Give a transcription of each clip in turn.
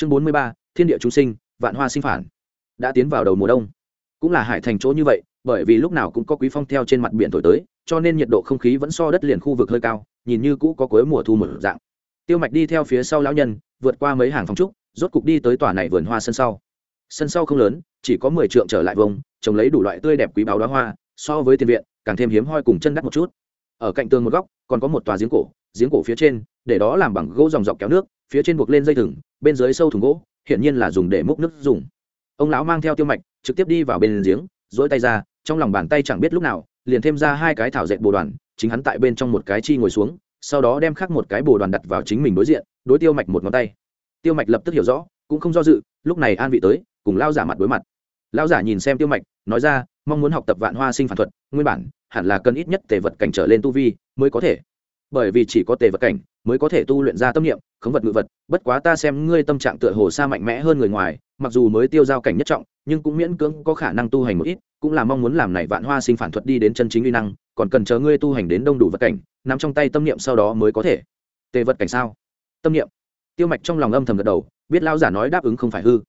chương bốn mươi ba, thiên địa chúng sinh, vạn hoa sinh phản. Đã tiến vào đầu mùa đông. Cũng là hải thành chỗ như vậy, bởi vì lúc nào cũng có quý phong theo trên mặt biển thổi tới, cho nên nhiệt độ không khí vẫn so đất liền khu vực hơi cao, nhìn như cũ có cuối mùa thu một dạng. Tiêu mạch đi theo phía sau lão nhân, vượt qua mấy hàng phòng trúc, rốt cục đi tới tòa này vườn hoa sân sau. Sân sau không lớn, chỉ có mười trượng trở lại vông, trồng lấy đủ loại tươi đẹp quý báo đóa hoa, so với tiền viện, càng thêm hiếm hoi cùng chân đắt một chút. Ở cạnh tường một góc, còn có một tòa giếng cổ giếng cổ phía trên để đó làm bằng gỗ dòng dọc kéo nước, phía trên buộc lên dây thừng, bên dưới sâu thùng gỗ, hiển nhiên là dùng để múc nước dùng. Ông lão mang theo tiêu mạch, trực tiếp đi vào bên giếng dỗi tay ra, trong lòng bàn tay chẳng biết lúc nào, liền thêm ra hai cái thảo dệt bồ đoàn, chính hắn tại bên trong một cái chi ngồi xuống, sau đó đem khắc một cái bồ đoàn đặt vào chính mình đối diện, đối tiêu mạch một ngón tay. Tiêu mạch lập tức hiểu rõ, cũng không do dự, lúc này an vị tới, cùng lao giả mặt đối mặt. Lao giả nhìn xem tiêu mạch, nói ra, mong muốn học tập vạn hoa sinh phản thuật, nguyên bản, hẳn là cần ít nhất tề vật cảnh trở lên tu vi mới có thể. Bởi vì chỉ có tề vật cảnh mới có thể tu luyện ra tâm niệm, khống vật ngự vật, bất quá ta xem ngươi tâm trạng tựa hồ xa mạnh mẽ hơn người ngoài, mặc dù mới tiêu giao cảnh nhất trọng, nhưng cũng miễn cưỡng có khả năng tu hành một ít, cũng là mong muốn làm này vạn hoa sinh phản thuật đi đến chân chính uy năng, còn cần chờ ngươi tu hành đến đông đủ vật cảnh nằm trong tay tâm niệm sau đó mới có thể. Tề vật cảnh sao? Tâm niệm. Tiêu mạch trong lòng âm thầm gật đầu, biết lao giả nói đáp ứng không phải hư.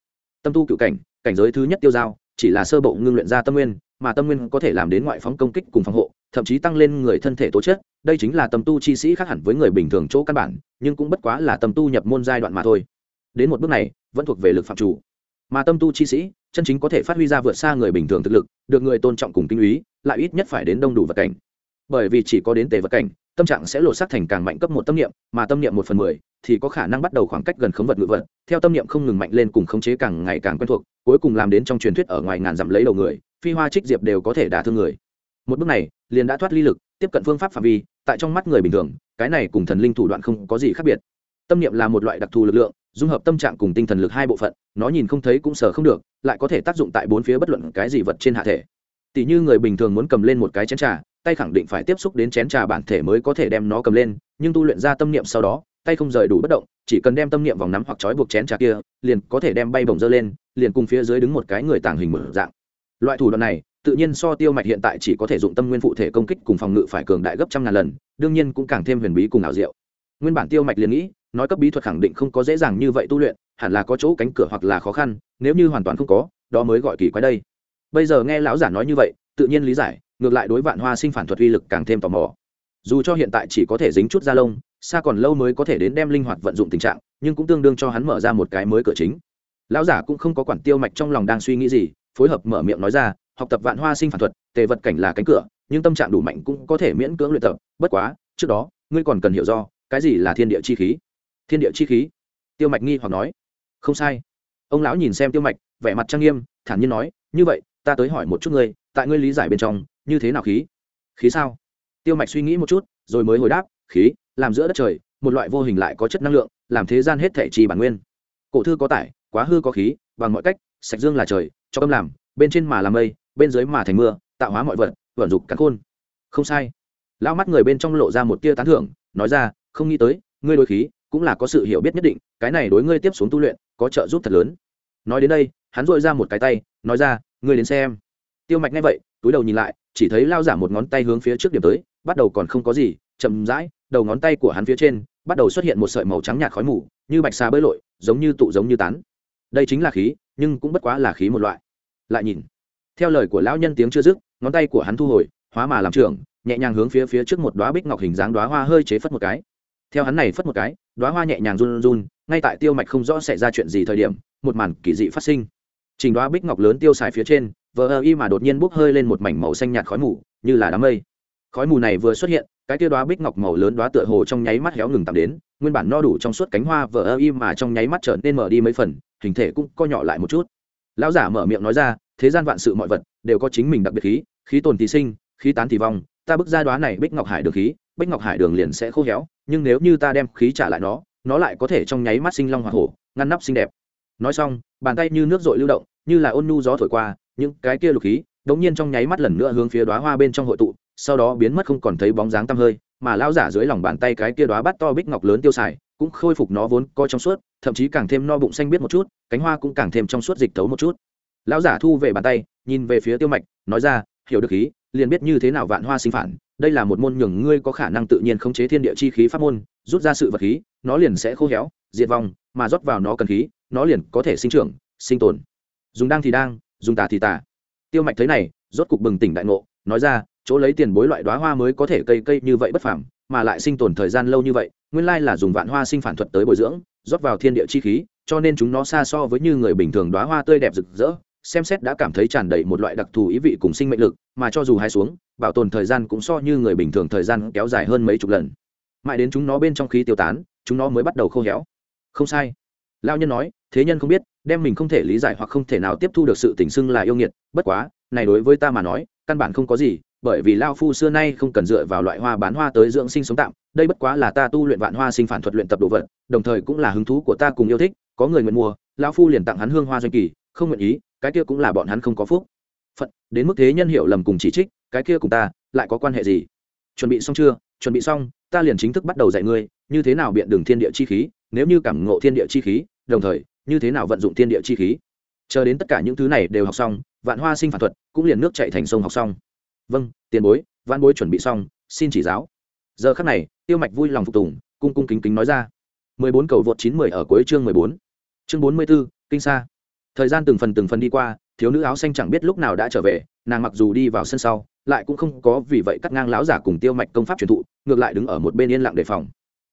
Tâm tu cựu cảnh cảnh giới thứ nhất tiêu giao, chỉ là sơ bộ ngưng luyện ra tâm nguyên, mà tâm nguyên có thể làm đến ngoại phóng công kích cùng phòng hộ, thậm chí tăng lên người thân thể tố chất đây chính là tâm tu chi sĩ khác hẳn với người bình thường chỗ căn bản, nhưng cũng bất quá là tâm tu nhập môn giai đoạn mà thôi. Đến một bước này, vẫn thuộc về lực phạm chủ. Mà tâm tu chi sĩ, chân chính có thể phát huy ra vượt xa người bình thường thực lực, được người tôn trọng cùng kinh úy lại ít nhất phải đến đông đủ vật cảnh. Bởi vì chỉ có đến tề vật cảnh, tâm trạng sẽ lột xác thành càng mạnh cấp một tâm niệm, mà tâm niệm một phần mười thì có khả năng bắt đầu khoảng cách gần khống vật ngự vật. Theo tâm niệm không ngừng mạnh lên cùng khống chế càng ngày càng quen thuộc, cuối cùng làm đến trong truyền thuyết ở ngoài ngàn dặm lấy đầu người, phi hoa trích diệp đều có thể đả thương người. Một bước này, liền đã thoát ly lực, tiếp cận phương pháp phạm vi tại trong mắt người bình thường, cái này cùng thần linh thủ đoạn không có gì khác biệt. Tâm niệm là một loại đặc thù lực lượng, dung hợp tâm trạng cùng tinh thần lực hai bộ phận, nó nhìn không thấy cũng sờ không được, lại có thể tác dụng tại bốn phía bất luận cái gì vật trên hạ thể. Tỷ như người bình thường muốn cầm lên một cái chén trà, tay khẳng định phải tiếp xúc đến chén trà bản thể mới có thể đem nó cầm lên, nhưng tu luyện ra tâm niệm sau đó, tay không rời đủ bất động, chỉ cần đem tâm niệm vòng nắm hoặc trói buộc chén trà kia, liền có thể đem bay bổng dơ lên, liền cùng phía dưới đứng một cái người tàng hình mở dạng. Loại thủ đoạn này tự nhiên so tiêu mạch hiện tại chỉ có thể dụng tâm nguyên phụ thể công kích cùng phòng ngự phải cường đại gấp trăm ngàn lần, đương nhiên cũng càng thêm huyền bí cùng ảo diệu. Nguyên bản tiêu mạch liền nghĩ, nói cấp bí thuật khẳng định không có dễ dàng như vậy tu luyện, hẳn là có chỗ cánh cửa hoặc là khó khăn, nếu như hoàn toàn không có, đó mới gọi kỳ quái đây. Bây giờ nghe lão giả nói như vậy, tự nhiên lý giải, ngược lại đối vạn hoa sinh phản thuật uy lực càng thêm tò mò. Dù cho hiện tại chỉ có thể dính chút da lông, xa còn lâu mới có thể đến đem linh hoạt vận dụng tình trạng, nhưng cũng tương đương cho hắn mở ra một cái mới cửa chính. Lão giả cũng không có quản tiêu mạch trong lòng đang suy nghĩ gì, phối hợp mở miệng nói ra học tập vạn hoa sinh phản thuật, tề vật cảnh là cánh cửa, nhưng tâm trạng đủ mạnh cũng có thể miễn cưỡng luyện tập. Bất quá, trước đó, ngươi còn cần hiểu do, cái gì là thiên địa chi khí? Thiên địa chi khí? Tiêu mạch nghi hoặc nói. Không sai. Ông lão nhìn xem tiêu mạch, vẻ mặt trang nghiêm, thản nhiên nói, như vậy, ta tới hỏi một chút ngươi, tại ngươi lý giải bên trong, như thế nào khí? Khí sao? Tiêu mạch suy nghĩ một chút, rồi mới hồi đáp, khí, làm giữa đất trời, một loại vô hình lại có chất năng lượng, làm thế gian hết thể trì bản nguyên. Cổ thư có tải, quá hư có khí, bằng mọi cách, sạch dương là trời, cho âm làm, bên trên mà làm mây bên dưới mà thành mưa, tạo hóa mọi vật, vận dục cắn khôn. Không sai. Lão mắt người bên trong lộ ra một tia tán thưởng, nói ra, không nghĩ tới, ngươi đối khí, cũng là có sự hiểu biết nhất định, cái này đối ngươi tiếp xuống tu luyện, có trợ giúp thật lớn. Nói đến đây, hắn dội ra một cái tay, nói ra, ngươi đến xem. Tiêu mạch nghe vậy, túi đầu nhìn lại, chỉ thấy lao giả một ngón tay hướng phía trước điểm tới, bắt đầu còn không có gì, chậm rãi, đầu ngón tay của hắn phía trên, bắt đầu xuất hiện một sợi màu trắng nhạt khói mù, như bạch xà bơi lội, giống như tụ giống như tán. Đây chính là khí, nhưng cũng bất quá là khí một loại. Lại nhìn theo lời của lão nhân tiếng chưa dứt, ngón tay của hắn thu hồi, hóa mà làm trưởng, nhẹ nhàng hướng phía phía trước một đoá bích ngọc hình dáng đoá hoa hơi chế phất một cái. Theo hắn này phất một cái đoá hoa nhẹ nhàng run run, ngay tại tiêu mạch không rõ xảy ra chuyện gì thời điểm, một màn kỳ dị phát sinh. Trình đoá bích ngọc lớn tiêu xài phía trên, vờ ơ y mà đột nhiên bốc hơi lên một mảnh màu xanh nhạt khói mù, như là đám mây. Khói mù này vừa xuất hiện, cái tiêu đoá bích ngọc màu lớn đoá tựa hồ trong nháy mắt héo ngừng tạm đến, nguyên bản no đủ trong suốt cánh hoa vờ ơ y mà trong nháy mắt trở nên mở đi mấy phần, hình thể cũng co nhỏ lại một chút. Lão giả mở miệng nói ra thế gian vạn sự mọi vật đều có chính mình đặc biệt khí khí tồn thì sinh, khí tán thì vong, ta bức ra đoá này bích ngọc hải đường khí, bích ngọc hải đường liền sẽ khô héo, nhưng nếu như ta đem khí trả lại nó nó lại có thể trong nháy mắt sinh long hoa hổ, ngăn nắp xinh đẹp. Nói xong, bàn tay như nước dội lưu động, như là ôn nhu gió thổi qua, những cái kia lục khí đống nhiên trong nháy mắt lần nữa hướng phía đóa hoa bên trong hội tụ, sau đó biến mất không còn thấy bóng dáng tăm hơi, mà lao giả dưới lòng bàn tay cái kia đóa bắt to bích ngọc lớn tiêu xài, cũng khôi phục nó vốn coi trong suốt, thậm chí càng thêm no bụng xanh biết một chút, cánh hoa cũng càng thêm trong suốt dịch thấu một chút lão giả thu về bàn tay, nhìn về phía tiêu mạch, nói ra, hiểu được khí, liền biết như thế nào vạn hoa sinh phản. Đây là một môn nhường ngươi có khả năng tự nhiên khống chế thiên địa chi khí pháp môn, rút ra sự vật khí, nó liền sẽ khô héo, diệt vong, mà rót vào nó cần khí, nó liền có thể sinh trưởng, sinh tồn. Dùng đang thì đang, dùng tà thì tà. Tiêu mạch thấy này, rốt cục bừng tỉnh đại ngộ, nói ra, chỗ lấy tiền bối loại đoá hoa mới có thể cây cây như vậy bất phẳng mà lại sinh tồn thời gian lâu như vậy, nguyên lai là dùng vạn hoa sinh phản thuật tới bồi dưỡng, rót vào thiên địa chi khí, cho nên chúng nó xa so với như người bình thường đoá hoa tươi đẹp rực rỡ xem xét đã cảm thấy tràn đầy một loại đặc thù ý vị cùng sinh mệnh lực, mà cho dù hai xuống, bảo tồn thời gian cũng so như người bình thường thời gian kéo dài hơn mấy chục lần. Mãi đến chúng nó bên trong khí tiêu tán, chúng nó mới bắt đầu khô héo. Không sai. Lao nhân nói, thế nhân không biết, đem mình không thể lý giải hoặc không thể nào tiếp thu được sự tình xưng là yêu nghiệt, bất quá, này đối với ta mà nói, căn bản không có gì, bởi vì lao phu xưa nay không cần dựa vào loại hoa bán hoa tới dưỡng sinh sống tạm, đây bất quá là ta tu luyện vạn hoa sinh phản thuật luyện tập đồ vật, đồng thời cũng là hứng thú của ta cùng yêu thích, có người nguyện mua lao phu liền tặng hắn hương hoa doanh kỳ, không nguyện ý cái kia cũng là bọn hắn không có phúc. Phận, đến mức thế nhân hiểu lầm cùng chỉ trích, cái kia cùng ta, lại có quan hệ gì? Chuẩn bị xong chưa? Chuẩn bị xong, ta liền chính thức bắt đầu dạy ngươi, như thế nào biện đường thiên địa chi khí, nếu như cảm ngộ thiên địa chi khí, đồng thời, như thế nào vận dụng thiên địa chi khí. Chờ đến tất cả những thứ này đều học xong, vạn hoa sinh phản thuật, cũng liền nước chạy thành sông học xong. Vâng tiền bối văn bối chuẩn bị xong, xin chỉ giáo. Giờ khắc này, tiêu mạch vui lòng phục tùng, cung cung kính kính nói ra. Mười bốn cầu vượt chín mười ở cuối chương mười bốn. Chương bốn mươi b ố kinh xa thời gian từng phần từng phần đi qua, thiếu nữ áo xanh chẳng biết lúc nào đã trở về, nàng mặc dù đi vào sân sau, lại cũng không có vì vậy cắt ngang lão giả cùng tiêu mạch công pháp truyền thụ, ngược lại đứng ở một bên yên lặng đề phòng.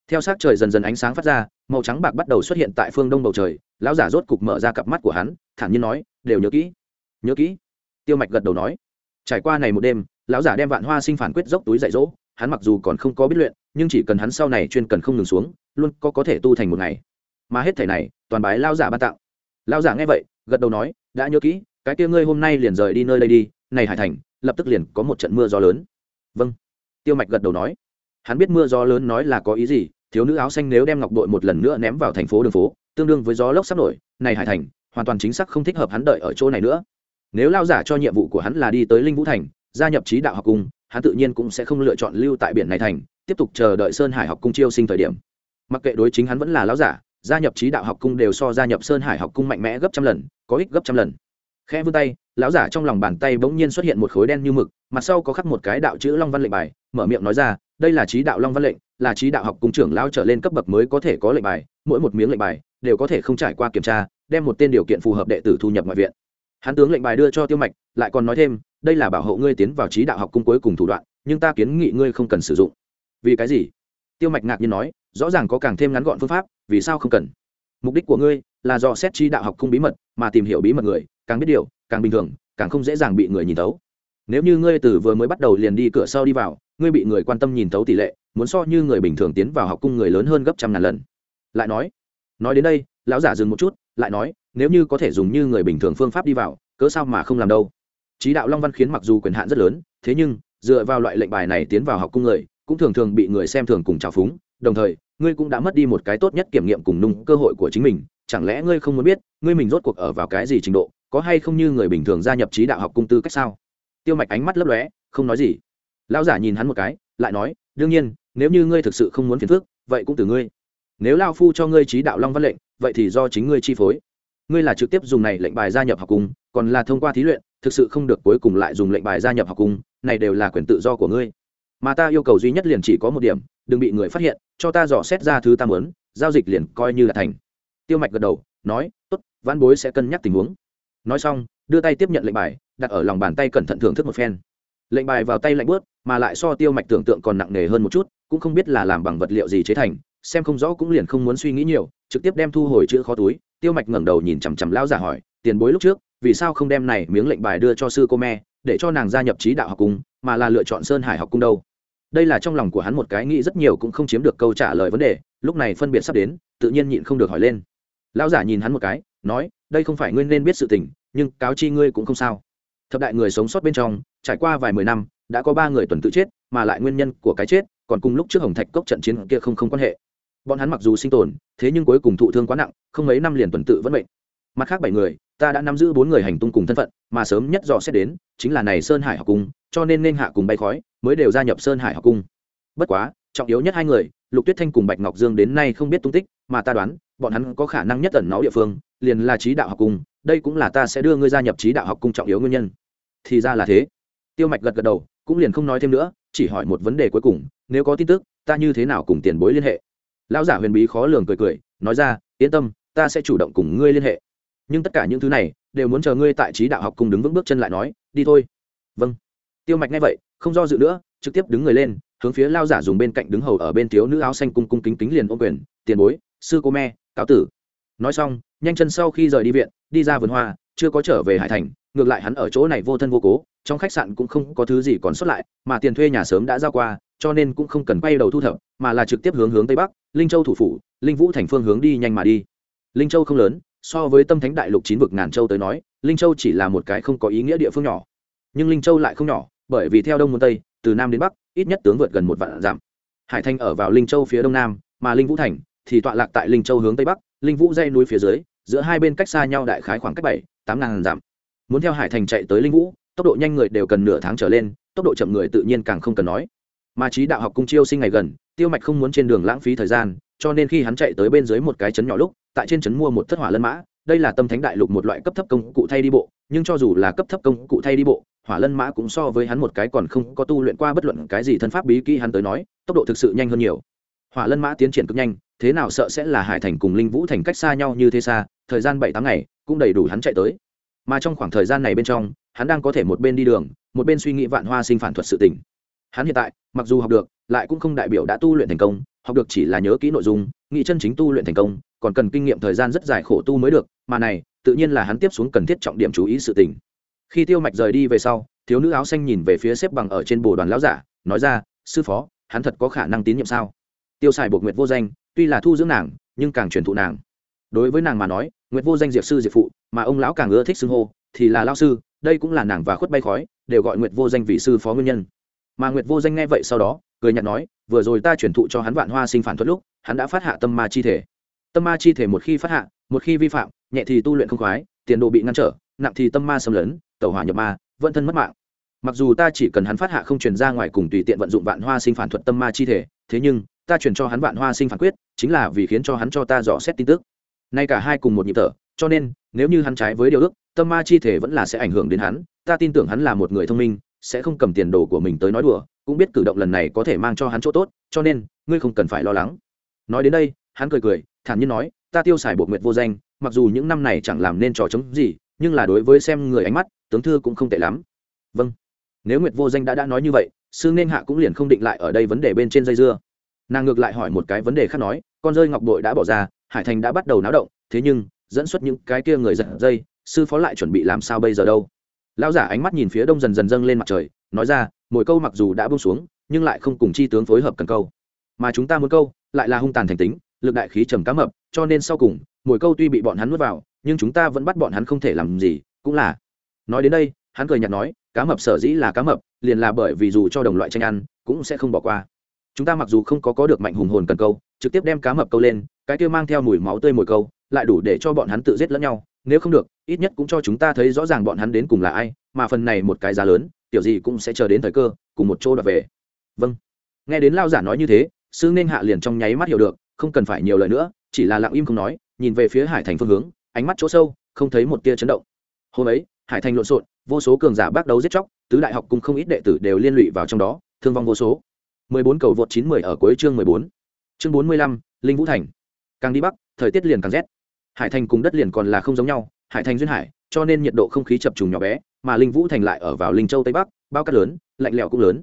Theo sát trời dần dần ánh sáng phát ra, màu trắng bạc bắt đầu xuất hiện tại phương đông bầu trời lão giả rốt cục mở ra cặp mắt của hắn, thản nhiên nói, đều nhớ kỹ nhớ kỹ. Tiêu mạch gật đầu nói. Trải qua này một đêm lão giả đem vạn hoa sinh phản quyết dốc túi dạy dỗ, hắn mặc dù còn không có biết luyện, nhưng chỉ cần hắn sau này chuyên cần không ngừng xuống, luôn có có thể tu thành một ngày. Mà hết thể này, toàn bái lao giả ban tặng. Lão giả nghe vậy, gật đầu nói, đã nhớ kỹ, cái kia ngươi hôm nay liền rời đi nơi đây đi, này hải thành, lập tức liền có một trận mưa gió lớn. Vâng. Tiêu mạch gật đầu nói. Hắn biết mưa gió lớn nói là có ý gì, thiếu nữ áo xanh nếu đem ngọc đội một lần nữa ném vào thành phố đường phố, tương đương với gió lốc sắp nổi, này hải thành, hoàn toàn chính xác không thích hợp hắn đợi ở chỗ này nữa. Nếu lao giả cho nhiệm vụ của hắn là đi tới linh vũ thành, gia nhập trí đạo học cung, hắn tự nhiên cũng sẽ không lựa chọn lưu tại biển này thành, tiếp tục chờ đợi sơn hải học cung chiêu sinh thời điểm. Mặc kệ đối chính hắn vẫn là lao giả gia nhập trí đạo học cung đều so gia nhập sơn hải học cung mạnh mẽ gấp trăm lần, có ích gấp trăm lần. Khe vươn tay, lão giả trong lòng bàn tay bỗng nhiên xuất hiện một khối đen như mực, mặt sau có khắc một cái đạo chữ long văn lệnh bài, mở miệng nói ra, đây là trí đạo long văn lệnh, là trí đạo học cung trưởng lao trở lên cấp bậc mới có thể có lệnh bài, mỗi một miếng lệnh bài đều có thể không trải qua kiểm tra, đem một tên điều kiện phù hợp đệ tử thu nhập ngoại viện. Hắn tướng lệnh bài đưa cho tiêu mạch, lại còn nói thêm, đây là bảo hộ ngươi tiến vào trí đạo học cung cuối cùng thủ đoạn, nhưng ta kiến nghị ngươi không cần sử dụng. Vì cái gì? Tiêu mạch ngạc nhiên nói rõ ràng có càng thêm ngắn gọn phương pháp, vì sao không cần? Mục đích của ngươi là do xét chi đạo học cung bí mật, mà tìm hiểu bí mật người, càng biết điều, càng bình thường, càng không dễ dàng bị người nhìn thấu. Nếu như ngươi từ vừa mới bắt đầu liền đi cửa sau đi vào, ngươi bị người quan tâm nhìn thấu tỷ lệ, muốn so như người bình thường tiến vào học cung người lớn hơn gấp trăm ngàn lần. Lại nói nói đến đây, lão giả dừng một chút, lại nói, nếu như có thể dùng như người bình thường phương pháp đi vào, cớ sao mà không làm đâu? Trí đạo long văn khiến mặc dù quyền hạn rất lớn, thế nhưng, dựa vào loại lệnh bài này tiến vào học cung người, cũng thường thường bị người xem thường cùng trào phúng, đồng thời ngươi cũng đã mất đi một cái tốt nhất kiểm nghiệm cùng nung cơ hội của chính mình, chẳng lẽ ngươi không muốn biết, ngươi mình rốt cuộc ở vào cái gì trình độ, có hay không như người bình thường gia nhập trí đạo học cung tư cách sao? Tiêu mạch ánh mắt lấp lóe, không nói gì. Lão giả nhìn hắn một cái, lại nói, đương nhiên, nếu như ngươi thực sự không muốn phiền phước vậy cũng từ ngươi. Nếu lao phu cho ngươi trí đạo long văn lệnh, vậy thì do chính ngươi chi phối. Ngươi là trực tiếp dùng này lệnh bài gia nhập học cung, còn là thông qua thí luyện, thực sự không được cuối cùng lại dùng lệnh bài gia nhập học cung, này đều là quyền tự do của ngươi. Mà ta yêu cầu duy nhất liền chỉ có một điểm đừng bị người phát hiện, cho ta dò xét ra thứ ta muốn, giao dịch liền coi như là thành. Tiêu mạch gật đầu, nói, tốt văn bối sẽ cân nhắc tình huống. Nói xong, đưa tay tiếp nhận lệnh bài, đặt ở lòng bàn tay cẩn thận thưởng thức một phen. Lệnh bài vào tay lạnh bớt mà lại so tiêu mạch tưởng tượng còn nặng nề hơn một chút, cũng không biết là làm bằng vật liệu gì chế thành, xem không rõ cũng liền không muốn suy nghĩ nhiều, trực tiếp đem thu hồi chữ khó túi. Tiêu mạch ngẩng đầu nhìn chằm chằm lão giả hỏi, tiền bối lúc trước, vì sao không đem này miếng lệnh bài đưa cho sư cô me, để cho nàng gia nhập trí đạo học cung, mà là lựa chọn sơn hải học cung đâu? Đây là trong lòng của hắn một cái nghĩ rất nhiều cũng không chiếm được câu trả lời vấn đề, lúc này phân biệt sắp đến, tự nhiên nhịn không được hỏi lên. Lão giả nhìn hắn một cái, nói, đây không phải ngươi nên biết sự tình, nhưng cáo chi ngươi cũng không sao. Thập đại người sống sót bên trong, trải qua vài mười năm, đã có ba người tuần tự chết, mà lại nguyên nhân của cái chết, còn cùng lúc trước hồng thạch cốc trận chiến kia không không quan hệ. Bọn hắn mặc dù sinh tồn, thế nhưng cuối cùng thụ thương quá nặng, không mấy năm liền tuần tự vẫn bệnh mặt khác bảy người, ta đã nắm giữ bốn người hành tung cùng thân phận, mà sớm nhất dò xét đến, chính là này sơn hải học cung, cho nên nên hạ cùng bay khói, mới đều gia nhập sơn hải học cung. Bất quá, trọng yếu nhất hai người, lục tuyết thanh cùng bạch ngọc dương đến nay không biết tung tích, mà ta đoán, bọn hắn có khả năng nhất ẩn náu địa phương, liền là trí đạo học cung, đây cũng là ta sẽ đưa ngươi gia nhập trí đạo học cung trọng yếu nguyên nhân. Thì ra là thế. Tiêu mạch gật gật đầu, cũng liền không nói thêm nữa, chỉ hỏi một vấn đề cuối cùng, nếu có tin tức, ta như thế nào cùng tiền bối liên hệ? Lão giả huyền bí khó lường cười cười, nói ra, yên tâm, ta sẽ chủ động cùng ngươi liên hệ nhưng tất cả những thứ này đều muốn chờ ngươi tại trí đạo học cùng đứng vững bước chân lại nói, đi thôi. Vâng. Tiêu mạch nghe vậy, không do dự nữa, trực tiếp đứng người lên, hướng phía lao giả dùng bên cạnh đứng hầu ở bên thiếu nữ áo xanh cung cung kính kính liền ôm quyền, tiền bối, sư cô me, cáo tử. Nói xong, nhanh chân sau khi rời đi viện, đi ra vườn hoa, chưa có trở về hải thành, ngược lại hắn ở chỗ này vô thân vô cố, trong khách sạn cũng không có thứ gì còn xuất lại, mà tiền thuê nhà sớm đã giao qua, cho nên cũng không cần quay đầu thu thập, mà là trực tiếp hướng hướng tây bắc, linh châu thủ phủ, linh vũ thành phương hướng đi nhanh mà đi. Linh châu không lớn so với tâm thánh đại lục chín vực ngàn châu tới nói, linh châu chỉ là một cái không có ý nghĩa địa phương nhỏ. Nhưng linh châu lại không nhỏ, bởi vì theo đông muốn tây, từ nam đến bắc, ít nhất tướng vượt gần một vạn dặm. Hải thanh ở vào linh châu phía đông nam, mà linh vũ thành thì tọa lạc tại linh châu hướng tây bắc, linh vũ dây núi phía dưới, giữa hai bên cách xa nhau đại khái khoảng cách bảy, tám ngàn dặm. Muốn theo hải thành chạy tới linh vũ, tốc độ nhanh người đều cần nửa tháng trở lên, tốc độ chậm người tự nhiên càng không cần nói. Mà trí đạo học cung chiêu sinh ngày gần, tiêu mạch không muốn trên đường lãng phí thời gian cho nên khi hắn chạy tới bên dưới một cái trấn nhỏ lúc, tại trên trấn mua một thất hỏa lân mã, đây là tâm thánh đại lục một loại cấp thấp công cụ thay đi bộ, nhưng cho dù là cấp thấp công cụ thay đi bộ, hỏa lân mã cũng so với hắn một cái còn không có tu luyện qua bất luận cái gì thân pháp bí kỹ hắn tới nói, tốc độ thực sự nhanh hơn nhiều. Hỏa lân mã tiến triển cực nhanh, thế nào sợ sẽ là hải thành cùng linh vũ thành cách xa nhau như thế xa, thời gian bảy tám ngày, cũng đầy đủ hắn chạy tới. Mà trong khoảng thời gian này bên trong, hắn đang có thể một bên đi đường, một bên suy nghĩ vạn hoa sinh phản thuật sự tỉnh hắn hiện tại, mặc dù học được, lại cũng không đại biểu đã tu luyện thành công học được chỉ là nhớ kỹ nội dung nghị chân chính tu luyện thành công, còn cần kinh nghiệm thời gian rất dài khổ tu mới được, mà này, tự nhiên là hắn tiếp xuống cần thiết trọng điểm chú ý sự tình. Khi tiêu mạch rời đi về sau, thiếu nữ áo xanh nhìn về phía xếp bằng ở trên bồ đoàn lão giả, nói ra, sư phó, hắn thật có khả năng tín nhiệm sao? Tiêu xài buộc nguyệt vô danh, tuy là thu dưỡng nàng, nhưng càng truyền thụ nàng. Đối với nàng mà nói, nguyệt vô danh diệp sư diệp phụ, mà ông lão càng ưa thích xưng hô, thì là lao sư, đây cũng là nàng và khuất bay khói, đều gọi nguyệt vô danh vị sư phó nguyên nhân. Mà nguyệt vô danh nghe vậy sau đó, cười nhạt nói vừa rồi ta chuyển thụ cho hắn vạn hoa sinh phản thuật lúc, hắn đã phát hạ tâm ma chi thể. Tâm ma chi thể một khi phát hạ, một khi vi phạm, nhẹ thì tu luyện không khoái, tiền đồ bị ngăn trở, nặng thì tâm ma xâm lấn, tẩu hỏa nhập ma vận thân mất mạng. Mặc dù ta chỉ cần hắn phát hạ không truyền ra ngoài cùng tùy tiện vận dụng vạn hoa sinh phản thuật tâm ma chi thể, thế nhưng, ta truyền cho hắn vạn hoa sinh phản quyết, chính là vì khiến cho hắn cho ta dò xét tin tức. Nay cả hai cùng một nhịp thở, cho nên, nếu như hắn trái với điều ước, tâm ma chi thể vẫn là sẽ ảnh hưởng đến hắn. Ta tin tưởng hắn là một người thông minh, sẽ không cầm tiền đồ của mình tới nói đùa cũng biết cử động lần này có thể mang cho hắn chỗ tốt, cho nên, ngươi không cần phải lo lắng. Nói đến đây, hắn cười cười, thản nhiên nói, ta tiêu xài buộc nguyệt vô danh, mặc dù những năm này chẳng làm nên trò chống gì, nhưng là đối với xem người ánh mắt, tướng thư cũng không tệ lắm. Vâng. Nếu nguyệt vô danh đã đã nói như vậy, sư nên hạ cũng liền không định lại ở đây vấn đề bên trên dây dưa. Nàng ngược lại hỏi một cái vấn đề khác nói, con rơi ngọc bội đã bỏ ra, hải thành đã bắt đầu náo động, thế nhưng, dẫn xuất những cái kia người giật dây, sư phó lại chuẩn bị làm sao bây giờ đâu? Lão giả ánh mắt nhìn phía đông dần dần dâng lên mặt trời, nói ra mỗi câu mặc dù đã bông xuống, nhưng lại không cùng chi tướng phối hợp cần câu. Mà chúng ta muốn câu, lại là hung tàn thành tính, lực đại khí trầm cá mập, cho nên sau cùng, mỗi câu tuy bị bọn hắn nuốt vào, nhưng chúng ta vẫn bắt bọn hắn không thể làm gì, cũng là. Nói đến đây, hắn cười nhạt nói, cá mập sở dĩ là cá mập, liền là bởi vì dù cho đồng loại tranh ăn, cũng sẽ không bỏ qua. Chúng ta mặc dù không có có được mạnh hùng hồn cần câu, trực tiếp đem cá mập câu lên, cái kia mang theo mùi máu tươi mùi câu, lại đủ để cho bọn hắn tự giết lẫn nhau nếu không được ít nhất cũng cho chúng ta thấy rõ ràng bọn hắn đến cùng là ai mà phần này một cái giá lớn tiểu gì cũng sẽ chờ đến thời cơ cùng một chỗ đoạt về vâng nghe đến lao giả nói như thế sư nên hạ liền trong nháy mắt hiểu được không cần phải nhiều lời nữa chỉ là lặng im không nói nhìn về phía hải thành phương hướng ánh mắt chỗ sâu không thấy một tia chấn động hôm ấy hải thành lộn xộn vô số cường giả bác đấu giết chóc tứ đại học cùng không ít đệ tử đều liên lụy vào trong đó thương vong vô số 14 cầu vượt 910 ở cuối chương 14. Chương 45, Linh Vũ Thành. Càng đi bắc, thời tiết liền càng rét. Hải thành cùng đất liền còn là không giống nhau, hải thành duyên hải, cho nên nhiệt độ không khí chập trùng nhỏ bé, mà Linh Vũ Thành lại ở vào Linh Châu Tây Bắc, bao cát lớn, lạnh lẽo cũng lớn.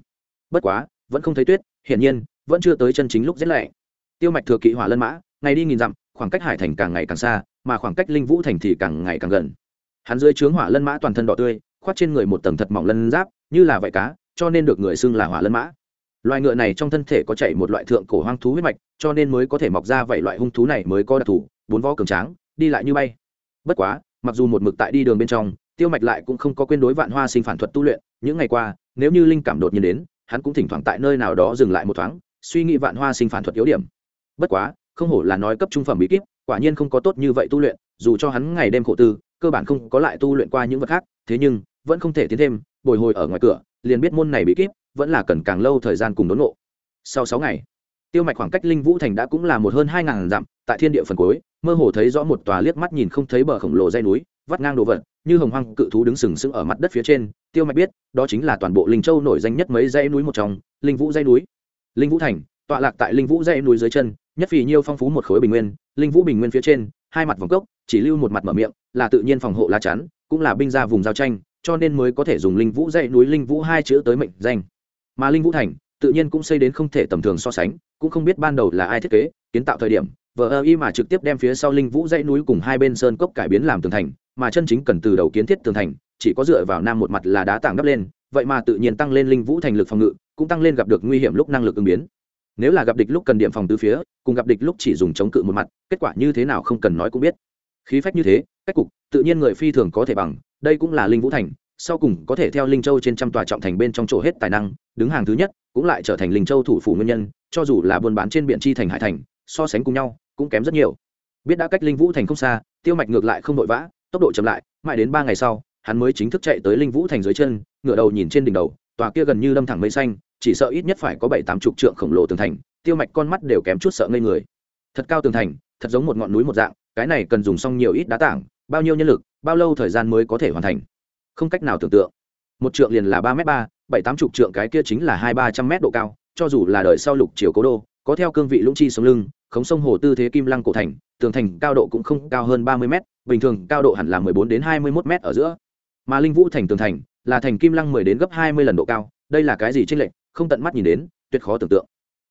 Bất quá, vẫn không thấy tuyết, hiển nhiên, vẫn chưa tới chân chính lúc rét lạnh. Tiêu Mạch thừa kỵ hỏa lân mã, ngày đi nghìn dặm, khoảng cách hải thành càng ngày càng xa, mà khoảng cách Linh Vũ Thành thì càng ngày càng gần. Hắn dưới trướng hỏa lân mã toàn thân đỏ tươi, khoác trên người một tầng thật mỏng lân giáp, như là vảy cá, cho nên được người xưng là hỏa lân mã loài ngựa này trong thân thể có chảy một loại thượng cổ hoang thú huyết mạch cho nên mới có thể mọc ra vậy loại hung thú này mới có đặc thù bốn vó cường tráng, đi lại như bay. Bất quá, mặc dù một mực tại đi đường bên trong, tiêu mạch lại cũng không có quên đối vạn hoa sinh phản thuật tu luyện. Những ngày qua, nếu như linh cảm đột nhiên đến, hắn cũng thỉnh thoảng tại nơi nào đó dừng lại một thoáng, suy nghĩ vạn hoa sinh phản thuật yếu điểm. Bất quá, không hổ là nói cấp trung phẩm bí kíp, quả nhiên không có tốt như vậy tu luyện, dù cho hắn ngày đêm khổ tư, cơ bản không có lại tu luyện qua những vật khác, thế nhưng, vẫn không thể tiến thêm, bồi hồi ở ngoài cửa, liền biết môn này bí kíp, vẫn là cần càng lâu thời gian cùng đốn ngộ. Sau sáu ngày, tiêu mạch khoảng cách linh vũ thành đã cũng là một hơn hai ngàn dặm tại thiên địa phần cuối, mơ hồ thấy rõ một tòa liếc mắt nhìn không thấy bờ khổng lồ dây núi, vắt ngang đồ vật, như hồng hoang cự thú đứng sừng sững ở mặt đất phía trên. Tiêu mạch biết, đó chính là toàn bộ linh châu nổi danh nhất mấy dãy núi một trong, linh vũ dãy núi. Linh vũ thành, tọa lạc tại linh vũ dãy núi dưới chân, nhất vì nhiêu phong phú một khối bình nguyên, linh vũ bình nguyên phía trên, hai mặt vòng cốc, chỉ lưu một mặt mở miệng, là tự nhiên phòng hộ lá chắn, cũng là binh ra vùng giao tranh, cho nên mới có thể dùng linh vũ dãy núi, linh vũ hai chữ tới mệnh danh. Mà linh vũ thành, tự nhiên cũng xây đến không thể tầm thường so sánh, cũng không biết ban đầu là ai thiết kế, kiến tạo thời điểm vờ ơ y mà trực tiếp đem phía sau linh vũ dãy núi cùng hai bên sơn cốc cải biến làm tường thành, mà chân chính cần từ đầu kiến thiết tường thành, chỉ có dựa vào nam một mặt là đá tảng đắp lên, vậy mà tự nhiên tăng lên linh vũ thành lực phòng ngự, cũng tăng lên gặp được nguy hiểm lúc năng lực ứng biến. Nếu là gặp địch lúc cần điểm phòng từ phía, cùng gặp địch lúc chỉ dùng chống cự một mặt, kết quả như thế nào không cần nói cũng biết. Khí phách như thế, cách cục, tự nhiên người phi thường có thể bằng, đây cũng là linh vũ thành, sau cùng có thể theo linh châu trên trăm tòa trọng thành bên trong chỗ hết tài năng, đứng hàng thứ nhất, cũng lại trở thành linh châu thủ phủ nguyên nhân, cho dù là buôn bán trên biển chi thành hải thành so sánh cùng nhau, cũng kém rất nhiều. Biết đã cách linh vũ thành không xa, tiêu mạch ngược lại không vội vã, tốc độ chậm lại, mãi đến ba ngày sau, hắn mới chính thức chạy tới linh vũ thành dưới chân, ngửa đầu nhìn trên đỉnh đầu, tòa kia gần như lâm thẳng mây xanh, chỉ sợ ít nhất phải có bảy tám chục trượng khổng lồ tường thành, tiêu mạch con mắt đều kém chút sợ ngây người. Thật cao tường thành, thật giống một ngọn núi một dạng, cái này cần dùng xong nhiều ít đá tảng, bao nhiêu nhân lực, bao lâu thời gian mới có thể hoàn thành? Không cách nào tưởng tượng. Một trượng liền là ba m ba, bảy tám chục trượng cái kia chính là hai ba trăm m độ cao, cho dù là đời sau lục chiều cố đô, có theo cương vị lũng chi sống lưng khống sông hồ tư thế kim lăng cổ thành, tường thành cao độ cũng không cao hơn ba mươi m bình thường cao độ hẳn là mười bốn đến hai mươi một m ở giữa. Mà linh vũ thành tường thành, là thành kim lăng mười đến gấp hai mươi lần độ cao, đây là cái gì tranh lệch, không tận mắt nhìn đến, tuyệt khó tưởng tượng.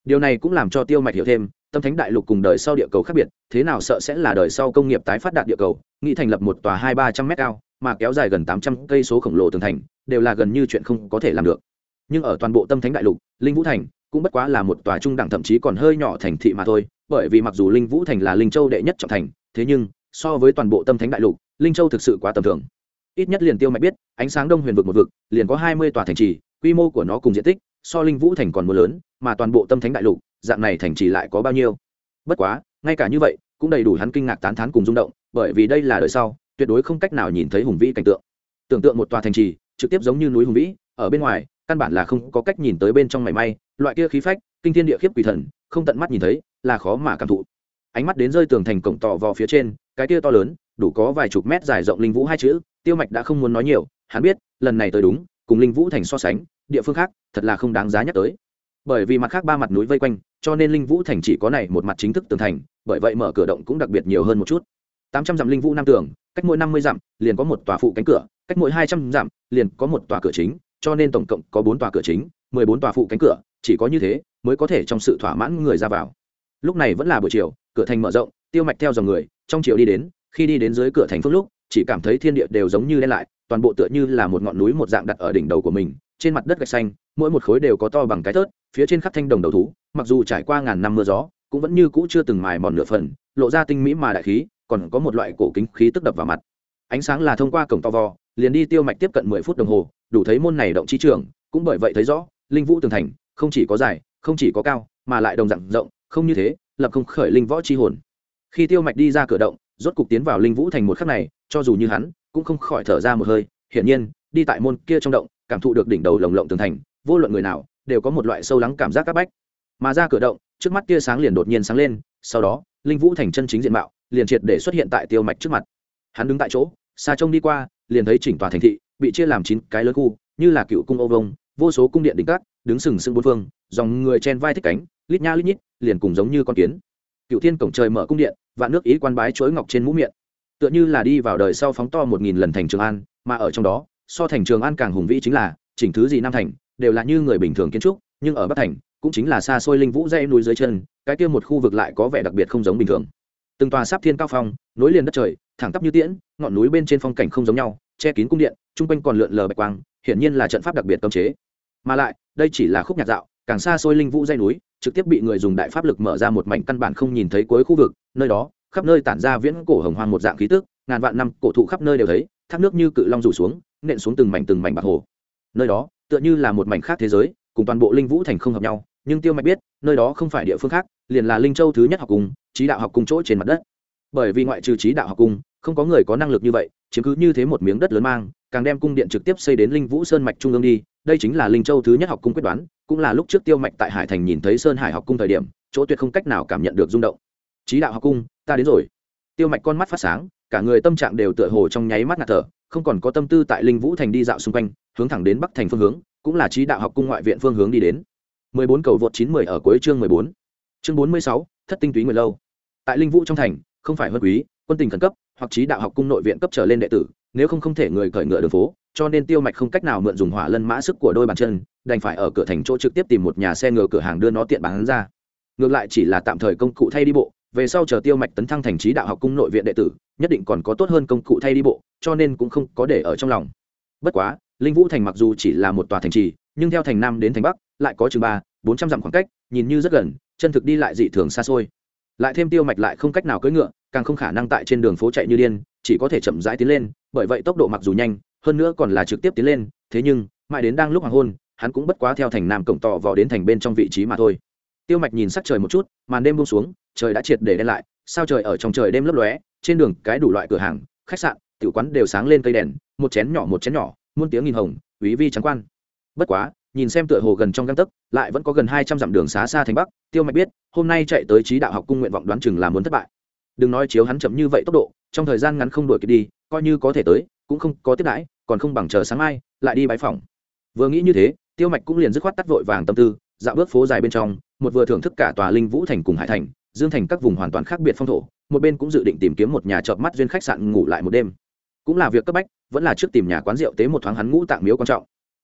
Điều này cũng làm cho tiêu mạch hiểu thêm, tâm thánh đại lục cùng đời sau địa cầu khác biệt, thế nào sợ sẽ là đời sau công nghiệp tái phát đạt địa cầu, nghĩ thành lập một tòa hai ba trăm m cao, mà kéo dài gần tám trăm cây số khổng lồ tường thành, đều là gần như chuyện không có thể làm được. Nhưng ở toàn bộ tâm thánh đại lục, linh vũ thành cũng bất quá là một tòa trung đẳng thậm chí còn hơi nhỏ thành thị mà thôi bởi vì mặc dù linh vũ thành là linh châu đệ nhất trọng thành, thế nhưng, so với toàn bộ tâm thánh đại lục, linh châu thực sự quá tầm thường. Ít nhất liền tiêu mạch biết, ánh sáng đông huyền vực một vực, liền có hai mươi tòa thành trì, quy mô của nó cùng diện tích, so linh vũ thành còn mưa lớn, mà toàn bộ tâm thánh đại lục, dạng này thành trì lại có bao nhiêu? Bất quá, ngay cả như vậy, cũng đầy đủ hắn kinh ngạc tán thán cùng rung động, bởi vì đây là đời sau, tuyệt đối không cách nào nhìn thấy hùng vĩ cảnh tượng. Tưởng tượng một tòa thành trì, trực tiếp giống như núi hùng vĩ, ở bên ngoài, căn bản là không có cách nhìn tới bên trong mảy may, loại kia khí phách, kinh thiên địa khiếp quỷ thần, không tận mắt nhìn thấy là khó mà cảm thụ. Ánh mắt đến rơi tường thành cổng tỏ vào phía trên, cái kia to lớn, đủ có vài chục mét dài rộng linh vũ hai chữ, tiêu mạch đã không muốn nói nhiều, hắn biết, lần này tới đúng, cùng linh vũ thành so sánh, địa phương khác, thật là không đáng giá nhắc tới. Bởi vì mặt khác ba mặt núi vây quanh, cho nên linh vũ thành chỉ có này một mặt chính thức tường thành, bởi vậy mở cửa động cũng đặc biệt nhiều hơn một chút. Tám trăm dặm linh vũ nam tường, cách mỗi năm mươi dặm, liền có một tòa phụ cánh cửa, cách mỗi hai trăm dặm, liền có một tòa cửa chính, cho nên tổng cộng có bốn tòa cửa chính, mười bốn tòa phụ cánh cửa, chỉ có như thế mới có thể trong sự thỏa mãn người ra vào lúc này vẫn là buổi chiều, cửa thành mở rộng, tiêu mạch theo dòng người, trong chiều đi đến, khi đi đến dưới cửa thành phước lúc, chỉ cảm thấy thiên địa đều giống như lên lại, toàn bộ tựa như là một ngọn núi một dạng đặt ở đỉnh đầu của mình, trên mặt đất gạch xanh, mỗi một khối đều có to bằng cái thớt, phía trên khắp thanh đồng đầu thú, mặc dù trải qua ngàn năm mưa gió, cũng vẫn như cũ chưa từng mài mòn nửa phần, lộ ra tinh mỹ mà đại khí, còn có một loại cổ kính khí tức đập vào mặt. Ánh sáng là thông qua cổng to vò liền đi tiêu mạch tiếp cận mười phút đồng hồ, đủ thấy môn này động chi trường, cũng bởi vậy thấy rõ, linh vũ tường thành, không chỉ có dài, không chỉ có cao, mà lại đồng dạng rộng không như thế, lập không khởi linh võ chi hồn. Khi tiêu mạch đi ra cửa động, rốt cục tiến vào linh vũ thành một khắc này, cho dù như hắn, cũng không khỏi thở ra một hơi, hiển nhiên, đi tại môn kia trong động, cảm thụ được đỉnh đầu lồng lộng tường thành, vô luận người nào, đều có một loại sâu lắng cảm giác các bách. Mà ra cửa động, trước mắt tia sáng liền đột nhiên sáng lên, sau đó, linh vũ thành chân chính diện mạo, liền triệt để xuất hiện tại tiêu mạch trước mặt. Hắn đứng tại chỗ, xa trông đi qua, liền thấy chỉnh tòa thành thị, bị chia làm chín cái lớn khu, như là cựu cung Âu vông, vô số cung điện đỉnh cát đứng sừng sững bốn phương, dòng người chen vai thích cánh, lít nha lít nhít liền cùng giống như con kiến. Cựu thiên cổng trời mở cung điện, vạn nước ý quan bái chuỗi ngọc trên mũ miệng. Tựa như là đi vào đời sau phóng to một nghìn lần thành trường an, mà ở trong đó, so thành trường an càng hùng vĩ chính là, chỉnh thứ gì nam thành, đều là như người bình thường kiến trúc, nhưng ở bắc thành, cũng chính là xa xôi linh vũ dây núi dưới chân, cái kia một khu vực lại có vẻ đặc biệt không giống bình thường. Từng tòa sáp thiên cao phong, nối liền đất trời, thẳng tắp như tiễn, ngọn núi bên trên phong cảnh không giống nhau, che kín cung điện, chung quanh còn lượn lờ bạch quang, hiển nhiên là trận pháp đặc biệt cấm chế. Mà lại, đây chỉ là khúc nhạc dạo, càng xa xôi linh vũ dây núi trực tiếp bị người dùng đại pháp lực mở ra một mảnh căn bản không nhìn thấy cuối khu vực, nơi đó, khắp nơi tản ra viễn cổ hồng hoang một dạng khí tức, ngàn vạn năm cổ thụ khắp nơi đều thấy, thác nước như cự long rủ xuống, nện xuống từng mảnh từng mảnh bạc hồ. Nơi đó, tựa như là một mảnh khác thế giới, cùng toàn bộ linh vũ thành không hợp nhau, nhưng tiêu mạch biết, nơi đó không phải địa phương khác, liền là linh châu thứ nhất học cung trí đạo học cung chỗ trên mặt đất. Bởi vì ngoại trừ trí đạo học cung, không có người có năng lực như vậy, chiếm cứ như thế một miếng đất lớn mang, càng đem cung điện trực tiếp xây đến linh vũ sơn mạch trung ương đi đây chính là linh châu thứ nhất học cung quyết đoán cũng là lúc trước tiêu mạch tại hải thành nhìn thấy sơn hải học cung thời điểm chỗ tuyệt không cách nào cảm nhận được rung động. Trí đạo học cung ta đến rồi. Tiêu mạch con mắt phát sáng cả người tâm trạng đều tựa hồ trong nháy mắt ngạt thở không còn có tâm tư tại linh vũ thành đi dạo xung quanh hướng thẳng đến bắc thành phương hướng cũng là trí đạo học cung ngoại viện phương hướng đi đến. 14 cầu vượt 910 ở cuối chương 14. Chương 46, thất tinh túy người lâu. Tại linh vũ trong thành không phải huân quý quân tình khẩn cấp hoặc trí đạo học cung nội viện cấp trở lên đệ tử nếu không không thể người cởi ngựa đường phố cho nên tiêu mạch không cách nào mượn dùng hỏa lân mã sức của đôi bàn chân, đành phải ở cửa thành chỗ trực tiếp tìm một nhà xe ngựa cửa hàng đưa nó tiện bán ra. Ngược lại chỉ là tạm thời công cụ thay đi bộ, về sau chờ tiêu mạch tấn thăng thành trí đạo học cung nội viện đệ tử, nhất định còn có tốt hơn công cụ thay đi bộ, cho nên cũng không có để ở trong lòng. Bất quá, linh vũ thành mặc dù chỉ là một tòa thành trì, nhưng theo thành nam đến thành bắc, lại có chừng ba, bốn trăm dặm khoảng cách, nhìn như rất gần, chân thực đi lại dị thường xa xôi. Lại thêm tiêu mạch lại không cách nào cưỡi ngựa, càng không khả năng tại trên đường phố chạy như điên, chỉ có thể chậm rãi tiến lên, bởi vậy tốc độ mặc dù nhanh hơn nữa còn là trực tiếp tiến lên, thế nhưng, mãi đến đang lúc hoàng hôn, hắn cũng bất quá theo thành nam cổng tỏ vò đến thành bên trong vị trí mà thôi. Tiêu mạch nhìn sắc trời một chút, màn đêm buông xuống, trời đã triệt để đen lại, sao trời ở trong trời đêm lấp lóe, trên đường cái đủ loại cửa hàng, khách sạn, tiểu quán đều sáng lên cây đèn, một chén nhỏ một chén nhỏ, muôn tiếng nghìn hồng, quý vi trắng quan. Bất quá, nhìn xem tựa hồ gần trong găng tấc, lại vẫn có gần hai trăm dặm đường xá xa thành bắc, tiêu mạch biết, hôm nay chạy tới trí đạo học cung nguyện vọng đoán chừng là muốn thất bại. Đừng nói chiếu hắn chậm như vậy tốc độ, trong thời gian ngắn không đuổi kịp đi, coi như có thể tới, cũng không có tiếp đãi còn không bằng chờ sáng mai, lại đi bãi phòng vừa nghĩ như thế, tiêu mạch cũng liền dứt khoát tắt vội vàng tâm tư, dạo bước phố dài bên trong, một vừa thưởng thức cả tòa linh vũ thành cùng hải thành, dương thành các vùng hoàn toàn khác biệt phong thổ, một bên cũng dự định tìm kiếm một nhà chợp mắt duyên khách sạn ngủ lại một đêm. Cũng là việc cấp bách, vẫn là trước tìm nhà quán rượu tế một thoáng hắn ngũ tạng miếu quan trọng.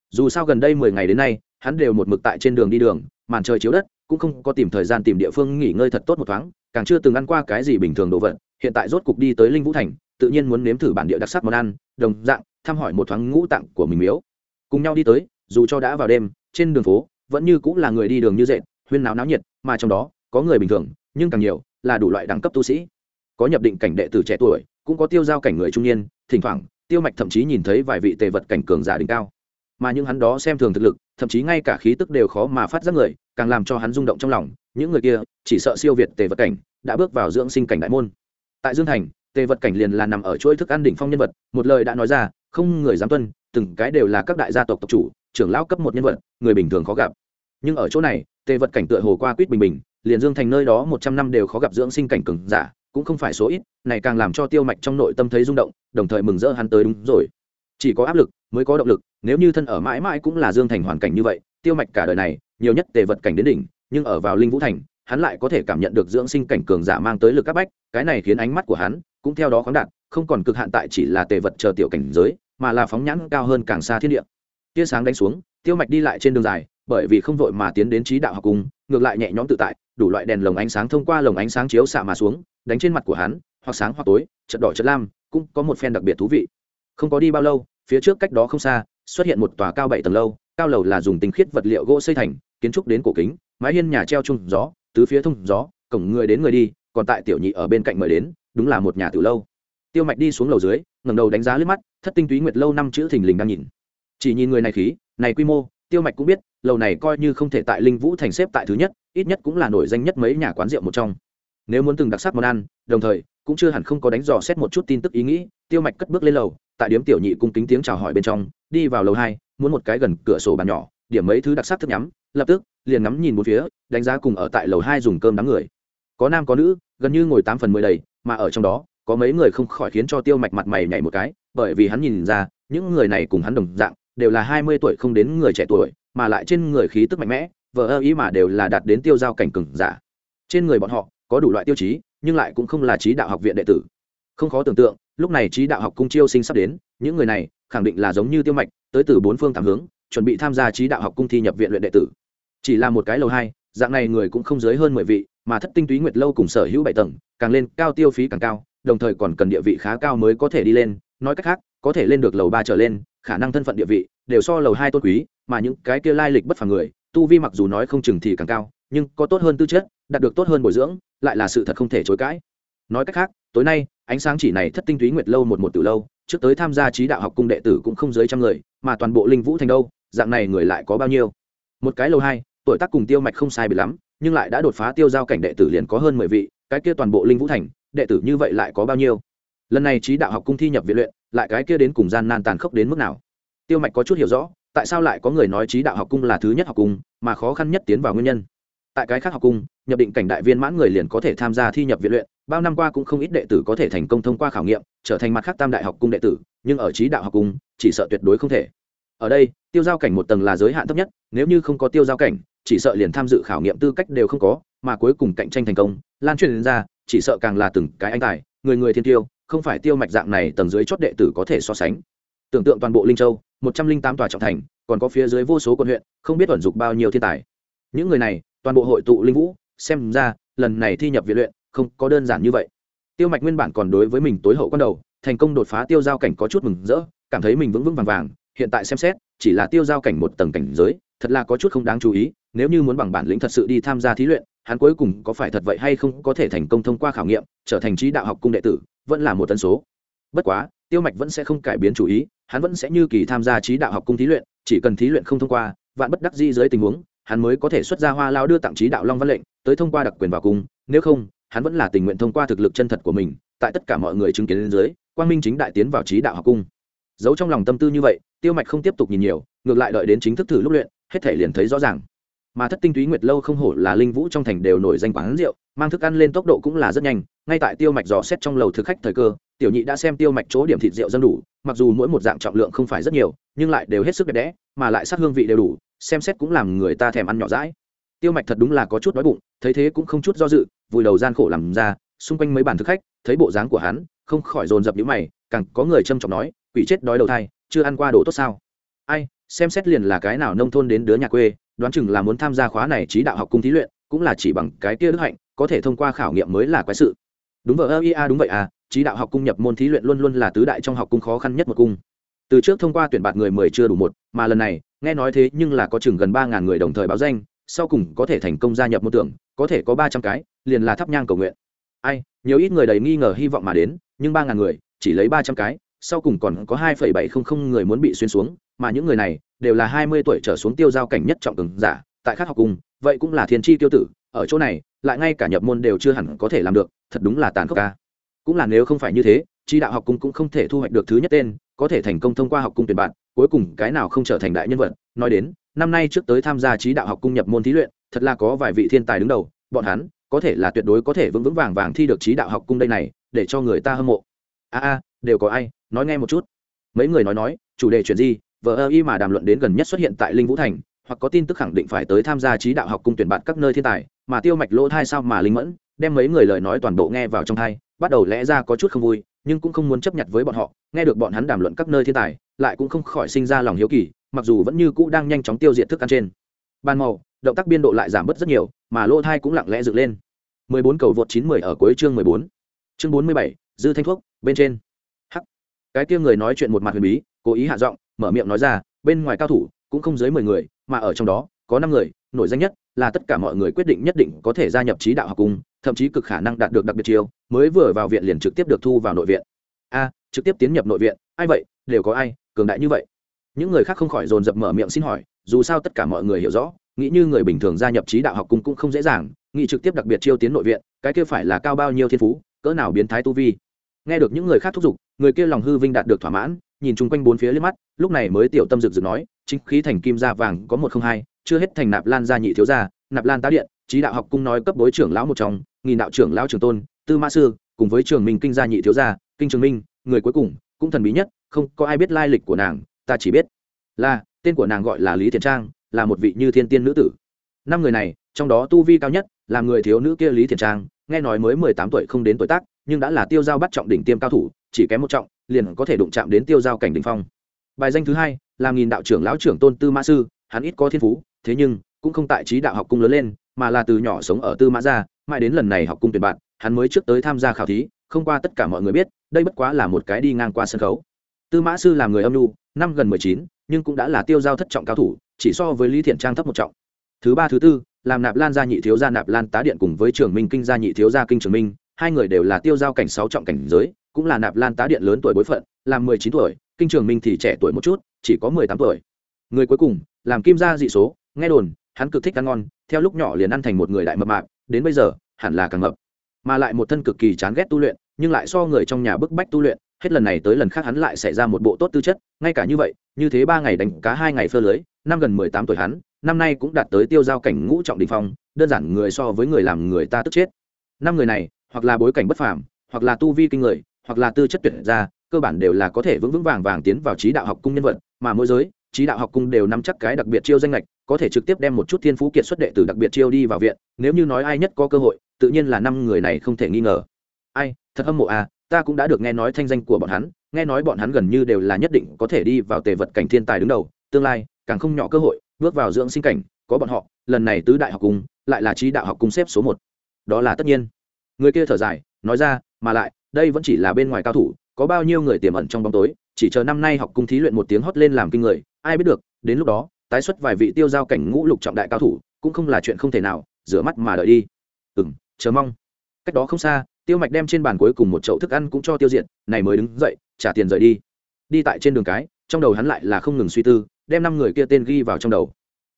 Dù sao gần đây mười ngày đến nay, hắn đều một mực tại trên đường đi đường, màn trời chiếu đất, cũng không có tìm thời gian tìm địa phương nghỉ ngơi thật tốt một thoáng, càng chưa từng ăn qua cái gì bình thường đồ vật, hiện tại rốt cục đi tới linh vũ thành, tự nhiên muốn nếm thử bản địa đặc sắc món ăn, đồng dạng thăm hỏi một thoáng ngũ tạng của mình miếu. Cùng nhau đi tới, dù cho đã vào đêm, trên đường phố, vẫn như cũng là người đi đường như dệt, huyên náo náo nhiệt, mà trong đó, có người bình thường, nhưng càng nhiều, là đủ loại đẳng cấp tu sĩ. Có nhập định cảnh đệ tử trẻ tuổi, cũng có tiêu giao cảnh người trung niên, thỉnh thoảng, tiêu mạch thậm chí nhìn thấy vài vị tề vật cảnh cường giả đỉnh cao. Mà những hắn đó xem thường thực lực, thậm chí ngay cả khí tức đều khó mà phát giác người, càng làm cho hắn rung động trong lòng, những người kia, chỉ sợ siêu việt tề vật cảnh, đã bước vào dưỡng sinh cảnh đại môn. Tại dương thành, tề vật cảnh liền là nằm ở chuỗi thức ăn đỉnh phong nhân vật, một lời đã nói ra không người dám tuân, từng cái đều là các đại gia tộc tộc chủ, trưởng lão cấp một nhân vật, người bình thường khó gặp. Nhưng ở chỗ này, tề vật cảnh tựa hồ qua quýt bình bình, liền dương thành nơi đó một trăm năm đều khó gặp dưỡng sinh cảnh cường giả, cũng không phải số ít, này càng làm cho tiêu mạch trong nội tâm thấy rung động, đồng thời mừng rỡ hắn tới đúng rồi. Chỉ có áp lực mới có động lực, nếu như thân ở mãi mãi cũng là dương thành hoàn cảnh như vậy, tiêu mạch cả đời này, nhiều nhất tề vật cảnh đến đỉnh, nhưng ở vào linh vũ thành, hắn lại có thể cảm nhận được dưỡng sinh cảnh cường giả mang tới lực các bách, cái này khiến ánh mắt của hắn cũng theo đó khoáng đạt không còn cực hạn tại chỉ là tề vật chờ tiểu cảnh giới, mà là phóng nhãn cao hơn càng xa thiên địa. Tia sáng đánh xuống, tiêu mạch đi lại trên đường dài, bởi vì không vội mà tiến đến trí đạo học cung, ngược lại nhẹ nhõm tự tại, đủ loại đèn lồng ánh sáng thông qua lồng ánh sáng chiếu xạ mà xuống, đánh trên mặt của hắn, hoặc sáng hoặc tối chật đỏ chật lam, cũng có một phen đặc biệt thú vị. Không có đi bao lâu, phía trước cách đó không xa, xuất hiện một tòa cao bảy tầng lâu, cao lầu là dùng tinh khiết vật liệu gỗ xây thành, kiến trúc đến cổ kính, mái hiên nhà treo chung gió, tứ phía thông gió, cổng người đến người đi, còn tại tiểu nhị ở bên cạnh mời đến, đúng là một nhà từ lâu tiêu mạch đi xuống lầu dưới, ngẩng đầu đánh giá lướt mắt, thất tinh túy nguyệt lâu năm chữ thình lình đang nhìn. Chỉ nhìn người này khí, này quy mô, tiêu mạch cũng biết, lầu này coi như không thể tại linh vũ thành xếp tại thứ nhất, ít nhất cũng là nổi danh nhất mấy nhà quán rượu một trong. Nếu muốn từng đặc sắc món ăn, đồng thời, cũng chưa hẳn không có đánh dò xét một chút tin tức ý nghĩ, tiêu mạch cất bước lên lầu, tại điếm tiểu nhị cung kính tiếng chào hỏi bên trong, đi vào lầu hai, muốn một cái gần cửa sổ bàn nhỏ, điểm mấy thứ đặc sắc thức nhắm, lập tức, liền ngắm nhìn một phía, đánh giá cùng ở tại lầu hai dùng cơm đám người. Có nam có nữ, gần như ngồi tám phần mười đầy, mà ở trong đó có mấy người không khỏi khiến cho tiêu mạch mặt mày nhảy một cái, bởi vì hắn nhìn ra, những người này cùng hắn đồng dạng, đều là hai mươi tuổi không đến người trẻ tuổi, mà lại trên người khí tức mạnh mẽ, vờ ơ ý mà đều là đạt đến tiêu giao cảnh cừng giả. Trên người bọn họ, có đủ loại tiêu chí, nhưng lại cũng không là trí đạo học viện đệ tử. Không khó tưởng tượng, lúc này trí đạo học cung chiêu sinh sắp đến, những người này, khẳng định là giống như tiêu mạch, tới từ bốn phương tám hướng, chuẩn bị tham gia trí đạo học cung thi nhập viện luyện đệ tử. Chỉ là một cái lầu hai, dạng này người cũng không dưới hơn mười vị, mà thất tinh túy nguyệt lâu cùng sở hữu bảy tầng, càng lên cao tiêu phí càng cao đồng thời còn cần địa vị khá cao mới có thể đi lên, nói cách khác, có thể lên được lầu ba trở lên, khả năng thân phận địa vị đều so lầu hai tôn quý, mà những cái kia lai lịch bất phàm người, tu vi mặc dù nói không chừng thì càng cao, nhưng có tốt hơn tư chất, đạt được tốt hơn bồi dưỡng, lại là sự thật không thể chối cãi. Nói cách khác, tối nay, ánh sáng chỉ này thất tinh túy nguyệt lâu một một từ lâu, trước tới tham gia trí đạo học cung đệ tử cũng không dưới trăm người, mà toàn bộ linh vũ thành đâu, dạng này người lại có bao nhiêu? Một cái lầu hai, tuổi tác cùng tiêu mạch không sai bị lắm, nhưng lại đã đột phá tiêu giao cảnh đệ tử liền có hơn mười vị, cái kia toàn bộ linh vũ thành đệ tử như vậy lại có bao nhiêu? Lần này trí đạo học cung thi nhập viện luyện, lại cái kia đến cùng gian nan tàn khốc đến mức nào? Tiêu mạch có chút hiểu rõ, tại sao lại có người nói trí đạo học cung là thứ nhất học cung, mà khó khăn nhất tiến vào nguyên nhân? Tại cái khác học cung, nhập định cảnh đại viên mãn người liền có thể tham gia thi nhập viện luyện, bao năm qua cũng không ít đệ tử có thể thành công thông qua khảo nghiệm, trở thành mặt khác tam đại học cung đệ tử, nhưng ở trí đạo học cung, chỉ sợ tuyệt đối không thể. Ở đây, tiêu giao cảnh một tầng là giới hạn thấp nhất, nếu như không có tiêu giao cảnh, chỉ sợ liền tham dự khảo nghiệm tư cách đều không có, mà cuối cùng cạnh tranh thành công, lan truyền ra chỉ sợ càng là từng cái anh tài, người người thiên tiêu, không phải tiêu mạch dạng này tầng dưới chót đệ tử có thể so sánh. Tưởng tượng toàn bộ linh châu, một trăm linh tám tòa trọng thành, còn có phía dưới vô số quận huyện, không biết ẩn dục bao nhiêu thiên tài. Những người này, toàn bộ hội tụ linh vũ, xem ra, lần này thi nhập viện luyện, không có đơn giản như vậy. Tiêu mạch nguyên bản còn đối với mình tối hậu con đầu, thành công đột phá tiêu giao cảnh có chút mừng rỡ, cảm thấy mình vững vững vàng vàng, hiện tại xem xét, chỉ là tiêu giao cảnh một tầng cảnh giới, thật là có chút không đáng chú ý, nếu như muốn bằng bản lĩnh thật sự đi tham gia thí luyện hắn cuối cùng có phải thật vậy hay không có thể thành công thông qua khảo nghiệm, trở thành trí đạo học cung đệ tử, vẫn là một tân số. Bất quá, tiêu mạch vẫn sẽ không cải biến chủ ý, hắn vẫn sẽ như kỳ tham gia trí đạo học cung thí luyện, chỉ cần thí luyện không thông qua, vạn bất đắc di dưới tình huống, hắn mới có thể xuất ra hoa lao đưa tặng trí đạo long văn lệnh, tới thông qua đặc quyền vào cung, nếu không, hắn vẫn là tình nguyện thông qua thực lực chân thật của mình, tại tất cả mọi người chứng kiến lên dưới, quang minh chính đại tiến vào trí đạo học cung. Giấu trong lòng tâm tư như vậy, tiêu mạch không tiếp tục nhìn nhiều, ngược lại đợi đến chính thức thử lúc luyện, hết thể liền thấy rõ ràng mà thất tinh túy nguyệt lâu không hổ là linh vũ trong thành đều nổi danh quán rượu, mang thức ăn lên tốc độ cũng là rất nhanh, ngay tại tiêu mạch dò xét trong lầu thực khách thời cơ, tiểu nhị đã xem tiêu mạch chỗ điểm thịt rượu dân đủ, mặc dù mỗi một dạng trọng lượng không phải rất nhiều, nhưng lại đều hết sức đẹp đẽ, mà lại sắc hương vị đều đủ, xem xét cũng làm người ta thèm ăn nhỏ rãi tiêu mạch thật đúng là có chút đói bụng, thấy thế cũng không chút do dự, vùi đầu gian khổ làm ra, xung quanh mấy bàn thực khách, thấy bộ dáng của hắn, không khỏi dồn dập những mày, càng có người trâm trọng nói, quỷ chết đói đầu thai, chưa ăn qua đồ tốt sao? Ai, xem xét liền là cái nào nông thôn đến đứa nhà quê đoán chừng là muốn tham gia khóa này trí đạo học cung thí luyện, cũng là chỉ bằng cái kia đức hạnh, có thể thông qua khảo nghiệm mới là quái sự. Đúng vậy ơ đúng vậy à trí đạo học cung nhập môn thí luyện luôn luôn là tứ đại trong học cung khó khăn nhất một cung. Từ trước thông qua tuyển bạt người mười chưa đủ một, mà lần này, nghe nói thế nhưng là có chừng gần ba ngàn người đồng thời báo danh, sau cùng có thể thành công gia nhập môn tưởng, có thể có ba trăm cái, liền là thắp nhang cầu nguyện. Ai, nhiều ít người đầy nghi ngờ hy vọng mà đến, nhưng ba ngàn người, chỉ lấy ba trăm cái, sau cùng còn có hai phẩy bảy không không người muốn bị xuyên xuống mà những người này đều là hai mươi tuổi trở xuống tiêu giao cảnh nhất trọng cường giả, tại khác học cung vậy cũng là thiên chi tiêu tử, ở chỗ này, lại ngay cả nhập môn đều chưa hẳn có thể làm được, thật đúng là tàn khốc ca. Cũng là nếu không phải như thế, chi đạo học cung cũng không thể thu hoạch được thứ nhất tên, có thể thành công thông qua học cung tuyển bạn, cuối cùng cái nào không trở thành đại nhân vật. Nói đến, năm nay trước tới tham gia trí đạo học cung nhập môn thí luyện, thật là có vài vị thiên tài đứng đầu, bọn hắn, có thể là tuyệt đối có thể vững vững vàng vàng thi được trí đạo học cung đây này, để cho người ta hâm mộ. A a, đều có ai, nói nghe một chút. Mấy người nói nói, chủ đề chuyện gì vờ ơ y mà đàm luận đến gần nhất xuất hiện tại linh vũ thành hoặc có tin tức khẳng định phải tới tham gia trí đạo học cung tuyển bạn các nơi thiên tài mà tiêu mạch lỗ thai sao mà linh mẫn đem mấy người lời nói toàn bộ nghe vào trong thai bắt đầu lẽ ra có chút không vui nhưng cũng không muốn chấp nhận với bọn họ nghe được bọn hắn đàm luận các nơi thiên tài lại cũng không khỏi sinh ra lòng hiếu kỳ mặc dù vẫn như cũ đang nhanh chóng tiêu diệt thức ăn trên ban màu động tác biên độ lại giảm bớt rất nhiều mà lỗ thai cũng lặng lẽ dựng lên 14 cầu vượt 910 ở cuối chương 14. Chương 47, dư thanh thuốc, bên trên. Hắc. Cái kia người nói chuyện một mặt huyền bí, cố ý hạ giọng, mở miệng nói ra, bên ngoài cao thủ cũng không dưới 10 người, mà ở trong đó có năm người, nổi danh nhất là tất cả mọi người quyết định nhất định có thể gia nhập trí đạo học cung, thậm chí cực khả năng đạt được đặc biệt chiêu, mới vừa vào viện liền trực tiếp được thu vào nội viện. A, trực tiếp tiến nhập nội viện, ai vậy, đều có ai, cường đại như vậy. Những người khác không khỏi dồn dập mở miệng xin hỏi, dù sao tất cả mọi người hiểu rõ, nghĩ như người bình thường gia nhập trí đạo học cung cũng không dễ dàng, nghĩ trực tiếp đặc biệt chiêu tiến nội viện cái kia phải là cao bao nhiêu thiên phú cỡ nào biến thái tu vi nghe được những người khác thúc giục người kia lòng hư vinh đạt được thỏa mãn, nhìn chung quanh bốn phía liếc mắt, lúc này mới tiểu tâm rực rực nói, chính khí thành kim gia vàng có một không hai, chưa hết thành nạp lan gia nhị thiếu gia, nạp lan tá điện, trí đạo học cung nói cấp bối trưởng lão một trong, nghìn đạo trưởng lão trường tôn, tư mã sư, cùng với trường minh kinh gia nhị thiếu gia, kinh trường minh, người cuối cùng, cũng thần bí nhất, không có ai biết lai lịch của nàng, ta chỉ biết là, tên của nàng gọi là lý thiện trang, là một vị như thiên tiên nữ tử. Năm người này, trong đó tu vi cao nhất, là người thiếu nữ kia lý thiền trang, nghe nói mới mười tám tuổi không đến tuổi tác, nhưng đã là tiêu giao bắt trọng đỉnh tiêm cao thủ chỉ kém một trọng, liền có thể đụng chạm đến tiêu giao cảnh đỉnh phong. Bài danh thứ hai, là nghìn đạo trưởng lão trưởng tôn tư mã sư, hắn ít có thiên phú, thế nhưng cũng không tại trí đạo học cung lớn lên, mà là từ nhỏ sống ở tư mã gia, mãi đến lần này học cung tuyển bạn, hắn mới trước tới tham gia khảo thí, không qua tất cả mọi người biết, đây bất quá là một cái đi ngang qua sân khấu. Tư mã sư là người âm lưu năm gần mười chín, nhưng cũng đã là tiêu giao thất trọng cao thủ, chỉ so với lý thiện trang thấp một trọng. Thứ ba, thứ tư, làm nạp lan gia nhị thiếu gia nạp lan tá điện cùng với trường minh kinh gia nhị thiếu gia kinh trường minh hai người đều là tiêu giao cảnh sáu trọng cảnh giới, cũng là nạp lan tá điện lớn tuổi bối phận, làm mười chín tuổi, kinh trường minh thì trẻ tuổi một chút, chỉ có mười tám tuổi. Người cuối cùng, làm kim gia dị số, nghe đồn, hắn cực thích ăn ngon, theo lúc nhỏ liền ăn thành một người đại mập mạp, đến bây giờ, hẳn là càng mập. Mà lại một thân cực kỳ chán ghét tu luyện, nhưng lại so người trong nhà bức bách tu luyện, hết lần này tới lần khác hắn lại xảy ra một bộ tốt tư chất, ngay cả như vậy, như thế ba ngày đánh cá hai ngày phơ lưới, năm gần mười tám tuổi hắn, năm nay cũng đạt tới tiêu giao cảnh ngũ trọng đình phong, đơn giản người so với người làm người ta tức chết. Năm người này hoặc là bối cảnh bất phàm, hoặc là tu vi kinh người, hoặc là tư chất tuyệt ra, cơ bản đều là có thể vững vững vàng vàng tiến vào trí đạo học cung nhân vật, mà mỗi giới, trí đạo học cung đều nắm chắc cái đặc biệt chiêu danh lệch có thể trực tiếp đem một chút thiên phú kiệt xuất đệ tử đặc biệt chiêu đi vào viện, nếu như nói ai nhất có cơ hội, tự nhiên là năm người này không thể nghi ngờ. Ai, thật âm mộ à ta cũng đã được nghe nói thanh danh của bọn hắn, nghe nói bọn hắn gần như đều là nhất định có thể đi vào tề vật cảnh thiên tài đứng đầu, tương lai, càng không nhỏ cơ hội, bước vào dưỡng sinh cảnh, có bọn họ, lần này tứ đại học cung, lại là trí đạo học cung xếp số một. Đó là tất nhiên người kia thở dài, nói ra, mà lại, đây vẫn chỉ là bên ngoài cao thủ, có bao nhiêu người tiềm ẩn trong bóng tối, chỉ chờ năm nay học cung thí luyện một tiếng hót lên làm kinh người, ai biết được, đến lúc đó, tái xuất vài vị tiêu giao cảnh ngũ lục trọng đại cao thủ, cũng không là chuyện không thể nào, rửa mắt mà đợi đi. Ừ m chờ mong. Cách đó không xa, tiêu mạch đem trên bàn cuối cùng một chậu thức ăn cũng cho tiêu diệt, này mới đứng dậy, trả tiền rời đi. Đi tại trên đường cái, trong đầu hắn lại là không ngừng suy tư, đem năm người kia tên ghi vào trong đầu.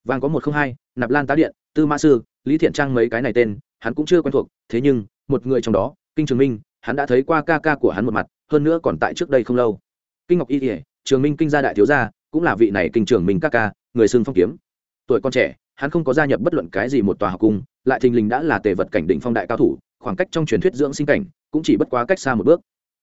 Vàng có một không hai, nạp lan tá điện, tư mã sư, lý thiện trang mấy cái này tên, hắn cũng chưa quen thuộc, thế nhưng một người trong đó, kinh trường minh, hắn đã thấy qua ca ca của hắn một mặt, hơn nữa còn tại trước đây không lâu. Kinh ngọc y kỉa trường minh kinh gia đại thiếu gia, cũng là vị này kinh trường minh ca ca, người xưng phong kiếm. Tuổi con trẻ, hắn không có gia nhập bất luận cái gì một tòa học cung, lại thình lình đã là tề vật cảnh đỉnh phong đại cao thủ, khoảng cách trong truyền thuyết dưỡng sinh cảnh cũng chỉ bất quá cách xa một bước.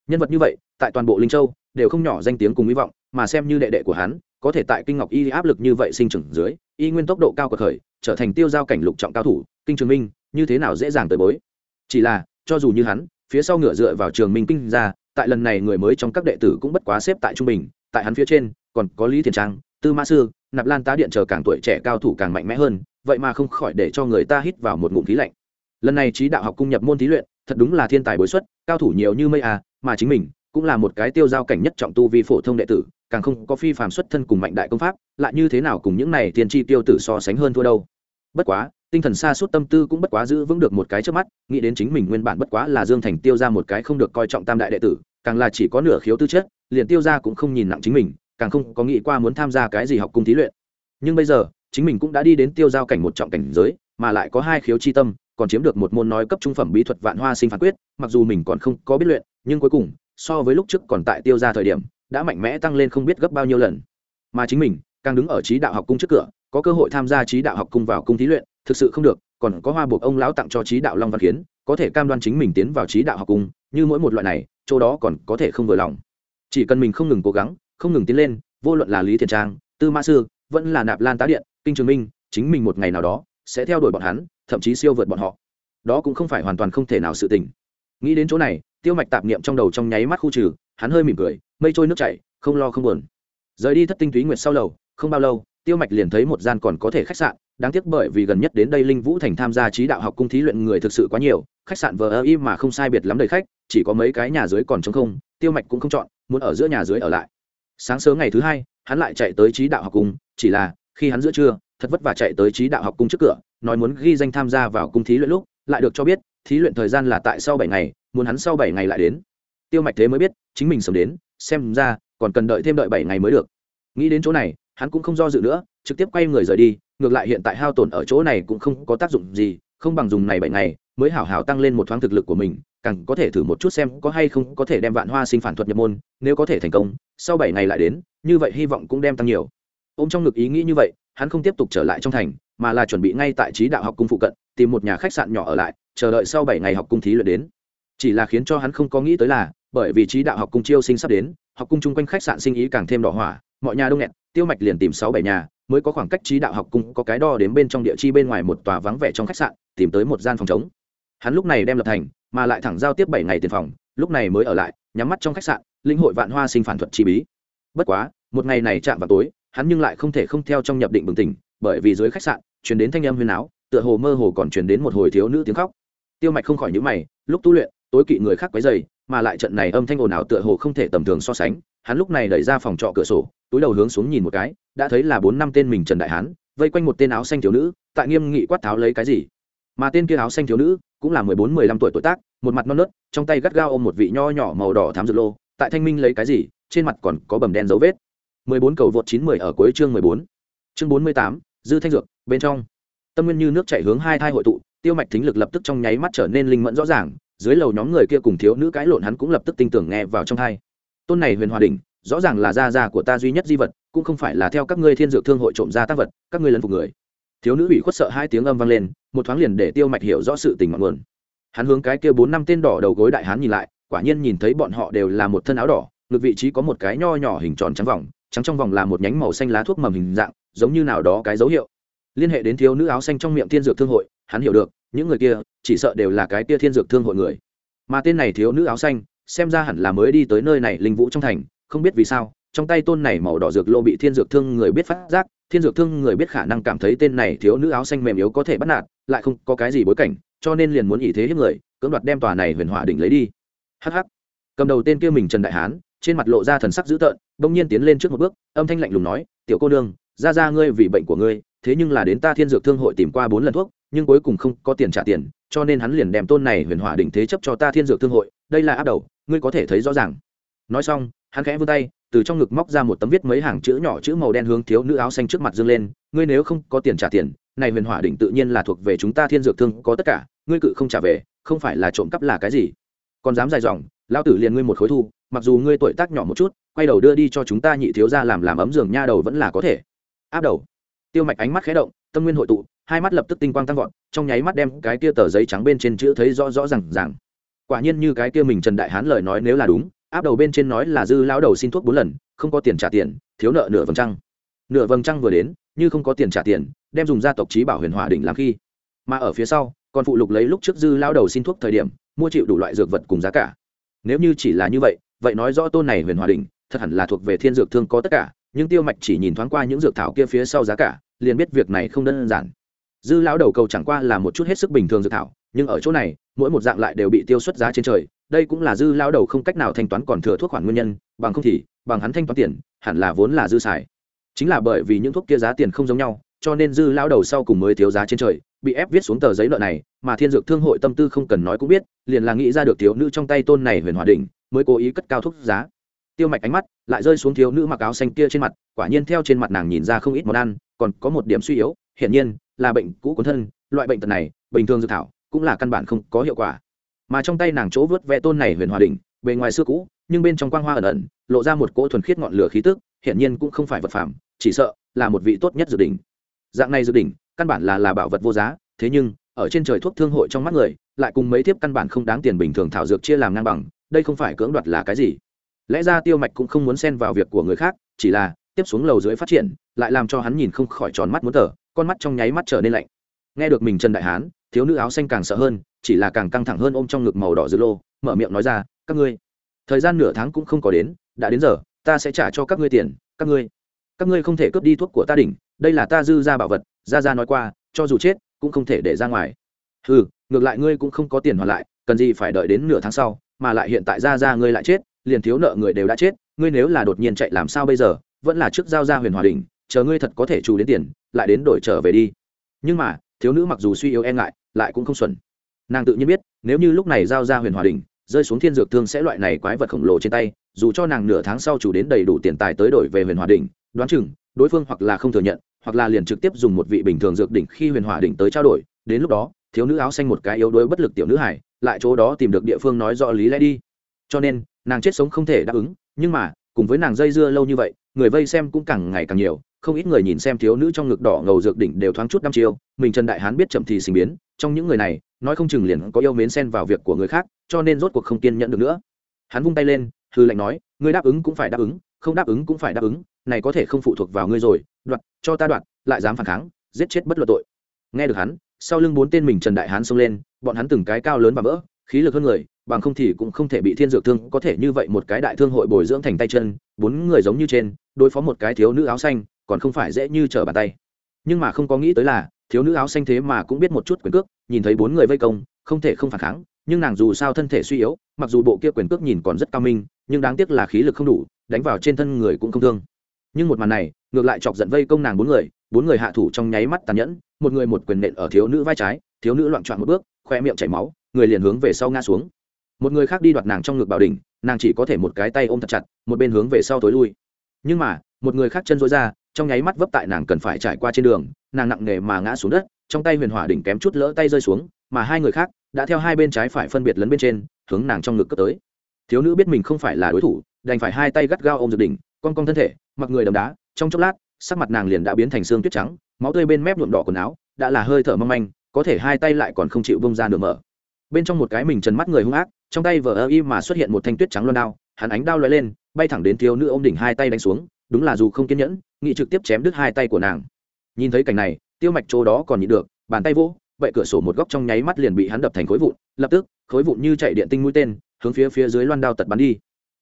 Nhân vật như vậy, tại toàn bộ linh châu đều không nhỏ danh tiếng cùng hy vọng, mà xem như đệ đệ của hắn, có thể tại kinh ngọc y áp lực như vậy sinh trưởng dưới, y nguyên tốc độ cao của khởi trở thành tiêu giao cảnh lục trọng cao thủ, kinh trường minh, như thế nào dễ dàng tới bối? Chỉ là, cho dù như hắn, phía sau ngựa dựa vào trường minh kinh ra, tại lần này người mới trong các đệ tử cũng bất quá xếp tại trung bình, tại hắn phía trên, còn có lý thiền trang, tư mã sư, nạp lan tá điện chờ càng tuổi trẻ cao thủ càng mạnh mẽ hơn, vậy mà không khỏi để cho người ta hít vào một ngụm khí lạnh. Lần này trí đạo học cung nhập môn thí luyện, thật đúng là thiên tài bối xuất, cao thủ nhiều như mây à mà chính mình cũng là một cái tiêu giao cảnh nhất trọng tu vi phổ thông đệ tử, càng không có phi phàm xuất thân cùng mạnh đại công pháp, lại như thế nào cùng những này tiên tri tiêu tử so sánh hơn thua đâu. Bất quá tinh thần xa suốt tâm tư cũng bất quá giữ vững được một cái trước mắt, nghĩ đến chính mình nguyên bản bất quá là dương thành tiêu ra một cái không được coi trọng tam đại đệ tử, càng là chỉ có nửa khiếu tư chất, liền tiêu ra cũng không nhìn nặng chính mình, càng không có nghĩ qua muốn tham gia cái gì học cung thí luyện. Nhưng bây giờ, chính mình cũng đã đi đến tiêu giao cảnh một trọng cảnh giới, mà lại có hai khiếu chi tâm, còn chiếm được một môn nói cấp trung phẩm bí thuật vạn hoa sinh phán quyết, mặc dù mình còn không có biết luyện, nhưng cuối cùng, so với lúc trước còn tại tiêu ra thời điểm, đã mạnh mẽ tăng lên không biết gấp bao nhiêu lần. Mà chính mình, càng đứng ở trí đạo học cung trước cửa, có cơ hội tham gia trí đạo học cung vào cung thí luyện thực sự không được, còn có hoa buộc ông lão tặng cho trí đạo long văn kiến, có thể cam đoan chính mình tiến vào trí đạo học cung như mỗi một loại này, chỗ đó còn có thể không vừa lòng. Chỉ cần mình không ngừng cố gắng, không ngừng tiến lên, vô luận là lý thiền trang, tư mã sư, vẫn là nạp lan tá điện, kinh trường minh, chính mình một ngày nào đó sẽ theo đuổi bọn hắn, thậm chí siêu vượt bọn họ. Đó cũng không phải hoàn toàn không thể nào sự tình. Nghĩ đến chỗ này, tiêu mạch tạp niệm trong đầu trong nháy mắt khu trừ, hắn hơi mỉm cười, mây trôi nước chảy, không lo không buồn. Rời đi thất tinh túy nguyệt sau lầu, không bao lâu tiêu mạch liền thấy một gian còn có thể khách sạn, đáng tiếc bởi vì gần nhất đến đây linh vũ thành tham gia trí đạo học cung thí luyện người thực sự quá nhiều, khách sạn vờ ơ im mà không sai biệt lắm đầy khách, chỉ có mấy cái nhà dưới còn trống không, tiêu mạch cũng không chọn, muốn ở giữa nhà dưới ở lại. Sáng sớm ngày thứ hai, hắn lại chạy tới trí đạo học cung, chỉ là, khi hắn giữa trưa, thật vất vả chạy tới trí đạo học cung trước cửa, nói muốn ghi danh tham gia vào cung thí luyện lúc, lại được cho biết, thí luyện thời gian là tại sau bảy ngày, muốn hắn sau bảy ngày lại đến. Tiêu mạch thế mới biết, chính mình sớm đến, xem ra, còn cần đợi thêm đợi bảy ngày mới được. Nghĩ đến chỗ này hắn cũng không do dự nữa, trực tiếp quay người rời đi, ngược lại hiện tại hao tổn ở chỗ này cũng không có tác dụng gì, không bằng dùng này bảy ngày, mới hảo hảo tăng lên một thoáng thực lực của mình, càng có thể thử một chút xem có hay không có thể đem vạn hoa sinh phản thuật nhập môn, nếu có thể thành công, sau bảy ngày lại đến, như vậy hy vọng cũng đem tăng nhiều. Ô m trong ngực ý nghĩ như vậy, hắn không tiếp tục trở lại trong thành, mà là chuẩn bị ngay tại trí đạo học cung phụ cận, tìm một nhà khách sạn nhỏ ở lại, chờ đợi sau bảy ngày học cung thí luyện đến. Chỉ là khiến cho hắn không có nghĩ tới là, bởi vì trí đạo học cung chiêu sinh sắp đến, học cung chung quanh khách sạn sinh ý càng thêm đỏ hỏa mọi nhà đông nghẹt, tiêu mạch liền tìm sáu bảy nhà, mới có khoảng cách trí đạo học cung có cái đo đến bên trong địa chi bên ngoài một tòa vắng vẻ trong khách sạn, tìm tới một gian phòng chống hắn lúc này đem lập thành, mà lại thẳng giao tiếp bảy ngày tiền phòng, lúc này mới ở lại, nhắm mắt trong khách sạn, linh hội vạn hoa sinh phản thuật chi bí. Bất quá, một ngày này chạm vào tối, hắn nhưng lại không thể không theo trong nhập định bừng tỉnh, bởi vì dưới khách sạn chuyển đến thanh âm huyền áo, tựa hồ mơ hồ còn chuyển đến một hồi thiếu nữ tiếng khóc. Tiêu mạch không khỏi nhữ mày, lúc tu luyện, tối kỵ người khác quấy dày mà lại trận này âm thanh ồn ào tựa hồ không thể tầm thường so sánh hắn lúc này đẩy ra phòng trọ cửa sổ, túi đầu hướng xuống nhìn một cái, đã thấy là bốn năm tên mình trần đại hán, vây quanh một tên áo xanh thiếu nữ, tại nghiêm nghị quát tháo lấy cái gì. Mà tên kia áo xanh thiếu nữ, cũng là mười bốn, mười lăm tuổi tuổi tác, một mặt non nớt, trong tay gắt gao ôm một vị nho nhỏ màu đỏ thám dược lô, tại thanh minh lấy cái gì, trên mặt còn có bầm đen dấu vết. mười bốn cầu vượt chín mười ở cuối chương mười bốn. Chương bốn mươi tám, dư thanh dược, bên trong. Tâm nguyên như nước chảy hướng hai thai hội tụ, tiêu mạch thính lực lập tức trong nháy mắt trở nên linh mẫn rõ ràng, dưới lầu nhóm người kia cùng thiếu nữ cãi lộn hắn cũng lập tức tin tưởng nghe vào trong hai tôn này huyền hòa đình rõ ràng là gia gia của ta duy nhất di vật, cũng không phải là theo các ngươi thiên dược thương hội trộm ra tác vật, các ngươi lấn phục người. Thiếu nữ ủy khuất sợ hai tiếng âm vang lên, một thoáng liền để tiêu mạch hiểu rõ sự tình mọi nguồn. Hắn hướng cái kia bốn năm tên đỏ đầu gối đại hán nhìn lại, quả nhiên nhìn thấy bọn họ đều là một thân áo đỏ, ngực vị trí có một cái nho nhỏ hình tròn trắng vòng, trắng trong vòng là một nhánh màu xanh lá thuốc mầm hình dạng, giống như nào đó cái dấu hiệu. Liên hệ đến thiếu nữ áo xanh trong miệng thiên dược thương hội, hắn hiểu được, những người kia chỉ sợ đều là cái kia thiên dược thương hội người. Mà tên này thiếu nữ áo xanh xem ra hẳn là mới đi tới nơi này linh vũ trong thành, không biết vì sao, trong tay tôn này màu đỏ dược lô bị thiên dược thương người biết phát giác, thiên dược thương người biết khả năng cảm thấy tên này thiếu nữ áo xanh mềm yếu có thể bắt nạt, lại không có cái gì bối cảnh, cho nên liền muốn ý thế hiếp người, cưỡng đoạt đem tòa này huyền hỏa đỉnh lấy đi. Hh cầm đầu tên kia mình trần đại hán, trên mặt lộ ra thần sắc dữ tợn, bỗng nhiên tiến lên trước một bước, âm thanh lạnh lùng nói, tiểu cô nương, ra ra ngươi vì bệnh của ngươi, thế nhưng là đến ta thiên dược thương hội tìm qua bốn lần thuốc, nhưng cuối cùng không có tiền trả tiền, cho nên hắn liền đem tôn này huyền hỏa đỉnh thế chấp cho ta thiên dược thương hội đây là áp đầu, ngươi có thể thấy rõ ràng. Nói xong, hắn khẽ vươn tay, từ trong ngực móc ra một tấm viết mấy hàng chữ nhỏ chữ màu đen hướng thiếu nữ áo xanh trước mặt dương lên, ngươi nếu không có tiền trả tiền, này huyền hỏa đỉnh tự nhiên là thuộc về chúng ta thiên dược thương, có tất cả, ngươi cự không trả về, không phải là trộm cắp là cái gì. Còn dám dài dòng lao tử liền ngươi một khối thu, mặc dù ngươi tuổi tác nhỏ một chút, quay đầu đưa đi cho chúng ta nhị thiếu ra làm làm ấm giường nha đầu vẫn là có thể. Áp đầu. Tiêu mạch ánh mắt khé động, tâm nguyên hội tụ, hai mắt lập tức tinh quang tăng vọt, trong nháy mắt đem cái kia tờ giấy trắng bên trên chữ thấy rõ rõ r à n g r à n g quả nhiên như cái kia mình trần đại hán lời nói nếu là đúng, áp đầu bên trên nói là dư lão đầu xin thuốc bốn lần, không có tiền trả tiền, thiếu nợ nửa vầng trăng. Nửa vầng trăng vừa đến, như không có tiền trả tiền, đem dùng gia tộc trí bảo huyền hòa đỉnh làm khi. Mà ở phía sau, còn phụ lục lấy lúc trước dư lão đầu xin thuốc thời điểm, mua chịu đủ loại dược vật cùng giá cả. Nếu như chỉ là như vậy vậy nói rõ tôn này huyền hòa đỉnh, thật hẳn là thuộc về thiên dược thương có tất cả, nhưng tiêu mạch chỉ nhìn thoáng qua những dược thảo kia phía sau giá cả, liền biết việc này không đơn giản dư lão đầu cầu chẳng qua là một chút hết sức bình thường dự thảo, nhưng ở chỗ này, mỗi một dạng lại đều bị tiêu xuất giá trên trời, đây cũng là dư lão đầu không cách nào thanh toán còn thừa thuốc khoản nguyên nhân, bằng không thì, bằng hắn thanh toán tiền, hẳn là vốn là dư xài. Chính là bởi vì những thuốc kia giá tiền không giống nhau, cho nên dư lão đầu sau cùng mới thiếu giá trên trời, bị ép viết xuống tờ giấy nợ này, mà thiên dược thương hội tâm tư không cần nói cũng biết, liền là nghĩ ra được thiếu nữ trong tay tôn này huyền hòa đình mới cố ý cất cao thuốc giá. Tiêu mạch ánh mắt lại rơi xuống thiếu nữ mặc áo xanh kia trên mặt, quả nhiên theo trên mặt nàng nhìn ra không ít món ăn, còn có một điểm suy yếu hiển nhiên là bệnh cũ cuốn thân, loại bệnh tật này, bình thường dược thảo cũng là căn bản không có hiệu quả. Mà trong tay nàng chỗ vớt vẽ tôn này huyền hòa đỉnh, bề ngoài xưa cũ, nhưng bên trong quang hoa ẩn ẩn, lộ ra một cỗ thuần khiết ngọn lửa khí tức, hiển nhiên cũng không phải vật phẩm, chỉ sợ là một vị tốt nhất dự đỉnh. Dạng này dự đỉnh, căn bản là là bảo vật vô giá, thế nhưng, ở trên trời thuốc thương hội trong mắt người, lại cùng mấy tiếp căn bản không đáng tiền bình thường thảo dược chia làm ngang bằng, đây không phải cưỡng đoạt là cái gì. Lẽ ra tiêu mạch cũng không muốn xen vào việc của người khác, chỉ là tiếp xuống lầu dưới phát triển, lại làm cho hắn nhìn không khỏi tròn mắt muốn thở con mắt trong nháy mắt trở nên lạnh. Nghe được mình trần đại hán, thiếu nữ áo xanh càng sợ hơn, chỉ là càng căng thẳng hơn ôm trong ngực màu đỏ dữ lô, mở miệng nói ra, các ngươi, thời gian nửa tháng cũng không có đến, đã đến giờ, ta sẽ trả cho các ngươi tiền, các ngươi các ngươi không thể cướp đi thuốc của ta đỉnh, đây là ta dư ra bảo vật. Ra ra nói qua, cho dù chết, cũng không thể để ra ngoài. Ừ ngược lại ngươi cũng không có tiền hoàn lại, cần gì phải đợi đến nửa tháng sau, mà lại hiện tại ra ra ngươi lại chết, liền thiếu nợ người đều đã chết, ngươi nếu là đột nhiên chạy làm sao bây giờ, vẫn là trước giao ra huyền hòa đình chờ ngươi thật có thể trù đến tiền, lại đến đổi trở về đi. Nhưng mà, thiếu nữ mặc dù suy yếu e ngại, lại cũng không xuẩn. Nàng tự nhiên biết, nếu như lúc này giao ra huyền hòa đình rơi xuống thiên dược thương sẽ loại này quái vật khổng lồ trên tay, dù cho nàng nửa tháng sau chủ đến đầy đủ tiền tài tới đổi về huyền hòa đình đoán chừng, đối phương hoặc là không thừa nhận, hoặc là liền trực tiếp dùng một vị bình thường dược đỉnh khi huyền hòa đỉnh tới trao đổi, đến lúc đó, thiếu nữ áo xanh một cái yếu đuối bất lực tiểu nữ hải lại chỗ đó tìm được địa phương nói rõ lý lẽ đi. Cho nên, nàng chết sống không thể đáp ứng, nhưng mà, cùng với nàng dây dưa lâu như vậy, người vây xem cũng càng ngày càng nhiều không ít người nhìn xem thiếu nữ trong ngực đỏ ngầu dược đỉnh đều thoáng chút năm chiêu, mình trần đại hán biết chậm thì sinh biến, trong những người này, nói không chừng liền có yêu mến xen vào việc của người khác, cho nên rốt cuộc không kiên nhẫn được nữa. Hắn vung tay lên, hư lệnh nói, ngươi đáp ứng cũng phải đáp ứng, không đáp ứng cũng phải đáp ứng, này có thể không phụ thuộc vào ngươi rồi, đoạt, cho ta đoạt, lại dám phản kháng, giết chết bất luận tội. Nghe được hắn, sau lưng bốn tên mình trần đại hán xông lên, bọn hắn từng cái cao lớn và vỡ, khí lực hơn người, bằng không thì cũng không thể bị thiên dược thương, có thể như vậy một cái đại thương hội bồi dưỡng thành tay chân, bốn người giống như trên, đối phó một cái thiếu nữ áo xanh còn không phải dễ như trở bàn tay. Nhưng mà không có nghĩ tới là, thiếu nữ áo xanh thế mà cũng biết một chút quyền cước, nhìn thấy bốn người vây công, không thể không phản kháng, nhưng nàng dù sao thân thể suy yếu, mặc dù bộ kia quyền cước nhìn còn rất cao minh, nhưng đáng tiếc là khí lực không đủ, đánh vào trên thân người cũng không thương. Nhưng một màn này, ngược lại chọc giận vây công nàng bốn người bốn người hạ thủ trong nháy mắt tàn nhẫn, một người một quyền nện ở thiếu nữ vai trái, thiếu nữ loạn trọn một bước, khoe miệng chảy máu, người liền hướng về sau ngã xuống. Một người khác đi đoạt nàng trong ngực bảo đỉnh, nàng chỉ có thể một cái tay ôm thật chặt, một bên hướng về sau tối lui. Nhưng mà, một người khác chân dối ra trong nháy mắt vấp tại nàng cần phải trải qua trên đường, nàng nặng nề mà ngã xuống đất, trong tay huyền hỏa đỉnh kém chút lỡ tay rơi xuống, mà hai người khác đã theo hai bên trái phải phân biệt lấn bên trên, hướng nàng trong ngực cất tới. Thiếu nữ biết mình không phải là đối thủ, đành phải hai tay gắt gao ôm dược đỉnh, con con thân thể, mặc người đầm đá, trong chốc lát, sắc mặt nàng liền đã biến thành xương tuyết trắng, máu tươi bên mép nhuộm đỏ quần áo, đã là hơi thở mâm anh có thể hai tay lại còn không chịu bông ra nửa mở. Bên trong một cái mình trần mắt người hung ác, trong tay vờ ơ y mà xuất hiện một thanh tuyết trắng loan đao, hắn ánh đao lóe lên, bay thẳng đến thiếu nữ ôm đỉnh hai tay đánh xuống đúng là dù không kiên nhẫn nghị trực tiếp chém đứt hai tay của nàng. Nhìn thấy cảnh này, tiêu mạch chỗ đó còn nhịn được, bàn tay vỗ, vậy cửa sổ một góc trong nháy mắt liền bị hắn đập thành khối vụn, lập tức, khối vụn như chạy điện tinh mũi tên, hướng phía phía dưới loan đao tật bắn đi.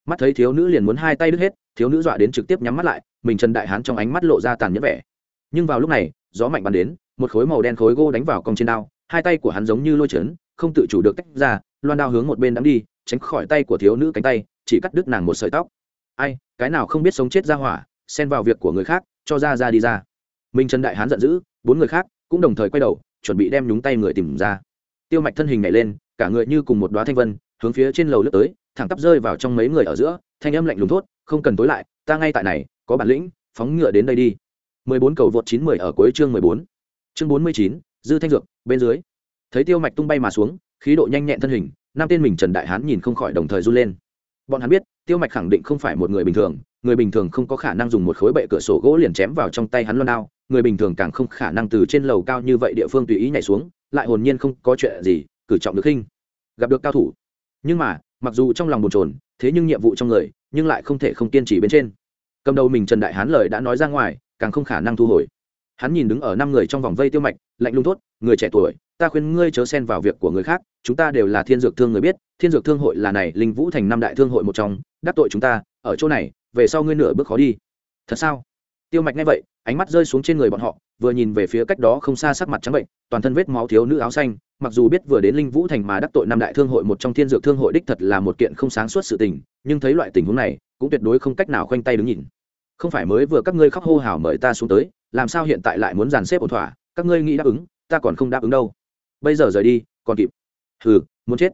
Mắt thấy thiếu nữ liền muốn hai tay đứt hết, thiếu nữ dọa đến trực tiếp nhắm mắt lại, mình trần đại hán trong ánh mắt lộ ra tàn nhẫn vẻ. Nhưng vào lúc này, gió mạnh bắn đến, một khối màu đen khối gỗ đánh vào cong trên đao, hai tay của hắn giống như lôi trấn không tự chủ được tách ra, loan đao hướng một bên đắm đi, tránh khỏi tay của thiếu nữ cánh tay, chỉ cắt đứt nàng một sợi tóc ai cái nào không biết sống chết ra hỏa xen vào việc của người khác cho ra ra đi ra minh trần đại hán giận dữ bốn người khác cũng đồng thời quay đầu chuẩn bị đem nhúng tay người tìm ra tiêu mạch thân hình nhảy lên cả người như cùng một đoá thanh vân hướng phía trên lầu lướt tới thẳng tắp rơi vào trong mấy người ở giữa thanh âm lạnh lùng thốt không cần tối lại ta ngay tại này có bản lĩnh phóng ngựa đến đây đi 14 cầu vượt 910 ở cuối chương 14. Chương 49, dư thanh dược, bên dưới. Thấy Tiêu Mạch tung bay mà xuống, khí độ nhanh nhẹn thân hình, năm tên mình Trần Đại Hán nhìn không khỏi đồng thời run lên. Bọn hắn biết, Tiêu Mạch khẳng định không phải một người bình thường, người bình thường không có khả năng dùng một khối bệ cửa sổ gỗ liền chém vào trong tay hắn loan đao, người bình thường càng không khả năng từ trên lầu cao như vậy địa phương tùy ý nhảy xuống, lại hồn nhiên không có chuyện gì, cử trọng được khinh Gặp được cao thủ. Nhưng mà, mặc dù trong lòng bồn chồn, thế nhưng nhiệm vụ trong người, nhưng lại không thể không kiên trì bên trên. Cầm đầu mình Trần Đại Hán lời đã nói ra ngoài, càng không khả năng thu hồi hắn nhìn đứng ở năm người trong vòng vây tiêu mạch lạnh lùng thốt người trẻ tuổi ta khuyên ngươi chớ xen vào việc của người khác, chúng ta đều là thiên dược thương người biết, thiên dược thương hội là này, linh vũ thành năm đại thương hội một trong, đắc tội chúng ta, ở chỗ này, về sau ngươi nửa bước khó đi. Thật sao? Tiêu mạch nghe vậy, ánh mắt rơi xuống trên người bọn họ, vừa nhìn về phía cách đó không xa sắc mặt trắng bệnh, toàn thân vết máu thiếu nữ áo xanh, mặc dù biết vừa đến linh vũ thành mà đắc tội năm đại thương hội một trong thiên dược thương hội đích thật là một kiện không sáng suốt sự tình, nhưng thấy loại tình huống này, cũng tuyệt đối không cách nào khoanh tay đứng nhìn. Không phải mới vừa các ngươi khóc hô hào mời ta xuống tới, làm sao hiện tại lại muốn dàn xếp ổn thỏa, các ngươi nghĩ đáp ứng, ta còn không đáp ứng đâu bây giờ rời đi, còn kịp. Hừ, muốn chết.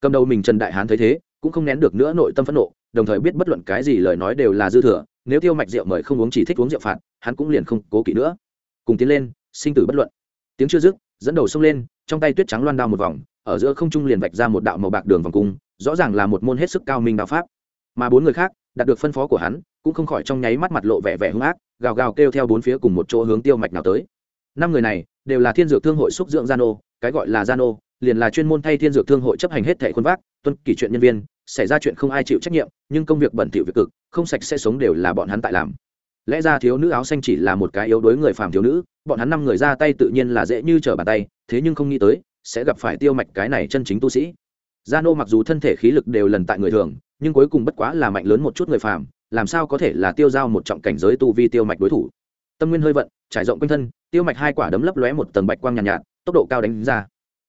Cầm đầu mình trần đại hán thấy thế, cũng không nén được nữa nội tâm phẫn nộ, đồng thời biết bất luận cái gì lời nói đều là dư thừa, nếu tiêu mạch rượu mời không uống chỉ thích uống rượu phạt, hắn cũng liền không cố kỵ nữa. Cùng tiến lên, sinh tử bất luận. Tiếng chưa dứt, dẫn đầu xông lên, trong tay tuyết trắng loan đao một vòng, ở giữa không trung liền vạch ra một đạo màu bạc đường vòng cung, rõ ràng là một môn hết sức cao minh đạo pháp. Mà bốn người khác, đạt được phân phó của hắn, cũng không khỏi trong nháy mắt mặt lộ vẻ vẻ hung ác, gào gào kêu theo bốn phía cùng một chỗ hướng tiêu mạch nào tới. Năm người này, đều là thiên dược thương hội xúc dưỡng gia nô cái gọi là gian ô liền là chuyên môn thay thiên dược thương hội chấp hành hết thẻ khuôn vác tuân kỷ chuyện nhân viên xảy ra chuyện không ai chịu trách nhiệm nhưng công việc bẩn thỉu việc cực không sạch sẽ sống đều là bọn hắn tại làm. Lẽ ra thiếu nữ áo xanh chỉ là một cái yếu đuối người phàm thiếu nữ bọn hắn năm người ra tay tự nhiên là dễ như trở bàn tay thế nhưng không nghĩ tới sẽ gặp phải tiêu mạch cái này chân chính tu sĩ. Gia nô mặc dù thân thể khí lực đều lần tại người thường nhưng cuối cùng bất quá là mạnh lớn một chút người phàm làm sao có thể là tiêu giao một trọng cảnh giới tu vi tiêu mạch đối thủ. Tâm nguyên hơi vận trải rộng quanh thân tiêu mạch hai quả đấm lấp lóe một tầng bạch quang nhàn nhạt, nhạt tốc độ cao đánh ra.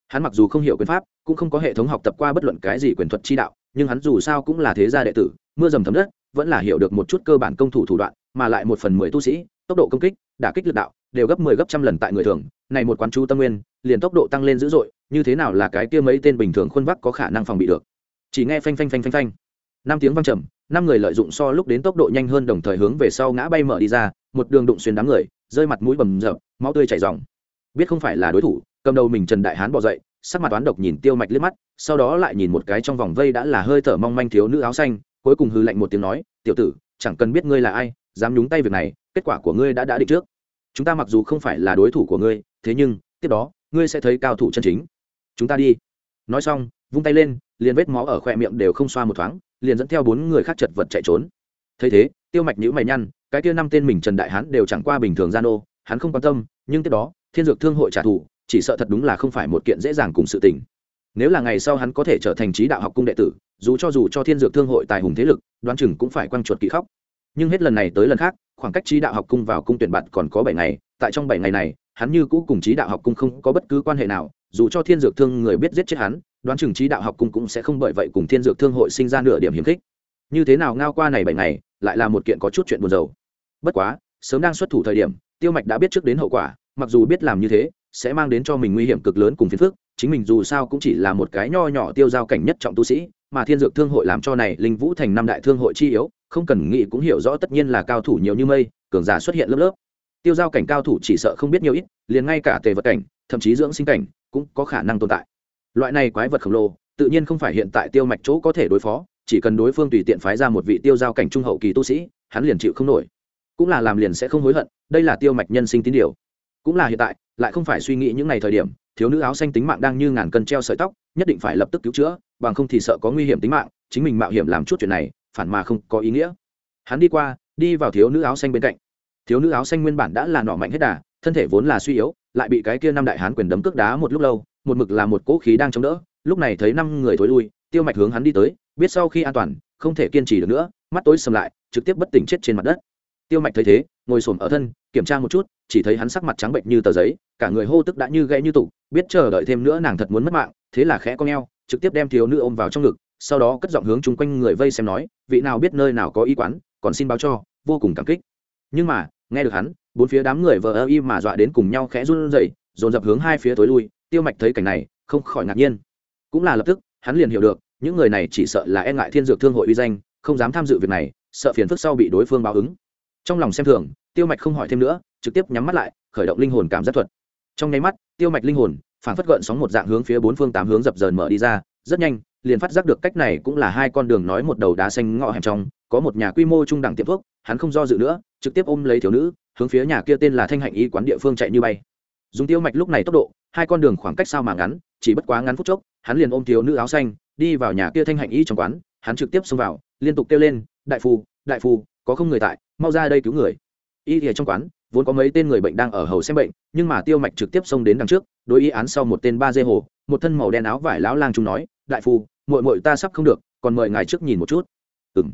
Hắn mặc dù không hiểu quyền pháp, cũng không có hệ thống học tập qua bất luận cái gì quyền thuật chi đạo, nhưng hắn dù sao cũng là thế gia đệ tử, mưa dầm thấm đất, vẫn là hiểu được một chút cơ bản công thủ thủ đoạn, mà lại một phần mười tu sĩ, tốc độ công kích, đả kích lực đạo, đều gấp mười 10 gấp trăm lần tại người thường. Này một quán chú tâm nguyên, liền tốc độ tăng lên dữ dội, như thế nào là cái kia mấy tên bình thường khuôn vác có khả năng phòng bị được? Chỉ nghe phanh phanh phanh phanh phanh. Năm tiếng vang trầm, năm người lợi dụng so lúc đến tốc độ nhanh hơn đồng thời hướng về sau ngã bay mở đi ra, một đường đụng xuyên đám người, rơi mặt mũi bầm rợp máu tươi chảy dòng biết không phải là đối thủ, cầm đầu mình trần đại hán bỏ dậy, sắc mặt toán độc nhìn tiêu mạch liếc mắt, sau đó lại nhìn một cái trong vòng vây đã là hơi thở mong manh thiếu nữ áo xanh, cuối cùng hư lạnh một tiếng nói, tiểu tử, chẳng cần biết ngươi là ai, dám nhúng tay việc này, kết quả của ngươi đã đã định trước. Chúng ta mặc dù không phải là đối thủ của ngươi, thế nhưng, tiếp đó, ngươi sẽ thấy cao thủ chân chính. Chúng ta đi. Nói xong, vung tay lên, liền vết máu ở khoe miệng đều không xoa một thoáng, liền dẫn theo bốn người khác chật vật chạy trốn. Thấy thế, tiêu mạch nhữ mày nhăn, cái kia năm tên mình trần đại hán đều chẳng qua bình thường gian ô, hắn không quan tâm, nhưng tiếp đó thiên dược thương hội trả thù, chỉ sợ thật đúng là không phải một kiện dễ dàng cùng sự tình. Nếu là ngày sau hắn có thể trở thành trí đạo học cung đệ tử, dù cho dù cho thiên dược thương hội tài hùng thế lực, đoán chừng cũng phải quăng chuột kỹ khóc. Nhưng hết lần này tới lần khác, khoảng cách trí đạo học cung vào cung tuyển bạn còn có bảy ngày, tại trong bảy ngày này, hắn như cũ cùng trí đạo học cung không có bất cứ quan hệ nào, dù cho thiên dược thương người biết giết chết hắn, đoán chừng trí đạo học cung cũng sẽ không bởi vậy cùng thiên dược thương hội sinh ra nửa điểm hiếm khích. Như thế nào ngao qua này bảy ngày, lại là một kiện có chút chuyện buồn rầu. Bất quá, sớm đang xuất thủ thời điểm, tiêu mạch đã biết trước đến hậu quả mặc dù biết làm như thế, sẽ mang đến cho mình nguy hiểm cực lớn cùng phiền phức, chính mình dù sao cũng chỉ là một cái nho nhỏ tiêu giao cảnh nhất trọng tu sĩ, mà thiên dược thương hội làm cho này, linh vũ thành năm đại thương hội chi yếu, không cần nghĩ cũng hiểu rõ tất nhiên là cao thủ nhiều như mây, cường giả xuất hiện lớp lớp. Tiêu giao cảnh cao thủ chỉ sợ không biết nhiều ít, liền ngay cả tề vật cảnh, thậm chí dưỡng sinh cảnh, cũng có khả năng tồn tại. Loại này quái vật khổng lồ, tự nhiên không phải hiện tại tiêu mạch chỗ có thể đối phó, chỉ cần đối phương tùy tiện phái ra một vị tiêu giao cảnh trung hậu kỳ tu sĩ, hắn liền chịu không nổi. Cũng là làm liền sẽ không hối hận, đây là tiêu mạch nhân sinh tín điều cũng là hiện tại, lại không phải suy nghĩ những ngày thời điểm, thiếu nữ áo xanh tính mạng đang như ngàn cân treo sợi tóc, nhất định phải lập tức cứu chữa, bằng không thì sợ có nguy hiểm tính mạng, chính mình mạo hiểm làm chút chuyện này, phản mà không có ý nghĩa. Hắn đi qua, đi vào thiếu nữ áo xanh bên cạnh. Thiếu nữ áo xanh nguyên bản đã là nọ mạnh hết đà, thân thể vốn là suy yếu, lại bị cái kia năm đại hán quyền đấm cước đá một lúc lâu, một mực là một cỗ khí đang chống đỡ, lúc này thấy năm người thối lui, tiêu mạch hướng hắn đi tới, biết sau khi an toàn, không thể kiên trì được nữa, mắt tối sầm lại, trực tiếp bất tỉnh chết trên mặt đất tiêu mạch thấy thế, ngồi xổm ở thân, kiểm tra một chút, chỉ thấy hắn sắc mặt trắng bệnh như tờ giấy, cả người hô tức đã như gãy như tủ biết chờ đợi thêm nữa nàng thật muốn mất mạng, thế là khẽ con eo trực tiếp đem thiếu nữ ôm vào trong ngực, sau đó cất giọng hướng chung quanh người vây xem nói, vị nào biết nơi nào có y quán, còn xin báo cho, vô cùng cảm kích. Nhưng mà, nghe được hắn, bốn phía đám người vờ ơ y mà dọa đến cùng nhau khẽ run rẩy, dồn dập hướng hai phía tối lui, tiêu mạch thấy cảnh này, không khỏi ngạc nhiên. Cũng là lập tức, hắn liền hiểu được, những người này chỉ sợ là e ngại thiên dược thương hội uy danh, không dám tham dự việc này, sợ phiền phức sau bị đối phương báo ứng trong lòng xem thường, tiêu mạch không hỏi thêm nữa, trực tiếp nhắm mắt lại, khởi động linh hồn cảm giác thuật. Trong nháy mắt, tiêu mạch linh hồn, phản phất gợn sóng một dạng hướng phía bốn phương tám hướng dập dờn mở đi ra, rất nhanh, liền phát giác được cách này cũng là hai con đường nói một đầu đá xanh ngõ hẻm trong, có một nhà quy mô trung đẳng tiệm thuốc, hắn không do dự nữa, trực tiếp ôm lấy thiếu nữ, hướng phía nhà kia tên là thanh hạnh y quán địa phương chạy như bay. Dùng tiêu mạch lúc này tốc độ, hai con đường khoảng cách sao mà ngắn, chỉ bất quá ngắn phút chốc, hắn liền ôm thiếu nữ áo xanh, đi vào nhà kia thanh hạnh y trong quán, hắn trực tiếp xông vào, liên tục kêu lên, đại phu đại phu có không người tại, mau ra đây cứu người. Y thì trong quán, vốn có mấy tên người bệnh đang ở hầu xem bệnh, nhưng mà tiêu mạch trực tiếp xông đến đằng trước, đối y án sau một tên ba dê hồ, một thân màu đen áo vải lão lang trung nói, đại phu, muội muội ta sắp không được, còn mời ngài trước nhìn một chút. Ừng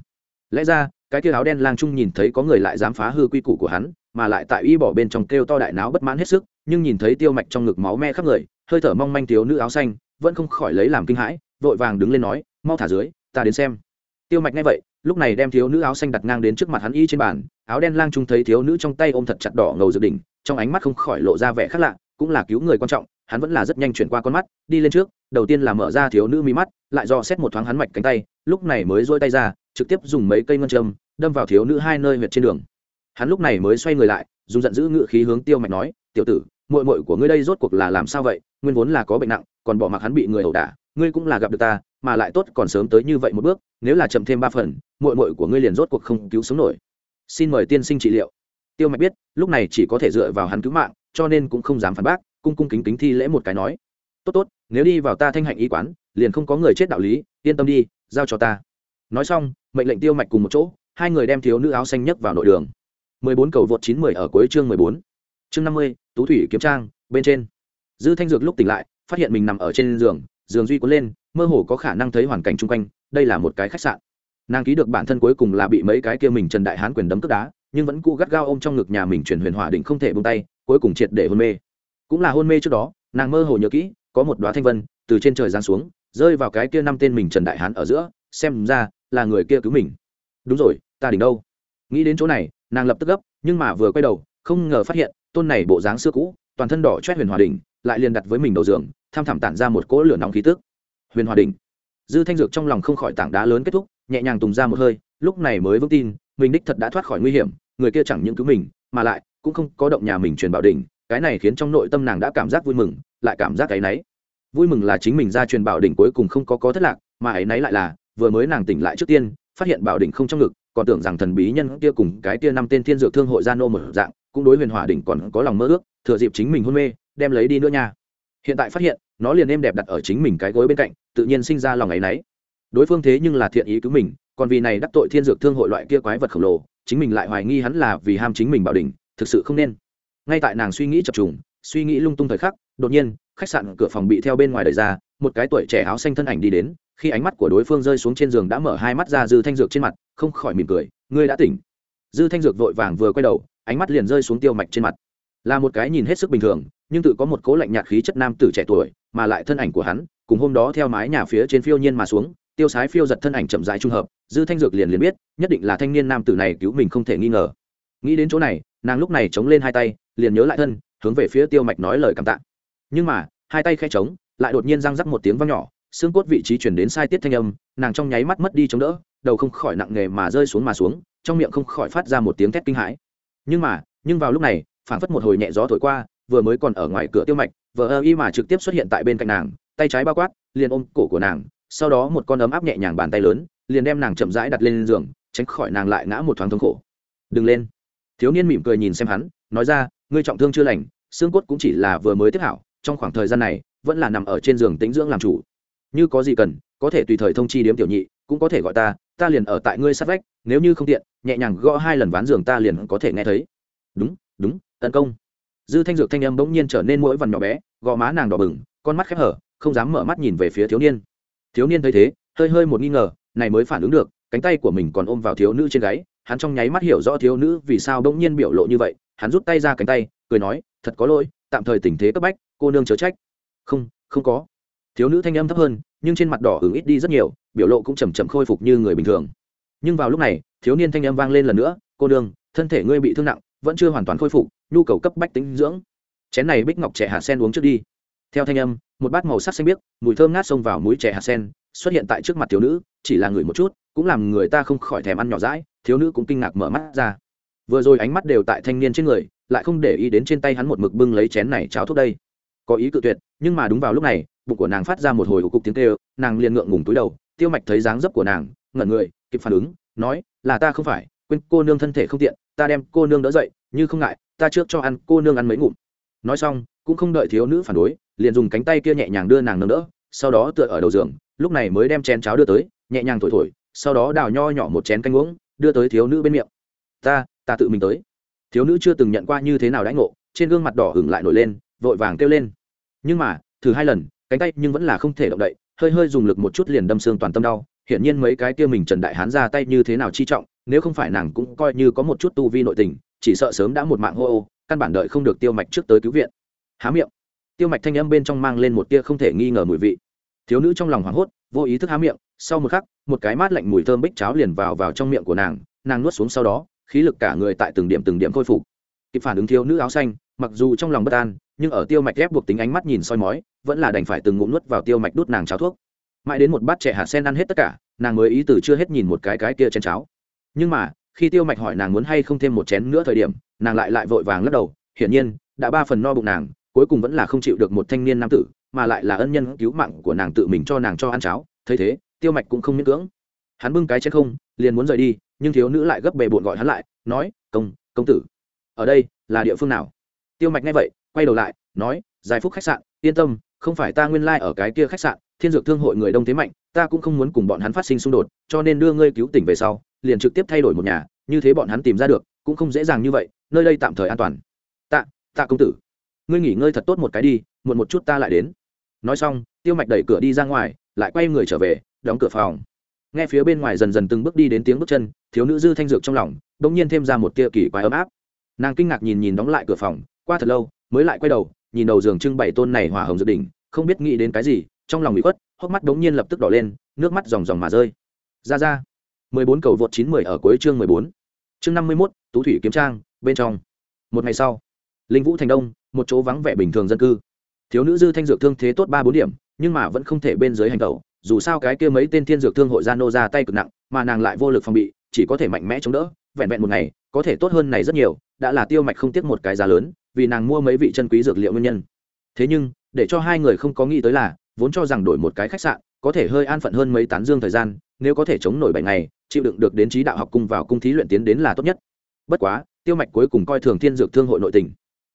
lẽ ra, cái kia áo đen lang trung nhìn thấy có người lại dám phá hư quy củ của hắn, mà lại tại y bỏ bên trong kêu to đại náo bất mãn hết sức, nhưng nhìn thấy tiêu mạch trong ngực máu me khắp người, hơi thở mong manh thiếu nữ áo xanh, vẫn không khỏi lấy làm kinh hãi, vội vàng đứng lên nói, mau thả dưới, ta đến xem tiêu mạch nghe vậy, lúc này đem thiếu nữ áo xanh đặt ngang đến trước mặt hắn y trên bàn, áo đen lang trung thấy thiếu nữ trong tay ôm thật chặt đỏ ngầu dự đỉnh, trong ánh mắt không khỏi lộ ra vẻ khác lạ, cũng là cứu người quan trọng, hắn vẫn là rất nhanh chuyển qua con mắt, đi lên trước, đầu tiên là mở ra thiếu nữ mi mắt, lại do xét một thoáng hắn mạch cánh tay, lúc này mới dôi tay ra, trực tiếp dùng mấy cây ngân châm, đâm vào thiếu nữ hai nơi huyệt trên đường. Hắn lúc này mới xoay người lại, dùng giận dữ ngự khí hướng tiêu mạch nói, tiểu tử mội mội của ngươi đây rốt cuộc là làm sao vậy? Nguyên vốn là có bệnh nặng, còn bỏ mặc hắn bị người ẩu đả, ngươi cũng là gặp được ta mà lại tốt còn sớm tới như vậy một bước nếu là chậm thêm ba phần mội mội của ngươi liền rốt cuộc không cứu sống nổi. Xin mời tiên sinh trị liệu. Tiêu mạch biết lúc này chỉ có thể dựa vào hắn cứu mạng cho nên cũng không dám phản bác cung cung kính kính thi lễ một cái nói. Tốt tốt nếu đi vào ta thanh hạnh y quán liền không có người chết đạo lý yên tâm đi giao cho ta. Nói xong mệnh lệnh tiêu mạch cùng một chỗ hai người đem thiếu nữ áo xanh nhấc vào nội đường. 14 cầu vượt 910 ở cuối chương 14. Chương 50, Tú thủy kiếm trang, bên trên. Dư Thanh Dược lúc tỉnh lại, phát hiện mình nằm ở trên giường, giường duy cuốn lên, mơ hồ có khả năng thấy hoàn cảnh chung quanh, đây là một cái khách sạn. Nàng ký được bản thân cuối cùng là bị mấy cái kia mình Trần Đại Hán quyền đấm cướp đá, nhưng vẫn cụ gắt gao ôm trong ngực nhà mình chuyển huyền hỏa định không thể buông tay, cuối cùng triệt để hôn mê. Cũng là hôn mê trước đó, nàng mơ hồ nhớ kỹ, có một đóa thanh vân từ trên trời giáng xuống, rơi vào cái kia năm tên mình Trần Đại Hán ở giữa, xem ra là người kia cứu mình. Đúng rồi, ta đỉnh đâu? Nghĩ đến chỗ này, nàng lập tức gấp nhưng mà vừa quay đầu không ngờ phát hiện tôn này bộ dáng xưa cũ toàn thân đỏ chét huyền hòa đỉnh, lại liền đặt với mình đầu giường tham thảm tản ra một cỗ lửa nóng khí tức huyền hòa Đỉnh, dư thanh dược trong lòng không khỏi tảng đá lớn kết thúc nhẹ nhàng tùng ra một hơi lúc này mới vững tin mình đích thật đã thoát khỏi nguy hiểm người kia chẳng những cứu mình mà lại cũng không có động nhà mình truyền bảo đỉnh cái này khiến trong nội tâm nàng đã cảm giác vui mừng lại cảm giác cái náy. Vui mừng là chính mình ra truyền bảo đỉnh cuối cùng không có có thất lạc mà ấy náy lại là vừa mới nàng tỉnh lại trước tiên phát hiện bảo đỉnh không trong ngực còn tưởng rằng thần bí nhân kia cùng cái kia năm tên thiên dược thương hội gia nô một dạng cũng đối huyền hỏa đỉnh còn có lòng mơ ước thừa dịp chính mình hôn mê đem lấy đi nữa nha. Hiện tại phát hiện nó liền êm đẹp đặt ở chính mình cái gối bên cạnh, tự nhiên sinh ra lòng ấy nấy đối phương thế nhưng là thiện ý cứu mình, còn vì này đắc tội thiên dược thương hội loại kia quái vật khổng lồ, chính mình lại hoài nghi hắn là vì ham chính mình bảo đỉnh, thực sự không nên. Ngay tại nàng suy nghĩ chập trùng, suy nghĩ lung tung thời khắc, đột nhiên, khách sạn cửa phòng bị theo bên ngoài đẩy ra, một cái tuổi trẻ áo xanh thân ảnh đi đến, khi ánh mắt của đối phương rơi xuống trên giường đã mở hai mắt ra dư thanh dược trên mặt, không khỏi mỉm cười, ngươi đã tỉnh. Dư thanh dược vội vàng vừa quay đầu, ánh mắt liền rơi xuống tiêu mạch trên mặt. Là một cái nhìn hết sức bình thường nhưng tự có một cố lạnh nhạt khí chất nam tử trẻ tuổi, mà lại thân ảnh của hắn, cùng hôm đó theo mái nhà phía trên phiêu nhiên mà xuống, tiêu sái phiêu giật thân ảnh chậm rãi trung hợp, dư thanh dược liền liền biết, nhất định là thanh niên nam tử này cứu mình không thể nghi ngờ. Nghĩ đến chỗ này, nàng lúc này chống lên hai tay, liền nhớ lại thân, hướng về phía tiêu mạch nói lời cảm tạ. Nhưng mà, hai tay khe chống, lại đột nhiên răng rắc một tiếng vang nhỏ, xương cốt vị trí chuyển đến sai tiết thanh âm, nàng trong nháy mắt mất đi chống đỡ, đầu không khỏi nặng nề mà rơi xuống mà xuống, trong miệng không khỏi phát ra một tiếng thét kinh hãi. Nhưng mà, nhưng vào lúc này, phảng phất một hồi nhẹ gió thổi qua vừa mới còn ở ngoài cửa tiêu mạch, vờ ơ y mà trực tiếp xuất hiện tại bên cạnh nàng, tay trái bao quát, liền ôm cổ của nàng, sau đó một con ấm áp nhẹ nhàng bàn tay lớn, liền đem nàng chậm rãi đặt lên giường, tránh khỏi nàng lại ngã một thoáng thống khổ. Đừng lên. Thiếu niên mỉm cười nhìn xem hắn, nói ra, ngươi trọng thương chưa lành, xương cốt cũng chỉ là vừa mới tiếp hảo, trong khoảng thời gian này, vẫn là nằm ở trên giường tĩnh dưỡng làm chủ. Như có gì cần, có thể tùy thời thông chi điếm tiểu nhị, cũng có thể gọi ta ta liền ở tại ngươi sát vách, nếu như không tiện, nhẹ nhàng gõ hai lần ván giường ta liền có thể nghe thấy. Đúng đúng, tấn công dư thanh dược thanh âm bỗng nhiên trở nên mỗi vằn nhỏ bé, gò má nàng đỏ bừng, con mắt khép hở, không dám mở mắt nhìn về phía thiếu niên. Thiếu niên thấy thế, hơi hơi một nghi ngờ, này mới phản ứng được, cánh tay của mình còn ôm vào thiếu nữ trên gáy, hắn trong nháy mắt hiểu rõ thiếu nữ vì sao bỗng nhiên biểu lộ như vậy, hắn rút tay ra cánh tay, cười nói, thật có lỗi, tạm thời tình thế cấp bách, cô nương chớ trách. Không không có. Thiếu nữ thanh âm thấp hơn, nhưng trên mặt đỏ hứng ít đi rất nhiều, biểu lộ cũng chầm chậm khôi phục như người bình thường. Nhưng vào lúc này, thiếu niên thanh âm vang lên lần nữa, cô nương, thân thể ngươi bị thương nặng vẫn chưa hoàn toàn khôi phục, nhu cầu cấp bách tính dưỡng. Chén này bích ngọc trẻ hạt sen uống trước đi. Theo thanh âm, một bát màu sắc xanh biếc, mùi thơm ngát xông vào mũi trẻ hạt sen, xuất hiện tại trước mặt thiếu nữ, chỉ là người một chút, cũng làm người ta không khỏi thèm ăn nhỏ rãi thiếu nữ cũng kinh ngạc mở mắt ra. Vừa rồi ánh mắt đều tại thanh niên trên người, lại không để ý đến trên tay hắn một mực bưng lấy chén này cháo thuốc đây. Có ý cự tuyệt, nhưng mà đúng vào lúc này, bụng của nàng phát ra một hồi cục tiếng kêu, nàng liền ngượng ngùng túi đầu, tiêu mạch thấy dáng dấp của nàng, ngẩn người, kịp phản ứng, nói, là ta không phải quên cô nương thân thể không tiện, ta đem cô nương đỡ dậy, như không ngại, ta trước cho ăn cô nương ăn mấy ngụm. Nói xong, cũng không đợi thiếu nữ phản đối, liền dùng cánh tay kia nhẹ nhàng đưa nàng nâng đỡ, sau đó tựa ở đầu giường, lúc này mới đem chén cháo đưa tới, nhẹ nhàng thổi thổi, sau đó đào nho nhỏ một chén canh uống, đưa tới thiếu nữ bên miệng. Ta ta tự mình tới. Thiếu nữ chưa từng nhận qua như thế nào đãi ngộ, trên gương mặt đỏ hửng lại nổi lên, vội vàng kêu lên. Nhưng mà, thử hai lần, cánh tay nhưng vẫn là không thể động đậy, hơi hơi dùng lực một chút liền đâm xương toàn tâm đau hiển nhiên mấy cái kia mình trần đại hán ra tay như thế nào chi trọng, nếu không phải nàng cũng coi như có một chút tu vi nội tình, chỉ sợ sớm đã một mạng hô ô, căn bản đợi không được tiêu mạch trước tới cứu viện. Há miệng. Tiêu mạch thanh âm bên trong mang lên một tia không thể nghi ngờ mùi vị. Thiếu nữ trong lòng hoảng hốt, vô ý thức há miệng, sau một khắc, một cái mát lạnh mùi thơm bích cháo liền vào vào trong miệng của nàng nàng nuốt xuống sau đó, khí lực cả người tại từng điểm từng điểm khôi phục. Kịp phản ứng thiếu nữ áo xanh, mặc dù trong lòng bất an, nhưng ở tiêu mạch ép buộc tính ánh mắt nhìn soi mói, vẫn là đành phải từng ngụm nuốt vào tiêu mạch đút nàng cháo thuốc mãi đến một bát trẻ hạt sen ăn hết tất cả, nàng mới ý từ chưa hết nhìn một cái cái kia chén cháo. Nhưng mà, khi tiêu mạch hỏi nàng muốn hay không thêm một chén nữa thời điểm, nàng lại lại vội vàng lắc đầu, hiển nhiên, đã ba phần no bụng nàng, cuối cùng vẫn là không chịu được một thanh niên nam tử, mà lại là ân nhân cứu mạng của nàng tự mình cho nàng cho ăn cháo. Thấy thế, tiêu mạch cũng không miễn cưỡng. Hắn bưng cái chén không, liền muốn rời đi, nhưng thiếu nữ lại gấp bề bộn gọi hắn lại, nói, công công tử, ở đây là địa phương nào? Tiêu mạch nghe vậy, quay đầu lại, nói, giải phúc khách sạn, yên tâm, không phải ta nguyên lai、like、ở cái kia khách sạn thiên dược thương hội người đông thế mạnh, ta cũng không muốn cùng bọn hắn phát sinh xung đột, cho nên đưa ngươi cứu tỉnh về sau, liền trực tiếp thay đổi một nhà, như thế bọn hắn tìm ra được, cũng không dễ dàng như vậy, nơi đây tạm thời an toàn. Tạ tạ công tử, ngươi nghỉ ngơi thật tốt một cái đi, muộn một chút ta lại đến. Nói xong, tiêu mạch đẩy cửa đi ra ngoài, lại quay người trở về, đóng cửa phòng. Nghe phía bên ngoài dần dần từng bước đi đến tiếng bước chân, thiếu nữ dư thanh dược trong lòng đ ỗ n g nhiên thêm ra một tia kỳ quái ấm áp. Nàng kinh ngạc nhìn nhìn đóng lại cửa phòng, qua thật lâu, mới lại quay đầu, nhìn đầu giường trưng bày tôn này hỏa hồng dự đỉnh, không biết nghĩ đến cái gì trong lòng bị khuất, hốc mắt đống nhiên lập tức đỏ lên, nước mắt ròng ròng mà rơi. Ra ra, mười bốn cầu vượt chín mười ở cuối chương mười bốn. Chương năm mươi mốt, tú thủy kiếm trang, bên trong. Một ngày sau, linh vũ thành đông, một chỗ vắng vẻ bình thường dân cư. Thiếu nữ dư thanh dược thương thế tốt ba bốn điểm, nhưng mà vẫn không thể bên dưới hành tẩu, dù sao cái kia mấy tên thiên dược thương hội gia nô ra tay cực nặng, mà nàng lại vô lực phòng bị, chỉ có thể mạnh mẽ chống đỡ, vẹn vẹn một ngày, có thể tốt hơn này rất nhiều, đã là tiêu mạch không tiếc một cái giá lớn, vì nàng mua mấy vị chân quý dược liệu nguyên nhân. Thế nhưng, để cho hai người không có nghĩ tới là vốn cho rằng đổi một cái khách sạn có thể hơi an phận hơn mấy tán dương thời gian, nếu có thể chống nổi bảy ngày, chịu đựng được đến trí đạo học cung vào cung thí luyện tiến đến là tốt nhất. Bất quá, tiêu mạch cuối cùng coi thường thiên dược thương hội nội tình.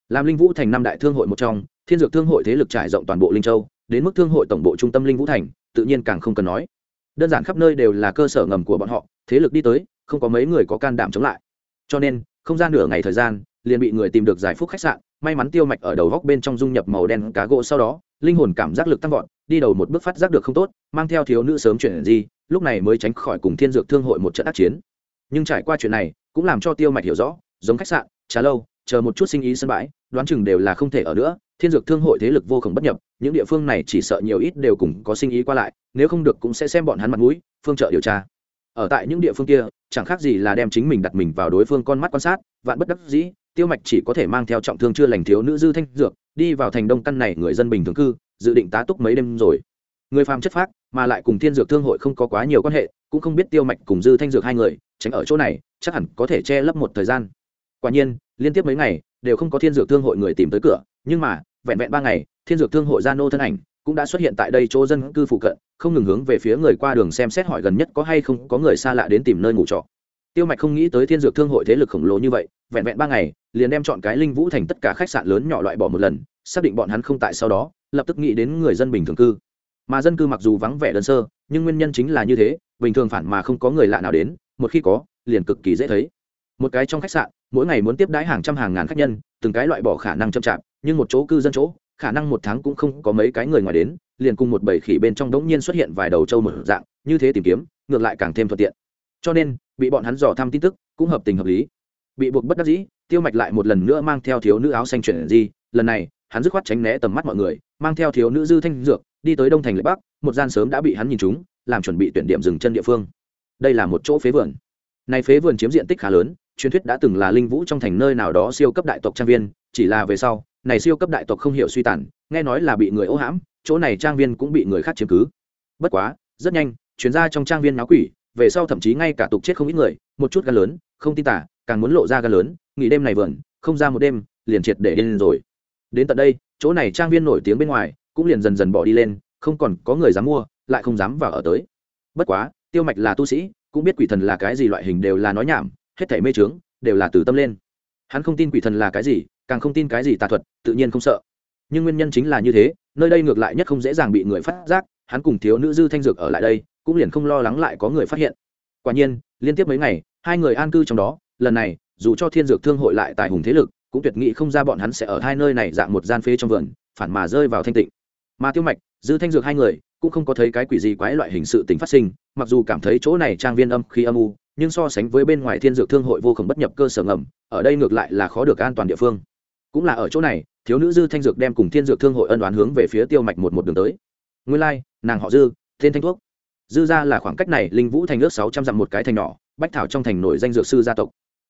Làm linh vũ thành năm đại thương hội một trong, thiên dược thương hội thế lực trải rộng toàn bộ linh châu, đến mức thương hội tổng bộ trung tâm linh vũ thành, tự nhiên càng không cần nói. Đơn giản khắp nơi đều là cơ sở ngầm của bọn họ, thế lực đi tới, không có mấy người có can đảm chống lại. Cho nên, không gian nửa ngày thời gian, liền bị người tìm được giải phúc khách sạn may mắn tiêu mạch ở đầu góc bên trong dung nhập màu đen cá gỗ sau đó, linh hồn cảm giác lực tăng vọt, đi đầu một bước phát giác được không tốt, mang theo thiếu nữ sớm chuyển gì lúc này mới tránh khỏi cùng thiên dược thương hội một trận ác chiến. Nhưng trải qua chuyện này, cũng làm cho tiêu mạch hiểu rõ, giống khách sạn, trà lâu, chờ một chút sinh ý sân bãi, đoán chừng đều là không thể ở nữa, thiên dược thương hội thế lực vô cùng bất nhập, những địa phương này chỉ sợ nhiều ít đều cùng có sinh ý qua lại, nếu không được cũng sẽ xem bọn hắn mặt mũi, phương trợ điều tra. Ở tại những địa phương kia, chẳng khác gì là đem chính mình đặt mình vào đối phương con mắt quan sát, vạn bất đắc dĩ tiêu mạch chỉ có thể mang theo trọng thương chưa lành thiếu nữ dư thanh dược, đi vào thành đông căn này người dân bình thường cư, dự định tá túc mấy đêm rồi. Người phàm chất phác, mà lại cùng thiên dược thương hội không có quá nhiều quan hệ, cũng không biết tiêu mạch cùng dư thanh dược hai người, tránh ở chỗ này, chắc hẳn có thể che lấp một thời gian. Quả nhiên, liên tiếp mấy ngày, đều không có thiên dược thương hội người tìm tới cửa, nhưng mà, vẹn vẹn ba ngày, thiên dược thương hội gia nô thân ảnh cũng đã xuất hiện tại đây chỗ dân cư phụ cận, không ngừng hướng về phía người qua đường xem xét hỏi gần nhất có hay không có người xa lạ đến tìm nơi ngủ trọ tiêu mạch không nghĩ tới thiên dược thương hội thế lực khổng lồ như vậy, vẹn vẹn ba ngày, liền đem chọn cái linh vũ thành tất cả khách sạn lớn nhỏ loại bỏ một lần, xác định bọn hắn không tại sau đó, lập tức nghĩ đến người dân bình thường cư. Mà dân cư mặc dù vắng vẻ đơn sơ, nhưng nguyên nhân chính là như thế, bình thường phản mà không có người lạ nào đến, một khi có, liền cực kỳ dễ thấy. Một cái trong khách sạn, mỗi ngày muốn tiếp đãi hàng trăm hàng ngàn khách nhân, từng cái loại bỏ khả năng chậm chạp, nhưng một chỗ cư dân chỗ, khả năng một tháng cũng không có mấy cái người ngoài đến, liền cùng một bầy khỉ bên trong đống nhiên xuất hiện vài đầu trâu một dạng, như thế tìm kiếm, ngược lại càng thêm thuận tiện. Cho nên bị bọn hắn dò thăm tin tức, cũng hợp tình hợp lý. Bị buộc bất đắc dĩ, tiêu mạch lại một lần nữa mang theo thiếu nữ áo xanh chuyển di. Lần này, hắn dứt khoát tránh né tầm mắt mọi người, mang theo thiếu nữ dư thanh dược, đi tới đông thành lệ bắc, một gian sớm đã bị hắn nhìn trúng, làm chuẩn bị tuyển điểm dừng chân địa phương. Đây là một chỗ phế vườn. Này phế vườn chiếm diện tích khá lớn, truyền thuyết đã từng là linh vũ trong thành nơi nào đó siêu cấp đại tộc trang viên, chỉ là về sau, này siêu cấp đại tộc không hiểu suy tàn, nghe nói là bị người ô hãm, chỗ này trang viên cũng bị người khác chiếm cứ. Bất quá, rất nhanh chuyến ra trong trang viên náo quỷ về sau thậm chí ngay cả tục chết không ít người, một chút gan lớn, không tin tả càng muốn lộ ra gan lớn, nghỉ đêm này vườn, không ra một đêm, liền triệt để điên rồi. Đến tận đây, chỗ này trang viên nổi tiếng bên ngoài cũng liền dần dần bỏ đi lên, không còn có người dám mua, lại không dám vào ở tới. Bất quá, tiêu mạch là tu sĩ, cũng biết quỷ thần là cái gì loại hình đều là nói nhảm, hết thảy mê trướng đều là từ tâm lên. Hắn không tin quỷ thần là cái gì, càng không tin cái gì tà thuật, tự nhiên không sợ. Nhưng nguyên nhân chính là như thế, nơi đây ngược lại nhất không dễ dàng bị người phát giác, hắn cùng thiếu nữ dư thanh dược ở lại đây cũng liền không lo lắng lại có người phát hiện. Quả nhiên liên tiếp mấy ngày hai người an cư trong đó lần này dù cho thiên dược thương hội lại tài hùng thế lực cũng tuyệt nghị không ra bọn hắn sẽ ở hai nơi này dạng một gian phế trong vườn phản mà rơi vào thanh tịnh. Mà tiêu mạch dư thanh dược hai người cũng không có thấy cái quỷ gì quái loại hình sự tình phát sinh mặc dù cảm thấy chỗ này trang viên âm khi âm u nhưng so sánh với bên ngoài thiên dược thương hội vô cùng bất nhập cơ sở ngầm ở đây ngược lại là khó được an toàn địa phương. Cũng là ở chỗ này thiếu nữ dư thanh dược đem cùng thiên dược thương hội ân đoán hướng về phía tiêu mạch một một đường tới. Nguyên lai、like, nàng họ dư tên thanh thuốc dư gia là khoảng cách này linh vũ thành ước sáu trăm dặm một cái thành nhỏ, bách thảo trong thành nổi danh dược sư gia tộc.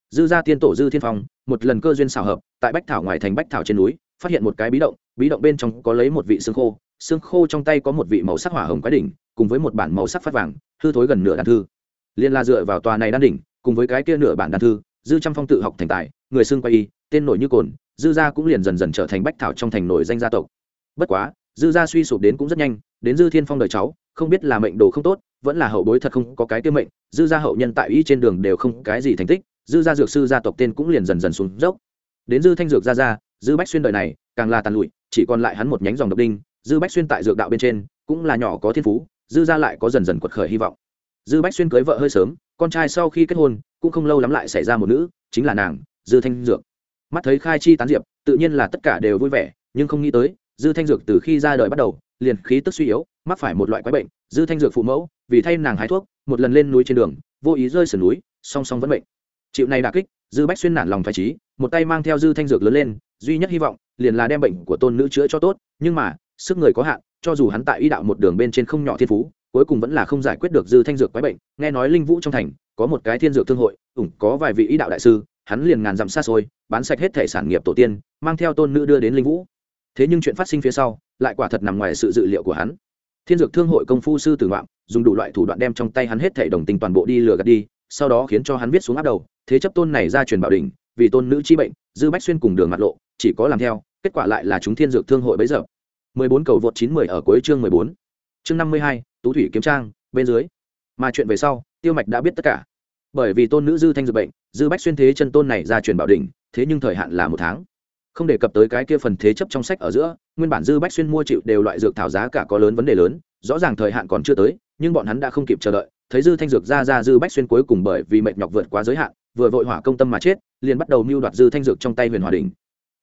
Dư gia tiên tổ dư thiên phong, một lần cơ duyên xảo hợp, tại bách thảo ngoài thành bách thảo trên núi, phát hiện một cái bí động bí động bên trong có lấy một vị xương khô xương khô trong tay có một vị màu sắc hỏa hồng quái đỉnh, cùng với một bản màu sắc phát vàng, hư thối gần nửa đàn thư. Liên la dựa vào tòa này đan đỉnh, cùng với cái kia nửa bản đàn thư, dư trăm phong tự học thành tài, người xương quay y, tên nổi như cồn, dư gia cũng liền dần dần trở thành bách thảo trong thành nổi danh gia tộc. Bất quá, dư gia suy sụp đến cũng rất nhanh, đến dư thiên phong đời cháu không biết là mệnh đồ không tốt, vẫn là hậu bối thật không có cái tiêu mệnh, dư gia hậu nhân tại y trên đường đều không cái gì thành tích, dư gia dược sư gia tộc tên cũng liền dần dần xuống dốc. Đến dư thanh dược gia gia, dư bách xuyên đời này, càng là tàn lụi, chỉ còn lại hắn một nhánh dòng độc đinh, dư bách xuyên tại dược đạo bên trên, cũng là nhỏ có thiên phú, dư gia lại có dần dần quật khởi hy vọng. Dư bách xuyên cưới vợ hơi sớm, con trai sau khi kết hôn, cũng không lâu lắm lại xảy ra một nữ, chính là nàng, dư thanh dược. Mắt thấy khai chi tán diệp, tự nhiên là tất cả đều vui vẻ, nhưng không nghĩ tới, dư thanh dược từ khi ra đời bắt đầu liền khí tức suy yếu, mắc phải một loại quái bệnh, dư thanh dược phụ mẫu, vì thay nàng hái thuốc, một lần lên núi trên đường, vô ý rơi sườn núi, song song vẫn bệnh chịu này đà kích, dư bách xuyên nản lòng phải trí một tay mang theo dư thanh dược lớn lên, duy nhất hy vọng, liền là đem bệnh của tôn nữ chữa cho tốt, nhưng mà, sức người có hạn, cho dù hắn tại y đạo một đường bên trên không nhỏ thiên phú, cuối cùng vẫn là không giải quyết được dư thanh dược quái bệnh, nghe nói linh vũ trong thành, có một cái thiên dược thương hội, ủng có vài vị y đạo đại sư, hắn liền ngàn dặm xa xôi, bán sạch hết thể sản nghiệp tổ tiên, mang theo tôn nữ đưa đến linh vũ thế nhưng chuyện phát sinh phía sau lại quả thật nằm ngoài sự dự liệu của hắn thiên dược thương hội công phu sư tử ngoạm dùng đủ loại thủ đoạn đem trong tay hắn hết thể đồng tình toàn bộ đi lừa gạt đi sau đó khiến cho hắn viết xuống áp đầu thế chấp tôn này ra truyền bảo đình vì tôn nữ chi bệnh dư bách xuyên cùng đường mặt lộ chỉ có làm theo kết quả lại là chúng thiên dược thương hội bấy giờ 14 cầu vượt 910 ở cuối chương 14. Chương 52, Tú thủy kiếm trang, bên dưới. Mà chuyện về sau, Tiêu Mạch đã biết tất cả. Bởi vì tôn nữ dư thanh dược bệnh, dư bách xuyên thế chân tôn này ra truyền bảo đỉnh, thế nhưng thời hạn là một tháng. Không đề cập tới cái kia phần thế chấp trong sách ở giữa, nguyên bản dư bách xuyên mua chịu đều loại dược thảo giá cả có lớn vấn đề lớn, rõ ràng thời hạn còn chưa tới, nhưng bọn hắn đã không kịp chờ đợi, thấy dư thanh dược ra ra dư bách xuyên cuối cùng bởi vì mệt nhọc vượt quá giới hạn, vừa vội hỏa công tâm mà chết, liền bắt đầu mưu đoạt dư thanh dược trong tay huyền hòa đỉnh.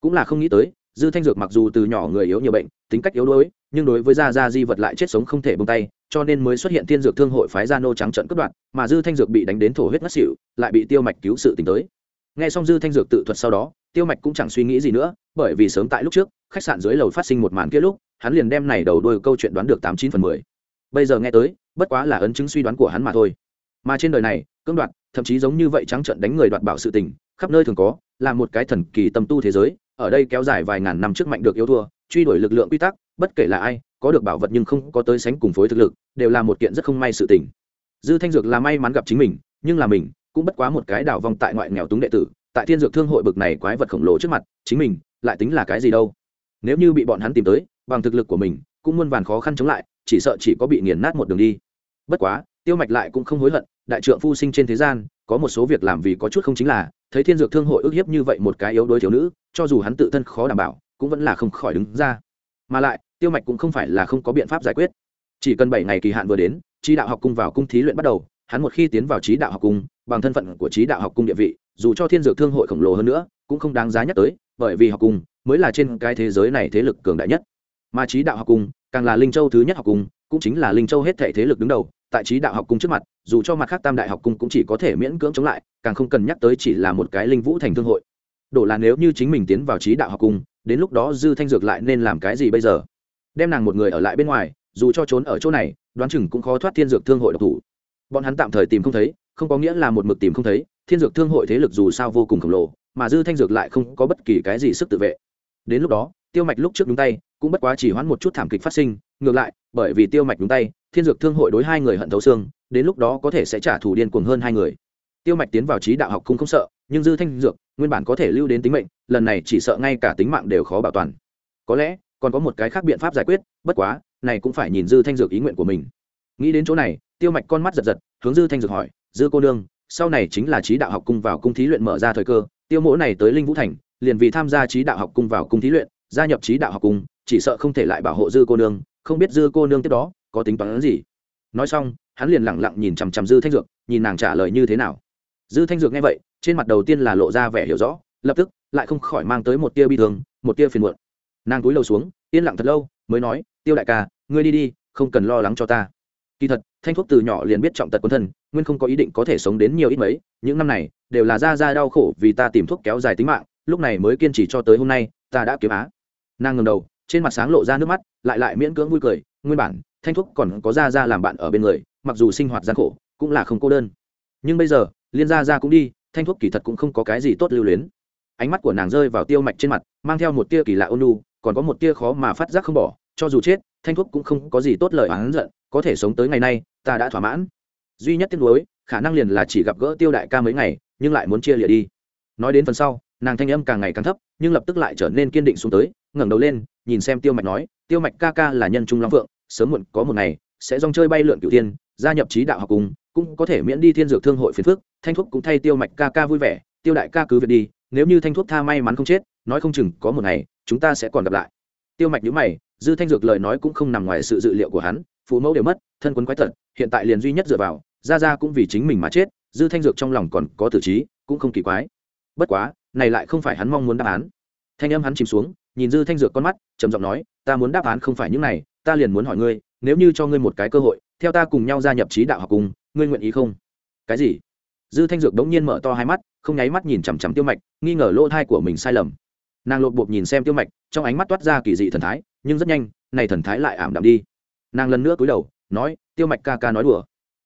Cũng là không nghĩ tới, dư thanh dược mặc dù từ nhỏ người yếu nhiều bệnh tính cách yếu đuối nhưng đối với gia gia di vật lại chết sống không thể bông tay cho nên mới xuất hiện thiên dược thương hội phái gia nô trắng trận cướp đoạt mà dư thanh dược bị đánh đến thổ huyết ngất xỉu lại bị tiêu mạch cứu sự tính tới nghe xong dư thanh dược tự thuật sau đó tiêu mạch cũng chẳng suy nghĩ gì nữa, bởi vì sớm tại lúc trước, khách sạn dưới lầu phát sinh một màn kia lúc, hắn liền đem này đầu đôi câu chuyện đoán được tám chín phần mười. Bây giờ nghe tới, bất quá là ấn chứng suy đoán của hắn mà thôi. Mà trên đời này, cưỡng đoạt, thậm chí giống như vậy trắng trận đánh người đoạt bảo sự tình, khắp nơi thường có, là một cái thần kỳ tâm tu thế giới, ở đây kéo dài vài ngàn năm trước mạnh được yếu thua, truy đuổi lực lượng quy tắc, bất kể là ai, có được bảo vật nhưng không có tới sánh cùng phối thực lực, đều là một kiện rất không may sự tình. Dư thanh dược là may mắn gặp chính mình, nhưng là mình cũng bất quá một cái đảo vòng tại ngoại nghèo túng đệ tử tại thiên dược thương hội bực này quái vật khổng lồ trước mặt, chính mình lại tính là cái gì đâu? Nếu như bị bọn hắn tìm tới, bằng thực lực của mình, cũng muôn vàn khó khăn chống lại, chỉ sợ chỉ có bị nghiền nát một đường đi. Bất quá, tiêu mạch lại cũng không hối hận, đại trượng phu sinh trên thế gian, có một số việc làm vì có chút không chính là, thấy thiên dược thương hội ức hiếp như vậy một cái yếu đuối thiếu nữ, cho dù hắn tự thân khó đảm bảo, cũng vẫn là không khỏi đứng ra. Mà lại, tiêu mạch cũng không phải là không có biện pháp giải quyết. Chỉ cần bảy ngày kỳ hạn vừa đến, chi đạo học cung vào cung thí luyện bắt đầu hắn một khi tiến vào trí đạo học cung, bằng thân phận của trí đạo học cung địa vị, dù cho thiên dược thương hội khổng lồ hơn nữa, cũng không đáng giá nhắc tới, bởi vì học cung mới là trên cái thế giới này thế lực cường đại nhất. Mà trí đạo học cung, càng là linh châu thứ nhất học cung, cũng chính là linh châu hết thể thế lực đứng đầu, tại trí đạo học cung trước mặt, dù cho mặt khác tam đại học cung cũng chỉ có thể miễn cưỡng chống lại, càng không cần nhắc tới chỉ là một cái linh vũ thành thương hội. Đổ là nếu như chính mình tiến vào trí đạo học cung, đến lúc đó dư thanh dược lại nên làm cái gì bây giờ? Đem nàng một người ở lại bên ngoài, dù cho trốn ở chỗ này, đoán chừng cũng khó thoát thiên dược thương hội độc thủ bọn hắn tạm thời tìm không thấy, không có nghĩa là một mực tìm không thấy, thiên dược thương hội thế lực dù sao vô cùng khổng lồ, mà dư thanh dược lại không có bất kỳ cái gì sức tự vệ. Đến lúc đó, tiêu mạch lúc trước đúng tay, cũng bất quá chỉ hoãn một chút thảm kịch phát sinh, ngược lại, bởi vì tiêu mạch đúng tay, thiên dược thương hội đối hai người hận thấu xương, đến lúc đó có thể sẽ trả thù điên cuồng hơn hai người. Tiêu mạch tiến vào trí đạo học cũng không sợ, nhưng dư thanh dược nguyên bản có thể lưu đến tính mệnh, lần này chỉ sợ ngay cả tính mạng đều khó bảo toàn. Có lẽ, còn có một cái khác biện pháp giải quyết, bất quá, này cũng phải nhìn dư thanh dược ý nguyện của mình. Nghĩ đến chỗ này tiêu mạch con mắt giật giật, hướng dư thanh dược hỏi, dư cô nương, sau này chính là trí đạo học cung vào cung thí luyện mở ra thời cơ, tiêu mỗ này tới linh vũ thành, liền vì tham gia trí đạo học cung vào cung thí luyện, gia nhập trí đạo học cung, chỉ sợ không thể lại bảo hộ dư cô nương, không biết dư cô nương tiếp đó có tính toán gì. Nói xong, hắn liền lẳng lặng nhìn chằm chằm dư thanh dược, nhìn nàng trả lời như thế nào. Dư thanh dược nghe vậy, trên mặt đầu tiên là lộ ra vẻ hiểu rõ, lập tức lại không khỏi mang tới một tia bi thương, một tia phiền muộn. Nàng túi lầu xuống, yên lặng thật lâu, mới nói, tiêu đại ca, ngươi đi đi, không cần lo lắng cho ta. Kỳ thật thanh thuốc từ nhỏ liền biết trọng tật quân thân, nguyên không có ý định có thể sống đến nhiều ít mấy, những năm này, đều là ra ra đau khổ vì ta tìm thuốc kéo dài tính mạng, lúc này mới kiên trì cho tới hôm nay, ta đã kiếm á. Nàng ngầm đầu, trên mặt sáng lộ ra nước mắt, lại lại miễn cưỡng vui cười, nguyên bản, thanh thuốc còn có ra ra làm bạn ở bên người, mặc dù sinh hoạt gian khổ, cũng là không cô đơn. Nhưng bây giờ, liên Ra ra cũng đi, thanh thuốc kỳ thật cũng không có cái gì tốt lưu luyến. Ánh mắt của nàng rơi vào tiêu mạch trên mặt, mang theo một tia kỳ lạ ôn nu còn có một tia khó mà phát giác không bỏ cho dù chết, thanh thuốc cũng không có gì tốt lời oán giận, có thể sống tới ngày nay, ta đã thỏa mãn. Duy nhất tiếc nuối, khả năng liền là chỉ gặp gỡ tiêu đại ca mấy ngày, nhưng lại muốn chia lịa đi. Nói đến phần sau, nàng thanh âm càng ngày càng thấp, nhưng lập tức lại trở nên kiên định xuống tới, ngẩng đầu lên, nhìn xem tiêu mạch nói, tiêu mạch ca ca là nhân trung long phượng, sớm muộn có một ngày, sẽ dòng chơi bay lượn cửu tiên gia nhập trí đạo học cùng, cũng có thể miễn đi thiên dược thương hội phiền phức. Thanh thuốc cũng thay tiêu mạch ca ca vui vẻ, tiêu đại ca cứ việc đi, nếu như thanh thuốc tha may mắn không chết, nói không chừng có một ngày, chúng ta sẽ còn gặp lại. Tiêu mạch nhữ mày dư thanh dược lời nói cũng không nằm ngoài sự dự liệu của hắn, phụ mẫu đều mất, thân quân quái tật, hiện tại liền duy nhất dựa vào ra ra cũng vì chính mình mà chết, dư thanh dược trong lòng còn có tử trí, cũng không kỳ quái. Bất quá, này lại không phải hắn mong muốn đáp án. Thanh âm hắn chìm xuống, nhìn dư thanh dược con mắt, trầm giọng nói, ta muốn đáp án không phải những này, ta liền muốn hỏi ngươi, nếu như cho ngươi một cái cơ hội, theo ta cùng nhau gia nhập trí đạo học cùng ngươi nguyện ý không? Cái gì? Dư thanh dược đống nhiên mở to hai mắt, không nháy mắt nhìn chằm chằm tiêu mạch, nghi ngờ lỗ thai của mình sai lầm. Nàng lột bột nhìn xem tiêu mạch, trong ánh mắt toát ra kỳ dị thần thái nhưng rất nhanh, này thần thái lại ảm đạm đi. Nàng lần nữa cúi đầu, nói, tiêu mạch ca ca nói đùa.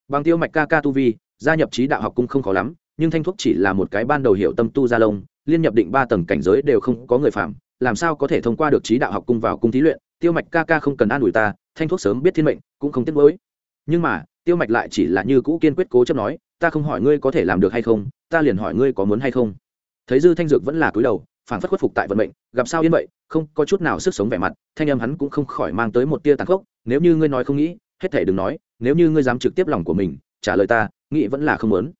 Bằng tiêu mạch ca ca tu vi, gia nhập trí đạo học cung không khó lắm, nhưng thanh thuốc chỉ là một cái ban đầu hiệu tâm tu gia lông, liên nhập định ba tầng cảnh giới đều không có người phạm, làm sao có thể thông qua được trí đạo học cung vào cung thí luyện? Tiêu mạch ca ca không cần an ủi ta, thanh thuốc sớm biết thiên mệnh, cũng không tiếc nuối. Nhưng mà, tiêu mạch lại chỉ là như cũ kiên quyết cố chấp nói, ta không hỏi ngươi có thể làm được hay không, ta liền hỏi ngươi có muốn hay không. Thấy dư thanh dược vẫn là cúi đầu phản phất khuất phục tại vận mệnh, gặp sao yên vậy, không có chút nào sức sống vẻ mặt, thanh âm hắn cũng không khỏi mang tới một tia tàn khốc, nếu như ngươi nói không nghĩ, hết thể đừng nói, nếu như ngươi dám trực tiếp lòng của mình, trả lời ta, nghĩ vẫn là không muốn.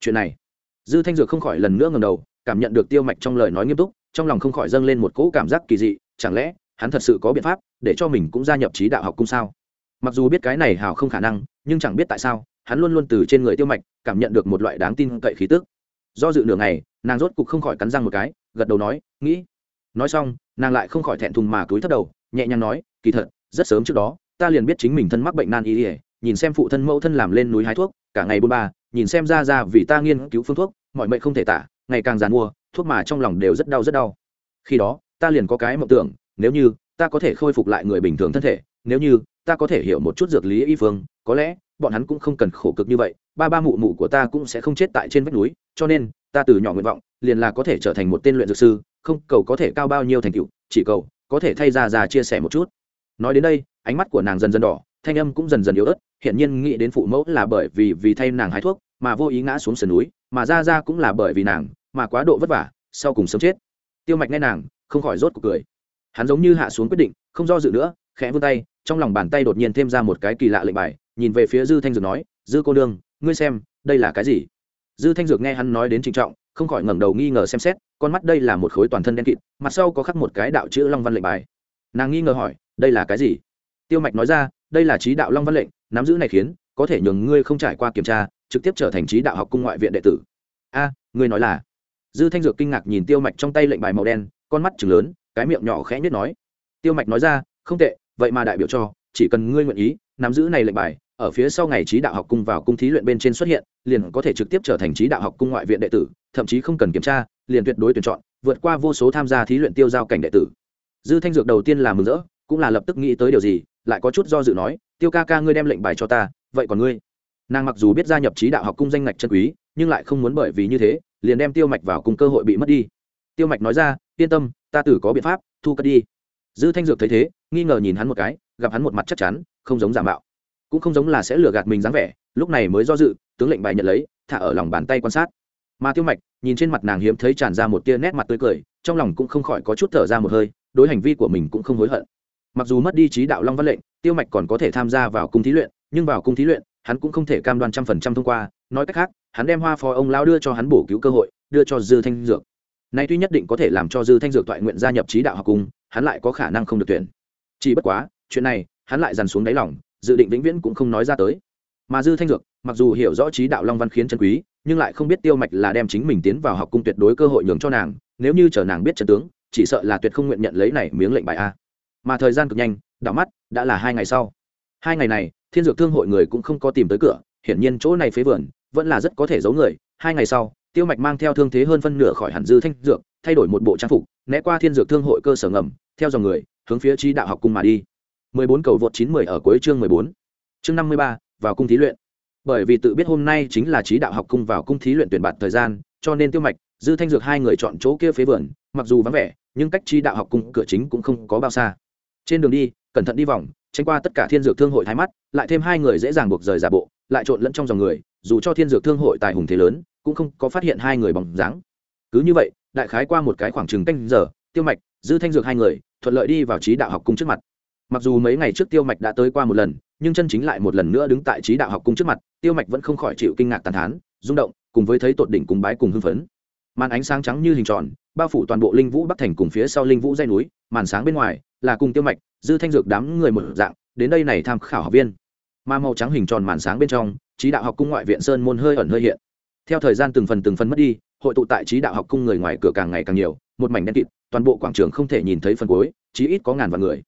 Chuyện này, dư thanh dược không khỏi lần nữa ngầm đầu, cảm nhận được tiêu mạch trong lời nói nghiêm túc, trong lòng không khỏi dâng lên một cỗ cảm giác kỳ dị, chẳng lẽ, hắn thật sự có biện pháp, để cho mình cũng gia nhập trí đạo học cung sao? Mặc dù biết cái này hào không khả năng, nhưng chẳng biết tại sao, hắn luôn luôn từ trên người tiêu mạch, cảm nhận được một loại đáng tin cậy khí tức do dự nửa ngày, nàng rốt cục không khỏi cắn răng một cái, gật đầu nói, nghĩ. Nói xong, nàng lại không khỏi thẹn thùng mà cúi thấp đầu, nhẹ nhàng nói, kỳ thật, rất sớm trước đó, ta liền biết chính mình thân mắc bệnh nan y ỉa nhìn xem phụ thân mẫu thân làm lên núi hái thuốc, cả ngày bôn ba, nhìn xem ra ra vì ta nghiên cứu phương thuốc, mọi mệnh không thể tả, ngày càng dàn mua thuốc mà trong lòng đều rất đau rất đau. Khi đó, ta liền có cái mộng tưởng, nếu như ta có thể khôi phục lại người bình thường thân thể, nếu như ta có thể hiểu một chút dược lý y phương, có lẽ bọn hắn cũng không cần khổ cực như vậy, ba ba mụ mụ của ta cũng sẽ không chết tại trên vách núi, cho nên, ta từ nhỏ nguyện vọng, liền là có thể trở thành một tên luyện dược sư, không, cầu có thể cao bao nhiêu thành tựu, chỉ cầu, có thể thay ra ra chia sẻ một chút. Nói đến đây, ánh mắt của nàng dần dần đỏ, thanh âm cũng dần dần yếu ớt hiện nhiên nghĩ đến phụ mẫu là bởi vì vì thay nàng hái thuốc, mà vô ý ngã xuống sườn núi, mà ra ra cũng là bởi vì nàng, mà quá độ vất vả, sau cùng sống chết. Tiêu mạch nghe nàng, không khỏi rốt cuộc cười. Hắn giống như hạ xuống quyết định, không do dự nữa, khẽ vươn tay, trong lòng bàn tay đột nhiên thêm ra một cái kỳ lạ lệnh bài nhìn về phía dư thanh dược nói, dư cô đương ngươi xem, đây là cái gì? Dư thanh dược nghe hắn nói đến trịnh trọng, không khỏi ngẩng đầu nghi ngờ xem xét, con mắt đây là một khối toàn thân đen kịt, mặt sau có khắc một cái đạo chữ long văn lệnh bài. Nàng nghi ngờ hỏi, đây là cái gì? Tiêu mạch nói ra, đây là trí đạo long văn lệnh, nắm giữ này khiến, có thể nhường ngươi không trải qua kiểm tra, trực tiếp trở thành trí đạo học cung ngoại viện đệ tử. A, ngươi nói là? Dư thanh dược kinh ngạc nhìn tiêu mạch trong tay lệnh bài màu đen, con mắt chừng lớn, cái miệng nhỏ khẽ nhất nói. Tiêu mạch nói ra, không tệ, vậy mà đại biểu cho, chỉ cần ngươi nguyện ý, nắm giữ này lệnh bài ở phía sau ngày trí đạo học cung vào cung thí luyện bên trên xuất hiện, liền có thể trực tiếp trở thành trí đạo học cung ngoại viện đệ tử, thậm chí không cần kiểm tra, liền tuyệt đối tuyển chọn, vượt qua vô số tham gia thí luyện tiêu giao cảnh đệ tử. Dư thanh dược đầu tiên là mừng rỡ, cũng là lập tức nghĩ tới điều gì, lại có chút do dự nói, tiêu ca ca ngươi đem lệnh bài cho ta, vậy còn ngươi? Nàng mặc dù biết gia nhập trí đạo học cung danh ngạch chân quý, nhưng lại không muốn bởi vì như thế, liền đem tiêu mạch vào cùng cơ hội bị mất đi. Tiêu mạch nói ra, yên tâm, ta tử có biện pháp, thu cất đi. Dư thanh dược thấy thế, nghi ngờ nhìn hắn một cái, gặp hắn một mặt chắc chắn, không giống giả mạo cũng không giống là sẽ lừa gạt mình dáng vẻ, lúc này mới do dự, tướng lệnh bài nhận lấy, thả ở lòng bàn tay quan sát. Mà tiêu mạch, nhìn trên mặt nàng hiếm thấy tràn ra một tia nét mặt tươi cười, trong lòng cũng không khỏi có chút thở ra một hơi, đối hành vi của mình cũng không hối hận. Mặc dù mất đi trí đạo long văn lệnh, tiêu mạch còn có thể tham gia vào cung thí luyện, nhưng vào cung thí luyện, hắn cũng không thể cam đoan trăm phần trăm thông qua, nói cách khác, hắn đem hoa phó ông lao đưa cho hắn bổ cứu cơ hội, đưa cho dư thanh dược. Nay tuy nhất định có thể làm cho dư thanh dược toại nguyện gia nhập trí đạo học cung, hắn lại có khả năng không được tuyển. Chỉ bất quá, chuyện này, hắn lại dằn xuống đáy lòng dự định vĩnh viễn cũng không nói ra tới. Mà dư thanh dược, mặc dù hiểu rõ trí đạo long văn khiến chân quý, nhưng lại không biết tiêu mạch là đem chính mình tiến vào học cung tuyệt đối cơ hội nhường cho nàng, nếu như chờ nàng biết trần tướng, chỉ sợ là tuyệt không nguyện nhận lấy này miếng lệnh bài a. Mà thời gian cực nhanh, đảo mắt, đã là hai ngày sau. Hai ngày này, thiên dược thương hội người cũng không có tìm tới cửa, hiển nhiên chỗ này phế vườn, vẫn là rất có thể giấu người. Hai ngày sau, tiêu mạch mang theo thương thế hơn phân nửa khỏi hẳn dư thanh dược, thay đổi một bộ trang phục, né qua thiên dược thương hội cơ sở ngầm, theo dòng người, hướng phía trí đạo học cung mà đi. 14 cầu vượt 910 ở cuối chương 14. Chương 53, vào cung thí luyện. Bởi vì tự biết hôm nay chính là trí đạo học cung vào cung thí luyện tuyển bạt thời gian, cho nên Tiêu Mạch, Dư Thanh Dược hai người chọn chỗ kia phế vườn, mặc dù vắng vẻ, nhưng cách trí đạo học cung cửa chính cũng không có bao xa. Trên đường đi, cẩn thận đi vòng, tránh qua tất cả thiên dược thương hội thái mắt, lại thêm hai người dễ dàng buộc rời giả bộ, lại trộn lẫn trong dòng người, dù cho thiên dược thương hội tài hùng thế lớn, cũng không có phát hiện hai người bóng dáng. Cứ như vậy, đại khái qua một cái khoảng chừng canh giờ, Tiêu Mạch, Dư Thanh Dược hai người thuận lợi đi vào trí đạo học cung trước mặt mặc dù mấy ngày trước tiêu mạch đã tới qua một lần, nhưng chân chính lại một lần nữa đứng tại trí đạo học cung trước mặt, tiêu mạch vẫn không khỏi chịu kinh ngạc tàn thán, rung động, cùng với thấy tột đỉnh cùng bái cùng hưng phấn. Màn ánh sáng trắng như hình tròn, bao phủ toàn bộ linh vũ bắc thành cùng phía sau linh vũ dây núi, màn sáng bên ngoài, là cùng tiêu mạch, dư thanh dược đám người một dạng, đến đây này tham khảo học viên. Mà màu trắng hình tròn màn sáng bên trong, trí đạo học cung ngoại viện sơn môn hơi ẩn hơi hiện. Theo thời gian từng phần từng phần mất đi, hội tụ tại trí đạo học cung người ngoài cửa càng ngày càng nhiều, một mảnh đen kịt, toàn bộ quảng trường không thể nhìn thấy phần cuối, chí ít có ngàn vạn người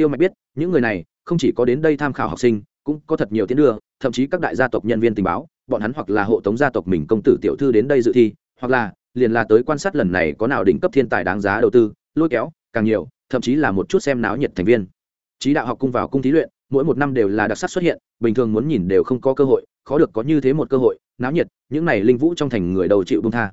tiêu mạch biết, những người này không chỉ có đến đây tham khảo học sinh, cũng có thật nhiều tiến đưa, thậm chí các đại gia tộc nhân viên tình báo, bọn hắn hoặc là hộ tống gia tộc mình công tử tiểu thư đến đây dự thi, hoặc là liền là tới quan sát lần này có nào đỉnh cấp thiên tài đáng giá đầu tư, lôi kéo, càng nhiều, thậm chí là một chút xem náo nhiệt thành viên. Trí đạo học cung vào cung thí luyện, mỗi một năm đều là đặc sắc xuất hiện, bình thường muốn nhìn đều không có cơ hội, khó được có như thế một cơ hội, náo nhiệt, những này linh vũ trong thành người đầu chịu bung tha.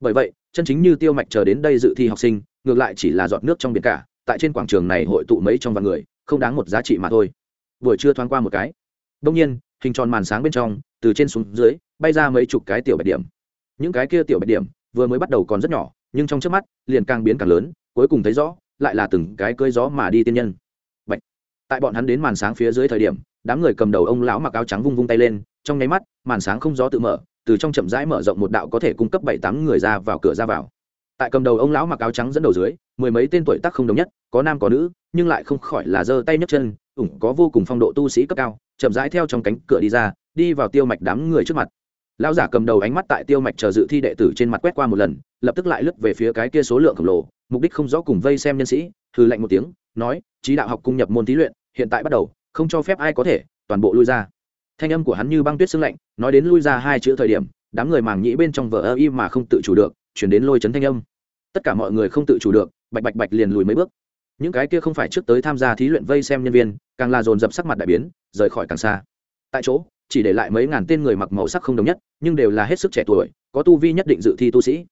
Bởi vậy, chân chính như tiêu mạch chờ đến đây dự thi học sinh, ngược lại chỉ là giọt nước trong biển cả tại trên quảng trường này hội tụ mấy trong vạn người, không đáng một giá trị mà thôi. Buổi trưa thoáng qua một cái đông nhiên, hình tròn màn sáng bên trong, từ trên xuống dưới, bay ra mấy chục cái tiểu bạch điểm. Những cái kia tiểu bạch điểm, vừa mới bắt đầu còn rất nhỏ, nhưng trong trước mắt, liền càng biến càng lớn, cuối cùng thấy rõ, lại là từng cái cơi gió mà đi tiên nhân. Bạch. tại bọn hắn đến màn sáng phía dưới thời điểm, đám người cầm đầu ông lão mặc áo trắng vung vung tay lên, trong nháy mắt, màn sáng không gió tự mở, từ trong chậm rãi mở rộng một đạo có thể cung cấp bảy tám người ra vào cửa ra vào tại cầm đầu ông lão mặc áo trắng dẫn đầu dưới, mười mấy tên tuổi tác không đồng nhất, có nam có nữ, nhưng lại không khỏi là giơ tay nhấc chân, ủng có vô cùng phong độ tu sĩ cấp cao, chậm rãi theo trong cánh cửa đi ra, đi vào tiêu mạch đám người trước mặt. Lão giả cầm đầu ánh mắt tại tiêu mạch chờ dự thi đệ tử trên mặt quét qua một lần, lập tức lại lướt về phía cái kia số lượng khổng lồ, mục đích không rõ cùng vây xem nhân sĩ hư lệnh một tiếng, nói trí đạo học cung nhập môn thí luyện, hiện tại bắt đầu, không cho phép ai có thể, toàn bộ lui ra. Thanh âm của hắn như băng tuyết xương lạnh, nói đến lui ra hai chữ thời điểm, đám người màng nhĩ bên trong vở ơ y mà không tự chủ được chuyển đến lôi chấn thanh âm. Tất cả mọi người không tự chủ được, bạch bạch bạch liền lùi mấy bước. Những cái kia không phải trước tới tham gia thí luyện vây xem nhân viên, càng là dồn dập sắc mặt đại biến, rời khỏi càng xa. Tại chỗ, chỉ để lại mấy ngàn tên người mặc màu sắc không đồng nhất, nhưng đều là hết sức trẻ tuổi, có tu vi nhất định dự thi tu sĩ.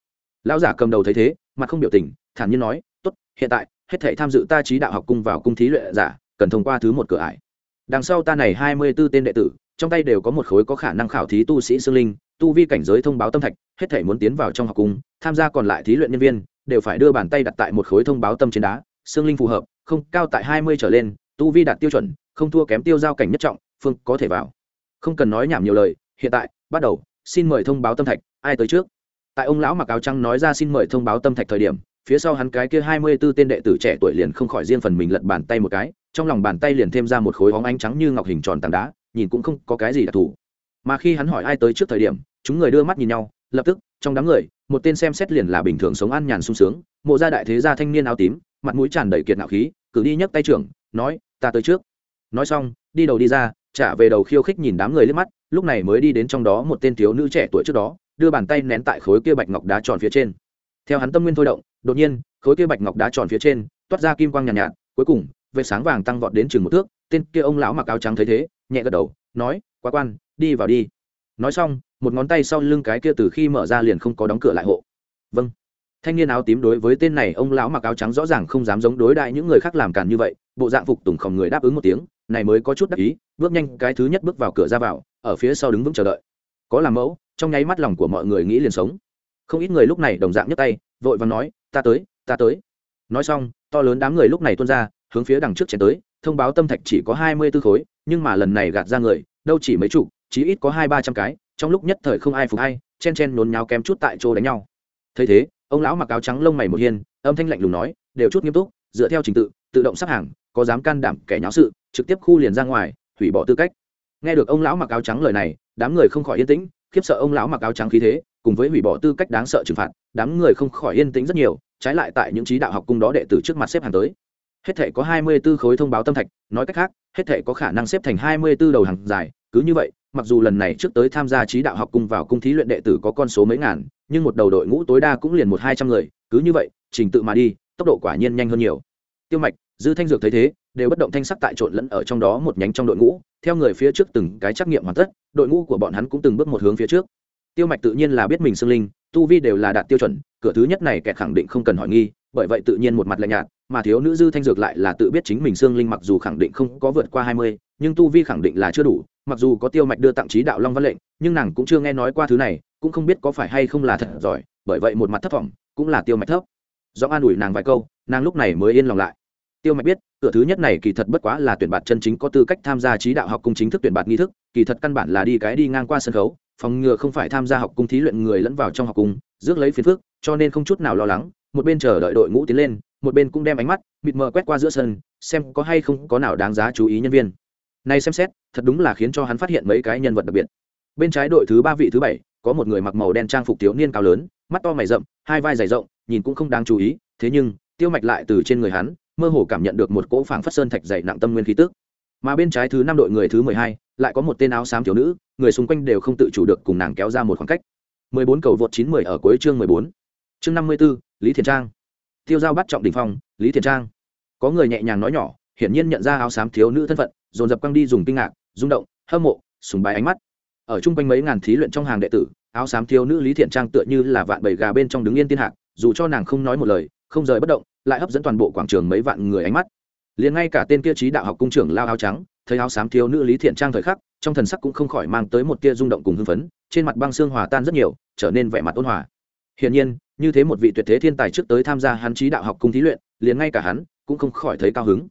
Lão giả cầm đầu thấy thế, mặt không biểu tình, thản nhiên nói, tốt, hiện tại, hết thể tham dự ta trí đạo học cung vào cung thí luyện giả, cần thông qua thứ một cửa ải. Đằng sau ta này hai mươi b ố tên đệ tử, trong tay đều có một khối có khả năng khảo thí tu sĩ xương linh, tu vi cảnh giới thông báo tâm thạch, hết thể muốn tiến vào trong học cung tham gia còn lại thí luyện nhân viên đều phải đưa bàn tay đặt tại một khối thông báo tâm trên đá, xương linh phù hợp, không, cao tại hai mươi trở lên, tu vi đạt tiêu chuẩn, không thua kém tiêu giao cảnh nhất trọng, phương có thể vào. Không cần nói nhảm nhiều lời, hiện tại, bắt đầu, xin mời thông báo tâm thạch, ai tới trước? Tại ông lão mặc áo trắng nói ra xin mời thông báo tâm thạch thời điểm, phía sau hắn cái kia hai mươi 24 tên đệ tử trẻ tuổi liền không khỏi riêng phần mình lật bàn tay một cái, trong lòng bàn tay liền thêm ra một khối óng ánh trắng như ngọc hình tròn tảng đá, nhìn cũng không có cái gì đặc thù. Mà khi hắn hỏi ai tới trước thời điểm, chúng người đưa mắt nhìn nhau, lập tức, trong đám người một tên xem xét liền là bình thường sống ăn nhàn sung sướng mộ gia đại thế gia thanh niên áo tím mặt mũi tràn đầy kiệt nạo khí cử đi nhấc tay trưởng nói ta tới trước. Nói xong đi đầu đi ra trả về đầu khiêu khích nhìn đám người lên mắt lúc này mới đi đến trong đó một tên thiếu nữ trẻ tuổi trước đó đưa bàn tay nén tại khối kia bạch ngọc đá tròn phía trên. Theo hắn tâm nguyên thôi động đột nhiên khối kia bạch ngọc đá tròn phía trên toát ra kim quang nhàn nhạt, nhạt cuối cùng về sáng vàng tăng vọt đến chừng một thước tên kia ông lão mặc áo trắng thấy thế nhẹ gật đầu nói quá quan đi vào đi. Nói xong một ngón tay sau lưng cái kia từ khi mở ra liền không có đóng cửa lại hộ. Vâng. Thanh niên áo tím đối với tên này, ông lão mặc áo trắng rõ ràng không dám giống đối đại những người khác làm càn như vậy, bộ dạng phục tùng khom người đáp ứng một tiếng, này mới có chút đắc ý, bước nhanh, cái thứ nhất bước vào cửa ra vào, ở phía sau đứng vững chờ đợi. Có làm mẫu, trong nháy mắt lòng của mọi người nghĩ liền sống. Không ít người lúc này đồng dạng nhấc tay, vội và nói, ta tới ta tới. Nói xong, to lớn đám người lúc này tuôn ra, hướng phía đằng trước chén tới, thông báo tâm thạch chỉ có hai mươi tư khối, nhưng mà lần này gạt ra người, đâu chỉ mấy chục, chí ít có hai ba trăm cái trong lúc nhất thời không ai phục hay chen chen nôn nháo kém chút tại chỗ đánh nhau. Thấy thế, ông lão mặc áo trắng lông mày một hiên, âm thanh lạnh lùng nói, đều chút nghiêm túc, dựa theo trình tự tự động sắp hàng, có dám can đảm kẻ nháo sự, trực tiếp khu liền ra ngoài, hủy bỏ tư cách. Nghe được ông lão mặc áo trắng lời này, đám người không khỏi yên tĩnh, khiếp sợ ông lão mặc áo trắng khí thế, cùng với hủy bỏ tư cách đáng sợ trừng phạt, đám người không khỏi yên tĩnh rất nhiều, trái lại tại những trí đạo học cung đó đệ tử trước mặt xếp hàng tới. Hết thể có hai mươi 24 khối thông báo tâm thạch, nói cách khác, hết thể có khả năng xếp thành hai mươi 24 đầu hàng dài, cứ như vậy mặc dù lần này trước tới tham gia trí đạo học cung vào cung thí luyện đệ tử có con số mấy ngàn, nhưng một đầu đội ngũ tối đa cũng liền một hai trăm người, cứ như vậy, trình tự mà đi, tốc độ quả nhiên nhanh hơn nhiều. Tiêu mạch, dư thanh dược thấy thế, đều bất động thanh sắc tại trộn lẫn ở trong đó một nhánh trong đội ngũ, theo người phía trước từng cái trắc nghiệm hoàn tất, đội ngũ của bọn hắn cũng từng bước một hướng phía trước. Tiêu mạch tự nhiên là biết mình xương linh, tu vi đều là đạt tiêu chuẩn, cửa thứ nhất này kẻ khẳng định không cần hỏi nghi bởi vậy tự nhiên một mặt lạnh nhạt, mà thiếu nữ dư thanh dược lại là tự biết chính mình xương linh mặc dù khẳng định không có vượt qua hai mươi, nhưng tu vi khẳng định là chưa đủ, mặc dù có tiêu mạch đưa tặng trí đạo long văn lệnh, nhưng nàng cũng chưa nghe nói qua thứ này, cũng không biết có phải hay không là thật giỏi bởi vậy một mặt thất vọng cũng là tiêu mạch thấp. Do an ủi nàng vài câu, nàng lúc này mới yên lòng lại. Tiêu mạch biết, cửa thứ nhất này kỳ thật bất quá là tuyển bạt chân chính có tư cách tham gia trí đạo học cung chính thức tuyển bạt nghi thức, kỳ thật căn bản là đi cái đi ngang qua sân khấu, phòng ngừa không phải tham gia học cung thí luyện người lẫn vào trong học cung, rước lấy phiền phước cho nên không chút nào lo lắng một bên chờ đợi đội ngũ tiến lên một bên cũng đem ánh mắt mịt mờ quét qua giữa sân xem có hay không có nào đáng giá chú ý nhân viên. Này xem xét thật đúng là khiến cho hắn phát hiện mấy cái nhân vật đặc biệt. Bên trái đội thứ ba vị thứ bảy có một người mặc màu đen trang phục thiếu niên cao lớn mắt to mày rậm hai vai dày rộng nhìn cũng không đáng chú ý thế nhưng tiêu mạch lại từ trên người hắn mơ hồ cảm nhận được một cỗ phảng phất sơn thạch dày nặng tâm nguyên khí tức. Mà bên trái thứ năm đội người thứ mười hai lại có một tên áo xám thiếu nữ người xung quanh đều không tự chủ được cùng nàng kéo ra một khoảng cách. mười bốn cầu vượt chín mười ở cuối chương mười bốn. Chương năm mươi 54, lý thiền trang tiêu giao bắt trọng đỉnh phong lý thiền trang có người nhẹ nhàng nói nhỏ hiển nhiên nhận ra áo xám thiếu nữ thân phận dồn dập căng đi dùng kinh ngạc rung động hâm mộ sùng bái ánh mắt ở chung quanh mấy ngàn thí luyện trong hàng đệ tử áo xám thiếu nữ lý thiện trang tựa như là vạn bầy gà bên trong đứng yên tiên hạc dù cho nàng không nói một lời không rời bất động lại hấp dẫn toàn bộ quảng trường mấy vạn người ánh mắt liền ngay cả tên kia trí đạo học cung trưởng lao áo trắng thấy áo xám thiếu nữ lý thiện trang thời khắc trong thần sắc cũng không khỏi mang tới một tia rung động cùng hưng phấn trên mặt băng xương hòa tan rất nhiều trở nên vẻ mặt ôn hòa hiển nhiên như thế một vị tuyệt thế thiên tài trước tới tham gia hắn trí đạo học cung thí luyện, liền ngay cả hắn cũng không khỏi thấy cao hứng.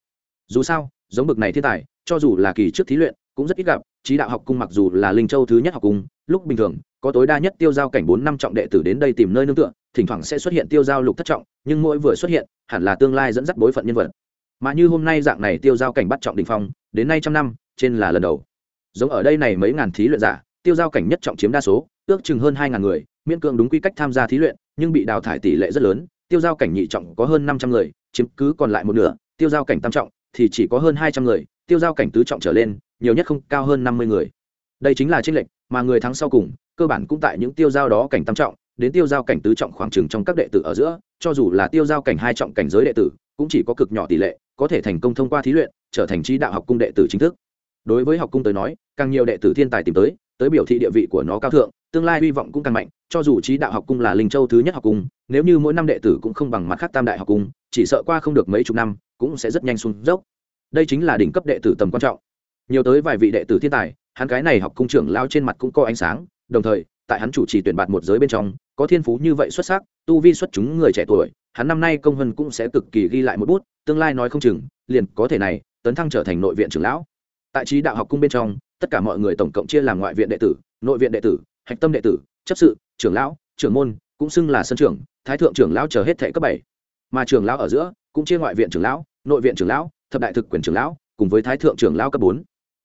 Dù sao, giống bực này thiên tài, cho dù là kỳ trước thí luyện, cũng rất ít gặp, trí đạo học cung mặc dù là linh châu thứ nhất học cung, lúc bình thường, có tối đa nhất tiêu giao cảnh bốn năm trọng đệ tử đến đây tìm nơi nương tựa, thỉnh thoảng sẽ xuất hiện tiêu giao lục thất trọng, nhưng mỗi vừa xuất hiện, hẳn là tương lai dẫn dắt bối phận nhân vật. Mà như hôm nay dạng này tiêu giao cảnh bắt trọng đình phong, đến nay trăm năm, trên là lần đầu. Giống ở đây này mấy ngàn thí luyện giả, tiêu giao cảnh nhất trọng chiếm đa số, ước chừng hơn hai ngàn người miễn cưỡng đúng quy cách tham gia thí luyện, nhưng bị đào thải tỷ lệ rất lớn, tiêu giao cảnh nhị trọng có hơn năm trăm người, chiếm cứ còn lại một nửa, tiêu giao cảnh tam trọng thì chỉ có hơn hai trăm người, tiêu giao cảnh tứ trọng trở lên, nhiều nhất không cao hơn năm mươi người. Đây chính là tranh lệch, mà người thắng sau cùng, cơ bản cũng tại những tiêu giao đó cảnh tam trọng, đến tiêu giao cảnh tứ trọng khoảng trừng trong các đệ tử ở giữa, cho dù là tiêu giao cảnh hai trọng cảnh giới đệ tử, cũng chỉ có cực nhỏ tỷ lệ, có thể thành công thông qua thí luyện, trở thành trí đạo học cung đệ tử chính thức. Đối với học cung tới nói, càng nhiều đệ tử thiên tài tìm tới tới biểu thị địa vị của nó cao thượng tương lai hy vọng cũng càng mạnh, cho dù trí đạo học cung là linh châu thứ nhất học cung, nếu như mỗi năm đệ tử cũng không bằng mặt khác tam đại học cung, chỉ sợ qua không được mấy chục năm, cũng sẽ rất nhanh xuống dốc. Đây chính là đỉnh cấp đệ tử tầm quan trọng. Nhiều tới vài vị đệ tử thiên tài, hắn cái này học cung trưởng lao trên mặt cũng có ánh sáng, đồng thời, tại hắn chủ trì tuyển bạt một giới bên trong, có thiên phú như vậy xuất sắc, tu vi xuất chúng người trẻ tuổi, hắn năm nay công vân cũng sẽ cực kỳ ghi lại một bút, tương lai nói không chừng, liền có thể này, tấn thăng trở thành nội viện trưởng lão. Tại trí đạo học cung bên trong, tất cả mọi người tổng cộng chia làm ngoại viện đệ tử, nội viện đệ tử hạch tâm đệ tử, chấp sự, trưởng lão, trưởng môn, cũng xưng là sân trưởng, thái thượng trưởng lão chờ hết thệ cấp bảy. Mà trưởng lão ở giữa, cũng chia ngoại viện trưởng lão, nội viện trưởng lão, thập đại thực quyền trưởng lão, cùng với thái thượng trưởng lão cấp bốn.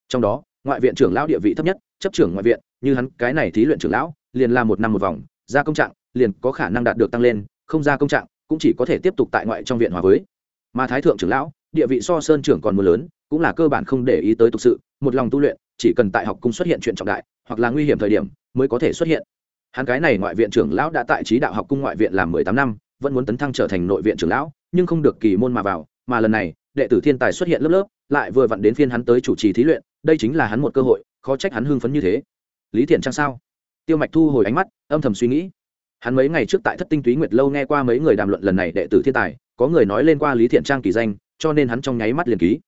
Trong đó, ngoại viện trưởng lão địa vị thấp nhất, chấp trưởng ngoại viện, như hắn, cái này thí luyện trưởng lão, liền làm một năm một vòng ra công trạng, liền có khả năng đạt được tăng lên, không ra công trạng, cũng chỉ có thể tiếp tục tại ngoại trong viện hòa với. Mà thái thượng trưởng lão, địa vị so sơn trưởng còn mưa lớn, cũng là cơ bản không để ý tới tục sự, một lòng tu luyện, chỉ cần tại học cung xuất hiện chuyện trọng đại, hoặc là nguy hiểm thời điểm mới có thể xuất hiện. Hắn cái này ngoại viện trưởng lão đã tại trí đạo học cung ngoại viện làm mười tám năm, vẫn muốn tấn thăng trở thành nội viện trưởng lão, nhưng không được kỳ môn mà vào, mà lần này, đệ tử thiên tài xuất hiện lớp lớp, lại vừa vặn đến phiên hắn tới chủ trì thí luyện, đây chính là hắn một cơ hội, khó trách hắn hưng phấn như thế. Lý thiện trang sao? Tiêu mạch thu hồi ánh mắt, âm thầm suy nghĩ. Hắn mấy ngày trước tại thất tinh túy nguyệt lâu nghe qua mấy người đàm luận lần này đệ tử thiên tài, có người nói lên qua lý thiện trang kỳ danh, cho nên hắn trong nháy mắt liền ký.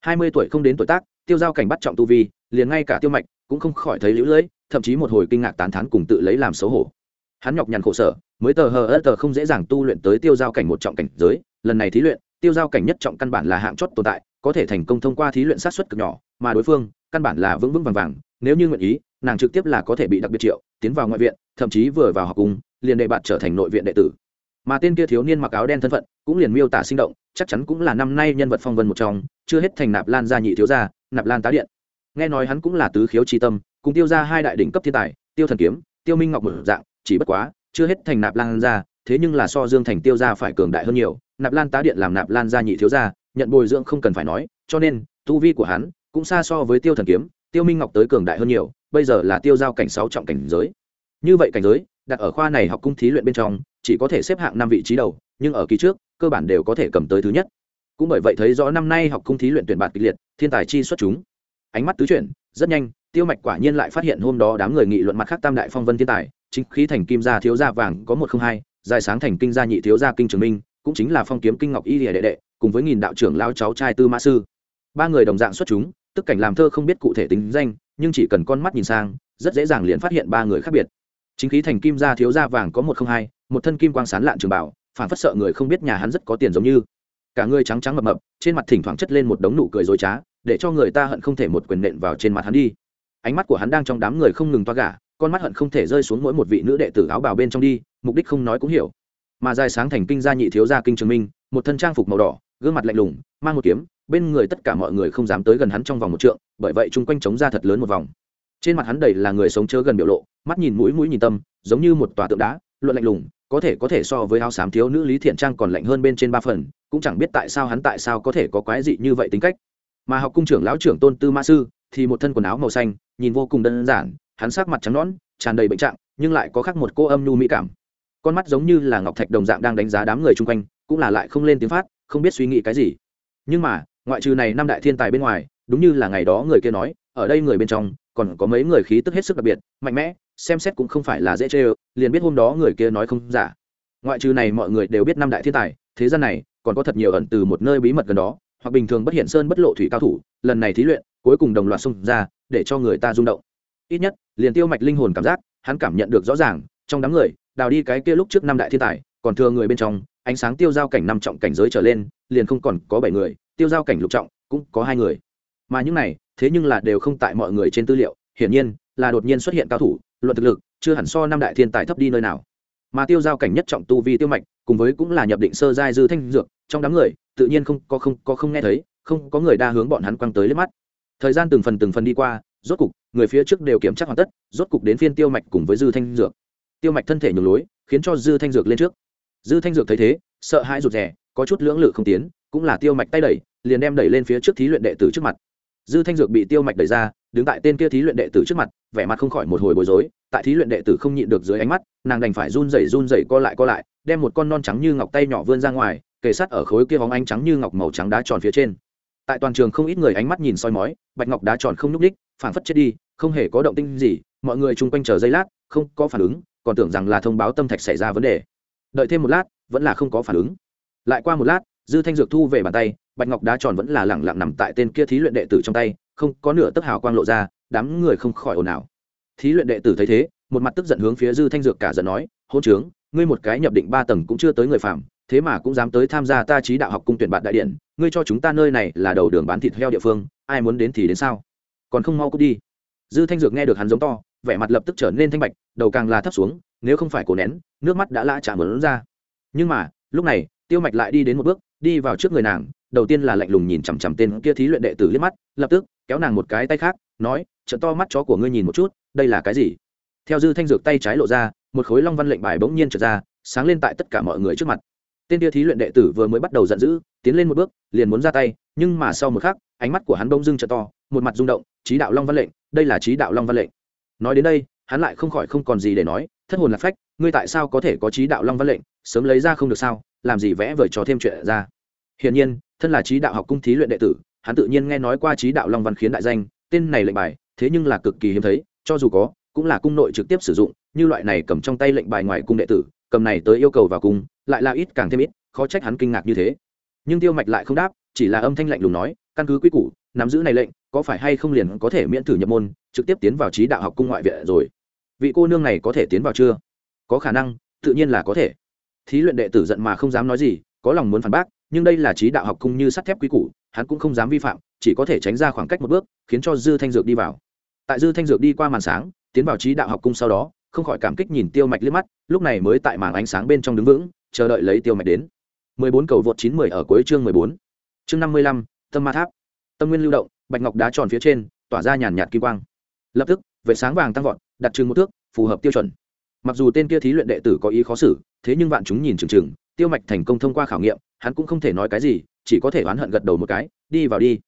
Hai mươi tuổi không đến tuổi tác, tiêu giao cảnh bắt trọng tu vi, liền ngay cả tiêu mạch cũng không khỏi thấy lũ lưỡi thậm chí một hồi kinh ngạc tán thán cùng tự lấy làm xấu hổ. Hắn nhọc nhằn khổ sở, mới tờ hờ ớt tờ không dễ dàng tu luyện tới tiêu giao cảnh một trọng cảnh giới, lần này thí luyện, tiêu giao cảnh nhất trọng căn bản là hạng chót tồn tại, có thể thành công thông qua thí luyện sát xuất cực nhỏ, mà đối phương, căn bản là vững vững vàng vàng, nếu như nguyện ý, nàng trực tiếp là có thể bị đặc biệt triệu, tiến vào ngoại viện, thậm chí vừa vào học cung, liền đệ bạn trở thành nội viện đệ tử. Mà tên kia thiếu niên mặc áo đen thân phận, cũng liền miêu tả sinh động, chắc chắn cũng là năm nay nhân vật phong vân một trong, chưa hết thành nạp lan gia nhị thiếu gia, nạp lan tá điện. Nghe nói hắn cũng là tứ khiếu tri tâm cùng tiêu ra hai đại đỉnh cấp thiên tài, tiêu thần kiếm, tiêu minh ngọc một dạng, chỉ bất quá, chưa hết thành nạp lan gia thế nhưng là so dương thành tiêu gia phải cường đại hơn nhiều, nạp lan tá điện làm nạp lan gia nhị thiếu gia, nhận bồi dưỡng không cần phải nói, cho nên, tu vi của hắn cũng xa so với tiêu thần kiếm, tiêu minh ngọc tới cường đại hơn nhiều, bây giờ là tiêu giao cảnh sáu trọng cảnh giới. Như vậy cảnh giới, đặt ở khoa này học cung thí luyện bên trong, chỉ có thể xếp hạng năm vị trí đầu, nhưng ở kỳ trước, cơ bản đều có thể cầm tới thứ nhất. Cũng bởi vậy thấy rõ năm nay học cung thí luyện tuyển bạt kịch liệt, thiên tài chi xuất chúng. Ánh mắt tứ chuyển, rất nhanh tiêu mạch quả nhiên lại phát hiện hôm đó đám người nghị luận mặt khác tam đại phong vân thiên tài, chính khí thành kim gia thiếu gia vàng có một không hai, dài sáng thành kinh gia nhị thiếu gia kinh trường minh, cũng chính là phong kiếm kinh ngọc y lìa đệ đệ, cùng với nghìn đạo trưởng lao cháu trai tư mã sư. Ba người đồng dạng xuất chúng, tức cảnh làm thơ không biết cụ thể tính danh, nhưng chỉ cần con mắt nhìn sang, rất dễ dàng liền phát hiện ba người khác biệt. Chính khí thành kim gia thiếu gia vàng có một không hai, một thân kim quang sán lạn trường bảo, phản phất sợ người không biết nhà hắn rất có tiền giống như. Cả người trắng trắng mập mập, trên mặt thỉnh thoảng chất lên một đống nụ cười dối trá, để cho người ta hận không thể một quyền nện vào trên mặt hắn đi ánh mắt của hắn đang trong đám người không ngừng toa gả, con mắt hận không thể rơi xuống mỗi một vị nữ đệ tử áo bào bên trong đi, mục đích không nói cũng hiểu. Mà dài sáng thành kinh gia nhị thiếu gia kinh trường minh, một thân trang phục màu đỏ, gương mặt lạnh lùng, mang một kiếm, bên người tất cả mọi người không dám tới gần hắn trong vòng một trượng, bởi vậy chung quanh chống ra thật lớn một vòng. Trên mặt hắn đầy là người sống chớ gần biểu lộ, mắt nhìn mũi mũi nhìn tâm, giống như một tòa tượng đá, luận lạnh lùng, có thể có thể so với áo xám thiếu nữ lý thiện trang còn lạnh hơn bên trên ba phần, cũng chẳng biết tại sao hắn tại sao có thể có quái dị như vậy tính cách. Mà học cung trưởng lão trưởng tôn tư ma sư thì một thân quần áo màu xanh, nhìn vô cùng đơn giản, hắn sắc mặt trắng nõn, tràn đầy bệnh trạng, nhưng lại có khác một cô âm nhu mỹ cảm. Con mắt giống như là ngọc thạch đồng dạng đang đánh giá đám người chung quanh, cũng là lại không lên tiếng phát, không biết suy nghĩ cái gì. Nhưng mà, ngoại trừ này năm đại thiên tài bên ngoài, đúng như là ngày đó người kia nói, ở đây người bên trong, còn có mấy người khí tức hết sức đặc biệt, mạnh mẽ, xem xét cũng không phải là dễ chê liền biết hôm đó người kia nói không giả. Ngoại trừ này mọi người đều biết năm đại thiên tài, thế gian này, còn có thật nhiều ẩn từ một nơi bí mật gần đó, hoặc bình thường bất hiện sơn bất lộ thủy cao thủ, lần này thí luyện cuối cùng đồng loạt xung ra, để cho người ta rung động. Ít nhất, liền tiêu mạch linh hồn cảm giác, hắn cảm nhận được rõ ràng, trong đám người, đào đi cái kia lúc trước năm đại thiên tài, còn thừa người bên trong, ánh sáng tiêu giao cảnh năm trọng cảnh giới trở lên, liền không còn có bảy người, tiêu giao cảnh lục trọng, cũng có hai người. Mà những này, thế nhưng là đều không tại mọi người trên tư liệu, hiển nhiên, là đột nhiên xuất hiện cao thủ, luận thực lực, chưa hẳn so năm đại thiên tài thấp đi nơi nào. Mà tiêu giao cảnh nhất trọng tu vi tiêu mạch, cùng với cũng là nhập định sơ giai dư thanh dược, trong đám người, tự nhiên không có không có không nghe thấy, không có người đa hướng bọn hắn quăng tới liếc mắt thời gian từng phần từng phần đi qua, rốt cục, người phía trước đều kiểm tra hoàn tất, rốt cục đến phiên tiêu mạch cùng với dư thanh dược. Tiêu mạch thân thể nhường lối, khiến cho dư thanh dược lên trước. Dư thanh dược thấy thế, sợ hãi rụt rè, có chút lưỡng lự không tiến, cũng là tiêu mạch tay đẩy, liền đem đẩy lên phía trước thí luyện đệ tử trước mặt. Dư thanh dược bị tiêu mạch đẩy ra, đứng tại tên kia thí luyện đệ tử trước mặt, vẻ mặt không khỏi một hồi bối rối, tại thí luyện đệ tử không nhịn được dưới ánh mắt, nàng đành phải run rẩy run rẩy co lại co lại, đem một con non trắng như ngọc tay nhỏ vươn ra ngoài, kề sát ở khối kia hóng ánh trắng như ngọc màu trắng đá tròn phía trên tại toàn trường không ít người ánh mắt nhìn soi mói, bạch ngọc đá tròn không nhúc ních phản phất chết đi, không hề có động tinh gì, mọi người chung quanh chờ giây lát, không có phản ứng, còn tưởng rằng là thông báo tâm thạch xảy ra vấn đề. Đợi thêm một lát, vẫn là không có phản ứng. Lại qua một lát, dư thanh dược thu về bàn tay, bạch ngọc đá tròn vẫn là lẳng lặng nằm tại tên kia thí luyện đệ tử trong tay, không có nửa tấc hào quang lộ ra, đám người không khỏi ồn ào. Thí luyện đệ tử thấy thế, một mặt tức giận hướng phía dư thanh dược cả giận nói hôn trướng, ngươi một cái nhập định ba tầng cũng chưa tới người phạm thế mà cũng dám tới tham gia ta trí đạo học cung tuyển bạn đại điện ngươi cho chúng ta nơi này là đầu đường bán thịt heo địa phương, ai muốn đến thì đến sao? Còn không mau cút đi. Dư thanh dược nghe được hắn giống to, vẻ mặt lập tức trở nên thanh bạch, đầu càng là thấp xuống, nếu không phải cổ nén, nước mắt đã lã chạm mở ra. Nhưng mà, lúc này, tiêu mạch lại đi đến một bước, đi vào trước người nàng, đầu tiên là lạnh lùng nhìn chằm chằm tên kia thí luyện đệ tử liếc mắt, lập tức, kéo nàng một cái tay khác, nói trận to mắt chó của ngươi nhìn một chút, đây là cái gì? Theo dư thanh dược tay trái lộ ra, một khối long văn lệnh bài bỗng nhiên trượt ra, sáng lên tại tất cả mọi người trước mặt. Tên kia thí luyện đệ tử vừa mới bắt đầu giận dữ tiến lên một bước, liền muốn ra tay, nhưng mà sau một khắc, ánh mắt của hắn bỗng dưng trợ to, một mặt rung động trí đạo long văn lệnh, đây là trí đạo long văn lệnh. Nói đến đây, hắn lại không khỏi không còn gì để nói, thất hồn lạc phách, ngươi tại sao có thể có trí đạo long văn lệnh? Sớm lấy ra không được sao? Làm gì vẽ vời cho thêm chuyện ra? Hiển nhiên, thân là trí đạo học cung thí luyện đệ tử, hắn tự nhiên nghe nói qua trí đạo long văn khiến đại danh, tên này lệnh bài, thế nhưng là cực kỳ hiếm thấy, cho dù có, cũng là cung nội trực tiếp sử dụng, như loại này cầm trong tay lệnh bài ngoài cung đệ tử, cầm này tới yêu cầu vào cung, lại là ít càng thêm ít, khó trách hắn kinh ngạc như thế nhưng tiêu mạch lại không đáp, chỉ là âm thanh lạnh lùng nói, căn cứ quy củ, nắm giữ này lệnh, có phải hay không liền có thể miễn thử nhập môn, trực tiếp tiến vào trí đạo học cung ngoại viện rồi? Vị cô nương này có thể tiến vào chưa? Có khả năng, tự nhiên là có thể. Thí luyện đệ tử giận mà không dám nói gì, có lòng muốn phản bác, nhưng đây là trí đạo học cung như sắt thép quý củ, hắn cũng không dám vi phạm, chỉ có thể tránh ra khoảng cách một bước, khiến cho dư thanh dược đi vào. Tại dư thanh dược đi qua màn sáng, tiến vào trí đạo học cung sau đó, không khỏi cảm kích nhìn tiêu mạch liếc mắt, lúc này mới tại màn ánh sáng bên trong đứng vững, chờ đợi lấy tiêu mạch đến. 14 cầu vượt 910 ở cuối chương 14. Chương 55, Tâm Ma Tháp. Tâm nguyên lưu động, bạch ngọc đá tròn phía trên, tỏa ra nhàn nhạt kim quang. Lập tức, vệ sáng vàng tăng vọt, đặt trường một thước, phù hợp tiêu chuẩn. Mặc dù tên kia thí luyện đệ tử có ý khó xử, thế nhưng vạn chúng nhìn chừng chừng, tiêu mạch thành công thông qua khảo nghiệm, hắn cũng không thể nói cái gì, chỉ có thể oán hận gật đầu một cái, đi vào đi.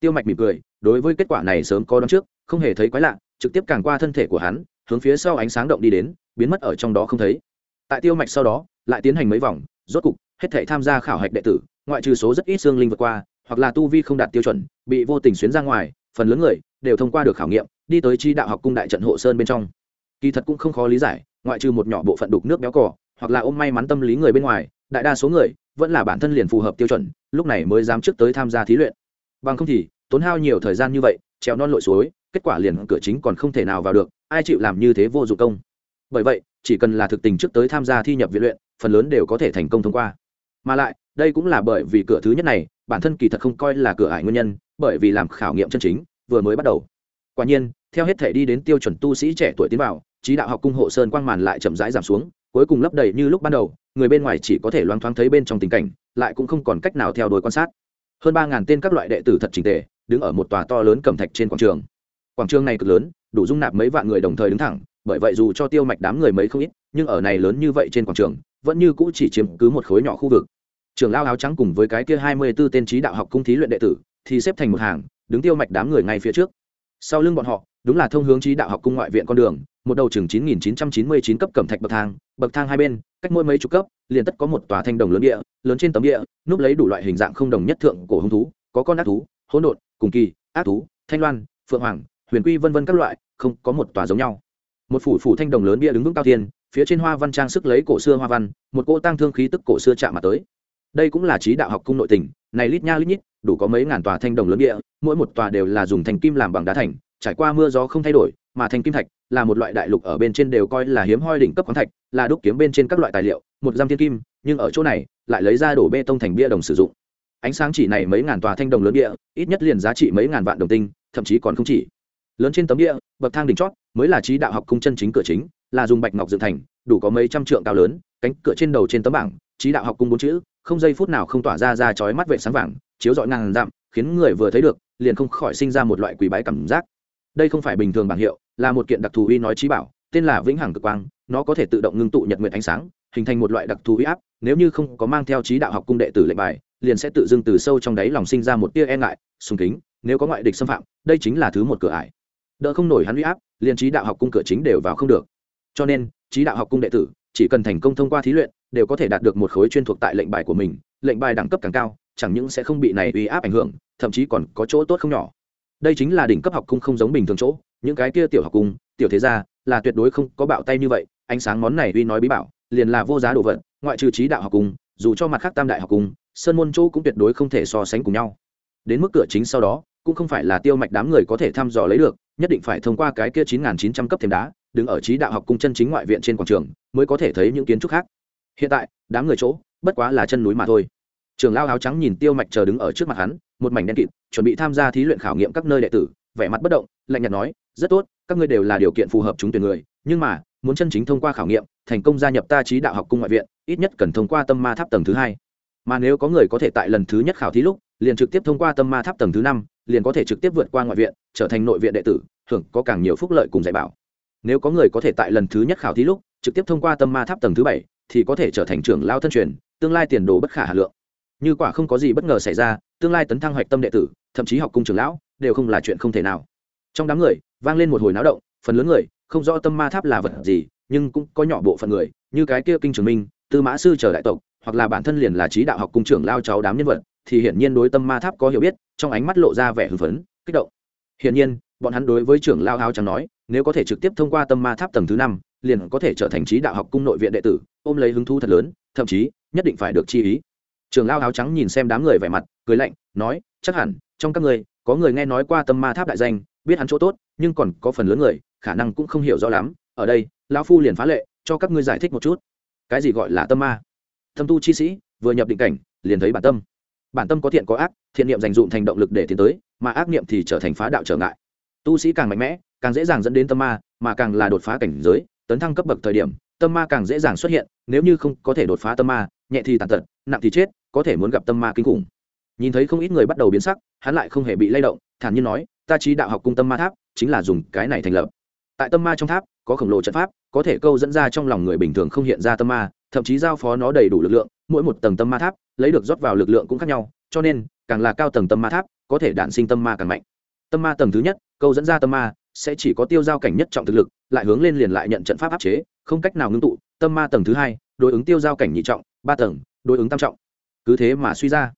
Tiêu mạch mỉm cười, đối với kết quả này sớm có đoán trước, không hề thấy quái lạ, trực tiếp càng qua thân thể của hắn, hướng phía sau ánh sáng động đi đến, biến mất ở trong đó không thấy. Tại tiêu mạch sau đó, lại tiến hành mấy vòng, rốt cục hết thể tham gia khảo hạch đệ tử, ngoại trừ số rất ít xương linh vượt qua, hoặc là tu vi không đạt tiêu chuẩn, bị vô tình xuyến ra ngoài, phần lớn người đều thông qua được khảo nghiệm, đi tới chi đạo học cung đại trận hộ sơn bên trong. Kỳ thật cũng không khó lý giải, ngoại trừ một nhỏ bộ phận đục nước béo cỏ hoặc là ôm may mắn tâm lý người bên ngoài, đại đa số người vẫn là bản thân liền phù hợp tiêu chuẩn, lúc này mới dám trước tới tham gia thí luyện. Bằng không thì, tốn hao nhiều thời gian như vậy treo non lội suối, kết quả liền cửa chính còn không thể nào vào được, ai chịu làm như thế vô dụng công. Bởi vậy, chỉ cần là thực tình trước tới tham gia thi nhập viện luyện, phần lớn đều có thể thành công thông qua mà lại, đây cũng là bởi vì cửa thứ nhất này, bản thân kỳ thật không coi là cửa ải nguyên nhân, bởi vì làm khảo nghiệm chân chính, vừa mới bắt đầu. Quả nhiên, theo hết thể đi đến tiêu chuẩn tu sĩ trẻ tuổi tiến vào, trí đạo học cung hộ sơn quang màn lại chậm rãi giảm xuống, cuối cùng lấp đầy như lúc ban đầu, người bên ngoài chỉ có thể loang thoáng thấy bên trong tình cảnh, lại cũng không còn cách nào theo đuổi quan sát. Hơn ba ngàn tên các loại đệ tử thật trình tề, đứng ở một tòa to lớn cẩm thạch trên quảng trường. Quảng trường này cực lớn, đủ dung nạp mấy vạn người đồng thời đứng thẳng, bởi vậy dù cho tiêu mạch đám người mấy không ít, nhưng ở này lớn như vậy trên quảng trường vẫn như cũ chỉ chiếm cứ một khối nhỏ khu vực. Trưởng lao áo trắng cùng với cái kia hai mươi b ố tên trí đạo học cung thí luyện đệ tử, thì xếp thành một hàng, đứng tiêu mạch đám người ngay phía trước. Sau lưng bọn họ, đúng là thông hướng trí đạo học cung ngoại viện con đường, một đầu chừng chín nghìn chín trăm chín mươi chín cấp cẩm thạch bậc thang bậc thang hai bên, cách mỗi mấy chục cấp, liền tất có một tòa thanh đồng lớn địa, lớn trên tấm địa, núp lấy đủ loại hình dạng không đồng nhất thượng cổ hung thú, có con ác thú, hỗn độn, cùng kỳ, ác thú, thanh loan, phượng hoàng, huyền quy vân vân các loại, không có một tòa giống nhau. Một phủ phủ thanh đồng lớn bia đứng vững cao thiên phía trên hoa văn trang sức lấy cổ xưa hoa văn, một cô tăng thương khí tức cổ xưa chạm mặt tới. Đây cũng là trí đạo học cung nội tình, này lít nha lít nhít, đủ có mấy ngàn tòa thanh đồng lớn địa, mỗi một tòa đều là dùng thành kim làm bằng đá thành, trải qua mưa gió không thay đổi, mà thành kim thạch là một loại đại lục ở bên trên đều coi là hiếm hoi đỉnh cấp khoáng thạch, là đúc kiếm bên trên các loại tài liệu, một giam thiên kim, nhưng ở chỗ này, lại lấy ra đổ bê tông thành bia đồng sử dụng. Ánh sáng chỉ này mấy ngàn tòa thanh đồng lớn địa, ít nhất liền giá trị mấy ngàn vạn đồng tinh, thậm chí còn không chỉ. Lớn trên tấm địa, bậc thang đỉnh chót, mới là trí đạo học cung chân chính cửa chính là dùng bạch ngọc dựng thành, đủ có mấy trăm trượng cao lớn, cánh cửa trên đầu trên tấm bảng, trí đạo học cung bốn chữ, không giây phút nào không tỏa ra ra chói mắt vệ sáng vàng, chiếu rọi ngàn dặm, khiến người vừa thấy được, liền không khỏi sinh ra một loại quỷ bái cảm giác. Đây không phải bình thường bảng hiệu, là một kiện đặc thù uy nói trí bảo, tên là vĩnh hằng cực quang, nó có thể tự động ngưng tụ nhật nguyện ánh sáng, hình thành một loại đặc thù uy áp, nếu như không có mang theo trí đạo học cung đệ tử lệnh bài, liền sẽ tự dưng từ sâu trong đáy lòng sinh ra một tia e ngại, sùng kính, nếu có ngoại địch xâm phạm, đây chính là thứ một cửa ải. Đỡ không nổi hắn uy áp, liền trí đạo học cung cửa chính đều vào không được cho nên, trí đạo học cung đệ tử, chỉ cần thành công thông qua thí luyện, đều có thể đạt được một khối chuyên thuộc tại lệnh bài của mình, lệnh bài đẳng cấp càng cao, chẳng những sẽ không bị này uy áp ảnh hưởng, thậm chí còn có chỗ tốt không nhỏ. Đây chính là đỉnh cấp học cung không giống bình thường chỗ, những cái kia tiểu học cung, tiểu thế gia, là tuyệt đối không có bạo tay như vậy, ánh sáng món này uy nói bí bảo, liền là vô giá đồ vật, ngoại trừ trí đạo học cung, dù cho mặt khác tam đại học cung, sơn môn chỗ cũng tuyệt đối không thể so sánh cùng nhau. Đến mức cửa chính sau đó, cũng không phải là tiêu mạch đám người có thể thăm dò lấy được, nhất định phải thông qua cái kia chín nghìn chín trăm cấp thêm đá đứng ở trí đạo học cung chân chính ngoại viện trên quảng trường, mới có thể thấy những kiến trúc khác. Hiện tại, đám người chỗ, bất quá là chân núi mà thôi. Trường lao áo trắng nhìn tiêu mạch chờ đứng ở trước mặt hắn, một mảnh đen kịt, chuẩn bị tham gia thí luyện khảo nghiệm các nơi đệ tử, vẻ mặt bất động, lạnh nhạt nói, rất tốt, các ngươi đều là điều kiện phù hợp chúng tuyển người, nhưng mà, muốn chân chính thông qua khảo nghiệm, thành công gia nhập ta trí đạo học cung ngoại viện, ít nhất cần thông qua tâm ma tháp tầng thứ hai. Mà nếu có người có thể tại lần thứ nhất khảo thí lúc, liền trực tiếp thông qua tâm ma tháp tầng thứ năm, liền có thể trực tiếp vượt qua ngoại viện, trở thành nội viện đệ tử, hưởng có càng nhiều phúc lợi cùng dạy bảo nếu có người có thể tại lần thứ nhất khảo thí lúc trực tiếp thông qua tâm ma tháp tầng thứ bảy thì có thể trở thành trưởng lao thân truyền, tương lai tiền đồ bất khả hà lượng. Như quả không có gì bất ngờ xảy ra, tương lai tấn thăng hoạch tâm đệ tử, thậm chí học cung trưởng lão, đều không là chuyện không thể nào. Trong đám người, vang lên một hồi náo động, phần lớn người, không rõ tâm ma tháp là vật gì, nhưng cũng có nhỏ bộ phận người, như cái kia kinh trường minh, tư mã sư trở đại tộc, hoặc là bản thân liền là trí đạo học cung trưởng lao cháu đám nhân vật, thì hiển nhiên đối tâm ma tháp có hiểu biết, trong ánh mắt lộ ra vẻ hưng phấn, kích động. Hiển nhiên bọn hắn đối với trưởng lao áo trắng nói, nếu có thể trực tiếp thông qua tâm ma tháp tầng thứ năm, liền có thể trở thành trí đạo học cung nội viện đệ tử, ôm lấy hứng thú thật lớn, thậm chí, nhất định phải được chi ý. Trưởng lao áo trắng nhìn xem đám người vẻ mặt, cười lạnh, nói, chắc hẳn, trong các người, có người nghe nói qua tâm ma tháp đại danh, biết hắn chỗ tốt, nhưng còn có phần lớn người, khả năng cũng không hiểu rõ lắm. Ở đây, lão phu liền phá lệ, cho các ngươi giải thích một chút. Cái gì gọi là tâm ma? Tâm tu chi sĩ, vừa nhập định cảnh, liền thấy bản tâm. Bản tâm có thiện có ác, thiện niệm dành dụng thành động lực để tiến tới, mà ác niệm thì trở thành phá đạo trở ngại tu sĩ càng mạnh mẽ, càng dễ dàng dẫn đến tâm ma, mà càng là đột phá cảnh giới, tấn thăng cấp bậc thời điểm, tâm ma càng dễ dàng xuất hiện, nếu như không có thể đột phá tâm ma, nhẹ thì tàn tật, nặng thì chết, có thể muốn gặp tâm ma kinh khủng. Nhìn thấy không ít người bắt đầu biến sắc, hắn lại không hề bị lay động, thản nhiên nói, ta trí đạo học cung tâm ma tháp, chính là dùng cái này thành lập. Tại tâm ma trong tháp, có khổng lồ trận pháp, có thể câu dẫn ra trong lòng người bình thường không hiện ra tâm ma, thậm chí giao phó nó đầy đủ lực lượng, mỗi một tầng tâm ma tháp, lấy được rót vào lực lượng cũng khác nhau, cho nên, càng là cao tầng tâm ma tháp, có thể đản sinh tâm ma càng mạnh. Tâm ma tầng thứ nhất câu dẫn ra tâm ma, sẽ chỉ có tiêu giao cảnh nhất trọng thực lực, lại hướng lên liền lại nhận trận pháp áp chế, không cách nào ngưng tụ, tâm ma tầng thứ hai, đối ứng tiêu giao cảnh nhị trọng, ba tầng, đối ứng tam trọng. Cứ thế mà suy ra.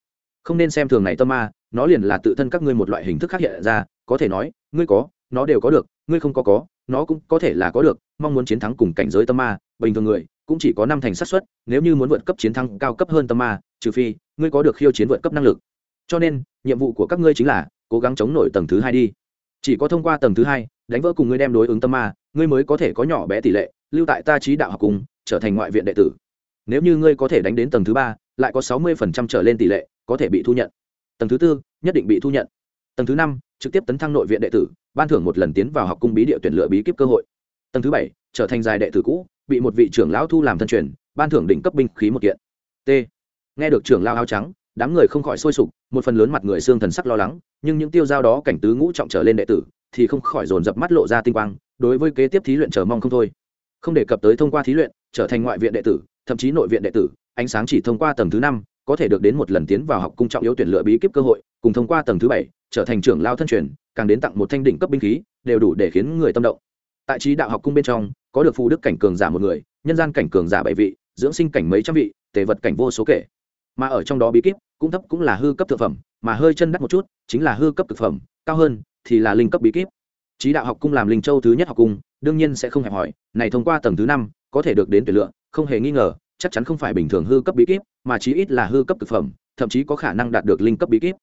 Không nên xem thường này tâm ma, nó liền là tự thân các ngươi một loại hình thức khác hiện ra, có thể nói, ngươi có, nó đều có được, ngươi không có có, nó cũng có thể là có được, mong muốn chiến thắng cùng cảnh giới tâm ma, bình thường người, cũng chỉ có năm thành xác suất, nếu như muốn vượt cấp chiến thắng cao cấp hơn tâm ma, trừ phi, ngươi có được khiêu chiến vượt cấp năng lực. Cho nên, nhiệm vụ của các ngươi chính là, cố gắng chống nổi tầng thứ hai đi chỉ có thông qua tầng thứ hai, đánh vỡ cùng ngươi đem đối ứng tâm ma, ngươi mới có thể có nhỏ bé tỷ lệ, lưu tại ta trí đạo học cùng, trở thành ngoại viện đệ tử. Nếu như ngươi có thể đánh đến tầng thứ ba, lại có sáu mươi phần trăm trở lên tỷ lệ, có thể bị thu nhận. Tầng thứ tư, nhất định bị thu nhận. Tầng thứ năm, trực tiếp tấn thăng nội viện đệ tử, ban thưởng một lần tiến vào học cung bí địa tuyển lựa bí kíp cơ hội. Tầng thứ bảy, trở thành dài đệ tử cũ, bị một vị trưởng lão thu làm thân truyền, ban thưởng đỉnh cấp binh khí một kiện. T. Nghe được trưởng lão áo trắng đám người không khỏi sôi sục, một phần lớn mặt người xương thần sắc lo lắng, nhưng những tiêu dao đó cảnh tứ ngũ trọng trở lên đệ tử thì không khỏi dồn dập mắt lộ ra tinh quang, đối với kế tiếp thí luyện chờ mong không thôi. Không đề cập tới thông qua thí luyện, trở thành ngoại viện đệ tử, thậm chí nội viện đệ tử, ánh sáng chỉ thông qua tầng thứ năm, có thể được đến một lần tiến vào học cung trọng yếu tuyển lựa bí kíp cơ hội, cùng thông qua tầng thứ bảy, trở thành trưởng lao thân truyền, càng đến tặng một thanh đỉnh cấp binh khí, đều đủ để khiến người tâm động. Tại trí đạo học cung bên trong, có được phù đức cảnh cường giả một người, nhân gian cảnh cường giả bảy vị, dưỡng sinh cảnh mấy trăm vị, tề vật cảnh vô số kể mà ở trong đó bí kíp cũng thấp cũng là hư cấp thực phẩm, mà hơi chân đắt một chút, chính là hư cấp thực phẩm, cao hơn thì là linh cấp bí kíp. Trí đạo học cung làm linh châu thứ nhất học cung, đương nhiên sẽ không hẹp hỏi, này thông qua tầng thứ năm, có thể được đến tuyển lựa, không hề nghi ngờ, chắc chắn không phải bình thường hư cấp bí kíp, mà chí ít là hư cấp thực phẩm, thậm chí có khả năng đạt được linh cấp bí kíp.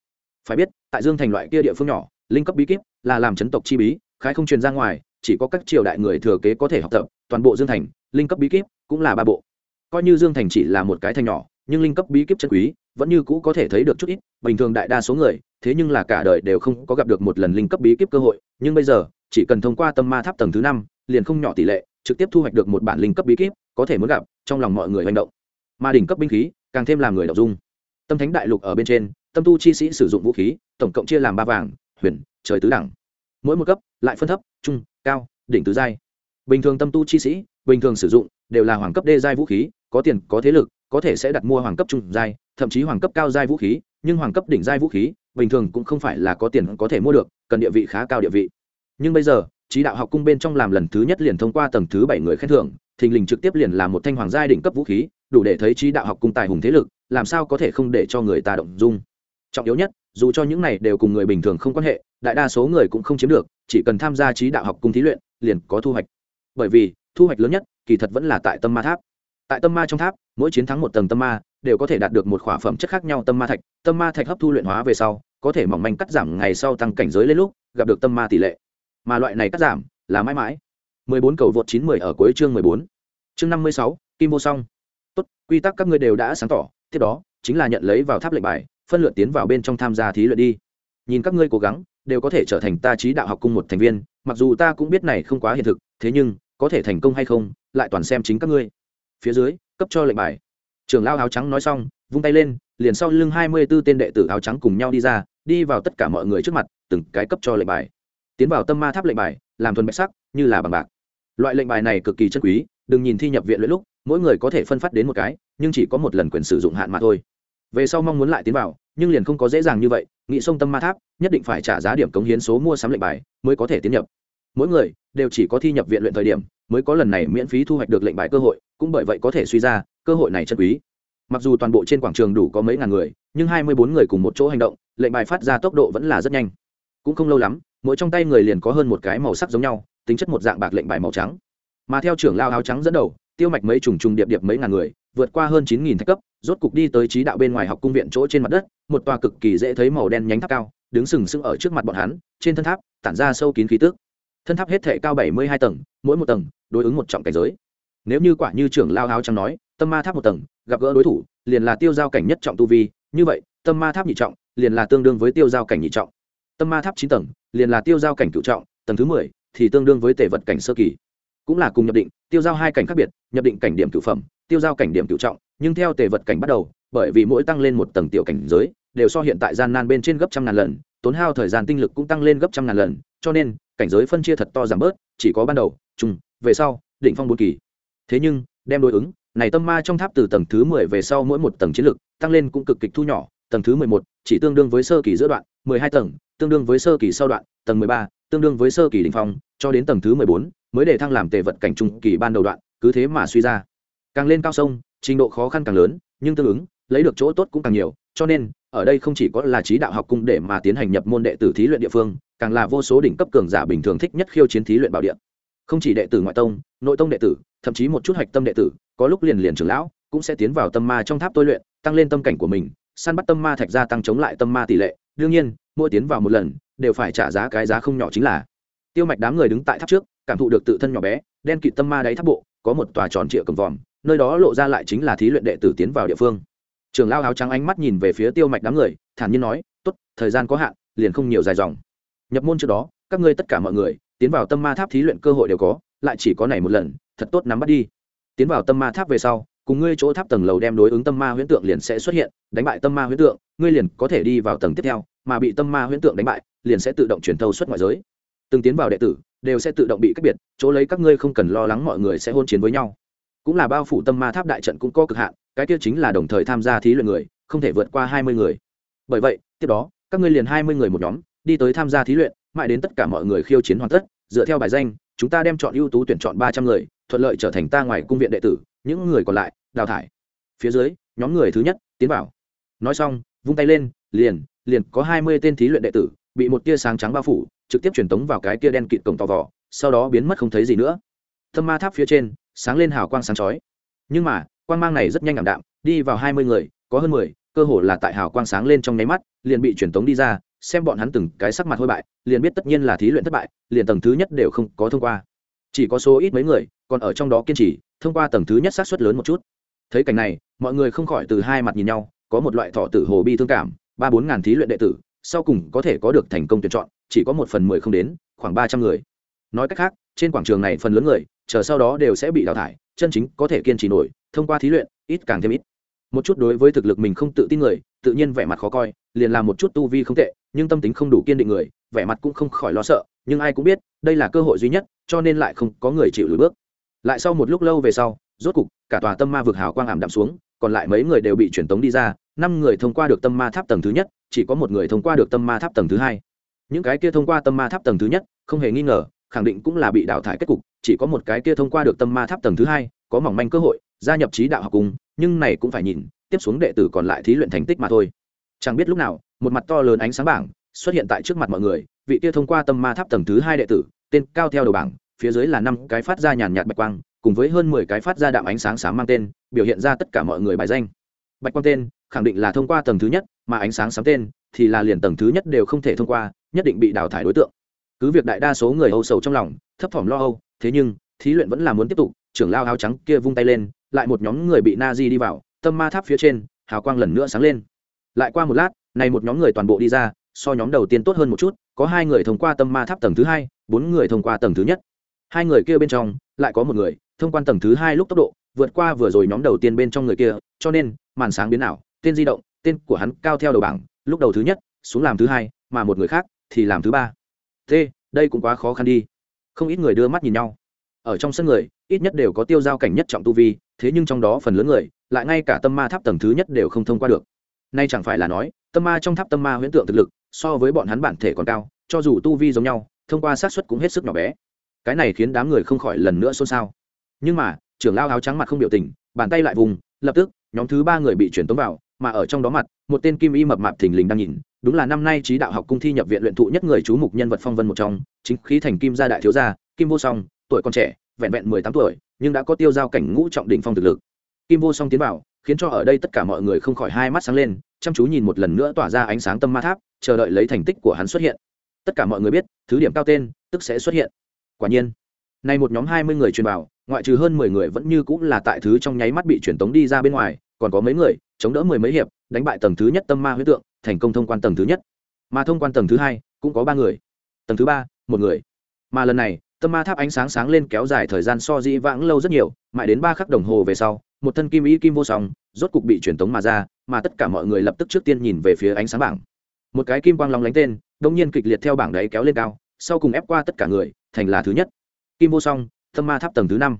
Phải biết, tại dương thành loại kia địa phương nhỏ, linh cấp bí kíp là làm chấn tộc chi bí khái không truyền ra ngoài, chỉ có các triều đại người thừa kế có thể học tập, toàn bộ dương thành, linh cấp bí kíp cũng là ba bộ. Coi như dương thành chỉ là một cái thành nhỏ nhưng linh cấp bí kíp chân quý vẫn như cũ có thể thấy được chút ít, bình thường đại đa số người, thế nhưng là cả đời đều không có gặp được một lần linh cấp bí kíp cơ hội, nhưng bây giờ, chỉ cần thông qua tâm ma tháp tầng thứ năm, liền không nhỏ tỷ lệ, trực tiếp thu hoạch được một bản linh cấp bí kíp, có thể muốn gặp, trong lòng mọi người hành động. Mà đỉnh cấp binh khí, càng thêm làm người đọc dung. Tâm thánh đại lục ở bên trên, tâm tu chi sĩ sử dụng vũ khí, tổng cộng chia làm ba vàng, huyền, trời tứ đẳng. Mỗi một cấp, lại phân thấp, trung, cao, đỉnh tứ giai. Bình thường tâm tu chi sĩ, bình thường sử dụng, đều là hoàng cấp đê giai vũ khí, có tiền, có thế lực có thể sẽ đặt mua hoàng cấp trung giai, thậm chí hoàng cấp cao giai vũ khí, nhưng hoàng cấp đỉnh giai vũ khí, bình thường cũng không phải là có tiền có thể mua được, cần địa vị khá cao địa vị. Nhưng bây giờ, trí đạo học cung bên trong làm lần thứ nhất liền thông qua tầng thứ bảy người khen thưởng, thình lình trực tiếp liền là một thanh hoàng giai đỉnh cấp vũ khí, đủ để thấy trí đạo học cung tài hùng thế lực, làm sao có thể không để cho người ta động dung. Trọng yếu nhất, dù cho những này đều cùng người bình thường không quan hệ, đại đa số người cũng không chiếm được, chỉ cần tham gia trí đạo học cung thí luyện, liền có thu hoạch. Bởi vì, thu hoạch lớn nhất, kỳ thật vẫn là tại tâm ma tháp tại tâm ma trong tháp mỗi chiến thắng một tầng tâm ma đều có thể đạt được một khỏa phẩm chất khác nhau tâm ma thạch tâm ma thạch hấp thu luyện hóa về sau có thể mỏng manh cắt giảm ngày sau tăng cảnh giới lên lúc gặp được tâm ma tỷ lệ mà loại này cắt giảm là mãi mãi 14 cầu vượt 910 ở cuối chương 14. Chương 56, Kim vô song. Tốt, quy tắc các ngươi đều đã sáng tỏ, tiếp đó chính là nhận lấy vào tháp lệnh bài, phân lượt tiến vào bên trong tham gia thí luyện đi. Nhìn các ngươi cố gắng, đều có thể trở thành ta trí đạo học cung một thành viên, mặc dù ta cũng biết này không quá hiện thực, thế nhưng có thể thành công hay không, lại toàn xem chính các ngươi. Phía dưới, cấp cho lệnh bài. Trưởng lão áo trắng nói xong, vung tay lên, liền sau lưng 24 tên đệ tử áo trắng cùng nhau đi ra, đi vào tất cả mọi người trước mặt từng cái cấp cho lệnh bài. Tiến vào tâm ma tháp lệnh bài làm thuần bạch sắc như là bằng bạc. Loại lệnh bài này cực kỳ chân quý đừng nhìn thi nhập viện lẫn lúc mỗi người có thể phân phát đến một cái nhưng chỉ có một lần quyền sử dụng hạn mà thôi. Về sau mong muốn lại tiến vào nhưng liền không có dễ dàng như vậy nghị sông tâm ma tháp nhất định phải trả giá điểm cống hiến số mua sắm lệnh bài mới có thể tiến nhập mỗi người đều chỉ có thi nhập viện luyện thời điểm mới có lần này miễn phí thu hoạch được lệnh bài cơ hội, cũng bởi vậy có thể suy ra cơ hội này chân quý. Mặc dù toàn bộ trên quảng trường đủ có mấy ngàn người, nhưng hai mươi bốn người cùng một chỗ hành động, lệnh bài phát ra tốc độ vẫn là rất nhanh. Cũng không lâu lắm, mỗi trong tay người liền có hơn một cái màu sắc giống nhau, tính chất một dạng bạc lệnh bài màu trắng. Mà theo trưởng lao áo trắng dẫn đầu, tiêu mạch mấy trùng trùng điệp điệp mấy ngàn người, vượt qua hơn chín nghìn thạch cấp, rốt cục đi tới trí đạo bên ngoài học cung viện chỗ trên mặt đất, một tòa cực kỳ dễ thấy màu đen nhánh tháp cao, đứng sừng sững ở trước mặt bọn hắn, trên thân tháp tản ra sâu kín khí tước thân tháp hết thể cao bảy mươi hai tầng, mỗi một tầng đối ứng một trọng cảnh giới. Nếu như quả như trưởng lao áo trắng nói, tâm ma tháp một tầng, gặp gỡ đối thủ, liền là tiêu giao cảnh nhất trọng tu vi, như vậy, tâm ma tháp nhị trọng, liền là tương đương với tiêu giao cảnh nhị trọng. Tâm ma tháp chín tầng, liền là tiêu giao cảnh cựu trọng, tầng thứ mười thì tương đương với tể vật cảnh sơ kỳ. Cũng là cùng nhập định, tiêu giao hai cảnh khác biệt, nhập định cảnh điểm cựu phẩm, tiêu giao cảnh điểm cựu trọng, nhưng theo tề vật cảnh bắt đầu, bởi vì mỗi tăng lên một tầng tiểu cảnh giới, đều so hiện tại gian nan bên trên gấp trăm ngàn lần, tốn hao thời gian tinh lực cũng tăng lên gấp trăm ngàn lần, cho nên cảnh giới phân chia thật to giảm bớt, chỉ có ban đầu trung về sau định phong bốn kỳ. Thế nhưng, đem đối ứng, này tâm ma trong tháp từ tầng thứ mười về sau mỗi một tầng chiến lực, tăng lên cũng cực kịch thu nhỏ, tầng thứ mười một, chỉ tương đương với sơ kỳ giữa đoạn, mười hai tầng, tương đương với sơ kỳ sau đoạn, tầng mười ba, tương đương với sơ kỳ đỉnh phong, cho đến tầng thứ mười bốn, mới để thăng làm tề vật cảnh trung kỳ ban đầu đoạn, cứ thế mà suy ra. Càng lên cao sông, trình độ khó khăn càng lớn, nhưng tương ứng, lấy được chỗ tốt cũng càng nhiều, cho nên, ở đây không chỉ có là trí đạo học cung để mà tiến hành nhập môn đệ tử thí luyện địa phương càng là vô số đỉnh cấp cường giả bình thường thích nhất khiêu chiến thí luyện bảo địa. Không chỉ đệ tử ngoại tông, nội tông đệ tử, thậm chí một chút hạch tâm đệ tử, có lúc liền liền trưởng lão, cũng sẽ tiến vào tâm ma trong tháp tôi luyện, tăng lên tâm cảnh của mình, săn bắt tâm ma thạch gia tăng chống lại tâm ma tỷ lệ. Đương nhiên, mỗi tiến vào một lần, đều phải trả giá cái giá không nhỏ chính là. Tiêu mạch đám người đứng tại tháp trước, cảm thụ được tự thân nhỏ bé, đen kịt tâm ma đáy tháp bộ, có một tòa tròn trịa cầm vòm, nơi đó lộ ra lại chính là thí luyện đệ tử tiến vào địa phương. Trường lao áo trắng ánh mắt nhìn về phía tiêu mạch đám người, thản nhiên nói, tốt, thời gian có hạn, liền không nhiều dài dòng nhập môn trước đó, các ngươi tất cả mọi người, tiến vào tâm ma tháp thí luyện cơ hội đều có, lại chỉ có này một lần, thật tốt nắm bắt đi. Tiến vào tâm ma tháp về sau, cùng ngươi chỗ tháp tầng lầu đem đối ứng tâm ma huyễn tượng liền sẽ xuất hiện, đánh bại tâm ma huyễn tượng, ngươi liền có thể đi vào tầng tiếp theo, mà bị tâm ma huyễn tượng đánh bại, liền sẽ tự động truyền thâu xuất ngoại giới. Từng tiến vào đệ tử, đều sẽ tự động bị cách biệt, chỗ lấy các ngươi không cần lo lắng mọi người sẽ hôn chiến với nhau. Cũng là bao phủ tâm ma tháp đại trận cũng có cực hạn, cái kia chính là đồng thời tham gia thí luyện người, không thể vượt qua hai mươi người. Bởi vậy, tiếp đó, các ngươi liền hai mươi người một nhóm đi tới tham gia thí luyện, mãi đến tất cả mọi người khiêu chiến hoàn tất, dựa theo bài danh, chúng ta đem chọn ưu tú tuyển chọn ba trăm người, thuận lợi trở thành ta ngoài cung viện đệ tử, những người còn lại, đào thải. Phía dưới, nhóm người thứ nhất, tiến vào. Nói xong, vung tay lên, liền liền có hai mươi tên thí luyện đệ tử, bị một tia sáng trắng bao phủ, trực tiếp truyền tống vào cái tia đen kịt cổng tò vò, sau đó biến mất không thấy gì nữa. Thâm ma tháp phía trên, sáng lên hào quang sáng chói. Nhưng mà, quang mang này rất nhanh ảm đạm, đi vào hai mươi người, có hơn mười, cơ hồ là tại hào quang sáng lên trong nháy mắt, liền bị truyền tống đi ra xem bọn hắn từng cái sắc mặt hôi bại, liền biết tất nhiên là thí luyện thất bại, liền tầng thứ nhất đều không có thông qua. Chỉ có số ít mấy người, còn ở trong đó kiên trì, thông qua tầng thứ nhất sát xuất lớn một chút. Thấy cảnh này, mọi người không khỏi từ hai mặt nhìn nhau, có một loại thọ tử hồ bi thương cảm, ba bốn ngàn thí luyện đệ tử, sau cùng có thể có được thành công tuyển chọn, chỉ có một phần mười không đến, khoảng ba trăm người. Nói cách khác, trên quảng trường này phần lớn người, chờ sau đó đều sẽ bị đào thải, chân chính có thể kiên trì nổi, thông qua thí luyện, ít càng thêm ít một chút đối với thực lực mình không tự tin người, tự nhiên vẻ mặt khó coi, liền làm một chút tu vi không tệ, nhưng tâm tính không đủ kiên định người, vẻ mặt cũng không khỏi lo sợ, nhưng ai cũng biết, đây là cơ hội duy nhất, cho nên lại không có người chịu lùi bước. Lại sau một lúc lâu về sau, rốt cục, cả tòa tâm ma vực hào quang ảm đạm xuống, còn lại mấy người đều bị truyền tống đi ra, năm người thông qua được tâm ma tháp tầng thứ nhất, chỉ có một người thông qua được tâm ma tháp tầng thứ hai. Những cái kia thông qua tâm ma tháp tầng thứ nhất, không hề nghi ngờ, khẳng định cũng là bị đào thải kết cục, chỉ có một cái kia thông qua được tâm ma tháp tầng thứ hai, có mỏng manh cơ hội, gia nhập trí đạo học cùng nhưng này cũng phải nhìn, tiếp xuống đệ tử còn lại thí luyện thành tích mà thôi. Chẳng biết lúc nào, một mặt to lớn ánh sáng bảng xuất hiện tại trước mặt mọi người, vị kia thông qua tâm ma tháp tầng thứ hai đệ tử, tên cao theo đầu bảng, phía dưới là năm cái phát ra nhàn nhạt bạch quang, cùng với hơn mười cái phát ra đạm ánh sáng sáng mang tên, biểu hiện ra tất cả mọi người bài danh. Bạch quang tên, khẳng định là thông qua tầng thứ nhất, mà ánh sáng sáng tên thì là liền tầng thứ nhất đều không thể thông qua, nhất định bị đào thải đối tượng. Cứ việc đại đa số người âu sầu trong lòng, thấp thỏm lo âu, thế nhưng, thí luyện vẫn là muốn tiếp tục, trưởng lao áo trắng kia vung tay lên lại một nhóm người bị na di đi vào, tâm ma tháp phía trên, hào quang lần nữa sáng lên. Lại qua một lát, này một nhóm người toàn bộ đi ra, so nhóm đầu tiên tốt hơn một chút, có hai người thông qua tâm ma tháp tầng thứ hai, bốn người thông qua tầng thứ nhất. Hai người kia bên trong, lại có một người, thông quan tầng thứ hai lúc tốc độ, vượt qua vừa rồi nhóm đầu tiên bên trong người kia, cho nên, màn sáng biến ảo, tên di động, tên của hắn cao theo đầu bảng, lúc đầu thứ nhất, xuống làm thứ hai, mà một người khác thì làm thứ ba. Thế, đây cũng quá khó khăn đi. Không ít người đưa mắt nhìn nhau ở trong sân người, ít nhất đều có tiêu giao cảnh nhất trọng tu vi, thế nhưng trong đó phần lớn người, lại ngay cả tâm ma tháp tầng thứ nhất đều không thông qua được. Nay chẳng phải là nói, tâm ma trong tháp tâm ma huyễn tượng thực lực, so với bọn hắn bản thể còn cao, cho dù tu vi giống nhau, thông qua xác suất cũng hết sức nhỏ bé. Cái này khiến đám người không khỏi lần nữa xôn xao. Nhưng mà, trưởng lao áo trắng mặt không biểu tình, bàn tay lại vùng, lập tức, nhóm thứ ba người bị chuyển tống vào, mà ở trong đó mặt, một tên kim y mập mạp thình lình đang nhìn, đúng là năm nay trí đạo học cung thi nhập viện luyện thụ nhất người chú mục nhân vật phong vân một trong, chính khí thành kim gia đại thiếu gia, kim vô song tuổi còn trẻ, vẹn vẹn mười tám tuổi, nhưng đã có tiêu giao cảnh ngũ trọng đỉnh phong thực lực. Kim vô song tiến vào, khiến cho ở đây tất cả mọi người không khỏi hai mắt sáng lên, chăm chú nhìn một lần nữa tỏa ra ánh sáng tâm ma tháp, chờ đợi lấy thành tích của hắn xuất hiện. Tất cả mọi người biết, thứ điểm cao tên, tức sẽ xuất hiện. Quả nhiên, nay một nhóm hai mươi người truyền vào, ngoại trừ hơn mười người vẫn như cũng là tại thứ trong nháy mắt bị truyền tống đi ra bên ngoài, còn có mấy người, chống đỡ mười mấy hiệp, đánh bại tầng thứ nhất tâm ma huyết tượng, thành công thông quan tầng thứ nhất. Mà thông quan tầng thứ hai, cũng có ba người. Tầng thứ ba, một người. Mà lần này tâm ma tháp ánh sáng sáng lên kéo dài thời gian so dĩ vãng lâu rất nhiều, mãi đến ba khắc đồng hồ về sau, một thân kim ý kim vô song, rốt cục bị truyền tống mà ra, mà tất cả mọi người lập tức trước tiên nhìn về phía ánh sáng bảng. Một cái kim quang long lánh tên, đông nhiên kịch liệt theo bảng đấy kéo lên cao, sau cùng ép qua tất cả người, thành là thứ nhất. Kim vô song, tâm ma tháp tầng thứ năm.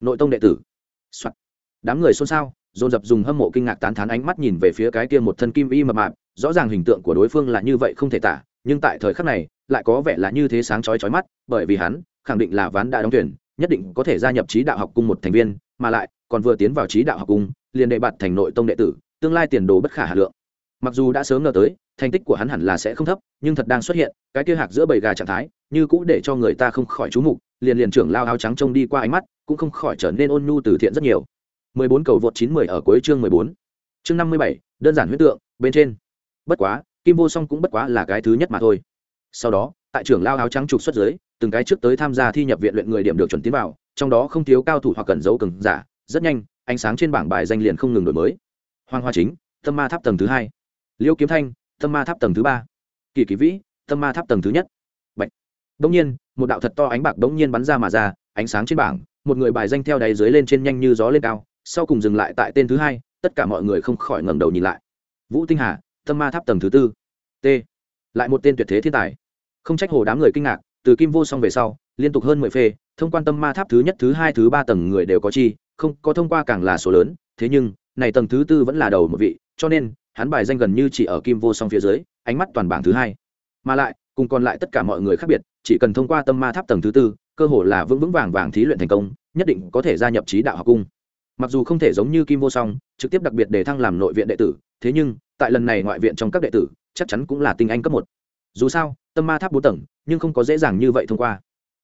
Nội tông đệ tử、Soạn. đám người xôn xao, dồn dập dùng hâm mộ kinh ngạc tán thán ánh mắt nhìn về phía cái kia một thân kim y mập mạp, rõ ràng hình tượng của đối phương là như vậy không thể tả, nhưng tại thời khắc này, lại có vẻ là như thế sáng chói chói mắt, bởi vì hắn khẳng định là ván đã đóng tuyển nhất định có thể gia nhập trí đạo học cung một thành viên mà lại còn vừa tiến vào trí đạo học cung liền đệ bạt thành nội tông đệ tử tương lai tiền đồ bất khả hà lượng mặc dù đã sớm ngờ tới thành tích của hắn hẳn là sẽ không thấp nhưng thật đang xuất hiện cái kia hạc giữa bầy gà trạng thái như cũ để cho người ta không khỏi chú mục liền liền trưởng lao áo trắng trông đi qua ánh mắt cũng không khỏi trở nên ôn nhu từ thiện rất nhiều 14 cầu vượt 910 ở cuối chương 14. Chương 57, đơn giản huyết tượng, bên trên. Bất quá, Kim Vô Song cũng bất quá là cái thứ nhất mà thôi. Sau đó, tại trưởng lao áo trắng trục xuất dưới, từng cái trước tới tham gia thi nhập viện luyện người điểm được chuẩn tiến vào, trong đó không thiếu cao thủ hoặc cần dấu cường giả, rất nhanh, ánh sáng trên bảng bài danh liền không ngừng đổi mới. Hoàng Hoa Chính, Tâm Ma Tháp tầng thứ hai, Liêu Kiếm Thanh, Tâm Ma Tháp tầng thứ ba, Kỳ Kỳ Vĩ, Tâm Ma Tháp tầng thứ nhất. Bạch. Đống nhiên, một đạo thật to ánh bạc đống nhiên bắn ra mà ra, ánh sáng trên bảng, một người bài danh theo đáy dưới lên trên nhanh như gió lên cao, sau cùng dừng lại tại tên thứ hai tất cả mọi người không khỏi ngẩng đầu nhìn lại vũ tinh hà tâm ma tháp tầng thứ tư t lại một tên tuyệt thế thiên tài không trách hồ đám người kinh ngạc từ kim vô song về sau, liên tục hơn mười phê, thông quan tâm ma tháp thứ nhất, thứ hai, thứ ba tầng người đều có chi, không, có thông qua càng là số lớn, thế nhưng, này tầng thứ tư vẫn là đầu một vị, cho nên, hắn bài danh gần như chỉ ở kim vô song phía dưới, ánh mắt toàn bảng thứ hai. Mà lại, cùng còn lại tất cả mọi người khác biệt, chỉ cần thông qua tâm ma tháp tầng thứ tư, cơ hội là vững vững vàng vàng thí luyện thành công, nhất định có thể gia nhập trí đạo học cung. Mặc dù không thể giống như kim vô song, trực tiếp đặc biệt để thăng làm nội viện đệ tử, thế nhưng, tại lần này ngoại viện trong các đệ tử, chắc chắn cũng là tinh anh cấp một. Dù sao tâm ma tháp bốn tầng, nhưng không có dễ dàng như vậy thông qua.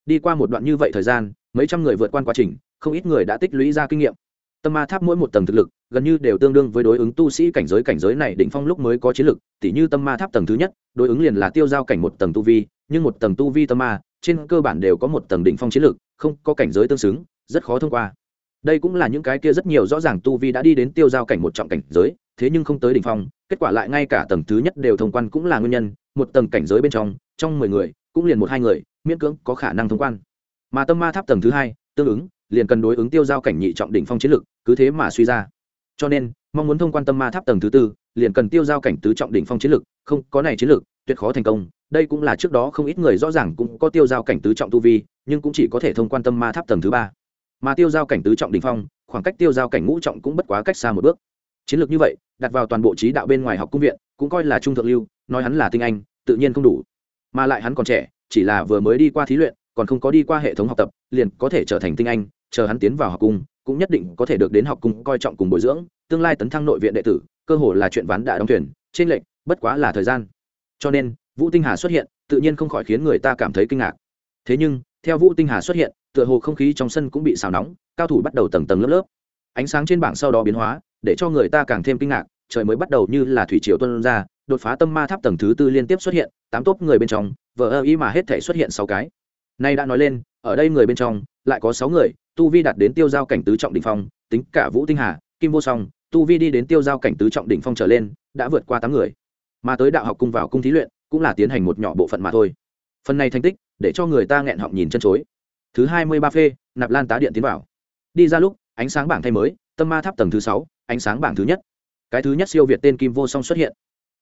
Đi qua một đoạn như vậy thời gian, mấy trăm người vượt qua quá trình, không ít người đã tích lũy ra kinh nghiệm. Tâm ma tháp mỗi một tầng thực lực, gần như đều tương đương với đối ứng tu sĩ cảnh giới cảnh giới này đỉnh phong lúc mới có chiến lực, tỉ như tâm ma tháp tầng thứ nhất, đối ứng liền là tiêu giao cảnh một tầng tu vi, nhưng một tầng tu vi tâm ma, trên cơ bản đều có một tầng đỉnh phong chiến lực, không có cảnh giới tương xứng, rất khó thông qua. Đây cũng là những cái kia rất nhiều rõ ràng tu vi đã đi đến tiêu giao cảnh một trọng cảnh giới, thế nhưng không tới đỉnh phong, kết quả lại ngay cả tầng thứ nhất đều thông quan cũng là nguyên nhân một tầng cảnh giới bên trong trong mười người, cũng liền một hai người, miễn cưỡng có khả năng thông quan. Mà tâm ma tháp tầng thứ hai, tương ứng, liền cần đối ứng tiêu giao cảnh nhị trọng đỉnh phong chiến lực, cứ thế mà suy ra. Cho nên, mong muốn thông quan tâm ma tháp tầng thứ tư, liền cần tiêu giao cảnh tứ trọng đỉnh phong chiến lực, không, có này chiến lực, tuyệt khó thành công. Đây cũng là trước đó không ít người rõ ràng cũng có tiêu giao cảnh tứ trọng tu vi, nhưng cũng chỉ có thể thông quan tâm ma tháp tầng thứ ba. Mà tiêu giao cảnh tứ trọng đỉnh phong, khoảng cách tiêu giao cảnh ngũ trọng cũng bất quá cách xa một bước. Chiến lược như vậy, đặt vào toàn bộ trí đạo bên ngoài học cung viện cũng coi là trung thượng lưu, nói hắn là tinh anh, tự nhiên không đủ. Mà lại hắn còn trẻ, chỉ là vừa mới đi qua thí luyện, còn không có đi qua hệ thống học tập, liền có thể trở thành tinh anh, chờ hắn tiến vào học cung, cũng nhất định có thể được đến học cung coi trọng cùng bồi dưỡng, tương lai tấn thăng nội viện đệ tử, cơ hồ là chuyện ván đã đóng tuyển trên lệnh bất quá là thời gian. Cho nên, vũ tinh hà xuất hiện, tự nhiên không khỏi khiến người ta cảm thấy kinh ngạc. Thế nhưng, theo vũ tinh hà xuất hiện, tựa hồ không khí trong sân cũng bị xào nóng, cao thủ bắt đầu tầng tầng lớp lớp. Ánh sáng trên bảng sau đó biến hóa, để cho người ta càng thêm kinh ngạc trời mới bắt đầu như là thủy triều tuân ra, đột phá tâm ma tháp tầng thứ tư liên tiếp xuất hiện, tám tốp người bên trong, vờ ơ ý mà hết thể xuất hiện sáu cái. Nay đã nói lên, ở đây người bên trong, lại có sáu người, tu vi đạt đến tiêu giao cảnh tứ trọng đỉnh phong, tính cả vũ tinh hà, kim vô song, tu vi đi đến tiêu giao cảnh tứ trọng đỉnh phong trở lên, đã vượt qua tám người. Mà tới đạo học cung vào cung thí luyện, cũng là tiến hành một nhỏ bộ phận mà thôi. Phần này thành tích, để cho người ta nghẹn họng nhìn chân chối. Thứ hai mươi ba phê, nạp lan tá điện tiến vào. Đi ra lúc, ánh sáng bảng thay mới, tâm ma tháp tầng thứ sáu, ánh sáng bảng thứ nhất cái thứ nhất siêu việt tên kim vô song xuất hiện.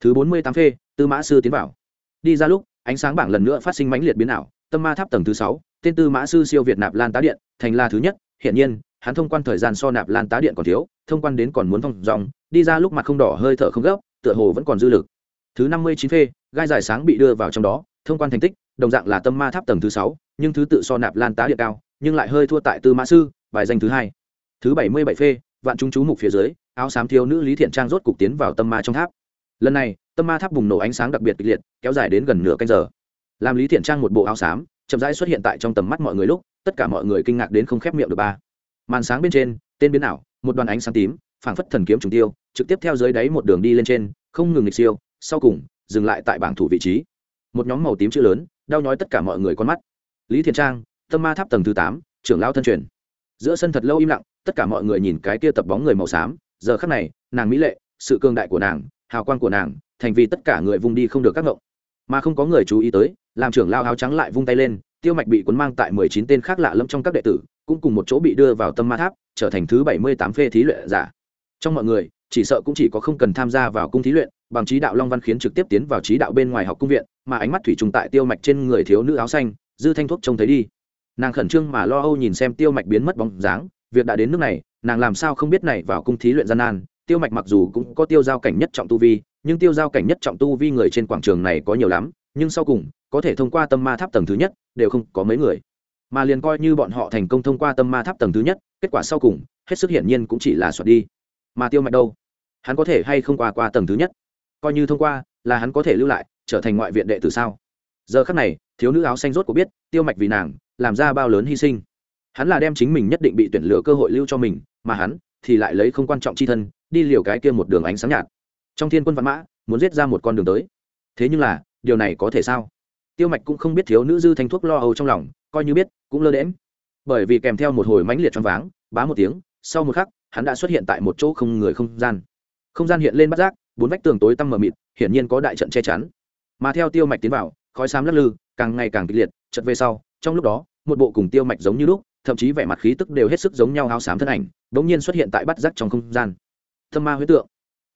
Thứ bốn mươi tám phê, tư mã sư tiến vào. Đi ra lúc, ánh sáng bảng lần nữa phát sinh mãnh liệt biến ảo, tâm ma tháp tầng thứ sáu, tên tư mã sư siêu việt nạp lan tá điện, thành là thứ nhất hiện nhiên, hắn thông quan thời gian so nạp lan tá điện còn thiếu, thông quan đến còn muốn thông dòng, đi ra lúc mặt không đỏ hơi thở không gấp, tựa hồ vẫn còn dư lực. Thứ năm mươi chín phê, gai dài sáng bị đưa vào trong đó, thông quan thành tích, đồng dạng là tâm ma tháp tầng thứ sáu, nhưng thứ tự so nạp lan tá điện cao, nhưng lại hơi thua tại tư mã sư, bài danh thứ hai. Thứ bảy mươi bảy phê vạn chúng chú mục phía dưới, áo xám thiếu nữ lý thiện trang rốt cục tiến vào tâm ma trong tháp. Lần này, tâm ma tháp bùng nổ ánh sáng đặc biệt kịch liệt, kéo dài đến gần nửa canh giờ. Làm lý thiện trang một bộ áo xám, chậm rãi xuất hiện tại trong tầm mắt mọi người lúc, tất cả mọi người kinh ngạc đến không khép miệng được ba. Màn sáng bên trên, tên biến ảo, một đoàn ánh sáng tím, phảng phất thần kiếm trùng tiêu, trực tiếp theo dưới đáy một đường đi lên trên, không ngừng nghịch siêu, sau cùng, dừng lại tại bảng thủ vị trí. Một nhóm màu tím chữ lớn, đau nhói tất cả mọi người con mắt. Lý thiện trang, tâm ma tháp tầng thứ tám, trưởng lao thân truyền. Giữa sân thật lâu im lặng tất cả mọi người nhìn cái kia tập bóng người màu xám, giờ khắc này, nàng mỹ lệ, sự cương đại của nàng, hào quang của nàng, thành vì tất cả người vùng đi không được các ngộng. Mà không có người chú ý tới, làm trưởng lao áo trắng lại vung tay lên, tiêu mạch bị cuốn mang tại mười chín tên khác lạ lẫm trong các đệ tử, cũng cùng một chỗ bị đưa vào tâm ma tháp, trở thành thứ bảy mươi tám phê thí luyện giả. Trong mọi người, chỉ sợ cũng chỉ có không cần tham gia vào cung thí luyện, bằng trí đạo long văn khiến trực tiếp tiến vào trí đạo bên ngoài học cung viện, mà ánh mắt thủy trùng tại tiêu mạch trên người thiếu nữ áo xanh, dư thanh thuốc trông thấy đi. Nàng khẩn trương mà lo âu nhìn xem tiêu mạch biến mất bóng dáng việc đã đến nước này, nàng làm sao không biết này vào cung thí luyện gian nan. Tiêu mạch mặc dù cũng có tiêu giao cảnh nhất trọng tu vi, nhưng tiêu giao cảnh nhất trọng tu vi người trên quảng trường này có nhiều lắm, nhưng sau cùng, có thể thông qua tâm ma tháp tầng thứ nhất, đều không có mấy người. Mà liền coi như bọn họ thành công thông qua tâm ma tháp tầng thứ nhất, kết quả sau cùng, hết sức hiển nhiên cũng chỉ là soạt đi. Mà tiêu mạch đâu? Hắn có thể hay không qua qua tầng thứ nhất? Coi như thông qua, là hắn có thể lưu lại, trở thành ngoại viện đệ tử sao? Giờ khắc này, thiếu nữ áo xanh rốt của biết, tiêu mạch vì nàng, làm ra bao lớn hy sinh hắn là đem chính mình nhất định bị tuyển lựa cơ hội lưu cho mình, mà hắn thì lại lấy không quan trọng chi thân, đi liều cái kia một đường ánh sáng nhạt. Trong thiên quân văn mã, muốn giết ra một con đường tới. Thế nhưng là, điều này có thể sao? Tiêu mạch cũng không biết thiếu nữ dư thanh thuốc lo âu trong lòng, coi như biết, cũng lơ đễm bởi vì kèm theo một hồi mãnh liệt trong váng, bá một tiếng, sau một khắc, hắn đã xuất hiện tại một chỗ không người không gian. Không gian hiện lên bắt giác, bốn vách tường tối tăm mờ mịt, hiển nhiên có đại trận che chắn. Mà theo tiêu mạch tiến vào, khói xám lắc lư, càng ngày càng kịch liệt chật về sau, trong lúc đó, một bộ cùng tiêu mạch giống như lúc thậm chí vẻ mặt khí tức đều hết sức giống nhau áo xám thân ảnh, bỗng nhiên xuất hiện tại bắt giác trong không gian. Thâm ma huyết tượng.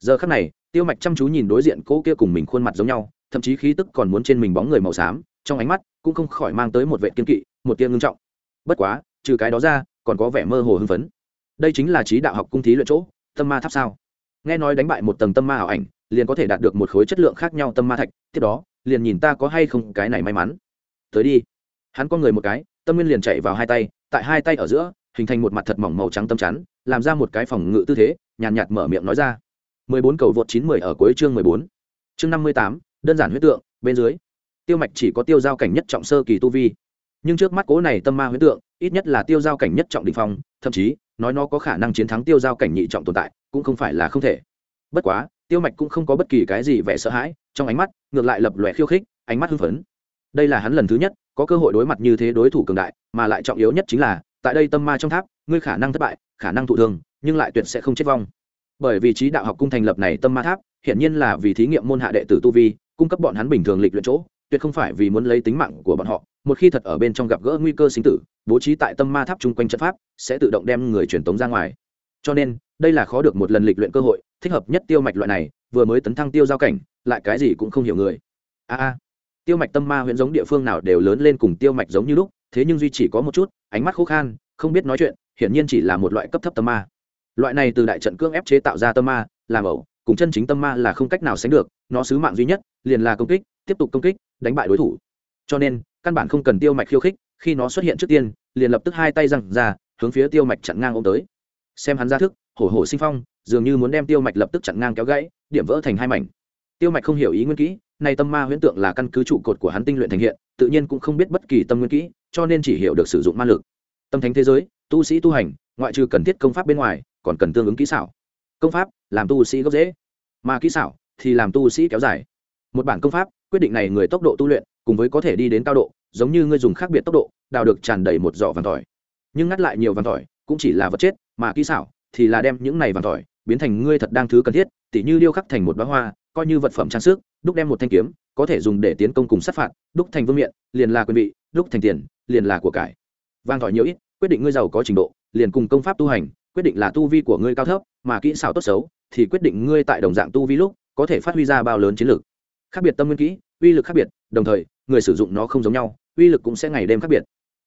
Giờ khắc này, tiêu mạch chăm chú nhìn đối diện cỗ kia cùng mình khuôn mặt giống nhau, thậm chí khí tức còn muốn trên mình bóng người màu xám, trong ánh mắt cũng không khỏi mang tới một vệ kiên kỵ, một tia ngưng trọng. Bất quá, trừ cái đó ra, còn có vẻ mơ hồ hưng phấn. Đây chính là trí đạo học cung thí luyện chỗ tâm ma tháp sao? Nghe nói đánh bại một tầng tâm ma ảo ảnh, liền có thể đạt được một khối chất lượng khác nhau tâm ma thạch, tiếp đó, liền nhìn ta có hay không cái này may mắn. Tới đi. Hắn có người một cái tâm nguyên liền chạy vào hai tay tại hai tay ở giữa hình thành một mặt thật mỏng màu trắng tâm chắn làm ra một cái phòng ngự tư thế nhàn nhạt, nhạt mở miệng nói ra 14 cầu vượt 910 ở cuối chương 14. Chương 58, đơn giản huyết tượng, bên dưới. Tiêu Mạch chỉ có tiêu giao cảnh nhất trọng sơ kỳ tu vi. Nhưng trước mắt cố này tâm ma huyết tượng, ít nhất là tiêu giao cảnh nhất trọng đỉnh phong, thậm chí, nói nó có khả năng chiến thắng tiêu giao cảnh nhị trọng tồn tại, cũng không phải là không thể. Bất quá, Tiêu Mạch cũng không có bất kỳ cái gì vẻ sợ hãi, trong ánh mắt, ngược lại lập lòe khiêu khích, ánh mắt hưng phấn. Đây là hắn lần thứ nhất có cơ hội đối mặt như thế đối thủ cường đại, mà lại trọng yếu nhất chính là, tại đây tâm ma trong tháp, ngươi khả năng thất bại, khả năng thụ thương, nhưng lại tuyệt sẽ không chết vong. Bởi vì trí đạo học cung thành lập này tâm ma tháp hiện nhiên là vì thí nghiệm môn hạ đệ tử tu vi cung cấp bọn hắn bình thường lịch luyện chỗ tuyệt không phải vì muốn lấy tính mạng của bọn họ. Một khi thật ở bên trong gặp gỡ nguy cơ sinh tử bố trí tại tâm ma tháp chung quanh trận pháp sẽ tự động đem người truyền tống ra ngoài. Cho nên đây là khó được một lần lịch luyện cơ hội thích hợp nhất tiêu mạch loại này vừa mới tấn thăng tiêu giao cảnh lại cái gì cũng không hiểu người. A a tiêu mạch tâm ma huyện giống địa phương nào đều lớn lên cùng tiêu mạch giống như lúc, thế nhưng duy chỉ có một chút, ánh mắt khô khan, không biết nói chuyện, hiển nhiên chỉ là một loại cấp thấp tâm ma. Loại này từ đại trận cưỡng ép chế tạo ra tâm ma làm ẩu cùng chân chính tâm ma là không cách nào sánh được, nó sứ mạng duy nhất, liền là công kích, tiếp tục công kích, đánh bại đối thủ. Cho nên, căn bản không cần tiêu mạch khiêu khích, khi nó xuất hiện trước tiên, liền lập tức hai tay răng ra, hướng phía tiêu mạch chặn ngang ôm tới. Xem hắn ra thức, hổ hổ sinh phong, dường như muốn đem tiêu mạch lập tức chặn ngang kéo gãy, điểm vỡ thành hai mảnh. Tiêu mạch không hiểu ý nguyên kỹ này tâm ma huyễn tượng là căn cứ trụ cột của hắn tinh luyện thành hiện, tự nhiên cũng không biết bất kỳ tâm nguyên kỹ, cho nên chỉ hiểu được sử dụng ma lực. Tâm thánh thế giới, tu sĩ tu hành, ngoại trừ cần thiết công pháp bên ngoài, còn cần tương ứng kỹ xảo. Công pháp, làm tu sĩ gốc dễ mà kỹ xảo thì làm tu sĩ kéo dài. Một bản công pháp, quyết định này người tốc độ tu luyện, cùng với có thể đi đến cao độ, giống như ngươi dùng khác biệt tốc độ, đào được tràn đầy một giỏ vàng tỏi. Nhưng ngắt lại nhiều vàng tỏi, cũng chỉ là vật chết, mà kỹ xảo thì là đem những này vàng tỏi biến thành ngươi thật đang thứ cần thiết, tỉ như điêu khắc thành một bá hoa coi như vật phẩm trang sức, đúc đem một thanh kiếm, có thể dùng để tiến công cùng sát phạt, đúc thành vương miện, liền là quyền vị, đúc thành tiền, liền là của cải. Vang thỏi nhiều ít, quyết định ngươi giàu có trình độ, liền cùng công pháp tu hành, quyết định là tu vi của ngươi cao thấp, mà kỹ xảo tốt xấu, thì quyết định ngươi tại đồng dạng tu vi lúc, có thể phát huy ra bao lớn chiến lược. Khác biệt tâm nguyên kỹ, uy lực khác biệt, đồng thời, người sử dụng nó không giống nhau, uy lực cũng sẽ ngày đêm khác biệt.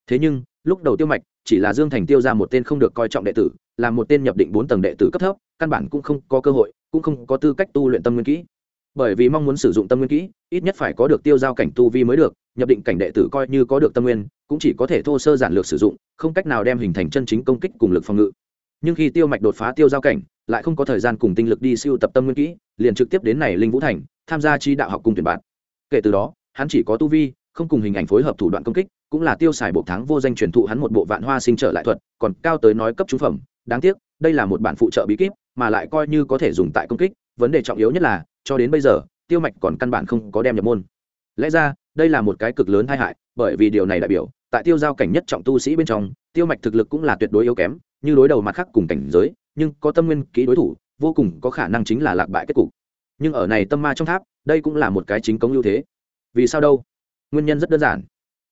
Thế nhưng, lúc đầu tiêu mạch, chỉ là dương thành tiêu ra một tên không được coi trọng đệ tử, là một tên nhập định bốn tầng đệ tử cấp thấp, căn bản cũng không có cơ hội, cũng không có tư cách tu luyện tâm nguyên kỹ bởi vì mong muốn sử dụng tâm nguyên kỹ, ít nhất phải có được tiêu giao cảnh tu vi mới được, nhập định cảnh đệ tử coi như có được tâm nguyên, cũng chỉ có thể thô sơ giản lược sử dụng, không cách nào đem hình thành chân chính công kích cùng lực phòng ngự. Nhưng khi tiêu mạch đột phá tiêu giao cảnh, lại không có thời gian cùng tinh lực đi siêu tập tâm nguyên kỹ, liền trực tiếp đến này linh vũ thành, tham gia chi đạo học cùng tuyển bạn. Kể từ đó, hắn chỉ có tu vi, không cùng hình ảnh phối hợp thủ đoạn công kích, cũng là tiêu xài bộ tháng vô danh truyền thụ hắn một bộ vạn hoa sinh trở lại thuật, còn cao tới nói cấp trung phẩm. Đáng tiếc, đây là một bản phụ trợ bí kíp, mà lại coi như có thể dùng tại công kích, vấn đề trọng yếu nhất là cho đến bây giờ, tiêu mạch còn căn bản không có đem nhập môn. Lẽ ra, đây là một cái cực lớn tai hại, bởi vì điều này đại biểu, tại tiêu giao cảnh nhất trọng tu sĩ bên trong, tiêu mạch thực lực cũng là tuyệt đối yếu kém, như đối đầu mặt khác cùng cảnh giới, nhưng có tâm nguyên kỹ đối thủ, vô cùng có khả năng chính là lạc bại kết cục. Nhưng ở này tâm ma trong tháp, đây cũng là một cái chính cống ưu thế. Vì sao đâu? Nguyên nhân rất đơn giản.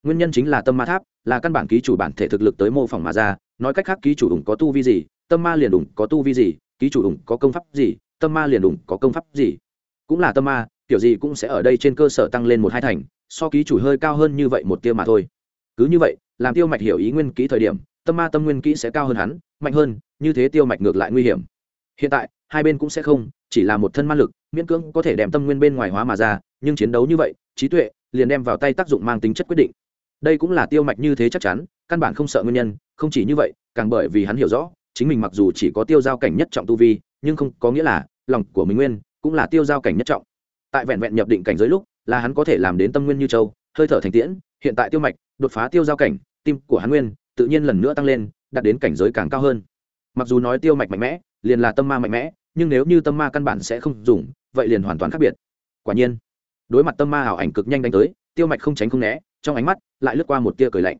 Nguyên nhân chính là tâm ma tháp, là căn bản ký chủ bản thể thực lực tới mô phỏng mà ra, nói cách khác ký chủ đủng có tu vi gì, tâm ma liền đủng có tu vi gì, ký chủ đủng có công pháp gì, tâm ma liền đủng có công pháp gì cũng là tâm ma, kiểu gì cũng sẽ ở đây trên cơ sở tăng lên một hai thành, so ký chủ hơi cao hơn như vậy một tia mà thôi. Cứ như vậy, làm tiêu mạch hiểu ý nguyên kỹ thời điểm, tâm ma tâm nguyên kỹ sẽ cao hơn hắn, mạnh hơn, như thế tiêu mạch ngược lại nguy hiểm. Hiện tại, hai bên cũng sẽ không, chỉ là một thân ma lực, miễn cưỡng có thể đem tâm nguyên bên ngoài hóa mà ra, nhưng chiến đấu như vậy, trí tuệ liền đem vào tay tác dụng mang tính chất quyết định. Đây cũng là tiêu mạch như thế chắc chắn, căn bản không sợ nguyên nhân, không chỉ như vậy, càng bởi vì hắn hiểu rõ, chính mình mặc dù chỉ có tiêu giao cảnh nhất trọng tu vi, nhưng không có nghĩa là lòng của mình nguyên cũng là tiêu giao cảnh nhất trọng. Tại vẹn vẹn nhập định cảnh giới lúc, là hắn có thể làm đến tâm nguyên như châu, hơi thở thành tiễn, hiện tại tiêu mạch, đột phá tiêu giao cảnh, tim của hắn nguyên, tự nhiên lần nữa tăng lên, đạt đến cảnh giới càng cao hơn. Mặc dù nói tiêu mạch mạnh mẽ, liền là tâm ma mạnh mẽ, nhưng nếu như tâm ma căn bản sẽ không dùng, vậy liền hoàn toàn khác biệt. Quả nhiên, đối mặt tâm ma ảo ảnh cực nhanh đánh tới, tiêu mạch không tránh không né, trong ánh mắt lại lướt qua một tia cười lạnh.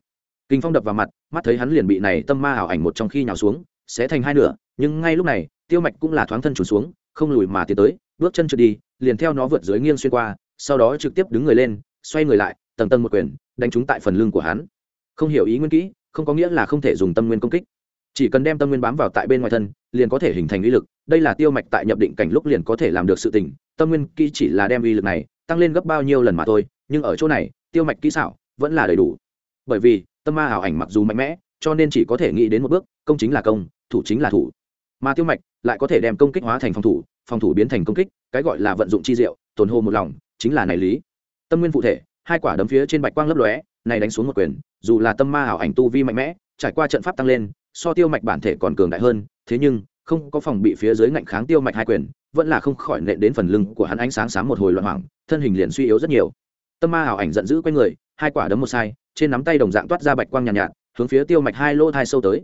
Kinh phong đập vào mặt, mắt thấy hắn liền bị này tâm ma ảo ảnh một trong khi nhào xuống sẽ thành hai nửa, nhưng ngay lúc này, tiêu mạch cũng là thoáng thân chủ xuống không lùi mà tiến tới, bước chân trượt đi, liền theo nó vượt dưới nghiêng xuyên qua, sau đó trực tiếp đứng người lên, xoay người lại, tầng tầng một quyền, đánh trúng tại phần lưng của hắn. Không hiểu ý nguyên kỹ, không có nghĩa là không thể dùng tâm nguyên công kích. Chỉ cần đem tâm nguyên bám vào tại bên ngoài thân, liền có thể hình thành uy lực, đây là tiêu mạch tại nhập định cảnh lúc liền có thể làm được sự tình. Tâm nguyên kỹ chỉ là đem uy lực này tăng lên gấp bao nhiêu lần mà thôi, nhưng ở chỗ này, tiêu mạch kỹ xảo vẫn là đầy đủ. Bởi vì, tâm ma ảo ảnh mặc dù mạnh mẽ, cho nên chỉ có thể nghĩ đến một bước, công chính là công, thủ chính là thủ mà tiêu mạch lại có thể đem công kích hóa thành phòng thủ phòng thủ biến thành công kích cái gọi là vận dụng chi diệu tồn hô một lòng chính là này lý. Tâm nguyên phụ thể hai quả đấm phía trên bạch quang lấp lóe này đánh xuống một quyền dù là tâm ma ảo ảnh tu vi mạnh mẽ trải qua trận pháp tăng lên so tiêu mạch bản thể còn cường đại hơn thế nhưng không có phòng bị phía dưới ngạnh kháng tiêu mạch hai quyền vẫn là không khỏi nện đến phần lưng của hắn ánh sáng sáng một hồi loạn hoảng thân hình liền suy yếu rất nhiều. Tâm ma ảo ảnh giận dữ q u a y người hai quả đấm một sai trên nắm tay đồng dạng toát ra bạch quang nhàn nhạt, nhạt hướng phía tiêu mạch hai lô thai sâu tới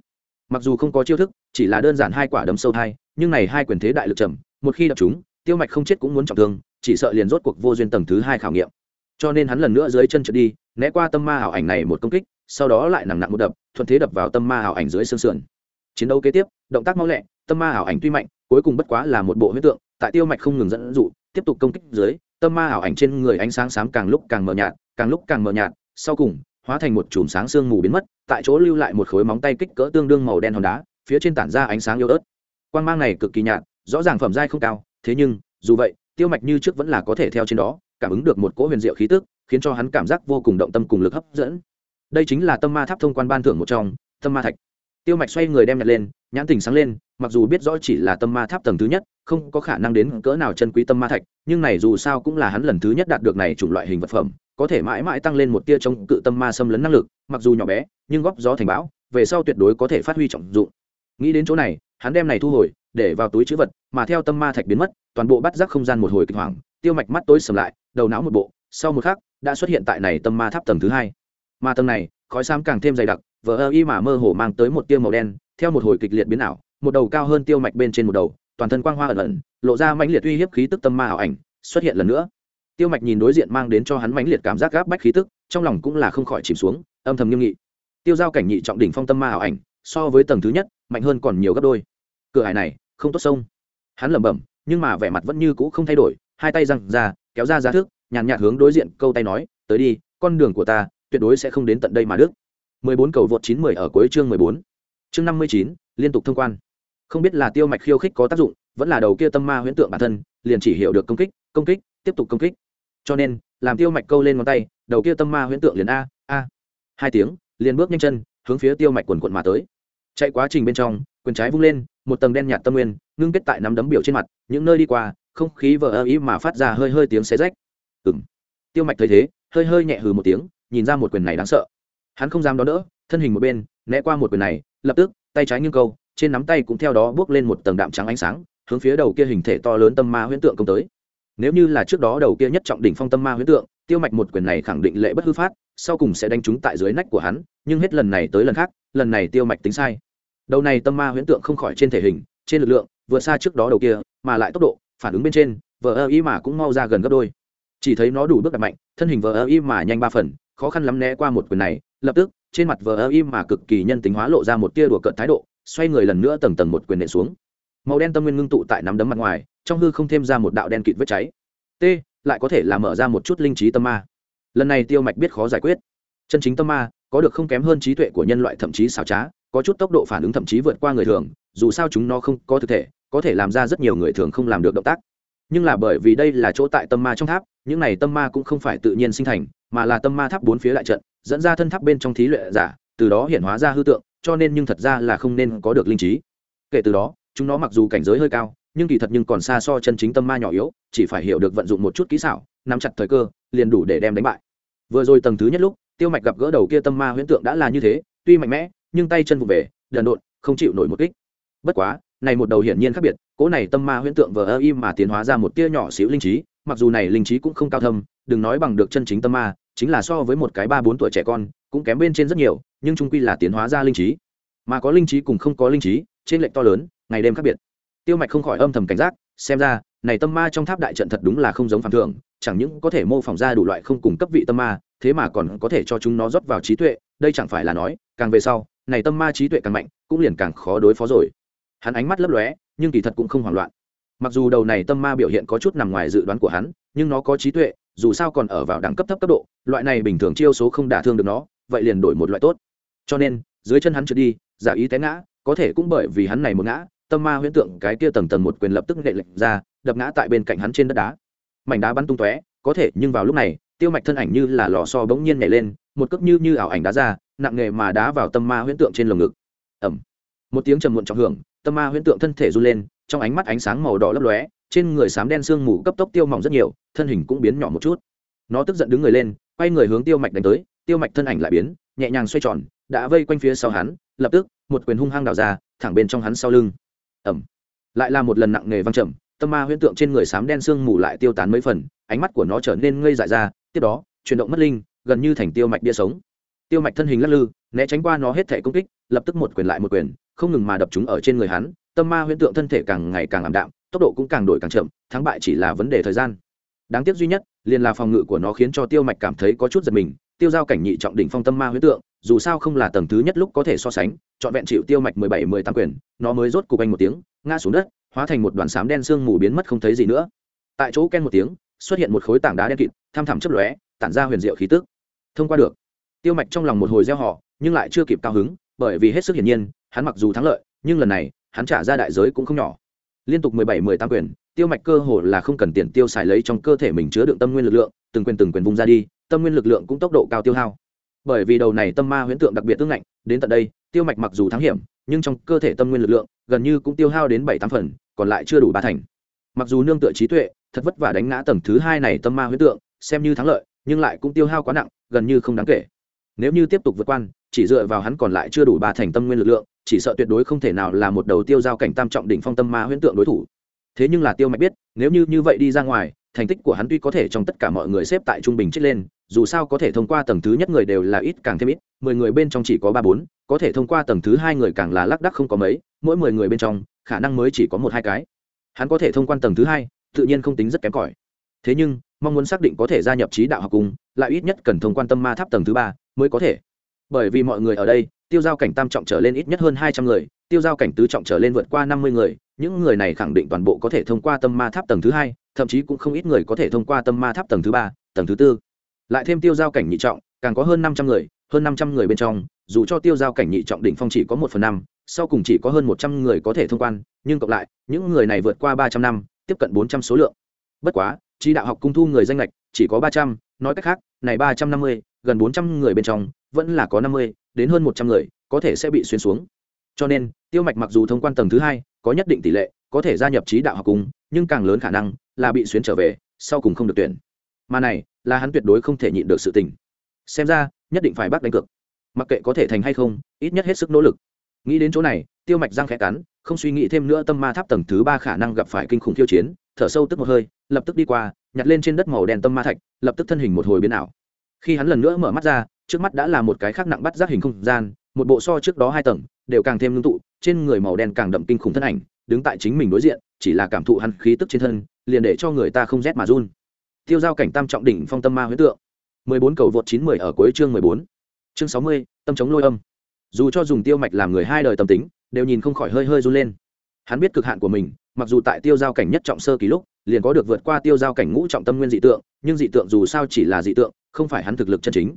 mặc dù không có chiêu thức, chỉ là đơn giản hai quả đấm sâu thai, nhưng này hai quyền thế đại lực trầm, một khi đập chúng tiêu mạch không chết cũng muốn trọng thương, chỉ sợ liền rốt cuộc vô duyên tầng thứ hai khảo nghiệm. Cho nên hắn lần nữa dưới chân trượt đi, né qua tâm ma ảo ảnh này một công kích, sau đó lại nặng nặng một đập, thuận thế đập vào tâm ma ảo ảnh dưới xương sườn. Chiến đấu kế tiếp, động tác mau lẹ, tâm ma ảo ảnh tuy mạnh, cuối cùng bất quá là một bộ huyết tượng, tại tiêu mạch không ngừng dẫn dụ, tiếp tục công kích dưới, tâm ma ảo ảnh trên người ánh sáng xám càng lúc càng mờ nhạt, càng lúc càng mờ nhạt, sau cùng, hóa thành một chùm sáng sương mù biến mất tại chỗ lưu lại một khối móng tay kích cỡ tương đương màu đen hòn đá, phía trên tản ra ánh sáng yếu ớt. Quan g mang này cực kỳ nhạt, rõ ràng phẩm giai không cao, thế nhưng, dù vậy, tiêu mạch như trước vẫn là có thể theo trên đó, cảm ứng được một cỗ huyền diệu khí tức, khiến cho hắn cảm giác vô cùng động tâm cùng lực hấp dẫn. Đây chính là tâm ma tháp thông quan ban thưởng một trong, tâm ma thạch. Tiêu mạch xoay người đem nhặt lên, nhãn tình sáng lên, mặc dù biết rõ chỉ là tâm ma tháp tầng thứ nhất, không có khả năng đến cỡ nào chân quý tâm ma thạch, nhưng này dù sao cũng là hắn lần thứ nhất đạt được này chủng loại hình vật phẩm có thể mãi mãi tăng lên một tia trong cự tâm ma xâm lấn năng lực, mặc dù nhỏ bé, nhưng góp gió thành bão, về sau tuyệt đối có thể phát huy trọng dụng. Nghĩ đến chỗ này, hắn đem này thu hồi, để vào túi chữ vật, mà theo tâm ma thạch biến mất, toàn bộ bắt giác không gian một hồi kinh hoàng, tiêu mạch mắt tối sầm lại, đầu não một bộ, sau một khắc, đã xuất hiện tại này tâm ma tháp tầng thứ hai. Mà tầng này, khói xám càng thêm dày đặc, vờ ơ y mà mơ hồ mang tới một tiêu màu đen, theo một hồi kịch liệt biến ảo, một đầu cao hơn tiêu mạch bên trên một đầu, toàn thân quang hoa ẩn ẩn, lộ ra mãnh liệt uy hiếp khí tức tâm ma ảo ảnh, xuất hiện lần nữa tiêu mạch nhìn đối diện mang đến cho hắn mãnh liệt cảm giác gáp bách khí tức trong lòng cũng là không khỏi chìm xuống âm thầm nghiêm nghị. Tiêu giao cảnh nhị trọng đỉnh phong tâm ma ảo ảnh so với tầng thứ nhất mạnh hơn còn nhiều gấp đôi. Cửa hải này không tốt sông. Hắn lẩm bẩm nhưng mà vẻ mặt vẫn như cũ không thay đổi hai tay răng ra kéo ra giá thước nhàn nhạt hướng đối diện câu tay nói tới đi con đường của ta tuyệt đối sẽ không đến tận đây mà đức. 14 cầu vượt 910 ở cuối chương 14. Chương 59, liên tục thông quan. Không biết là tiêu mạch khiêu khích có tác dụng, vẫn là đầu kia tâm ma huyễn tượng bản thân liền chỉ hiểu được công kích công kích tiếp tục công kích cho nên, làm tiêu mạch câu lên ngón tay, đầu kia tâm ma huyễn tượng liền a a. Hai tiếng, liền bước nhanh chân, hướng phía tiêu mạch quần quận mà tới. Chạy quá trình bên trong, quyền trái vung lên, một tầng đen nhạt tâm nguyên, ngưng kết tại nắm đấm biểu trên mặt, những nơi đi qua, không khí vờ ơ ý mà phát ra hơi hơi tiếng xé rách. Ừ m tiêu mạch thấy thế, hơi hơi nhẹ hừ một tiếng, nhìn ra một quyền này đáng sợ. Hắn không dám đón đỡ, thân hình một bên, né qua một quyền này, lập tức, tay trái nghiêng câu, trên nắm tay cũng theo đó bước lên một tầng đạm trắng ánh sáng, hướng phía đầu kia hình thể to lớn tâm ma huyễn tượng công tới nếu như là trước đó đầu kia nhất trọng đỉnh phong tâm ma huyễn tượng, tiêu mạch một quyền này khẳng định lệ bất hư phát, sau cùng sẽ đánh trúng tại dưới nách của hắn, nhưng hết lần này tới lần khác, lần này tiêu mạch tính sai. Đầu này tâm ma huyễn tượng không khỏi trên thể hình, trên lực lượng, vượt xa trước đó đầu kia, mà lại tốc độ, phản ứng bên trên, vờ ơ y mà cũng mau ra gần gấp đôi. Chỉ thấy nó đủ bước đặt mạnh, thân hình vờ ơ y mà nhanh ba phần, khó khăn lắm né qua một quyền này, lập tức, trên mặt vờ ơ y mà cực kỳ nhân tính hóa lộ ra một tia đùa cợt thái độ, xoay người lần nữa tầng tầng một quyền nện xuống. Màu đen tâm nguyên ngưng tụ tại nắm đấm mặt ngoài trong hư không thêm ra một đạo đen kịt vết cháy. T, lại có thể là mở ra một chút linh trí tâm ma. Lần này tiêu mạch biết khó giải quyết. Chân chính tâm ma, có được không kém hơn trí tuệ của nhân loại thậm chí xảo trá, có chút tốc độ phản ứng thậm chí vượt qua người thường, dù sao chúng nó không có thực thể, có thể làm ra rất nhiều người thường không làm được động tác. Nhưng là bởi vì đây là chỗ tại tâm ma trong tháp, những này tâm ma cũng không phải tự nhiên sinh thành, mà là tâm ma tháp bốn phía lại trận, dẫn ra thân tháp bên trong thí luyện giả, từ đó hiện hóa ra hư tượng, cho nên nhưng thật ra là không nên có được linh trí. Kể từ đó, chúng nó mặc dù cảnh giới hơi cao nhưng kỳ thật nhưng còn xa so chân chính tâm ma nhỏ yếu, chỉ phải hiểu được vận dụng một chút kỹ xảo, nắm chặt thời cơ, liền đủ để đem đánh bại. Vừa rồi tầng thứ nhất lúc, tiêu mạch gặp gỡ đầu kia tâm ma huyễn tượng đã là như thế, tuy mạnh mẽ, nhưng tay chân vụ về, đần độn, không chịu nổi một kích. Bất quá, này một đầu hiển nhiên khác biệt, cỗ này tâm ma huyễn tượng vờ ơ im mà tiến hóa ra một tia nhỏ xíu linh trí, mặc dù này linh trí cũng không cao thâm, đừng nói bằng được chân chính tâm ma, chính là so với một cái ba bốn tuổi trẻ con, cũng kém bên trên rất nhiều, nhưng trung quy là tiến hóa ra linh trí. Mà có linh trí cùng không có linh trí trên lệnh to lớn, ngày đêm khác biệt tiêu mạch không khỏi âm thầm cảnh giác, xem ra, này tâm ma trong tháp đại trận thật đúng là không giống phản thường, chẳng những có thể mô phỏng ra đủ loại không cùng cấp vị tâm ma, thế mà còn có thể cho chúng nó rót vào trí tuệ, đây chẳng phải là nói, càng về sau, này tâm ma trí tuệ càng mạnh, cũng liền càng khó đối phó rồi. Hắn ánh mắt lấp lóe, nhưng kỳ thật cũng không hoảng loạn. Mặc dù đầu này tâm ma biểu hiện có chút nằm ngoài dự đoán của hắn, nhưng nó có trí tuệ, dù sao còn ở vào đẳng cấp thấp cấp độ, loại này bình thường chiêu số không đả thương được nó, vậy liền đổi một loại tốt. Cho nên, dưới chân hắn trượt đi, giả ý té ngã, có thể cũng bởi vì hắn này một ngã tâm ma huyễn tượng cái kia tầng tầng một quyền lập tức nệ lệnh ra, đập ngã tại bên cạnh hắn trên đất đá. Mảnh đá bắn tung tóe, có thể, nhưng vào lúc này, tiêu mạch thân ảnh như là lò so bỗng nhiên nhảy lên, một cước như như ảo ảnh đá ra, nặng nghề mà đá vào tâm ma huyễn tượng trên lồng ngực. Ẩm một tiếng trầm muộn trọng hưởng, tâm ma huyễn tượng thân thể run lên, trong ánh mắt ánh sáng màu đỏ lấp lóe, trên người sám đen sương mù cấp tốc tiêu mỏng rất nhiều, thân hình cũng biến nhỏ một chút. Nó tức giận đứng người lên, quay người hướng tiêu mạch đánh tới, tiêu mạch thân ảnh lại biến, nhẹ nhàng xoay tròn, đã vây quanh phía sau hắn, lập tức, một quyền hung hăng đào ra, thẳng bên trong hắn sau lưng ẩm. Lại là một lần nặng nề văng trầm, tâm ma huyễn tượng trên người sám đen sương mù lại tiêu tán mấy phần, ánh mắt của nó trở nên ngây dại ra, tiếp đó, chuyển động mất linh, gần như thành tiêu mạch bia sống. Tiêu mạch thân hình lắc lư, né tránh qua nó hết thể công kích, lập tức một quyền lại một quyền, không ngừng mà đập chúng ở trên người hắn, tâm ma huyễn tượng thân thể càng ngày càng ảm đạm, tốc độ cũng càng đổi càng chậm, thắng bại chỉ là vấn đề thời gian. Đáng tiếc duy nhất, liền là phòng ngự của nó khiến cho tiêu mạch cảm thấy có chút giật mình tiêu giao cảnh nhị trọng đỉnh phong tâm ma huyễn tượng, dù sao không là tầng thứ nhất lúc có thể so sánh, trọn vẹn chịu tiêu mạch mười bảy, mười tám quyền, nó mới rốt cục anh một tiếng, ngã xuống đất, hóa thành một đoàn xám đen sương mù biến mất không thấy gì nữa. Tại chỗ ken một tiếng, xuất hiện một khối tảng đá đen kịt, tham thẳm chấp lóe, tản ra huyền diệu khí tức. Thông qua được, tiêu mạch trong lòng một hồi gieo họ, nhưng lại chưa kịp cao hứng, bởi vì hết sức hiển nhiên, hắn mặc dù thắng lợi, nhưng lần này, hắn trả ra đại giới cũng không nhỏ. Liên tục mười bảy, mười tám quyền, tiêu mạch cơ hồ là không cần tiền tiêu xài lấy trong cơ thể mình chứa đựng tâm nguyên lực lượng, từng quyền từng quyền vung ra đi tâm nguyên lực lượng cũng tốc độ cao tiêu hao. Bởi vì đầu này tâm ma huyễn tượng đặc biệt tương ngạnh, đến tận đây, tiêu mạch mặc dù thắng hiểm, nhưng trong cơ thể tâm nguyên lực lượng gần như cũng tiêu hao đến bảy tám phần, còn lại chưa đủ ba thành. Mặc dù nương tựa trí tuệ, thật vất vả đánh ngã tầng thứ hai này tâm ma huyễn tượng, xem như thắng lợi, nhưng lại cũng tiêu hao quá nặng, gần như không đáng kể. Nếu như tiếp tục vượt quan, chỉ dựa vào hắn còn lại chưa đủ ba thành tâm nguyên lực lượng, chỉ sợ tuyệt đối không thể nào là một đầu tiêu giao cảnh tam trọng đỉnh phong tâm ma huyễn tượng đối thủ. Thế nhưng là tiêu mạch biết, nếu như như vậy đi ra ngoài thành tích của hắn tuy có thể trong tất cả mọi người xếp tại trung bình trích lên, dù sao có thể thông qua tầng thứ nhất người đều là ít càng thêm ít, mười người bên trong chỉ có ba bốn, có thể thông qua tầng thứ hai người càng là lác đắc không có mấy, mỗi mười người bên trong, khả năng mới chỉ có một hai cái. Hắn có thể thông quan tầng thứ hai, tự nhiên không tính rất kém cỏi. Thế nhưng, mong muốn xác định có thể gia nhập trí đạo học cùng, lại ít nhất cần thông quan tâm ma tháp tầng thứ ba mới có thể. Bởi vì mọi người ở đây, tiêu giao cảnh tam trọng trở lên ít nhất hơn hai trăm người, tiêu giao cảnh tứ trọng trở lên vượt qua năm mươi người, những người này khẳng định toàn bộ có thể thông qua tâm ma tháp tầng thứ hai thậm chí cũng không ít người có thể thông qua tâm ma tháp tầng thứ ba, tầng thứ tư. Lại thêm tiêu giao cảnh nhị trọng, càng có hơn năm trăm người, hơn năm trăm người bên trong, dù cho tiêu giao cảnh nhị trọng đỉnh phong chỉ có một phần năm, sau cùng chỉ có hơn một trăm người có thể thông quan, nhưng cộng lại, những người này vượt qua ba trăm năm, tiếp cận bốn trăm số lượng. Bất quá trí đạo học cung thu người danh lệch chỉ có ba trăm, nói cách khác, này ba trăm năm mươi, gần bốn trăm người bên trong, vẫn là có năm mươi, đến hơn một trăm người, có thể sẽ bị xuyên xuống. Cho nên, tiêu mạch mặc dù thông quan tầng thứ hai, có nhất định tỷ lệ, có thể gia nhập trí đạo học cung nhưng càng lớn khả năng là bị xuyên trở về, sau cùng không được tuyển. Mà này, là hắn tuyệt đối không thể nhịn được sự tình. Xem ra, nhất định phải bắt đánh cược. Mặc kệ có thể thành hay không, ít nhất hết sức nỗ lực. Nghĩ đến chỗ này, tiêu mạch răng khẽ cắn, không suy nghĩ thêm nữa tâm ma tháp tầng thứ ba khả năng gặp phải kinh khủng khiêu chiến, thở sâu tức một hơi, lập tức đi qua, nhặt lên trên đất màu đen tâm ma thạch, lập tức thân hình một hồi biến ảo. Khi hắn lần nữa mở mắt ra, trước mắt đã là một cái khác nặng bắt giác hình không gian, một bộ so trước đó hai tầng, đều càng thêm ngưng tụ, trên người màu đen càng đậm kinh khủng thân ảnh, đứng tại chính mình đối diện chỉ là cảm thụ hắn khí tức trên thân liền để cho người ta không rét mà run. Tiêu giao cảnh tam trọng đỉnh phong tâm ma huyết tượng. 14 cầu vượt 910 ở cuối chương 14. chương 60, tâm chống lôi âm. Dù cho dùng tiêu mạch làm người hai đời tâm tính đều nhìn không khỏi hơi hơi run lên. Hắn biết cực hạn của mình mặc dù tại tiêu giao cảnh nhất trọng sơ kỳ lúc liền có được vượt qua tiêu giao cảnh ngũ trọng tâm nguyên dị tượng nhưng dị tượng dù sao chỉ là dị tượng không phải hắn thực lực chân chính.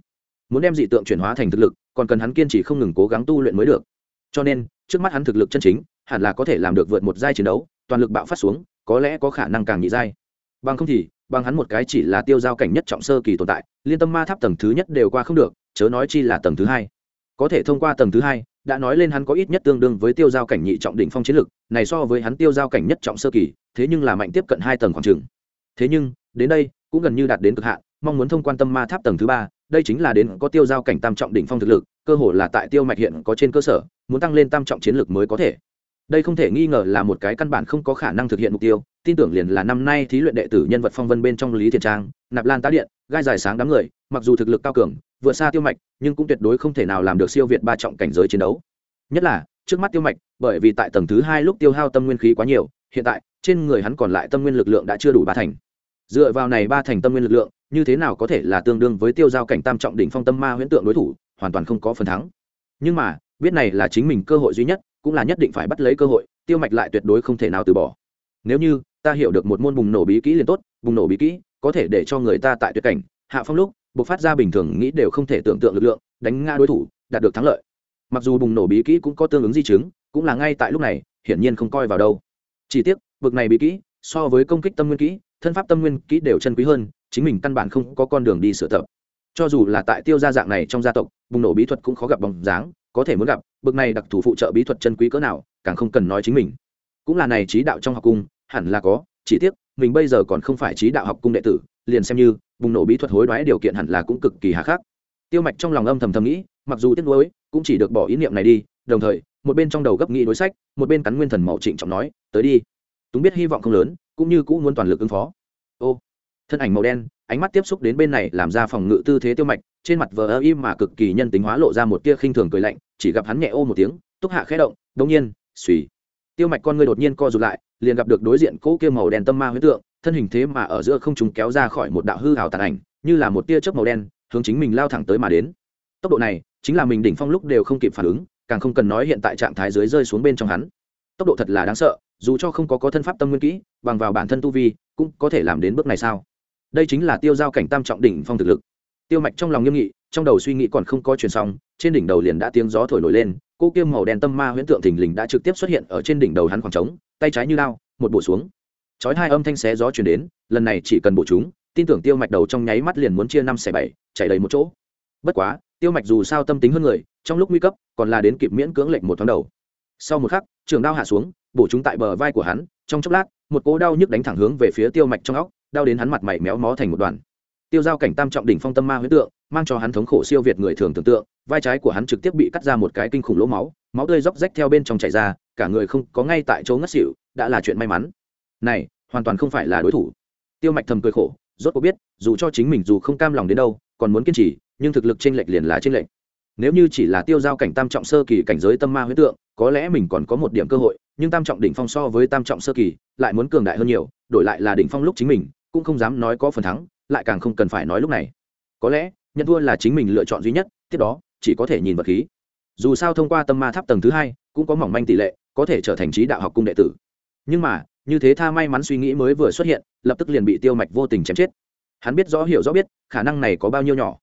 Muốn đem dị tượng chuyển hóa thành thực lực còn cần hắn kiên trì không ngừng cố gắng tu luyện mới được. Cho nên trước mắt hắn thực lực chân chính hẳn là có thể làm được vượt một giai chiến đấu toàn lực bạo phát xuống, có lẽ có khả năng càng nhị giai. Bằng không thì, bằng hắn một cái chỉ là tiêu giao cảnh nhất trọng sơ kỳ tồn tại, liên tâm ma tháp tầng thứ nhất đều qua không được, chớ nói chi là tầng thứ hai. Có thể thông qua tầng thứ hai, đã nói lên hắn có ít nhất tương đương với tiêu giao cảnh nhị trọng đỉnh phong chiến lực, này so với hắn tiêu giao cảnh nhất trọng sơ kỳ, thế nhưng là mạnh tiếp cận hai tầng khoảng trường thế nhưng, đến đây, cũng gần như đạt đến cực hạn, mong muốn thông quan tâm ma tháp tầng thứ ba, đây chính là đến có tiêu giao cảnh tam trọng đỉnh phong thực lực, cơ hồ là tại tiêu mạch hiện có trên cơ sở, muốn tăng lên tam trọng chiến lực mới có thể đây không thể nghi ngờ là một cái căn bản không có khả năng thực hiện mục tiêu, tin tưởng liền là năm nay thí luyện đệ tử nhân vật phong vân bên trong lý thiện trang, nạp lan tá điện, gai dài sáng đám người, mặc dù thực lực cao cường, vượt xa tiêu mạch, nhưng cũng tuyệt đối không thể nào làm được siêu việt ba trọng cảnh giới chiến đấu. Nhất là, trước mắt tiêu mạch, bởi vì tại tầng thứ hai lúc tiêu hao tâm nguyên khí quá nhiều, hiện tại, trên người hắn còn lại tâm nguyên lực lượng đã chưa đủ ba thành. Dựa vào này ba thành tâm nguyên lực lượng, như thế nào có thể là tương đương với tiêu giao cảnh tam trọng đỉnh phong tâm ma huyễn tượng đối thủ, hoàn toàn không có phần thắng. Nhưng mà, biết này là chính mình cơ hội duy nhất cũng là nhất định phải bắt lấy cơ hội, tiêu mạch lại tuyệt đối không thể nào từ bỏ. Nếu như ta hiểu được một môn bùng nổ bí kỹ liền tốt, bùng nổ bí kỹ có thể để cho người ta tại tuyệt cảnh, hạ phong lúc, bộc phát ra bình thường nghĩ đều không thể tưởng tượng lực lượng, đánh ngã đối thủ, đạt được thắng lợi. Mặc dù bùng nổ bí kỹ cũng có tương ứng di chứng, cũng là ngay tại lúc này, hiển nhiên không coi vào đâu. Chỉ tiếc, vực này bí kỹ, so với công kích tâm nguyên kỹ, thân pháp tâm nguyên kỹ đều chân quý hơn, chính mình căn bản không có con đường đi sửa tập. Cho dù là tại tiêu gia dạng này trong gia tộc, bùng nổ bí thuật cũng khó gặp bóng dáng có thể muốn gặp bậc này đặc thù phụ trợ bí thuật chân quý cỡ nào, càng không cần nói chính mình. Cũng là này trí đạo trong học cung, hẳn là có, chỉ tiếc, mình bây giờ còn không phải trí đạo học cung đệ tử, liền xem như, bùng nổ bí thuật hối đoái điều kiện hẳn là cũng cực kỳ hà khắc. Tiêu mạch trong lòng âm thầm thầm nghĩ, mặc dù tiếc nuối, cũng chỉ được bỏ ý niệm này đi, đồng thời, một bên trong đầu gấp nghĩ đối sách, một bên cắn nguyên thần màu trịnh trọng nói, tới đi. Túng biết hy vọng không lớn, cũng như cũng muốn toàn lực ứng phó. Ô, thân ảnh màu đen ánh mắt tiếp xúc đến bên này làm ra phòng ngự tư thế tiêu mạch, trên mặt vờ ơ im mà cực kỳ nhân tính hóa lộ ra một tia khinh thường cười lạnh, chỉ gặp hắn nhẹ ô một tiếng, túc hạ khẽ động, đông nhiên suy tiêu mạch con người đột nhiên co rụt lại, liền gặp được đối diện cỗ kia màu đen tâm ma huyết tượng, thân hình thế mà ở giữa không chúng kéo ra khỏi một đạo hư hào tàn ảnh, như là một tia chớp màu đen, hướng chính mình lao thẳng tới mà đến. Tốc độ này, chính là mình đỉnh phong lúc đều không kịp phản ứng, càng không cần nói hiện tại trạng thái dưới rơi xuống bên trong hắn. Tốc độ thật là đáng sợ, dù cho không có có thân pháp tâm nguyên kỹ, bằng vào bản thân tu vi, cũng có thể làm đến bước này sao? Đây chính là tiêu giao cảnh tam trọng đỉnh phong thực lực. Tiêu mạch trong lòng nghiêm nghị, trong đầu suy nghĩ còn không có truyền xong, trên đỉnh đầu liền đã tiếng gió thổi nổi lên, cô kiêm màu đen tâm ma huyễn tượng thình lình đã trực tiếp xuất hiện ở trên đỉnh đầu hắn khoảng trống, tay trái như lao, một bộ xuống. Chói hai âm thanh xé gió chuyển đến, lần này chỉ cần bổ chúng, tin tưởng tiêu mạch đầu trong nháy mắt liền muốn chia năm xẻ bảy, chạy đầy một chỗ. Bất quá, tiêu mạch dù sao tâm tính hơn người, trong lúc nguy cấp, còn là đến kịp miễn cưỡng lệnh một tháng đầu. Sau một khắc, trường đao hạ xuống, bổ chúng tại bờ vai của hắn, trong chốc lát, một cỗ đau nhức đánh thẳng hướng về phía tiêu mạch trong óc đau đến hắn mặt mày méo mó thành một đoàn. Tiêu giao cảnh tam trọng đỉnh phong tâm ma huyết tượng, mang cho hắn thống khổ siêu việt người thường tưởng tượng, vai trái của hắn trực tiếp bị cắt ra một cái kinh khủng lỗ máu máu tươi róc rách theo bên trong chảy ra, cả người không có ngay tại chỗ ngất xỉu, đã là chuyện may mắn. Này, hoàn toàn không phải là đối thủ. Tiêu mạch thầm cười khổ, rốt cuộc biết, dù cho chính mình dù không cam lòng đến đâu, còn muốn kiên trì, nhưng thực lực trên lệch liền là trên lệch. Nếu như chỉ là tiêu giao cảnh tam trọng sơ kỳ cảnh giới tâm ma huyết tượng, có lẽ mình còn có một điểm cơ hội, nhưng tam trọng đỉnh phong so với tam trọng sơ kỳ, lại muốn cường đại hơn nhiều, đổi lại là đỉnh phong lúc chính mình cũng không dám nói có phần thắng, lại càng không cần phải nói lúc này. Có lẽ, nhận thua là chính mình lựa chọn duy nhất, tiếp đó, chỉ có thể nhìn vật khí. Dù sao thông qua tâm ma tháp tầng thứ hai, cũng có mỏng manh tỷ lệ, có thể trở thành trí đạo học cung đệ tử. Nhưng mà, như thế tha may mắn suy nghĩ mới vừa xuất hiện, lập tức liền bị tiêu mạch vô tình chém chết. Hắn biết rõ hiểu rõ biết, khả năng này có bao nhiêu nhỏ.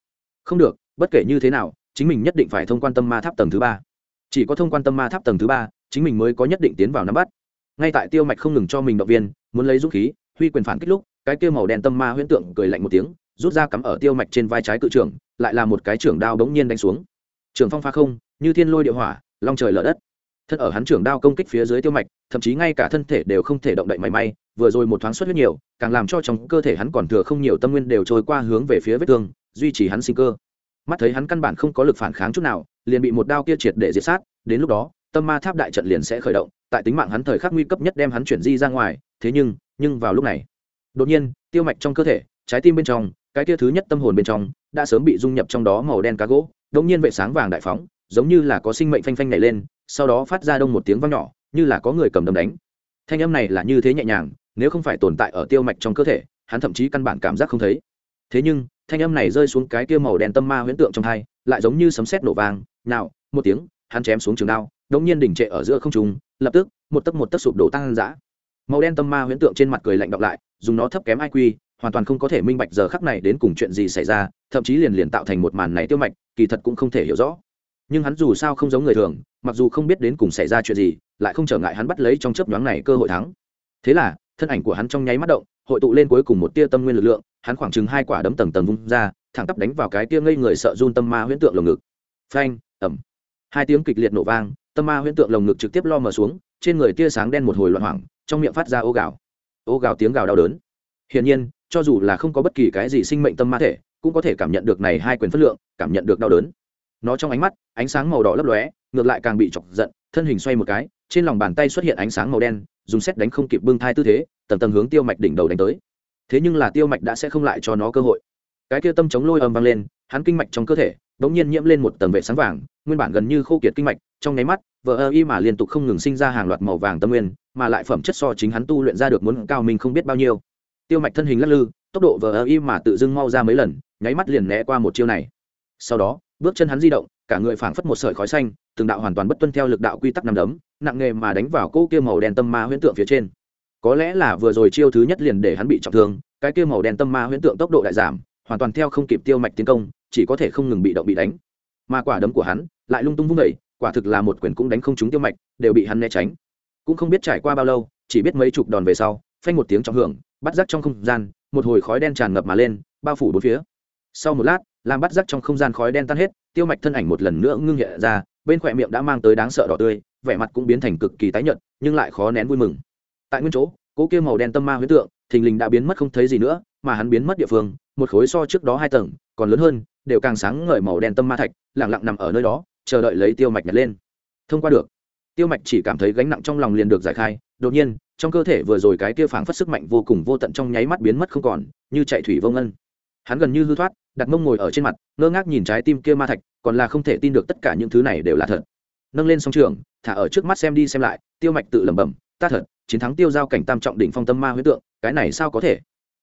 Không được, bất kể như thế nào, chính mình nhất định phải thông quan tâm ma tháp tầng thứ ba. Chỉ có thông quan tâm ma tháp tầng thứ ba, chính mình mới có nhất định tiến vào nắm bắt. Ngay tại tiêu mạch không ngừng cho mình động viên, muốn lấy dũng khí, huy quyền phản kích lúc cái kia màu đen tâm ma huyễn tượng cười lạnh một tiếng, rút ra cắm ở tiêu mạch trên vai trái cự trưởng, lại là một cái trưởng đao bỗng nhiên đánh xuống. Trường phong pha không, như thiên lôi địa hỏa, long trời lở đất. Thân ở hắn trưởng đao công kích phía dưới tiêu mạch, thậm chí ngay cả thân thể đều không thể động đậy mảy may, vừa rồi một thoáng xuất huyết nhiều, càng làm cho trong cơ thể hắn còn thừa không nhiều tâm nguyên đều trôi qua hướng về phía vết thương, duy trì hắn sinh cơ. Mắt thấy hắn căn bản không có lực phản kháng chút nào, liền bị một đao kia triệt để diệt sát, đến lúc đó, tâm ma tháp đại trận liền sẽ khởi động, tại tính mạng hắn thời khắc nguy cấp nhất đem hắn chuyển di ra ngoài, thế nhưng nhưng vào lúc này đột nhiên, tiêu mạch trong cơ thể, trái tim bên trong, cái kia thứ nhất tâm hồn bên trong, đã sớm bị dung nhập trong đó màu đen cá gỗ. Đột nhiên vệ sáng vàng đại phóng, giống như là có sinh mệnh phanh phanh nhảy lên, sau đó phát ra đông một tiếng vang nhỏ, như là có người cầm đấm đánh. Thanh âm này là như thế nhẹ nhàng, nếu không phải tồn tại ở tiêu mạch trong cơ thể, hắn thậm chí căn bản cảm giác không thấy. Thế nhưng, thanh âm này rơi xuống cái kia màu đen tâm ma huyễn tượng trong hai, lại giống như sấm sét nổ vàng. nào, một tiếng, hắn chém xuống trường đao đống nhiên đỉnh trệ ở giữa không trung, lập tức, một tấc một tấc sụp đổ tăng dã. Màu đen tâm ma huyễn tượng trên mặt cười lạnh đọc lại dùng nó thấp kém IQ, hoàn toàn không có thể minh bạch giờ khắc này đến cùng chuyện gì xảy ra thậm chí liền liền tạo thành một màn này tiêu mạch kỳ thật cũng không thể hiểu rõ. Nhưng hắn dù sao không giống người thường mặc dù không biết đến cùng xảy ra chuyện gì lại không trở ngại hắn bắt lấy trong chớp nhoáng này cơ hội thắng. Thế là thân ảnh của hắn trong nháy mắt động hội tụ lên cuối cùng một tia tâm nguyên lực lượng hắn khoảng chừng hai quả đấm tầng tầng vung ra thẳng tắp đánh vào cái tia ngây người sợ run tâm ma huyễn tượng lồng ngực. Phanh ẩm hai tiếng kịch liệt nổ vang tâm ma huyễn tượng lồng ngực trực tiếp lo mờ xuống trên người tia sáng đen một hồi loạn hoảng trong miệng phát ra ô gạo ô gào tiếng gào đau đớn. Hiển nhiên, cho dù là không có bất kỳ cái gì sinh mệnh tâm ma thể, cũng có thể cảm nhận được này hai quyền phất lượng, cảm nhận được đau đớn. Nó trong ánh mắt, ánh sáng màu đỏ lấp lóe, ngược lại càng bị chọc giận, thân hình xoay một cái, trên lòng bàn tay xuất hiện ánh sáng màu đen, dùng xét đánh không kịp bưng thai tư thế tầm tầm hướng tiêu mạch đỉnh đầu đánh tới. Thế nhưng là tiêu mạch đã sẽ không lại cho nó cơ hội. Cái kia tâm chống lôi âm vang lên hắn kinh mạch trong cơ thể bỗng nhiên nhiễm lên một tầng vệ sáng vàng, nguyên bản gần như khô kiệt kinh mạch, trong nháy mắt vợ ơ y mà liên tục không ngừng sinh ra hàng loạt màu vàng tâm nguyên, mà lại phẩm chất so chính hắn tu luyện ra được muốn cao mình không biết bao nhiêu. Tiêu mạch thân hình lắc lư, tốc độ vợ ơ y mà tự dưng mau ra mấy lần, nháy mắt liền né qua một chiêu này. Sau đó, bước chân hắn di động, cả người phảng phất một sợi khói xanh, từng đạo hoàn toàn bất tuân theo lực đạo quy tắc nằm đấm, nặng nghề mà đánh vào cỗ kia màu đen tâm ma huyễn tượng phía trên. Có lẽ là vừa rồi chiêu thứ nhất liền để hắn bị trọng thương, cái kia màu đen tâm ma huyễn tượng tốc độ đại giảm hoàn toàn theo không kịp tiêu mạch tiến công, chỉ có thể không ngừng bị động bị đánh. Mà quả đấm của hắn lại lung tung vung vẩy quả thực là một quyền cũng đánh không trúng tiêu mạch, đều bị hắn né tránh. Cũng không biết trải qua bao lâu, chỉ biết mấy chục đòn về sau, phanh một tiếng trọng hưởng, bắt rắc trong không gian, một hồi khói đen tràn ngập mà lên, bao phủ bốn phía. Sau một lát, làm bắt rắc trong không gian khói đen tan hết, tiêu mạch thân ảnh một lần nữa ngưng nhẹ ra, bên khỏe miệng đã mang tới đáng sợ đỏ tươi, vẻ mặt cũng biến thành cực kỳ tái nhợt, nhưng lại khó nén vui mừng. Tại nguyên chỗ, cỗ kia màu đen tâm ma huyết tượng, thình lình đã biến mất không thấy gì nữa, mà hắn biến mất địa phương một khối so trước đó hai tầng, còn lớn hơn, đều càng sáng ngời màu đen tâm ma thạch lẳng lặng nằm ở nơi đó, chờ đợi lấy tiêu mạch nhặt lên. Thông qua được, tiêu mạch chỉ cảm thấy gánh nặng trong lòng liền được giải khai, đột nhiên, trong cơ thể vừa rồi cái kia phảng phất sức mạnh vô cùng vô tận trong nháy mắt biến mất không còn, như chạy thủy vô ngân hắn gần như hư thoát, đặt mông ngồi ở trên mặt, ngơ ngác nhìn trái tim kia ma thạch, còn là không thể tin được tất cả những thứ này đều là thật. Nâng lên song trường, thả ở trước mắt xem đi xem lại, tiêu mạch tự lẩm bẩm, ta thật, chiến thắng tiêu giao cảnh tam trọng đỉnh phong tâm ma huyết tượng, cái này sao có thể?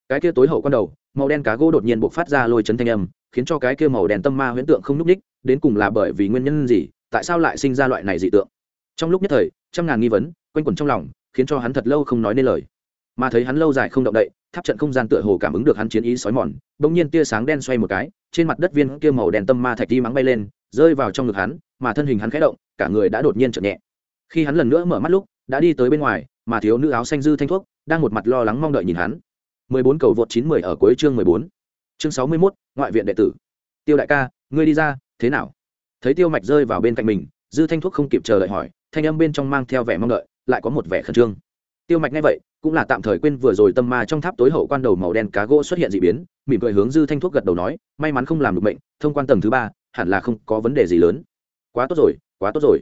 Cái kia tối hậu con đầu, màu đen cá gỗ đột nhiên bộc phát ra lôi chấn thanh âm, khiến cho cái kia màu đen tâm ma huyễn tượng không núp ních đến cùng là bởi vì nguyên nhân gì, tại sao lại sinh ra loại này dị tượng? Trong lúc nhất thời, trăm ngàn nghi vấn quanh quẩn trong lòng, khiến cho hắn thật lâu không nói nên lời. Mà thấy hắn lâu dài không động đậy, tháp trận không gian tựa hồ cảm ứng được hắn chiến ý sói mòn, bỗng nhiên tia sáng đen xoay một cái, trên mặt đất viên kia màu đen tâm ma thạch đi mắng bay lên, rơi vào trong ngực hắn, mà thân hình hắn khẽ động, cả người đã đột nhiên chợt nhẹ. Khi hắn lần nữa mở mắt lúc, đã đi tới bên ngoài, mà thiếu nữ áo xanh dư thanh thuốc, đang một mặt lo lắng mong đợi nhìn hắn. 14 cầu vượt 910 ở cuối chương 14. Chương 61, ngoại viện đệ tử. Tiêu đại ca, ngươi đi ra, thế nào? Thấy Tiêu Mạch rơi vào bên cạnh mình, Dư Thanh Thuốc không kịp chờ đợi hỏi, thanh âm bên trong mang theo vẻ mong đợi, lại có một vẻ khẩn trương. Tiêu Mạch nghe vậy, cũng là tạm thời quên vừa rồi tâm ma trong tháp tối hậu quan đầu màu đen cá gỗ xuất hiện dị biến, mỉm cười hướng Dư Thanh Thuốc gật đầu nói, may mắn không làm được bệnh, thông quan tầng thứ ba, hẳn là không có vấn đề gì lớn. Quá tốt rồi, quá tốt rồi.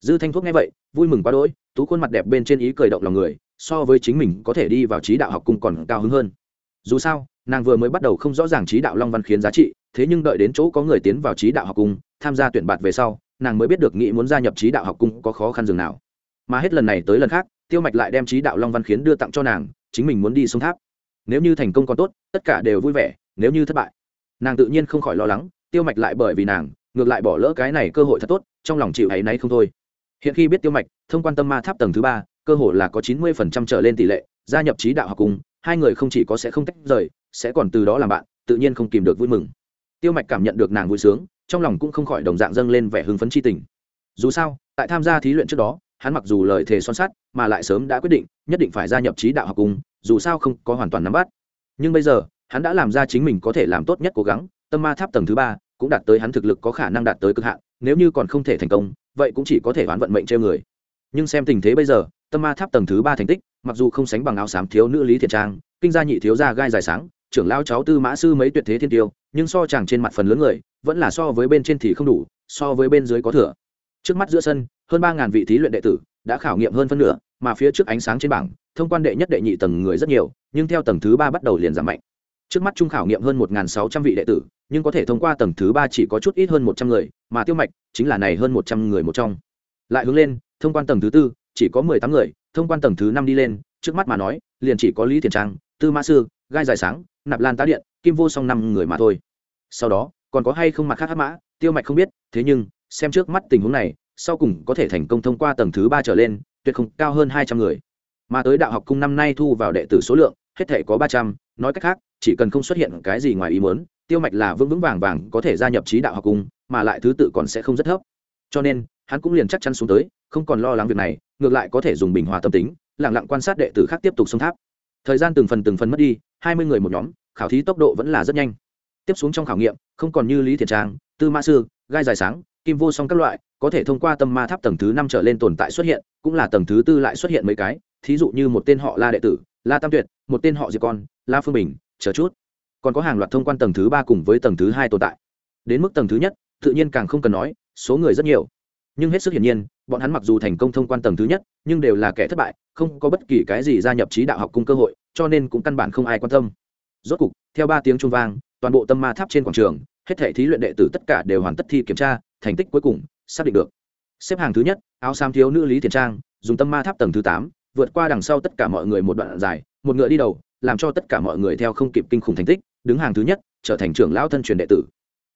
Dư Thanh Thuốc nghe vậy, vui mừng quá đỗi, tú khuôn mặt đẹp bên trên ý cười động lòng người, so với chính mình có thể đi vào trí đạo học cung còn cao hứng hơn. Dù sao, nàng vừa mới bắt đầu không rõ ràng trí đạo long văn khiến giá trị, thế nhưng đợi đến chỗ có người tiến vào trí đạo học cung, tham gia tuyển bạt về sau, nàng mới biết được nghĩ muốn gia nhập trí đạo học cung có khó khăn dường nào. Mà hết lần này tới lần khác, tiêu mạch lại đem trí đạo long văn khiến đưa tặng cho nàng, chính mình muốn đi sông tháp. Nếu như thành công còn tốt, tất cả đều vui vẻ, nếu như thất bại. Nàng tự nhiên không khỏi lo lắng, tiêu mạch lại bởi vì nàng, ngược lại bỏ lỡ cái này cơ hội thật tốt, trong lòng chịu áy náy không thôi. Hiện khi biết tiêu mạch thông quan tâm ma tháp tầng thứ ba cơ hồ là có chín mươi phần trăm trở lên tỷ lệ, gia nhập trí đạo học cùng, hai người không chỉ có sẽ không tách rời, sẽ còn từ đó làm bạn, tự nhiên không kìm được vui mừng. Tiêu mạch cảm nhận được nàng vui sướng, trong lòng cũng không khỏi đồng dạng dâng lên vẻ hưng phấn chi tình. Dù sao, tại tham gia thí luyện trước đó, hắn mặc dù lời thề son sắt, mà lại sớm đã quyết định, nhất định phải gia nhập trí đạo học cùng, dù sao không có hoàn toàn nắm bắt. Nhưng bây giờ, hắn đã làm ra chính mình có thể làm tốt nhất cố gắng, tâm ma tháp tầng thứ ba cũng đạt tới hắn thực lực có khả năng đạt tới cực hạn, nếu như còn không thể thành công, vậy cũng chỉ có thể oán vận mệnh treo người. Nhưng xem tình thế bây giờ tâm ma tháp tầng thứ ba thành tích, mặc dù không sánh bằng áo xám thiếu nữ lý thiện trang, kinh gia nhị thiếu gia gai dài sáng, trưởng lao cháu tư mã sư mấy tuyệt thế thiên tiêu, nhưng so chàng trên mặt phần lớn người, vẫn là so với bên trên thì không đủ, so với bên dưới có thừa. Trước mắt giữa sân, hơn ba ngàn vị thí luyện đệ tử đã khảo nghiệm hơn phân nửa, mà phía trước ánh sáng trên bảng, thông quan đệ nhất đệ nhị tầng người rất nhiều, nhưng theo tầng thứ ba bắt đầu liền giảm mạnh. Trước mắt trung khảo nghiệm hơn một sáu trăm vị đệ tử, nhưng có thể thông qua tầng thứ ba chỉ có chút ít hơn một trăm người, mà tiêu mạch chính là này hơn một trăm người một trong. Lại hướng lên, thông quan tầng thứ tư chỉ có mười tám người, thông quan tầng thứ năm đi lên, trước mắt mà nói, liền chỉ có lý thiền trang, tư mã sư, gai dài sáng, nạp lan tá điện, kim vô song năm người mà thôi. Sau đó, còn có hay không mặt khác hát mã, tiêu mạch không biết, thế nhưng, xem trước mắt tình huống này, sau cùng có thể thành công thông qua tầng thứ ba trở lên, tuyệt không cao hơn hai trăm người. Mà tới đạo học cung năm nay thu vào đệ tử số lượng, hết thể có ba trăm, nói cách khác, chỉ cần không xuất hiện cái gì ngoài ý muốn, tiêu mạch là vững vững vàng vàng có thể gia nhập trí đạo học cung, mà lại thứ tự còn sẽ không rất thấp. Cho nên hắn cũng liền chắc chắn xuống tới, không còn lo lắng việc này, ngược lại có thể dùng bình hòa tâm tính lẳng lặng quan sát đệ tử khác tiếp tục xông tháp. Thời gian từng phần từng phần mất đi, hai mươi người một nhóm, khảo thí tốc độ vẫn là rất nhanh. Tiếp xuống trong khảo nghiệm, không còn như lý thiền trang, tư mã sư, gai dài sáng, kim vô song các loại, có thể thông qua tâm ma tháp tầng thứ năm trở lên tồn tại xuất hiện, cũng là tầng thứ tư lại xuất hiện mấy cái, thí dụ như một tên họ la đệ tử, la tam tuyệt, một tên họ diệp con, la phương bình, chờ chút. Còn có hàng loạt thông quan tầng thứ ba cùng với tầng thứ hai tồn tại. Đến mức tầng thứ nhất, tự nhiên càng không cần nói, số người rất nhiều nhưng hết sức hiển nhiên, bọn hắn mặc dù thành công thông quan tầng thứ nhất, nhưng đều là kẻ thất bại, không có bất kỳ cái gì gia nhập trí đạo học cung cơ hội, cho nên cũng căn bản không ai quan tâm. Rốt cục, theo ba tiếng trung vang, toàn bộ tâm ma tháp trên quảng trường, hết thể thí luyện đệ tử tất cả đều hoàn tất thi kiểm tra, thành tích cuối cùng, xác định được. Xếp hàng thứ nhất, áo sam thiếu nữ lý thiền trang, dùng tâm ma tháp tầng thứ tám, vượt qua đằng sau tất cả mọi người một đoạn dài, một ngựa đi đầu, làm cho tất cả mọi người theo không kịp kinh khủng thành tích, đứng hàng thứ nhất, trở thành trưởng lão thân truyền đệ tử.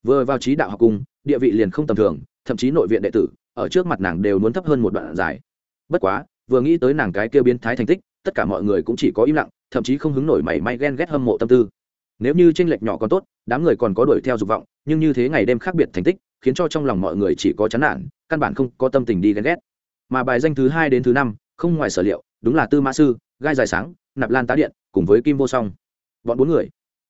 Vừa vào trí đạo học cung, địa vị liền không tầm thường, thậm chí nội viện đệ tử ở trước mặt nàng đều muốn thấp hơn một đoạn dài. Bất quá, vừa nghĩ tới nàng cái kêu biến thái thành tích, tất cả mọi người cũng chỉ có im lặng, thậm chí không hứng nổi mảy may ghen ghét hâm mộ tâm tư. Nếu như tranh lệch nhỏ còn tốt, đám người còn có đuổi theo dục vọng, nhưng như thế ngày đêm khác biệt thành tích, khiến cho trong lòng mọi người chỉ có chán nản, căn bản không có tâm tình đi ghen ghét. Mà bài danh thứ hai đến thứ năm, không ngoài sở liệu, đúng là tư mã sư, gai dài sáng, nạp lan tá điện, cùng với kim vô song. Bọn bốn người,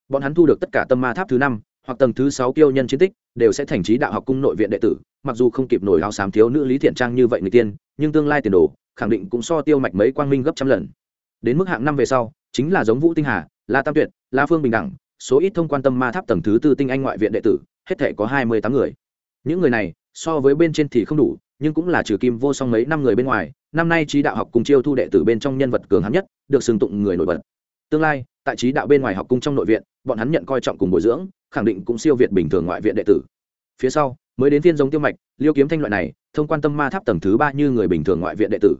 bọn hắn thu được tất cả tâm ma tháp thứ năm, hoặc tầng thứ sáu tiêu nhân chiến tích, đều sẽ thành trí đạo học cung nội viện đệ tử mặc dù không kịp nổi áo xám thiếu nữ lý thiện trang như vậy người tiên, nhưng tương lai tiền đồ, khẳng định cũng so tiêu mạch mấy quang minh gấp trăm lần. Đến mức hạng năm về sau, chính là giống vũ tinh hà, la tam tuyệt, la phương bình đẳng, số ít thông quan tâm ma tháp tầng thứ tư tinh anh ngoại viện đệ tử, hết thể có hai mươi tám người. Những người này, so với bên trên thì không đủ, nhưng cũng là trừ kim vô song mấy năm người bên ngoài, năm nay trí đạo học cùng chiêu thu đệ tử bên trong nhân vật cường hắn nhất, được xưng tụng người nổi bật. Tương lai, tại trí đạo bên ngoài học cung trong nội viện, bọn hắn nhận coi trọng cùng bồi dưỡng, khẳng định cũng siêu việt bình thường ngoại viện đệ tử phía sau, mới đến thiên giống tiêu mạch, liêu kiếm thanh loại này, thông quan tâm ma tháp tầng thứ ba như người bình thường ngoại viện đệ tử.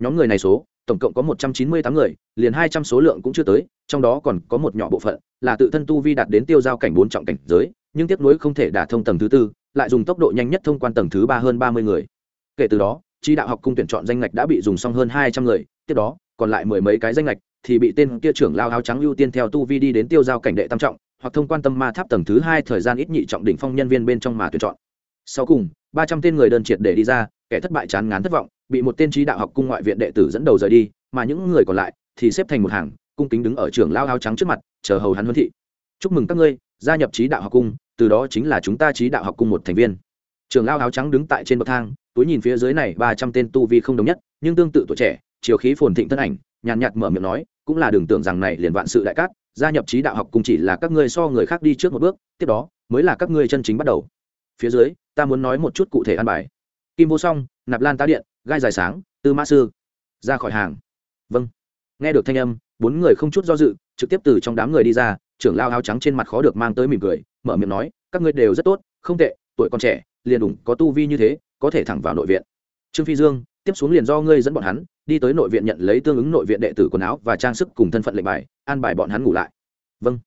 Nhóm người này số, tổng cộng có một trăm chín mươi tám người, liền hai trăm số lượng cũng chưa tới, trong đó còn có một nhỏ bộ phận là tự thân tu vi đạt đến tiêu giao cảnh bốn trọng cảnh giới, nhưng tiếp nối không thể đả thông tầng thứ tư, lại dùng tốc độ nhanh nhất thông quan tầng thứ ba hơn ba mươi người. Kể từ đó, chi đạo học cung tuyển chọn danh ngạch đã bị dùng xong hơn hai trăm người, tiếp đó, còn lại mười mấy cái danh ngạch thì bị tên kia trưởng lao áo trắng ưu tiên theo tu vi đi đến tiêu giao cảnh đệ tam trọng hoặc thông quan tâm ma tháp tầng thứ hai thời gian ít nhị trọng đỉnh phong nhân viên bên trong mà tuyển chọn. Sau cùng, ba trăm tên người đơn triệt để đi ra, kẻ thất bại chán ngán thất vọng, bị một tên trí đạo học cung ngoại viện đệ tử dẫn đầu rời đi, mà những người còn lại thì xếp thành một hàng, cung kính đứng ở trường lao áo trắng trước mặt, chờ hầu hắn huấn thị. Chúc mừng các ngươi, gia nhập trí đạo học cung, từ đó chính là chúng ta trí đạo học cung một thành viên. Trường lao áo trắng đứng tại trên bậc thang, túi nhìn phía dưới này ba trăm tên tu vi không đồng nhất, nhưng tương tự tuổi trẻ, chiều khí phồn thịnh thân ảnh, nhàn nhạt mở miệng nói, cũng là đừng tưởng rằng này liền vạn sự đại cát gia nhập trí đạo học cùng chỉ là các ngươi so người khác đi trước một bước, tiếp đó, mới là các ngươi chân chính bắt đầu. Phía dưới, ta muốn nói một chút cụ thể an bài. Kim vô song, nạp lan tá điện, gai dài sáng, tư mã sư. Ra khỏi hàng. Vâng. Nghe được thanh âm, bốn người không chút do dự, trực tiếp từ trong đám người đi ra, trưởng lao áo trắng trên mặt khó được mang tới mỉm cười, mở miệng nói, các ngươi đều rất tốt, không tệ, tuổi còn trẻ, liền đủng có tu vi như thế, có thể thẳng vào nội viện. Trương phi dương tiếp xuống liền do ngươi dẫn bọn hắn, đi tới nội viện nhận lấy tương ứng nội viện đệ tử quần áo và trang sức cùng thân phận lệnh bài, an bài bọn hắn ngủ lại. Vâng.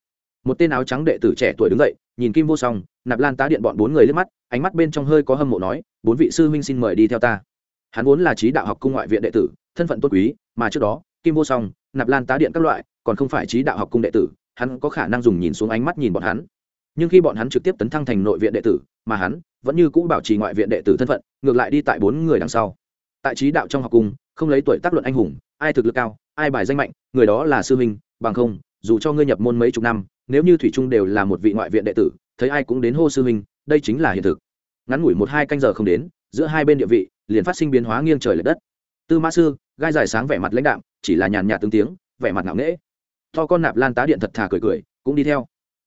Một tên áo trắng đệ tử trẻ tuổi đứng dậy, nhìn kim vô song, nạp lan tá điện bọn bốn người lên mắt, ánh mắt bên trong hơi có hâm mộ nói, bốn vị sư huynh xin mời đi theo ta. Hắn vốn là trí đạo học cung ngoại viện đệ tử, thân phận tốt quý, mà trước đó, kim vô song, nạp lan tá điện các loại, còn không phải trí đạo học cung đệ tử, hắn có khả năng dùng nhìn xuống ánh mắt nhìn bọn hắn. Nhưng khi bọn hắn trực tiếp tấn thăng thành nội viện đệ tử, mà hắn vẫn như cũ bảo trì ngoại viện đệ tử thân phận, ngược lại đi tại bốn người đằng sau tại trí đạo trong học cung không lấy tuổi tác luận anh hùng, ai thực lực cao, ai bài danh mạnh, người đó là sư huynh, bằng không, dù cho ngươi nhập môn mấy chục năm, nếu như thủy trung đều là một vị ngoại viện đệ tử, thấy ai cũng đến hô sư huynh, đây chính là hiện thực. Ngắn ngủi một hai canh giờ không đến, giữa hai bên địa vị, liền phát sinh biến hóa nghiêng trời l ệ đất. Tư mã sư, gai dài sáng vẻ mặt lãnh đạm, chỉ là nhàn nhạt tương tiếng, vẻ mặt ngạo nghễ. To con nạp lan tá điện thật thà cười cười, cũng đi theo.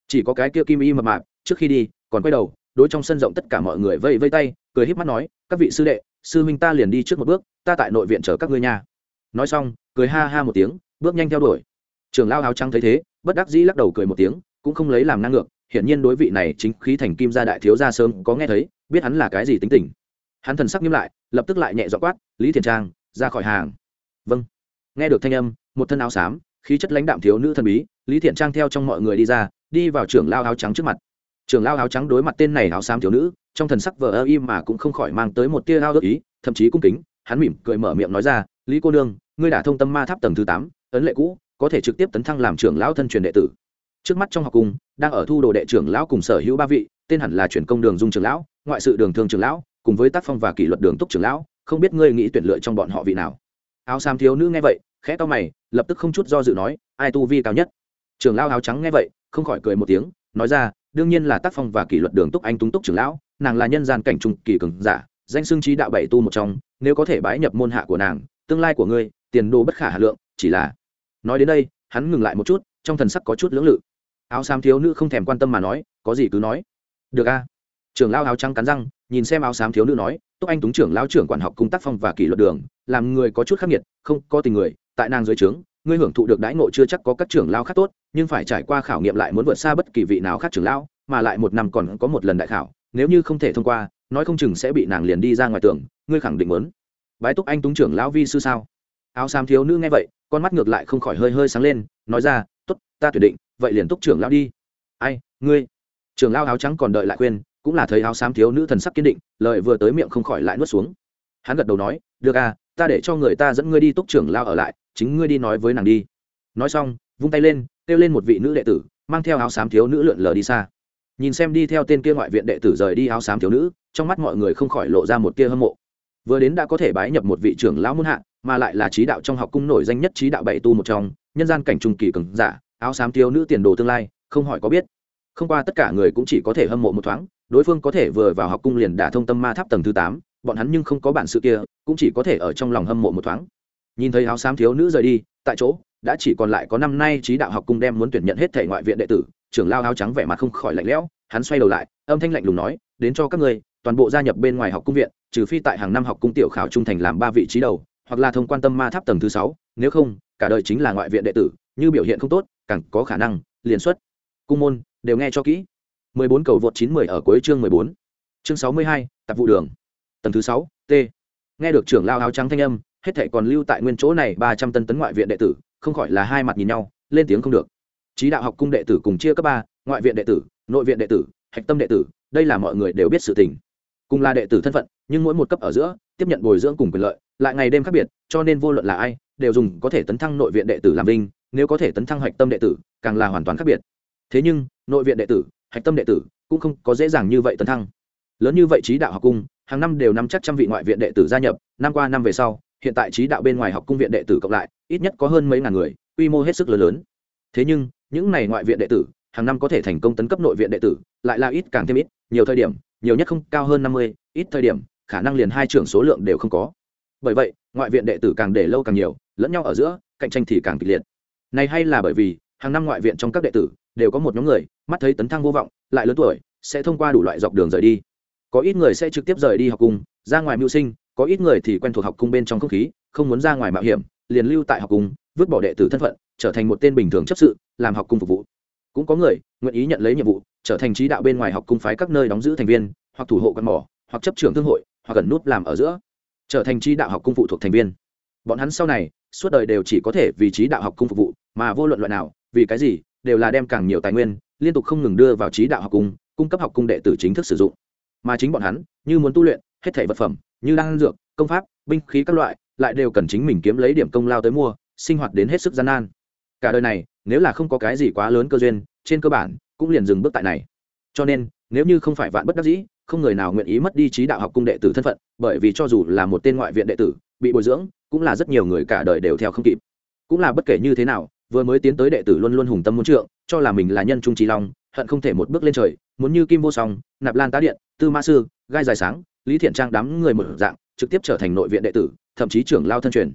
Chỉ có cái kia kim y mập mạp, trước khi đi, còn quay đầu, đối trong sân rộng tất cả mọi người vây vây tay, cười híp mắt nói, các vị sư đệ sư huynh ta liền đi trước một bước, ta tại nội viện chờ các ngươi nha. Nói xong, cười ha ha một tiếng, bước nhanh theo đuổi. Trường lao áo trắng thấy thế, bất đắc dĩ lắc đầu cười một tiếng, cũng không lấy làm năng ngược, hiển nhiên đối vị này chính khí thành kim gia đại thiếu gia sớm có nghe thấy, biết hắn là cái gì tính tình. Hắn thần sắc nghiêm lại, lập tức lại nhẹ dọ quát, lý thiền trang, ra khỏi hàng. Vâng. Nghe được thanh âm, một thân áo xám, khí chất lãnh đạm thiếu nữ thần bí, lý thiện trang theo trong mọi người đi ra, đi vào trưởng lao áo trắng trước mặt trưởng lao áo trắng đối mặt tên này áo xám thiếu nữ, trong thần sắc vờ ơ im mà cũng không khỏi mang tới một tia ao ước ý, thậm chí cung kính, hắn mỉm cười mở miệng nói ra, lý cô nương, ngươi đã thông tâm ma tháp tầng thứ tám, ấn lệ cũ, có thể trực tiếp tấn thăng làm trưởng lão thân truyền đệ tử. Trước mắt trong học cung, đang ở thu đồ đệ trưởng lão cùng sở hữu ba vị, tên hẳn là chuyển công đường dung trưởng lão, ngoại sự đường thương trưởng lão, cùng với tác phong và kỷ luật đường túc trưởng lão, không biết ngươi nghĩ tuyển lựa trong bọn họ vị nào. Áo xám thiếu nữ nghe vậy, khẽ to mày, lập tức không chút do dự nói, ai tu vi cao nhất? Trưởng lão áo trắng nghe vậy, không khỏi cười một tiếng, nói ra đương nhiên là tác phong và kỷ luật đường túc anh túng túc trưởng lão, nàng là nhân gian cảnh trung kỳ cường giả, danh xương trí đạo bảy tu một trong, nếu có thể bái nhập môn hạ của nàng, tương lai của ngươi, tiền đồ bất khả hà lượng, chỉ là nói đến đây, hắn ngừng lại một chút, trong thần sắc có chút lưỡng lự. Áo xám thiếu nữ không thèm quan tâm mà nói, có gì cứ nói. Được a. Trưởng lao áo trắng cắn răng, nhìn xem áo xám thiếu nữ nói, túc anh túng trưởng lao trưởng quản học cung tác phong và kỷ luật đường, làm người có chút khắc nghiệt, không có tình người, tại nàng dưới trướng ngươi hưởng thụ được đãi ngộ chưa chắc có các trưởng lao khác tốt, nhưng phải trải qua khảo nghiệm lại muốn vượt xa bất kỳ vị nào khác trưởng lao, mà lại một năm còn có một lần đại khảo, nếu như không thể thông qua, nói không chừng sẽ bị nàng liền đi ra ngoài tường ngươi khẳng định muốn. Bái túc anh túng trưởng lão vi sư sao? Áo xám thiếu nữ nghe vậy, con mắt ngược lại không khỏi hơi hơi sáng lên, nói ra t ố t ta tuyển định, vậy liền túc trưởng lão đi. Ai, ngươi? Trưởng lão áo trắng còn đợi lại khuyên, cũng là thấy áo xám thiếu nữ thần sắc kiên định lợi vừa tới miệng không khỏi lại nuốt xuống. Hắn gật đầu nói, được à ta để cho người ta dẫn ngươi đi túc trưởng lao ở lại, chính ngươi đi nói với nàng đi. Nói xong, vung tay lên, kêu lên một vị nữ đệ tử, mang theo áo xám thiếu nữ lượn lờ đi xa. Nhìn xem đi theo tên kia ngoại viện đệ tử rời đi áo xám thiếu nữ, trong mắt mọi người không khỏi lộ ra một tia hâm mộ. Vừa đến đã có thể bái nhập một vị trưởng lão muôn hạ, mà lại là trí đạo trong học cung nổi danh nhất trí đạo bảy tu một trong, nhân gian cảnh trung kỳ cường giả, áo xám thiếu nữ tiền đồ tương lai, không hỏi có biết. Không qua tất cả người cũng chỉ có thể hâm mộ một thoáng, đối phương có thể vừa vào học cung liền đả thông tâm ma tháp tầng thứ tám bọn hắn nhưng không có bản sự kia cũng chỉ có thể ở trong lòng hâm mộ một thoáng nhìn thấy áo xám thiếu nữ rời đi tại chỗ đã chỉ còn lại có năm nay trí đạo học cung đem muốn tuyển nhận hết thể ngoại viện đệ tử trưởng lao áo trắng vẻ mặt không khỏi lạnh lẽo hắn xoay đầu lại âm thanh lạnh lùng nói đến cho các ngươi toàn bộ gia nhập bên ngoài học cung viện trừ phi tại hàng năm học cung tiểu khảo trung thành làm ba vị trí đầu hoặc là thông quan tâm ma tháp tầng thứ sáu nếu không cả đời chính là ngoại viện đệ tử như biểu hiện không tốt càng có khả năng liền xuất cung môn đều nghe cho kỹ 14 cầu vượt 910 ở cuối chương 14. Chương 62, tập vụ đường. Tầng thứ 6, T. Nghe được trưởng lao áo trắng thanh âm, hết thảy còn lưu tại nguyên chỗ này 300 tân tấn ngoại viện đệ tử, không khỏi là hai mặt nhìn nhau, lên tiếng không được. Chí đạo học cung đệ tử cùng chia cấp 3, ngoại viện đệ tử, nội viện đệ tử, hạch tâm đệ tử, đây là mọi người đều biết sự tình. Cùng là đệ tử thân phận, nhưng mỗi một cấp ở giữa, tiếp nhận bồi dưỡng cùng quyền lợi, lại ngày đêm khác biệt, cho nên vô luận là ai, đều dùng có thể tấn thăng nội viện đệ tử làm vinh, nếu có thể tấn thăng hạch tâm đệ tử, càng là hoàn toàn khác biệt. Thế nhưng, nội viện đệ tử, hạch tâm đệ tử cũng không có dễ dàng như vậy tấn thăng. Lớn như vậy trí đạo học cung, hàng năm đều nắm chắc trăm vị ngoại viện đệ tử gia nhập, năm qua năm về sau, hiện tại trí đạo bên ngoài học cung viện đệ tử cộng lại, ít nhất có hơn mấy ngàn người, quy mô hết sức lớn lớn. Thế nhưng, những này ngoại viện đệ tử, hàng năm có thể thành công tấn cấp nội viện đệ tử, lại là ít càng thêm ít, nhiều thời điểm, nhiều nhất không cao hơn năm mươi, ít thời điểm, khả năng liền hai trưởng số lượng đều không có. Bởi vậy, ngoại viện đệ tử càng để lâu càng nhiều, lẫn nhau ở giữa, cạnh tranh thì càng kịch liệt. Này hay là bởi vì, hàng năm ngoại viện trong các đệ tử đều có một nhóm người, mắt thấy tấn thăng vô vọng, lại lớn tuổi, sẽ thông qua đủ loại dọc đường rời đi. Có ít người sẽ trực tiếp rời đi học cung, ra ngoài mưu sinh, có ít người thì quen thuộc học cung bên trong không khí, không muốn ra ngoài mạo hiểm, liền lưu tại học cung, vứt bỏ đệ tử thân phận, trở thành một tên bình thường chấp sự, làm học cung phục vụ. Cũng có người nguyện ý nhận lấy nhiệm vụ, trở thành trí đạo bên ngoài học cung phái các nơi đóng giữ thành viên, hoặc thủ hộ căn mỏ, hoặc chấp trưởng thương hội, hoặc gần nút làm ở giữa, trở thành trí đạo học cung phụ thuộc thành viên. Bọn hắn sau này, suốt đời đều chỉ có thể vì trí đạo học cung phục vụ, mà vô luận loại nào, vì cái gì, đều là đem càng nhiều tài nguyên, liên tục không ngừng đưa vào trí đạo học cung, cung cấp học cung đệ tử chính thức sử dụng. Mà chính bọn hắn, như muốn tu luyện, hết thảy vật phẩm, như đan dược, công pháp, binh khí các loại, lại đều cần chính mình kiếm lấy điểm công lao tới mua, sinh hoạt đến hết sức gian nan. Cả đời này, nếu là không có cái gì quá lớn cơ duyên, trên cơ bản cũng liền dừng bước tại này. Cho nên, nếu như không phải vạn bất đắc dĩ, không người nào nguyện ý mất đi trí đạo học cung đệ tử thân phận bởi vì cho dù là một tên ngoại viện đệ tử bị bồi dưỡng cũng là rất nhiều người cả đời đều theo không kịp cũng là bất kể như thế nào vừa mới tiến tới đệ tử luôn luôn hùng tâm muốn trượng cho là mình là nhân trung trí long hận không thể một bước lên trời muốn như kim vô song, nạp lan tá điện, tư mã sư, gai dài sáng, lý thiện trang đám người một dạng, trực tiếp trở thành nội viện đệ tử, thậm chí trưởng lao thân truyền.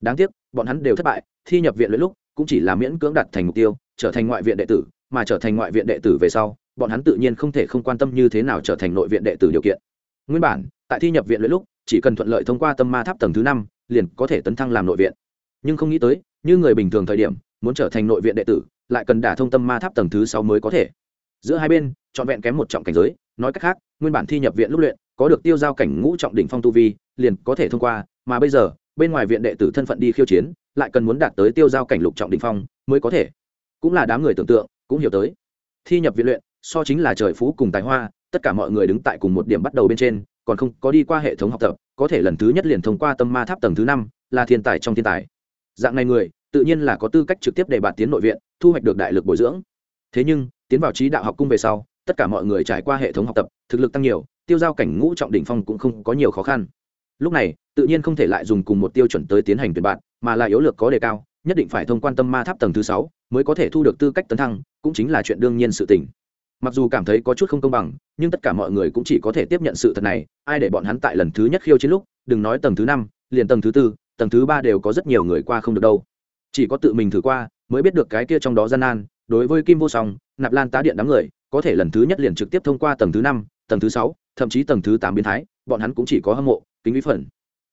Đáng tiếc, bọn hắn đều thất bại, thi nhập viện lẫn lúc, cũng chỉ là miễn cưỡng đặt thành mục tiêu, trở thành ngoại viện đệ tử, mà trở thành ngoại viện đệ tử về sau, bọn hắn tự nhiên không thể không quan tâm như thế nào trở thành nội viện đệ tử điều kiện. Nguyên bản, tại thi nhập viện lẫn lúc, chỉ cần thuận lợi thông qua tâm ma tháp tầng thứ năm, liền có thể tấn thăng làm nội viện. Nhưng không nghĩ tới, như người bình thường thời điểm, muốn trở thành nội viện đệ tử, lại cần đả thông tâm ma tháp tầng thứ sáu mới có thể giữa hai bên, trọn vẹn kém một trọng cảnh giới, nói cách khác, nguyên bản thi nhập viện lúc luyện, có được tiêu giao cảnh ngũ trọng đỉnh phong tu vi, liền có thể thông qua, mà bây giờ, bên ngoài viện đệ tử thân phận đi khiêu chiến, lại cần muốn đạt tới tiêu giao cảnh lục trọng đỉnh phong mới có thể. Cũng là đám người tưởng tượng, cũng hiểu tới. Thi nhập viện luyện, so chính là trời phú cùng tài hoa, tất cả mọi người đứng tại cùng một điểm bắt đầu bên trên, còn không có đi qua hệ thống học tập, có thể lần thứ nhất liền thông qua tâm ma tháp tầng thứ năm, là thiên tài trong thiên tài. Dạng này người, tự nhiên là có tư cách trực tiếp để bạn tiến nội viện, thu hoạch được đại lực bồi dưỡng thế nhưng, tiến vào trí đạo học cung về sau, tất cả mọi người trải qua hệ thống học tập, thực lực tăng nhiều, tiêu giao cảnh ngũ trọng đỉnh phong cũng không có nhiều khó khăn. Lúc này, tự nhiên không thể lại dùng cùng một tiêu chuẩn tới tiến hành tuyển bạn, mà là yếu lược có đề cao, nhất định phải thông quan tâm ma tháp tầng thứ sáu mới có thể thu được tư cách tấn thăng, cũng chính là chuyện đương nhiên sự tình. Mặc dù cảm thấy có chút không công bằng, nhưng tất cả mọi người cũng chỉ có thể tiếp nhận sự thật này, ai để bọn hắn tại lần thứ nhất khiêu chiến lúc, đừng nói tầng thứ năm, liền tầng thứ tư, tầng thứ ba đều có rất nhiều người qua không được đâu. Chỉ có tự mình thử qua, mới biết được cái kia trong đó gian nan đối với kim vô song, nạp lan tá điện đám người, có thể lần thứ nhất liền trực tiếp thông qua tầng thứ năm, tầng thứ sáu, thậm chí tầng thứ tám biến thái, bọn hắn cũng chỉ có hâm mộ, kính vĩ phần.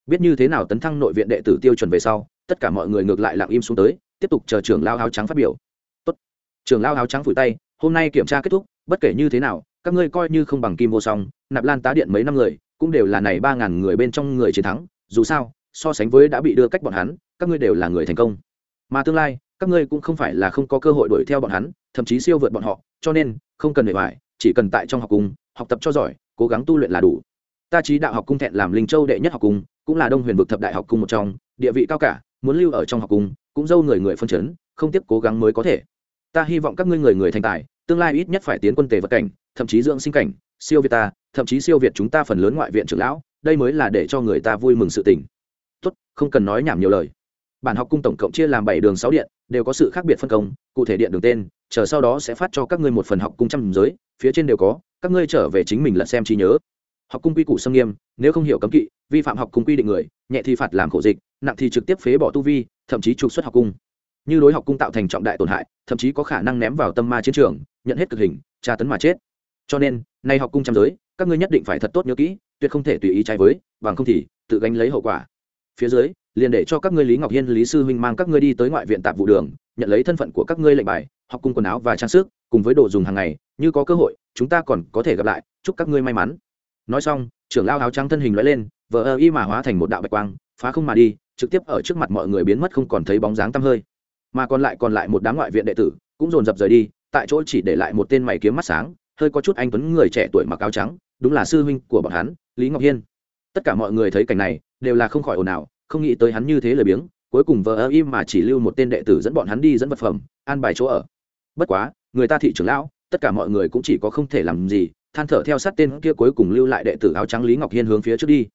Biết như thế nào tấn thăng nội viện đệ tử tiêu chuẩn về sau, tất cả mọi người ngược lại lặng im xuống tới, tiếp tục chờ trưởng lao áo trắng phát biểu. Tốt. trưởng lao áo trắng phủi tay, hôm nay kiểm tra kết thúc, bất kể như thế nào, các ngươi coi như không bằng kim vô song, nạp lan tá điện mấy năm người, cũng đều là này ba ngàn người bên trong người chiến thắng, dù sao, so sánh với đã bị đưa cách bọn hắn, các ngươi đều là người thành công. Mà tương lai các ngươi cũng không phải là không có cơ hội đuổi theo bọn hắn, thậm chí siêu vượt bọn họ, cho nên không cần để hoài chỉ cần tại trong học cung học tập cho giỏi, cố gắng tu luyện là đủ. Ta trí đạo học cung thẹn làm linh châu đệ nhất học cung, cũng là đông huyền vực thập đại học cung một trong, địa vị cao cả, muốn lưu ở trong học cung, cũng dâu người người phân chấn, không tiếp cố gắng mới có thể. Ta hy vọng các ngươi người người thành tài, tương lai ít nhất phải tiến quân tề vật cảnh, thậm chí dưỡng sinh cảnh, siêu việt ta, thậm chí siêu việt chúng ta phần lớn ngoại viện trưởng lão, đây mới là để cho người ta vui mừng sự tình. Tốt, không cần nói nhảm nhiều lời. Bản học cung tổng cộng chia làm bảy đường sáu điện đều có sự khác biệt phân công, cụ thể điện đường tên, chờ sau đó sẽ phát cho các ngươi một phần học cung trăm giới, phía trên đều có, các ngươi trở về chính mình lật xem trí nhớ. Học cung quy củ xâm nghiêm, nếu không hiểu cấm kỵ, vi phạm học cung quy định người, nhẹ thì phạt làm khổ dịch, nặng thì trực tiếp phế bỏ tu vi, thậm chí trục xuất học cung. Như đối học cung tạo thành trọng đại tổn hại, thậm chí có khả năng ném vào tâm ma chiến trường, nhận hết cực hình, tra tấn mà chết. Cho nên, nay học cung trăm giới, các ngươi nhất định phải thật tốt nhớ kỹ, tuyệt không thể tùy ý trái với, bằng không thì tự gánh lấy hậu quả phía dưới, liền để cho các ngươi lý ngọc hiên, lý sư huynh mang các ngươi đi tới ngoại viện tạp vụ đường, nhận lấy thân phận của các ngươi lệnh bài, học cung quần áo và trang sức, cùng với đồ dùng hàng ngày, như có cơ hội, chúng ta còn có thể gặp lại, chúc các ngươi may mắn. Nói xong, trưởng lao áo trắng thân hình lóe lên, vờ ơ y mà hóa thành một đạo bạch quang, phá không mà đi, trực tiếp ở trước mặt mọi người biến mất không còn thấy bóng dáng tăm hơi. Mà còn lại còn lại một đám ngoại viện đệ tử, cũng dồn dập rời đi, tại chỗ chỉ để lại một tên mày kiếm mắt sáng, hơi có chút anh tuấn người trẻ tuổi mặc áo trắng, đúng là sư huynh của bọn hắn, lý ngọc hiên. Tất cả mọi người thấy cảnh này đều là không khỏi ồn ào, không nghĩ tới hắn như thế lời biếng, cuối cùng vờ ơ im mà chỉ lưu một tên đệ tử dẫn bọn hắn đi dẫn vật phẩm, an bài chỗ ở. Bất quá, người ta thị trưởng lão, tất cả mọi người cũng chỉ có không thể làm gì, than thở theo sát tên kia cuối cùng lưu lại đệ tử áo trắng lý ngọc hiên hướng phía trước đi.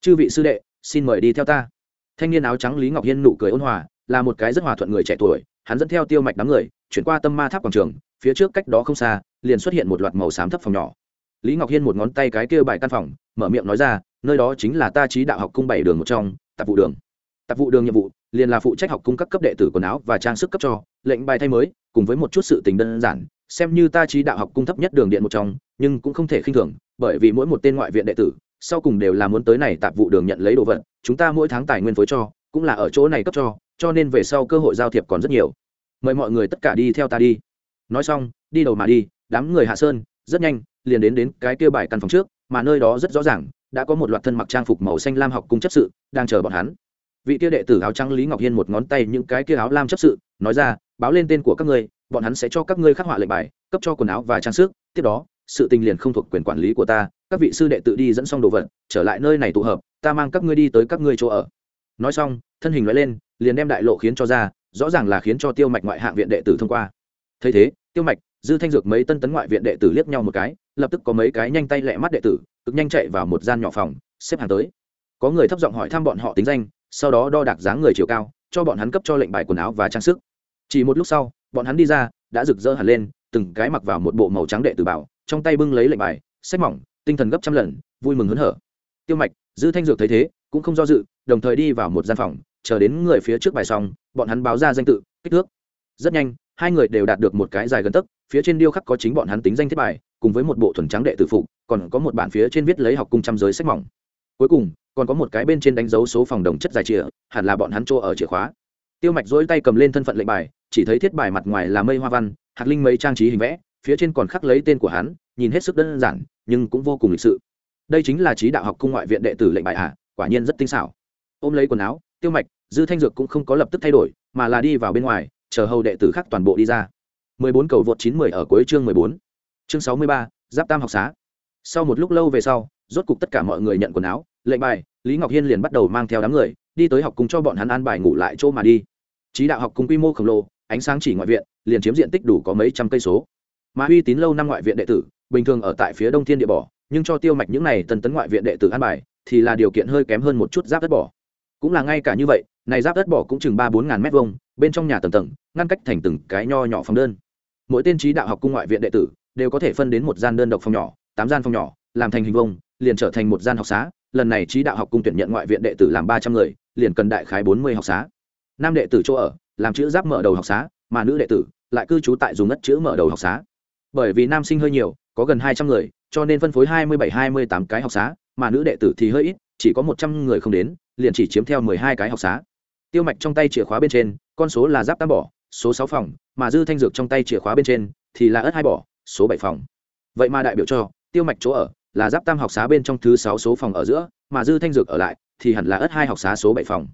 Chư vị sư đệ, xin mời đi theo ta. Thanh niên áo trắng lý ngọc hiên nụ cười ôn hòa, là một cái rất hòa thuận người trẻ tuổi, hắn dẫn theo tiêu mạch đám người, chuyển qua tâm ma tháp quảng trường, phía trước cách đó không xa, liền xuất hiện một loạt màu xám thấp phòng nhỏ. Lý ngọc hiên một ngón tay cái kia bài căn phòng, mở miệng nói ra nơi đó chính là ta trí đạo học cung bảy đường một trong, tạp vụ đường. Tạp vụ đường nhiệm vụ, liền là phụ trách học cung các cấp đệ tử quần áo và trang sức cấp cho, lệnh bài thay mới, cùng với một chút sự tình đơn giản, xem như ta trí đạo học cung thấp nhất đường điện một trong, nhưng cũng không thể khinh thường, bởi vì mỗi một tên ngoại viện đệ tử, sau cùng đều là muốn tới này tạp vụ đường nhận lấy đồ vật, chúng ta mỗi tháng tài nguyên phối cho, cũng là ở chỗ này cấp cho cho nên về sau cơ hội giao thiệp còn rất nhiều. Mời mọi người tất cả đi theo ta đi. Nói xong, đi đầu mà đi, đám người hạ sơn, rất nhanh, liền đến đến cái kia bài căn phòng trước, mà nơi đó rất rõ ràng đã có một loạt thân mặc trang phục màu xanh lam học cung chấp sự đang chờ bọn hắn. Vị kia đệ tử áo trắng lý ngọc hiên một ngón tay những cái kia áo lam chấp sự, nói ra, báo lên tên của các ngươi, bọn hắn sẽ cho các ngươi khắc họa lệnh bài, cấp cho quần áo và trang sức, tiếp đó, sự tình liền không thuộc quyền quản lý của ta, các vị sư đệ tự đi dẫn xong đồ vật, trở lại nơi này tụ hợp, ta mang các ngươi đi tới các ngươi chỗ ở. Nói xong, thân hình nói lên, liền đem đại lộ khiến cho ra, rõ ràng là khiến cho tiêu mạch ngoại hạng viện đệ tử thông qua. Thấy thế, tiêu mạch dư thanh dược mấy tân tấn ngoại viện đệ tử liếc nhau một cái, lập tức có mấy cái nhanh tay lẹ mắt đệ tử, cực nhanh chạy vào một gian nhỏ phòng, xếp hàng tới. Có người thấp giọng hỏi thăm bọn họ tính danh, sau đó đo đạc dáng người chiều cao, cho bọn hắn cấp cho lệnh bài quần áo và trang sức. Chỉ một lúc sau, bọn hắn đi ra, đã rực rỡ hẳn lên, từng cái mặc vào một bộ màu trắng đệ tử bảo, trong tay bưng lấy lệnh bài, sách mỏng, tinh thần gấp trăm lần, vui mừng hớn hở. Tiêu mạch, dư thanh dược thấy thế, cũng không do dự, đồng thời đi vào một gian phòng, chờ đến người phía trước bài xong, bọn hắn báo ra danh tự, kích thước. Rất nhanh hai người đều đạt được một cái dài gần tấc, phía trên điêu khắc có chính bọn hắn tính danh thiết bài, cùng với một bộ thuần trắng đệ tử phụ còn có một bản phía trên viết lấy học cung trăm giới sách mỏng. Cuối cùng, còn có một cái bên trên đánh dấu số phòng đồng chất dài chìa hẳn là bọn hắn chỗ ở chìa khóa. Tiêu mạch dỗi tay cầm lên thân phận lệnh bài, chỉ thấy thiết bài mặt ngoài là mây hoa văn, hạt linh mấy trang trí hình vẽ, phía trên còn khắc lấy tên của hắn, nhìn hết sức đơn giản, nhưng cũng vô cùng lịch sự. Đây chính là trí đạo học cung ngoại viện đệ tử lệnh bài à quả nhiên rất tinh xảo. Ôm lấy quần áo, tiêu mạch, dư thanh dược cũng không có lập tức thay đổi, mà là đi vào bên ngoài chờ hầu đệ tử khác toàn bộ đi ra 14 cầu vượt 910 ở cuối chương 14. Chương 63, Giáp Tam học xá. Sau một lúc lâu về sau, rốt cục tất cả mọi người nhận quần áo, lệnh bài, Lý Ngọc Hiên liền bắt đầu mang theo đám người, đi tới học cùng cho bọn hắn an bài ngủ lại chỗ mà đi. Chí đạo học cùng quy mô khổng lồ, ánh sáng chỉ ngoại viện, liền chiếm diện tích đủ có mấy trăm cây số. Mà uy tín lâu năm ngoại viện đệ tử, bình thường ở tại phía đông thiên địa bỏ, nhưng cho tiêu mạch những này tần tấn ngoại viện đệ tử an bài, thì là điều kiện hơi kém hơn một chút giáp đất bỏ. Cũng là ngay cả như vậy, này giáp đất bỏ cũng chừng ba bốn ngàn mét vuông, bên trong nhà tầng tầng, ngăn cách thành từng cái nho nhỏ phòng đơn. Mỗi tên trí đạo học cung ngoại viện đệ tử đều có thể phân đến một gian đơn độc phòng nhỏ tám gian phòng nhỏ làm thành hình vông liền trở thành một gian học xá. Lần này trí đạo học cung tuyển nhận ngoại viện đệ tử làm ba trăm người liền cần đại khái bốn mươi học xá. Nam đệ tử chỗ ở làm chữ giáp mở đầu học xá mà nữ đệ tử lại cư trú tại dùng ngất chữ mở đầu học xá. Bởi vì nam sinh hơi nhiều có gần hai trăm người cho nên phân phối hai mươi bảy hai mươi tám cái học xá mà nữ đệ tử thì hơi ít chỉ có một trăm người không đến, liền chỉ chiếm theo mười hai cái học xá. Tiêu mạch trong tay chìa khóa bên trên, con số là giáp tam bỏ, số sáu phòng, mà dư thanh dược trong tay chìa khóa bên trên thì là ớt hai bỏ, số bảy phòng. Vậy mà đại biểu cho, tiêu mạch chỗ ở là giáp tam học xá bên trong thứ sáu số phòng ở giữa, mà dư thanh dược ở lại thì hẳn là ớt hai học xá số bảy phòng.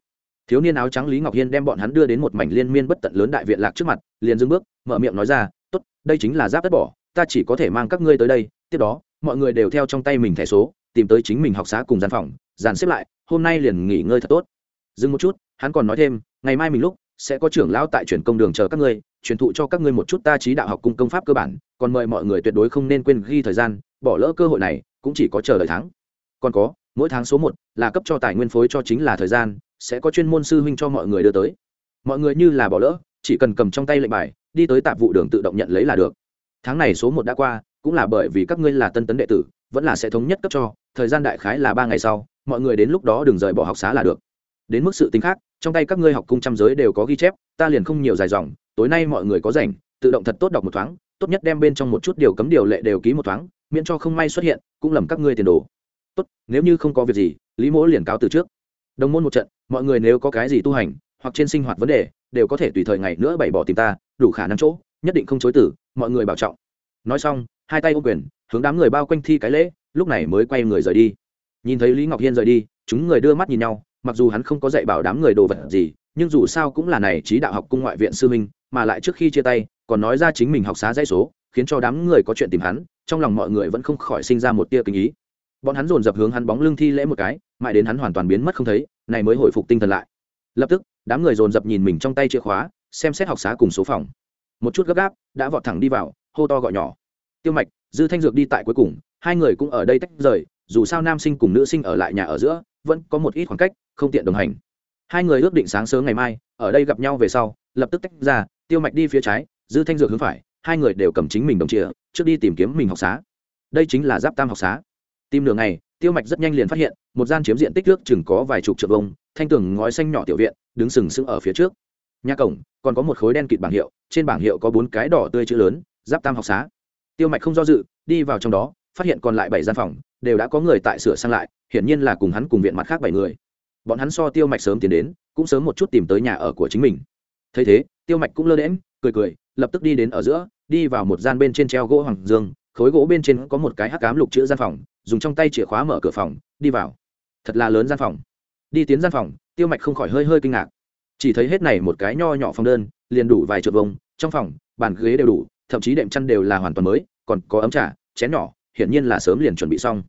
Thiếu niên áo trắng lý ngọc hiên đem bọn hắn đưa đến một mảnh liên miên bất tận lớn đại viện lạc trước mặt, liền dưng bước, mở miệng nói ra, tốt, đây chính là giáp đất bỏ, ta chỉ có thể mang các ngươi tới đây, tiếp đó, mọi người đều theo trong tay mình thẻ số tìm tới chính mình học xá cùng gian phòng, dàn xếp lại, hôm nay liền nghỉ ngơi thật tốt. Dừng một chút, hắn còn nói thêm, ngày mai mình lúc sẽ có trưởng lão tại truyền công đường chờ các ngươi, truyền thụ cho các ngươi một chút ta trí đạo học cung công pháp cơ bản, còn mời mọi người tuyệt đối không nên quên ghi thời gian, bỏ lỡ cơ hội này, cũng chỉ có chờ đợi tháng. Còn có, mỗi tháng số một là cấp cho tài nguyên phối cho chính là thời gian, sẽ có chuyên môn sư huynh cho mọi người đưa tới. Mọi người như là bỏ lỡ, chỉ cần cầm trong tay lệnh bài, đi tới tạp vụ đường tự động nhận lấy là được. Tháng này số một đã qua, cũng là bởi vì các ngươi là tân tấn đệ tử, vẫn là sẽ thống nhất cấp cho thời gian đại khái là ba ngày sau, mọi người đến lúc đó đừng rời bỏ học xá là được. Đến mức sự tính khác, trong tay các ngươi học cung trăm giới đều có ghi chép, ta liền không nhiều dài dòng, tối nay mọi người có rảnh, tự động thật tốt đọc một thoáng, tốt nhất đem bên trong một chút điều cấm điều lệ đều ký một thoáng, miễn cho không may xuất hiện, cũng lầm các ngươi tiền đồ. Tốt, nếu như không có việc gì, lý mỗ liền cáo từ trước. Đồng môn một trận, mọi người nếu có cái gì tu hành, hoặc trên sinh hoạt vấn đề, đều có thể tùy thời ngày nữa bày bỏ tìm ta, đủ khả năng chỗ, nhất định không chối tử mọi người bảo trọng. Nói xong, hai tay ô quyền, hướng đám người bao quanh thi cái lễ lúc này mới quay người rời đi. Nhìn thấy lý ngọc hiên rời đi, chúng người đưa mắt nhìn nhau, mặc dù hắn không có dạy bảo đám người đồ vật gì, nhưng dù sao cũng là này trí đạo học cung ngoại viện sư minh mà lại trước khi chia tay, còn nói ra chính mình học xá dãy số, khiến cho đám người có chuyện tìm hắn, trong lòng mọi người vẫn không khỏi sinh ra một tia kinh ý. Bọn hắn dồn dập hướng hắn bóng lưng thi lễ một cái, mãi đến hắn hoàn toàn biến mất không thấy, này mới hồi phục tinh thần lại. Lập tức, đám người dồn dập nhìn mình trong tay chìa khóa, xem xét học xá cùng số phòng. Một chút gấp gáp, đã vọt thẳng đi vào, hô to gọi nhỏ. Tiêu mạch, dư thanh dược đi tại cuối cùng hai người cũng ở đây tách rời, dù sao nam sinh cùng nữ sinh ở lại nhà ở giữa, vẫn có một ít khoảng cách, không tiện đồng hành. Hai người ước định sáng sớm ngày mai, ở đây gặp nhau về sau, lập tức tách ra, tiêu mạch đi phía trái, dư thanh dược hướng phải, hai người đều cầm chính mình đồng chìa, trước đi tìm kiếm mình học xá. Đây chính là giáp tam học xá. Tìm đường này tiêu mạch rất nhanh liền phát hiện, một gian chiếm diện tích nước chừng có vài chục trượng bông thanh tường ngói xanh nhỏ tiểu viện, đứng sừng sững ở phía trước. Nhà cổng, còn có một khối đen kịt bảng hiệu, trên bảng hiệu có bốn cái đỏ tươi chữ lớn, giáp tam học xá. Tiêu mạch không do dự, đi vào trong đó phát hiện còn lại bảy gian phòng, đều đã có người tại sửa sang lại, hiển nhiên là cùng hắn cùng viện mặt khác bảy người. Bọn hắn so tiêu mạch sớm tiến đến, cũng sớm một chút tìm tới nhà ở của chính mình. Thấy thế, tiêu mạch cũng lơ đễm cười cười, lập tức đi đến ở giữa, đi vào một gian bên trên treo gỗ hoàng dương, khối gỗ bên trên có một cái hắc cám lục chữ gian phòng, dùng trong tay chìa khóa mở cửa phòng, đi vào. Thật là lớn gian phòng. Đi tiến gian phòng, tiêu mạch không khỏi hơi hơi kinh ngạc. Chỉ thấy hết này một cái nho nhỏ phòng đơn, liền đủ vài trượt vông trong phòng, bàn ghế đều đủ, thậm chí đệm chăn đều là hoàn toàn mới, còn có ấm trà, chén nhỏ hiển nhiên là sớm liền chuẩn bị xong.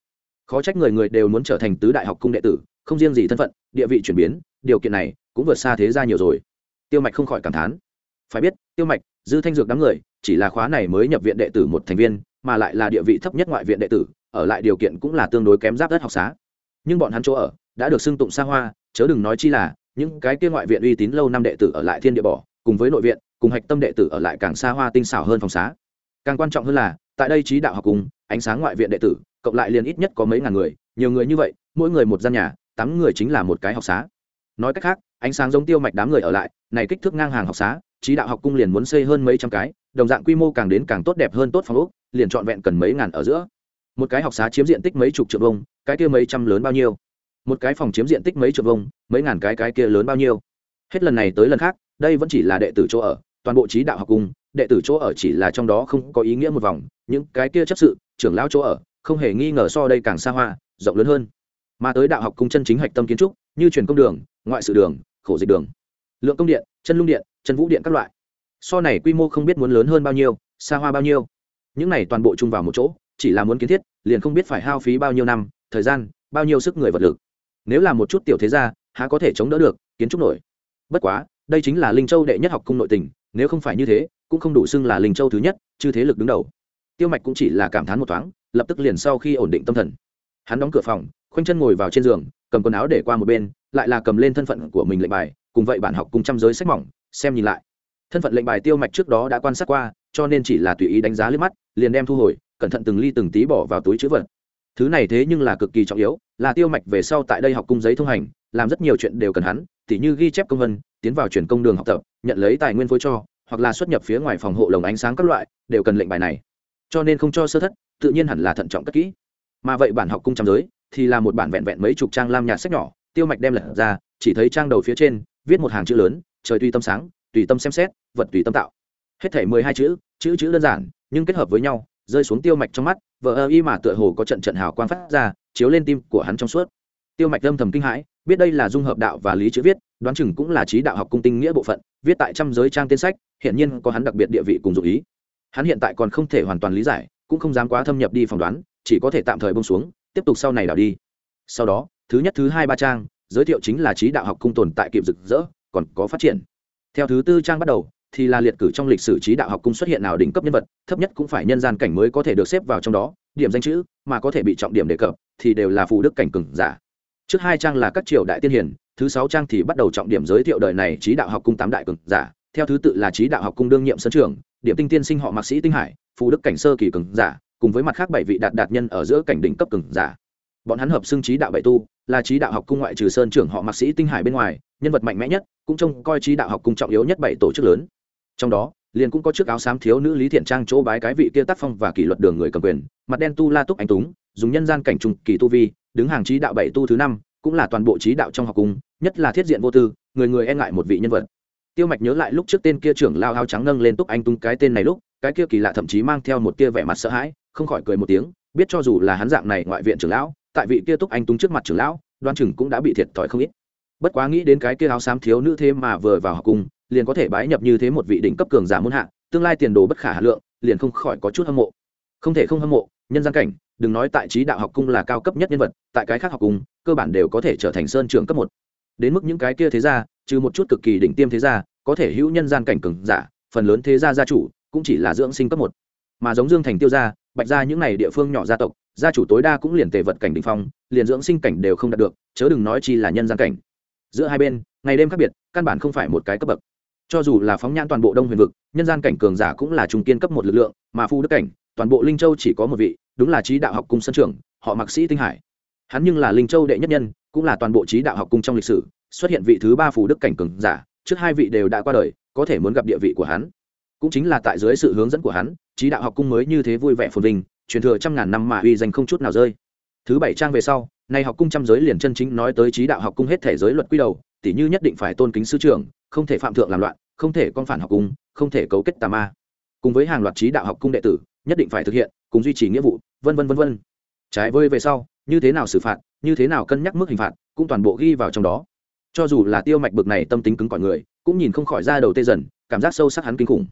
Khó trách người người đều muốn trở thành tứ đại học cung đệ tử, không riêng gì thân phận, địa vị chuyển biến, điều kiện này cũng vượt xa thế ra nhiều rồi. Tiêu mạch không khỏi cảm thán. Phải biết, tiêu mạch, dư thanh dược đám người, chỉ là khóa này mới nhập viện đệ tử một thành viên, mà lại là địa vị thấp nhất ngoại viện đệ tử, ở lại điều kiện cũng là tương đối kém giáp đất học xá. Nhưng bọn hắn chỗ ở đã được xưng tụng xa hoa, chớ đừng nói chi là những cái kia ngoại viện uy tín lâu năm đệ tử ở lại thiên địa bỏ, cùng với nội viện, cùng hạch tâm đệ tử ở lại càng xa hoa tinh xảo hơn phòng xá. Càng quan trọng hơn là tại đây trí đạo học cùng, ánh sáng ngoại viện đệ tử, cộng lại liền ít nhất có mấy ngàn người, nhiều người như vậy, mỗi người một gian nhà, tám người chính là một cái học xá. Nói cách khác, ánh sáng giống tiêu mạch đám người ở lại, này kích thước ngang hàng học xá, trí đạo học cung liền muốn xây hơn mấy trăm cái, đồng dạng quy mô càng đến càng tốt đẹp hơn tốt phòng úc liền trọn vẹn cần mấy ngàn ở giữa. Một cái học xá chiếm diện tích mấy chục triệu vông cái kia mấy trăm lớn bao nhiêu? Một cái phòng chiếm diện tích mấy triệu vông mấy ngàn cái cái kia lớn bao nhiêu? Hết lần này tới lần khác, đây vẫn chỉ là đệ tử chỗ ở toàn bộ trí đạo học cung, đệ tử chỗ ở chỉ là trong đó không có ý nghĩa một vòng, những cái kia chấp sự, trưởng lão chỗ ở, không hề nghi ngờ so đây càng xa hoa, rộng lớn hơn. Mà tới đạo học cung chân chính hạch tâm kiến trúc, như truyền công đường, ngoại sự đường, khổ dịch đường, lượng công điện, chân lung điện, chân vũ điện các loại. So này quy mô không biết muốn lớn hơn bao nhiêu, xa hoa bao nhiêu. Những này toàn bộ chung vào một chỗ, chỉ là muốn kiến thiết, liền không biết phải hao phí bao nhiêu năm, thời gian, bao nhiêu sức người vật lực. Nếu là một chút tiểu thế gia, há có thể chống đỡ được kiến trúc nổi. Bất quá, đây chính là linh châu đệ nhất học cung nội tình nếu không phải như thế, cũng không đủ xưng là linh châu thứ nhất, chư thế lực đứng đầu. Tiêu mạch cũng chỉ là cảm thán một thoáng, lập tức liền sau khi ổn định tâm thần. Hắn đóng cửa phòng, khoanh chân ngồi vào trên giường, cầm quần áo để qua một bên, lại là cầm lên thân phận của mình lệnh bài, cùng vậy bản học cùng trăm giới sách mỏng, xem nhìn lại. Thân phận lệnh bài tiêu mạch trước đó đã quan sát qua, cho nên chỉ là tùy ý đánh giá liếc mắt, liền đem thu hồi, cẩn thận từng ly từng tí bỏ vào túi chữ vật. Thứ này thế nhưng là cực kỳ trọng yếu, là tiêu mạch về sau tại đây học cung giấy thông hành, làm rất nhiều chuyện đều cần hắn tỉ như ghi chép công vân tiến vào chuyển công đường học tập, nhận lấy tài nguyên phối cho, hoặc là xuất nhập phía ngoài phòng hộ lồng ánh sáng các loại, đều cần lệnh bài này. Cho nên không cho sơ thất, tự nhiên hẳn là thận trọng cất kỹ. Mà vậy bản học cung trăm giới, thì là một bản vẹn vẹn mấy chục trang lam nhạt sách nhỏ, tiêu mạch đem lật ra, chỉ thấy trang đầu phía trên, viết một hàng chữ lớn, trời tùy tâm sáng, tùy tâm xem xét, vật tùy tâm tạo. Hết thể mười hai chữ chữ chữ đơn giản, nhưng kết hợp với nhau, rơi xuống tiêu mạch trong mắt vợ ơ y mà tựa hồ có trận trận hào quang phát ra, chiếu lên tim của hắn trong suốt tiêu mạch âm thầm kinh hãi, biết đây là dung hợp đạo và lý chữ viết, đoán chừng cũng là trí đạo học cung tinh nghĩa bộ phận, viết tại trăm giới trang tên sách hiện nhiên có hắn đặc biệt địa vị cùng dụ ý. Hắn hiện tại còn không thể hoàn toàn lý giải, cũng không dám quá thâm nhập đi phỏng đoán, chỉ có thể tạm thời bông xuống, tiếp tục sau này đảo đi. Sau đó, thứ nhất, thứ hai, ba trang, giới thiệu chính là trí đạo học cung tồn tại kịp rực rỡ, còn có phát triển. Theo thứ tư trang bắt đầu, thì là liệt cử trong lịch sử trí đạo học cung xuất hiện nào đỉnh cấp nhân vật, thấp nhất cũng phải nhân gian cảnh mới có thể được xếp vào trong đó, điểm danh chữ mà có thể bị trọng điểm đề cập, thì đều là phù đức cảnh cừng giả trước hai trang là các triều đại tiên hiền, thứ sáu trang thì bắt đầu trọng điểm giới thiệu đời này trí đạo học cung tám đại cường giả, theo thứ tự là trí đạo học cung đương nhiệm sân trường, điểm tinh tiên sinh họ mạc sĩ tinh hải phù đức cảnh sơ kỳ cường giả, cùng với mặt khác bảy vị đạt đạt nhân ở giữa cảnh đỉnh cấp cường giả. Bọn hắn hợp xưng trí đạo bảy tu, là trí đạo học cung ngoại trừ sơn trưởng họ mạc sĩ tinh hải bên ngoài, nhân vật mạnh mẽ nhất, cũng trông coi trí đạo học cung trọng yếu nhất bảy tổ chức lớn. Trong đó liền cũng có chiếc áo xám thiếu nữ lý thiện trang chỗ bái cái vị kia tác phong và kỷ luật đường người cầm quyền, mặt đen tu la túc anh túng, dùng nhân gian cảnh trùng kỳ tu vi, đứng hàng trí đạo bảy tu thứ năm, cũng là toàn bộ trí đạo trong học cung, nhất là thiết diện vô tư, người người e ngại một vị nhân vật. Tiêu mạch nhớ lại lúc trước tên kia trưởng lao áo trắng nâng lên túc anh tung cái tên này lúc, cái kia kỳ lạ thậm chí mang theo một tia vẻ mặt sợ hãi, không khỏi cười một tiếng, biết cho dù là hắn dạng này ngoại viện trưởng lão, tại vị kia túc anh tung trước mặt trưởng lão đoan chừng cũng đã bị thiệt thòi không ít. Bất quá nghĩ đến cái kia áo xám thiếu nữ thế mà vừa vào học cung liền có thể bái nhập như thế một vị đỉnh cấp cường giả muôn hạ, tương lai tiền đồ bất khả hà lượng, liền không khỏi có chút hâm mộ. Không thể không hâm mộ, nhân gian cảnh, đừng nói tại trí đạo học cung là cao cấp nhất nhân vật, tại cái khác học cung, cơ bản đều có thể trở thành sơn trưởng cấp một. Đến mức những cái kia thế gia, trừ một chút cực kỳ đỉnh tiêm thế gia, có thể hữu nhân gian cảnh cường giả, phần lớn thế gia gia chủ cũng chỉ là dưỡng sinh cấp một. Mà giống dương thành tiêu gia, bạch gia những này địa phương nhỏ gia tộc, gia chủ tối đa cũng liền tề vật cảnh đ ỉ n h phong, liền dưỡng sinh cảnh đều không đạt được, chớ đừng nói chi là nhân gian cảnh. Giữa hai bên, ngày đêm khác biệt, căn bản không phải một cái cấp bậc cho dù là phóng nhãn toàn bộ đông huyền vực, nhân gian cảnh cường giả cũng là trung kiên cấp một lực lượng, mà phu đức cảnh, toàn bộ linh châu chỉ có một vị, đúng là trí đạo học cung sân trường họ mạc sĩ tinh hải. Hắn nhưng là linh châu đệ nhất nhân, cũng là toàn bộ trí đạo học cung trong lịch sử, xuất hiện vị thứ ba phù đức cảnh cường giả, trước hai vị đều đã qua đời, có thể muốn gặp địa vị của hắn. Cũng chính là tại dưới sự hướng dẫn của hắn trí đạo học cung mới như thế vui vẻ phồn vinh, truyền thừa trăm ngàn năm mà uy danh không chút nào rơi. Thứ bảy trang về sau, nay học cung trăm giới liền chân chính nói tới trí đạo học cung hết thể giới luật quy đầu tỷ như nhất định phải tôn kính sư trưởng không thể phạm thượng làm loạn, không thể con phản học cung không thể cấu kết tà ma. Cùng với hàng loạt trí đạo học cung đệ tử, nhất định phải thực hiện, cùng duy trì nghĩa vụ, vân vân vân vân. Trái với về sau, như thế nào xử phạt, như thế nào cân nhắc mức hình phạt, cũng toàn bộ ghi vào trong đó. Cho dù là tiêu mạch bực này tâm tính cứng cỏi người, cũng nhìn không khỏi ra đầu tê dần, cảm giác sâu sắc hắn kinh khủng.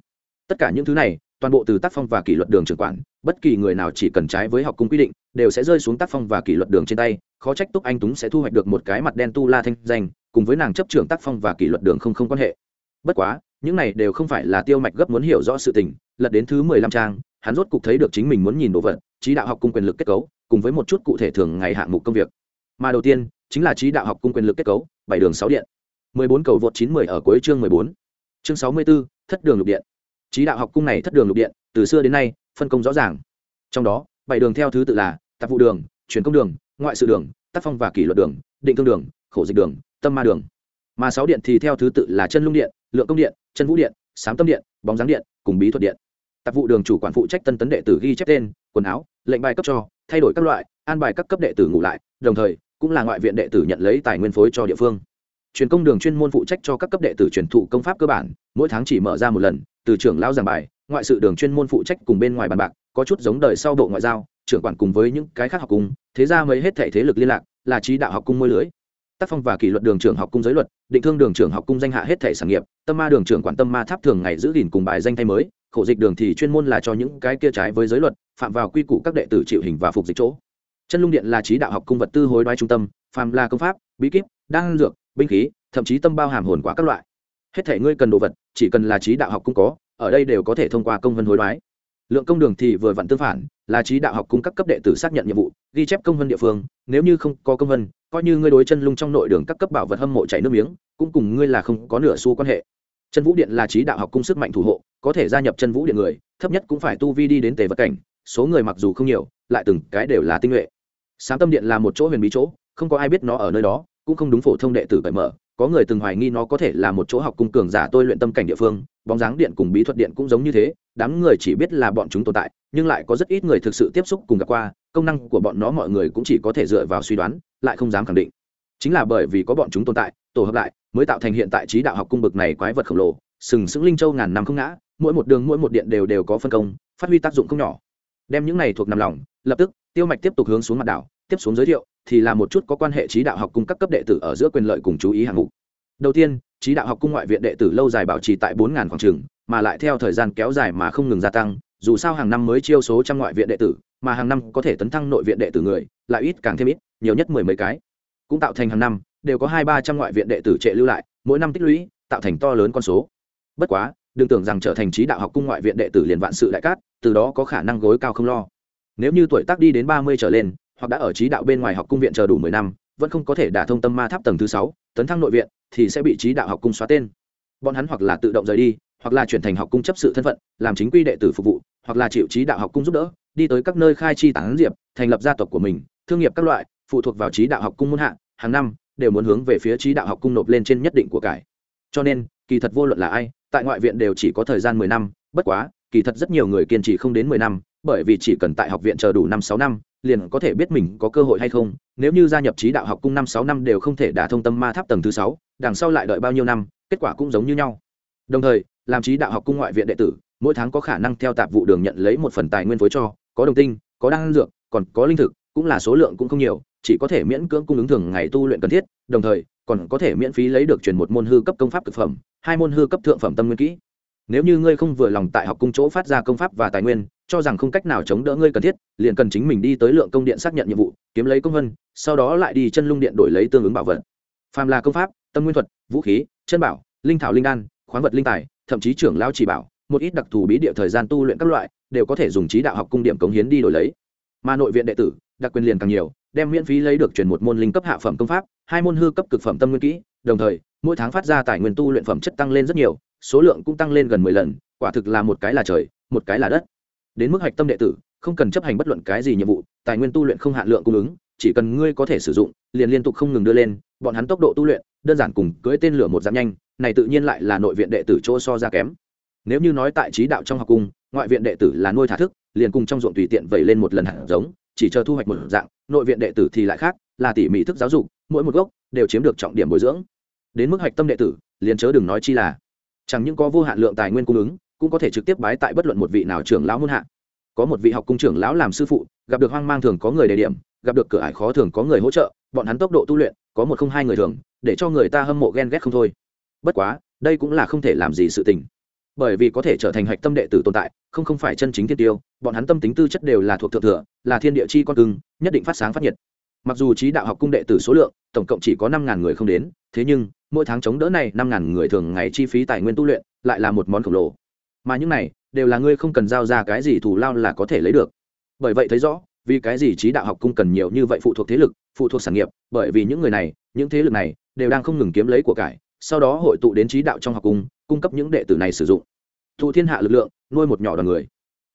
Tất cả những thứ này, toàn bộ từ tác phong và kỷ luật đường trưởng quản, bất kỳ người nào chỉ cần trái với học cung quy định, đều sẽ rơi xuống tác phong và kỷ luật đường trên tay, khó trách túc anh túng sẽ thu hoạch được một cái mặt đen tu la thanh danh cùng với nàng chấp trưởng tác phong và kỷ luật đường không không quan hệ. Bất quá, những này đều không phải là tiêu mạch gấp muốn hiểu rõ sự tình, lật đến thứ mười lăm trang, hắn rốt cục thấy được chính mình muốn nhìn đồ vật, trí đạo học cung quyền lực kết cấu, cùng với một chút cụ thể thường ngày hạng mục công việc. Mà đầu tiên, chính là trí đạo học cung quyền lực kết cấu, bảy đường sáu điện. mười bốn cầu vượt chín mười ở cuối chương mười bốn. Chương sáu mươi b ố thất đường lục điện. Trí đạo học cung này thất đường lục điện, từ xưa đến nay, phân công rõ ràng. Trong đó, bảy đường theo thứ tự là tạp vụ đường, truyền công đường, ngoại sự đường, tác phong và kỷ luật đường, định thương đường, khổ dịch đường tâm ma đường. Mà sáu điện thì theo thứ tự là chân lung điện, lượng công điện, chân vũ điện, sám tâm điện, bóng dáng điện, cùng bí thuật điện. Tạp vụ đường chủ quản phụ trách tân tấn đệ tử ghi chép tên, quần áo, lệnh bài cấp cho, thay đổi các loại, an bài các cấp đệ tử ngủ lại, đồng thời, cũng là ngoại viện đệ tử nhận lấy tài nguyên phối cho địa phương. Truyền công đường chuyên môn phụ trách cho các cấp đệ tử truyền thụ công pháp cơ bản, mỗi tháng chỉ mở ra một lần, từ trưởng lao giảng bài, ngoại sự đường chuyên môn phụ trách cùng bên ngoài bàn bạc, có chút giống đời sau bộ ngoại giao, trưởng quản cùng với những cái khác học cung thế ra mới hết thể thế lực liên lạc, là trí đạo học cung môi lưới tác phong và kỷ luật đường trưởng học cung giới luật, định thương đường trưởng học cung danh hạ hết thể sản nghiệp, tâm ma đường trưởng quản tâm ma tháp thường ngày giữ gìn cùng bài danh thay mới, khổ dịch đường thì chuyên môn là cho những cái kia trái với giới luật, phạm vào quy củ các đệ tử chịu hình và phục dịch chỗ. Chân lung điện là trí đạo học cung vật tư hối đoái trung tâm, phàm là công pháp, bí kíp, đan dược, binh khí, thậm chí tâm bao hàm hồn quả các loại. Hết thể ngươi cần đồ vật, chỉ cần là trí đạo học cung có, ở đây đều có thể thông qua công vân hối đoái. Lượng công đường thì vừa vặn tương phản, là trí đạo học cung các cấp đệ tử xác nhận nhiệm vụ, ghi chép công vân địa phương, nếu như không có công vân coi như ngươi đối chân lung trong nội đường các cấp bảo vật hâm mộ chảy nước miếng, cũng cùng ngươi là không có nửa xu quan hệ. Chân vũ điện là trí đạo học cung sức mạnh thủ hộ, có thể gia nhập chân vũ điện người, thấp nhất cũng phải tu vi đi đến tề vật cảnh, số người mặc dù không nhiều, lại từng cái đều là tinh nhuệ. Sáng tâm điện là một chỗ huyền bí chỗ, không có ai biết nó ở nơi đó, cũng không đúng phổ thông đệ tử cởi mở, có người từng hoài nghi nó có thể là một chỗ học cung cường giả tôi luyện tâm cảnh địa phương, bóng dáng điện cùng bí thuật điện cũng giống như thế, đám người chỉ biết là bọn chúng tồn tại, nhưng lại có rất ít người thực sự tiếp xúc cùng gặp qua, công năng của bọn nó mọi người cũng chỉ có thể dựa vào suy đoán lại không dám khẳng định. Chính là bởi vì có bọn chúng tồn tại, tổ hợp lại, mới tạo thành hiện tại trí đạo học cung bực này quái vật khổng lồ, sừng sững linh châu ngàn năm không ngã, mỗi một đường, mỗi một điện đều đều có phân công, phát huy tác dụng không nhỏ. Đem những này thuộc nằm lòng, lập tức, tiêu mạch tiếp tục hướng xuống mặt đảo, tiếp xuống giới thiệu, thì là một chút có quan hệ trí đạo học cung các cấp đệ tử ở giữa quyền lợi cùng chú ý hạng mục. Đầu tiên, trí đạo học cung ngoại viện đệ tử lâu dài bảo trì tại bốn ngàn khoảng trường, mà lại theo thời gian kéo dài mà không ngừng gia tăng, dù sao hàng năm mới chiêu số trăm ngoại viện đệ tử mà hàng năm có thể tấn thăng nội viện đệ tử người, lại ít càng thêm ít, nhiều nhất mười mấy cái. Cũng tạo thành hàng năm, đều có hai ba trăm ngoại viện đệ tử trệ lưu lại, mỗi năm tích lũy, tạo thành to lớn con số. Bất quá, đừng tưởng rằng trở thành trí đạo học cung ngoại viện đệ tử liền vạn sự đại cát, từ đó có khả năng gối cao không lo. Nếu như tuổi tác đi đến ba mươi trở lên, hoặc đã ở trí đạo bên ngoài học cung viện chờ đủ mười năm, vẫn không có thể đả thông tâm ma tháp tầng thứ sáu, tấn thăng nội viện, thì sẽ bị trí đạo học cung xóa tên. Bọn hắn hoặc là tự động rời đi, hoặc là chuyển thành học cung chấp sự thân phận, làm chính quy đệ tử phục vụ, hoặc là chịu trí đạo học cung giúp đỡ đi tới các nơi khai chi tán diệp, thành lập gia tộc của mình, thương nghiệp các loại, phụ thuộc vào trí đạo học cung muôn hạ, hàng năm đều muốn hướng về phía trí đạo học cung nộp lên trên nhất định của cải. Cho nên, kỳ thật vô luận là ai, tại ngoại viện đều chỉ có thời gian mười năm, bất quá, kỳ thật rất nhiều người kiên trì không đến mười năm, bởi vì chỉ cần tại học viện chờ đủ năm sáu năm, liền có thể biết mình có cơ hội hay không. Nếu như gia nhập trí đạo học cung năm sáu năm đều không thể đả thông tâm ma tháp tầng thứ sáu, đằng sau lại đợi bao nhiêu năm, kết quả cũng giống như nhau. Đồng thời, làm trí đạo học cung ngoại viện đệ tử, mỗi tháng có khả năng theo tạp vụ đường nhận lấy một phần tài nguyên phối cho có đồng tinh, có đan dược, còn có linh thực, cũng là số lượng cũng không nhiều, chỉ có thể miễn cưỡng cung ứng thường ngày tu luyện cần thiết, đồng thời, còn có thể miễn phí lấy được truyền một môn hư cấp công pháp thực phẩm, hai môn hư cấp thượng phẩm tâm nguyên kỹ. Nếu như ngươi không vừa lòng tại học cung chỗ phát ra công pháp và tài nguyên, cho rằng không cách nào chống đỡ ngươi cần thiết, liền cần chính mình đi tới lượng công điện xác nhận nhiệm vụ, kiếm lấy công vân, sau đó lại đi chân lung điện đổi lấy tương ứng bảo vật. Phàm là công pháp, tâm nguyên thuật, vũ khí, chân bảo, linh thảo linh đan, khoáng vật linh tài, thậm chí trưởng lao chỉ bảo một ít đặc thù bí địa thời gian tu luyện các loại, đều có thể dùng trí đạo học cung điểm cống hiến đi đổi lấy. Mà nội viện đệ tử, đặc quyền liền càng nhiều, đem miễn phí lấy được chuyển một môn linh cấp hạ phẩm công pháp, hai môn hư cấp cực phẩm tâm nguyên kỹ, đồng thời, mỗi tháng phát ra tài nguyên tu luyện phẩm chất tăng lên rất nhiều, số lượng cũng tăng lên gần mười lần, quả thực là một cái là trời, một cái là đất. Đến mức hạch tâm đệ tử, không cần chấp hành bất luận cái gì nhiệm vụ, tài nguyên tu luyện không hạn lượng cung ứng, chỉ cần ngươi có thể sử dụng, liền liên tục không ngừng đưa lên, bọn hắn tốc độ tu luyện, đơn giản cùng cưỡi tên lửa một dạng nhanh, này tự nhiên lại là nội viện đệ tử chỗ so ra kém nếu như nói tại trí đạo trong học cung, ngoại viện đệ tử là nuôi thả thức, liền cùng trong ruộng tùy tiện vẩy lên một lần hạt giống, chỉ chờ thu hoạch một dạng, nội viện đệ tử thì lại khác, là tỉ mỉ thức giáo dục, mỗi một gốc đều chiếm được trọng điểm bồi dưỡng. Đến mức hạch tâm đệ tử, liền chớ đừng nói chi là, chẳng những có vô hạn lượng tài nguyên cung ứng, cũng có thể trực tiếp bái tại bất luận một vị nào trưởng lão muôn hạ. Có một vị học cung trưởng lão làm sư phụ, gặp được hoang mang thường có người đề điểm, gặp được cửa ải khó thường có người hỗ trợ, bọn hắn tốc độ tu luyện, có một không hai người thường, để cho người ta hâm mộ ghen ghét không thôi. Bất quá, đây cũng là không thể làm gì sự tình bởi vì có thể trở thành hạch tâm đệ tử tồn tại, không không phải chân chính thiên tiêu, bọn hắn tâm tính tư chất đều là thuộc thượng thừa, là thiên địa chi con cưng, nhất định phát sáng phát nhiệt. Mặc dù trí đạo học cung đệ tử số lượng, tổng cộng chỉ có năm ngàn người không đến, thế nhưng, mỗi tháng chống đỡ này năm ngàn người thường ngày chi phí tài nguyên tu luyện, lại là một món khổng lồ. Mà những này, đều là ngươi không cần giao ra cái gì thù lao là có thể lấy được. Bởi vậy thấy rõ, vì cái gì trí đạo học cung cần nhiều như vậy phụ thuộc thế lực, phụ thuộc sản nghiệp, bởi vì những người này, những thế lực này, đều đang không ngừng kiếm lấy của cải sau đó hội tụ đến trí đạo trong học cung cung cấp những đệ tử này sử dụng. Thụ thiên hạ lực lượng, nuôi một nhỏ đoàn người.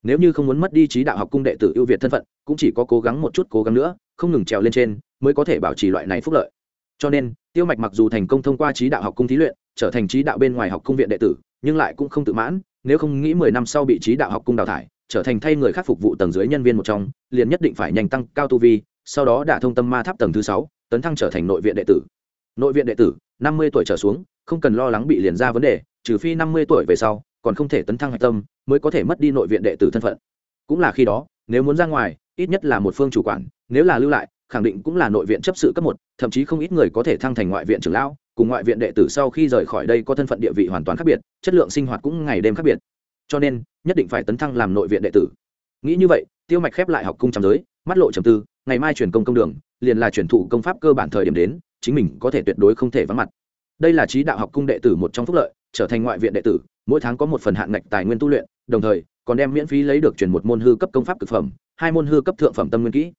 Nếu như không muốn mất đi trí đạo học cung đệ tử ưu việt thân phận, cũng chỉ có cố gắng một chút cố gắng nữa, không ngừng trèo lên trên, mới có thể bảo trì loại này phúc lợi. Cho nên, tiêu mạch mặc dù thành công thông qua trí đạo học cung thí luyện, trở thành trí đạo bên ngoài học cung viện đệ tử, nhưng lại cũng không tự mãn, nếu không nghĩ mười năm sau bị trí đạo học cung đào thải, trở thành thay người khác phục vụ tầng dưới nhân viên một trong, liền nhất định phải nhanh tăng cao tu vi, sau đó đả thông tâm ma tháp tầng thứ sáu, tấn thăng trở thành nội viện đệ tử. Nội viện đệ tử năm mươi tuổi trở xuống, không cần lo lắng bị liền ra vấn đề, trừ phi năm mươi tuổi về sau, còn không thể tấn thăng hạch tâm, mới có thể mất đi nội viện đệ tử thân phận. Cũng là khi đó, nếu muốn ra ngoài, ít nhất là một phương chủ quản, nếu là lưu lại, khẳng định cũng là nội viện chấp sự cấp một, thậm chí không ít người có thể thăng thành ngoại viện trưởng lão, cùng ngoại viện đệ tử sau khi rời khỏi đây có thân phận địa vị hoàn toàn khác biệt, chất lượng sinh hoạt cũng ngày đêm khác biệt. Cho nên, nhất định phải tấn thăng làm nội viện đệ tử. Nghĩ như vậy, tiêu mạch khép lại học cung trăm giới, mắt lộ trầm tư, ngày mai chuyển công công đường, liền là chuyển thụ công pháp cơ bản thời điểm đến chính mình có thể tuyệt đối không thể vắng mặt. Đây là trí đạo học cung đệ tử một trong phúc lợi, trở thành ngoại viện đệ tử, mỗi tháng có một phần hạn ngạch tài nguyên tu luyện, đồng thời, còn đem miễn phí lấy được truyền một môn hư cấp công pháp thực phẩm, hai môn hư cấp thượng phẩm tâm nguyên kỹ.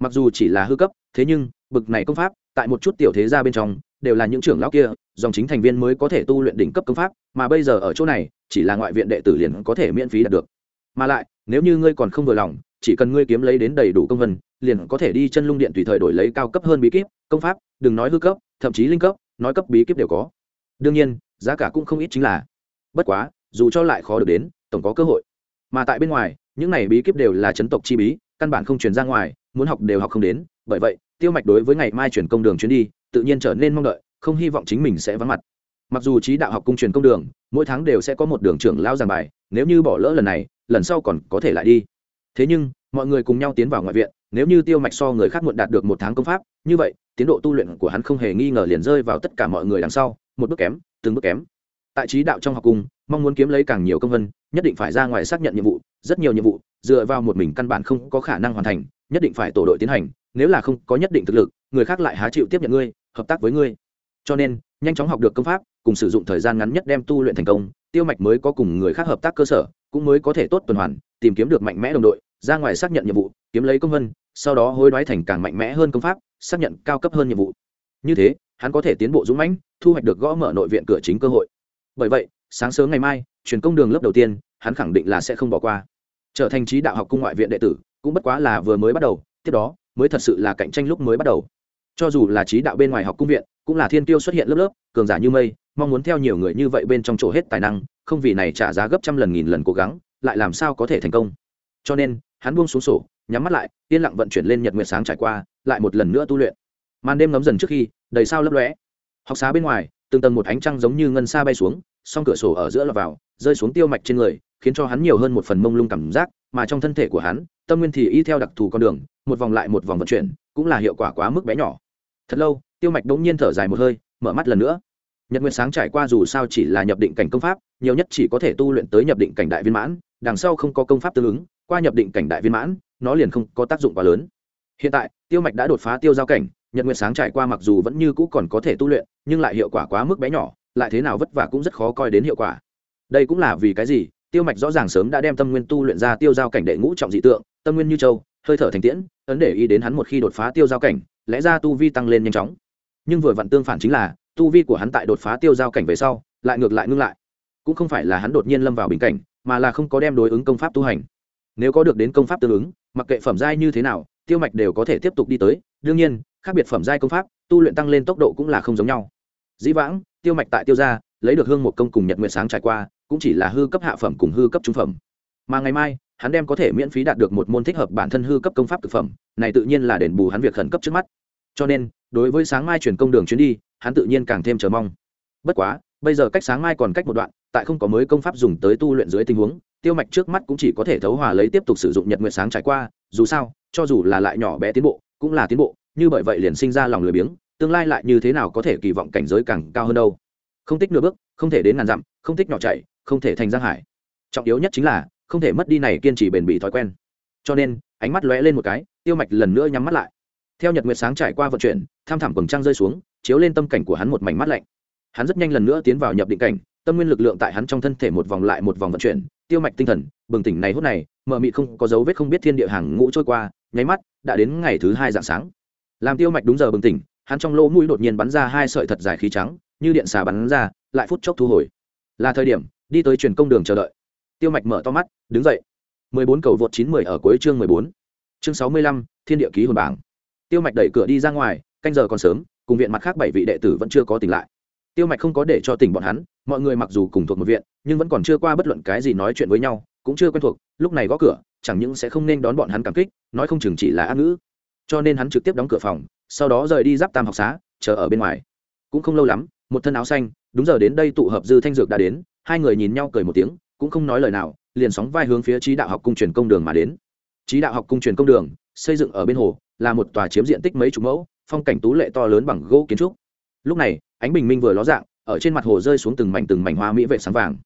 Mặc dù chỉ là hư cấp, thế nhưng, bực này công pháp, tại một chút tiểu thế gia bên trong, đều là những trưởng lão kia, dòng chính thành viên mới có thể tu luyện đỉnh cấp công pháp, mà bây giờ ở chỗ này, chỉ là ngoại viện đệ tử liền có thể miễn phí đạt được. Mà lại, nếu như ngươi còn không vừa lòng, chỉ cần ngươi kiếm lấy đến đầy đủ công vân liền có thể đi chân lung điện tùy thời đổi lấy cao cấp hơn bí kíp, công pháp, đừng nói hư cấp, thậm chí linh cấp, nói cấp bí kíp đều có. Đương nhiên, giá cả cũng không ít chính là. Bất quá, dù cho lại khó được đến, tổng có cơ hội. Mà tại bên ngoài, những này bí kíp đều là chấn tộc chi bí, căn bản không truyền ra ngoài, muốn học đều học không đến. Bởi vậy, tiêu mạch đối với ngày mai chuyển công đường chuyến đi, tự nhiên trở nên mong đợi, không hy vọng chính mình sẽ vắng mặt. Mặc dù trí đạo học cung truyền công đường, mỗi tháng đều sẽ có một đường trưởng lao giảng bài, nếu như bỏ lỡ lần này, lần sau còn có thể lại đi. Thế nhưng, mọi người cùng nhau tiến vào ngoại viện nếu như tiêu mạch so người khác muộn đạt được một tháng công pháp, như vậy, tiến độ tu luyện của hắn không hề nghi ngờ liền rơi vào tất cả mọi người đằng sau, một bước kém, từng bước kém. Tại trí đạo trong học cung, mong muốn kiếm lấy càng nhiều công vân, nhất định phải ra ngoài xác nhận nhiệm vụ, rất nhiều nhiệm vụ, dựa vào một mình căn bản không có khả năng hoàn thành, nhất định phải tổ đội tiến hành, nếu là không có nhất định thực lực, người khác lại há chịu tiếp nhận ngươi, hợp tác với ngươi. Cho nên, nhanh chóng học được công pháp, cùng sử dụng thời gian ngắn nhất đem tu luyện thành công, tiêu mạch mới có cùng người khác hợp tác cơ sở, cũng mới có thể tốt tuần hoàn, tìm kiếm được mạnh mẽ đồng đội, ra ngoài xác nhận nhiệm vụ kiếm lấy công vân, sau đó hối đoái thành càng mạnh mẽ hơn công pháp, xác nhận cao cấp hơn nhiệm vụ. Như thế, hắn có thể tiến bộ dũng mãnh, thu hoạch được gõ mở nội viện cửa chính cơ hội. Bởi vậy, sáng sớm ngày mai, truyền công đường lớp đầu tiên, hắn khẳng định là sẽ không bỏ qua. Trở thành trí đạo học cung ngoại viện đệ tử, cũng bất quá là vừa mới bắt đầu, tiếp đó, mới thật sự là cạnh tranh lúc mới bắt đầu. Cho dù là trí đạo bên ngoài học cung viện, cũng là thiên tiêu xuất hiện lớp lớp, cường giả như mây, mong muốn theo nhiều người như vậy bên trong chỗ hết tài năng, không vì này trả giá gấp trăm lần nghìn lần cố gắng, lại làm sao có thể thành công. Cho nên, hắn buông xuống sổ nhắm mắt lại, yên lặng vận chuyển lên nhật nguyệt sáng trải qua, lại một lần nữa tu luyện. Màn đêm ngấm dần trước khi, đầy sao lấp lóe. Học xá bên ngoài, từng tầng một ánh trăng giống như ngân xa bay xuống, song cửa sổ ở giữa lọt vào, rơi xuống tiêu mạch trên người, khiến cho hắn nhiều hơn một phần mông lung cảm giác, mà trong thân thể của hắn, tâm nguyên thì y theo đặc thù con đường, một vòng lại một vòng vận chuyển, cũng là hiệu quả quá mức bé nhỏ. Thật lâu, tiêu mạch đống nhiên thở dài một hơi, mở mắt lần nữa nhật nguyệt sáng trải qua dù sao chỉ là nhập định cảnh công pháp, nhiều nhất chỉ có thể tu luyện tới nhập định cảnh đại viên mãn, đằng sau không có công pháp tương ứng, qua nhập định cảnh đại viên mãn, nó liền không có tác dụng quá lớn. Hiện tại, tiêu mạch đã đột phá tiêu giao cảnh, nhật nguyệt sáng trải qua mặc dù vẫn như cũ còn có thể tu luyện, nhưng lại hiệu quả quá mức bé nhỏ, lại thế nào vất vả cũng rất khó coi đến hiệu quả. Đây cũng là vì cái gì? Tiêu mạch rõ ràng sớm đã đem tâm nguyên tu luyện ra tiêu giao cảnh đệ ngũ trọng dị tượng, tâm nguyên như châu, hơi thở thành tiễn, ấn để ý đến hắn một khi đột phá tiêu giao cảnh, lẽ ra tu vi tăng lên nhanh chóng. Nhưng vừa vặn tương phản chính là tu vi của hắn tại đột phá tiêu giao cảnh về sau, lại ngược lại ngưng lại. Cũng không phải là hắn đột nhiên lâm vào bình cảnh, mà là không có đem đối ứng công pháp tu hành. Nếu có được đến công pháp tương ứng, mặc kệ phẩm giai như thế nào, tiêu mạch đều có thể tiếp tục đi tới. Đương nhiên, khác biệt phẩm giai công pháp, tu luyện tăng lên tốc độ cũng là không giống nhau. Dĩ vãng, tiêu mạch tại tiêu gia, lấy được hương một công cùng nhật nguyện sáng trải qua, cũng chỉ là hư cấp hạ phẩm cùng hư cấp trung phẩm. Mà ngày mai, hắn đem có thể miễn phí đạt được một môn thích hợp bản thân hư cấp công pháp thực phẩm, này tự nhiên là đền bù hắn việc khẩn cấp trước mắt. Cho nên, đối với sáng mai chuyển công đường chuyến đi hắn tự nhiên càng thêm chờ mong. Bất quá, bây giờ cách sáng mai còn cách một đoạn, tại không có mới công pháp dùng tới tu luyện dưới tình huống, tiêu mạch trước mắt cũng chỉ có thể thấu hòa lấy tiếp tục sử dụng nhật nguyệt sáng trải qua, dù sao, cho dù là lại nhỏ bé tiến bộ, cũng là tiến bộ, như bởi vậy liền sinh ra lòng lười biếng, tương lai lại như thế nào có thể kỳ vọng cảnh giới càng cao hơn đâu. Không tích nửa bước, không thể đến ngàn dặm, không tích nhỏ chạy, không thể thành giang hải. Trọng yếu nhất chính là, không thể mất đi này kiên trì bền bỉ thói quen. Cho nên, ánh mắt lóe lên một cái, tiêu mạch lần nữa nhắm mắt lại. Theo nhật nguyệt sáng trải qua vận chuyển, tham thảm quần trăng rơi xuống chiếu lên tâm cảnh của hắn một mảnh mắt lạnh. Hắn rất nhanh lần nữa tiến vào nhập định cảnh tâm nguyên lực lượng tại hắn trong thân thể một vòng lại một vòng vận chuyển tiêu mạch tinh thần bừng tỉnh này hốt này mờ mị không có dấu vết không biết thiên địa hàng ngũ trôi qua nháy mắt đã đến ngày thứ hai dạng sáng. Làm tiêu mạch đúng giờ bừng tỉnh hắn trong lỗ mũi đột nhiên bắn ra hai sợi thật dài khí trắng như điện xà bắn ra lại phút chốc thu hồi. Là thời điểm đi tới truyền công đường chờ đợi. Tiêu mạch mở to mắt đứng dậy. 14 cầu vượt 910 ở cuối chương 14. chương 65, thiên địa ký hồn bảng. Tiêu mạch đẩy cửa đi ra ngoài canh giờ còn sớm cùng viện mặt khác bảy vị đệ tử vẫn chưa có tỉnh lại. Tiêu mạch không có để cho tỉnh bọn hắn, mọi người mặc dù cùng thuộc một viện, nhưng vẫn còn chưa qua bất luận cái gì nói chuyện với nhau, cũng chưa quen thuộc, lúc này gõ cửa, chẳng những sẽ không nên đón bọn hắn cảm kích, nói không chừng chỉ là ác ngữ. Cho nên hắn trực tiếp đóng cửa phòng, sau đó rời đi giáp tam học xá, chờ ở bên ngoài. Cũng không lâu lắm, một thân áo xanh, đúng giờ đến đây tụ hợp dư thanh dược đã đến, hai người nhìn nhau cười một tiếng, cũng không nói lời nào, liền sóng vai hướng phía trí đạo học cung truyền công đường mà đến. Trí đạo học cung truyền công đường, xây dựng ở bên hồ, là một tòa chiếm diện tích mấy chục mẫu phong cảnh tú lệ to lớn bằng gỗ kiến trúc. Lúc này, ánh bình minh vừa ló dạng, ở trên mặt hồ rơi xuống từng mảnh từng mảnh hoa mỹ vệ sáng vàng.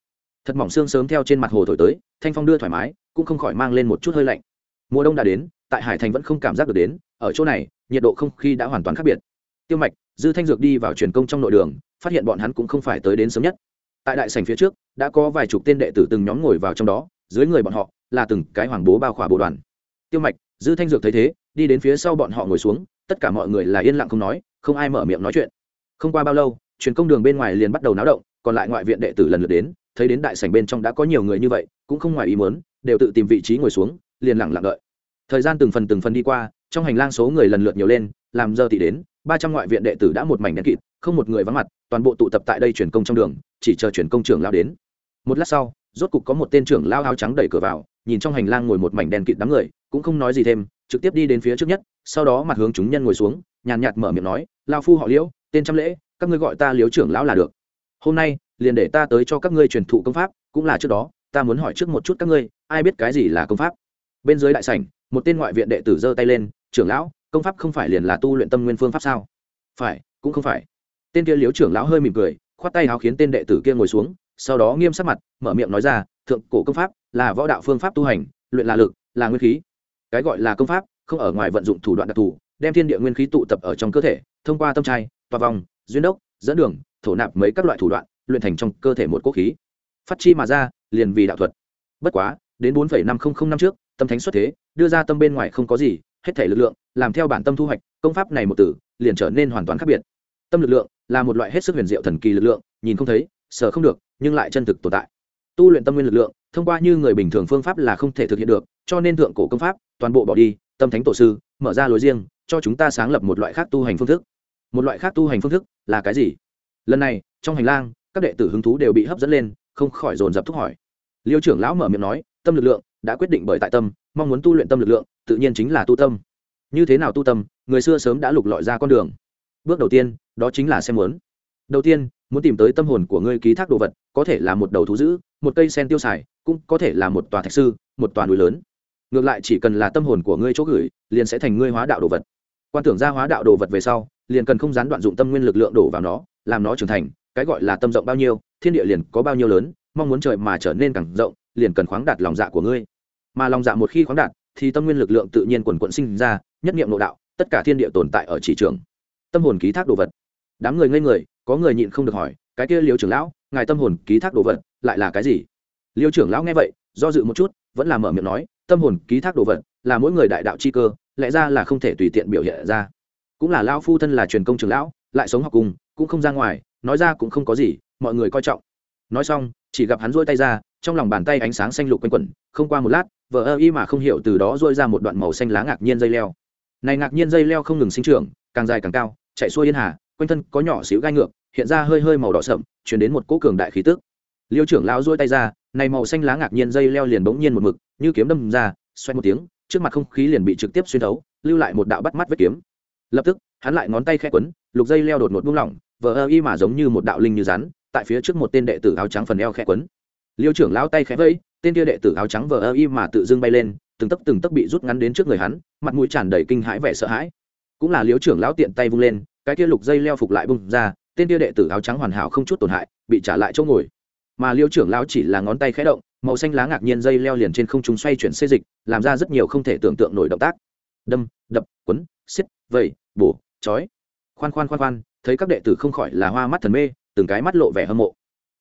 Thật mỏng xương sớm theo trên mặt hồ thổi tới, thanh phong đưa thoải mái, cũng không khỏi mang lên một chút hơi lạnh. Mùa đông đã đến, tại hải thành vẫn không cảm giác được đến, ở chỗ này, nhiệt độ không khí đã hoàn toàn khác biệt. Tiêu mạch, dư thanh dược đi vào truyền công trong nội đường, phát hiện bọn hắn cũng không phải tới đến sớm nhất. Tại đại sảnh phía trước, đã có vài chục tên đệ tử từng nhóm ngồi vào trong đó, dưới người bọn họ là từng cái hoàng bố bao khỏa bộ đoàn. Tiêu mạch, dư thanh dược thấy thế, đi đến phía sau bọn họ ngồi xuống tất cả mọi người là yên lặng không nói, không ai mở miệng nói chuyện. Không qua bao lâu, truyền công đường bên ngoài liền bắt đầu náo động, còn lại ngoại viện đệ tử lần lượt đến, thấy đến đại sảnh bên trong đã có nhiều người như vậy, cũng không ngoài ý muốn, đều tự tìm vị trí ngồi xuống, liền lặng lặng đợi. Thời gian từng phần từng phần đi qua, trong hành lang số người lần lượt nhiều lên, làm giờ thì đến, ba trăm ngoại viện đệ tử đã một mảnh đen kịt, không một người vắng mặt, toàn bộ tụ tập tại đây truyền công trong đường, chỉ chờ truyền công trưởng lao đến. Một lát sau, rốt cục có một tên trưởng lao áo trắng đẩy cửa vào, nhìn trong hành lang ngồi một mảnh đen kịt đám người, cũng không nói gì thêm, trực tiếp đi đến phía trước nhất sau đó mặt hướng chúng nhân ngồi xuống, nhàn nhạt mở miệng nói lao phu họ liễu, tên trăm lễ, các ngươi gọi ta liễu trưởng lão là được. Hôm nay, liền để ta tới cho các ngươi truyền thụ công pháp, cũng là trước đó, ta muốn hỏi trước một chút các ngươi, ai biết cái gì là công pháp? Bên dưới đại sảnh, một tên ngoại viện đệ tử giơ tay lên, trưởng lão, công pháp không phải liền là tu luyện tâm nguyên phương pháp sao? Phải, cũng không phải. Tên kia liếu trưởng lão hơi mỉm cười, khoát tay háo khiến tên đệ tử kia ngồi xuống, sau đó nghiêm sắc mặt, mở miệng nói ra, thượng cổ công pháp là võ đạo phương pháp tu hành, luyện là lực, là nguyên khí. Cái gọi là công pháp không ở ngoài vận dụng thủ đoạn đặc thù, đem thiên địa nguyên khí tụ tập ở trong cơ thể, thông qua tâm trai toa vòng duyên đốc, dẫn đường, thổ nạp mấy các loại thủ đoạn, luyện thành trong cơ thể một quốc khí. Phát chi mà ra, liền vì đạo thuật. Bất quá, đến bốn năm trăm linh năm trước, tâm thánh xuất thế, đưa ra tâm bên ngoài không có gì, hết thể lực lượng, làm theo bản tâm thu hoạch, công pháp này một tử, liền trở nên hoàn toàn khác biệt. Tâm lực lượng, là một loại hết sức huyền diệu thần kỳ lực lượng, nhìn không thấy, sợ không được, nhưng lại chân thực tồn tại. Tu luyện tâm nguyên lực lượng, thông qua như người bình thường phương pháp là không thể thực hiện được, cho nên thượng cổ công pháp, toàn bộ bỏ đi tâm thánh tổ sư, mở ra lối riêng, cho chúng ta sáng lập một loại khác tu hành phương thức. Một loại khác tu hành phương thức là cái gì? Lần này, trong hành lang, các đệ tử hứng thú đều bị hấp dẫn lên, không khỏi dồn dập thúc hỏi. Liêu trưởng lão mở miệng nói, tâm lực lượng đã quyết định bởi tại tâm, mong muốn tu luyện tâm lực lượng, tự nhiên chính là tu tâm. Như thế nào tu tâm, người xưa sớm đã lục lọi ra con đường. Bước đầu tiên, đó chính là xem muốn. Đầu tiên, muốn tìm tới tâm hồn của ngươi ký thác đồ vật, có thể là một đầu thú dữ, một cây sen tiêu xài, cũng có thể là một tòa thạch sư, một tòa núi lớn ngược lại chỉ cần là tâm hồn của ngươi chỗ gửi, liền sẽ thành ngươi hóa đạo đồ vật. Quan tưởng ra hóa đạo đồ vật về sau, liền cần không gián đoạn dụng tâm nguyên lực lượng đổ vào nó, làm nó trưởng thành, cái gọi là tâm rộng bao nhiêu, thiên địa liền có bao nhiêu lớn, mong muốn trời mà trở nên càng rộng, liền cần khoáng đạt lòng dạ của ngươi. Mà lòng dạ một khi khoáng đạt, thì tâm nguyên lực lượng tự nhiên quần quận sinh ra, nhất nghiệm nội đạo, tất cả thiên địa tồn tại ở chỉ trường. Tâm hồn ký thác đồ vật. Đám người ngây người, có người nhịn không được hỏi, cái kia liêu trưởng lão, ngài tâm hồn ký thác đồ vật, lại là cái gì? Liêu trưởng lão nghe vậy, do dự một chút, vẫn là mở miệng nói tâm hồn ký thác đồ vật, là mỗi người đại đạo chi cơ, lẽ ra là không thể tùy tiện biểu hiện ra. Cũng là lão phu thân là truyền công trưởng lão, lại sống học cùng, cũng không ra ngoài, nói ra cũng không có gì, mọi người coi trọng. Nói xong, chỉ gặp hắn rôi tay ra, trong lòng bàn tay ánh sáng xanh lục quanh quẩn, không qua một lát vợ ơ y mà không hiểu từ đó rôi ra một đoạn màu xanh lá ngạc nhiên dây leo. Này ngạc nhiên dây leo không ngừng sinh trưởng, càng dài càng cao, chạy xuôi yên hà, quanh thân có nhỏ xíu gai ngược, hiện ra hơi hơi màu đỏ sậm, chuyển đến một cỗ cường đại khí tức. Liêu trưởng lão rôi tay ra này màu xanh lá ngạc nhiên dây leo liền bỗng nhiên một mực, như kiếm đâm ra xoay một tiếng, trước mặt không khí liền bị trực tiếp xuyên thấu, lưu lại một đạo bắt mắt vết kiếm. Lập tức, hắn lại ngón tay khẽ quấn, lục dây leo đột ngột buông lỏng, vờ ơ y mà giống như một đạo linh như rắn, tại phía trước một tên đệ tử áo trắng phần eo khẽ quấn. Liêu trưởng lão tay khẽ vẫy tên kia đệ tử áo trắng vờ ơ y mà tự dưng bay lên, từng tấc từng tấc bị rút ngắn đến trước người hắn, mặt mũi tràn đầy kinh hãi vẻ sợ hãi. Cũng là liêu trưởng lão tiện tay vung lên, cái kia lục dây leo phục lại bung ra, tên kia đệ tử áo trắng hoàn hảo không chút tổn hại, bị trả lại chỗ ngồi mà liêu trưởng lão chỉ là ngón tay khẽ động, màu xanh lá ngạc nhiên dây leo liền trên không trung xoay chuyển xê dịch, làm ra rất nhiều không thể tưởng tượng nổi động tác. Đâm, đập, quấn, xiết, vẩy, bổ, chói. Khoan khoan khoan khoan, thấy các đệ tử không khỏi là hoa mắt thần mê, từng cái mắt lộ vẻ hâm mộ.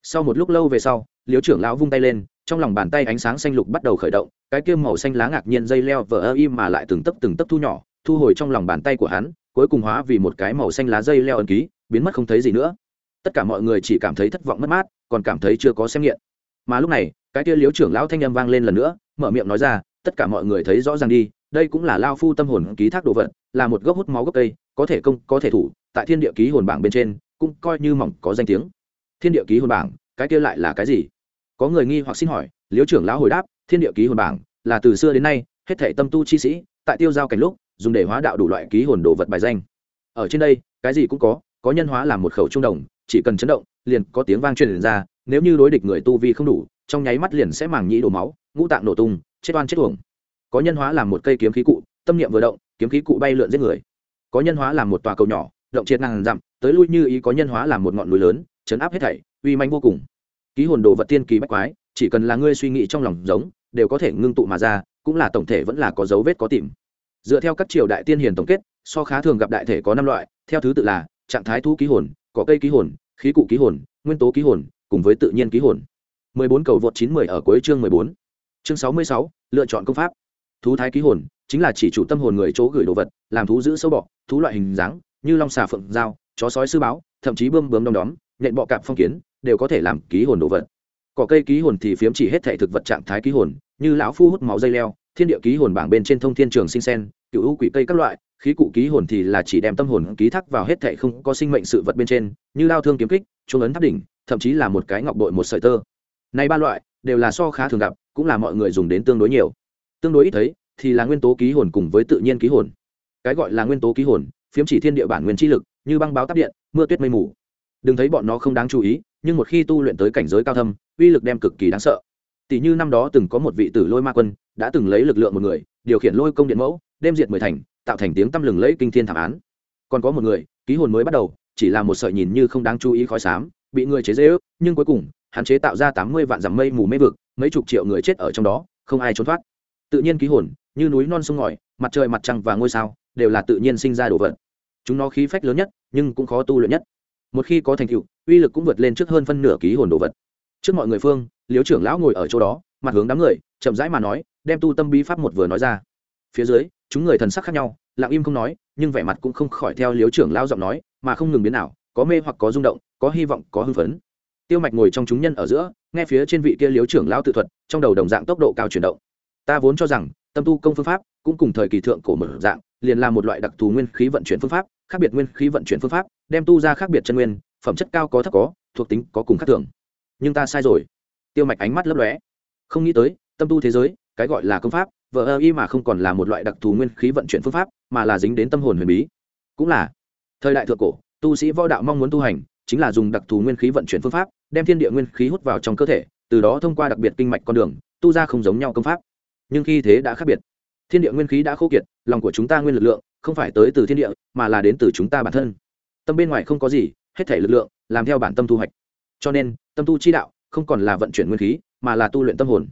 Sau một lúc lâu về sau liếu trưởng lão vung tay lên, trong lòng bàn tay ánh sáng xanh lục bắt đầu khởi động, cái kia màu xanh lá ngạc nhiên dây leo vờ ơ im mà lại từng tấc từng tấc thu nhỏ, thu hồi trong lòng bàn tay của hắn, cuối cùng hóa vì một cái màu xanh lá dây leo ẩn ký, biến mất không thấy gì nữa tất cả mọi người chỉ cảm thấy thất vọng mất mát, còn cảm thấy chưa có xem nghiện. Mà lúc này, cái kia liếu trưởng lão thanh âm vang lên lần nữa, mở miệng nói ra, tất cả mọi người thấy rõ ràng đi, đây cũng là lao phu tâm hồn ký thác đồ vật, là một gốc hút máu gốc cây, có thể công, có thể thủ, tại thiên địa ký hồn bảng bên trên, cũng coi như mỏng có danh tiếng. Thiên địa ký hồn bảng, cái kia lại là cái gì? Có người nghi hoặc xin hỏi liếu trưởng lão hồi đáp, thiên địa ký hồn bảng, là từ xưa đến nay, hết thể tâm tu chi sĩ, tại tiêu giao cảnh lúc, dùng để hóa đạo đủ loại ký hồn đồ vật bài danh. Ở trên đây, cái gì cũng có có nhân hóa làm một khẩu trung đồng chỉ cần chấn động, liền có tiếng vang truyền ra, nếu như đối địch người tu vi không đủ, trong nháy mắt liền sẽ màng nhĩ đổ máu, ngũ tạng nổ tung, chết oan chết uổng. Có nhân hóa làm một cây kiếm khí cụ, tâm niệm vừa động, kiếm khí cụ bay lượn giết người. Có nhân hóa làm một tòa cầu nhỏ, động triệt ngàn dặm, tới lui như ý có nhân hóa làm một ngọn núi lớn chấn áp hết thảy, uy manh vô cùng. Ký hồn đồ vật tiên kỳ bách quái, chỉ cần là ngươi suy nghĩ trong lòng giống, đều có thể ngưng tụ mà ra, cũng là tổng thể vẫn là có dấu vết có tìm. Dựa theo các triều đại tiên hiền tổng kết, so khá thường gặp đại thể có năm loại, theo thứ tự là trạng thái thú ký hồn cỏ cây ký hồn khí cụ ký hồn nguyên tố ký hồn cùng với tự nhiên ký hồn 14 cầu vượt 910 ở cuối chương 14. Chương 66, lựa chọn công pháp. Thú thái ký hồn chính là chỉ chủ tâm hồn người chỗ gửi đồ vật, làm thú giữ sâu bọ, thú loại hình dáng, như long xà phượng dao, chó sói sư báo, thậm chí bươm bướm đom đóm, nhện bọ cạp phong kiến, đều có thể làm ký hồn đồ vật. Cỏ cây ký hồn thì phiếm chỉ hết thảy thực vật trạng thái ký hồn, như lão phu hút máu dây leo, thiên địa ký hồn bảng bên trên thông thiên trường sinh sen, cựu u quỷ cây các loại, khí cụ ký hồn thì là chỉ đem tâm hồn ký thác vào hết thảy không có sinh mệnh sự vật bên trên, như lao thương kiếm kích, chuông ấn tháp đỉnh, thậm chí là một cái ngọc bội một sợi tơ. Này ba loại đều là so khá thường gặp cũng là mọi người dùng đến tương đối nhiều. Tương đối ít thấy thì là nguyên tố ký hồn cùng với tự nhiên ký hồn. Cái gọi là nguyên tố ký hồn phiếm chỉ thiên địa bản nguyên chi lực như băng báo táp điện mưa tuyết mây mù. Đừng thấy bọn nó không đáng chú ý nhưng một khi tu luyện tới cảnh giới cao thâm uy lực đem cực kỳ đáng sợ. Tỷ như năm đó từng có một vị tử lôi ma quân đã từng lấy lực lượng một người điều khiển lôi công điện mẫu đem diệt mười thành tạo thành tiếng tăm lừng lẫy kinh thiên thảm án. Còn có một người, ký hồn mới bắt đầu, chỉ là một sợi nhìn như không đáng chú ý khói xám, bị người chế dễ ước, nhưng cuối cùng hạn chế tạo ra tám mươi vạn dặm mây mù mê vực, mấy chục triệu người chết ở trong đó, không ai trốn thoát. Tự nhiên ký hồn, như núi non sông ngòi, mặt trời mặt trăng và ngôi sao, đều là tự nhiên sinh ra đồ vật. Chúng nó khí phách lớn nhất, nhưng cũng khó tu luyện nhất. Một khi có thành tựu, uy lực cũng vượt lên trước hơn phân nửa ký hồn đồ vật. Trước mọi người phương liếu trưởng lão ngồi ở chỗ đó, mặt hướng đám người, chậm rãi mà nói, đem tu tâm bí pháp một vừa nói ra. Phía dưới chúng người thần sắc khác nhau, lặng im không nói, nhưng vẻ mặt cũng không khỏi theo liếu trưởng lão giọng nói, mà không ngừng biến nào có mê hoặc, có rung động, có hy vọng, có hưng phấn. Tiêu mạch ngồi trong chúng nhân ở giữa, nghe phía trên vị kia liếu trưởng lão tự thuật, trong đầu đồng dạng tốc độ cao chuyển động. Ta vốn cho rằng, tâm tu công phương pháp, cũng cùng thời kỳ thượng cổ mở dạng, liền là một loại đặc thù nguyên khí vận chuyển phương pháp, khác biệt nguyên khí vận chuyển phương pháp, đem tu ra khác biệt chân nguyên, phẩm chất cao có thấp có, thuộc tính có cùng khác thường. Nhưng ta sai rồi. Tiêu mạch ánh mắt lấp lóe. Không nghĩ tới, tâm tu thế giới, cái gọi là công pháp vợ ơ y mà không còn là một loại đặc thù nguyên khí vận chuyển phương pháp, mà là dính đến tâm hồn huyền bí. Cũng là, thời đại thượng cổ, tu sĩ võ đạo mong muốn tu hành chính là dùng đặc thù nguyên khí vận chuyển phương pháp, đem thiên địa nguyên khí hút vào trong cơ thể, từ đó thông qua đặc biệt kinh mạch con đường, tu ra không giống nhau công pháp. Nhưng khi thế đã khác biệt, thiên địa nguyên khí đã khô kiệt, lòng của chúng ta nguyên lực lượng không phải tới từ thiên địa, mà là đến từ chúng ta bản thân. Tâm bên ngoài không có gì, hết thể lực lượng làm theo bản tâm thu hoạch. Cho nên, tâm tu chi đạo không còn là vận chuyển nguyên khí, mà là tu luyện tâm hồn.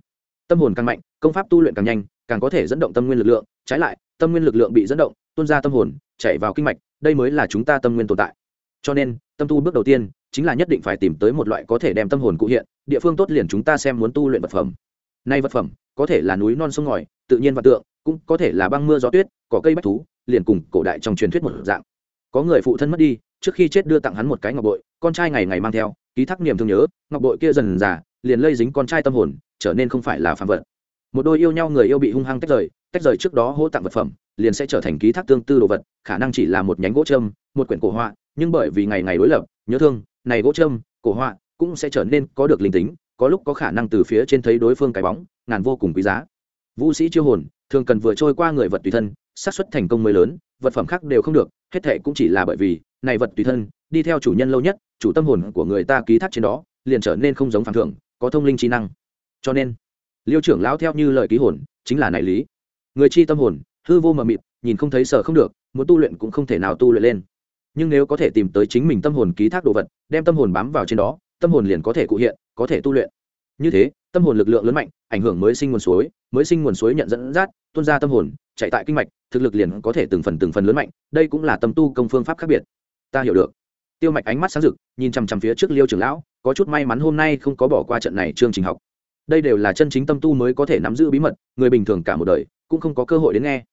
Tâm hồn càng mạnh, công pháp tu luyện càng nhanh càng có thể dẫn động tâm nguyên lực lượng, trái lại, tâm nguyên lực lượng bị dẫn động, tuôn ra tâm hồn chạy vào kinh mạch, đây mới là chúng ta tâm nguyên tồn tại. Cho nên, tâm tu bước đầu tiên, chính là nhất định phải tìm tới một loại có thể đem tâm hồn cụ hiện, địa phương tốt liền chúng ta xem muốn tu luyện vật phẩm. Nay vật phẩm, có thể là núi non sông ngòi, tự nhiên vật tượng, cũng có thể là băng mưa gió tuyết, cỏ cây bách thú, liền cùng cổ đại trong truyền thuyết một dạng. Có người phụ thân mất đi, trước khi chết đưa tặng hắn một cái ngọc bội, con trai ngày ngày mang theo, ký thác niềm thương nhớ, ngọc bội kia dần già liền lây dính con trai tâm hồn, trở nên không phải là phạm vật một đôi yêu nhau người yêu bị hung hăng tách rời tách rời trước đó hỗ tặng vật phẩm, liền sẽ trở thành ký thác tương tư đồ vật, khả năng chỉ là một nhánh gỗ trâm một quyển cổ họa, nhưng bởi vì ngày ngày đối lập, nhớ thương, này gỗ trâm cổ họa cũng sẽ trở nên có được linh tính, có lúc có khả năng từ phía trên thấy đối phương cái bóng, ngàn vô cùng quý giá. Vũ sĩ chiêu hồn, thường cần vừa trôi qua người vật tùy thân, xác suất thành công mới lớn, vật phẩm khác đều không được, hết thệ cũng chỉ là bởi vì, này vật tùy thân, đi theo chủ nhân lâu nhất, chủ tâm hồn của người ta ký thác trên đó, liền trở nên không giống phản thưởng có thông linh trí năng. Cho nên liêu trưởng lão theo như lời ký hồn, chính là này lý. Người chi tâm hồn, hư vô mờ mịt, nhìn không thấy sợ không được, muốn tu luyện cũng không thể nào tu luyện lên. Nhưng nếu có thể tìm tới chính mình tâm hồn ký thác đồ vật, đem tâm hồn bám vào trên đó, tâm hồn liền có thể cụ hiện, có thể tu luyện. Như thế, tâm hồn lực lượng lớn mạnh, ảnh hưởng mới sinh nguồn suối, mới sinh nguồn suối nhận dẫn dắt, tuôn ra tâm hồn, chạy tại kinh mạch, thực lực liền có thể từng phần từng phần lớn mạnh, đây cũng là tâm tu công phương pháp khác biệt. Ta hiểu được. Tiêu mạch ánh mắt sáng rực, nhìn chằm chằm phía trước liêu trưởng lão, có chút may mắn hôm nay không có bỏ qua trận này chương trình học đây đều là chân chính tâm tu mới có thể nắm giữ bí mật, người bình thường cả một đời cũng không có cơ hội đến nghe.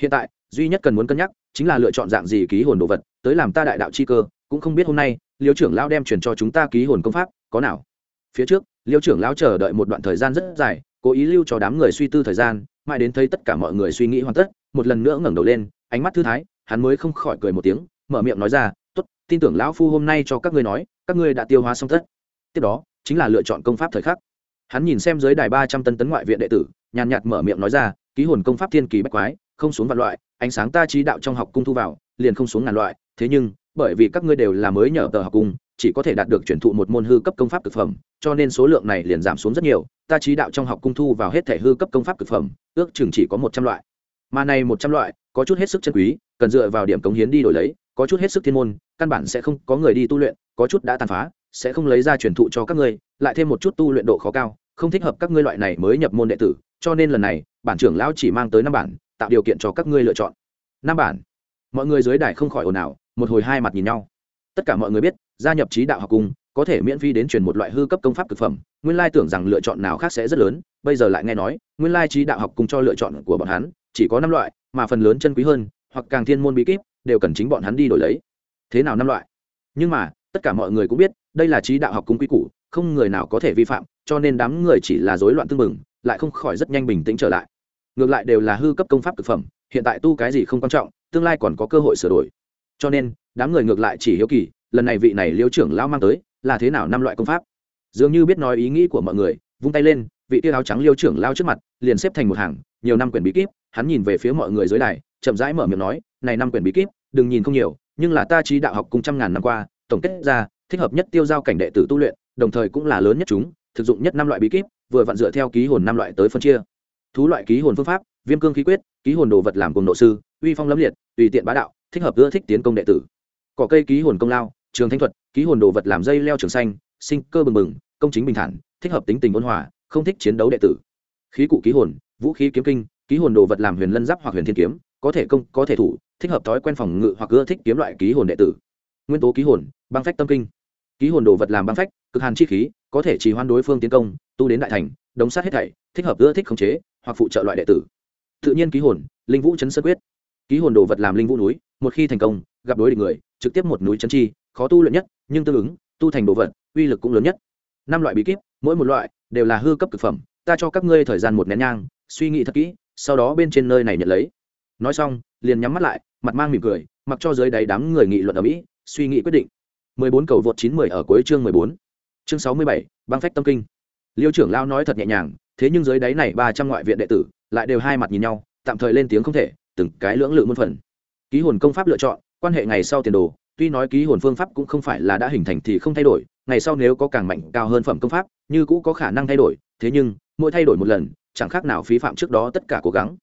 Hiện tại, duy nhất cần muốn cân nhắc chính là lựa chọn dạng gì ký hồn đồ vật, tới làm ta đại đạo chi cơ, cũng không biết hôm nay, liêu trưởng lão đem truyền cho chúng ta ký hồn công pháp, có nào? Phía trước, liêu trưởng lão chờ đợi một đoạn thời gian rất dài, cố ý lưu cho đám người suy tư thời gian, mãi đến thấy tất cả mọi người suy nghĩ hoàn tất, một lần nữa ngẩng đầu lên, ánh mắt thư thái, hắn mới không khỏi cười một tiếng, mở miệng nói ra, tốt, tin tưởng lão phu hôm nay cho các ngươi nói, các ngươi đã tiêu hóa xong tất. Tiếp đó, chính là lựa chọn công pháp thời khắc hắn nhìn xem dưới đài ba trăm tân tấn ngoại viện đệ tử, nhàn nhạt mở miệng nói ra, ký hồn công pháp thiên kỳ bách quái, không xuống vạn loại, ánh sáng ta trí đạo trong học cung thu vào, liền không xuống ngàn loại, thế nhưng, bởi vì các ngươi đều là mới nhờ tờ học cung, chỉ có thể đạt được chuyển thụ một môn hư cấp công pháp thực phẩm, cho nên số lượng này liền giảm xuống rất nhiều, ta trí đạo trong học cung thu vào hết thể hư cấp công pháp thực phẩm, ước chừng chỉ có một trăm loại. Mà này một trăm loại, có chút hết sức chân quý, cần dựa vào điểm cống hiến đi đổi lấy, có chút hết sức thiên môn, căn bản sẽ không có người đi tu luyện, có chút đã tàn phá, sẽ không lấy ra truyền thụ cho các ngươi, lại thêm một chút tu luyện độ khó cao không thích hợp các ngươi loại này mới nhập môn đệ tử, cho nên lần này, bản trưởng lão chỉ mang tới năm bản, tạo điều kiện cho các ngươi lựa chọn. Năm bản. Mọi người dưới đài không khỏi ồn ào, một hồi hai mặt nhìn nhau. Tất cả mọi người biết, gia nhập trí đạo học cung có thể miễn phí đến truyền một loại hư cấp công pháp thực phẩm, nguyên lai tưởng rằng lựa chọn nào khác sẽ rất lớn, bây giờ lại nghe nói, nguyên lai trí đạo học cung cho lựa chọn của bọn hắn, chỉ có năm loại, mà phần lớn chân quý hơn, hoặc càng thiên môn bí kíp, đều cần chính bọn hắn đi đổi lấy. Thế nào năm loại? Nhưng mà, tất cả mọi người cũng biết, đây là trí đạo học cung quy củ, không người nào có thể vi phạm cho nên đám người chỉ là rối loạn tương mừng lại không khỏi rất nhanh bình tĩnh trở lại. Ngược lại đều là hư cấp công pháp thực phẩm, hiện tại tu cái gì không quan trọng, tương lai còn có cơ hội sửa đổi. Cho nên, đám người ngược lại chỉ hiếu kỳ, lần này vị này liêu trưởng lão mang tới, là thế nào năm loại công pháp? Dường như biết nói ý nghĩ của mọi người, vung tay lên, vị tia áo trắng liêu trưởng lao trước mặt, liền xếp thành một hàng, nhiều năm quyển bí kíp, hắn nhìn về phía mọi người dưới đài, chậm rãi mở miệng nói, này năm quyển bí kíp, đừng nhìn không nhiều, nhưng là ta trí đạo học cùng trăm ngàn năm qua, tổng kết ra, thích hợp nhất tiêu giao cảnh đệ tử tu luyện, đồng thời cũng là lớn nhất chúng thực dụng nhất năm loại bí kíp, vừa vặn dựa theo ký hồn năm loại tới phân chia. Thú loại ký hồn phương pháp, viêm cương khí quyết, ký hồn đồ vật làm cùng độ sư, uy phong lâm liệt, tùy tiện bá đạo, thích hợp ưa thích tiến công đệ tử. Cỏ cây ký hồn công lao, trường thanh thuật, ký hồn đồ vật làm dây leo trường xanh, sinh cơ bừng bừng, công chính bình thản, thích hợp tính tình ôn hòa, không thích chiến đấu đệ tử. Khí cụ ký hồn, vũ khí kiếm kinh, ký hồn đồ vật làm huyền lân giáp hoặc huyền thiên kiếm, có thể công, có thể thủ, thích hợp thói quen phòng ngự hoặc ưa thích kiếm loại ký hồn đệ tử. Nguyên tố ký hồn, băng phách tâm kinh ký hồn đồ vật làm băng phách, cực hàn chi khí, có thể trì hoan đối phương tiến công, tu đến đại thành, đống sát hết thảy, thích hợp ưa thích khống chế, hoặc phụ trợ loại đệ tử. Tự nhiên ký hồn, linh vũ chấn sơn quyết. Ký hồn đồ vật làm linh vũ núi, một khi thành công, gặp đối địch người, trực tiếp một núi chấn chi, khó tu luyện nhất, nhưng tương ứng, tu thành đồ vật, uy lực cũng lớn nhất. Năm loại bí kíp, mỗi một loại đều là hư cấp thực phẩm, ta cho các ngươi thời gian một nén nhang, suy nghĩ thật kỹ, sau đó bên trên nơi này nhận lấy. Nói xong, liền nhắm mắt lại, mặt mang mỉm cười, mặc cho dưới đáy đám người nghị luận ở mỹ, suy nghĩ quyết định. 14 cầu vượt 910 ở cuối chương 14. Chương 67, băng phách tâm kinh. Liêu trưởng lao nói thật nhẹ nhàng, thế nhưng dưới đáy này 300 ngoại viện đệ tử lại đều hai mặt nhìn nhau, tạm thời lên tiếng không thể, từng cái lưỡng lự muôn phần. Ký hồn công pháp lựa chọn, quan hệ ngày sau tiền đồ, tuy nói ký hồn phương pháp cũng không phải là đã hình thành thì không thay đổi, ngày sau nếu có càng mạnh cao hơn phẩm công pháp, như cũ có khả năng thay đổi, thế nhưng, mỗi thay đổi một lần, chẳng khác nào phí phạm trước đó tất cả cố gắng.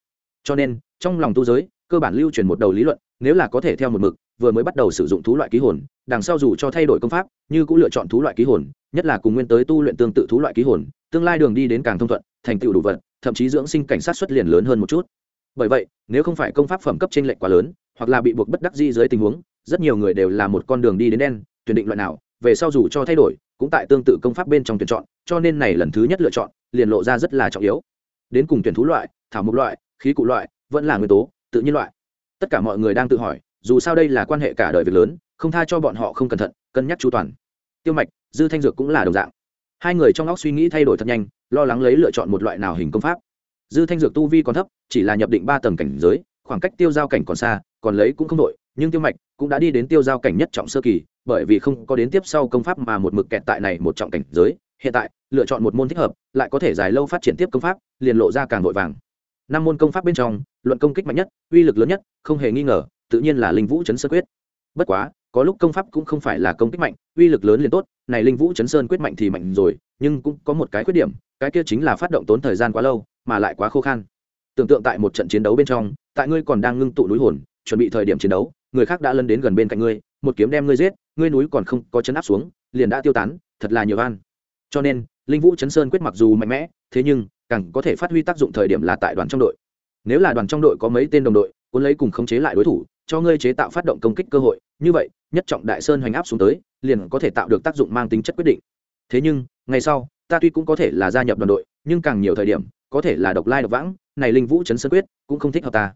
Cho nên, trong lòng tu giới, cơ bản lưu truyền một đầu lý luận, nếu là có thể theo một mực, vừa mới bắt đầu sử dụng thú loại ký hồn, đằng sau dù cho thay đổi công pháp, như cũng lựa chọn thú loại ký hồn, nhất là cùng nguyên tới tu luyện tương tự thú loại ký hồn, tương lai đường đi đến càng thông thuận, thành tựu đủ vật, thậm chí dưỡng sinh cảnh sát xuất liền lớn hơn một chút. Bởi vậy, nếu không phải công pháp phẩm cấp trên lệch quá lớn, hoặc là bị buộc bất đắc dĩ dưới tình huống, rất nhiều người đều là một con đường đi đến đen, tuyển định loại nào, về sau dù cho thay đổi, cũng tại tương tự công pháp bên trong tuyển chọn, cho nên này lần thứ nhất lựa chọn, liền lộ ra rất là trọng yếu. Đến cùng tuyển thú loại, thảo mục loại, khí cụ loại, vẫn là nguyên tố, tự nhiên loại. Tất cả mọi người đang tự hỏi, dù sao đây là quan hệ cả đời việc lớn không tha cho bọn họ không cẩn thận, cân nhắc chu toàn. Tiêu mạch, dư thanh dược cũng là đồng dạng. Hai người trong óc suy nghĩ thay đổi thật nhanh, lo lắng lấy lựa chọn một loại nào hình công pháp. Dư thanh dược tu vi còn thấp, chỉ là nhập định ba tầng cảnh giới, khoảng cách tiêu giao cảnh còn xa, còn lấy cũng không đội, nhưng tiêu mạch cũng đã đi đến tiêu giao cảnh nhất trọng sơ kỳ, bởi vì không có đến tiếp sau công pháp mà một mực kẹt tại này một trọng cảnh giới. Hiện tại, lựa chọn một môn thích hợp, lại có thể dài lâu phát triển tiếp công pháp, liền lộ ra càng vội vàng. Năm môn công pháp bên trong, luận công kích mạnh nhất, uy lực lớn nhất, không hề nghi ngờ, tự nhiên là linh vũ chấn sơ quyết. Bất quá có lúc công pháp cũng không phải là công kích mạnh, uy lực lớn liền tốt, này linh vũ chấn sơn quyết mạnh thì mạnh rồi, nhưng cũng có một cái khuyết điểm, cái kia chính là phát động tốn thời gian quá lâu, mà lại quá khô khan. Tưởng tượng tại một trận chiến đấu bên trong, tại ngươi còn đang ngưng tụ núi hồn, chuẩn bị thời điểm chiến đấu, người khác đã lân đến gần bên cạnh ngươi, một kiếm đem ngươi giết, ngươi núi còn không có chấn áp xuống, liền đã tiêu tán, thật là nhiều an cho nên, linh vũ chấn sơn quyết mặc dù mạnh mẽ, thế nhưng, càng có thể phát huy tác dụng thời điểm là tại đoàn trong đội. Nếu là đoàn trong đội có mấy tên đồng đội, cuốn lấy cùng khống chế lại đối thủ, cho ngươi chế tạo phát động công kích cơ hội như vậy, nhất trọng đại sơn hoành áp xuống tới, liền có thể tạo được tác dụng mang tính chất quyết định. Thế nhưng, ngày sau, ta tuy cũng có thể là gia nhập đoàn đội, nhưng càng nhiều thời điểm, có thể là độc lai độc vãng, này linh vũ chấn sơn quyết, cũng không thích hợp ta.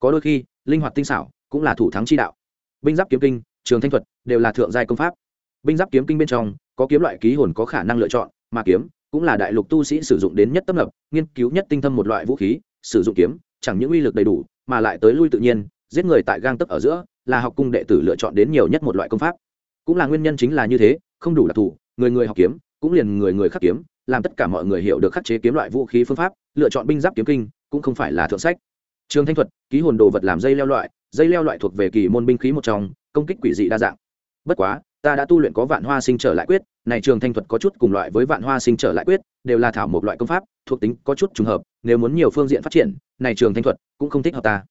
Có đôi khi, linh hoạt tinh xảo, cũng là thủ thắng chi đạo. Binh giáp kiếm kinh, trường thanh thuật, đều là thượng giai công pháp. Binh giáp kiếm kinh bên trong, có kiếm loại ký hồn có khả năng lựa chọn, mà kiếm, cũng là đại lục tu sĩ sử dụng đến nhất tâm lập nghiên cứu nhất tinh thâm một loại vũ khí, sử dụng kiếm, chẳng những uy lực đầy đủ, mà lại tới lui tự nhiên, giết người tại gang tấp ở giữa là học cung đệ tử lựa chọn đến nhiều nhất một loại công pháp. Cũng là nguyên nhân chính là như thế, không đủ đặc thù, người người học kiếm, cũng liền người người khắc kiếm, làm tất cả mọi người hiểu được khắc chế kiếm loại vũ khí phương pháp, lựa chọn binh giáp kiếm kinh, cũng không phải là thượng sách. Trường thanh thuật, ký hồn đồ vật làm dây leo loại, dây leo loại thuộc về kỳ môn binh khí một trong, công kích quỷ dị đa dạng. Bất quá, ta đã tu luyện có vạn hoa sinh trở lại quyết, này trường thanh thuật có chút cùng loại với vạn hoa sinh trở lại quyết, đều là thảo một loại công pháp, thuộc tính có chút trùng hợp, nếu muốn nhiều phương diện phát triển, này trường thanh thuật cũng không thích hợp ta.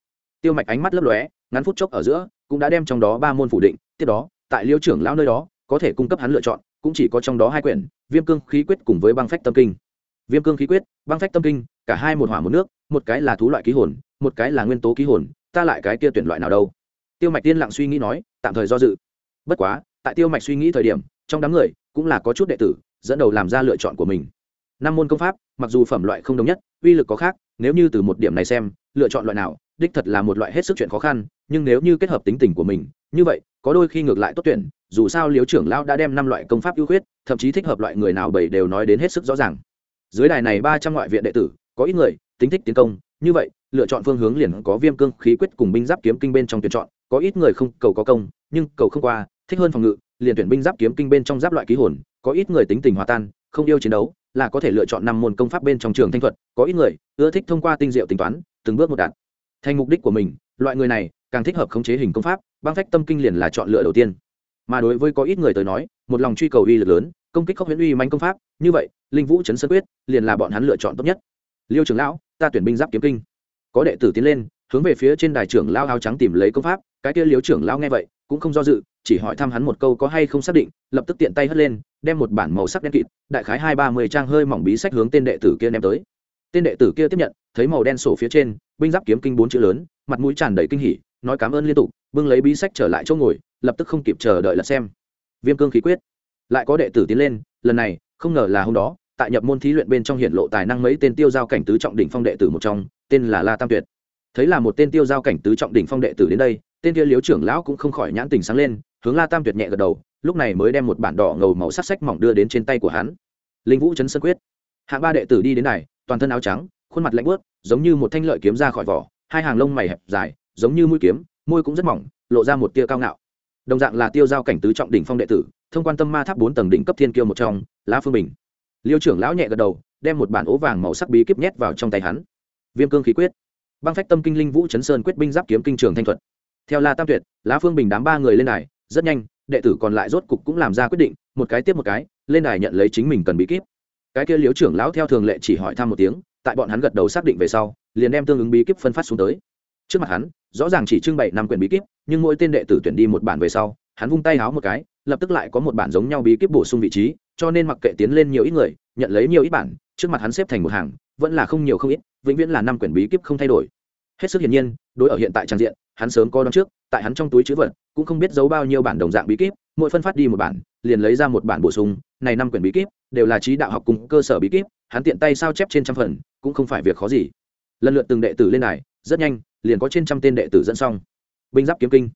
Tiêu mạch ánh mắt lấp lóe ngắn phút chốc ở giữa, cũng đã đem trong đó ba môn phủ định, tiếp đó, tại liêu trưởng lão nơi đó, có thể cung cấp hắn lựa chọn, cũng chỉ có trong đó hai quyển, viêm cương khí quyết cùng với băng phách tâm kinh. Viêm cương khí quyết, băng phách tâm kinh, cả hai một hỏa một nước, một cái là thú loại ký hồn, một cái là nguyên tố ký hồn, ta lại cái kia tuyển loại nào đâu? Tiêu mạch tiên lặng suy nghĩ nói, tạm thời do dự. Bất quá, tại tiêu mạch suy nghĩ thời điểm, trong đám người cũng là có chút đệ tử, dẫn đầu làm ra lựa chọn của mình. Năm môn công pháp, mặc dù phẩm loại không đồng nhất, uy lực có khác, nếu như từ một điểm này xem, lựa chọn loại nào đích thật là một loại hết sức chuyện khó khăn, nhưng nếu như kết hợp tính tình của mình, như vậy, có đôi khi ngược lại tốt tuyển, dù sao liếu trưởng lão đã đem năm loại công pháp ưu khuyết, thậm chí thích hợp loại người nào bảy đều nói đến hết sức rõ ràng. Dưới đài này ba trăm ngoại viện đệ tử, có ít người, tính thích tiến công, như vậy, lựa chọn phương hướng liền có viêm cương, khí quyết cùng binh giáp kiếm kinh bên trong tuyển chọn, có ít người không, cầu có công, nhưng cầu không qua, thích hơn phòng ngự, liền tuyển binh giáp kiếm kinh bên trong giáp loại ký hồn, có ít người tính tình hòa tan, không yêu chiến đấu, là có thể lựa chọn năm môn công pháp bên trong trường thanh thuật, có ít người ưa thích thông qua tinh diệu tính toán, từng bước một đạt thành mục đích của mình, loại người này, càng thích hợp khống chế hình công pháp, băng phách tâm kinh liền là chọn lựa đầu tiên. Mà đối với có ít người tới nói, một lòng truy cầu uy lực lớn, công kích khốc huyễn uy manh công pháp, như vậy, linh vũ chấn sơn quyết, liền là bọn hắn lựa chọn tốt nhất. Liêu trưởng lão, ta tuyển binh giáp kiếm kinh. Có đệ tử tiến lên, hướng về phía trên đài trưởng lao áo trắng tìm lấy công pháp, cái kia liêu trưởng lao nghe vậy, cũng không do dự, chỉ hỏi thăm hắn một câu có hay không xác định, lập tức tiện tay hất lên, đem một bản màu sắc đen kịt, đại khái hai ba mươi trang hơi mỏng bí sách hướng tên đệ tử kia ném tới tên đệ tử kia tiếp nhận, thấy màu đen sổ phía trên, binh giáp kiếm kinh bốn chữ lớn, mặt mũi tràn đầy kinh hỉ, nói cảm ơn liên tục, bưng lấy bí sách trở lại chỗ ngồi, lập tức không kịp chờ đợi lật xem. Viêm cương khí quyết. Lại có đệ tử tiến lên, lần này, không ngờ là hôm đó, tại nhập môn thí luyện bên trong hiện lộ tài năng mấy tên tiêu giao cảnh tứ trọng đỉnh phong đệ tử một trong, tên là la tam tuyệt. Thấy là một tên tiêu giao cảnh tứ trọng đỉnh phong đệ tử đến đây, tên kia liếu trưởng lão cũng không khỏi nhãn tình sáng lên, hướng la tam tuyệt nhẹ gật đầu, lúc này mới đem một bản đỏ ngầu màu sắc sách mỏng đưa đến trên tay của hắn. Linh vũ chấn sơn quyết. Hạng ba đệ tử đi đến này toàn thân áo trắng, khuôn mặt lạnh bớt giống như một thanh lợi kiếm ra khỏi vỏ, hai hàng lông mày hẹp dài, giống như mũi kiếm, môi cũng rất mỏng, lộ ra một tia cao ngạo. Đồng dạng là tiêu giao cảnh tứ trọng đỉnh phong đệ tử, thông quan tâm ma tháp bốn tầng đỉnh cấp thiên kiêu một trong, lá phương bình. Liêu trưởng lão nhẹ gật đầu, đem một bản ố vàng màu sắc bí kíp nhét vào trong tay hắn. Viêm cương khí quyết. Băng phách tâm kinh linh vũ chấn sơn quyết binh giáp kiếm kinh trường thanh thuật. Theo la tam tuyệt, lá phương bình đám ba người lên đài, rất nhanh, đệ tử còn lại rốt cục cũng làm ra quyết định, một cái tiếp một cái, lên đài nhận lấy chính mình cần bí kíp cái kia liếu trưởng lão theo thường lệ chỉ hỏi thăm một tiếng, tại bọn hắn gật đầu xác định về sau, liền đem tương ứng bí kíp phân phát xuống tới. Trước mặt hắn, rõ ràng chỉ trưng bày năm quyển bí kíp, nhưng mỗi tên đệ tử tuyển đi một bản về sau, hắn vung tay háo một cái, lập tức lại có một bản giống nhau bí kíp bổ sung vị trí, cho nên mặc kệ tiến lên nhiều ít người, nhận lấy nhiều ít bản, trước mặt hắn xếp thành một hàng, vẫn là không nhiều không ít, vĩnh viễn là năm quyển bí kíp không thay đổi. Hết sức hiển nhiên, đối ở hiện tại trang diện, hắn sớm có đón trước, tại hắn trong túi chữ vật, cũng không biết giấu bao nhiêu bản đồng dạng bí kíp, mỗi phân phát đi một bản, liền lấy ra một bản bổ sung, này năm quyển bí kíp đều là trí đạo học cùng cơ sở bí kíp, hắn tiện tay sao chép trên trăm phần, cũng không phải việc khó gì. Lần lượt từng đệ tử lên này rất nhanh, liền có trên trăm tên đệ tử dẫn xong binh giáp kiếm kinh.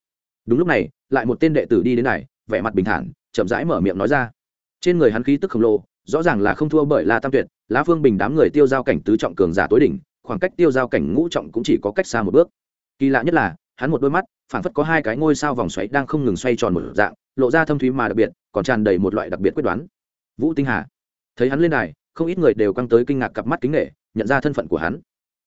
Đúng lúc này, lại một tên đệ tử đi đến này vẻ mặt bình thản, chậm rãi mở miệng nói ra. Trên người hắn khí tức khổng lồ, rõ ràng là không thua bởi la tam tuyệt, lá phương bình đám người tiêu giao cảnh tứ trọng cường giả tối đỉnh, khoảng cách tiêu giao cảnh ngũ trọng cũng chỉ có cách xa một bước. Kỳ lạ nhất là, hắn một đôi mắt phản phất có hai cái ngôi sao vòng xoáy đang không ngừng xoay tròn một dạng, lộ ra thâm thúy mà đặc biệt, còn tràn đầy một loại đặc biệt quyết đoán vũ tinh hà. Thấy hắn lên đài, không ít người đều căng tới kinh ngạc cặp mắt kính nghệ nhận ra thân phận của hắn.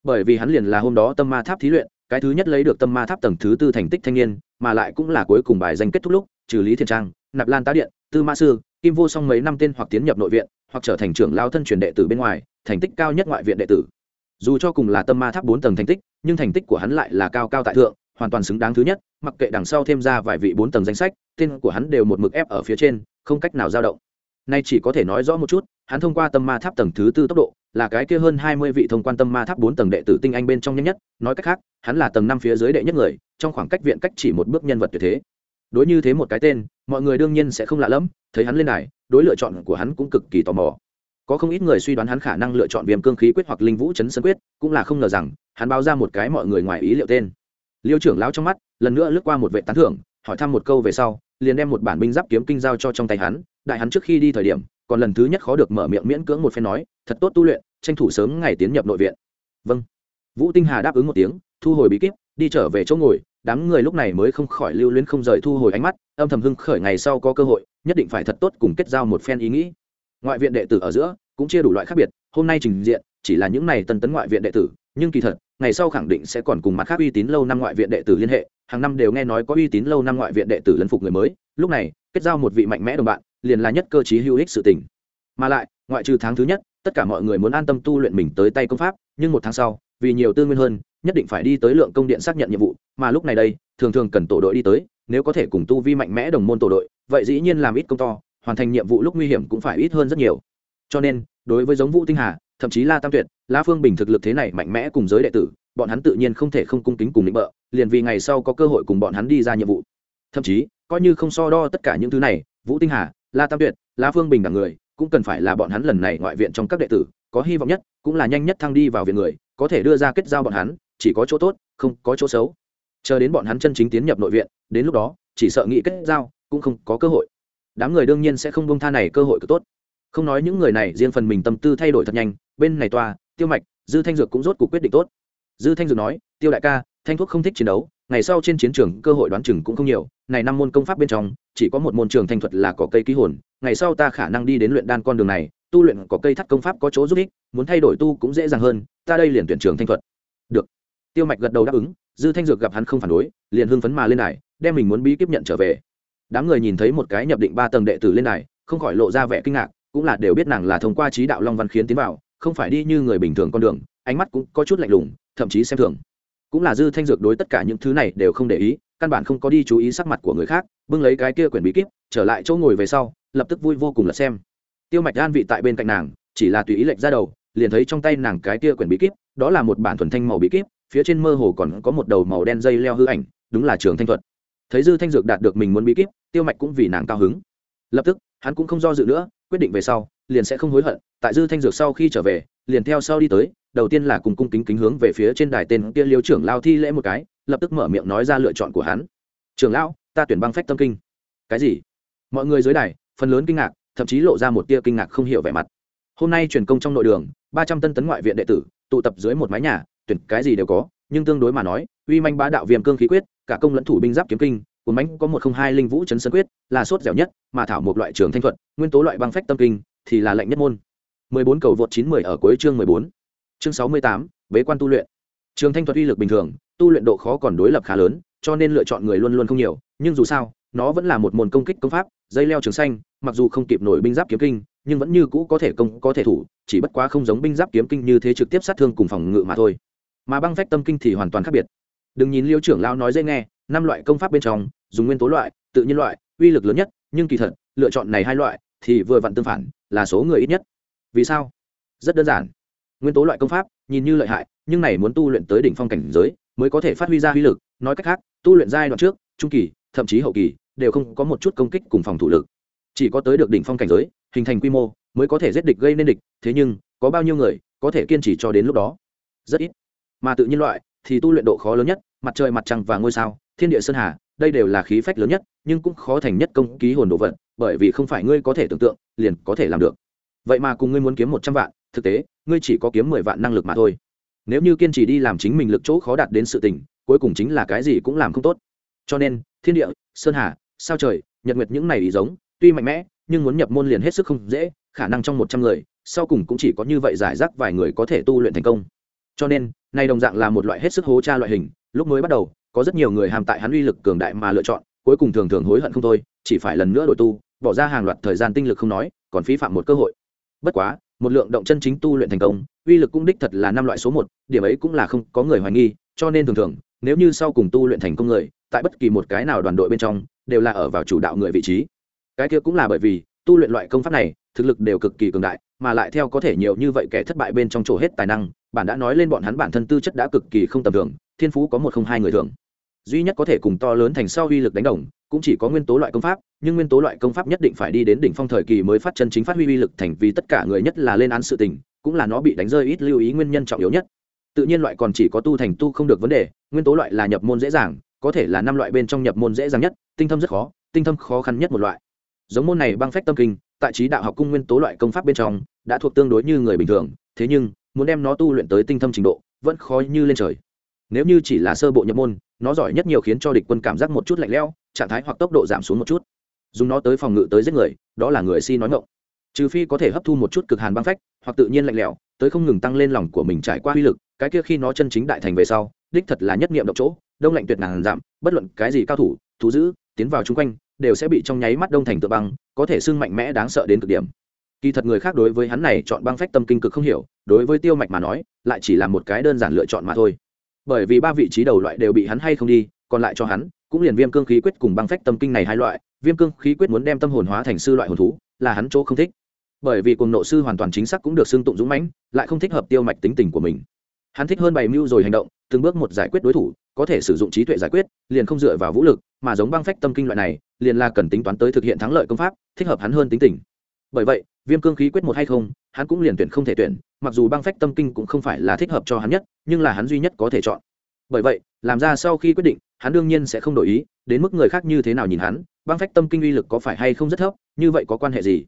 Bởi vì hắn liền là hôm đó tâm ma tháp thí luyện, cái thứ nhất lấy được tâm ma tháp tầng thứ tư thành tích thanh niên, mà lại cũng là cuối cùng bài danh kết thúc lúc, trừ lý thiên trang, nạp lan tá điện, tư ma sư, kim vô song mấy năm tên hoặc tiến nhập nội viện, hoặc trở thành trưởng lao thân truyền đệ tử bên ngoài, thành tích cao nhất ngoại viện đệ tử. Dù cho cùng là tâm ma tháp bốn tầng thành tích, nhưng thành tích của hắn lại là cao cao tại thượng, hoàn toàn xứng đáng thứ nhất, mặc kệ đằng sau thêm ra vài vị bốn tầng danh sách, tên của hắn đều một mực ép ở phía trên, không cách nào dao động nay chỉ có thể nói rõ một chút, hắn thông qua tâm ma tháp tầng thứ tư tốc độ, là cái kia hơn hai mươi vị thông quan tâm ma tháp bốn tầng đệ tử tinh anh bên trong nhanh nhất. Nói cách khác, hắn là tầng năm phía dưới đệ nhất người, trong khoảng cách viện cách chỉ một bước nhân vật tuyệt thế. Đối như thế một cái tên, mọi người đương nhiên sẽ không lạ lẫm, thấy hắn lên đài, đối lựa chọn của hắn cũng cực kỳ tò mò. Có không ít người suy đoán hắn khả năng lựa chọn viêm cương khí quyết hoặc linh vũ chấn sân quyết, cũng là không ngờ rằng, hắn báo ra một cái mọi người ngoài ý liệu tên. Liêu trưởng lão trong mắt, lần nữa lướt qua một vệ tán thưởng, hỏi thăm một câu về sau, liền đem một bản binh giáp kiếm kinh giao cho trong tay hắn đại hắn trước khi đi thời điểm, còn lần thứ nhất khó được mở miệng miễn cưỡng một phen nói, thật tốt tu luyện, tranh thủ sớm ngày tiến nhập nội viện. Vâng. Vũ tinh hà đáp ứng một tiếng, thu hồi bí kíp, đi trở về chỗ ngồi, đám người lúc này mới không khỏi lưu luyến không rời thu hồi ánh mắt, âm thầm hưng khởi ngày sau có cơ hội, nhất định phải thật tốt cùng kết giao một phen ý nghĩ. Ngoại viện đệ tử ở giữa, cũng chia đủ loại khác biệt, hôm nay trình diện, chỉ là những này tân tấn ngoại viện đệ tử, nhưng kỳ thật, ngày sau khẳng định sẽ còn cùng mặt khác uy tín lâu năm ngoại viện đệ tử liên hệ, hàng năm đều nghe nói có uy tín lâu năm ngoại viện đệ tử lấn phục người mới, lúc này, kết giao một vị mạnh mẽ đồng bạn liền là nhất cơ chí hữu ích sự tình. Mà lại, ngoại trừ tháng thứ nhất, tất cả mọi người muốn an tâm tu luyện mình tới tay công pháp, nhưng một tháng sau, vì nhiều tư nguyên hơn, nhất định phải đi tới lượng công điện xác nhận nhiệm vụ, mà lúc này đây, thường thường cần tổ đội đi tới, nếu có thể cùng tu vi mạnh mẽ đồng môn tổ đội, vậy dĩ nhiên làm ít công to, hoàn thành nhiệm vụ lúc nguy hiểm cũng phải ít hơn rất nhiều. Cho nên, đối với giống vũ tinh hà, thậm chí la tam tuyệt, la phương bình thực lực thế này mạnh mẽ cùng giới đệ tử, bọn hắn tự nhiên không thể không cung kính cùng định bợ, liền vì ngày sau có cơ hội cùng bọn hắn đi ra nhiệm vụ. Thậm chí, coi như không so đo tất cả những thứ này, vũ tinh hà la tam tuyệt, la phương bình đẳng người, cũng cần phải là bọn hắn lần này ngoại viện trong các đệ tử, có hy vọng nhất, cũng là nhanh nhất thăng đi vào viện người, có thể đưa ra kết giao bọn hắn, chỉ có chỗ tốt, không có chỗ xấu. Chờ đến bọn hắn chân chính tiến nhập nội viện, đến lúc đó, chỉ sợ nghĩ kết giao, cũng không có cơ hội. Đám người đương nhiên sẽ không bông tha này cơ hội cực tốt. Không nói những người này, riêng phần mình tâm tư thay đổi thật nhanh, bên này tòa, tiêu mạch, dư thanh dược cũng rốt cuộc quyết định tốt. Dư thanh dược nói, tiêu đại ca, thanh thuốc không thích chiến đấu ngày sau trên chiến trường cơ hội đoán chừng cũng không nhiều, này năm môn công pháp bên trong, chỉ có một môn trường thanh thuật là có cây ký hồn, ngày sau ta khả năng đi đến luyện đan con đường này, tu luyện có cây thắt công pháp có chỗ giúp ích, muốn thay đổi tu cũng dễ dàng hơn, ta đây liền tuyển trường thanh thuật. Được. Tiêu mạch gật đầu đáp ứng, dư thanh dược gặp hắn không phản đối, liền hưng phấn mà lên này đem mình muốn bí kíp nhận trở về. Đám người nhìn thấy một cái nhập định ba tầng đệ tử lên này không khỏi lộ ra vẻ kinh ngạc, cũng là đều biết nàng là thông qua trí đạo long văn khiến tiến vào, không phải đi như người bình thường con đường, ánh mắt cũng có chút lạnh lùng, thậm chí xem thường cũng là dư thanh dược đối tất cả những thứ này đều không để ý, căn bản không có đi chú ý sắc mặt của người khác, bưng lấy cái kia quyển bí kíp, trở lại chỗ ngồi về sau, lập tức vui vô cùng là xem. Tiêu mạch an vị tại bên cạnh nàng, chỉ là tùy ý lệch ra đầu, liền thấy trong tay nàng cái kia quyển bí kíp, đó là một bản thuần thanh màu bí kíp, phía trên mơ hồ còn có một đầu màu đen dây leo hư ảnh, đúng là trường thanh thuật. Thấy dư thanh dược đạt được mình muốn bí kíp, tiêu mạch cũng vì nàng cao hứng. Lập tức, hắn cũng không do dự nữa, quyết định về sau, liền sẽ không hối hận, tại dư thanh dược sau khi trở về, liền theo sau đi tới đầu tiên là cùng cung kính kính hướng về phía trên đài tên kia liêu trưởng lao thi lễ một cái, lập tức mở miệng nói ra lựa chọn của hắn. Trưởng lão, ta tuyển băng phách tâm kinh. Cái gì? Mọi người dưới đài, phần lớn kinh ngạc, thậm chí lộ ra một tia kinh ngạc không hiểu vẻ mặt. Hôm nay truyền công trong nội đường, ba trăm tân tấn ngoại viện đệ tử, tụ tập dưới một mái nhà, tuyển cái gì đều có, nhưng tương đối mà nói, uy manh bá đạo viêm cương khí quyết, cả công lẫn thủ binh giáp kiếm kinh, cuốn mánh có một không hai linh vũ chấn sơn quyết, là sốt dẻo nhất, mà thảo một loại trường thanh thuật, nguyên tố loại băng phách tâm kinh, thì là lệnh nhất môn. 14 cầu vượt 90 ở cuối chương 14. Chương 68, bế quan tu luyện. Trường thanh thuật uy lực bình thường, tu luyện độ khó còn đối lập khá lớn, cho nên lựa chọn người luôn luôn không nhiều, nhưng dù sao, nó vẫn là một môn công kích công pháp, dây leo trường xanh, mặc dù không kịp nổi binh giáp kiếm kinh, nhưng vẫn như cũ có thể công có thể thủ, chỉ bất quá không giống binh giáp kiếm kinh như thế trực tiếp sát thương cùng phòng ngự mà thôi. Mà băng phách tâm kinh thì hoàn toàn khác biệt. Đừng nhìn Liêu trưởng lão nói dễ nghe, năm loại công pháp bên trong, dùng nguyên tố loại, tự nhiên loại, uy lực lớn nhất, nhưng kỳ thật, lựa chọn này hai loại thì vừa vặn tương phản, là số người ít nhất vì sao rất đơn giản nguyên tố loại công pháp, nhìn như lợi hại, nhưng này muốn tu luyện tới đỉnh phong cảnh giới, mới có thể phát huy ra uy lực. Nói cách khác, tu luyện giai đoạn trước, trung kỳ, thậm chí hậu kỳ, đều không có một chút công kích cùng phòng thủ lực. Chỉ có tới được đỉnh phong cảnh giới, hình thành quy mô, mới có thể giết địch gây nên địch, thế nhưng, có bao nhiêu người, có thể kiên trì cho đến lúc đó? Rất ít. Mà tự nhiên loại, thì tu luyện độ khó lớn nhất, mặt trời mặt trăng và ngôi sao, thiên địa sơn hà, đây đều là khí phách lớn nhất, nhưng cũng khó thành nhất công ký hồn đồ vật, bởi vì không phải ngươi có thể tưởng tượng, liền có thể làm được. Vậy mà cùng ngươi muốn kiếm một trăm vạn, thực tế ngươi chỉ có kiếm mười vạn năng lực mà thôi. Nếu như kiên trì đi làm chính mình lực chỗ khó đạt đến sự tình, cuối cùng chính là cái gì cũng làm không tốt. Cho nên, thiên địa, sơn hà, sao trời, nhật nguyệt những này ý giống, tuy mạnh mẽ, nhưng muốn nhập môn liền hết sức không dễ, khả năng trong một trăm người, sau cùng cũng chỉ có như vậy giải rác vài người có thể tu luyện thành công. Cho nên nay đồng dạng là một loại hết sức hố tra loại hình, lúc mới bắt đầu, có rất nhiều người hàm tại hắn uy lực cường đại mà lựa chọn, cuối cùng thường thường hối hận không thôi, chỉ phải lần nữa đổi tu, bỏ ra hàng loạt thời gian tinh lực không nói, còn phí phạm một cơ hội. Bất quá một lượng động chân chính tu luyện thành công, uy lực cũng đích thật là năm loại số một, điểm ấy cũng là không có người hoài nghi, cho nên thường thường, nếu như sau cùng tu luyện thành công người, tại bất kỳ một cái nào đoàn đội bên trong, đều là ở vào chủ đạo người vị trí. Cái kia cũng là bởi vì, tu luyện loại công pháp này, thực lực đều cực kỳ cường đại, mà lại theo có thể nhiều như vậy kẻ thất bại bên trong chỗ hết tài năng, bản đã nói lên bọn hắn bản thân tư chất đã cực kỳ không tầm thường, thiên phú có một không hai người thường duy nhất có thể cùng to lớn thành sau uy lực đánh đồng, cũng chỉ có nguyên tố loại công pháp, nhưng nguyên tố loại công pháp nhất định phải đi đến đỉnh phong thời kỳ mới phát chân chính phát huy uy lực thành vì tất cả người nhất là lên án sự tình, cũng là nó bị đánh rơi ít lưu ý nguyên nhân trọng yếu nhất. Tự nhiên loại còn chỉ có tu thành tu không được vấn đề, nguyên tố loại là nhập môn dễ dàng, có thể là năm loại bên trong nhập môn dễ dàng nhất, tinh thâm rất khó, tinh thâm khó khăn nhất một loại. Giống môn này băng phách tâm kinh, tại trí đạo học cung nguyên tố loại công pháp bên trong, đã thuộc tương đối như người bình thường, thế nhưng, muốn đem nó tu luyện tới tinh thâm trình độ, vẫn khó như lên trời. Nếu như chỉ là sơ bộ nhập môn nó giỏi nhất nhiều khiến cho địch quân cảm giác một chút lạnh lẽo, trạng thái hoặc tốc độ giảm xuống một chút. Dùng nó tới phòng ngự tới giết người, đó là người si nói ngộng trừ phi có thể hấp thu một chút cực hàn băng phách, hoặc tự nhiên lạnh lẽo, tới không ngừng tăng lên lòng của mình trải qua uy lực, cái kia khi nó chân chính đại thành về sau, đích thật là nhất nghiệm độc chỗ, đông lạnh tuyệt ngàn giảm, bất luận cái gì cao thủ, thú giữ tiến vào chung quanh, đều sẽ bị trong nháy mắt đông thành tự băng, có thể xưng mạnh mẽ đáng sợ đến cực điểm. Kỳ thật người khác đối với hắn này chọn băng phách tâm kinh cực không hiểu, đối với tiêu mạch mà nói, lại chỉ là một cái đơn giản lựa chọn mà thôi bởi vì ba vị trí đầu loại đều bị hắn hay không đi, còn lại cho hắn, cũng liền viêm cương khí quyết cùng băng phách tâm kinh này hai loại, viêm cương khí quyết muốn đem tâm hồn hóa thành sư loại hồn thú, là hắn chỗ không thích. Bởi vì cùng nộ sư hoàn toàn chính xác cũng được xưng tụng dũng mãnh, lại không thích hợp tiêu mạch tính tình của mình. Hắn thích hơn bày mưu rồi hành động, từng bước một giải quyết đối thủ, có thể sử dụng trí tuệ giải quyết, liền không dựa vào vũ lực, mà giống băng phách tâm kinh loại này, liền là cần tính toán tới thực hiện thắng lợi công pháp, thích hợp hắn hơn tính tình. Bởi vậy, viêm cương khí quyết một hay không, hắn cũng liền tuyển không thể tuyển mặc dù băng phách tâm kinh cũng không phải là thích hợp cho hắn nhất, nhưng là hắn duy nhất có thể chọn. Bởi vậy, làm ra sau khi quyết định, hắn đương nhiên sẽ không đổi ý, đến mức người khác như thế nào nhìn hắn, băng phách tâm kinh uy lực có phải hay không rất thấp, như vậy có quan hệ gì?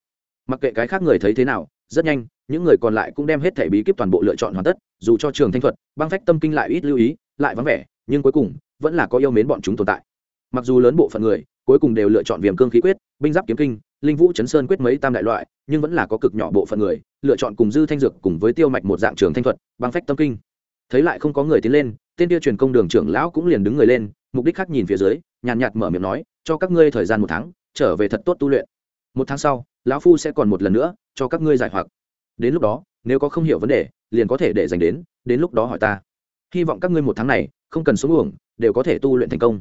Mặc kệ cái khác người thấy thế nào, rất nhanh, những người còn lại cũng đem hết thẻ bí kíp toàn bộ lựa chọn hoàn tất, dù cho trường thanh thuật, băng phách tâm kinh lại ít lưu ý, lại vắng vẻ, nhưng cuối cùng, vẫn là có yêu mến bọn chúng tồn tại. Mặc dù lớn bộ phận người, cuối cùng đều lựa chọn viêm cương khí quyết binh giáp kiếm kinh, linh vũ chấn sơn quyết mấy tam đại loại, nhưng vẫn là có cực nhỏ bộ phận người, lựa chọn cùng dư thanh dược cùng với tiêu mạch một dạng trường thanh thuật, băng phách tâm kinh. Thấy lại không có người tiến lên, tên tiêu truyền công đường trưởng lão cũng liền đứng người lên, mục đích khác nhìn phía dưới, nhàn nhạt mở miệng nói, cho các ngươi thời gian một tháng, trở về thật tốt tu luyện. Một tháng sau, lão phu sẽ còn một lần nữa, cho các ngươi giải hoặc. Đến lúc đó, nếu có không hiểu vấn đề, liền có thể để dành đến đến lúc đó hỏi ta. Hy vọng các ngươi một tháng này, không cần xuống uổng, đều có thể tu luyện thành công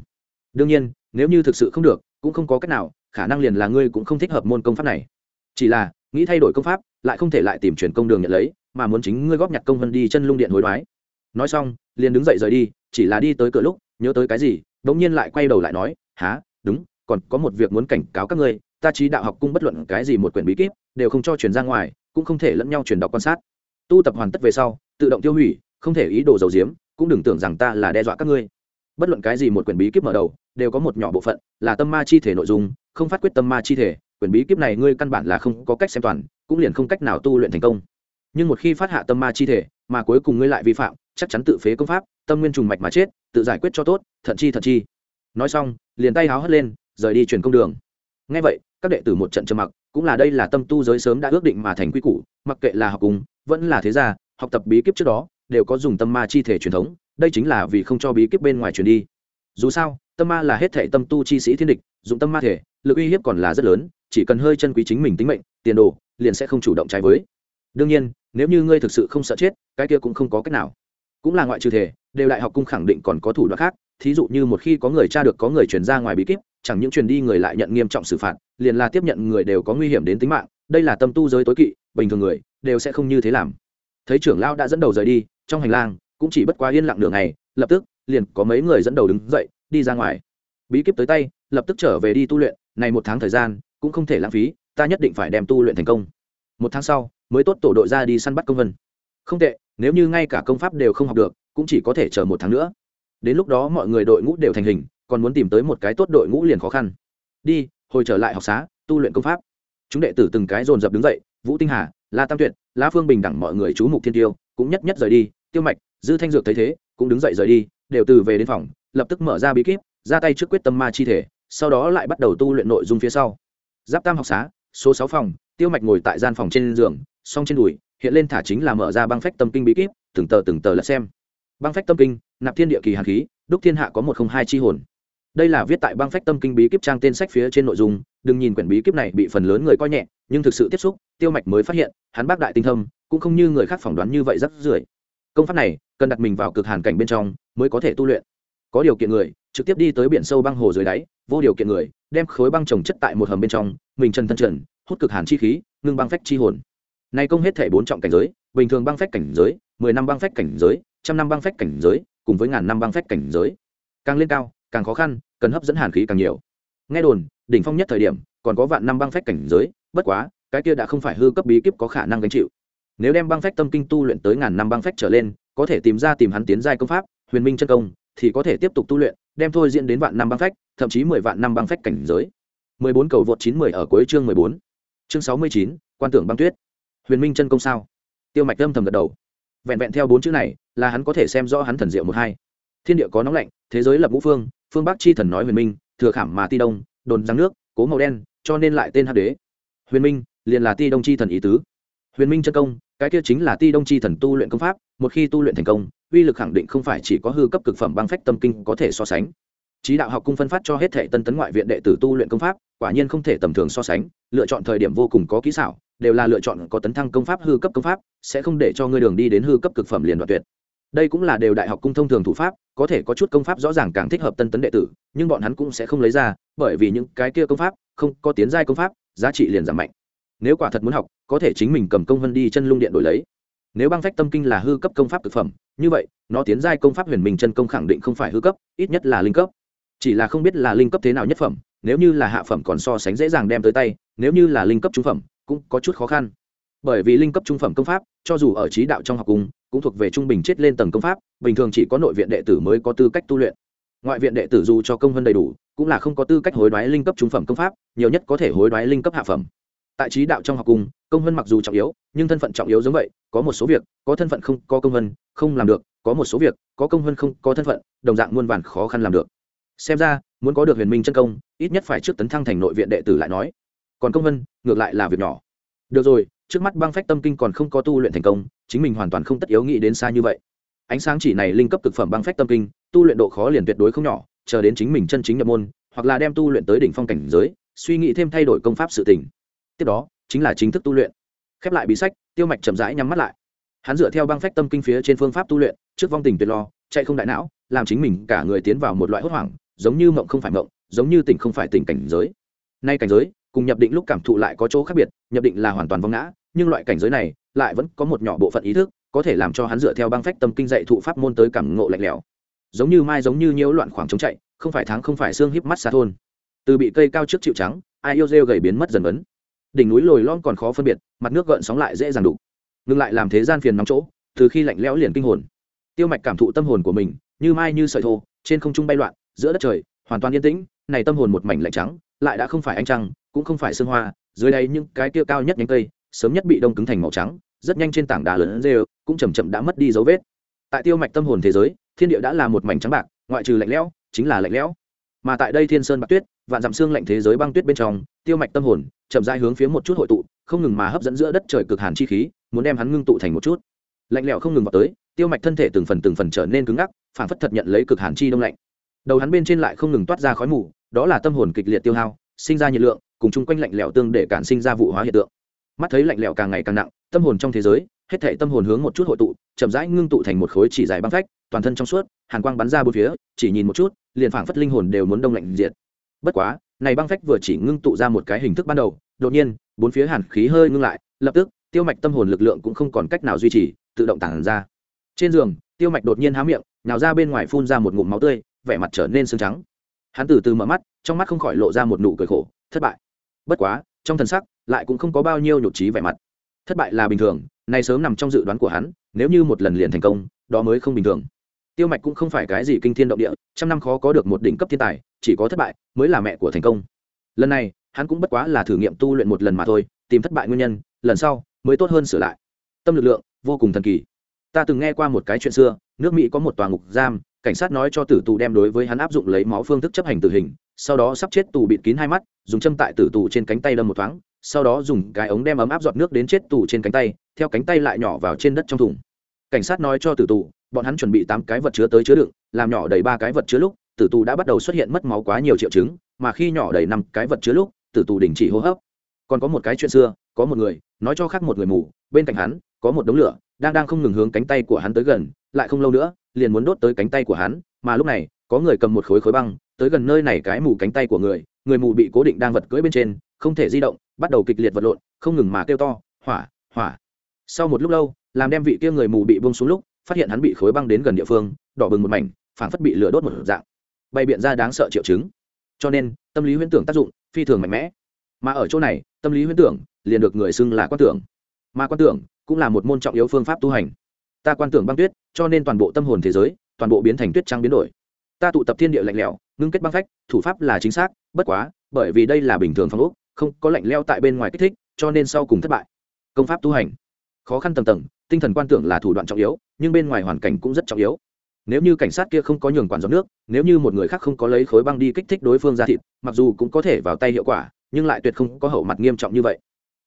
đương nhiên, nếu như thực sự không được, cũng không có cách nào, khả năng liền là ngươi cũng không thích hợp môn công pháp này. Chỉ là, nghĩ thay đổi công pháp, lại không thể lại tìm chuyển công đường nhận lấy, mà muốn chính ngươi góp nhặt công vân đi chân lung điện hối đoái. Nói xong, liền đứng dậy rời đi, chỉ là đi tới cửa lúc, nhớ tới cái gì đ ỗ n g nhiên lại quay đầu lại nói há đúng, còn có một việc muốn cảnh cáo các ngươi, ta trí đạo học cung bất luận cái gì một quyển bí kíp, đều không cho chuyển ra ngoài, cũng không thể lẫn nhau truyền đọc quan sát. Tu tập hoàn tất về sau, tự động tiêu hủy, không thể ý đồ dầu diếm cũng đừng tưởng rằng ta là đe dọa các ngươi bất luận cái gì một quyển bí kíp mở đầu, đều có một nhỏ bộ phận là tâm ma chi thể nội dung, không phát quyết tâm ma chi thể. Quyển bí kíp này ngươi căn bản là không có cách xem toàn, cũng liền không cách nào tu luyện thành công. Nhưng một khi phát hạ tâm ma chi thể, mà cuối cùng ngươi lại vi phạm, chắc chắn tự phế công pháp, tâm nguyên trùng mạch mà chết, tự giải quyết cho tốt, thận chi thận chi. Nói xong, liền tay háo hất lên, rời đi truyền công đường. Ngay vậy, các đệ tử một trận trầm mặc, cũng là đây là tâm tu giới sớm đã ước định mà thành quy củ, mặc kệ là học cùng, vẫn là thế gia, học tập bí kíp trước đó, đều có dùng tâm ma chi thể truyền thống đây chính là vì không cho bí kíp bên ngoài truyền đi. Dù sao, tâm ma là hết thảy tâm tu chi sĩ thiên địch, dụng tâm ma thể, lực uy hiếp còn là rất lớn, chỉ cần hơi chân quý chính mình tính mệnh, tiền đồ, liền sẽ không chủ động trái với. Đương nhiên, nếu như ngươi thực sự không sợ chết, cái kia cũng không có cách nào. Cũng là ngoại trừ thể, đều đại học cung khẳng định còn có thủ đoạn khác, thí dụ như một khi có người tra được có người chuyển ra ngoài bí kíp, chẳng những truyền đi người lại nhận nghiêm trọng xử phạt, liền là tiếp nhận người đều có nguy hiểm đến tính mạng, đây là tâm tu giới tối kỵ, bình thường người đều sẽ không như thế làm. Thấy trưởng lão đã dẫn đầu rời đi, trong hành lang cũng chỉ bất quá yên lặng đường này lập tức, liền có mấy người dẫn đầu đứng dậy, đi ra ngoài. Bí kíp tới tay, lập tức trở về đi tu luyện, này một tháng thời gian, cũng không thể lãng phí, ta nhất định phải đem tu luyện thành công. Một tháng sau, mới tốt tổ đội ra đi săn bắt công vân. Không tệ, nếu như ngay cả công pháp đều không học được, cũng chỉ có thể chờ một tháng nữa. Đến lúc đó mọi người đội ngũ đều thành hình, còn muốn tìm tới một cái tốt đội ngũ liền khó khăn. Đi, hồi trở lại học xá, tu luyện công pháp. Chúng đệ tử từng cái dồn dập đứng dậy, vũ tinh hà, la tam tuyệt, la phương bình đẳng mọi người chú mục thiên tiêu, cũng nhất nhất rời đi tiêu mạch, dư thanh dược thấy thế, cũng đứng dậy rời đi, đều từ về đến phòng, lập tức mở ra bí kíp, ra tay trước quyết tâm ma chi thể, sau đó lại bắt đầu tu luyện nội dung phía sau. Giáp tam học xá, số sáu phòng, tiêu mạch ngồi tại gian phòng trên giường, song trên đùi, hiện lên thả chính là mở ra băng phách tâm kinh bí kíp, từng tờ từng tờ là xem. Băng phách tâm kinh, nạp thiên địa kỳ hàn khí, đúc thiên hạ có một không hai chi hồn. Đây là viết tại băng phách tâm kinh bí kíp trang tên sách phía trên nội dung, đừng nhìn quyển bí kíp này bị phần lớn người coi nhẹ, nhưng thực sự tiếp xúc, tiêu mạch mới phát hiện, hắn bác đại tinh thâm, cũng không như người khác phỏng đoán như vậy rất rưởi công pháp này, cần đặt mình vào cực hàn cảnh bên trong mới có thể tu luyện. Có điều kiện người, trực tiếp đi tới biển sâu băng hồ dưới đáy, vô điều kiện người, đem khối băng trồng chất tại một hầm bên trong, mình chân thân trần, hút cực hàn chi khí, ngưng băng phách chi hồn. Này công hết thể bốn trọng cảnh giới, bình thường băng phách cảnh giới, mười năm băng phách cảnh giới, trăm năm băng phách cảnh giới, cùng với ngàn năm băng phách cảnh giới. Càng lên cao, càng khó khăn, cần hấp dẫn hàn khí càng nhiều. Nghe đồn, đỉnh phong nhất thời điểm, còn có vạn năm băng phách cảnh giới, bất quá, cái kia đã không phải hư cấp bí kíp có khả năng gánh chịu nếu đem băng phách tâm kinh tu luyện tới ngàn năm băng phách trở lên, có thể tìm ra tìm hắn tiến giai công pháp, huyền minh chân công, thì có thể tiếp tục tu luyện, đem thôi diễn đến vạn năm băng phách, thậm chí mười vạn năm băng phách cảnh giới. Mười bốn cầu vượt chín mười ở cuối chương mười bốn. Chương sáu mươi chín, quan tưởng băng tuyết. Huyền minh chân công sao? Tiêu mạch âm thầm gật đầu. Vẹn vẹn theo bốn chữ này, là hắn có thể xem rõ hắn thần diệu một hai. Thiên địa có nóng lạnh, thế giới lập ngũ phương phương bắc chi thần nói huyền minh, thừa khảm mà ti đông, đồn giang nước, cố màu đen, cho nên lại tên hắc đế. Huyền minh, liền là ti đông chi thần ý tứ huyền minh chân công, cái kia chính là ti đông chi thần tu luyện công pháp, một khi tu luyện thành công, uy lực khẳng định không phải chỉ có hư cấp cực phẩm băng phách tâm kinh có thể so sánh. Trí đạo học cung phân phát cho hết thể tân tấn ngoại viện đệ tử tu luyện công pháp, quả nhiên không thể tầm thường so sánh, lựa chọn thời điểm vô cùng có kỹ xảo, đều là lựa chọn có tấn thăng công pháp, hư cấp công pháp, sẽ không để cho ngươi đường đi đến hư cấp cực phẩm liền đoạn tuyệt. Đây cũng là đều đại học cung thông thường thủ pháp, có thể có chút công pháp rõ ràng càng thích hợp tân tấn đệ tử, nhưng bọn hắn cũng sẽ không lấy ra, bởi vì những cái kia công pháp, không có tiến giai công pháp, giá trị liền giảm mạnh nếu quả thật muốn học, có thể chính mình cầm công vân đi chân lung điện đổi lấy. Nếu băng phách tâm kinh là hư cấp công pháp thực phẩm, như vậy, nó tiến giai công pháp huyền minh chân công khẳng định không phải hư cấp, ít nhất là linh cấp. Chỉ là không biết là linh cấp thế nào nhất phẩm, nếu như là hạ phẩm còn so sánh dễ dàng đem tới tay, nếu như là linh cấp trung phẩm, cũng có chút khó khăn. Bởi vì linh cấp trung phẩm công pháp, cho dù ở trí đạo trong học cung cũng thuộc về trung bình chết lên tầng công pháp, bình thường chỉ có nội viện đệ tử mới có tư cách tu luyện. Ngoại viện đệ tử dù cho công vân đầy đủ, cũng là không có tư cách hối đoái linh cấp trung phẩm công pháp, nhiều nhất có thể hối đoái linh cấp hạ phẩm tại trí đạo trong học cùng, công vân mặc dù trọng yếu nhưng thân phận trọng yếu giống vậy có một số việc có thân phận không có công vân không làm được có một số việc có công vân không có thân phận đồng dạng muôn vàn khó khăn làm được. Xem ra muốn có được huyền minh chân công ít nhất phải trước tấn thăng thành nội viện đệ tử lại nói. Còn công vân ngược lại là việc nhỏ. Được rồi trước mắt băng phách tâm kinh còn không có tu luyện thành công chính mình hoàn toàn không tất yếu nghĩ đến xa như vậy. Ánh sáng chỉ này linh cấp thực phẩm băng phách tâm kinh tu luyện độ khó liền tuyệt đối không nhỏ chờ đến chính mình chân chính nhập môn hoặc là đem tu luyện tới đỉnh phong cảnh giới suy nghĩ thêm thay đổi công pháp sự tỉnh tiếp đó, chính là chính thức tu luyện. Khép lại bí sách, tiêu mạch chậm rãi nhắm mắt lại. Hắn dựa theo băng phách tâm kinh phía trên phương pháp tu luyện, trước vong tình tuyệt lo, chạy không đại não, làm chính mình cả người tiến vào một loại hốt hoảng, giống như mộng không phải mộng, giống như tỉnh không phải tỉnh cảnh giới. Nay cảnh giới, cùng nhập định lúc cảm thụ lại có chỗ khác biệt, nhập định là hoàn toàn vong ngã, nhưng loại cảnh giới này lại vẫn có một nhỏ bộ phận ý thức, có thể làm cho hắn dựa theo băng phách tâm kinh dạy thụ pháp môn tới cảm ngộ lạnh lẽo. Giống như mai giống như nhiễu loạn khoảng trống chạy, không phải tháng không phải xương híp mắt xa thôn. Từ bị cây cao trước chịu trắng, ai yêu rêu gầy biến mất dần vấn đỉnh núi lồi lõm còn khó phân biệt, mặt nước gợn sóng lại dễ dàng đục. Ngừng lại làm thế gian phiền nóng chỗ, từ khi lạnh lẽo liền kinh hồn. Tiêu mạch cảm thụ tâm hồn của mình, như mai như sợi thô, trên không trung bay loạn, giữa đất trời, hoàn toàn yên tĩnh, này tâm hồn một mảnh lạnh trắng, lại đã không phải ánh trăng, cũng không phải sương hoa, dưới đây những cái kia cao nhất nhánh cây, sớm nhất bị đông cứng thành màu trắng, rất nhanh trên tảng đá lớn rêu, cũng chầm chậm đã mất đi dấu vết. Tại tiêu mạch tâm hồn thế giới, thiên địa đã là một mảnh trắng bạc, ngoại trừ lạnh lẽo, chính là lạnh lẽo. Mà tại đây thiên sơn bạc tuyết vạn dặm xương lạnh thế giới băng tuyết bên trong, tiêu mạch tâm hồn chậm rãi hướng phía một chút hội tụ, không ngừng mà hấp dẫn giữa đất trời cực hàn chi khí, muốn đem hắn ngưng tụ thành một chút. Lạnh lẽo không ngừng vào tới, tiêu mạch thân thể từng phần từng phần trở nên cứng ngắc, phản phất thật nhận lấy cực hàn chi đông lạnh. Đầu hắn bên trên lại không ngừng toát ra khói mù, đó là tâm hồn kịch liệt tiêu hao, sinh ra nhiệt lượng, cùng chung quanh lạnh lẽo tương để cản sinh ra vụ hóa hiện tượng. Mắt thấy lạnh lẽo càng ngày càng nặng, tâm hồn trong thế giới, hết thể tâm hồn hướng một chút hội tụ, chậm rãi ngưng tụ thành một khối chỉ dài băng phách, toàn thân trong suốt, hàn quang bắn ra bốn phía, chỉ nhìn một chút, liền phảng phất linh hồn đều muốn đông lạnh diệt bất quá, này băng phách vừa chỉ ngưng tụ ra một cái hình thức ban đầu, đột nhiên, bốn phía hàn khí hơi ngưng lại, lập tức, tiêu mạch tâm hồn lực lượng cũng không còn cách nào duy trì, tự động tản ra. Trên giường, tiêu mạch đột nhiên há miệng, nào ra bên ngoài phun ra một ngụm máu tươi, vẻ mặt trở nên sương trắng. Hắn từ từ mở mắt, trong mắt không khỏi lộ ra một nụ cười khổ, thất bại. Bất quá, trong thần sắc, lại cũng không có bao nhiêu nhụt trí vẻ mặt. Thất bại là bình thường, nay sớm nằm trong dự đoán của hắn, nếu như một lần liền thành công, đó mới không bình thường. Tiêu mạch cũng không phải cái gì kinh thiên động địa, trăm năm khó có được một đỉnh cấp thiên tài chỉ có thất bại mới là mẹ của thành công. Lần này, hắn cũng bất quá là thử nghiệm tu luyện một lần mà thôi, tìm thất bại nguyên nhân, lần sau mới tốt hơn sửa lại. Tâm lực lượng vô cùng thần kỳ. Ta từng nghe qua một cái chuyện xưa, nước mỹ có một tòa ngục giam, cảnh sát nói cho tử tù đem đối với hắn áp dụng lấy máu phương thức chấp hành tử hình, sau đó sắp chết tù bịt kín hai mắt, dùng châm tại tử tù trên cánh tay đâm một thoáng, sau đó dùng cái ống đem ấm áp giọt nước đến chết tù trên cánh tay, theo cánh tay lại nhỏ vào trên đất trong thùng. Cảnh sát nói cho tử tù, bọn hắn chuẩn bị tám cái vật chứa tới chứa đựng, làm nhỏ đầy ba cái vật chứa lúc tử tù đã bắt đầu xuất hiện mất máu quá nhiều triệu chứng, mà khi nhỏ đầy năm cái vật chứa lúc, tử tù đình chỉ hô hấp. Còn có một cái chuyện xưa, có một người, nói cho khác một người mù, bên cạnh hắn, có một đống lửa, đang đang không ngừng hướng cánh tay của hắn tới gần, lại không lâu nữa, liền muốn đốt tới cánh tay của hắn, mà lúc này, có người cầm một khối khối băng, tới gần nơi này cái mù cánh tay của người người mù bị cố định đang vật cưỡi bên trên, không thể di động, bắt đầu kịch liệt vật lộn, không ngừng mà kêu to, hỏa hỏa. Sau một lúc lâu, làm đem vị kia người mù bị buông xuống lúc, phát hiện hắn bị khối băng đến gần địa phương, đỏ bừng một mảnh, phảng phất bị lửa đốt một dạng bày biện ra đáng sợ triệu chứng. Cho nên, tâm lý huyễn tưởng tác dụng phi thường mạnh mẽ. Mà ở chỗ này, tâm lý huyễn tưởng liền được người xưng là quan tưởng. Mà quan tưởng cũng là một môn trọng yếu phương pháp tu hành. Ta quan tưởng băng tuyết, cho nên toàn bộ tâm hồn thế giới, toàn bộ biến thành tuyết trăng biến đổi. Ta tụ tập thiên địa lạnh lẽo, ngưng kết băng phách, thủ pháp là chính xác, bất quá, bởi vì đây là bình thường phong ốc, không có lạnh leo tại bên ngoài kích thích, cho nên sau cùng thất bại. Công pháp tu hành. Khó khăn tầm tầng, tinh thần quan tưởng là thủ đoạn trọng yếu, nhưng bên ngoài hoàn cảnh cũng rất trọng yếu nếu như cảnh sát kia không có nhường quản giọt nước, nếu như một người khác không có lấy khối băng đi kích thích đối phương ra thịt, mặc dù cũng có thể vào tay hiệu quả, nhưng lại tuyệt không có hậu mặt nghiêm trọng như vậy.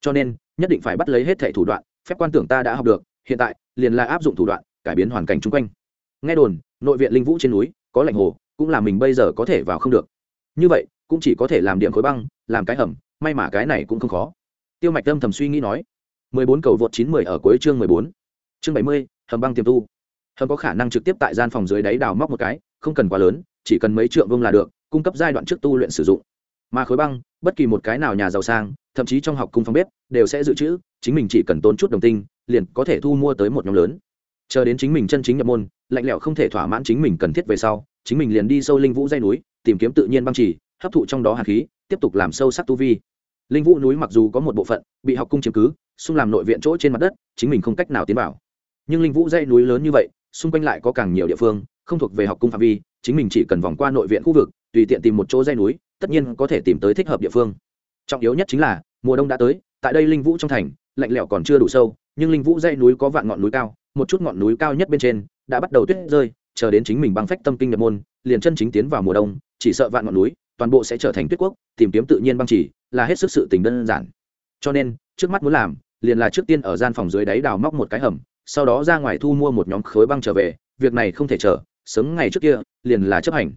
Cho nên, nhất định phải bắt lấy hết thẻ thủ đoạn, phép quan tưởng ta đã học được, hiện tại, liền là áp dụng thủ đoạn, cải biến hoàn cảnh chung quanh. Nghe đồn, nội viện linh vũ trên núi, có lạnh hồ, cũng là mình bây giờ có thể vào không được. Như vậy, cũng chỉ có thể làm điểm khối băng, làm cái hầm, may mà cái này cũng không khó. Tiêu mạch Tâm thầm suy nghĩ nói. Mười bốn cầu vượt chín mười ở cuối chương mười bốn. Chương bảy mươi, hầm băng tiềm tu hầm có khả năng trực tiếp tại gian phòng dưới đáy đào móc một cái, không cần quá lớn, chỉ cần mấy trượng vông là được, cung cấp giai đoạn trước tu luyện sử dụng. Mà khối băng, bất kỳ một cái nào nhà giàu sang, thậm chí trong học cung phòng bếp, đều sẽ dự trữ, chính mình chỉ cần tốn chút đồng tinh, liền có thể thu mua tới một nhóm lớn. Chờ đến chính mình chân chính nhập môn, lạnh lẽo không thể thỏa mãn chính mình cần thiết về sau, chính mình liền đi sâu linh vũ dây núi, tìm kiếm tự nhiên băng trì, hấp thụ trong đó hạt khí, tiếp tục làm sâu sắc tu vi. Linh vũ núi mặc dù có một bộ phận bị học cung chiếm cứ, xung làm nội viện chỗ trên mặt đất, chính mình không cách nào tiến vào. Nhưng linh vũ dây núi lớn như vậy xung quanh lại có càng nhiều địa phương, không thuộc về học cung phạm vi, chính mình chỉ cần vòng qua nội viện khu vực, tùy tiện tìm một chỗ dây núi, tất nhiên có thể tìm tới thích hợp địa phương. Trọng yếu nhất chính là, mùa đông đã tới, tại đây linh vũ trong thành, lạnh lẽo còn chưa đủ sâu, nhưng linh vũ dây núi có vạn ngọn núi cao, một chút ngọn núi cao nhất bên trên, đã bắt đầu tuyết rơi, chờ đến chính mình băng phách tâm kinh nhập môn, liền chân chính tiến vào mùa đông, chỉ sợ vạn ngọn núi, toàn bộ sẽ trở thành tuyết quốc, tìm kiếm tự nhiên băng chỉ, là hết sức sự tình đơn giản. Cho nên, trước mắt muốn làm, liền là trước tiên ở gian phòng dưới đáy đào móc một cái hầm sau đó ra ngoài thu mua một nhóm khối băng trở về, việc này không thể chờ, sớm ngày trước kia, liền là chấp hành.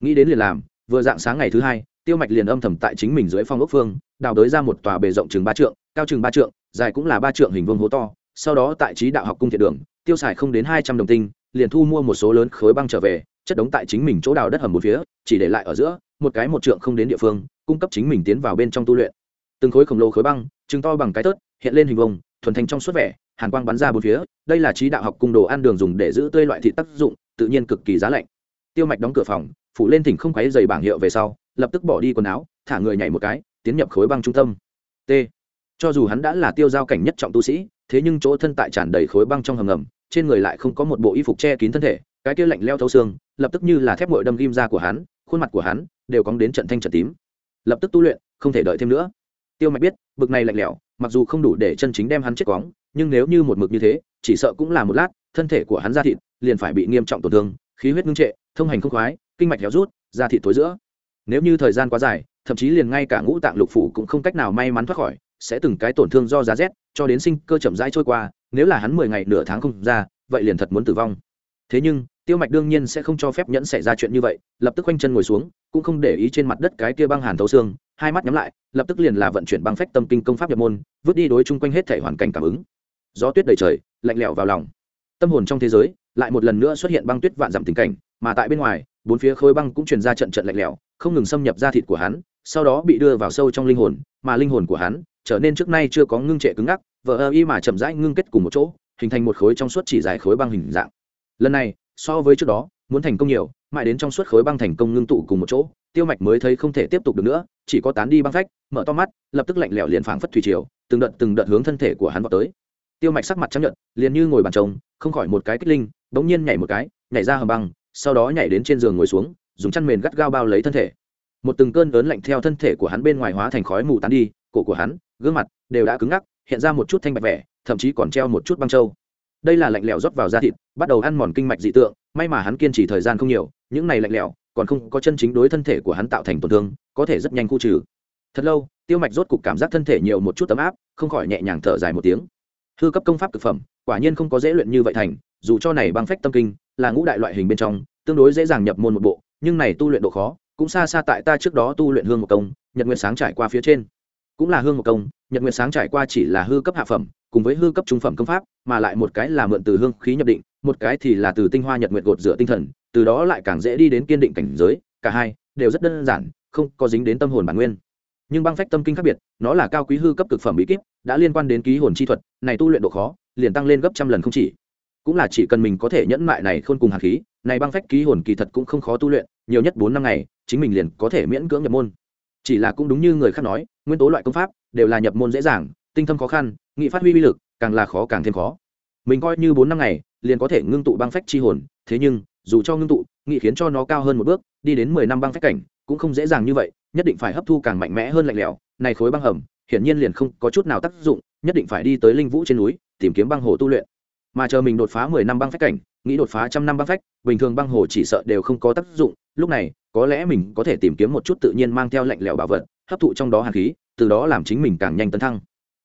Nghĩ đến liền làm, vừa dạng sáng ngày thứ hai, tiêu mạch liền âm thầm tại chính mình dưới phong ốc phương, đào đới ra một tòa bề rộng chừng ba trượng, cao chừng ba trượng, dài cũng là ba trượng hình vương hố to, sau đó tại trí đạo học cung thiện đường, tiêu xài không đến hai trăm đồng tinh, liền thu mua một số lớn khối băng trở về, chất đống tại chính mình chỗ đào đất hầm một phía, chỉ để lại ở giữa, một cái một trượng không đến địa phương, cung cấp chính mình tiến vào bên trong tu luyện. Từng khối khổng lồ khối băng, chừng to bằng cái tớt, hiện lên hình vông thuần thành trong suốt vẻ hàn quang bắn ra bốn phía, đây là trí đạo học cung đồ ăn đường dùng để giữ tươi loại thị tác dụng, tự nhiên cực kỳ giá lạnh. Tiêu mạch đóng cửa phòng, phủ lên thỉnh không quáy dày bảng hiệu về sau, lập tức bỏ đi quần áo, thả người nhảy một cái, tiến nhập khối băng trung tâm. T. Cho dù hắn đã là tiêu giao cảnh nhất trọng tu sĩ, thế nhưng chỗ thân tại tràn đầy khối băng trong hầm ngầm, trên người lại không có một bộ y phục che kín thân thể, cái kia lạnh leo thấu xương, lập tức như là thép ngội đâm ghim ra của hắn, khuôn mặt của hắn đều cóng đến trận thanh trận tím. Lập tức tu luyện, không thể đợi thêm nữa. Tiêu mạch biết, bực này lạnh lẽo mặc dù không đủ để chân chính đem hắn chết quóng nhưng nếu như một mực như thế, chỉ sợ cũng là một lát, thân thể của hắn ra thịt liền phải bị nghiêm trọng tổn thương, khí huyết ngưng trệ, thông hành không khoái, kinh mạch héo rút ra thịt tối giữa. Nếu như thời gian quá dài, thậm chí liền ngay cả ngũ tạng lục phủ cũng không cách nào may mắn thoát khỏi, sẽ từng cái tổn thương do giá rét, cho đến sinh cơ chậm rãi trôi qua, nếu là hắn mười ngày nửa tháng không ra, vậy liền thật muốn tử vong. Thế nhưng tiêu mạch đương nhiên sẽ không cho phép nhẫn xảy ra chuyện như vậy, lập tức quanh chân ngồi xuống, cũng không để ý trên mặt đất cái kia băng hàn thấu xương, hai mắt nhắm lại, lập tức liền là vận chuyển băng phách tâm kinh công pháp nhập môn, vứt đi đối chung quanh hết thể hoàn cảnh cảm ứng. Gió tuyết đầy trời, lạnh lẽo vào lòng. Tâm hồn trong thế giới, lại một lần nữa xuất hiện băng tuyết vạn dặm tình cảnh, mà tại bên ngoài, bốn phía khối băng cũng truyền ra trận trận lạnh lẽo, không ngừng xâm nhập ra thịt của hắn, sau đó bị đưa vào sâu trong linh hồn, mà linh hồn của hắn trở nên trước nay chưa có ngưng trệ cứng ngắc, vờ ơ y mà chậm rãi ngưng kết cùng một chỗ, hình thành một khối trong suốt chỉ dài khối băng hình dạng. Lần này so với trước đó, muốn thành công nhiều, mãi đến trong suốt khối băng thành công ngưng tụ cùng một chỗ, tiêu mạch mới thấy không thể tiếp tục được nữa, chỉ có tán đi băng phách, mở to mắt, lập tức lạnh lẽo liền phảng phất thủy triều, từng đợt từng đợt hướng thân thể của hắn vào tới. Tiêu mạch sắc mặt chấp nhận liền như ngồi bàn trống, không khỏi một cái kích linh, bỗng nhiên nhảy một cái, nhảy ra hầm băng, sau đó nhảy đến trên giường ngồi xuống, dùng chăn mền gắt gao bao lấy thân thể. Một từng cơn lớn lạnh theo thân thể của hắn bên ngoài hóa thành khói mù tán đi, cổ của hắn, gương mặt đều đã cứng ngắc, hiện ra một chút thanh bạch vẻ, thậm chí còn treo một chút băng trâu đây là lạnh lẽo rót vào da thịt, bắt đầu ăn mòn kinh mạch dị tượng, may mà hắn kiên trì thời gian không nhiều, những này lạnh lẽo, còn không có chân chính đối thân thể của hắn tạo thành tổn thương, có thể rất nhanh khu trừ. Thật lâu, tiêu mạch rốt cục cảm giác thân thể nhiều một chút tấm áp, không khỏi nhẹ nhàng thở dài một tiếng. Hư cấp công pháp thực phẩm, quả nhiên không có dễ luyện như vậy thành, dù cho này băng phách tâm kinh, là ngũ đại loại hình bên trong, tương đối dễ dàng nhập môn một bộ, nhưng này tu luyện độ khó, cũng xa xa tại ta trước đó tu luyện hương một công, nhật nguyện sáng trải qua phía trên. Cũng là hương một công, nhật nguyện sáng trải qua chỉ là hư cấp hạ phẩm cùng với hư cấp trung phẩm công pháp, mà lại một cái là mượn từ hương khí nhập định, một cái thì là từ tinh hoa nhật nguyện gột rửa tinh thần, từ đó lại càng dễ đi đến kiên định cảnh giới, cả hai đều rất đơn giản, không có dính đến tâm hồn bản nguyên. Nhưng băng phách tâm kinh khác biệt, nó là cao quý hư cấp cực phẩm bí kíp, đã liên quan đến ký hồn chi thuật, này tu luyện độ khó, liền tăng lên gấp trăm lần không chỉ. Cũng là chỉ cần mình có thể nhẫn mại này khôn cùng hạt khí, này băng phách ký hồn kỳ thật cũng không khó tu luyện, nhiều nhất bốn năm ngày, chính mình liền có thể miễn cưỡng nhập môn. Chỉ là cũng đúng như người khác nói, nguyên tố loại công pháp đều là nhập môn dễ dàng, tinh thâm khó khăn nghị phát huy uy lực, càng là khó càng thêm khó. Mình coi như bốn năm ngày, liền có thể ngưng tụ băng phách chi hồn, thế nhưng, dù cho ngưng tụ, nghị khiến cho nó cao hơn một bước, đi đến mười năm băng phách cảnh, cũng không dễ dàng như vậy, nhất định phải hấp thu càng mạnh mẽ hơn lạnh lẽo, này khối băng hầm, hiển nhiên liền không có chút nào tác dụng, nhất định phải đi tới linh vũ trên núi, tìm kiếm băng hồ tu luyện. Mà chờ mình đột phá mười năm băng phách cảnh, nghĩ đột phá trăm năm băng phách, bình thường băng hồ chỉ sợ đều không có tác dụng, lúc này, có lẽ mình có thể tìm kiếm một chút tự nhiên mang theo lạnh lẽo bảo vật, hấp thụ trong đó hàn khí, từ đó làm chính mình càng nhanh tấn thăng.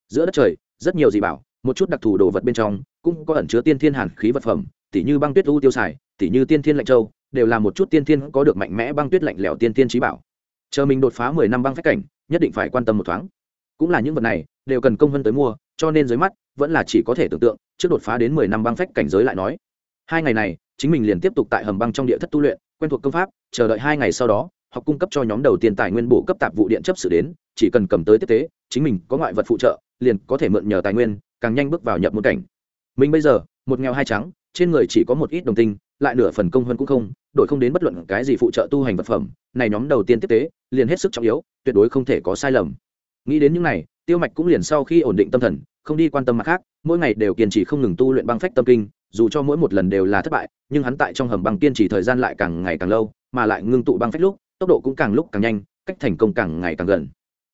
Giữa đất trời rất nhiều dị bảo, một chút đặc thù đồ vật bên trong, cũng có ẩn chứa tiên thiên hàn khí vật phẩm, tỉ như băng tuyết u tiêu xài tỉ như tiên thiên lạnh châu, đều là một chút tiên thiên có được mạnh mẽ băng tuyết lạnh lẽo tiên thiên trí bảo. Chờ mình đột phá mười năm băng phách cảnh, nhất định phải quan tâm một thoáng. Cũng là những vật này, đều cần công hơn tới mua, cho nên dưới mắt, vẫn là chỉ có thể tưởng tượng, trước đột phá đến mười năm băng phách cảnh giới lại nói. Hai ngày này, chính mình liền tiếp tục tại hầm băng trong địa thất tu luyện, quen thuộc công pháp, chờ đợi hai ngày sau đó, học cung cấp cho nhóm đầu tiên tài nguyên bổ cấp tạp vụ điện chấp sự đến, chỉ cần cầm tới tiếp tế, chính mình có ngoại vật phụ trợ liền có thể mượn nhờ tài nguyên, càng nhanh bước vào nhập môn cảnh. Mình bây giờ, một nghèo hai trắng, trên người chỉ có một ít đồng tinh, lại nửa phần công hơn cũng không, đổi không đến bất luận cái gì phụ trợ tu hành vật phẩm. Này nhóm đầu tiên tiếp tế, liền hết sức trọng yếu, tuyệt đối không thể có sai lầm. Nghĩ đến những này, tiêu mạch cũng liền sau khi ổn định tâm thần, không đi quan tâm mặt khác, mỗi ngày đều kiên trì không ngừng tu luyện băng phách tâm kinh, dù cho mỗi một lần đều là thất bại, nhưng hắn tại trong hầm băng kiên trì thời gian lại càng ngày càng lâu, mà lại ngưng tụ băng phách lúc, tốc độ cũng càng lúc càng nhanh, cách thành công càng ngày càng gần.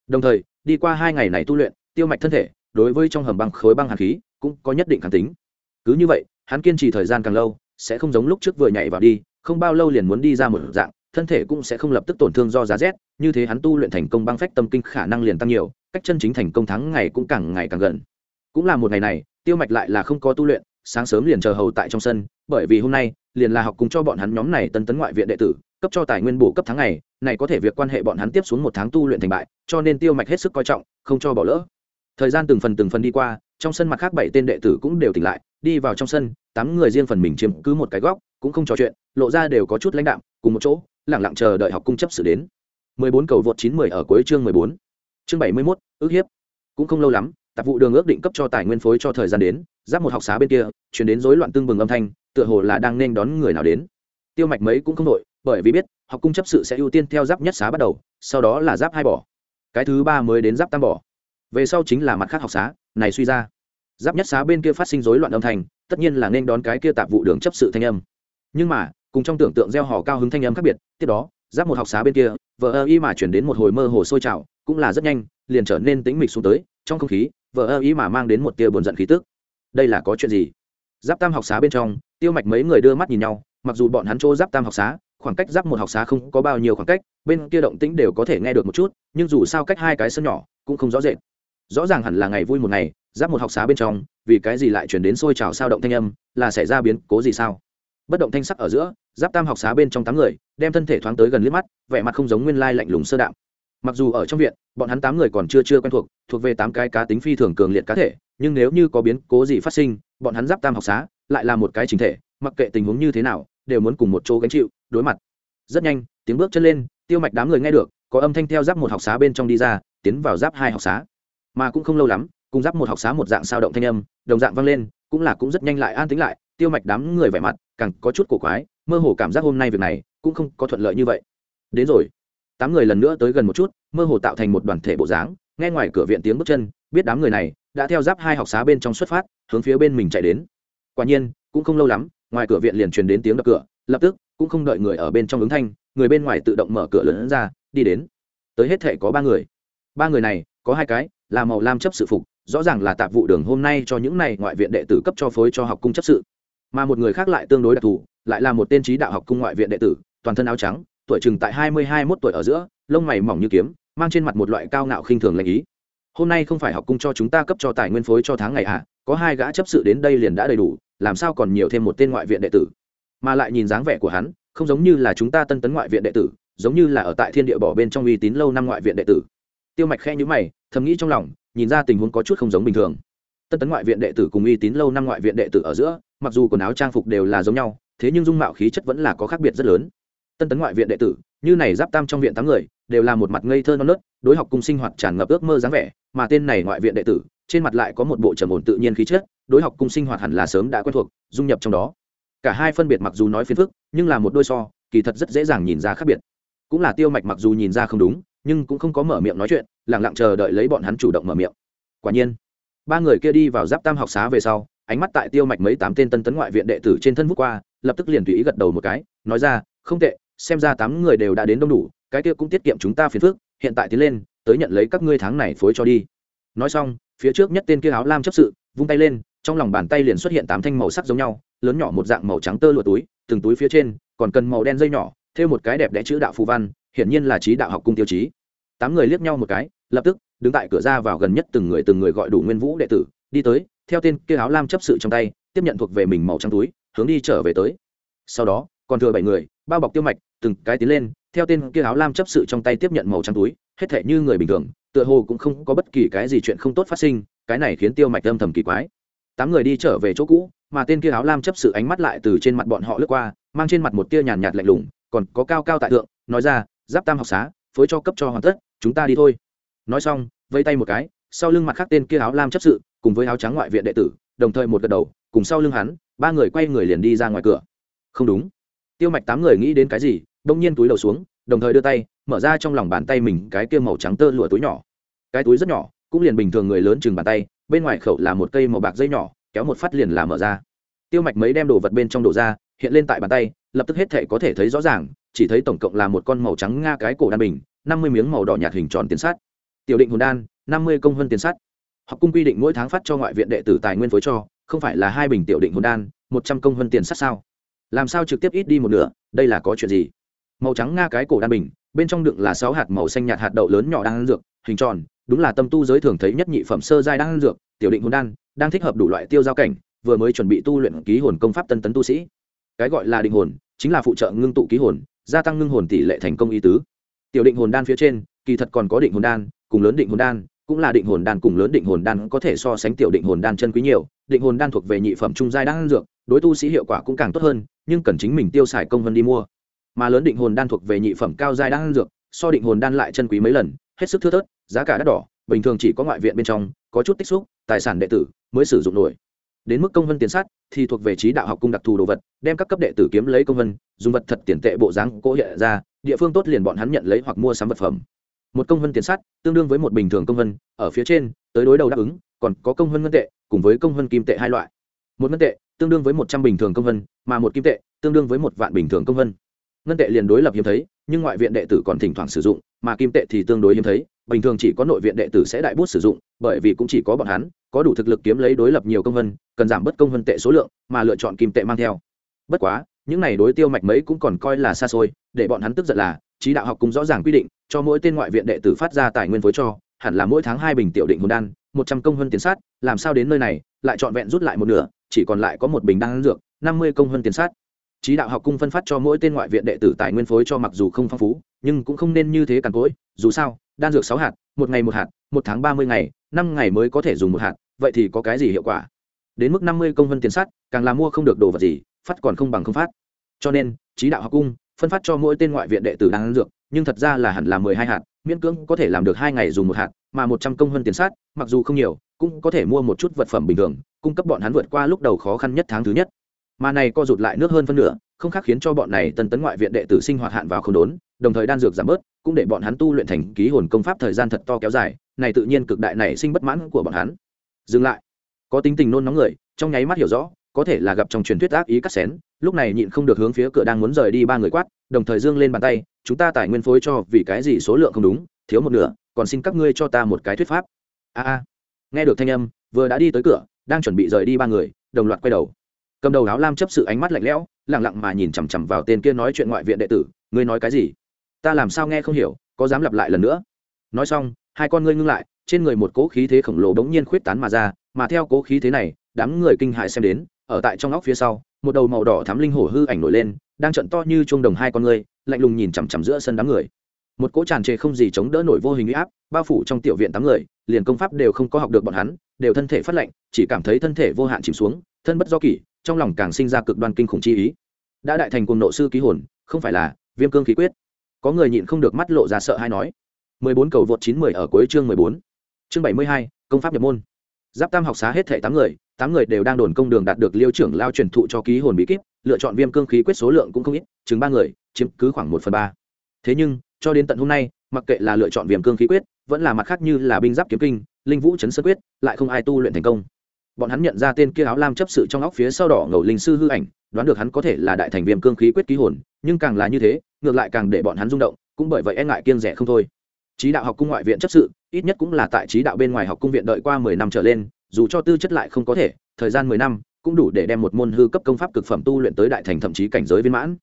Đồng thời, đi qua hai ngày này tu luyện tiêu mạch thân thể, đối với trong hầm băng khối băng hàn khí, cũng có nhất định kháng tính. Cứ như vậy, hắn kiên trì thời gian càng lâu, sẽ không giống lúc trước vừa nhảy vào đi, không bao lâu liền muốn đi ra một dạng, thân thể cũng sẽ không lập tức tổn thương do giá rét, như thế hắn tu luyện thành công băng phách tâm kinh khả năng liền tăng nhiều, cách chân chính thành công thắng ngày cũng càng ngày càng gần. Cũng là một ngày này, tiêu mạch lại là không có tu luyện, sáng sớm liền chờ hầu tại trong sân, bởi vì hôm nay, liền là học cùng cho bọn hắn nhóm này tân tấn ngoại viện đệ tử, cấp cho tài nguyên bổ cấp tháng ngày, này có thể việc quan hệ bọn hắn tiếp xuống một tháng tu luyện thành bại, cho nên tiêu mạch hết sức coi trọng, không cho bỏ lỡ thời gian từng phần từng phần đi qua trong sân mặt khác bảy tên đệ tử cũng đều tỉnh lại đi vào trong sân tám người riêng phần mình chiếm cứ một cái góc cũng không trò chuyện lộ ra đều có chút lãnh đạm cùng một chỗ lẳng lặng chờ đợi học cung chấp sự đến 14 cầu vượt 910 ở cuối chương 14. Chương 71, ước hiếp. Cũng không lâu lắm, tạp vụ đường ước định cấp cho tài nguyên phối cho thời gian đến, giáp một học xá bên kia, truyền đến rối loạn tương bừng âm thanh, tựa hồ là đang nên đón người nào đến. Tiêu Mạch mấy cũng không đổi, bởi vì biết, học cung chấp sự sẽ ưu tiên theo giáp nhất xá bắt đầu, sau đó là giáp hai bỏ. Cái thứ ba mới đến giáp tam bỏ. Về sau chính là mặt khác học xá, này suy ra. Giáp nhất xá bên kia phát sinh rối loạn âm thanh, tất nhiên là nên đón cái kia tạp vụ đường chấp sự thanh âm. Nhưng mà, cùng trong tưởng tượng gieo hò cao hứng thanh âm khác biệt, tiếp đó, giáp một học xá bên kia vợ ơ y mà chuyển đến một hồi mơ hồ sôi trào cũng là rất nhanh liền trở nên tĩnh mịch xuống tới trong không khí vợ ơ y mà mang đến một tia buồn giận khí tức đây là có chuyện gì giáp tam học xá bên trong tiêu mạch mấy người đưa mắt nhìn nhau mặc dù bọn hắn chỗ giáp tam học xá khoảng cách giáp một học xá không có bao nhiêu khoảng cách bên kia động tĩnh đều có thể nghe được một chút nhưng dù sao cách hai cái sân nhỏ cũng không rõ rệt rõ ràng hẳn là ngày vui một ngày, giáp một học xá bên trong, vì cái gì lại chuyển đến sôi trào sao động thanh âm, là xảy ra biến cố gì sao? Bất động thanh sắc ở giữa, giáp tam học xá bên trong tám người, đem thân thể thoáng tới gần liếc mắt, vẻ mặt không giống nguyên lai lạnh lùng sơ đạm. Mặc dù ở trong viện, bọn hắn tám người còn chưa chưa quen thuộc thuộc về tám cái cá tính phi thường cường liệt cá thể, nhưng nếu như có biến cố gì phát sinh, bọn hắn giáp tam học xá lại là một cái chính thể, mặc kệ tình huống như thế nào, đều muốn cùng một chỗ gánh chịu, đối mặt. Rất nhanh, tiếng bước chân lên, tiêu mạch đám người nghe được, có âm thanh theo giáp một học xá bên trong đi ra, tiến vào giáp hai học xá mà cũng không lâu lắm, cùng giáp một học xá một dạng sao động thanh âm, đồng dạng vang lên, cũng là cũng rất nhanh lại an tính lại, tiêu mạch đám người vẻ mặt càng có chút cổ quái, mơ hồ cảm giác hôm nay việc này cũng không có thuận lợi như vậy. Đến rồi. Tám người lần nữa tới gần một chút, mơ hồ tạo thành một đoàn thể bộ dáng, nghe ngoài cửa viện tiếng bước chân, biết đám người này đã theo giáp hai học xá bên trong xuất phát, hướng phía bên mình chạy đến. Quả nhiên, cũng không lâu lắm, ngoài cửa viện liền truyền đến tiếng đập cửa, lập tức cũng không đợi người ở bên trong ứng thanh, người bên ngoài tự động mở cửa lớn ra, đi đến. Tới hết thể có ba người. Ba người này, có hai cái là màu lam chấp sự phục rõ ràng là tạp vụ đường hôm nay cho những này ngoại viện đệ tử cấp cho phối cho học cung chấp sự. Mà một người khác lại tương đối đặc thù lại là một tên trí đạo học cung ngoại viện đệ tử toàn thân áo trắng tuổi chừng tại hai mươi hai mốt tuổi ở giữa lông mày mỏng như kiếm mang trên mặt một loại cao ngạo khinh thường lạnh ý. Hôm nay không phải học cung cho chúng ta cấp cho tài nguyên phối cho tháng ngày ạ à, có hai gã chấp sự đến đây liền đã đầy đủ làm sao còn nhiều thêm một tên ngoại viện đệ tử? Mà lại nhìn dáng vẻ của hắn không giống như là chúng ta tân tấn ngoại viện đệ tử giống như là ở tại thiên địa bỏ bên trong uy tín lâu năm ngoại viện đệ tử tiêu mạch khe nhữ mày, thầm nghĩ trong lòng, nhìn ra tình huống có chút không giống bình thường. Tân tấn ngoại viện đệ tử cùng uy tín lâu năm ngoại viện đệ tử ở giữa, mặc dù quần áo trang phục đều là giống nhau, thế nhưng dung mạo khí chất vẫn là có khác biệt rất lớn. Tân tấn ngoại viện đệ tử, như này giáp tam trong viện tám người, đều là một mặt ngây thơ non nớt, đối học cùng sinh hoạt tràn ngập ước mơ dáng vẻ, mà tên này ngoại viện đệ tử, trên mặt lại có một bộ trầm ổn tự nhiên khí chất, đối học cùng sinh hoạt hẳn là sớm đã quen thuộc, dung nhập trong đó. Cả hai phân biệt mặc dù nói phiền phức, nhưng là một đôi so, kỳ thật rất dễ dàng nhìn ra khác biệt. Cũng là tiêu mạch mặc dù nhìn ra không đúng nhưng cũng không có mở miệng nói chuyện lẳng lặng chờ đợi lấy bọn hắn chủ động mở miệng. Quả nhiên, ba người kia đi vào giáp tam học xá về sau, ánh mắt tại tiêu mạch mấy tám tên tân tấn ngoại viện đệ tử trên thân vút qua, lập tức liền tùy ý gật đầu một cái, nói ra, không tệ, xem ra tám người đều đã đến đông đủ, cái kia cũng tiết kiệm chúng ta phiền phước hiện tại tiến lên, tới nhận lấy các ngươi tháng này phối cho đi. Nói xong, phía trước nhất tên kia áo lam chấp sự, vung tay lên, trong lòng bàn tay liền xuất hiện tám thanh màu sắc giống nhau, lớn nhỏ một dạng màu trắng tơ lụa túi, từng túi phía trên còn cần màu đen dây nhỏ, thêu một cái đẹp đẽ chữ đạo phù văn hiển nhiên là trí đạo học cung tiêu chí. Tám người liếc nhau một cái, lập tức, đứng tại cửa ra vào gần nhất từng người từng người gọi đủ nguyên vũ đệ tử, đi tới, theo tên kia áo lam chấp sự trong tay, tiếp nhận thuộc về mình màu trắng túi, hướng đi trở về tới. Sau đó, còn thừa bảy người, bao bọc tiêu mạch, từng cái tiến lên, theo tên kia áo lam chấp sự trong tay tiếp nhận màu trắng túi, hết thể như người bình thường, tựa hồ cũng không có bất kỳ cái gì chuyện không tốt phát sinh, cái này khiến tiêu mạch âm thầm kỳ quái. Tám người đi trở về chỗ cũ, mà tên kia áo lam chấp sự ánh mắt lại từ trên mặt bọn họ lướt qua, mang trên mặt một tia nhàn nhạt lạnh lùng, còn có cao cao tại thượng, nói ra giáp tam học xá, phối cho cấp cho hoàn tất, chúng ta đi thôi. Nói xong vây tay một cái, sau lưng mặt khác tên kia áo lam chấp sự, cùng với áo trắng ngoại viện đệ tử, đồng thời một gật đầu, cùng sau lưng hắn, ba người quay người liền đi ra ngoài cửa. Không đúng. Tiêu mạch tám người nghĩ đến cái gì đông nhiên túi đầu xuống, đồng thời đưa tay, mở ra trong lòng bàn tay mình cái kia màu trắng tơ lụa túi nhỏ. Cái túi rất nhỏ, cũng liền bình thường người lớn chừng bàn tay, bên ngoài khẩu là một cây màu bạc dây nhỏ, kéo một phát liền là mở ra. Tiêu mạch mấy đem đồ vật bên trong đổ ra, hiện lên tại bàn tay, lập tức hết thể có thể thấy rõ ràng chỉ thấy tổng cộng là một con màu trắng nga cái cổ đan bình, năm mươi miếng màu đỏ nhạt hình tròn tiền sắt. Tiểu định hồn đan, năm mươi công hơn tiền sắt. Học cung quy định mỗi tháng phát cho ngoại viện đệ tử tài nguyên phối cho, không phải là hai bình tiểu định hồn đan, một trăm công hơn tiền sắt sao? Làm sao trực tiếp ít đi một nửa, đây là có chuyện gì? Màu trắng nga cái cổ đan bình, bên trong đựng là sáu hạt màu xanh nhạt hạt đậu lớn nhỏ đang dược, hình tròn, đúng là tâm tu giới thường thấy nhất nhị phẩm sơ giai đang dược, tiểu định hồn đan, đang thích hợp đủ loại tiêu giao cảnh, vừa mới chuẩn bị tu luyện ký hồn công pháp tân tấn tu sĩ. Cái gọi là định hồn, chính là phụ trợ ngưng tụ ký hồn gia tăng ngưng hồn tỷ lệ thành công y tứ. Tiểu định hồn đan phía trên, kỳ thật còn có định hồn đan, cùng lớn định hồn đan, cũng là định hồn đan cùng lớn định hồn đan có thể so sánh tiểu định hồn đan chân quý nhiều. Định hồn đan thuộc về nhị phẩm trung giai đan dược, đối tu sĩ hiệu quả cũng càng tốt hơn, nhưng cần chính mình tiêu xài công vân đi mua. Mà lớn định hồn đan thuộc về nhị phẩm cao giai đan dược, so định hồn đan lại chân quý mấy lần, hết sức thưa thớt, giá cả đắt đỏ, bình thường chỉ có ngoại viện bên trong, có chút tích xúc, tài sản đệ tử mới sử dụng nổi đến mức công vân tiền sát thì thuộc về trí đạo học cung đặc thù đồ vật, đem các cấp đệ tử kiếm lấy công vân, dùng vật thật tiền tệ bộ dáng cố hiện ra, địa phương tốt liền bọn hắn nhận lấy hoặc mua sắm vật phẩm. Một công vân tiền sát tương đương với một bình thường công vân, ở phía trên, tới đối đầu đáp ứng, còn có công vân ngân tệ, cùng với công vân kim tệ hai loại. Một ngân tệ tương đương với một trăm bình thường công vân, mà một kim tệ tương đương với một vạn bình thường công vân. Ngân tệ liền đối lập hiếm thấy, nhưng ngoại viện đệ tử còn thỉnh thoảng sử dụng, mà kim tệ thì tương đối hiếm thấy, bình thường chỉ có nội viện đệ tử sẽ đại bút sử dụng, bởi vì cũng chỉ có bọn hắn có đủ thực lực kiếm lấy đối lập nhiều công vân cần giảm bớt công vân tệ số lượng, mà lựa chọn kim tệ mang theo. Bất quá, những này đối tiêu mạch mấy cũng còn coi là xa xôi, để bọn hắn tức giận là, trí đạo học cũng rõ ràng quy định, cho mỗi tên ngoại viện đệ tử phát ra tài nguyên phối cho, hẳn là mỗi tháng hai bình tiểu định hồn đan, một trăm công hơn tiền sát, làm sao đến nơi này, lại trọn vẹn rút lại một nửa, chỉ còn lại có một bình đan dược, năm mươi công hơn tiền sát. Trí đạo học cung phân phát cho mỗi tên ngoại viện đệ tử tài nguyên phối cho mặc dù không phong phú, nhưng cũng không nên như thế càn cỗi, dù sao, đan dược sáu hạt, một ngày một hạt một tháng ba mươi ngày, năm ngày mới có thể dùng một hạt, vậy thì có cái gì hiệu quả? Đến mức năm mươi công vân tiền sắt, càng là mua không được đồ vật gì, phát còn không bằng không phát. Cho nên, trí đạo học cung, phân phát cho mỗi tên ngoại viện đệ tử đan dược, nhưng thật ra là hẳn là mười hai hạt, miễn cưỡng có thể làm được hai ngày dùng một hạt, mà một trăm công hơn tiền sát mặc dù không nhiều, cũng có thể mua một chút vật phẩm bình thường, cung cấp bọn hắn vượt qua lúc đầu khó khăn nhất tháng thứ nhất. Mà này co rụt lại nước hơn phân nửa, không khác khiến cho bọn này tân tấn ngoại viện đệ tử sinh hoạt hạn vào không đốn, đồng thời đan dược giảm bớt, cũng để bọn hắn tu luyện thành ký hồn công pháp thời gian thật to kéo dài này tự nhiên cực đại này sinh bất mãn của bọn hắn. Dừng lại. Có tính tình nôn nóng người, trong nháy mắt hiểu rõ, có thể là gặp trong truyền thuyết ác ý cắt xén, lúc này nhịn không được hướng phía cửa đang muốn rời đi ba người quát, đồng thời dương lên bàn tay, chúng ta tài nguyên phối cho vì cái gì số lượng không đúng, thiếu một nửa, còn xin các ngươi cho ta một cái thuyết pháp. A a. Nghe được thanh âm, vừa đã đi tới cửa, đang chuẩn bị rời đi ba người, đồng loạt quay đầu. Cầm đầu áo lam chấp sự ánh mắt lạnh lẽo lẳng lặng mà nhìn chằm chằm vào tên kia nói chuyện ngoại viện đệ tử, ngươi nói cái gì? Ta làm sao nghe không hiểu, có dám lặp lại lần nữa? Nói xong hai con ngươi ngưng lại, trên người một cỗ khí thế khổng lồ bỗng nhiên khuyết tán mà ra, mà theo cỗ khí thế này, đám người kinh hại xem đến, ở tại trong óc phía sau, một đầu màu đỏ thắm linh hổ hư ảnh nổi lên, đang trận to như chuông đồng hai con ngươi, lạnh lùng nhìn chằm chằm giữa sân đám người. Một cỗ tràn trề không gì chống đỡ nổi vô hình uy áp, bao phủ trong tiểu viện tám người, liền công pháp đều không có học được bọn hắn, đều thân thể phát lạnh, chỉ cảm thấy thân thể vô hạn chìm xuống, thân bất do kỷ, trong lòng càng sinh ra cực đoan kinh khủng chi ý. Đã đại thành cùng nộ sư ký hồn, không phải là viêm cương khí quyết. Có người nhịn không được mắt lộ ra sợ hay nói mười bốn cầu vượt chín mười ở cuối chương mười bốn. Chương bảy mươi hai, công pháp nhập môn. Giáp tam học xá hết thảy tám người tám người đều đang đồn công đường đạt được liêu trưởng lao truyền thụ cho ký hồn bí kíp, lựa chọn viêm cương khí quyết số lượng cũng không ít, chừng ba người, chiếm cứ khoảng một phần ba. Thế nhưng, cho đến tận hôm nay, mặc kệ là lựa chọn viêm cương khí quyết, vẫn là mặt khác như là binh giáp kiếm kinh, linh vũ chấn sơn quyết, lại không ai tu luyện thành công. Bọn hắn nhận ra tên kia áo lam chấp sự trong óc phía sau đỏ ngầu linh sư hư ảnh, đoán được hắn có thể là đại thành viêm cương khí quyết ký hồn, nhưng càng là như thế, ngược lại càng để bọn hắn rung động, cũng bởi vậy e ngại kiêng rẻ không thôi trí đạo học cung ngoại viện chấp sự, ít nhất cũng là tại trí đạo bên ngoài học cung viện đợi qua mười năm trở lên, dù cho tư chất lại không có thể, thời gian mười năm cũng đủ để đem một môn hư cấp công pháp cực phẩm tu luyện tới đại thành thậm chí cảnh giới viên mãn.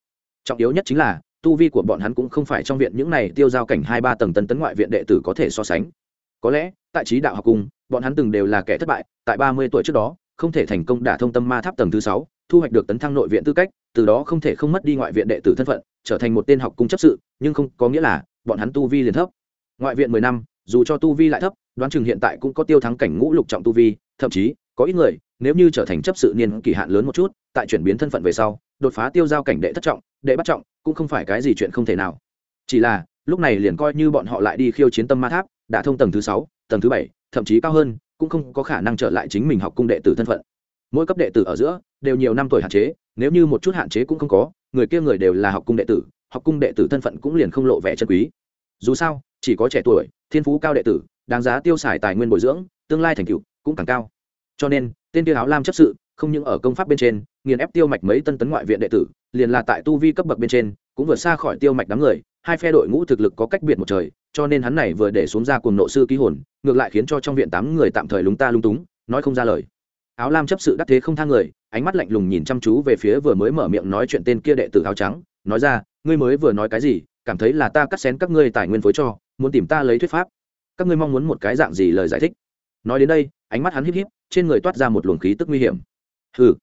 Trọng yếu nhất chính là, tu vi của bọn hắn cũng không phải trong viện những này tiêu giao cảnh hai ba tầng tân tấn ngoại viện đệ tử có thể so sánh. Có lẽ, tại trí đạo học cung, bọn hắn từng đều là kẻ thất bại, tại ba mươi tuổi trước đó, không thể thành công đả thông tâm ma tháp tầng thứ sáu, thu hoạch được tấn thăng nội viện tư cách, từ đó không thể không mất đi ngoại viện đệ tử thân phận, trở thành một tên học cung chấp sự, nhưng không có nghĩa là, bọn hắn tu vi liền thấp ngoại viện mười năm, dù cho tu vi lại thấp, đoán chừng hiện tại cũng có tiêu thắng cảnh ngũ lục trọng tu vi, thậm chí, có ít người, nếu như trở thành chấp sự niên kỳ hạn lớn một chút, tại chuyển biến thân phận về sau, đột phá tiêu giao cảnh đệ thất trọng, đệ bắt trọng, cũng không phải cái gì chuyện không thể nào. Chỉ là, lúc này liền coi như bọn họ lại đi khiêu chiến tâm ma tháp, đã thông tầng thứ sáu, tầng thứ bảy, thậm chí cao hơn, cũng không có khả năng trở lại chính mình học cung đệ tử thân phận. Mỗi cấp đệ tử ở giữa, đều nhiều năm tuổi hạn chế, nếu như một chút hạn chế cũng không có, người kia người đều là học cung đệ tử, học cung đệ tử thân phận cũng liền không lộ vẻ chân quý dù sao, chỉ có trẻ tuổi, thiên phú cao đệ tử, đáng giá tiêu xài tài nguyên bồi dưỡng, tương lai thành tựu cũng càng cao. Cho nên, tên tiêu áo lam chấp sự, không những ở công pháp bên trên, nghiền ép tiêu mạch mấy tân tấn ngoại viện đệ tử, liền là tại tu vi cấp bậc bên trên, cũng vượt xa khỏi tiêu mạch đám người, hai phe đội ngũ thực lực có cách biệt một trời, cho nên hắn này vừa để xuống ra cùng nộ sư ký hồn, ngược lại khiến cho trong viện tám người tạm thời lúng ta lung túng, nói không ra lời. Áo lam chấp sự đắc thế không thang người, ánh mắt lạnh lùng nhìn chăm chú về phía vừa mới mở miệng nói chuyện tên kia đệ tử áo trắng, nói ra, ngươi mới vừa nói cái gì cảm thấy là ta cắt xén các ngươi tài nguyên phối cho, muốn tìm ta lấy thuyết pháp. Các ngươi mong muốn một cái dạng gì lời giải thích? Nói đến đây, ánh mắt hắn híp híp, trên người toát ra một luồng khí tức nguy hiểm. Hừ.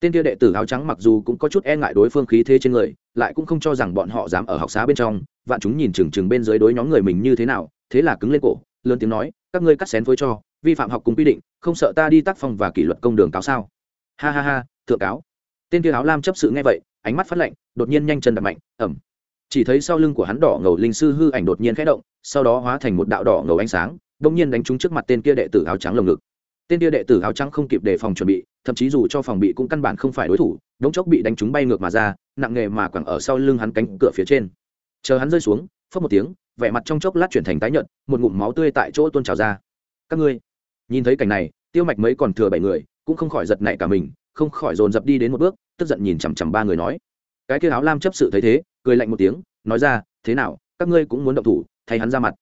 Tên kia đệ tử áo trắng mặc dù cũng có chút e ngại đối phương khí thế trên người, lại cũng không cho rằng bọn họ dám ở học xá bên trong. Vạn chúng nhìn chừng chừng bên dưới đối nhóm người mình như thế nào, thế là cứng lên cổ, lớn tiếng nói, các ngươi cắt xén phối cho, vi phạm học cùng quy định, không sợ ta đi tác phong và kỷ luật công đường cáo sao? Ha ha ha, thượng cáo. Tên kia áo lam chấp sự nghe vậy, ánh mắt phát lạnh, đột nhiên nhanh chân đập mạnh ẩm chỉ thấy sau lưng của hắn đỏ ngầu linh sư hư ảnh đột nhiên khẽ động, sau đó hóa thành một đạo đỏ ngầu ánh sáng đông nhiên đánh trúng trước mặt tên kia đệ tử áo trắng lồng ngực. Tên kia đệ tử áo trắng không kịp đề phòng chuẩn bị, thậm chí dù cho phòng bị cũng căn bản không phải đối thủ, đống chốc bị đánh trúng bay ngược mà ra, nặng nghề mà quẳng ở sau lưng hắn cánh cửa phía trên. Chờ hắn rơi xuống phớt một tiếng, vẻ mặt trong chốc lát chuyển thành tái nhợt, một ngụm máu tươi tại chỗ tuôn trào ra. Các ngươi! Nhìn thấy cảnh này, tiêu mạch mấy còn thừa bảy người, cũng không khỏi giật nảy cả mình, không khỏi dồn dập đi đến một bước, tức giận nhìn chằm chằm ba người nói. Cái kia áo lam chấp sự thấy thế cười lạnh một tiếng, nói ra, thế nào, các ngươi cũng muốn động thủ, thay hắn ra mặt.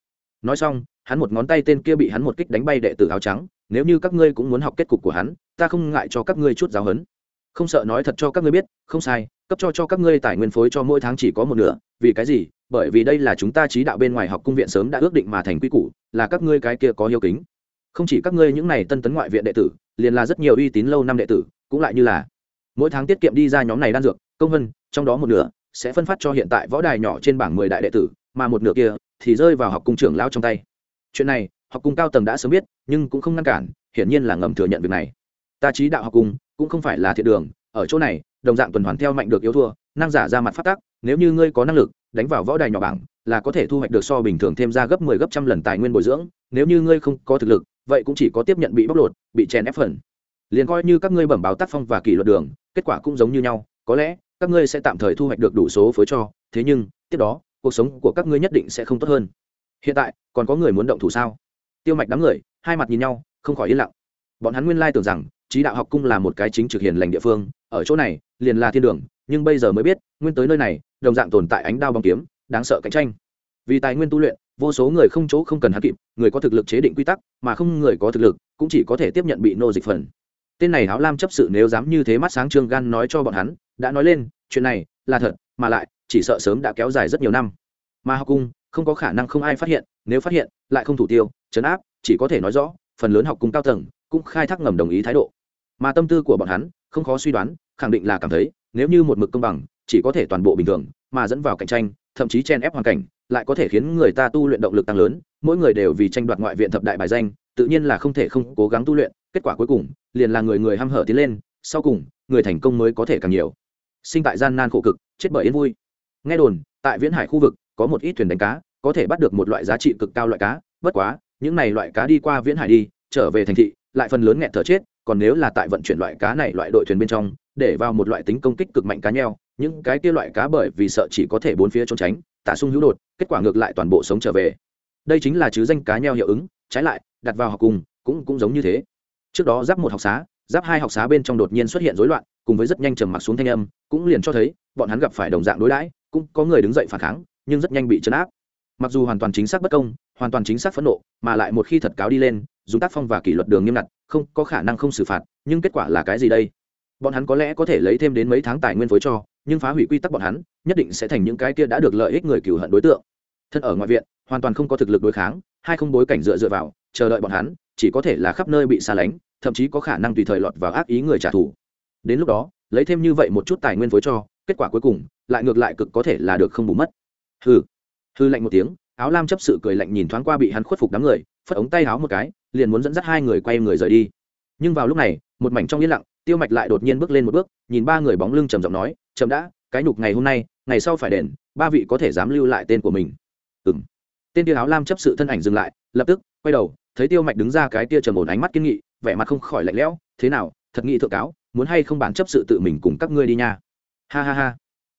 Nói xong, hắn một ngón tay tên kia bị hắn một kích đánh bay đệ tử áo trắng, nếu như các ngươi cũng muốn học kết cục của hắn, ta không ngại cho các ngươi chút giáo hấn không sợ nói thật cho các ngươi biết, không sai, cấp cho cho các ngươi tài nguyên phối cho mỗi tháng chỉ có một nửa, vì cái gì? Bởi vì đây là chúng ta trí đạo bên ngoài học cung viện sớm đã ước định mà thành quy củ, là các ngươi cái kia có hiếu kính. Không chỉ các ngươi những này tân tấn ngoại viện đệ tử, liền là rất nhiều uy tín lâu năm đệ tử, cũng lại như là, mỗi tháng tiết kiệm đi ra nhóm này đan dược, công vân, trong đó một nửa sẽ phân phát cho hiện tại võ đài nhỏ trên bảng mười đại đệ tử, mà một nửa kia thì rơi vào học cung trưởng lao trong tay. Chuyện này, học cung cao tầng đã sớm biết, nhưng cũng không ngăn cản, hiển nhiên là ngầm thừa nhận việc này. Ta trí đạo học cung, cũng không phải là thiện đường, ở chỗ này, đồng dạng tuần hoàn theo mạnh được yếu thua, năng giả ra mặt phát tác, nếu như ngươi có năng lực, đánh vào võ đài nhỏ bảng, là có thể thu hoạch được so bình thường thêm ra gấp 10 gấp trăm lần tài nguyên bồi dưỡng, nếu như ngươi không có thực lực, vậy cũng chỉ có tiếp nhận bị bóc lột, bị chèn ép phần. Liền coi như các ngươi bẩm báo tác phong và kỷ luật đường, kết quả cũng giống như nhau, có lẽ các ngươi sẽ tạm thời thu hoạch được đủ số phối cho, thế nhưng, tiếp đó, cuộc sống của các ngươi nhất định sẽ không tốt hơn. Hiện tại, còn có người muốn động thủ sao? Tiêu mạch đám người, hai mặt nhìn nhau, không khỏi yên lặng. Bọn hắn nguyên lai tưởng rằng trí đạo học cung là một cái chính trực hiền lành địa phương, ở chỗ này, liền là thiên đường, nhưng bây giờ mới biết, nguyên tới nơi này, đồng dạng tồn tại ánh đao bóng kiếm, đáng sợ cạnh tranh. Vì tài nguyên tu luyện, vô số người không chỗ không cần hắn kịp, người có thực lực chế định quy tắc, mà không người có thực lực, cũng chỉ có thể tiếp nhận bị nô dịch phần. Tên này háo lam chấp sự nếu dám như thế mắt sáng trương gan nói cho bọn hắn đã nói lên, chuyện này là thật, mà lại, chỉ sợ sớm đã kéo dài rất nhiều năm. Mà học cung, không có khả năng không ai phát hiện, nếu phát hiện, lại không thủ tiêu chấn áp, chỉ có thể nói rõ, phần lớn học cung cao tầng cũng khai thác ngầm đồng ý thái độ. Mà tâm tư của bọn hắn, không khó suy đoán, khẳng định là cảm thấy, nếu như một mực công bằng, chỉ có thể toàn bộ bình thường, mà dẫn vào cạnh tranh, thậm chí chen ép hoàn cảnh, lại có thể khiến người ta tu luyện động lực tăng lớn, mỗi người đều vì tranh đoạt ngoại viện thập đại bài danh, tự nhiên là không thể không cố gắng tu luyện, kết quả cuối cùng, liền là người người h hở tiến lên, sau cùng, người thành công mới có thể càng nhiều sinh tại gian nan khổ cực, chết bởi yên vui. Nghe đồn, tại viễn hải khu vực, có một ít thuyền đánh cá, có thể bắt được một loại giá trị cực cao loại cá. Bất quá, những này loại cá đi qua viễn hải đi, trở về thành thị, lại phần lớn nghẹt thở chết, còn nếu là tại vận chuyển loại cá này loại đội thuyền bên trong, để vào một loại tính công kích cực mạnh cá nheo, những cái kia loại cá bởi vì sợ chỉ có thể bốn phía trốn tránh, tả sung hữu đột, kết quả ngược lại toàn bộ sống trở về. Đây chính là chứ danh cá nheo hiệu ứng, trái lại, đặt vào học cùng, cũng cũng giống như thế. Trước đó giáp một học xá giáp hai học xá bên trong đột nhiên xuất hiện rối loạn, cùng với rất nhanh trầm mặc xuống thanh âm, cũng liền cho thấy, bọn hắn gặp phải đồng dạng đối đãi, cũng có người đứng dậy phản kháng, nhưng rất nhanh bị chấn áp. Mặc dù hoàn toàn chính xác bất công, hoàn toàn chính xác phẫn nộ, mà lại một khi thật cáo đi lên, dùng tác phong và kỷ luật đường nghiêm ngặt, không có khả năng không xử phạt, nhưng kết quả là cái gì đây? Bọn hắn có lẽ có thể lấy thêm đến mấy tháng tài nguyên phối cho, nhưng phá hủy quy tắc bọn hắn, nhất định sẽ thành những cái kia đã được lợi ích người cửu hận đối tượng. Thân ở ngoại viện, hoàn toàn không có thực lực đối kháng, hai không bối cảnh dựa dựa vào, chờ đợi bọn hắn, chỉ có thể là khắp nơi bị xa lánh thậm chí có khả năng tùy thời lọt vào ác ý người trả thù. Đến lúc đó, lấy thêm như vậy một chút tài nguyên phối cho, kết quả cuối cùng, lại ngược lại cực có thể là được không bù mất. Hư hư lạnh một tiếng, áo lam chấp sự cười lạnh nhìn thoáng qua bị hắn khuất phục đám người, phất ống tay áo một cái, liền muốn dẫn dắt hai người quay người rời đi. Nhưng vào lúc này, một mảnh trong yên lặng, tiêu mạch lại đột nhiên bước lên một bước, nhìn ba người bóng lưng trầm giọng nói, chậm đã, cái nhục ngày hôm nay, ngày sau phải đền, ba vị có thể dám lưu lại tên của mình. Ừ m tên tiêu áo lam chấp sự thân ảnh dừng lại, lập tức quay đầu, thấy tiêu mạch đứng ra cái tia trầm ổn ánh mắt kiên nghị vẻ mặt không khỏi lạnh lẽo, thế nào, thật nghị thượng cáo, muốn hay không bản chấp sự tự mình cùng các ngươi đi nha? Ha ha ha.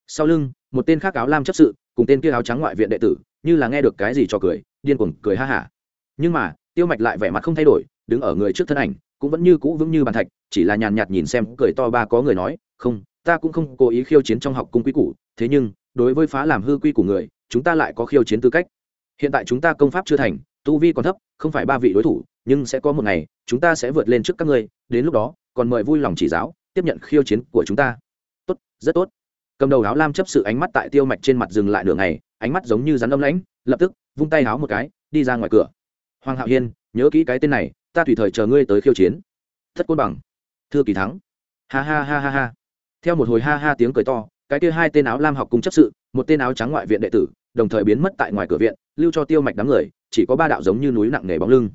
Sau lưng, một tên khác áo lam chấp sự, cùng tên kia áo trắng ngoại viện đệ tử, như là nghe được cái gì cho cười, điên cuồng cười ha hả nhưng mà, tiêu mạch lại vẻ mặt không thay đổi, đứng ở người trước thân ảnh, cũng vẫn như cũ vững như bàn thạch, chỉ là nhàn nhạt nhìn xem, cười to ba có người nói, không, ta cũng không cố ý khiêu chiến trong học cung quy củ, thế nhưng, đối với phá làm hư quy của người, chúng ta lại có khiêu chiến tư cách. Hiện tại chúng ta công pháp chưa thành tu vi còn thấp, không phải ba vị đối thủ, nhưng sẽ có một ngày, chúng ta sẽ vượt lên trước các ngươi, đến lúc đó, còn mời vui lòng chỉ giáo, tiếp nhận khiêu chiến của chúng ta. Tốt, rất tốt. Cầm đầu áo lam chấp sự ánh mắt tại tiêu mạch trên mặt dừng lại nửa ngày, ánh mắt giống như rắn âm lãnh, lập tức, vung tay áo một cái, đi ra ngoài cửa. Hoàng hạo hiên, nhớ kỹ cái tên này, ta tùy thời chờ ngươi tới khiêu chiến. Thất côn bằng. Thưa kỳ thắng. Ha ha ha ha ha. Theo một hồi ha ha tiếng cười to, cái kia hai tên áo lam học cung chấp sự, một tên áo trắng ngoại viện đệ tử, đồng thời biến mất tại ngoài cửa viện, lưu cho tiêu mạch đám người chỉ có ba đạo giống như núi nặng nề bóng lưng.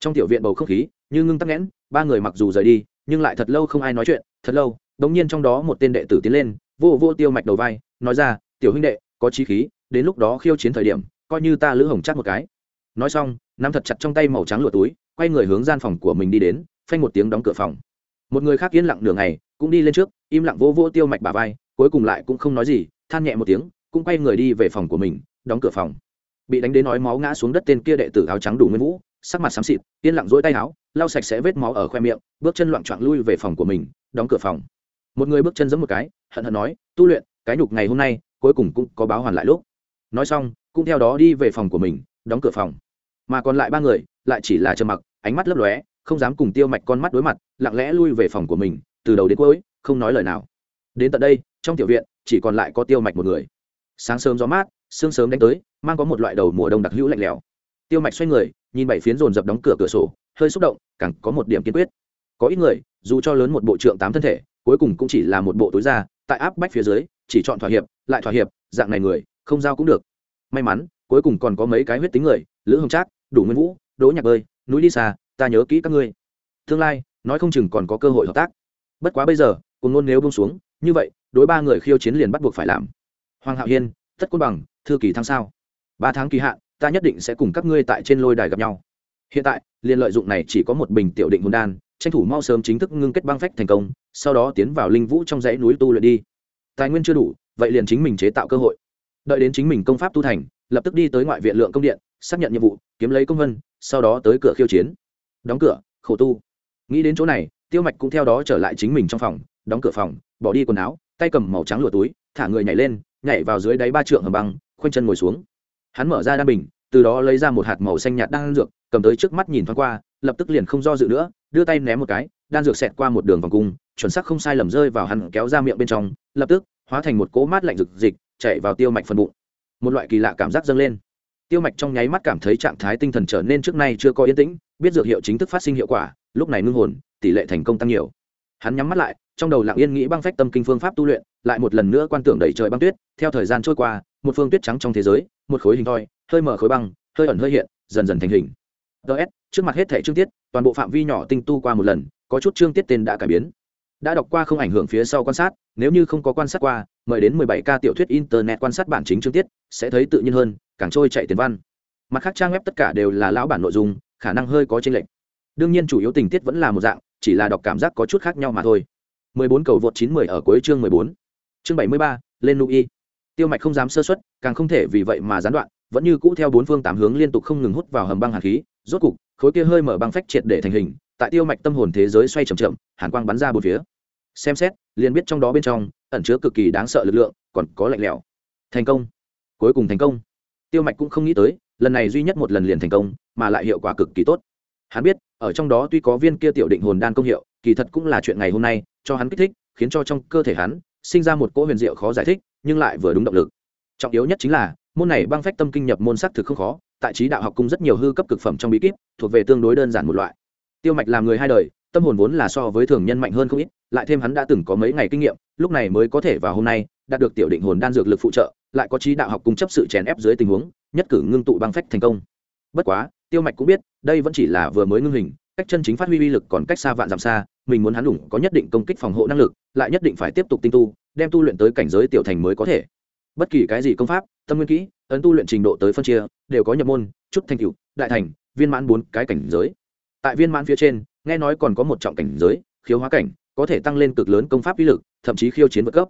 Trong tiểu viện bầu không khí, như ngưng tắc nghẽn, ba người mặc dù rời đi, nhưng lại thật lâu không ai nói chuyện, thật lâu, đống nhiên trong đó một tên đệ tử tiến lên, vô vô tiêu mạch đầu vai, nói ra, tiểu huynh đệ, có chí khí, đến lúc đó khiêu chiến thời điểm, coi như ta lữ hồng chắc một cái. Nói xong, nắm thật chặt trong tay màu trắng lụa túi, quay người hướng gian phòng của mình đi đến, phanh một tiếng đóng cửa phòng. Một người khác yên lặng nửa ngày, cũng đi lên trước, im lặng vô vô tiêu mạch bà vai, cuối cùng lại cũng không nói gì, than nhẹ một tiếng, cũng quay người đi về phòng của mình, đóng cửa phòng bị đánh đến nói máu ngã xuống đất tên kia đệ tử áo trắng đủ nguyên vũ, sắc mặt xám xịt, yên lặng rỗi tay áo, lau sạch sẽ vết máu ở khoe miệng, bước chân loạn trọn lui về phòng của mình, đóng cửa phòng. Một người bước chân giẫm một cái, hận hận nói, tu luyện, cái nhục ngày hôm nay, cuối cùng cũng có báo hoàn lại lúc. Nói xong, cũng theo đó đi về phòng của mình, đóng cửa phòng. Mà còn lại ba người, lại chỉ là trầm mặc, ánh mắt lấp lóe, không dám cùng tiêu mạch con mắt đối mặt, lặng lẽ lui về phòng của mình, từ đầu đến cuối, không nói lời nào. Đến tận đây, trong tiểu viện, chỉ còn lại có tiêu mạch một người. Sáng sớm gió mát sương sớm đánh tới, mang có một loại đầu mùa đông đặc hữu lạnh lẽo. Tiêu mạch xoay người, nhìn bảy phiến dồn dập đóng cửa cửa sổ, hơi xúc động, càng có một điểm kiên quyết. Có ít người, dù cho lớn một bộ trượng tám thân thể, cuối cùng cũng chỉ là một bộ túi da, tại áp bách phía dưới, chỉ chọn thỏa hiệp, lại thỏa hiệp, dạng này người, không giao cũng được. May mắn, cuối cùng còn có mấy cái huyết tính người, lữ hồng trác, đủ nguyên vũ, đỗ nhạc bơi, núi đi xa ta nhớ kỹ các ngươi. Tương lai, nói không chừng còn có cơ hội hợp tác. Bất quá bây giờ cùng ngôn nếu bông xuống, như vậy, đối ba người khiêu chiến liền bắt buộc phải làm. Hoàng hạo hiên tất côn bằng, thư kỳ tháng sau ba tháng kỳ hạn, ta nhất định sẽ cùng các ngươi tại trên lôi đài gặp nhau. Hiện tại liên lợi dụng này chỉ có một bình tiểu định hồn đan, tranh thủ mau sớm chính thức ngưng kết băng phách thành công, sau đó tiến vào linh vũ trong dãy núi tu luyện đi. Tài nguyên chưa đủ, vậy liền chính mình chế tạo cơ hội. Đợi đến chính mình công pháp tu thành, lập tức đi tới ngoại viện lượng công điện, xác nhận nhiệm vụ, kiếm lấy công vân, sau đó tới cửa khiêu chiến. Đóng cửa, khổ tu. Nghĩ đến chỗ này, tiêu mạch cũng theo đó trở lại chính mình trong phòng, đóng cửa phòng, bỏ đi quần áo, tay cầm màu trắng lụa túi, thả người nhảy lên nhảy vào dưới đáy ba trượng hầm băng, khoanh chân ngồi xuống. Hắn mở ra đan bình, từ đó lấy ra một hạt màu xanh nhạt đan dược, cầm tới trước mắt nhìn thoáng qua, lập tức liền không do dự nữa, đưa tay ném một cái, đan dược xẹt qua một đường vòng cung, chuẩn xác không sai lầm rơi vào hắn kéo ra miệng bên trong, lập tức hóa thành một cỗ mát lạnh rực dịch chạy vào tiêu mạch phần bụng. Một loại kỳ lạ cảm giác dâng lên. Tiêu mạch trong nháy mắt cảm thấy trạng thái tinh thần trở nên trước nay chưa có yên tĩnh, biết dược hiệu chính thức phát sinh hiệu quả, lúc này ngưng hồn, tỷ lệ thành công tăng nhiều hắn nhắm mắt lại, trong đầu lặng yên nghĩ băng phách tâm kinh phương pháp tu luyện, lại một lần nữa quan tưởng đẩy trời băng tuyết, theo thời gian trôi qua, một phương tuyết trắng trong thế giới, một khối hình thoi, hơi mở khối băng, hơi ẩn hơi hiện, dần dần thành hình. Ts trước mặt hết thẻ chương tiết, toàn bộ phạm vi nhỏ tinh tu qua một lần, có chút chương tiết tên đã cải biến. Đã đọc qua không ảnh hưởng phía sau quan sát, nếu như không có quan sát qua, mời đến 17 k tiểu thuyết internet quan sát bản chính chương tiết, sẽ thấy tự nhiên hơn, càng trôi chạy tiền văn. Mặt khác trang web tất cả đều là lão bản nội dung, khả năng hơi có chênh lệch. Đương nhiên chủ yếu tình tiết vẫn là một dạng chỉ là đọc cảm giác có chút khác nhau mà thôi. 14 cầu vượt 910 ở cuối chương 14. chương 73, lên nụ tiêu mạch không dám sơ suất càng không thể vì vậy mà gián đoạn vẫn như cũ theo bốn phương tám hướng liên tục không ngừng hút vào hầm băng hàn khí rốt cục khối kia hơi mở băng phách triệt để thành hình tại tiêu mạch tâm hồn thế giới xoay chậm chậm hàn quang bắn ra bốn phía. Xem xét liền biết trong đó bên trong ẩn chứa cực kỳ đáng sợ lực lượng còn có lạnh lẽo. Thành công. Cuối cùng thành công. Tiêu mạch cũng không nghĩ tới lần này duy nhất một lần liền thành công mà lại hiệu quả cực kỳ tốt. Hắn biết ở trong đó tuy có viên kia tiểu định hồn đan công hiệu, kỳ thật cũng là chuyện ngày hôm nay, cho hắn kích thích, khiến cho trong cơ thể hắn sinh ra một cỗ huyền diệu khó giải thích, nhưng lại vừa đúng động lực. Trọng yếu nhất chính là, môn này băng phách tâm kinh nhập môn sắc thực không khó, tại trí đạo học cung rất nhiều hư cấp cực phẩm trong bí kíp, thuộc về tương đối đơn giản một loại. Tiêu mạch làm người hai đời, tâm hồn vốn là so với thường nhân mạnh hơn không ít, lại thêm hắn đã từng có mấy ngày kinh nghiệm, lúc này mới có thể vào hôm nay, đạt được tiểu định hồn đan dược lực phụ trợ, lại có trí đạo học cung chấp sự chèn ép dưới tình huống, nhất cử ngưng tụ băng phách thành công. Bất quá tiêu mạch cũng biết, đây vẫn chỉ là vừa mới ngưng hình, cách chân chính phát huy uy lực còn cách xa vạn dặm xa, mình muốn hắn đủ có nhất định công kích phòng hộ năng lực, lại nhất định phải tiếp tục tinh tu, đem tu luyện tới cảnh giới tiểu thành mới có thể. Bất kỳ cái gì công pháp, tâm nguyên kỹ, ấn tu luyện trình độ tới phân chia, đều có nhập môn, chút thành cựu đại thành, viên mãn bốn cái cảnh giới. Tại viên mãn phía trên, nghe nói còn có một trọng cảnh giới, khiếu hóa cảnh, có thể tăng lên cực lớn công pháp uy lực, thậm chí khiêu chiến vượt cấp.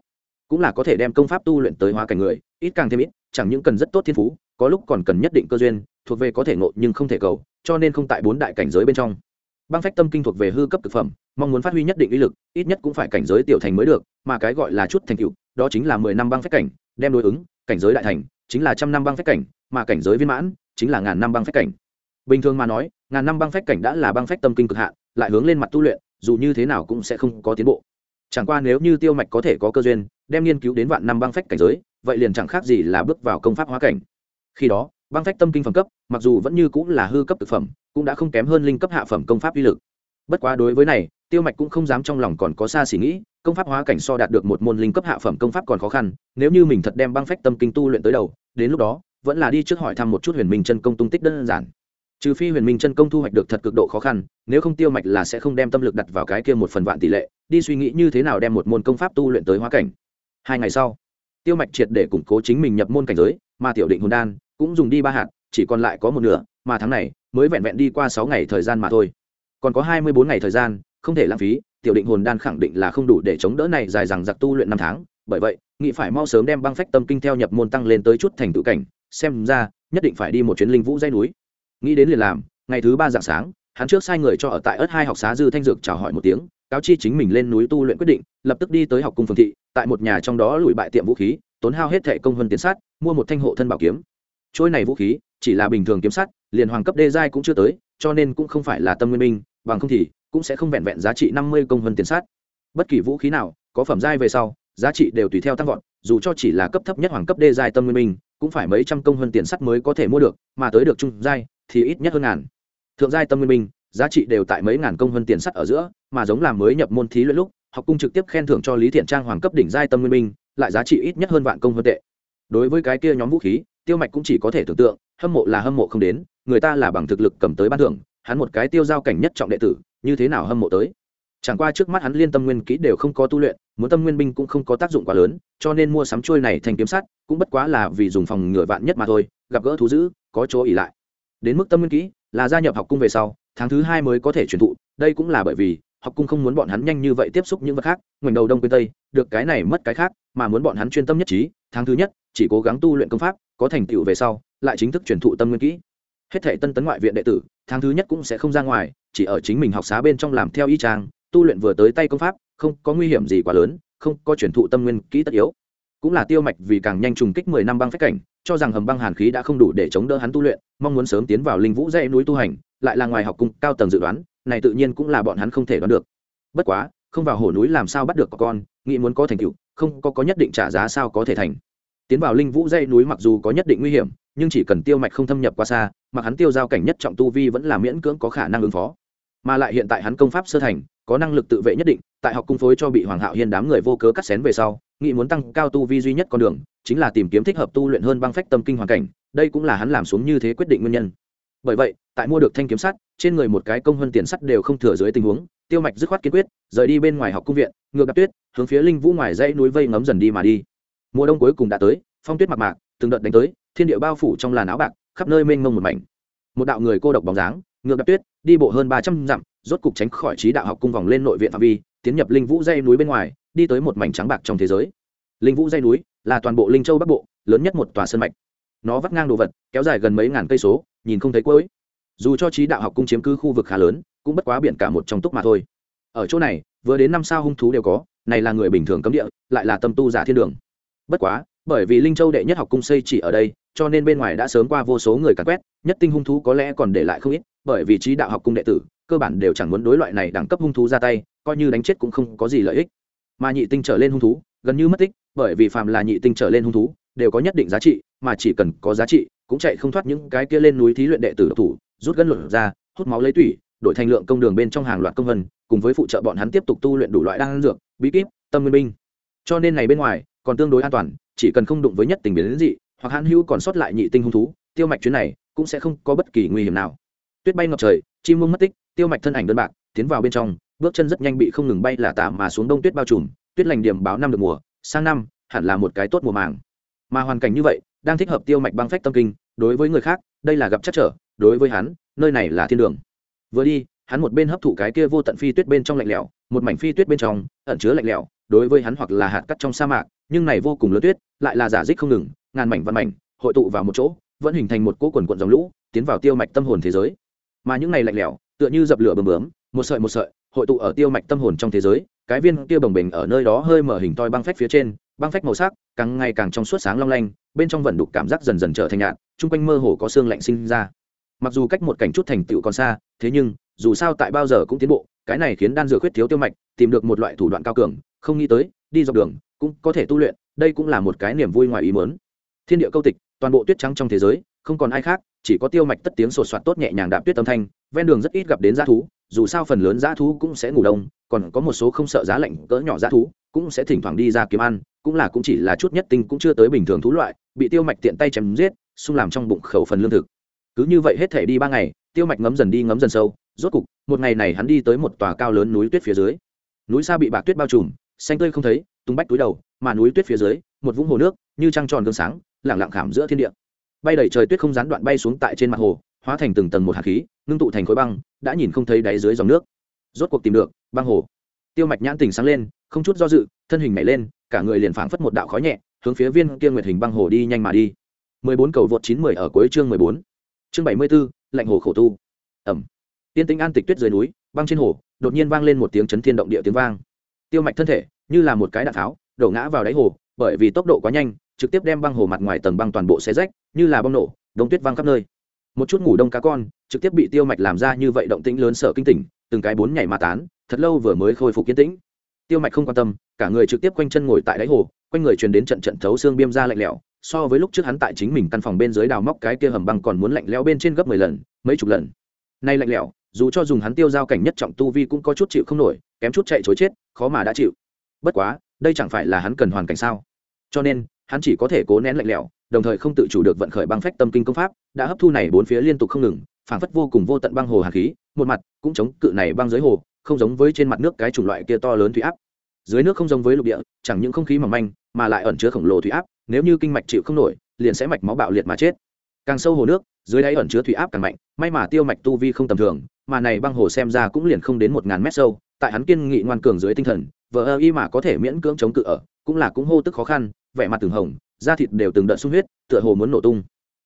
Cũng là có thể đem công pháp tu luyện tới hóa cảnh người, ít càng thêm ít chẳng những cần rất tốt thiên phú, có lúc còn cần nhất định cơ duyên, thuộc về có thể ngộ nhưng không thể cầu, cho nên không tại bốn đại cảnh giới bên trong. Băng phách tâm kinh thuộc về hư cấp thực phẩm, mong muốn phát huy nhất định uy lực, ít nhất cũng phải cảnh giới tiểu thành mới được, mà cái gọi là chút thành tựu, đó chính là mười năm băng phách cảnh, đem đối ứng, cảnh giới đại thành, chính là trăm năm băng phách cảnh, mà cảnh giới viên mãn, chính là ngàn năm băng phách cảnh. Bình thường mà nói, ngàn năm băng phách cảnh đã là băng phách tâm kinh cực hạn, lại hướng lên mặt tu luyện, dù như thế nào cũng sẽ không có tiến bộ. Chẳng qua nếu như tiêu mạch có thể có cơ duyên, đem nghiên cứu đến vạn năm băng phách cảnh giới vậy liền chẳng khác gì là bước vào công pháp hóa cảnh. Khi đó, băng phách tâm kinh phẩm cấp, mặc dù vẫn như cũng là hư cấp thực phẩm, cũng đã không kém hơn linh cấp hạ phẩm công pháp uy lực. Bất quá đối với này, tiêu mạch cũng không dám trong lòng còn có xa xỉ nghĩ, công pháp hóa cảnh so đạt được một môn linh cấp hạ phẩm công pháp còn khó khăn, nếu như mình thật đem băng phách tâm kinh tu luyện tới đầu, đến lúc đó, vẫn là đi trước hỏi thăm một chút huyền minh chân công tung tích đơn giản. Trừ phi huyền minh chân công thu hoạch được thật cực độ khó khăn, nếu không tiêu mạch là sẽ không đem tâm lực đặt vào cái kia một phần vạn tỷ lệ, đi suy nghĩ như thế nào đem một môn công pháp tu luyện tới hóa cảnh. Hai ngày sau tiêu mạch triệt để củng cố chính mình nhập môn cảnh giới, mà tiểu định hồn đan cũng dùng đi ba hạt, chỉ còn lại có một nửa, mà tháng này mới vẹn vẹn đi qua sáu ngày thời gian mà thôi. Còn có hai mươi bốn ngày thời gian, không thể lãng phí, tiểu định hồn đan khẳng định là không đủ để chống đỡ này dài dằng giặc tu luyện năm tháng. Bởi vậy nghị phải mau sớm đem băng phách tâm kinh theo nhập môn tăng lên tới chút thành tự cảnh, xem ra nhất định phải đi một chuyến linh vũ dây núi. Nghĩ đến liền làm, ngày thứ ba dạng sáng, hắn trước sai người cho ở tại ớt hai học xá dư thanh dược chào hỏi một tiếng, cáo chi chính mình lên núi tu luyện quyết định, lập tức đi tới học cung phương thị tại một nhà trong đó lùi bại tiệm vũ khí, tốn hao hết thẻ công hơn tiến sát, mua một thanh hộ thân bảo kiếm. Trôi này vũ khí, chỉ là bình thường kiếm sắt, liền hoàng cấp đê giai cũng chưa tới, cho nên cũng không phải là tâm nguyên minh bằng không thì cũng sẽ không vẹn vẹn giá trị năm mươi công hơn tiền sát. Bất kỳ vũ khí nào, có phẩm giai về sau, giá trị đều tùy theo tăng vọt, dù cho chỉ là cấp thấp nhất hoàng cấp đê giai tâm nguyên minh cũng phải mấy trăm công hơn tiền sắt mới có thể mua được, mà tới được trung giai thì ít nhất hơn ngàn. Thượng giai tâm nguyên minh giá trị đều tại mấy ngàn công hơn tiền sắt ở giữa, mà giống làm mới nhập môn thí luyện lúc học cung trực tiếp khen thưởng cho lý thiện trang hoàng cấp đỉnh giai tâm nguyên minh lại giá trị ít nhất hơn vạn công hơn tệ. Đối với cái kia nhóm vũ khí, tiêu mạch cũng chỉ có thể tưởng tượng, hâm mộ là hâm mộ không đến, người ta là bằng thực lực cầm tới ban thưởng, hắn một cái tiêu giao cảnh nhất trọng đệ tử, như thế nào hâm mộ tới? Chẳng qua trước mắt hắn liên tâm nguyên kỹ đều không có tu luyện, muốn tâm nguyên binh cũng không có tác dụng quá lớn, cho nên mua sắm trôi này thành kiếm sắt, cũng bất quá là vì dùng phòng ngựa vạn nhất mà thôi, gặp gỡ thú dữ, có chỗ ỉ lại. Đến mức tâm nguyên kỹ, là gia nhập học cung về sau, tháng thứ hai mới có thể truyền thụ, đây cũng là bởi vì học cung không muốn bọn hắn nhanh như vậy tiếp xúc những vật khác, ngoảnh đầu đông quên tây, được cái này mất cái khác, mà muốn bọn hắn chuyên tâm nhất trí, tháng thứ nhất, chỉ cố gắng tu luyện công pháp, có thành tựu về sau, lại chính thức truyền thụ tâm nguyên kỹ. Hết thể tân tấn ngoại viện đệ tử, tháng thứ nhất cũng sẽ không ra ngoài, chỉ ở chính mình học xá bên trong làm theo y trang tu luyện vừa tới tay công pháp, không có nguy hiểm gì quá lớn, không có truyền thụ tâm nguyên kỹ tất yếu. Cũng là tiêu mạch vì càng nhanh trùng kích mười năm băng phách cảnh, cho rằng hầm băng hàn khí đã không đủ để chống đỡ hắn tu luyện, mong muốn sớm tiến vào linh vũ dãy núi tu hành, lại là ngoài học cung cao tầng dự đoán này tự nhiên cũng là bọn hắn không thể đoán được. Bất quá, không vào hồ núi làm sao bắt được con, nghĩ muốn có thành tựu, không có có nhất định trả giá sao có thể thành. Tiến vào linh vũ dãy núi mặc dù có nhất định nguy hiểm, nhưng chỉ cần tiêu mạch không thâm nhập qua xa mà hắn tiêu giao cảnh nhất trọng tu vi vẫn là miễn cưỡng có khả năng ứng phó. Mà lại hiện tại hắn công pháp sơ thành, có năng lực tự vệ nhất định, tại học cung phối cho bị hoàng hạo hiên đám người vô cớ cắt xén về sau, nghĩ muốn tăng cao tu vi duy nhất con đường, chính là tìm kiếm thích hợp tu luyện hơn băng phách tâm kinh hoàn cảnh, đây cũng là hắn làm xuống như thế quyết định nguyên nhân. Bởi vậy tại mua được thanh kiếm sắt, trên người một cái công hơn tiền sắt đều không thừa dưới tình huống, tiêu mạch dứt khoát kiên quyết, rời đi bên ngoài học cung viện, ngược gặp tuyết, hướng phía linh vũ ngoài dãy núi vây ngấm dần đi mà đi. Mùa đông cuối cùng đã tới, phong tuyết mạc mạc, từng đợt đánh tới, thiên địa bao phủ trong làn áo bạc, khắp nơi mênh mông một mảnh. Một đạo người cô độc bóng dáng, ngược đạp tuyết, đi bộ hơn ba trăm dặm, rốt cục tránh khỏi trí đạo học cung vòng lên nội viện phạm vi, tiến nhập linh vũ dây núi bên ngoài, đi tới một mảnh trắng bạc trong thế giới. Linh vũ dây núi là toàn bộ linh châu bắc bộ, lớn nhất một tòa sân mạch. Nó vắt ngang đồ vật, kéo dài gần mấy ngàn cây số, nhìn không thấy cuối dù cho trí đạo học cung chiếm cứ khu vực khá lớn, cũng bất quá biển cả một trong túc mà thôi. Ở chỗ này, vừa đến năm sao hung thú đều có, này là người bình thường cấm địa, lại là tâm tu giả thiên đường. Bất quá, bởi vì linh châu đệ nhất học cung xây chỉ ở đây, cho nên bên ngoài đã sớm qua vô số người càn quét, nhất tinh hung thú có lẽ còn để lại không ít, bởi vì trí đạo học cung đệ tử, cơ bản đều chẳng muốn đối loại này đẳng cấp hung thú ra tay, coi như đánh chết cũng không có gì lợi ích. Mà nhị tinh trở lên hung thú, gần như mất tích, bởi vì phàm là nhị tinh trở lên hung thú, đều có nhất định giá trị, mà chỉ cần có giá trị, cũng chạy không thoát những cái kia lên núi thí luyện đệ tử độc thủ rút gân luận ra, hút máu lấy tủy, đổi thành lượng công đường bên trong hàng loạt công vân, cùng với phụ trợ bọn hắn tiếp tục tu luyện đủ loại đan dược, bí kíp, tâm nguyên binh. Cho nên này bên ngoài, còn tương đối an toàn, chỉ cần không đụng với nhất tình biến dị, hoặc hãn hữu còn sót lại nhị tinh hung thú, tiêu mạch chuyến này cũng sẽ không có bất kỳ nguy hiểm nào. Tuyết bay ngập trời, chim mông mất tích, tiêu mạch thân ảnh đơn bạc, tiến vào bên trong, bước chân rất nhanh bị không ngừng bay là tả mà xuống đông tuyết bao trùm, tuyết lành điểm báo năm được mùa, sang năm, hẳn là một cái tốt mùa màng. Mà hoàn cảnh như vậy, đang thích hợp tiêu mạch băng phách tâm kinh, đối với người khác, đây là gặp chắc trở đối với hắn, nơi này là thiên đường. Vừa đi, hắn một bên hấp thụ cái kia vô tận phi tuyết bên trong lạnh lẽo, một mảnh phi tuyết bên trong, ẩn chứa lạnh lẽo, đối với hắn hoặc là hạt cắt trong sa mạc, nhưng này vô cùng lớn tuyết, lại là giả dích không ngừng, ngàn mảnh văn mảnh, hội tụ vào một chỗ, vẫn hình thành một cỗ quần quận dòng lũ, tiến vào tiêu mạch tâm hồn thế giới. Mà những này lạnh lẽo, tựa như dập lửa bầm bướm, một sợi một sợi, hội tụ ở tiêu mạch tâm hồn trong thế giới, cái viên kia bồng bềnh ở nơi đó hơi mở hình toi băng phách phía trên, băng phách màu sắc, càng ngày càng trong suốt sáng long lanh, bên trong vận đục cảm giác dần dần trở thành nhạt, chung quanh mơ hồ có xương lạnh sinh ra mặc dù cách một cảnh chút thành tựu còn xa, thế nhưng, dù sao tại bao giờ cũng tiến bộ, cái này khiến đan dược huyết thiếu tiêu mạch, tìm được một loại thủ đoạn cao cường, không nghĩ tới, đi dọc đường, cũng có thể tu luyện, đây cũng là một cái niềm vui ngoài ý mớn thiên địa câu tịch, toàn bộ tuyết trắng trong thế giới, không còn ai khác, chỉ có tiêu mạch tất tiếng sột soạt tốt nhẹ nhàng đạp tuyết âm thanh, ven đường rất ít gặp đến g thú, dù sao phần lớn g thú cũng sẽ ngủ đông, còn có một số không sợ giá lạnh cỡ nhỏ g thú cũng sẽ thỉnh thoảng đi ra kiếm ăn, cũng là cũng chỉ là chút nhất tinh cũng chưa tới bình thường thú loại, bị tiêu mạch tiện tay chém giết, xung làm trong bụng khẩu phần lương thực cứ như vậy hết thể đi ba ngày, tiêu mạch ngấm dần đi ngấm dần sâu, rốt cục, một ngày này hắn đi tới một tòa cao lớn núi tuyết phía dưới. Núi xa bị bạc tuyết bao trùm, xanh tươi không thấy, tung bách túi đầu, mà núi tuyết phía dưới, một vũng hồ nước, như trăng tròn gương sáng lẳng lặng khảm giữa thiên địa. Bay đầy trời tuyết không gián đoạn bay xuống tại trên mặt hồ, hóa thành từng tầng một hạt khí, ngưng tụ thành khối băng, đã nhìn không thấy đáy dưới dòng nước. Rốt cuộc tìm được, băng hồ. Tiêu mạch nhãn tình sáng lên, không chút do dự, thân hình nhảy lên, cả người liền phảng phất một đạo khói nhẹ, hướng phía viên kia nguyệt hình băng hồ đi nhanh mà đi. 14 cầu vượt 910 ở cuối chương 14. Chương 74, lạnh hồ khổ tu. Ẩm. Tiên tĩnh an tịch tuyết dưới núi, băng trên hồ, đột nhiên vang lên một tiếng chấn thiên động địa tiếng vang. Tiêu Mạch thân thể, như là một cái đạn tháo, đổ ngã vào đáy hồ, bởi vì tốc độ quá nhanh, trực tiếp đem băng hồ mặt ngoài tầng băng toàn bộ xé rách, như là bong nổ, đông tuyết văng khắp nơi. Một chút ngủ đông cá con, trực tiếp bị Tiêu Mạch làm ra như vậy động tĩnh lớn sợ kinh tỉnh, từng cái bốn nhảy mà tán, thật lâu vừa mới khôi phục kiên tĩnh. Tiêu Mạch không quan tâm, cả người trực tiếp quanh chân ngồi tại đáy hồ, quanh người truyền đến trận trận thấu xương biêm ra lạnh lẽo, so với lúc trước hắn tại chính mình căn phòng bên dưới đào móc cái kia hầm băng còn muốn lạnh lẽo bên trên gấp mười lần, mấy chục lần. Nay lạnh lẽo, dù cho dùng hắn tiêu giao cảnh nhất trọng tu vi cũng có chút chịu không nổi, kém chút chạy chối chết, khó mà đã chịu. Bất quá, đây chẳng phải là hắn cần hoàn cảnh sao? Cho nên, hắn chỉ có thể cố nén lạnh lẽo, đồng thời không tự chủ được vận khởi băng phách tâm kinh công pháp, đã hấp thu này bốn phía liên tục không ngừng, phảng phất vô cùng vô tận băng hồ hàn khí, một mặt cũng chống cự này băng dưới hồ, không giống với trên mặt nước cái chủng loại kia to lớn thủy áp dưới nước không giống với lục địa, chẳng những không khí mỏng manh, mà lại ẩn chứa khổng lồ thủy áp, nếu như kinh mạch chịu không nổi, liền sẽ mạch máu bạo liệt mà chết. Càng sâu hồ nước, dưới đáy ẩn chứa thủy áp càng mạnh, may mà tiêu mạch tu vi không tầm thường, mà này băng hồ xem ra cũng liền không đến một ngàn mét sâu, tại hắn kiên nghị ngoan cường dưới tinh thần vợ ơ y mà có thể miễn cưỡng chống cự ở, cũng là cũng hô tức khó khăn, vẻ mặt từng hồng, da thịt đều từng đợt sung huyết, tựa hồ muốn nổ tung.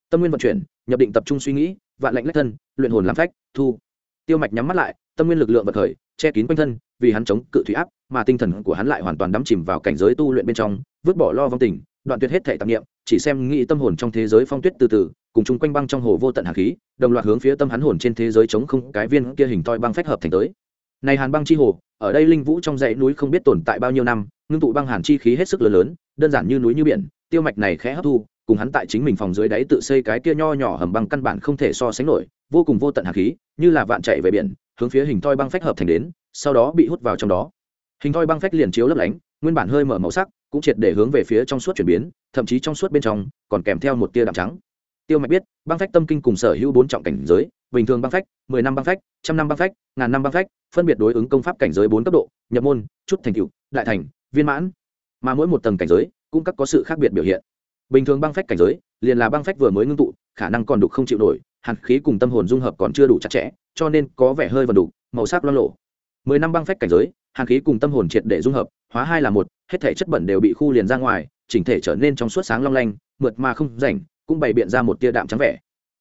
Tâm nguyên vận chuyển, nhập định tập trung suy nghĩ, vạn lệnh lách thân, luyện hồn làm phách, thu. Tiêu mạch nhắm mắt lại tâm nguyên lực lượng vật khởi, che kín quanh thân, vì hắn chống cự thủy áp, mà tinh thần của hắn lại hoàn toàn đắm chìm vào cảnh giới tu luyện bên trong, vứt bỏ lo vong tình, đoạn tuyệt hết thể tạp nghiệm chỉ xem nghĩ tâm hồn trong thế giới phong tuyết từ từ, cùng chung quanh băng trong hồ vô tận hạt khí, đồng loạt hướng phía tâm hắn hồn trên thế giới chống không, cái viên kia hình toi băng phách hợp thành tới. Này hàn băng chi hồ, ở đây linh vũ trong dãy núi không biết tồn tại bao nhiêu năm, ngưng tụ băng hàn chi khí hết sức lớn lớn, đơn giản như núi như biển, tiêu mạch này khẽ hấp thu, cùng hắn tại chính mình phòng dưới đáy tự xây cái kia nho nhỏ hầm băng căn bản không thể so sánh nổi, vô cùng vô tận hạt khí, như là vạn chạy về biển hướng phía hình thoi băng phách hợp thành đến, sau đó bị hút vào trong đó. Hình thoi băng phách liền chiếu lấp lánh, nguyên bản hơi mở màu sắc, cũng triệt để hướng về phía trong suốt chuyển biến, thậm chí trong suốt bên trong, còn kèm theo một tia đạm trắng. Tiêu mạch biết, băng phách tâm kinh cùng sở hữu bốn trọng cảnh giới, bình thường băng phách, mười năm băng phách, trăm năm băng phách, ngàn năm băng phách, phân biệt đối ứng công pháp cảnh giới bốn cấp độ, nhập môn, chút thành cựu đại thành, viên mãn. Mà mỗi một tầng cảnh giới, cũng các có sự khác biệt biểu hiện. Bình thường băng phách cảnh giới, liền là băng phách vừa mới ngưng tụ, khả năng còn đục không chịu nổi hạt khí cùng tâm hồn dung hợp còn chưa đủ chặt chẽ cho nên có vẻ hơi vần đục, màu sắc loang lộ mười năm băng phách cảnh giới, hàn khí cùng tâm hồn triệt để dung hợp, hóa hai là một, hết thể chất bẩn đều bị khu liền ra ngoài, chỉnh thể trở nên trong suốt sáng long lanh, mượt mà không rảnh, cũng bày biện ra một tia đạm trắng vẻ.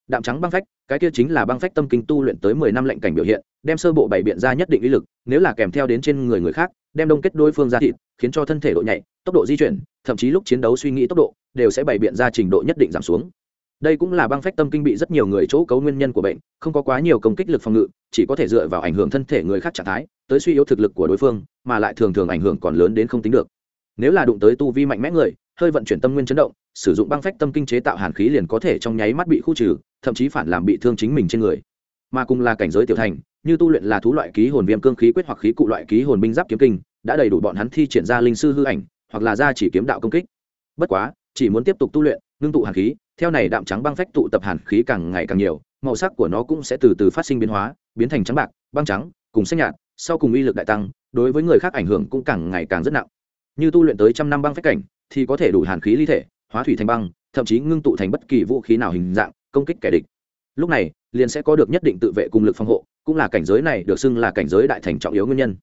Đạm trắng băng phách, cái kia chính là băng phách tâm kinh tu luyện tới mười năm lệnh cảnh biểu hiện, đem sơ bộ bày biện ra nhất định uy lực, nếu là kèm theo đến trên người người khác, đem đông kết đối phương ra thịt, khiến cho thân thể độ nhạy, tốc độ di chuyển, thậm chí lúc chiến đấu suy nghĩ tốc độ, đều sẽ bày biện ra trình độ nhất định giảm xuống đây cũng là băng phách tâm kinh bị rất nhiều người chỗ cấu nguyên nhân của bệnh, không có quá nhiều công kích lực phòng ngự, chỉ có thể dựa vào ảnh hưởng thân thể người khác trạng thái, tới suy yếu thực lực của đối phương, mà lại thường thường ảnh hưởng còn lớn đến không tính được. Nếu là đụng tới tu vi mạnh mẽ người, hơi vận chuyển tâm nguyên chấn động, sử dụng băng phách tâm kinh chế tạo hàn khí liền có thể trong nháy mắt bị khu trừ, thậm chí phản làm bị thương chính mình trên người. Mà cùng là cảnh giới tiểu thành, như tu luyện là thú loại ký hồn viêm cương khí quyết hoặc khí cụ loại ký hồn binh giáp kiếm kinh, đã đầy đủ bọn hắn thi triển ra linh sư hư ảnh, hoặc là ra chỉ kiếm đạo công kích. Bất quá, chỉ muốn tiếp tục tu luyện, ngưng tụ hàn khí theo này đạm trắng băng phách tụ tập hàn khí càng ngày càng nhiều, màu sắc của nó cũng sẽ từ từ phát sinh biến hóa, biến thành trắng bạc, băng trắng, cùng xanh nhạt, sau cùng uy lực đại tăng, đối với người khác ảnh hưởng cũng càng ngày càng rất nặng. Như tu luyện tới trăm năm băng phách cảnh, thì có thể đủ hàn khí ly thể, hóa thủy thành băng, thậm chí ngưng tụ thành bất kỳ vũ khí nào hình dạng, công kích kẻ địch. Lúc này, liền sẽ có được nhất định tự vệ cùng lực phòng hộ, cũng là cảnh giới này được xưng là cảnh giới đại thành trọng yếu nguyên nhân.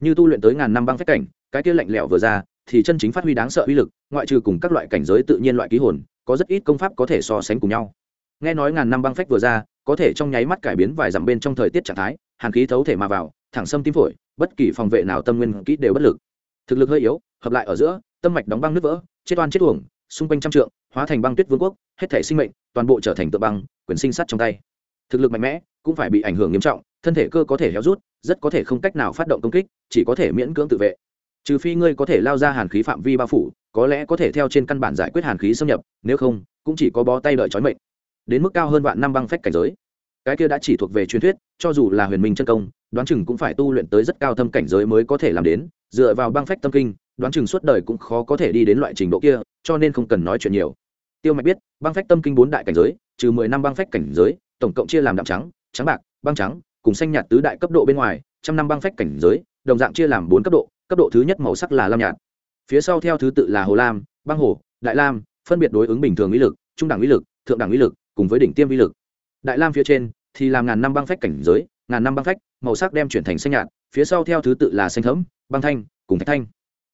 Như tu luyện tới ngàn năm băng phách cảnh, cái kia lạnh lẽo vừa ra thì chân chính phát huy đáng sợ uy lực, ngoại trừ cùng các loại cảnh giới tự nhiên loại ký hồn, có rất ít công pháp có thể so sánh cùng nhau. Nghe nói ngàn năm băng phách vừa ra, có thể trong nháy mắt cải biến vài dặm bên trong thời tiết trạng thái, hàn khí thấu thể mà vào, thẳng xâm tim phổi, bất kỳ phòng vệ nào tâm nguyên kỹ đều bất lực. Thực lực hơi yếu, hợp lại ở giữa, tâm mạch đóng băng nứt vỡ, chết oan chết uổng, xung quanh trăm trượng, hóa thành băng tuyết vương quốc, hết thể sinh mệnh, toàn bộ trở thành tự băng, quyền sinh sắt trong tay. Thực lực mạnh mẽ, cũng phải bị ảnh hưởng nghiêm trọng, thân thể cơ có thể héo rút, rất có thể không cách nào phát động công kích, chỉ có thể miễn cưỡng tự vệ trừ phi ngươi có thể lao ra hàn khí phạm vi bao phủ, có lẽ có thể theo trên căn bản giải quyết hàn khí xâm nhập, nếu không, cũng chỉ có bó tay đợi trói mệnh. Đến mức cao hơn vạn năm băng phách cảnh giới. Cái kia đã chỉ thuộc về truyền thuyết, cho dù là huyền minh chân công, đoán chừng cũng phải tu luyện tới rất cao thâm cảnh giới mới có thể làm đến, dựa vào băng phách tâm kinh, đoán chừng suốt đời cũng khó có thể đi đến loại trình độ kia, cho nên không cần nói chuyện nhiều. Tiêu mạch biết, băng phách tâm kinh bốn đại cảnh giới, trừ mười năm băng phách cảnh giới, tổng cộng chia làm đạm trắng trắng bạc, băng trắng, cùng xanh nhạt tứ đại cấp độ bên ngoài, trăm năm băng phách cảnh giới, đồng dạng chia làm bốn cấp độ cấp độ thứ nhất màu sắc là lam nhạt. Phía sau theo thứ tự là hồ lam, băng hồ, đại lam, phân biệt đối ứng bình thường uy lực, trung đẳng uy lực, thượng đẳng uy lực, cùng với đỉnh tiêm uy lực. Đại lam phía trên thì làm ngàn năm băng phách cảnh giới, ngàn năm băng phách, màu sắc đem chuyển thành xanh nhạt, phía sau theo thứ tự là xanh thấm băng thanh, cùng thạch thanh.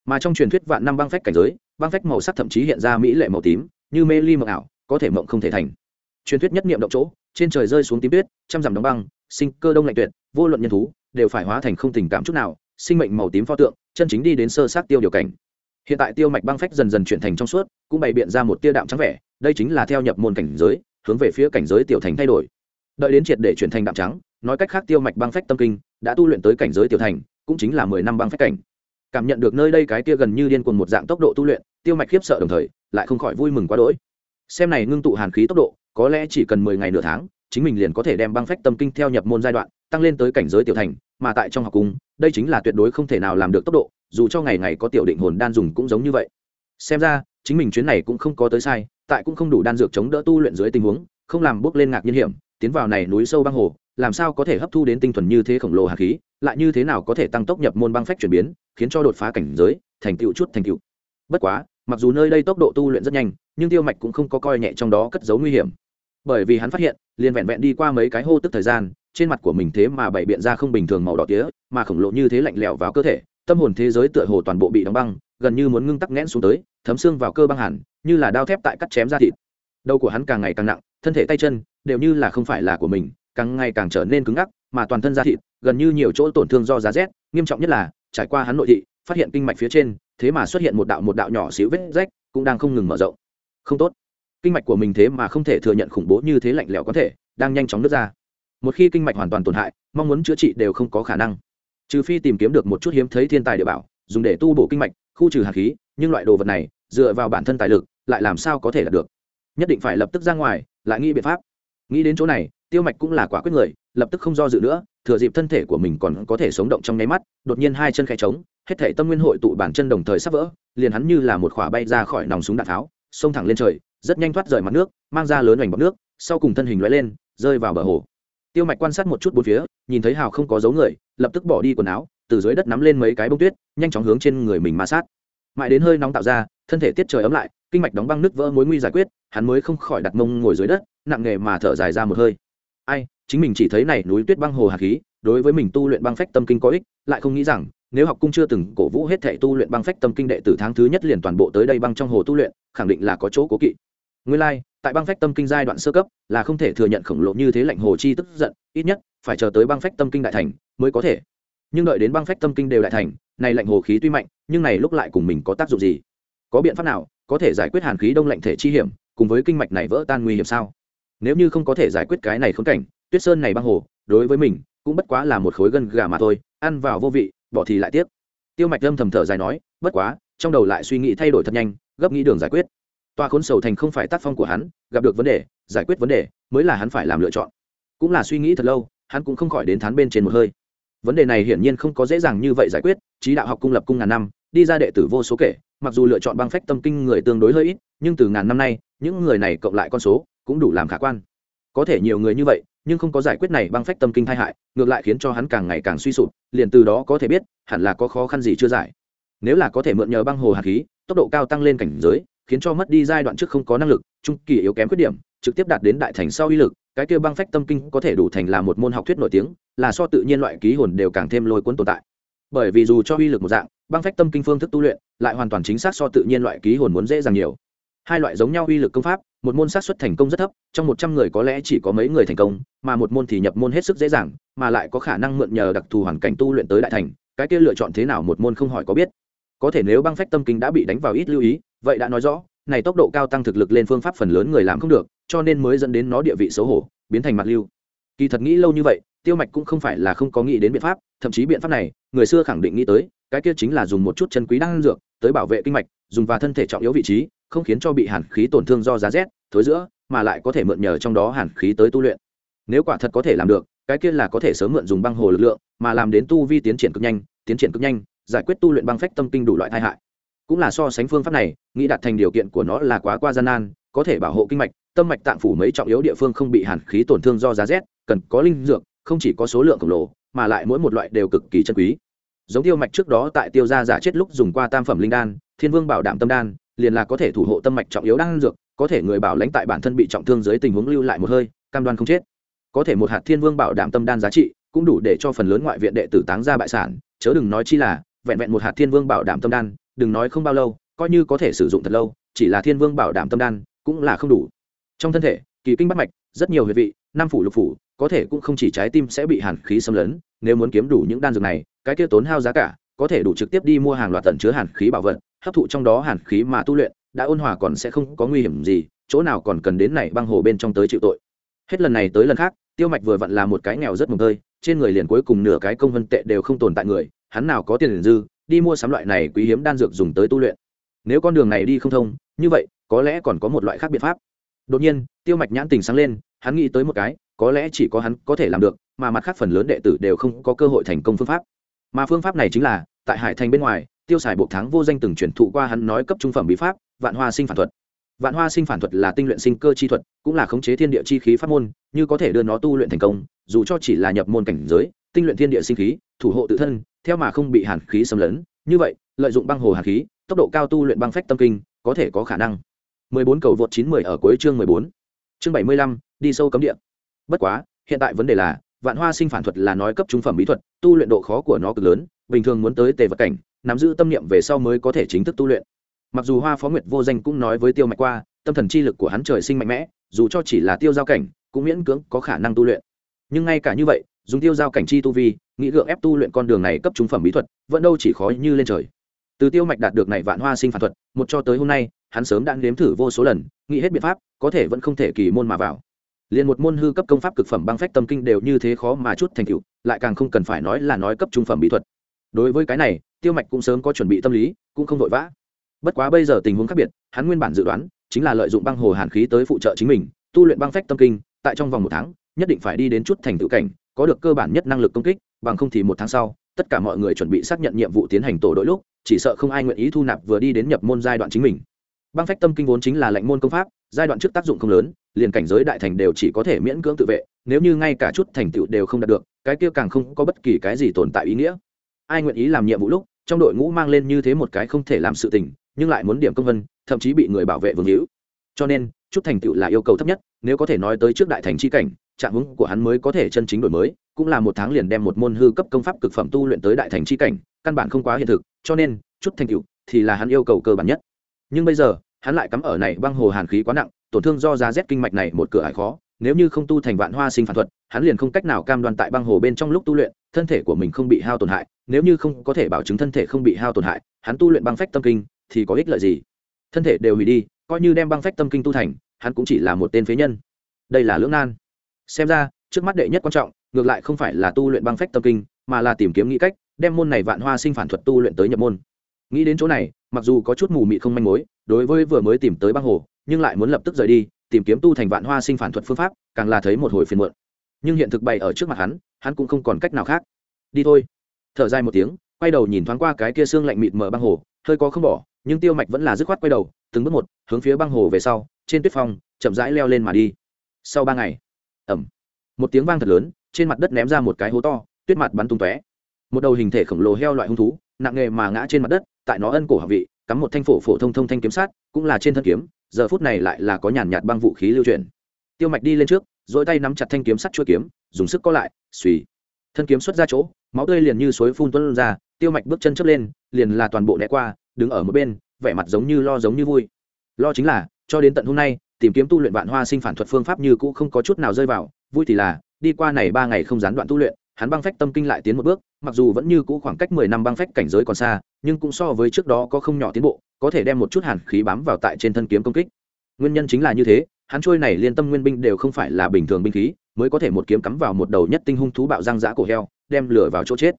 Mà trong truyền thuyết vạn năm băng phách cảnh giới, băng phách màu sắc thậm chí hiện ra mỹ lệ màu tím, như mê ly mộng ảo, có thể mộng không thể thành. Truyền thuyết nhất niệm động chỗ, trên trời rơi xuống tím tuyết, trăm dặm đóng băng, sinh cơ đông lạnh tuyệt, vô luận nhân thú, đều phải hóa thành không tình cảm chút nào sinh mệnh màu tím pho tượng, chân chính đi đến sơ sát tiêu điều cảnh. Hiện tại tiêu mạch băng phách dần dần chuyển thành trong suốt, cũng bày biện ra một tia đạm trắng vẻ, đây chính là theo nhập môn cảnh giới, hướng về phía cảnh giới tiểu thành thay đổi. Đợi đến triệt để chuyển thành đạm trắng, nói cách khác tiêu mạch băng phách tâm kinh, đã tu luyện tới cảnh giới tiểu thành, cũng chính là mười năm băng phách cảnh. Cảm nhận được nơi đây cái kia gần như điên cuồng một dạng tốc độ tu luyện, tiêu mạch khiếp sợ đồng thời, lại không khỏi vui mừng quá đỗi. Xem này ngưng tụ hàn khí tốc độ, có lẽ chỉ cần mười ngày nửa tháng, chính mình liền có thể đem băng phách tâm kinh theo nhập môn giai đoạn tăng lên tới cảnh giới tiểu thành, mà tại trong học cung, đây chính là tuyệt đối không thể nào làm được tốc độ, dù cho ngày ngày có tiểu định hồn đan dùng cũng giống như vậy. Xem ra, chính mình chuyến này cũng không có tới sai, tại cũng không đủ đan dược chống đỡ tu luyện dưới tình huống, không làm bước lên ngạc nhiên hiểm, tiến vào này núi sâu băng hồ, làm sao có thể hấp thu đến tinh thuần như thế khổng lồ hạt khí, lại như thế nào có thể tăng tốc nhập môn băng phách chuyển biến, khiến cho đột phá cảnh giới, thành tựu chút thành tựu. Bất quá, mặc dù nơi đây tốc độ tu luyện rất nhanh, nhưng tiêu mạch cũng không có coi nhẹ trong đó cất giấu nguy hiểm. Bởi vì hắn phát hiện, liền vẹn vẹn đi qua mấy cái hô tức thời gian trên mặt của mình thế mà bày biện ra không bình thường màu đỏ tía, mà khổng lồ như thế lạnh lẽo vào cơ thể, tâm hồn thế giới tựa hồ toàn bộ bị đóng băng, gần như muốn ngưng tắc nghẽn xuống tới, thấm xương vào cơ băng hẳn, như là đao thép tại cắt chém ra thịt. Đầu của hắn càng ngày càng nặng, thân thể tay chân đều như là không phải là của mình, càng ngày càng trở nên cứng ngắc, mà toàn thân da thịt gần như nhiều chỗ tổn thương do giá rét, nghiêm trọng nhất là trải qua hắn nội thị, phát hiện kinh mạch phía trên, thế mà xuất hiện một đạo một đạo nhỏ xíu vết rách, cũng đang không ngừng mở rộng. Không tốt. Kinh mạch của mình thế mà không thể thừa nhận khủng bố như thế lạnh lẽo có thể, đang nhanh chóng nứt ra một khi kinh mạch hoàn toàn tổn hại, mong muốn chữa trị đều không có khả năng. Trừ phi tìm kiếm được một chút hiếm thấy thiên tài địa bảo, dùng để tu bổ kinh mạch, khu trừ hạt khí, nhưng loại đồ vật này, dựa vào bản thân tài lực, lại làm sao có thể đạt được? Nhất định phải lập tức ra ngoài, lại nghĩ biện pháp. Nghĩ đến chỗ này, tiêu mạch cũng là quả quyết người, lập tức không do dự nữa, thừa dịp thân thể của mình còn có thể sống động trong nháy mắt, đột nhiên hai chân khẽ trống, hết thể tâm nguyên hội tụ bản chân đồng thời sắp vỡ, liền hắn như là một khỏa bay ra khỏi nòng súng đạn tháo, xông thẳng lên trời, rất nhanh thoát rời mặt nước, mang ra lớn hoành bọc nước, sau cùng thân hình lóe lên, rơi vào bờ hồ tiêu mạch quan sát một chút bốn phía nhìn thấy hào không có dấu người lập tức bỏ đi quần áo từ dưới đất nắm lên mấy cái bông tuyết nhanh chóng hướng trên người mình ma sát. Mãi đến hơi nóng tạo ra thân thể tiết trời ấm lại kinh mạch đóng băng nứt vỡ mối nguy giải quyết hắn mới không khỏi đặt mông ngồi dưới đất nặng nghề mà thở dài ra một hơi. Ai chính mình chỉ thấy này núi tuyết băng hồ hà khí đối với mình tu luyện băng phách tâm kinh có ích lại không nghĩ rằng nếu học cung chưa từng cổ vũ hết thệ tu luyện băng phách tâm kinh đệ tử tháng thứ nhất liền toàn bộ tới đây băng trong hồ tu luyện khẳng định là có chỗ cố kỵ. Nguyên lai、like, tại băng phách tâm kinh giai đoạn sơ cấp, là không thể thừa nhận khổng lồ như thế lạnh hồ chi tức giận, ít nhất, phải chờ tới băng phách tâm kinh đại thành mới có thể. Nhưng đợi đến băng phách tâm kinh đều đại thành, này lạnh hồ khí tuy mạnh, nhưng này lúc lại cùng mình có tác dụng gì? Có biện pháp nào có thể giải quyết hàn khí đông lạnh thể chi hiểm, cùng với kinh mạch này vỡ tan nguy hiểm sao? Nếu như không có thể giải quyết cái này khốn cảnh, tuyết sơn này băng hồ, đối với mình, cũng bất quá là một khối gân gà mà thôi, ăn vào vô vị, bỏ thì lại tiếc. Tiêu mạch lâm thầm thở dài nói, bất quá, trong đầu lại suy nghĩ thay đổi thật nhanh, gấp nghĩ đường giải quyết toa khốn sầu thành không phải tác phong của hắn, gặp được vấn đề, giải quyết vấn đề, mới là hắn phải làm lựa chọn. Cũng là suy nghĩ thật lâu, hắn cũng không khỏi đến thán bên trên một hơi. Vấn đề này hiển nhiên không có dễ dàng như vậy giải quyết, trí đạo học cung lập cung ngàn năm, đi ra đệ tử vô số kể, mặc dù lựa chọn băng phách tâm kinh người tương đối hơi ít, nhưng từ ngàn năm nay, những người này cộng lại con số, cũng đủ làm khả quan. Có thể nhiều người như vậy, nhưng không có giải quyết này băng phách tâm kinh tai hại, ngược lại khiến cho hắn càng ngày càng suy sụp, liền từ đó có thể biết, hẳn là có khó khăn gì chưa giải. Nếu là có thể mượn nhờ băng hồ hạt khí, tốc độ cao tăng lên cảnh giới khiến cho mất đi giai đoạn trước không có năng lực, trung kỳ yếu kém khuyết điểm, trực tiếp đạt đến đại thành sau uy lực, cái kia băng phách tâm kinh có thể đủ thành là một môn học thuyết nổi tiếng, là so tự nhiên loại ký hồn đều càng thêm lôi cuốn tồn tại. Bởi vì dù cho uy lực một dạng, băng phách tâm kinh phương thức tu luyện lại hoàn toàn chính xác so tự nhiên loại ký hồn muốn dễ dàng nhiều. Hai loại giống nhau uy lực công pháp, một môn sát suất thành công rất thấp, trong một trăm người có lẽ chỉ có mấy người thành công, mà một môn thì nhập môn hết sức dễ dàng, mà lại có khả năng mượn nhờ đặc thù hoàn cảnh tu luyện tới đại thành, cái kia lựa chọn thế nào một môn không hỏi có biết. Có thể nếu băng phách tâm kinh đã bị đánh vào ít lưu ý vậy đã nói rõ, này tốc độ cao tăng thực lực lên phương pháp phần lớn người làm không được, cho nên mới dẫn đến nó địa vị xấu hổ, biến thành mặt lưu. Kỳ thật nghĩ lâu như vậy, tiêu mạch cũng không phải là không có nghĩ đến biện pháp, thậm chí biện pháp này, người xưa khẳng định nghĩ tới, cái kia chính là dùng một chút chân quý đan dược, tới bảo vệ kinh mạch, dùng và thân thể trọng yếu vị trí, không khiến cho bị hàn khí tổn thương do giá rét, thối giữa, mà lại có thể mượn nhờ trong đó hàn khí tới tu luyện. Nếu quả thật có thể làm được, cái kia là có thể sớm mượn dùng băng hồ lực lượng, mà làm đến tu vi tiến triển cực nhanh, tiến triển cực nhanh, giải quyết tu luyện băng phách tâm kinh đủ loại tai hại cũng là so sánh phương pháp này, nghĩ đạt thành điều kiện của nó là quá qua gian nan, có thể bảo hộ kinh mạch, tâm mạch tạng phủ mấy trọng yếu địa phương không bị hàn khí tổn thương do giá rét, cần có linh dược, không chỉ có số lượng khổng lồ, mà lại mỗi một loại đều cực kỳ chân quý. Giống tiêu mạch trước đó tại tiêu gia giả chết lúc dùng qua tam phẩm linh đan, thiên vương bảo đảm tâm đan, liền là có thể thủ hộ tâm mạch trọng yếu đan dược, có thể người bảo lãnh tại bản thân bị trọng thương dưới tình huống lưu lại một hơi, cam đoan không chết. Có thể một hạt thiên vương bảo đảm tâm đan giá trị, cũng đủ để cho phần lớn ngoại viện đệ tử táng ra bại sản, chớ đừng nói chi là, vẹn vẹn một hạt thiên vương bảo đảm tâm đan đừng nói không bao lâu, coi như có thể sử dụng thật lâu, chỉ là thiên vương bảo đảm tâm đan, cũng là không đủ. Trong thân thể, kỳ kinh bắt mạch, rất nhiều huyệt vị nam phủ lục phủ, có thể cũng không chỉ trái tim sẽ bị hàn khí xâm lấn, nếu muốn kiếm đủ những đan dược này, cái kia tốn hao giá cả, có thể đủ trực tiếp đi mua hàng loạt tận chứa hàn khí bảo vật, hấp thụ trong đó hàn khí mà tu luyện, đã ôn hòa còn sẽ không có nguy hiểm gì, chỗ nào còn cần đến này băng hồ bên trong tới chịu tội. Hết lần này tới lần khác, tiêu mạch vừa vặn là một cái nghèo rất mồm tơi, trên người liền cuối cùng nửa cái công vân tệ đều không tồn tại người, hắn nào có tiền dư đi mua sắm loại này quý hiếm đan dược dùng tới tu luyện. Nếu con đường này đi không thông, như vậy, có lẽ còn có một loại khác biện pháp. Đột nhiên, tiêu mạch nhãn tình sáng lên, hắn nghĩ tới một cái, có lẽ chỉ có hắn có thể làm được, mà mặt khác phần lớn đệ tử đều không có cơ hội thành công phương pháp. Mà phương pháp này chính là, tại hải thành bên ngoài, tiêu xài bộ tháng vô danh từng truyền thụ qua hắn nói cấp trung phẩm bí pháp, vạn hoa sinh phản thuật. Vạn hoa sinh phản thuật là tinh luyện sinh cơ chi thuật, cũng là khống chế thiên địa chi khí pháp môn, như có thể đưa nó tu luyện thành công, dù cho chỉ là nhập môn cảnh giới, tinh luyện thiên địa sinh khí, thủ hộ tự thân theo mà không bị hàn khí xâm lấn như vậy lợi dụng băng hồ hàn khí tốc độ cao tu luyện băng phách tâm kinh có thể có khả năng 14 cầu vượt 90 ở cuối chương 14. Chương 75, đi sâu cấm địa. Bất quá, hiện tại vấn đề là, vạn hoa sinh phản thuật là nói cấp trung phẩm bí thuật, tu luyện độ khó của nó cực lớn, bình thường muốn tới tề vật cảnh, nắm giữ tâm niệm về sau mới có thể chính thức tu luyện. Mặc dù Hoa Phó Nguyệt vô danh cũng nói với Tiêu Mạch qua, tâm thần chi lực của hắn trời sinh mạnh mẽ, dù cho chỉ là tiêu giao cảnh, cũng miễn cưỡng có khả năng tu luyện. Nhưng ngay cả như vậy, dùng tiêu giao cảnh chi tu vi, nghĩ gượng ép tu luyện con đường này cấp trung phẩm bí thuật, vẫn đâu chỉ khó như lên trời. Từ tiêu mạch đạt được này vạn hoa sinh phản thuật một cho tới hôm nay hắn sớm đã nếm thử vô số lần nghĩ hết biện pháp có thể vẫn không thể kỳ môn mà vào. Liền một môn hư cấp công pháp cực phẩm băng phách tâm kinh đều như thế khó mà chút thành tựu lại càng không cần phải nói là nói cấp trung phẩm bí thuật. Đối với cái này tiêu mạch cũng sớm có chuẩn bị tâm lý cũng không vội vã. Bất quá bây giờ tình huống khác biệt hắn nguyên bản dự đoán chính là lợi dụng băng hồ hàn khí tới phụ trợ chính mình tu luyện băng phách tâm kinh tại trong vòng một tháng nhất định phải đi đến chút thành tựu cảnh có được cơ bản nhất năng lực công kích, bằng không thì một tháng sau, tất cả mọi người chuẩn bị xác nhận nhiệm vụ tiến hành tổ đội lúc, chỉ sợ không ai nguyện ý thu nạp vừa đi đến nhập môn giai đoạn chính mình. Băng phách tâm kinh vốn chính là lệnh môn công pháp, giai đoạn trước tác dụng không lớn, liền cảnh giới đại thành đều chỉ có thể miễn cưỡng tự vệ, nếu như ngay cả chút thành tựu đều không đạt được, cái kia càng không có bất kỳ cái gì tồn tại ý nghĩa. Ai nguyện ý làm nhiệm vụ lúc, trong đội ngũ mang lên như thế một cái không thể làm sự tình, nhưng lại muốn điểm công vân, thậm chí bị người bảo vệ vương hữu. Cho nên, chút thành tựu là yêu cầu thấp nhất, nếu có thể nói tới trước đại thành c h i cảnh trạng hướng của hắn mới có thể chân chính đổi mới, cũng là một tháng liền đem một môn hư cấp công pháp cực phẩm tu luyện tới đại thành chi cảnh, căn bản không quá hiện thực, cho nên, chút thành tựu thì là hắn yêu cầu cơ bản nhất. Nhưng bây giờ, hắn lại cắm ở này băng hồ hàn khí quá nặng, tổn thương do giá rét kinh mạch này một cửa ải khó, nếu như không tu thành vạn hoa sinh phản thuật, hắn liền không cách nào cam đoan tại băng hồ bên trong lúc tu luyện, thân thể của mình không bị hao tổn hại, nếu như không có thể bảo chứng thân thể không bị hao tổn hại, hắn tu luyện băng phách tâm kinh thì có ích lợi gì? Thân thể đều hủy đi, coi như đem băng phách tâm kinh tu thành, hắn cũng chỉ là một tên phế nhân. Đây là lưỡng nan xem ra, trước mắt đệ nhất quan trọng, ngược lại không phải là tu luyện băng phách tâm kinh, mà là tìm kiếm nghĩ cách, đem môn này vạn hoa sinh phản thuật tu luyện tới nhập môn. Nghĩ đến chỗ này, mặc dù có chút mù mị không manh mối, đối với vừa mới tìm tới băng hồ, nhưng lại muốn lập tức rời đi, tìm kiếm tu thành vạn hoa sinh phản thuật phương pháp, càng là thấy một hồi phiền muộn. Nhưng hiện thực bày ở trước mặt hắn hắn cũng không còn cách nào khác. Đi thôi. Thở dài một tiếng, quay đầu nhìn thoáng qua cái kia xương lạnh mịt mờ băng hồ, hơi có không bỏ, nhưng tiêu mạch vẫn là dứt khoát quay đầu, từng bước một, hướng phía băng hồ về sau, trên tuyết phong, chậm rãi leo lên mà đi. Sau ba ngày ẩm. Một tiếng vang thật lớn, trên mặt đất ném ra một cái hố to, tuyết mặt bắn tung tóe. Một đầu hình thể khổng lồ heo loại hung thú, nặng nghề mà ngã trên mặt đất, tại nó ân cổ hạ vị, cắm một thanh phổ phổ thông thông thanh kiếm sát, cũng là trên thân kiếm, giờ phút này lại là có nhàn nhạt băng vũ khí lưu truyền tiêu mạch đi lên trước dỗi tay nắm chặt thanh kiếm sắt chua kiếm, dùng sức có lại suy thân kiếm xuất ra chỗ, máu tươi liền như suối phun tuôn ra, tiêu mạch bước chân chấp lên, liền là toàn bộ né qua, đứng ở một bên, vẻ mặt giống như lo giống như vui. Lo chính là, cho đến tận hôm nay tìm kiếm tu luyện vạn hoa sinh phản thuật phương pháp như cũ không có chút nào rơi vào, vui thì là, đi qua này ba ngày không gián đoạn tu luyện, hắn băng phách tâm kinh lại tiến một bước, mặc dù vẫn như cũ khoảng cách mười năm băng phách cảnh giới còn xa, nhưng cũng so với trước đó có không nhỏ tiến bộ, có thể đem một chút hàn khí bám vào tại trên thân kiếm công kích. Nguyên nhân chính là như thế, hắn trôi này liên tâm nguyên binh đều không phải là bình thường binh khí, mới có thể một kiếm cắm vào một đầu nhất tinh hung thú bạo răng dã cổ heo, đem lửa vào chỗ chết.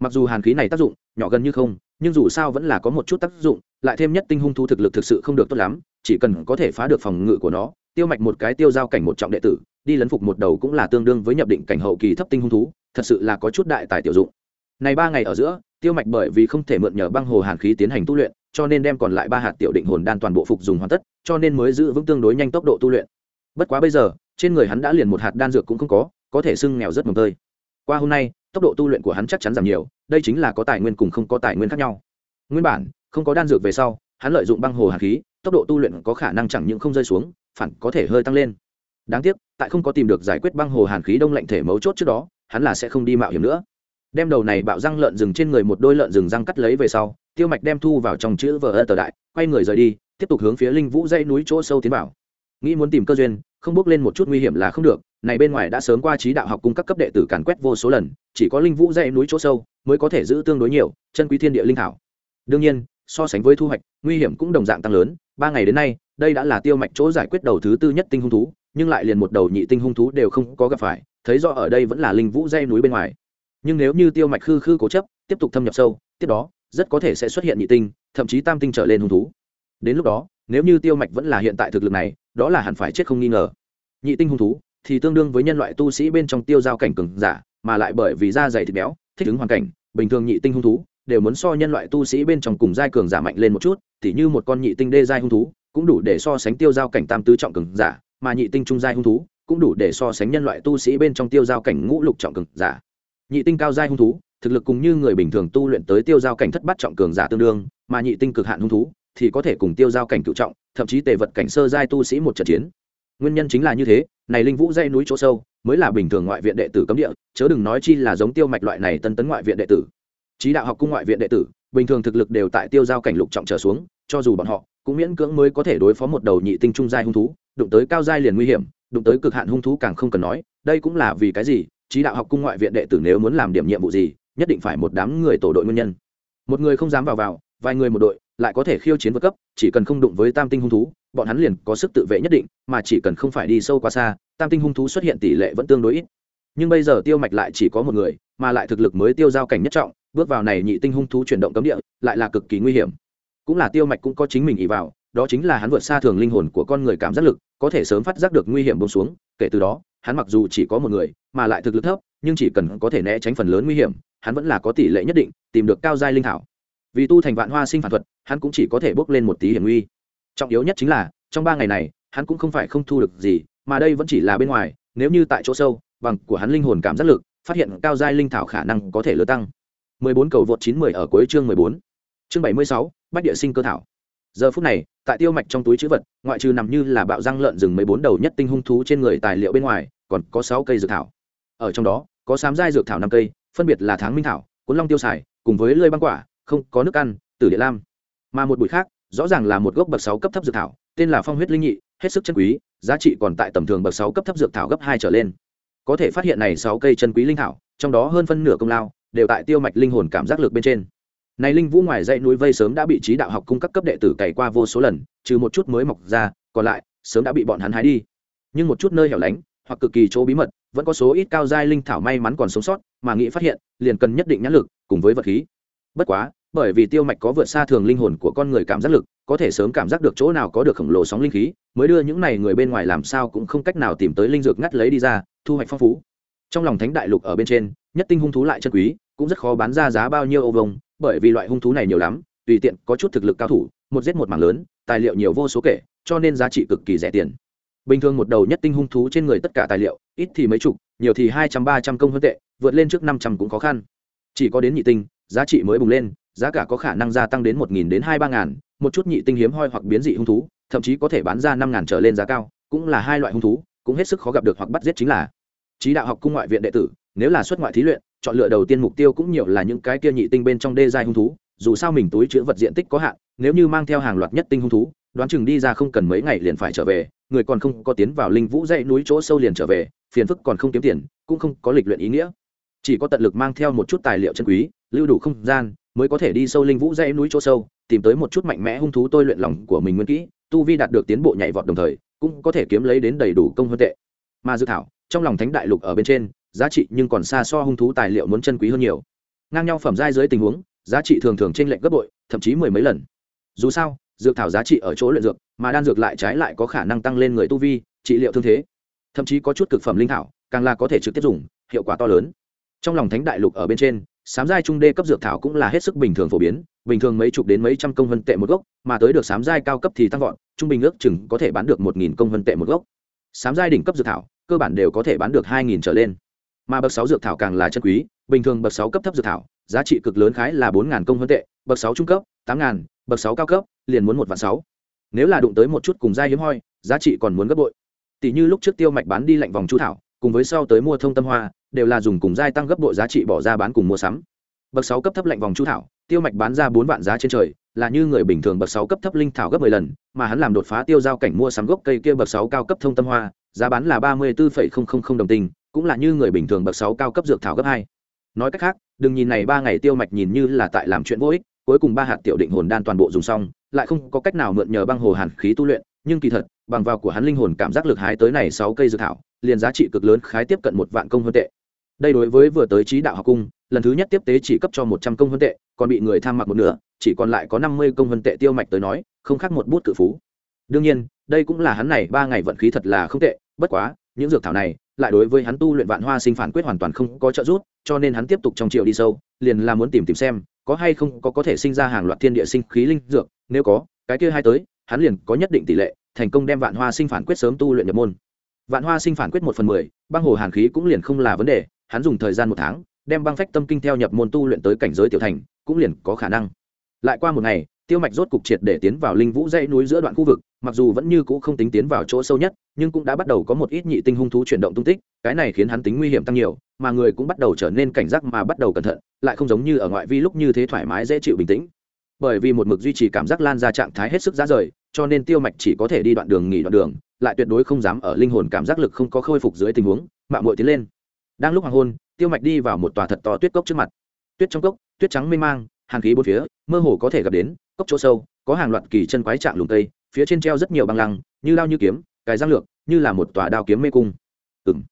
Mặc dù hàn khí này tác dụng nhỏ gần như không, nhưng dù sao vẫn là có một chút tác dụng, lại thêm nhất tinh hung thú thực lực thực sự không được tốt lắm chỉ cần có thể phá được phòng ngự của nó, tiêu mạch một cái tiêu giao cảnh một trọng đệ tử, đi lấn phục một đầu cũng là tương đương với nhập định cảnh hậu kỳ thấp tinh hung thú, thật sự là có chút đại tài tiểu dụng. Này ba ngày ở giữa, tiêu mạch bởi vì không thể mượn nhờ băng hồ hàn khí tiến hành tu luyện, cho nên đem còn lại ba hạt tiểu định hồn đan toàn bộ phục dùng hoàn tất, cho nên mới giữ vững tương đối nhanh tốc độ tu luyện. Bất quá bây giờ, trên người hắn đã liền một hạt đan dược cũng không có có thể sưng nghèo rất mồng tơi. Qua hôm nay, tốc độ tu luyện của hắn chắc chắn giảm nhiều, đây chính là có tài nguyên cùng không có tài nguyên khác nhau. Nguyên bản, không có đan dược về sau, hắn lợi dụng băng hồ hàn khí tốc độ tu luyện có khả năng chẳng những không rơi xuống, phản có thể hơi tăng lên. Đáng tiếc, tại không có tìm được giải quyết băng hồ hàn khí đông lạnh thể mấu chốt trước đó, hắn là sẽ không đi mạo hiểm nữa. Đem đầu này bạo răng lợn rừng trên người một đôi lợn rừng răng cắt lấy về sau, tiêu mạch đem thu vào trong chữ vờ ơ tờ đại, quay người rời đi, tiếp tục hướng phía linh vũ dây núi chỗ sâu tiến vào. Nghĩ muốn tìm cơ duyên, không bước lên một chút nguy hiểm là không được, này bên ngoài đã sớm qua trí đạo học cung các cấp đệ tử càn quét vô số lần, chỉ có linh vũ dây núi chỗ sâu mới có thể giữ tương đối nhiều, chân quý thiên địa linh thảo. Đương nhiên so sánh với thu hoạch, nguy hiểm cũng đồng dạng tăng lớn. Ba ngày đến nay, đây đã là tiêu mạch chỗ giải quyết đầu thứ tư nhất tinh hung thú, nhưng lại liền một đầu nhị tinh hung thú đều không có gặp phải, thấy do ở đây vẫn là linh vũ dây núi bên ngoài. Nhưng nếu như tiêu mạch khư khư cố chấp, tiếp tục thâm nhập sâu, tiếp đó, rất có thể sẽ xuất hiện nhị tinh, thậm chí tam tinh trở lên hung thú. Đến lúc đó, nếu như tiêu mạch vẫn là hiện tại thực lực này, đó là hẳn phải chết không nghi ngờ. Nhị tinh hung thú thì tương đương với nhân loại tu sĩ bên trong tiêu giao cảnh cường giả, mà lại bởi vì da dày thịt béo, thích ứng hoàn cảnh, bình thường nhị tinh hung thú đều muốn so nhân loại tu sĩ bên trong cùng giai cường giả mạnh lên một chút, tỉ như một con nhị tinh đê giai hung thú, cũng đủ để so sánh tiêu giao cảnh tam tứ trọng cường giả, mà nhị tinh trung giai hung thú, cũng đủ để so sánh nhân loại tu sĩ bên trong tiêu giao cảnh ngũ lục trọng cường giả. Nhị tinh cao giai hung thú, thực lực cùng như người bình thường tu luyện tới tiêu giao cảnh thất bát trọng cường giả tương đương, mà nhị tinh cực hạn hung thú thì có thể cùng tiêu giao cảnh cựu trọng, thậm chí tề vật cảnh sơ giai tu sĩ một trận chiến. Nguyên nhân chính là như thế, này linh vũ dây núi chỗ sâu mới là bình thường ngoại viện đệ tử cấm địa, chớ đừng nói chi là giống tiêu mạch loại này tân tấn ngoại viện đệ tử trí đạo học cung ngoại viện đệ tử, bình thường thực lực đều tại tiêu giao cảnh lục trọng trở xuống, cho dù bọn họ cũng miễn cưỡng mới có thể đối phó một đầu nhị tinh trung giai hung thú, đụng tới cao giai liền nguy hiểm, đụng tới cực hạn hung thú càng không cần nói, đây cũng là vì cái gì, trí đạo học cung ngoại viện đệ tử nếu muốn làm điểm nhiệm vụ gì, nhất định phải một đám người tổ đội nguyên nhân. Một người không dám vào vào, vài người một đội, lại có thể khiêu chiến vượt cấp, chỉ cần không đụng với tam tinh hung thú, bọn hắn liền có sức tự vệ nhất định, mà chỉ cần không phải đi sâu quá xa, tam tinh hung thú xuất hiện tỷ lệ vẫn tương đối ít. Nhưng bây giờ tiêu mạch lại chỉ có một người, mà lại thực lực mới tiêu giao cảnh nhất trọng bước vào này nhị tinh hung thú chuyển động cấm địa, lại là cực kỳ nguy hiểm. Cũng là tiêu mạch cũng có chính mình ý vào, đó chính là hắn vượt xa thường linh hồn của con người cảm giác lực, có thể sớm phát giác được nguy hiểm bông xuống. Kể từ đó, hắn mặc dù chỉ có một người, mà lại thực lực thấp, nhưng chỉ cần có thể né tránh phần lớn nguy hiểm, hắn vẫn là có tỷ lệ nhất định tìm được cao giai linh thảo. Vì tu thành vạn hoa sinh phản thuật, hắn cũng chỉ có thể bước lên một tí hiểm nguy. Trọng yếu nhất chính là, trong ba ngày này, hắn cũng không phải không thu được gì, mà đây vẫn chỉ là bên ngoài, nếu như tại chỗ sâu, bằng của hắn linh hồn cảm giác lực, phát hiện cao giai linh thảo khả năng có thể lớn tăng. 14 cầu vượt 910 ở cuối chương 14. Chương 76, Bách địa sinh cơ thảo. Giờ phút này, tại tiêu mạch trong túi trữ vật, ngoại trừ nằm như là bạo răng lợn rừng 14 đầu nhất tinh hung thú trên người tài liệu bên ngoài, còn có sáu cây dược thảo ở trong đó có sám giai dược thảo năm cây phân biệt là tháng minh thảo cuốn long tiêu xài cùng với lưỡi băng quả không có nước ăn tử địa lam mà một bụi khác rõ ràng là một gốc bậc sáu cấp thấp dược thảo tên là phong huyết linh nhị hết sức chân quý giá trị còn tại tầm thường bậc sáu cấp thấp dược thảo gấp hai trở lên có thể phát hiện này sáu cây chân quý linh thảo trong đó hơn phân nửa công lao đều tại tiêu mạch linh hồn cảm giác lực bên trên. Này linh vũ ngoài dãy núi vây sớm đã bị trí đạo học cung cấp cấp đệ tử cày qua vô số lần, trừ một chút mới mọc ra, còn lại, sớm đã bị bọn hắn hái đi. Nhưng một chút nơi hẻo lánh, hoặc cực kỳ chỗ bí mật, vẫn có số ít cao giai linh thảo may mắn còn sống sót, mà nghĩ phát hiện, liền cần nhất định nhãn lực, cùng với vật khí. Bất quá, bởi vì tiêu mạch có vượt xa thường linh hồn của con người cảm giác lực, có thể sớm cảm giác được chỗ nào có được khổng lồ sóng linh khí, mới đưa những này người bên ngoài làm sao cũng không cách nào tìm tới linh dược ngắt lấy đi ra, thu hoạch phong phú. Trong lòng thánh đại lục ở bên trên, nhất tinh hung thú lại chân quý cũng rất khó bán ra giá bao nhiêu ô vông bởi vì loại hung thú này nhiều lắm, tùy tiện có chút thực lực cao thủ, một giết một mảng lớn, tài liệu nhiều vô số kể, cho nên giá trị cực kỳ rẻ tiền. Bình thường một đầu nhất tinh hung thú trên người tất cả tài liệu, ít thì mấy chục, nhiều thì hai trăm, ba trăm công hơn tệ, vượt lên trước năm trăm cũng khó khăn. Chỉ có đến nhị tinh, giá trị mới bùng lên, giá cả có khả năng gia tăng đến một nghìn đến hai ba ngàn, một chút nhị tinh hiếm hoi hoặc biến dị hung thú, thậm chí có thể bán ra năm ngàn trở lên giá cao, cũng là hai loại hung thú, cũng hết sức khó gặp được hoặc bắt giết chính là. Trí đạo học cung ngoại viện đệ tử, nếu là xuất ngoại thí luyện chọn lựa đầu tiên mục tiêu cũng nhiều là những cái kia nhị tinh bên trong đê dài hung thú, dù sao mình túi chứa vật diện tích có hạn, nếu như mang theo hàng loạt nhất tinh hung thú, đoán chừng đi ra không cần mấy ngày liền phải trở về, người còn không có tiến vào linh vũ dãy núi chỗ sâu liền trở về, phiền phức còn không kiếm tiền, cũng không có lịch luyện ý nghĩa. Chỉ có tận lực mang theo một chút tài liệu chân quý, lưu đủ không gian, mới có thể đi sâu linh vũ dãy núi chỗ sâu, tìm tới một chút mạnh mẽ hung thú tôi luyện lòng của mình nguyên kỹ, tu vi đạt được tiến bộ nhảy vọt đồng thời, cũng có thể kiếm lấy đến đầy đủ công hơn tệ. Mà dự thảo, trong lòng thánh đại lục ở bên trên giá trị nhưng còn xa so hung thú tài liệu muốn chân quý hơn nhiều. Ngang nhau phẩm giai dưới tình huống, giá trị thường thường trên lệnh gấp bội, thậm chí mười mấy lần. Dù sao, dược thảo giá trị ở chỗ luyện dược, mà đan dược lại trái lại có khả năng tăng lên người tu vi, trị liệu thương thế. Thậm chí có chút cực phẩm linh thảo, càng là có thể trực tiếp dùng, hiệu quả to lớn. Trong lòng thánh đại lục ở bên trên, sám giai trung đê cấp dược thảo cũng là hết sức bình thường phổ biến, bình thường mấy chục đến mấy trăm công vân tệ một gốc, mà tới được sám giai cao cấp thì tăng vọt, trung bình ước chừng có thể bán được một nghìn công vân tệ một gốc. Sám giai đỉnh cấp dược thảo, cơ bản đều có thể bán được hai nghìn trở lên mà bậc sáu dược thảo càng là chân quý, bình thường bậc sáu cấp thấp dược thảo, giá trị cực lớn khái là bốn ngàn công vân tệ, bậc sáu trung cấp, tám ngàn, bậc sáu cao cấp, liền muốn một vạn sáu. Nếu là đụng tới một chút cùng giai hiếm hoi, giá trị còn muốn gấp bội. Tỷ như lúc trước tiêu mạch bán đi lạnh vòng chu thảo, cùng với sau tới mua thông tâm hoa, đều là dùng cùng giai tăng gấp bội giá trị bỏ ra bán cùng mua sắm. Bậc sáu cấp thấp lạnh vòng chu thảo, tiêu mạch bán ra bốn vạn giá trên trời, là như người bình thường bậc sáu cấp thấp linh thảo gấp mười lần, mà hắn làm đột phá tiêu giao cảnh mua sắm gốc cây kia bậc sáu cao cấp thông tâm hoa, giá bán là ba mươi bốn đồng tình cũng là như người bình thường bậc sáu cao cấp dược thảo gấp hai. Nói cách khác, đừng nhìn này ba ngày tiêu mạch nhìn như là tại làm chuyện vô ích, cuối cùng ba hạt tiểu định hồn đan toàn bộ dùng xong, lại không có cách nào mượn nhờ băng hồ hàn khí tu luyện, nhưng kỳ thật, bằng vào của hắn linh hồn cảm giác lực hái tới này sáu cây dược thảo, liền giá trị cực lớn khái tiếp cận một vạn công hơn tệ. Đây đối với vừa tới trí đạo học cung, lần thứ nhất tiếp tế chỉ cấp cho một trăm công hơn tệ, còn bị người tham mặc một nửa, chỉ còn lại có năm mươi công hơn tệ tiêu mạch tới nói, không khác một bút cự phú. Đương nhiên, đây cũng là hắn này ba ngày vận khí thật là không tệ, bất quá, những dược thảo này lại đối với hắn tu luyện vạn hoa sinh phản quyết hoàn toàn không có trợ giúp, cho nên hắn tiếp tục trong triệu đi sâu, liền là muốn tìm tìm xem, có hay không có có thể sinh ra hàng loạt thiên địa sinh khí linh dược, nếu có, cái kia hai tới, hắn liền có nhất định tỷ lệ, thành công đem vạn hoa sinh phản quyết sớm tu luyện nhập môn. Vạn hoa sinh phản quyết một phần mười, băng hồ hàn khí cũng liền không là vấn đề, hắn dùng thời gian một tháng, đem băng phách tâm kinh theo nhập môn tu luyện tới cảnh giới tiểu thành, cũng liền có khả năng. Lại qua một ngày tiêu mạch rốt cục triệt để tiến vào linh vũ dãy núi giữa đoạn khu vực, mặc dù vẫn như cũ không tính tiến vào chỗ sâu nhất, nhưng cũng đã bắt đầu có một ít nhị tinh hung thú chuyển động tung tích, cái này khiến hắn tính nguy hiểm tăng nhiều, mà người cũng bắt đầu trở nên cảnh giác mà bắt đầu cẩn thận, lại không giống như ở ngoại vi lúc như thế thoải mái dễ chịu bình tĩnh. Bởi vì một mực duy trì cảm giác lan ra trạng thái hết sức giá rời, cho nên tiêu mạch chỉ có thể đi đoạn đường nghỉ đoạn đường, lại tuyệt đối không dám ở linh hồn cảm giác lực không có khôi phục dưới tình huống mạng muội tiến lên. Đang lúc hoàng hôn, tiêu mạch đi vào một tòa thật to tuyết cốc trước mặt. Tuyết trong cốc, tuyết trắng mê mang hàng khí bốn phía, mơ hồ có thể gặp đến, cốc chỗ sâu, có hàng loạt kỳ chân quái trạng lùng tây, phía trên treo rất nhiều băng lăng, như đao như kiếm, cái răng lược, như là một tòa đao kiếm mê cung. Ừng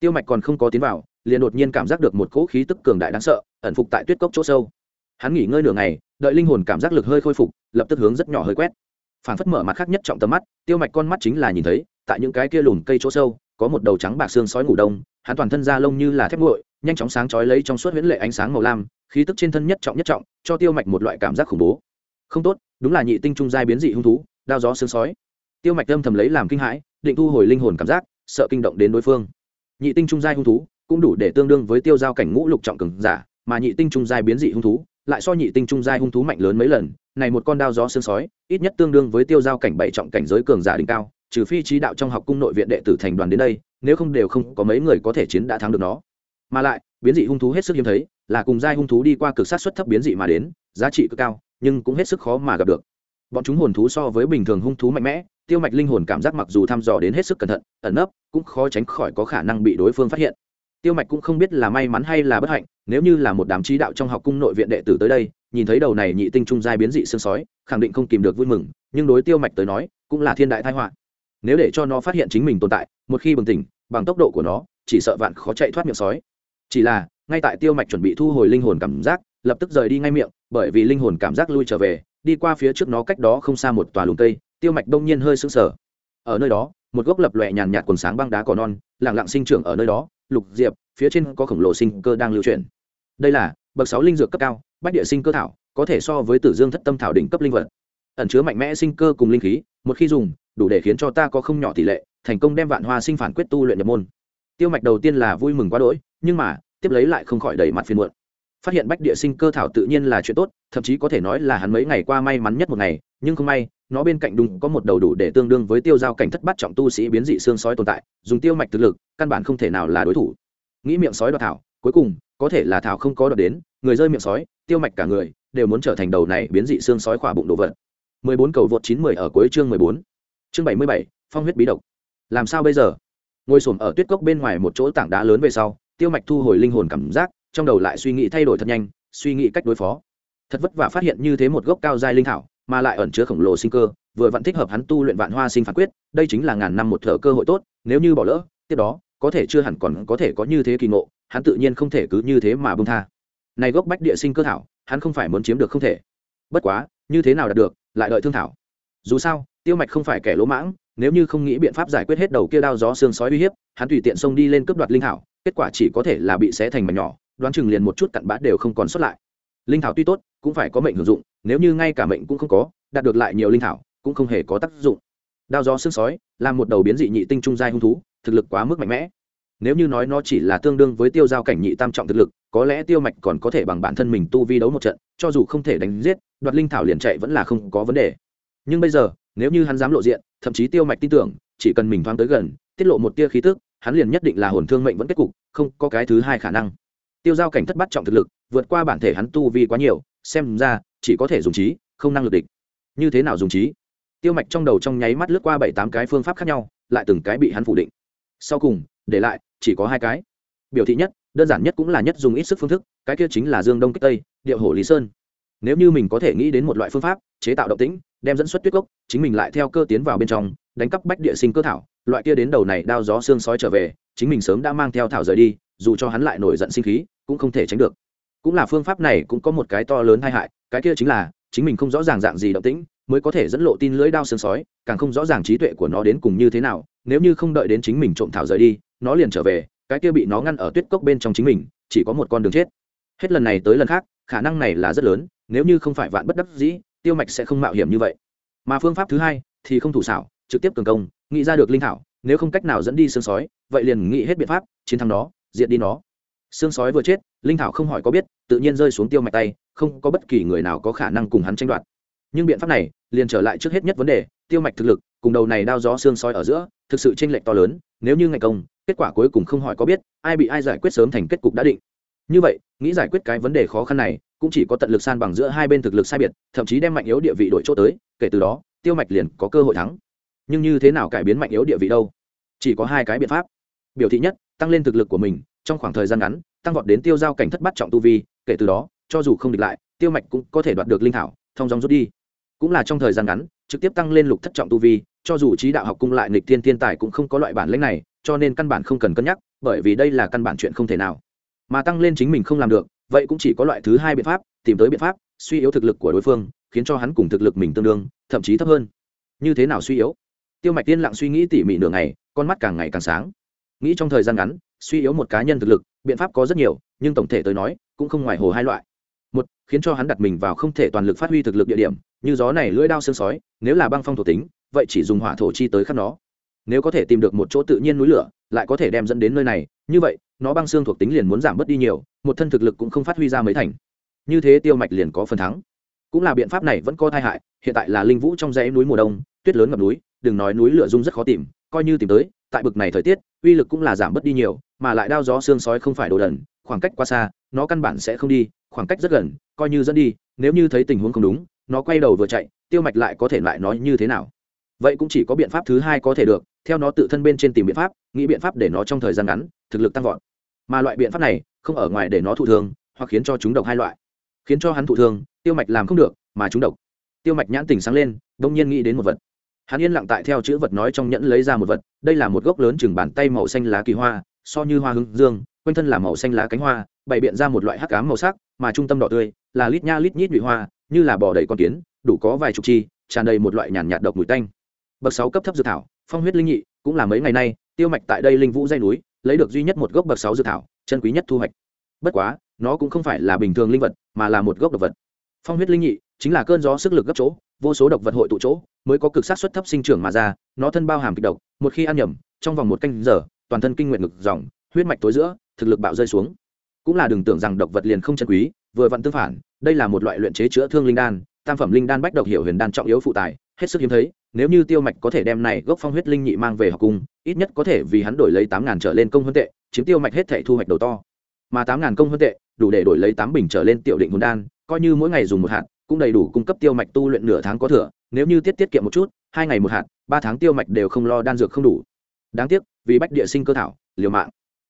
tiêu mạch còn không có tiến vào, liền đột nhiên cảm giác được một cỗ khí tức cường đại đáng sợ, ẩn phục tại tuyết cốc chỗ sâu. Hắn nghỉ ngơi nửa ngày, đợi linh hồn cảm giác lực hơi khôi phục, lập tức hướng rất nhỏ hơi quét. Phản phất mở mặt khác nhất trọng tầm mắt, tiêu mạch con mắt chính là nhìn thấy, tại những cái kia lùn cây chỗ sâu, có một đầu trắng bạc xương sói ngủ đông, hắn toàn thân da lông như là thép nguội, nhanh chóng sáng chói lấy trong suốt huyễn lệ ánh sáng màu lam khí tức trên thân nhất trọng nhất trọng, cho tiêu mạch một loại cảm giác khủng bố. Không tốt, đúng là nhị tinh trung giai biến dị hung thú, đao gió sương sói. Tiêu mạch âm thầm lấy làm kinh hãi, định thu hồi linh hồn cảm giác, sợ kinh động đến đối phương. Nhị tinh trung giai hung thú cũng đủ để tương đương với tiêu giao cảnh ngũ lục trọng cường giả, mà nhị tinh trung giai biến dị hung thú lại so nhị tinh trung giai hung thú mạnh lớn mấy lần, này một con đao gió sương sói, ít nhất tương đương với tiêu giao cảnh bảy trọng cảnh giới cường giả đỉnh cao, trừ phi trí đạo trong học cung nội viện đệ tử thành đoàn đến đây, nếu không đều không có mấy người có thể chiến đã thắng được nó. Mà lại, biến dị hung thú hết sức hiếm thấy là cùng giai hung thú đi qua cực sát xuất thấp biến dị mà đến, giá trị cực cao, nhưng cũng hết sức khó mà gặp được. Bọn chúng hồn thú so với bình thường hung thú mạnh mẽ, tiêu mạch linh hồn cảm giác mặc dù thăm dò đến hết sức cẩn thận, ẩn nấp, cũng khó tránh khỏi có khả năng bị đối phương phát hiện. Tiêu mạch cũng không biết là may mắn hay là bất hạnh, nếu như là một đám trí đạo trong học cung nội viện đệ tử tới đây, nhìn thấy đầu này nhị tinh trung giai biến dị xương sói, khẳng định không kìm được vui mừng, nhưng đối tiêu mạch tới nói, cũng là thiên đại thái họa. Nếu để cho nó phát hiện chính mình tồn tại, một khi bừng tỉnh, bằng tốc độ của nó, chỉ sợ vạn khó chạy thoát miệng sói. Chỉ là ngay tại tiêu mạch chuẩn bị thu hồi linh hồn cảm giác, lập tức rời đi ngay miệng, bởi vì linh hồn cảm giác lui trở về, đi qua phía trước nó cách đó không xa một tòa lùm cây, tiêu mạch đông nhiên hơi sững sờ. Ở nơi đó, một gốc lập lòe nhàn nhạt quần sáng băng đá cỏ non lẳng lặng sinh trưởng ở nơi đó, lục diệp, phía trên có khổng lồ sinh cơ đang lưu chuyển. Đây là bậc sáu linh dược cấp cao, bách địa sinh cơ thảo, có thể so với tử dương thất tâm thảo đỉnh cấp linh vật. Ẩn chứa mạnh mẽ sinh cơ cùng linh khí, một khi dùng, đủ để khiến cho ta có không nhỏ tỷ lệ, thành công đem vạn hoa sinh phản quyết tu luyện nhập môn. Tiêu mạch đầu tiên là vui mừng quá đỗi, nhưng mà tiếp lấy lại không khỏi đầy mặt phiền muộn phát hiện bách địa sinh cơ thảo tự nhiên là chuyện tốt thậm chí có thể nói là hắn mấy ngày qua may mắn nhất một ngày nhưng không may nó bên cạnh đúng có một đầu đủ để tương đương với tiêu giao cảnh thất bát trọng tu sĩ biến dị xương sói tồn tại dùng tiêu mạch thực lực căn bản không thể nào là đối thủ nghĩ miệng sói đoạt thảo cuối cùng có thể là thảo không có đoạt đến người rơi miệng sói tiêu mạch cả người đều muốn trở thành đầu này biến dị xương sói khỏa bụng đồ vật 14 cầu vượt 910 ở cuối chương 14. Chương 77, phong huyết bí độc. Làm sao bây giờ? Ngồi xổm ở tuyết cốc bên ngoài một chỗ tảng đá lớn về sau, Tiêu Mạch thu hồi linh hồn cảm giác, trong đầu lại suy nghĩ thay đổi thật nhanh, suy nghĩ cách đối phó. Thật vất vả phát hiện như thế một gốc cao giai linh thảo, mà lại ẩn chứa khổng lồ sinh cơ, vừa vẫn thích hợp hắn tu luyện vạn hoa sinh phản quyết, đây chính là ngàn năm một thở cơ hội tốt, nếu như bỏ lỡ, tiếp đó, có thể chưa hẳn còn có thể có như thế kỳ ngộ, hắn tự nhiên không thể cứ như thế mà buông tha. Này gốc bách địa sinh cơ thảo, hắn không phải muốn chiếm được không thể. Bất quá, như thế nào đạt được, lại đợi thương thảo dù sao tiêu mạch không phải kẻ lỗ mãng nếu như không nghĩ biện pháp giải quyết hết đầu kia đao gió xương sói uy hiếp hắn tùy tiện xông đi lên cướp đoạt linh thảo kết quả chỉ có thể là bị xé thành mảnh nhỏ, đoán chừng liền một chút cặn bã đều không còn xuất lại. Linh thảo tuy tốt, cũng phải có mệnh hưởng dụng, nếu như ngay cả mệnh cũng không có, đạt được lại nhiều linh thảo, cũng không hề có tác dụng. Đao gió xương sói, là một đầu biến dị nhị tinh trung giai hung thú, thực lực quá mức mạnh mẽ. Nếu như nói nó chỉ là tương đương với tiêu giao cảnh nhị tam trọng thực lực, có lẽ tiêu mạch còn có thể bằng bản thân mình tu vi đấu một trận, cho dù không thể đánh giết, đoạt linh thảo liền chạy vẫn là không có vấn đề. Nhưng bây giờ, nếu như hắn dám lộ diện, thậm chí tiêu mạch tin tưởng, chỉ cần mình thoáng tới gần, tiết lộ một tia khí tức hắn liền nhất định là hồn thương mệnh vẫn kết cục, không có cái thứ hai khả năng. Tiêu giao cảnh thất bắt trọng thực lực, vượt qua bản thể hắn tu vi quá nhiều, xem ra, chỉ có thể dùng trí, không năng lực địch. Như thế nào dùng trí? Tiêu mạch trong đầu trong nháy mắt lướt qua bảy tám cái phương pháp khác nhau, lại từng cái bị hắn phủ định. Sau cùng, để lại, chỉ có hai cái. Biểu thị nhất, đơn giản nhất cũng là nhất dùng ít sức phương thức, cái kia chính là dương đông kích tây, điệu hổ lý sơn. Nếu như mình có thể nghĩ đến một loại phương pháp, chế tạo động tĩnh, đem dẫn xuất tuyết gốc chính mình lại theo cơ tiến vào bên trong, đánh cắp bách địa sinh cơ thảo loại kia đến đầu này đao gió xương sói trở về, chính mình sớm đã mang theo thảo rời đi, dù cho hắn lại nổi giận sinh khí, cũng không thể tránh được. Cũng là phương pháp này cũng có một cái to lớn tai hại, cái kia chính là, chính mình không rõ ràng dạng gì động tĩnh, mới có thể dẫn lộ tin lưỡi đao xương sói, càng không rõ ràng trí tuệ của nó đến cùng như thế nào, nếu như không đợi đến chính mình trộm thảo rời đi, nó liền trở về, cái kia bị nó ngăn ở tuyết cốc bên trong chính mình, chỉ có một con đường chết. Hết lần này tới lần khác, khả năng này là rất lớn, nếu như không phải vạn bất đắc dĩ, tiêu mạch sẽ không mạo hiểm như vậy. Mà phương pháp thứ hai thì không thủ xảo, trực tiếp cường công nghĩ ra được linh thảo, nếu không cách nào dẫn đi xương sói, vậy liền nghĩ hết biện pháp, chiến thắng nó diện đi nó. Xương sói vừa chết, linh thảo không hỏi có biết, tự nhiên rơi xuống tiêu mạch tay, không có bất kỳ người nào có khả năng cùng hắn tranh đoạt. Nhưng biện pháp này liền trở lại trước hết nhất vấn đề, tiêu mạch thực lực, cùng đầu này đao gió xương sói ở giữa, thực sự tranh lệch to lớn, nếu như ngày công, kết quả cuối cùng không hỏi có biết, ai bị ai giải quyết sớm thành kết cục đã định. Như vậy, nghĩ giải quyết cái vấn đề khó khăn này, cũng chỉ có tận lực san bằng giữa hai bên thực lực sai biệt, thậm chí đem mạnh yếu địa vị đổi chỗ tới, kể từ đó, tiêu mạch liền có cơ hội thắng nhưng như thế nào cải biến mạnh yếu địa vị đâu? Chỉ có hai cái biện pháp. Biểu thị nhất, tăng lên thực lực của mình, trong khoảng thời gian ngắn, tăng vọt đến tiêu giao cảnh thất bắt trọng tu vi, kể từ đó, cho dù không địch lại, tiêu mạch cũng có thể đoạt được linh thảo, thông dòng rút đi. Cũng là trong thời gian ngắn, trực tiếp tăng lên lục thất trọng tu vi, cho dù trí đạo học cung lại nghịch thiên thiên tài cũng không có loại bản lĩnh này, cho nên căn bản không cần cân nhắc, bởi vì đây là căn bản chuyện không thể nào. Mà tăng lên chính mình không làm được, vậy cũng chỉ có loại thứ hai biện pháp, tìm tới biện pháp, suy yếu thực lực của đối phương, khiến cho hắn cùng thực lực mình tương đương, thậm chí thấp hơn. Như thế nào suy yếu? Tiêu mạch tiên lặng suy nghĩ tỉ mỉ nửa ngày, con mắt càng ngày càng sáng. Nghĩ trong thời gian ngắn, suy yếu một cá nhân thực lực, biện pháp có rất nhiều, nhưng tổng thể tới nói, cũng không ngoài hồ hai loại. Một, khiến cho hắn đặt mình vào không thể toàn lực phát huy thực lực địa điểm, như gió này lưỡi đao xương sói, nếu là băng phong thổ tính, vậy chỉ dùng hỏa thổ chi tới khắp nó. Nếu có thể tìm được một chỗ tự nhiên núi lửa, lại có thể đem dẫn đến nơi này, như vậy, nó băng xương thuộc tính liền muốn giảm bớt đi nhiều, một thân thực lực cũng không phát huy ra mấy thành. Như thế tiêu mạch liền có phần thắng. Cũng là biện pháp này vẫn có tai hại, hiện tại là linh vũ trong dãy núi mùa đông, tuyết lớn ngập núi đừng nói núi lửa dung rất khó tìm, coi như tìm tới, tại bực này thời tiết, uy lực cũng là giảm bớt đi nhiều, mà lại đao gió xương sói không phải đồ đần, khoảng cách quá xa, nó căn bản sẽ không đi, khoảng cách rất gần, coi như dẫn đi, nếu như thấy tình huống không đúng, nó quay đầu vừa chạy, tiêu mạch lại có thể lại nói như thế nào. Vậy cũng chỉ có biện pháp thứ hai có thể được, theo nó tự thân bên trên tìm biện pháp, nghĩ biện pháp để nó trong thời gian ngắn, thực lực tăng vọt. Mà loại biện pháp này, không ở ngoài để nó thụ thương, hoặc khiến cho chúng độc hai loại. Khiến cho hắn thụ thương, tiêu mạch làm không được, mà chúng độc. Tiêu mạch nhãn tình sáng lên, đông nhiên nghĩ đến một vật hắn yên lặng tại theo chữ vật nói trong nhẫn lấy ra một vật, đây là một gốc lớn chừng bàn tay màu xanh lá kỳ hoa, so như hoa hưng dương, quanh thân là màu xanh lá cánh hoa, bày biện ra một loại hắc cám màu sắc, mà trung tâm đỏ tươi là lít nha lít nhít nhụy hoa, như là bò đầy con kiến, đủ có vài chục chi, tràn đầy một loại nhàn nhạt độc mùi tanh. Bậc sáu cấp thấp dự thảo, phong huyết linh nhị, cũng là mấy ngày nay, tiêu mạch tại đây linh vũ dây núi, lấy được duy nhất một gốc bậc sáu dự thảo, chân quý nhất thu hoạch. Bất quá, nó cũng không phải là bình thường linh vật, mà là một gốc độc vật. Phong huyết linh nhị chính là cơn gió sức lực gấp chỗ, vô số độc vật hội tụ chỗ mới có cực sát xuất thấp sinh trưởng mà ra, nó thân bao hàm kịch độc, một khi ăn nhầm, trong vòng một canh giờ, toàn thân kinh nguyện ngực dòng, huyết mạch tối giữa, thực lực bạo rơi xuống. Cũng là đừng tưởng rằng độc vật liền không chân quý, vừa vặn tương phản, đây là một loại luyện chế chữa thương linh đan, tam phẩm linh đan bách độc hiểu huyền đan trọng yếu phụ tài, hết sức hiếm thấy, nếu như tiêu mạch có thể đem này gốc phong huyết linh nhị mang về học cung, ít nhất có thể vì hắn đổi lấy tám ngàn trở lên công huân tệ, chiếm tiêu mạch hết thể thu hoạch đầu to. Mà tám ngàn công huân tệ, đủ để đổi lấy tám bình trở lên tiểu định hồn đan, coi như mỗi ngày dùng một hạt, cũng đầy đủ cung cấp tiêu mạch tu luyện nửa tháng có thừa nếu như tiết tiết kiệm một chút, hai ngày một hạt, ba tháng tiêu mạch đều không lo đan dược không đủ. Đáng tiếc, vì bách địa sinh cơ thảo, liều mạng.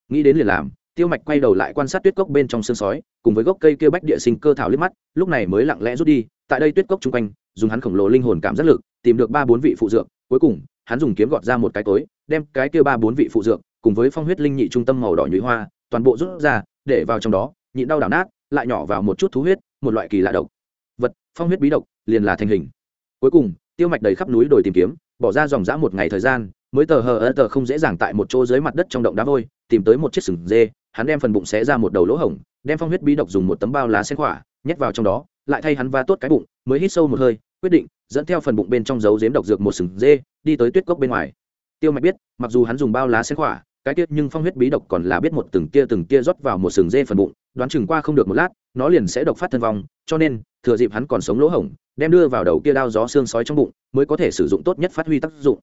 Nghĩ đến liền làm, tiêu mạch quay đầu lại quan sát tuyết cốc bên trong sương sói, cùng với gốc cây kia bách địa sinh cơ thảo liếc mắt, lúc này mới lặng lẽ rút đi, tại đây tuyết cốc chung quanh, dùng hắn khổng lồ linh hồn cảm giác lực, tìm được ba bốn vị phụ dược, cuối cùng, hắn dùng kiếm gọt ra một cái tối đem cái kia ba bốn vị phụ dược, cùng với phong huyết linh nhị trung tâm màu đỏ nhụy hoa, toàn bộ rút ra, để vào trong đó, nhịn đau đảo nát, lại nhỏ vào một chút thú huyết, một loại kỳ lạ độc. Vật, phong huyết bí độc, liền là thành hình cuối cùng, tiêu mạch đầy khắp núi đồi tìm kiếm, bỏ ra dòng dã một ngày thời gian, mới tờ hờ ơ tờ không dễ dàng tại một chỗ dưới mặt đất trong động đá vôi, tìm tới một chiếc sừng dê, hắn đem phần bụng xé ra một đầu lỗ hổng, đem phong huyết bí độc dùng một tấm bao lá xen khỏa, nhét vào trong đó, lại thay hắn va tốt cái bụng, mới hít sâu một hơi, quyết định, dẫn theo phần bụng bên trong dấu dếm độc dược một sừng dê, đi tới tuyết cốc bên ngoài. Tiêu mạch biết, mặc dù hắn dùng bao lá xen khỏa, cái tiết nhưng phong huyết bí độc còn là biết một từng tia từng tia rót vào một sừng dê phần bụng, đoán chừng qua không được một lát, nó liền sẽ độc phát thân vong, cho nên thừa dịp hắn còn sống lỗ hổng, đem đưa vào đầu kia đao gió xương sói trong bụng, mới có thể sử dụng tốt nhất phát huy tác dụng.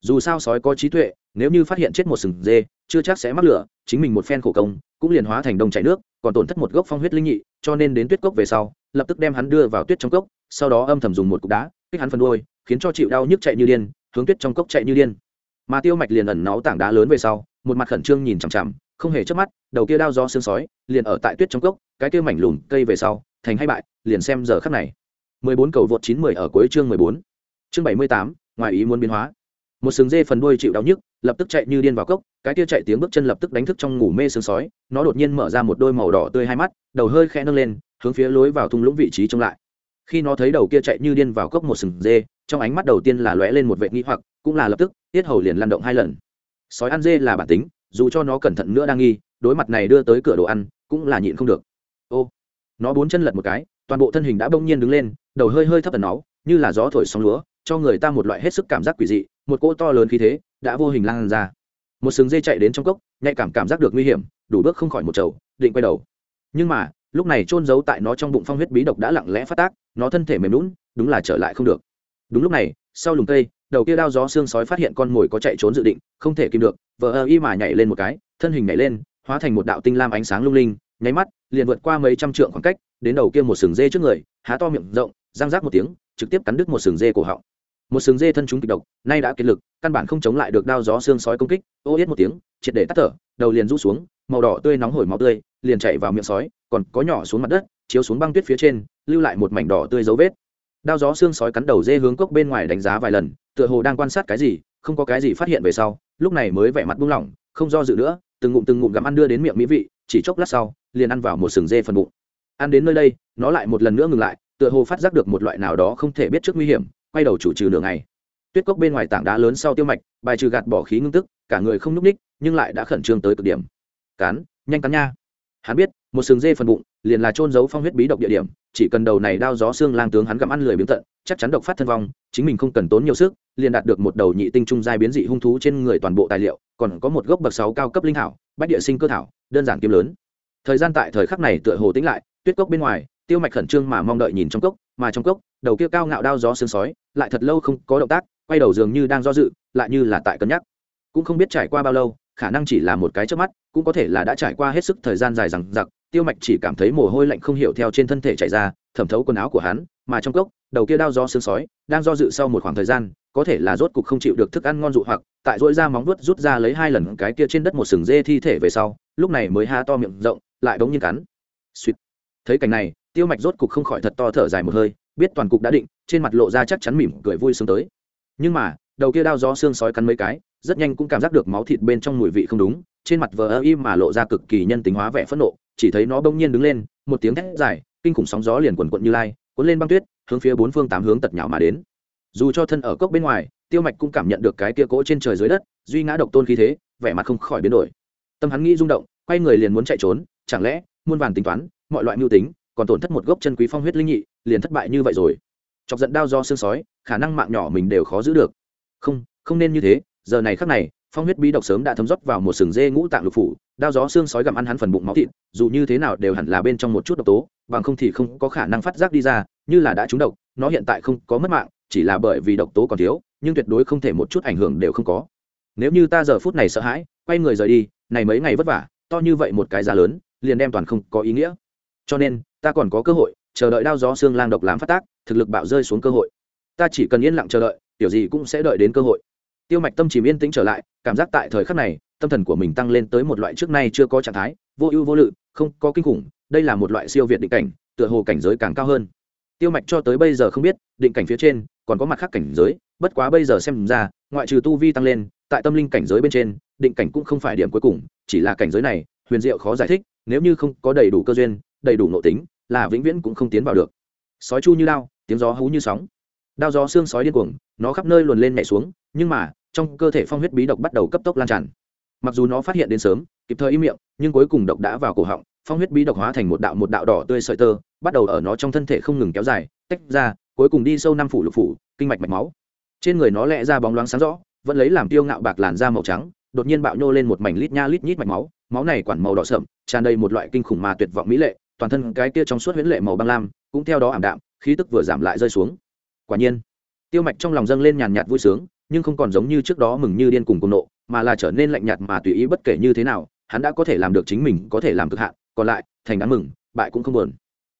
Dù sao sói có trí tuệ, nếu như phát hiện chết một sừng dê, chưa chắc sẽ mắc lửa, chính mình một phen khổ công, cũng liền hóa thành đông chảy nước, còn tổn thất một gốc phong huyết linh nhị, cho nên đến tuyết cốc về sau, lập tức đem hắn đưa vào tuyết trong cốc, sau đó âm thầm dùng một cục đá, kích hắn phần đuôi, khiến cho chịu đau nhức chạy như điên, hướng tuyết trong cốc chạy như điên. Mà tiêu mạch liền ẩn náu tảng đá lớn về sau, một mặt khẩn trương nhìn chằm chằm, không hề chớp mắt, đầu kia đao do xương sói, liền ở tại tuyết trong cốc, cái kia mảnh lùm cây về sau thành hay bại liền xem giờ khắc này 14 cầu vượt 910 ở cuối chương 14. Chương 78, ngoài ý muốn biến hóa. Một sừng dê phần đuôi chịu đau nhức, lập tức chạy như điên vào cốc, cái kia chạy tiếng bước chân lập tức đánh thức trong ngủ mê sương sói, nó đột nhiên mở ra một đôi màu đỏ tươi hai mắt, đầu hơi khẽ nâng lên, hướng phía lối vào thung lũng vị trí trông lại. Khi nó thấy đầu kia chạy như điên vào cốc một sừng dê, trong ánh mắt đầu tiên là lóe lên một vẻ nghi hoặc, cũng là lập tức, tiết hầu liền lăn động hai lần. Sói ăn dê là bản tính, dù cho nó cẩn thận nữa đang nghi, đối mặt này đưa tới cửa đồ ăn, cũng là nhịn không được. Ô, nó bốn chân lật một cái, toàn bộ thân hình đã bỗng nhiên đứng lên, đầu hơi hơi thấp ẩn nó, như là gió thổi sóng lúa cho người ta một loại hết sức cảm giác quỷ dị một cỗ to lớn khí thế đã vô hình lan ra. Một sừng dê chạy đến trong cốc nhạy cảm cảm giác được nguy hiểm đủ bước không khỏi một chầu định quay đầu. Nhưng mà lúc này trôn giấu tại nó trong bụng phong huyết bí độc đã lặng lẽ phát tác nó thân thể mềm lún đúng là trở lại không được. Đúng lúc này sau lùm cây đầu kia đao gió xương sói phát hiện con mồi có chạy trốn dự định không thể kìm được vờ ơ y mà nhảy lên một cái thân hình nhảy lên hóa thành một đạo tinh lam ánh sáng lung linh nháy mắt liền vượt qua mấy trăm trượng khoảng cách, đến đầu kia một sừng dê trước người, há to miệng rộng, răng rác một tiếng, trực tiếp cắn đứt một sừng dê cổ họng. Một sừng dê thân chúng kịch độc, nay đã kiệt lực, căn bản không chống lại được đao gió xương sói công kích, ô yết một tiếng, triệt để tắt thở, đầu liền rũ xuống, màu đỏ tươi nóng hổi máu tươi, liền chạy vào miệng sói, còn có nhỏ xuống mặt đất, chiếu xuống băng tuyết phía trên, lưu lại một mảnh đỏ tươi dấu vết. Đao gió xương sói cắn đầu dê hướng cốc bên ngoài đánh giá vài lần, tựa hồ đang quan sát cái gì, không có cái gì phát hiện về sau, lúc này mới vẻ mặt buông lỏng, không do dự nữa, từng ngụm từng ngụm gặm ăn đưa đến miệng mỹ vị chỉ chốc lát sau, liền ăn vào một sừng dê phần bụng. Ăn đến nơi đây, nó lại một lần nữa ngừng lại, tựa hồ phát giác được một loại nào đó không thể biết trước nguy hiểm, quay đầu chủ trừ nửa ngày. Tuyết cốc bên ngoài tảng đá lớn sau tiêu mạch, bài trừ gạt bỏ khí ngưng tức, cả người không nhúc ních nhưng lại đã khẩn trương tới cực điểm. Cán nhanh cắn nha hắn biết, một sừng dê phần bụng liền là trôn giấu phong huyết bí độc địa điểm, chỉ cần đầu này đao gió xương lang tướng hắn gặm ăn lười biếng tận, chắc chắn độc phát thân vong, chính mình không cần tốn nhiều sức, liền đạt được một đầu nhị tinh trung giai biến dị hung thú trên người toàn bộ tài liệu, còn có một gốc bậc sáu cao cấp linh thảo, bách địa sinh cơ thảo, đơn giản kiếm lớn. Thời gian tại thời khắc này tựa hồ tĩnh lại, tuyết cốc bên ngoài, tiêu mạch khẩn trương mà mong đợi nhìn trong cốc, mà trong cốc, đầu kia cao ngạo đao gió xương sói, lại thật lâu không có động tác, quay đầu dường như đang do dự, lại như là tại cân nhắc. Cũng không biết trải qua bao lâu khả năng chỉ là một cái trước mắt, cũng có thể là đã trải qua hết sức thời gian dài rằng giặc tiêu mạch chỉ cảm thấy mồ hôi lạnh không hiểu theo trên thân thể chảy ra, thẩm thấu quần áo của hắn, mà trong cốc, đầu kia đao do xương sói, đang do dự sau một khoảng thời gian, có thể là rốt cục không chịu được thức ăn ngon dụ hoặc, tại dỗi ra móng vuốt rút ra lấy hai lần cái kia trên đất một sừng dê thi thể về sau, lúc này mới há to miệng rộng, lại bỗng nhiên cắn. Suýt. Thấy cảnh này, tiêu mạch rốt cục không khỏi thật to thở dài một hơi, biết toàn cục đã định, trên mặt lộ ra chắc chắn mỉm cười vui sướng tới. Nhưng mà, đầu kia đao gió xương sói cắn mấy cái rất nhanh cũng cảm giác được máu thịt bên trong mùi vị không đúng, trên mặt vờ ơ im mà lộ ra cực kỳ nhân tính hóa vẻ phẫn nộ, chỉ thấy nó bỗng nhiên đứng lên, một tiếng thét dài, kinh khủng sóng gió liền quần quận như lai, cuốn lên băng tuyết, hướng phía bốn phương tám hướng tật nhạo mà đến. Dù cho thân ở cốc bên ngoài, tiêu mạch cũng cảm nhận được cái kia cỗ trên trời dưới đất, duy ngã độc tôn khí thế, vẻ mặt không khỏi biến đổi. Tâm hắn nghĩ rung động, quay người liền muốn chạy trốn, chẳng lẽ, muôn vàn tính toán, mọi loại mưu tính, còn tổn thất một gốc chân quý phong huyết linh nhị, liền thất bại như vậy rồi. Chọc giận đao do xương sói, khả năng mạng nhỏ mình đều khó giữ được. Không không nên như thế giờ này khắc này, phong huyết bí độc sớm đã thấm rót vào một sừng dê ngũ tạng lục phủ, đao gió xương sói gặm ăn hắn phần bụng máu thịt, dù như thế nào đều hẳn là bên trong một chút độc tố, bằng không thì không có khả năng phát giác đi ra, như là đã trúng độc, nó hiện tại không có mất mạng, chỉ là bởi vì độc tố còn thiếu, nhưng tuyệt đối không thể một chút ảnh hưởng đều không có. Nếu như ta giờ phút này sợ hãi, quay người rời đi, này mấy ngày vất vả, to như vậy một cái giá lớn, liền đem toàn không có ý nghĩa. Cho nên, ta còn có cơ hội, chờ đợi đao gió xương lang độc làm phát tác, thực lực bạo rơi xuống cơ hội. Ta chỉ cần yên lặng chờ đợi, tiểu gì cũng sẽ đợi đến cơ hội tiêu mạch tâm chìm yên tĩnh trở lại, cảm giác tại thời khắc này, tâm thần của mình tăng lên tới một loại trước nay chưa có trạng thái, vô ưu vô lự, không có kinh khủng, đây là một loại siêu việt định cảnh, tựa hồ cảnh giới càng cao hơn. Tiêu mạch cho tới bây giờ không biết, định cảnh phía trên, còn có mặt khác cảnh giới, bất quá bây giờ xem ra, ngoại trừ tu vi tăng lên, tại tâm linh cảnh giới bên trên, định cảnh cũng không phải điểm cuối cùng, chỉ là cảnh giới này, huyền diệu khó giải thích, nếu như không có đầy đủ cơ duyên, đầy đủ nội tính, là vĩnh viễn cũng không tiến vào được. Sói chu như đao tiếng gió hú như sóng đao gió xương sói điên cuồng, nó khắp nơi luồn lên nhảy xuống, nhưng mà, trong cơ thể phong huyết bí độc bắt đầu cấp tốc lan tràn. Mặc dù nó phát hiện đến sớm, kịp thời im miệng, nhưng cuối cùng độc đã vào cổ họng, phong huyết bí độc hóa thành một đạo một đạo đỏ tươi sợi tơ, bắt đầu ở nó trong thân thể không ngừng kéo dài, tách ra, cuối cùng đi sâu năm phủ lục phủ, kinh mạch mạch máu. Trên người nó lẽ ra bóng loáng sáng rõ, vẫn lấy làm tiêu ngạo bạc làn da màu trắng, đột nhiên bạo nhô lên một mảnh lít nha lít nhít mạch máu máu này quản màu đỏ sậm, tràn đầy một loại kinh khủng mà tuyệt vọng mỹ lệ, toàn thân cái kia trong suốt huyễn lệ màu băng lam, cũng theo đó ảm đạm, khí tức vừa giảm lại rơi xuống quả nhiên. Tiêu mạch trong lòng dâng lên nhàn nhạt vui sướng, nhưng không còn giống như trước đó mừng như điên cùng cùng nộ, mà là trở nên lạnh nhạt mà tùy ý bất kể như thế nào, hắn đã có thể làm được chính mình có thể làm cực hạn, còn lại, thành đáng mừng, bại cũng không buồn.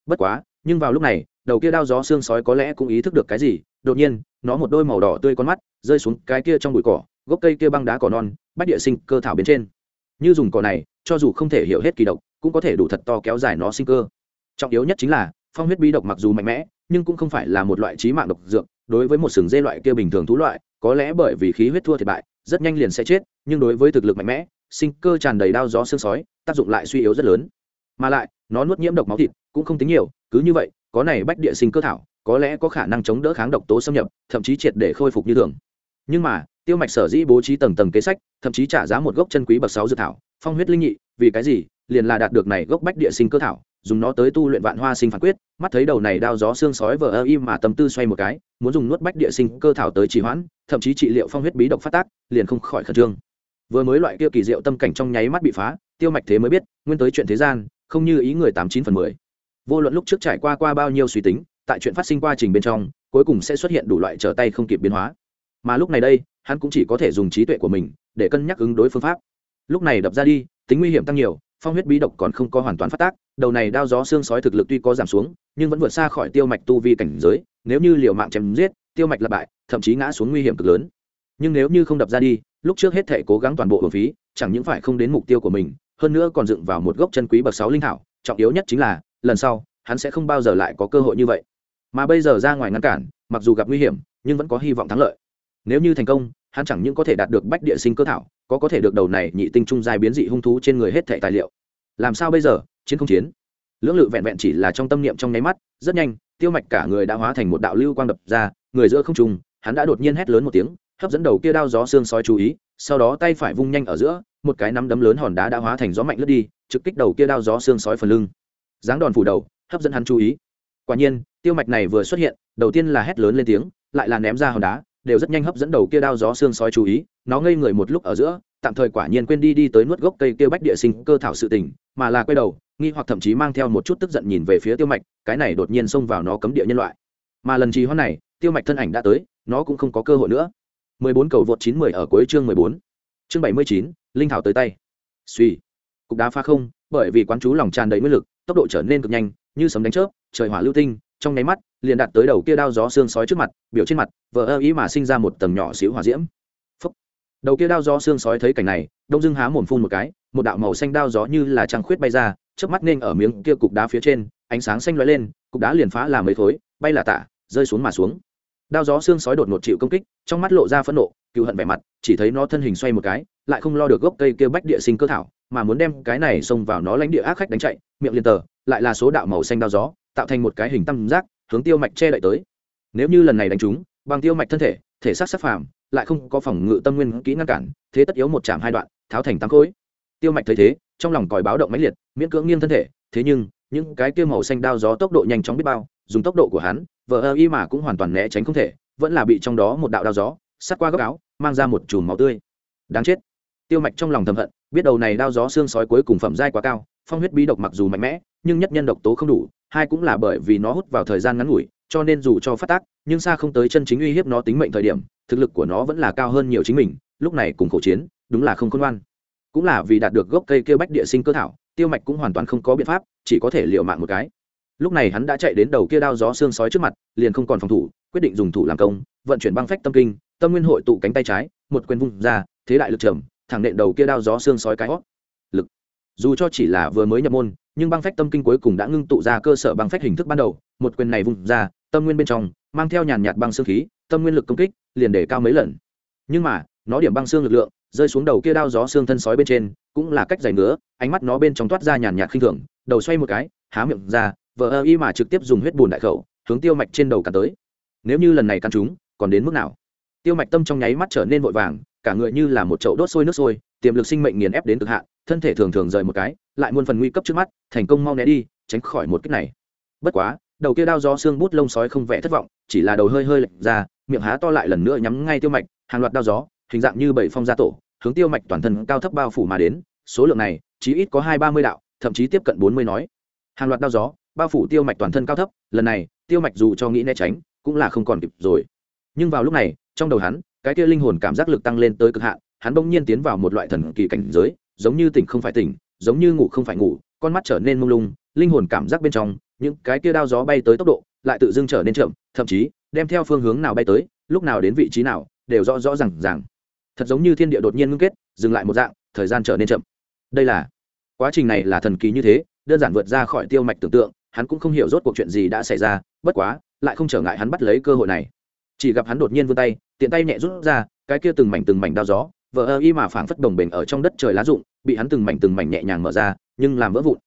Bất quá, nhưng vào lúc này, đầu kia đao gió xương sói có lẽ cũng ý thức được cái gì, đột nhiên, nó một đôi màu đỏ tươi con mắt rơi xuống cái kia trong bụi cỏ, gốc cây kia băng đá cỏ non, bách địa sinh cơ thảo bên trên. Như dùng cỏ này, cho dù không thể hiểu hết kỳ độc, cũng có thể đủ thật to kéo dài nó sinh cơ. Trọng yếu nhất chính là phong huyết bí độc mặc dù mạnh mẽ, nhưng cũng không phải là một loại trí mạng độc dược. Đối với một sừng dê loại kia bình thường thú loại, có lẽ bởi vì khí huyết thua thiệt bại, rất nhanh liền sẽ chết, nhưng đối với thực lực mạnh mẽ, sinh cơ tràn đầy đao gió xương sói, tác dụng lại suy yếu rất lớn. Mà lại, nó nuốt nhiễm độc máu thịt cũng không tính nhiều, cứ như vậy, có này bách địa sinh cơ thảo, có lẽ có khả năng chống đỡ kháng độc tố xâm nhập, thậm chí triệt để khôi phục như thường nhưng mà, tiêu mạch sở dĩ bố trí tầng tầng kế sách, thậm chí trả giá một gốc chân quý bậc sáu dự thảo, phong huyết linh nhị, vì cái gì, liền là đạt được này gốc bách địa sinh cơ thảo, dùng nó tới tu luyện vạn hoa sinh phản quyết, mắt thấy đầu này đao gió xương sói vờ ơ im mà tâm tư xoay một cái, muốn dùng nuốt bách địa sinh cơ thảo tới trì hoãn, thậm chí trị liệu phong huyết bí độc phát tác, liền không khỏi khẩn trương. Vừa mới loại kia kỳ diệu tâm cảnh trong nháy mắt bị phá, tiêu mạch thế mới biết, nguyên tới chuyện thế gian, không như ý người tám chín phần mười. Vô luận lúc trước trải qua qua bao nhiêu suy tính, tại chuyện phát sinh qua trình bên trong, cuối cùng sẽ xuất hiện đủ loại trở tay không kịp biến hóa mà lúc này đây, hắn cũng chỉ có thể dùng trí tuệ của mình để cân nhắc ứng đối phương pháp. Lúc này đập ra đi, tính nguy hiểm tăng nhiều, phong huyết bí độc còn không có hoàn toàn phát tác, đầu này đao gió xương sói thực lực tuy có giảm xuống, nhưng vẫn vượt xa khỏi tiêu mạch tu vi cảnh giới, nếu như liều mạng chém giết, tiêu mạch là bại, thậm chí ngã xuống nguy hiểm cực lớn. Nhưng nếu như không đập ra đi, lúc trước hết thể cố gắng toàn bộ hồn phí, chẳng những phải không đến mục tiêu của mình, hơn nữa còn dựng vào một gốc chân quý bậc sáu linh thảo, trọng yếu nhất chính là, lần sau, hắn sẽ không bao giờ lại có cơ hội như vậy. Mà bây giờ ra ngoài ngăn cản, mặc dù gặp nguy hiểm, nhưng vẫn có hy vọng thắng lợi nếu như thành công, hắn chẳng những có thể đạt được bách địa sinh cơ thảo, có có thể được đầu này nhị tinh trung giai biến dị hung thú trên người hết thẻ tài liệu. Làm sao bây giờ? Chiến không chiến. Lưỡng lự vẹn vẹn chỉ là trong tâm niệm trong nháy mắt, rất nhanh, tiêu mạch cả người đã hóa thành một đạo lưu quang đập ra, người giữa không trùng hắn đã đột nhiên hét lớn một tiếng, hấp dẫn đầu kia đao gió xương sói chú ý, sau đó tay phải vung nhanh ở giữa, một cái nắm đấm lớn hòn đá đã hóa thành gió mạnh lướt đi, trực kích đầu kia đao gió xương sói phần lưng. Dáng đòn phủ đầu, hấp dẫn hắn chú ý. Quả nhiên, tiêu mạch này vừa xuất hiện, đầu tiên là hét lớn lên tiếng, lại là ném ra hòn đá đều rất nhanh hấp dẫn đầu kia đao gió xương sói chú ý nó ngây người một lúc ở giữa tạm thời quả nhiên quên đi đi tới nuốt gốc cây kia bách địa sinh cơ thảo sự tình mà là quay đầu nghi hoặc thậm chí mang theo một chút tức giận nhìn về phía tiêu mạch cái này đột nhiên xông vào nó cấm địa nhân loại mà lần trì hoãn này tiêu mạch thân ảnh đã tới nó cũng không có cơ hội nữa 14 cầu vượt 910 ở cuối chương 14. Chương 79, linh thảo tới tay. Suy. Cục đá phá không, bởi vì quán chú lòng tràn đầy nguyên lực, tốc độ trở nên cực nhanh, như sấm đánh chớp, trời hỏa lưu tinh, trong nháy mắt, liền đặt tới đầu kia đao gió xương sói trước mặt, biểu trên mặt, vờ ơ ý mà sinh ra một tầng nhỏ xíu hỏa diễm. Phúc. Đầu kia đao gió xương sói thấy cảnh này, đông dưng há mồm phun một cái, một đạo màu xanh đao gió như là trăng khuyết bay ra, chớp mắt nên ở miếng kia cục đá phía trên, ánh sáng xanh lóe lên, cục đá liền phá làm mấy thối, bay là tạ, rơi xuống mà xuống đao gió xương sói đột ngột chịu công kích trong mắt lộ ra phẫn nộ cựu hận vẻ mặt chỉ thấy nó thân hình xoay một cái lại không lo được gốc cây kia bách địa sinh cơ thảo mà muốn đem cái này xông vào nó lãnh địa ác khách đánh chạy miệng liền tờ lại là số đạo màu xanh đao gió tạo thành một cái hình tam giác hướng tiêu mạch che đậy tới. Nếu như lần này đánh trúng, bằng tiêu mạch thân thể thể xác sắc phàm, lại không có phòng ngự tâm nguyên kỹ ngăn cản, thế tất yếu một chạm hai đoạn, tháo thành tám khối. Tiêu mạch thấy thế, trong lòng còi báo động mãnh liệt, miễn cưỡng nghiêng thân thể, thế nhưng, những cái kia màu xanh đao gió tốc độ nhanh chóng biết bao, dùng tốc độ của hắn, vờ ơ y mà cũng hoàn toàn né tránh không thể, vẫn là bị trong đó một đạo đao gió sát qua góc áo, mang ra một chùm máu tươi. Đáng chết. Tiêu mạch trong lòng thầm hận, biết đầu này đao gió xương sói cuối cùng phẩm giai quá cao, phong huyết bí độc mặc dù mạnh mẽ, nhưng nhất nhân độc tố không đủ hai cũng là bởi vì nó hút vào thời gian ngắn ngủi, cho nên dù cho phát tác, nhưng xa không tới chân chính uy hiếp nó tính mệnh thời điểm, thực lực của nó vẫn là cao hơn nhiều chính mình, lúc này cùng khổ chiến, đúng là không khôn ngoan. Cũng là vì đạt được gốc cây kêu bách địa sinh cơ thảo, tiêu mạch cũng hoàn toàn không có biện pháp, chỉ có thể liều mạng một cái. Lúc này hắn đã chạy đến đầu kia đao gió xương sói trước mặt, liền không còn phòng thủ, quyết định dùng thủ làm công, vận chuyển băng phách tâm kinh, tâm nguyên hội tụ cánh tay trái, một quyền vung ra, thế đại lực trầm, thẳng nện đầu kia đao gió xương sói cái hót dù cho chỉ là vừa mới nhập môn, nhưng băng phách tâm kinh cuối cùng đã ngưng tụ ra cơ sở băng phách hình thức ban đầu, một quyền này vung ra, tâm nguyên bên trong, mang theo nhàn nhạt băng xương khí, tâm nguyên lực công kích, liền để cao mấy lần. Nhưng mà, nó điểm băng xương lực lượng, rơi xuống đầu kia đao gió xương thân sói bên trên, cũng là cách giày nữa, ánh mắt nó bên trong toát ra nhàn nhạt khinh thường, đầu xoay một cái, há miệng ra, vờ ơ y mà trực tiếp dùng huyết bùn đại khẩu, hướng tiêu mạch trên đầu cắn tới. Nếu như lần này căn chúng, còn đến mức nào? Tiêu mạch tâm trong nháy mắt trở nên vội vàng, cả người như là một chậu đốt sôi nước sôi tiềm lực sinh mệnh nghiền ép đến cực hạn, thân thể thường thường rời một cái, lại muôn phần nguy cấp trước mắt, thành công mau né đi, tránh khỏi một kích này. Bất quá, đầu kia đao do xương bút lông sói không vẻ thất vọng, chỉ là đầu hơi hơi lệch ra, miệng há to lại lần nữa nhắm ngay tiêu mạch, hàng loạt đao gió, hình dạng như bảy phong gia tổ, hướng tiêu mạch toàn thân cao thấp bao phủ mà đến, số lượng này, chí ít có hai ba mươi đạo, thậm chí tiếp cận bốn mươi nói. Hàng loạt đao gió, bao phủ tiêu mạch toàn thân cao thấp, lần này, tiêu mạch dù cho nghĩ né tránh, cũng là không còn kịp rồi. Nhưng vào lúc này, trong đầu hắn, cái kia linh hồn cảm giác lực tăng lên tới cực hạn hắn bỗng nhiên tiến vào một loại thần kỳ cảnh giới, giống như tỉnh không phải tỉnh, giống như ngủ không phải ngủ, con mắt trở nên mông lung, linh hồn cảm giác bên trong, những cái kia đao gió bay tới tốc độ, lại tự dưng trở nên chậm, thậm chí, đem theo phương hướng nào bay tới, lúc nào đến vị trí nào, đều rõ rõ r à n g r à n g thật giống như thiên địa đột nhiên ngưng kết, dừng lại một dạng, thời gian trở nên chậm. Đây là, quá trình này là thần kỳ như thế, đơn giản vượt ra khỏi tiêu mạch tưởng tượng, hắn cũng không hiểu rốt cuộc chuyện gì đã xảy ra, bất quá, lại không trở ngại hắn bắt lấy cơ hội này. Chỉ gặp hắn đột nhiên vươn tay, tiện tay nhẹ rút ra, cái kia từng mảnh từng mảnh đao gió vờ ơ y mà phảng phất đồng bền ở trong đất trời lá rụng, bị hắn từng mảnh từng mảnh nhẹ nhàng mở ra, nhưng làm vỡ vụn.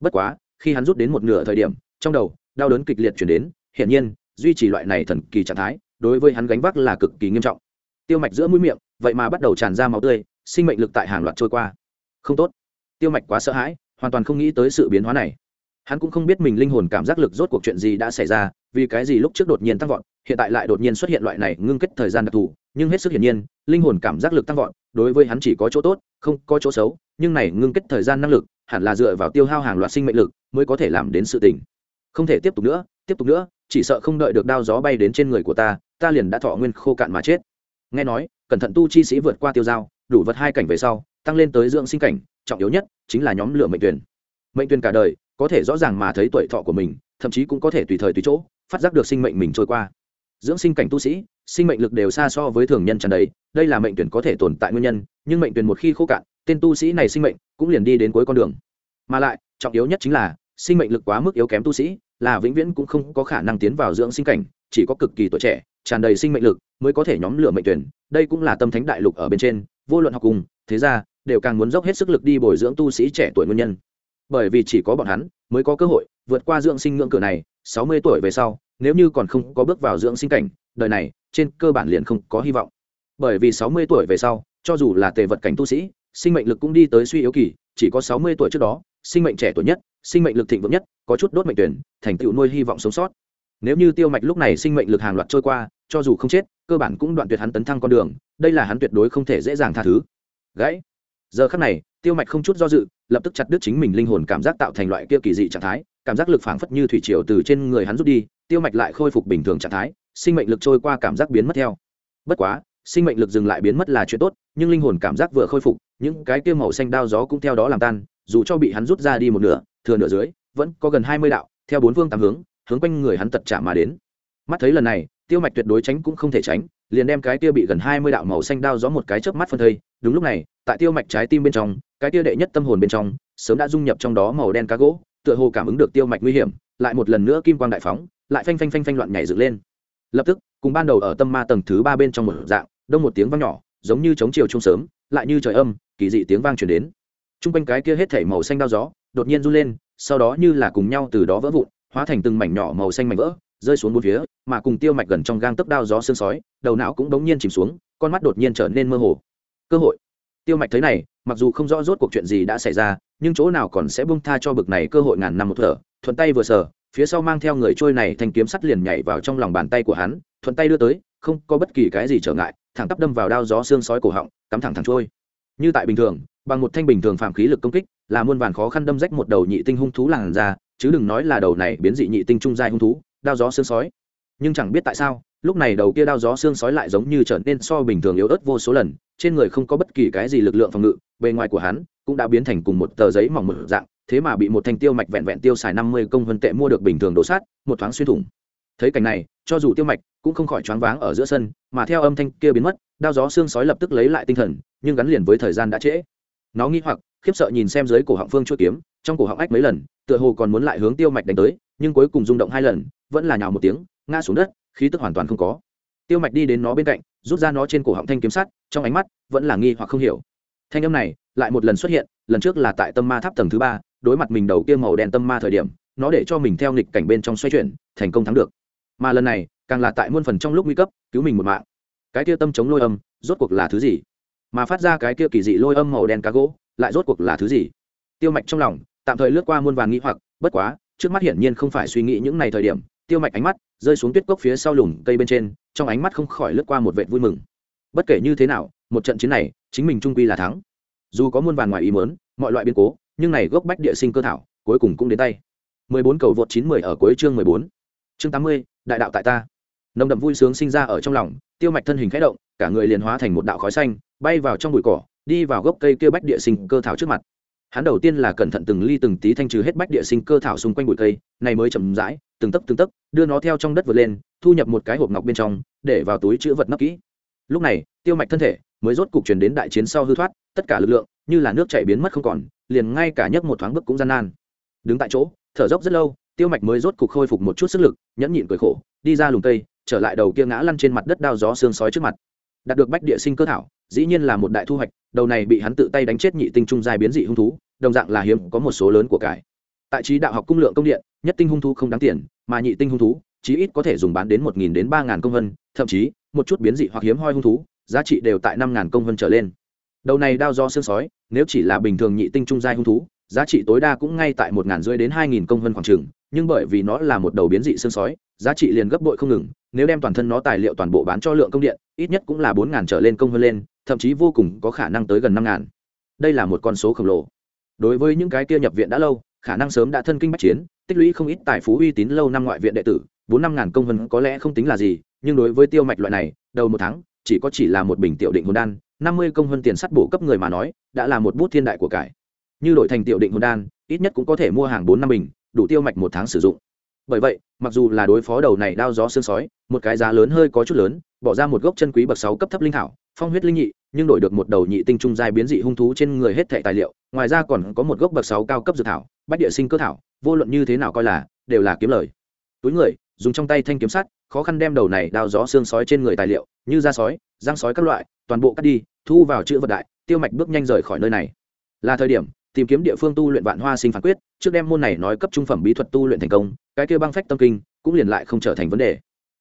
Bất quá, khi hắn rút đến một nửa thời điểm, trong đầu, đau đớn kịch liệt chuyển đến, hiển nhiên, duy trì loại này thần kỳ trạng thái, đối với hắn gánh vác là cực kỳ nghiêm trọng. Tiêu mạch giữa mũi miệng, vậy mà bắt đầu tràn ra máu tươi, sinh mệnh lực tại hàng loạt trôi qua. Không tốt. Tiêu mạch quá sợ hãi, hoàn toàn không nghĩ tới sự biến hóa này. Hắn cũng không biết mình linh hồn cảm giác lực rốt cuộc chuyện gì đã xảy ra, vì cái gì lúc trước đột nhiên tăng vọt hiện tại lại đột nhiên xuất hiện loại này ngưng kết thời gian đặc thù, nhưng hết sức hiển nhiên, linh hồn cảm giác lực tăng vọt, đối với hắn chỉ có chỗ tốt, không có chỗ xấu, nhưng này ngưng kết thời gian năng lực, hẳn là dựa vào tiêu hao hàng loạt sinh mệnh lực mới có thể làm đến sự tình. Không thể tiếp tục nữa, tiếp tục nữa, chỉ sợ không đợi được đao gió bay đến trên người của ta ta liền đã thọ nguyên khô cạn mà chết. Nghe nói, cẩn thận tu chi sĩ vượt qua tiêu dao, đủ vật hai cảnh về sau, tăng lên tới dưỡng sinh cảnh, trọng yếu nhất chính là nhóm lửa mệnh tuyển. Mệnh tuyển cả đời, có thể rõ ràng mà thấy tuổi thọ của mình, thậm chí cũng có thể tùy thời tùy chỗ, phát giác được sinh mệnh mình trôi qua dưỡng sinh cảnh tu sĩ, sinh mệnh lực đều xa so với thường nhân tràn đấy đây là mệnh tuyển có thể tồn tại nguyên nhân, nhưng mệnh tuyển một khi khô cạn, tên tu sĩ này sinh mệnh cũng liền đi đến cuối con đường. Mà lại, trọng yếu nhất chính là, sinh mệnh lực quá mức yếu kém tu sĩ, là vĩnh viễn cũng không có khả năng tiến vào dưỡng sinh cảnh, chỉ có cực kỳ tuổi trẻ, tràn đầy sinh mệnh lực mới có thể nhóm lửa mệnh tuyển. Đây cũng là tâm thánh đại lục ở bên trên, vô luận học cùng, thế ra đều càng muốn dốc hết sức lực đi bồi dưỡng tu sĩ trẻ tuổi nguyên nhân. Bởi vì chỉ có bọn hắn mới có cơ hội vượt qua dưỡng sinh ngưỡng cửa này, sáu mươi tuổi về sau nếu như còn không có bước vào dưỡng sinh cảnh, đời này, trên cơ bản liền không có hy vọng. Bởi vì sáu mươi tuổi về sau, cho dù là tề vật cảnh tu sĩ, sinh mệnh lực cũng đi tới suy yếu kỳ, chỉ có sáu mươi tuổi trước đó, sinh mệnh trẻ tuổi nhất, sinh mệnh lực thịnh vượng nhất, có chút đốt mệnh tuyển, thành tựu nuôi hy vọng sống sót. Nếu như tiêu mạch lúc này sinh mệnh lực hàng loạt trôi qua, cho dù không chết, cơ bản cũng đoạn tuyệt hắn tấn thăng con đường, đây là hắn tuyệt đối không thể dễ dàng tha thứ. Gãy. Giờ khắc này, tiêu mạch không chút do dự, lập tức chặt đứt chính mình linh hồn cảm giác tạo thành loại kia kỳ dị trạng thái, cảm giác lực phảng phất như thủy triều từ trên người hắn rút đi tiêu mạch lại khôi phục bình thường trạng thái, sinh mệnh lực trôi qua cảm giác biến mất theo. Bất quá, sinh mệnh lực dừng lại biến mất là chuyện tốt, nhưng linh hồn cảm giác vừa khôi phục, những cái kia màu xanh đao gió cũng theo đó làm tan, dù cho bị hắn rút ra đi một nửa, thừa nửa dưới, vẫn có gần hai mươi đạo, theo bốn phương tám hướng hướng quanh người hắn tật trả mà đến. Mắt thấy lần này, tiêu mạch tuyệt đối tránh cũng không thể tránh, liền đem cái kia bị gần hai mươi đạo màu xanh đao gió một cái chớp mắt phân thây. Đúng lúc này, tại tiêu mạch trái tim bên trong, cái kia đệ nhất tâm hồn bên trong, sớm đã dung nhập trong đó màu đen cá gỗ, tựa hồ cảm ứng được tiêu mạch nguy hiểm, lại một lần nữa kim quang đại phóng lại phanh phanh phanh phanh loạn nhảy dựng lên. Lập tức, cùng ban đầu ở tâm ma tầng thứ ba bên trong một dạng, đông một tiếng vang nhỏ, giống như chống chiều trung sớm, lại như trời âm, kỳ dị tiếng vang truyền đến. T r u n g quanh cái kia hết thảy màu xanh đao gió, đột nhiên run lên, sau đó như là cùng nhau từ đó vỡ vụn, hóa thành từng mảnh nhỏ màu xanh mảnh vỡ, rơi xuống bốn phía, mà cùng tiêu mạch gần trong gang tấc đao gió xương sói, đầu não cũng đống nhiên chìm xuống, con mắt đột nhiên trở nên mơ hồ. Cơ hội. Tiêu mạch thấy này, mặc dù không rõ rốt cuộc chuyện gì đã xảy ra, nhưng chỗ nào còn sẽ bung tha cho bực này cơ hội ngàn năm một thở, thuận tay vừa sờ phía sau mang theo người trôi này thành kiếm sắt liền nhảy vào trong lòng bàn tay của hắn, thuận tay đưa tới, không có bất kỳ cái gì trở ngại, thẳng tắp đâm vào đao gió xương sói cổ họng, cắm thẳng thẳng trôi. Như tại bình thường, bằng một thanh bình thường phạm khí lực công kích, là muôn vàn khó khăn đâm rách một đầu nhị tinh hung thú làn ra chứ đừng nói là đầu này biến dị nhị tinh trung giai hung thú, đao gió xương sói. Nhưng chẳng biết tại sao, lúc này đầu kia đao gió xương sói lại giống như trở nên so bình thường yếu ớt vô số lần, trên người không có bất kỳ cái gì lực lượng phòng ngự, bề ngoài của hắn cũng đã biến thành cùng một tờ giấy mỏng mực dạng thế mà bị một thanh tiêu mạch vẹn vẹn tiêu xài năm mươi công vân tệ mua được bình thường đồ sát, một thoáng xuyên thủng. Thấy cảnh này, cho dù tiêu mạch cũng không khỏi choáng váng ở giữa sân, mà theo âm thanh kia biến mất, đao gió xương sói lập tức lấy lại tinh thần, nhưng gắn liền với thời gian đã trễ. Nó nghi hoặc, khiếp sợ nhìn xem dưới cổ họng phương chuỗi kiếm, trong cổ họng ách mấy lần, tựa hồ còn muốn lại hướng tiêu mạch đánh tới, nhưng cuối cùng rung động hai lần, vẫn là nhào một tiếng, ngã xuống đất, khí tức hoàn toàn không có. Tiêu mạch đi đến nó bên cạnh, rút ra nó trên cổ họng thanh kiếm sắt, trong ánh mắt vẫn là nghi hoặc không hiểu. Thanh âm này lại một lần xuất hiện, lần trước là tại tâm ma tháp tầng thứ ba đối mặt mình đầu kia màu đen tâm ma thời điểm, nó để cho mình theo nghịch cảnh bên trong xoay chuyển, thành công thắng được. Mà lần này, càng là tại muôn phần trong lúc nguy cấp, cứu mình một mạng. Cái kia tâm chống lôi âm, rốt cuộc là thứ gì? Mà phát ra cái kia kỳ dị lôi âm màu đen cá gỗ, lại rốt cuộc là thứ gì? Tiêu mạch trong lòng, tạm thời lướt qua muôn vàn nghĩ hoặc, bất quá, trước mắt hiển nhiên không phải suy nghĩ những này thời điểm, tiêu mạch ánh mắt rơi xuống tuyết cốc phía sau lùm cây bên trên, trong ánh mắt không khỏi lướt qua một vệ vui mừng. Bất kể như thế nào, một trận chiến này, chính mình trung quy là thắng. Dù có muôn vàn ngoài ý mớn mọi loại biến cố nhưng này gốc bách địa sinh cơ thảo cuối cùng cũng đến tay 14 cầu vượt 910 ở cuối chương 14. Chương 80, đại đạo tại ta. Nồng đậm vui sướng sinh ra ở trong lòng, Tiêu Mạch thân hình khẽ động, cả người liền hóa thành một đạo khói xanh, bay vào trong bụi cỏ, đi vào gốc cây kia bách địa sinh cơ thảo trước mặt. Hắn đầu tiên là cẩn thận từng ly từng tí thanh trừ hết bách địa sinh cơ thảo xung quanh bụi cây, này mới chậm rãi, từng tấc từng tấc, đưa nó theo trong đất vượt lên, thu nhập một cái hộp ngọc bên trong, để vào túi chứa vật nắp kỹ. Lúc này, Tiêu Mạch thân thể mới rốt cục truyền đến đại chiến sau hư thoát, tất cả lực lượng như là nước chảy biến mất không còn, liền ngay cả nhấc một thoáng bước cũng gian nan. Đứng tại chỗ, thở dốc rất lâu, tiêu mạch mới rốt cục khôi phục một chút sức lực, nhẫn nhịn cười khổ, đi ra lùng tây trở lại đầu kia ngã lăn trên mặt đất đao gió xương sói trước mặt. Đạt được bách địa sinh cơ thảo, dĩ nhiên là một đại thu hoạch, đầu này bị hắn tự tay đánh chết nhị tinh trung giai biến dị hung thú, đồng dạng là hiếm, có một số lớn của cải. Tại trí đạo học cung lượng công điện, nhất tinh hung thú không đáng tiền, mà nhị tinh hung thú, chí ít có thể dùng bán đến một nghìn đến ba ngàn công vân, thậm chí, một chút biến dị hoặc hiếm hoi hung thú, giá trị đều tại năm ngàn công vân trở lên đầu này đao do xương sói nếu chỉ là bình thường nhị tinh trung giai hung thú giá trị tối đa cũng ngay tại một ngàn rưỡi đến hai nghìn công vân khoảng trường, nhưng bởi vì nó là một đầu biến dị xương sói giá trị liền gấp bội không ngừng nếu đem toàn thân nó tài liệu toàn bộ bán cho lượng công điện ít nhất cũng là bốn ngàn trở lên công vân lên thậm chí vô cùng có khả năng tới gần năm ngàn. Đây là một con số khổng lồ. Đối với những cái kia nhập viện đã lâu khả năng sớm đã thân kinh bách chiến tích lũy không ít tài phú uy tín lâu năm ngoại viện đệ tử bốn năm ngàn công vân có lẽ không tính là gì nhưng đối với tiêu mạch loại này đầu một tháng chỉ có chỉ là một bình tiểu định hồn đan, năm mươi công hơn tiền sắt bổ cấp người mà nói, đã là một bút thiên đại của cải. Như đổi thành tiểu định hồn đan, ít nhất cũng có thể mua hàng bốn năm bình, đủ tiêu mạch một tháng sử dụng. Bởi vậy, mặc dù là đối phó đầu này đao gió xương sói, một cái giá lớn hơi có chút lớn, bỏ ra một gốc chân quý bậc sáu cấp thấp linh thảo, phong huyết linh nhị, nhưng đổi được một đầu nhị tinh trung giai biến dị hung thú trên người hết thệ tài liệu, ngoài ra còn có một gốc bậc sáu cao cấp dược thảo, bách địa sinh cơ thảo, vô luận như thế nào coi là, đều là kiếm lời. Túi người, dùng trong tay thanh kiếm sắt, khó khăn đem đầu này đao gió xương sói trên người tài liệu như da sói, răng sói các loại, toàn bộ cắt đi, thu vào chữ vật đại, tiêu mạch bước nhanh rời khỏi nơi này. Là thời điểm, tìm kiếm địa phương tu luyện vạn hoa sinh phản quyết, trước đem môn này nói cấp trung phẩm bí thuật tu luyện thành công, cái kia băng phách tâm kinh, cũng liền lại không trở thành vấn đề.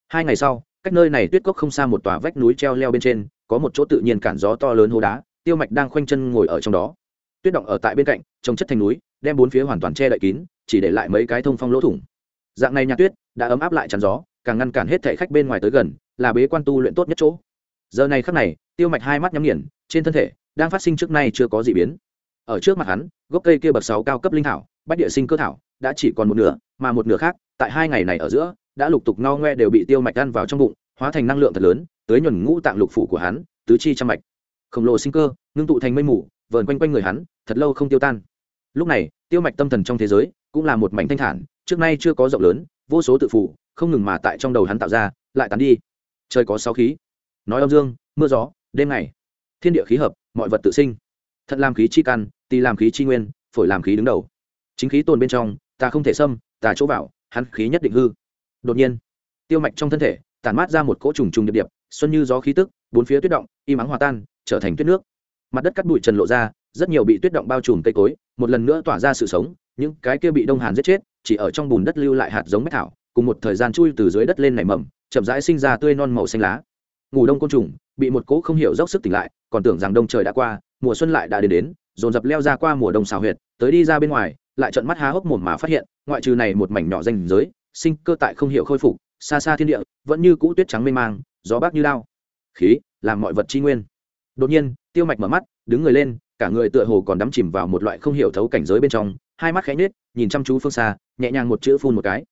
Hai ngày sau, cách nơi này tuyết cốc không xa một tòa vách núi treo leo bên trên, có một chỗ tự nhiên cản gió to lớn hố đá, tiêu mạch đang khoanh chân ngồi ở trong đó. Tuyết động ở tại bên cạnh, trồng chất thành núi, đem bốn phía hoàn toàn che đậy kín, chỉ để lại mấy cái thông phong lỗ thủng. Dạng này nhà tuyết, đã ấm áp lại chắn gió, càng ngăn cản hết thể khách bên ngoài tới gần là bế quan tu luyện tốt nhất chỗ. Giờ này khắc này, tiêu mạch hai mắt nhắm nghiền, trên thân thể đang phát sinh trước nay chưa có gì biến. Ở trước mặt hắn, gốc cây kia bậc sáu cao cấp linh thảo, bách địa sinh cơ thảo, đã chỉ còn một nửa, mà một nửa khác, tại hai ngày này ở giữa, đã lục tục no ngoe đều bị tiêu mạch ăn vào trong bụng, hóa thành năng lượng thật lớn, tới nhuần ngũ tạng lục phủ của hắn, tứ chi trăm mạch. Khổng lồ sinh cơ, ngưng tụ thành mây mù, vờn quanh quanh người hắn, thật lâu không tiêu tan. Lúc này, tiêu mạch tâm thần trong thế giới, cũng là một mảnh thanh thản, trước nay chưa có rộng lớn, vô số tự phủ không ngừng mà tại trong đầu hắn tạo ra, lại tán đi trời có sáu khí. Nói âm dương, mưa gió, đêm ngày. Thiên địa khí hợp, mọi vật tự sinh. Thật làm khí chi căn tì làm khí chi nguyên, phổi làm khí đứng đầu. Chính khí tồn bên trong, ta không thể xâm, ta chỗ vào, hắn khí nhất định hư. Đột nhiên, tiêu mạch trong thân thể, tản mát ra một cỗ trùng trùng điệp điệp, xuân như gió khí tức, bốn phía tuyết động, im ắng hòa tan, trở thành tuyết nước. Mặt đất cắt bụi trần lộ ra, rất nhiều bị tuyết động bao trùm cây cối, một lần nữa tỏa ra sự sống, những cái kia bị đông hàn giết chết, chỉ ở trong bùn đất lưu lại hạt giống bách thảo, cùng một thời gian chui từ dưới đất lên nảy mầm chậm rãi sinh ra tươi non màu xanh lá. Ngủ đông côn trùng, bị một cỗ không hiểu dốc sức tỉnh lại, còn tưởng rằng đông trời đã qua, mùa xuân lại đã đến đến, dồn dập leo ra qua mùa đông xào huyệt, tới đi ra bên ngoài, lại trận mắt há hốc mồm mà phát hiện, ngoại trừ này một mảnh nhỏ danh giới, sinh cơ tại không hiểu khôi phục, xa xa thiên địa, vẫn như cũ tuyết trắng mênh mang, gió bác như lao khí, làm mọi vật chi nguyên. Đột nhiên, tiêu mạch mở mắt, đứng người lên, cả người tựa hồ còn đắm chìm vào một loại không hiểu thấu cảnh giới bên trong, hai mắt khẽ nhếch, nhìn chăm chú phương xa, nhẹ nhàng một chữ phun một cái.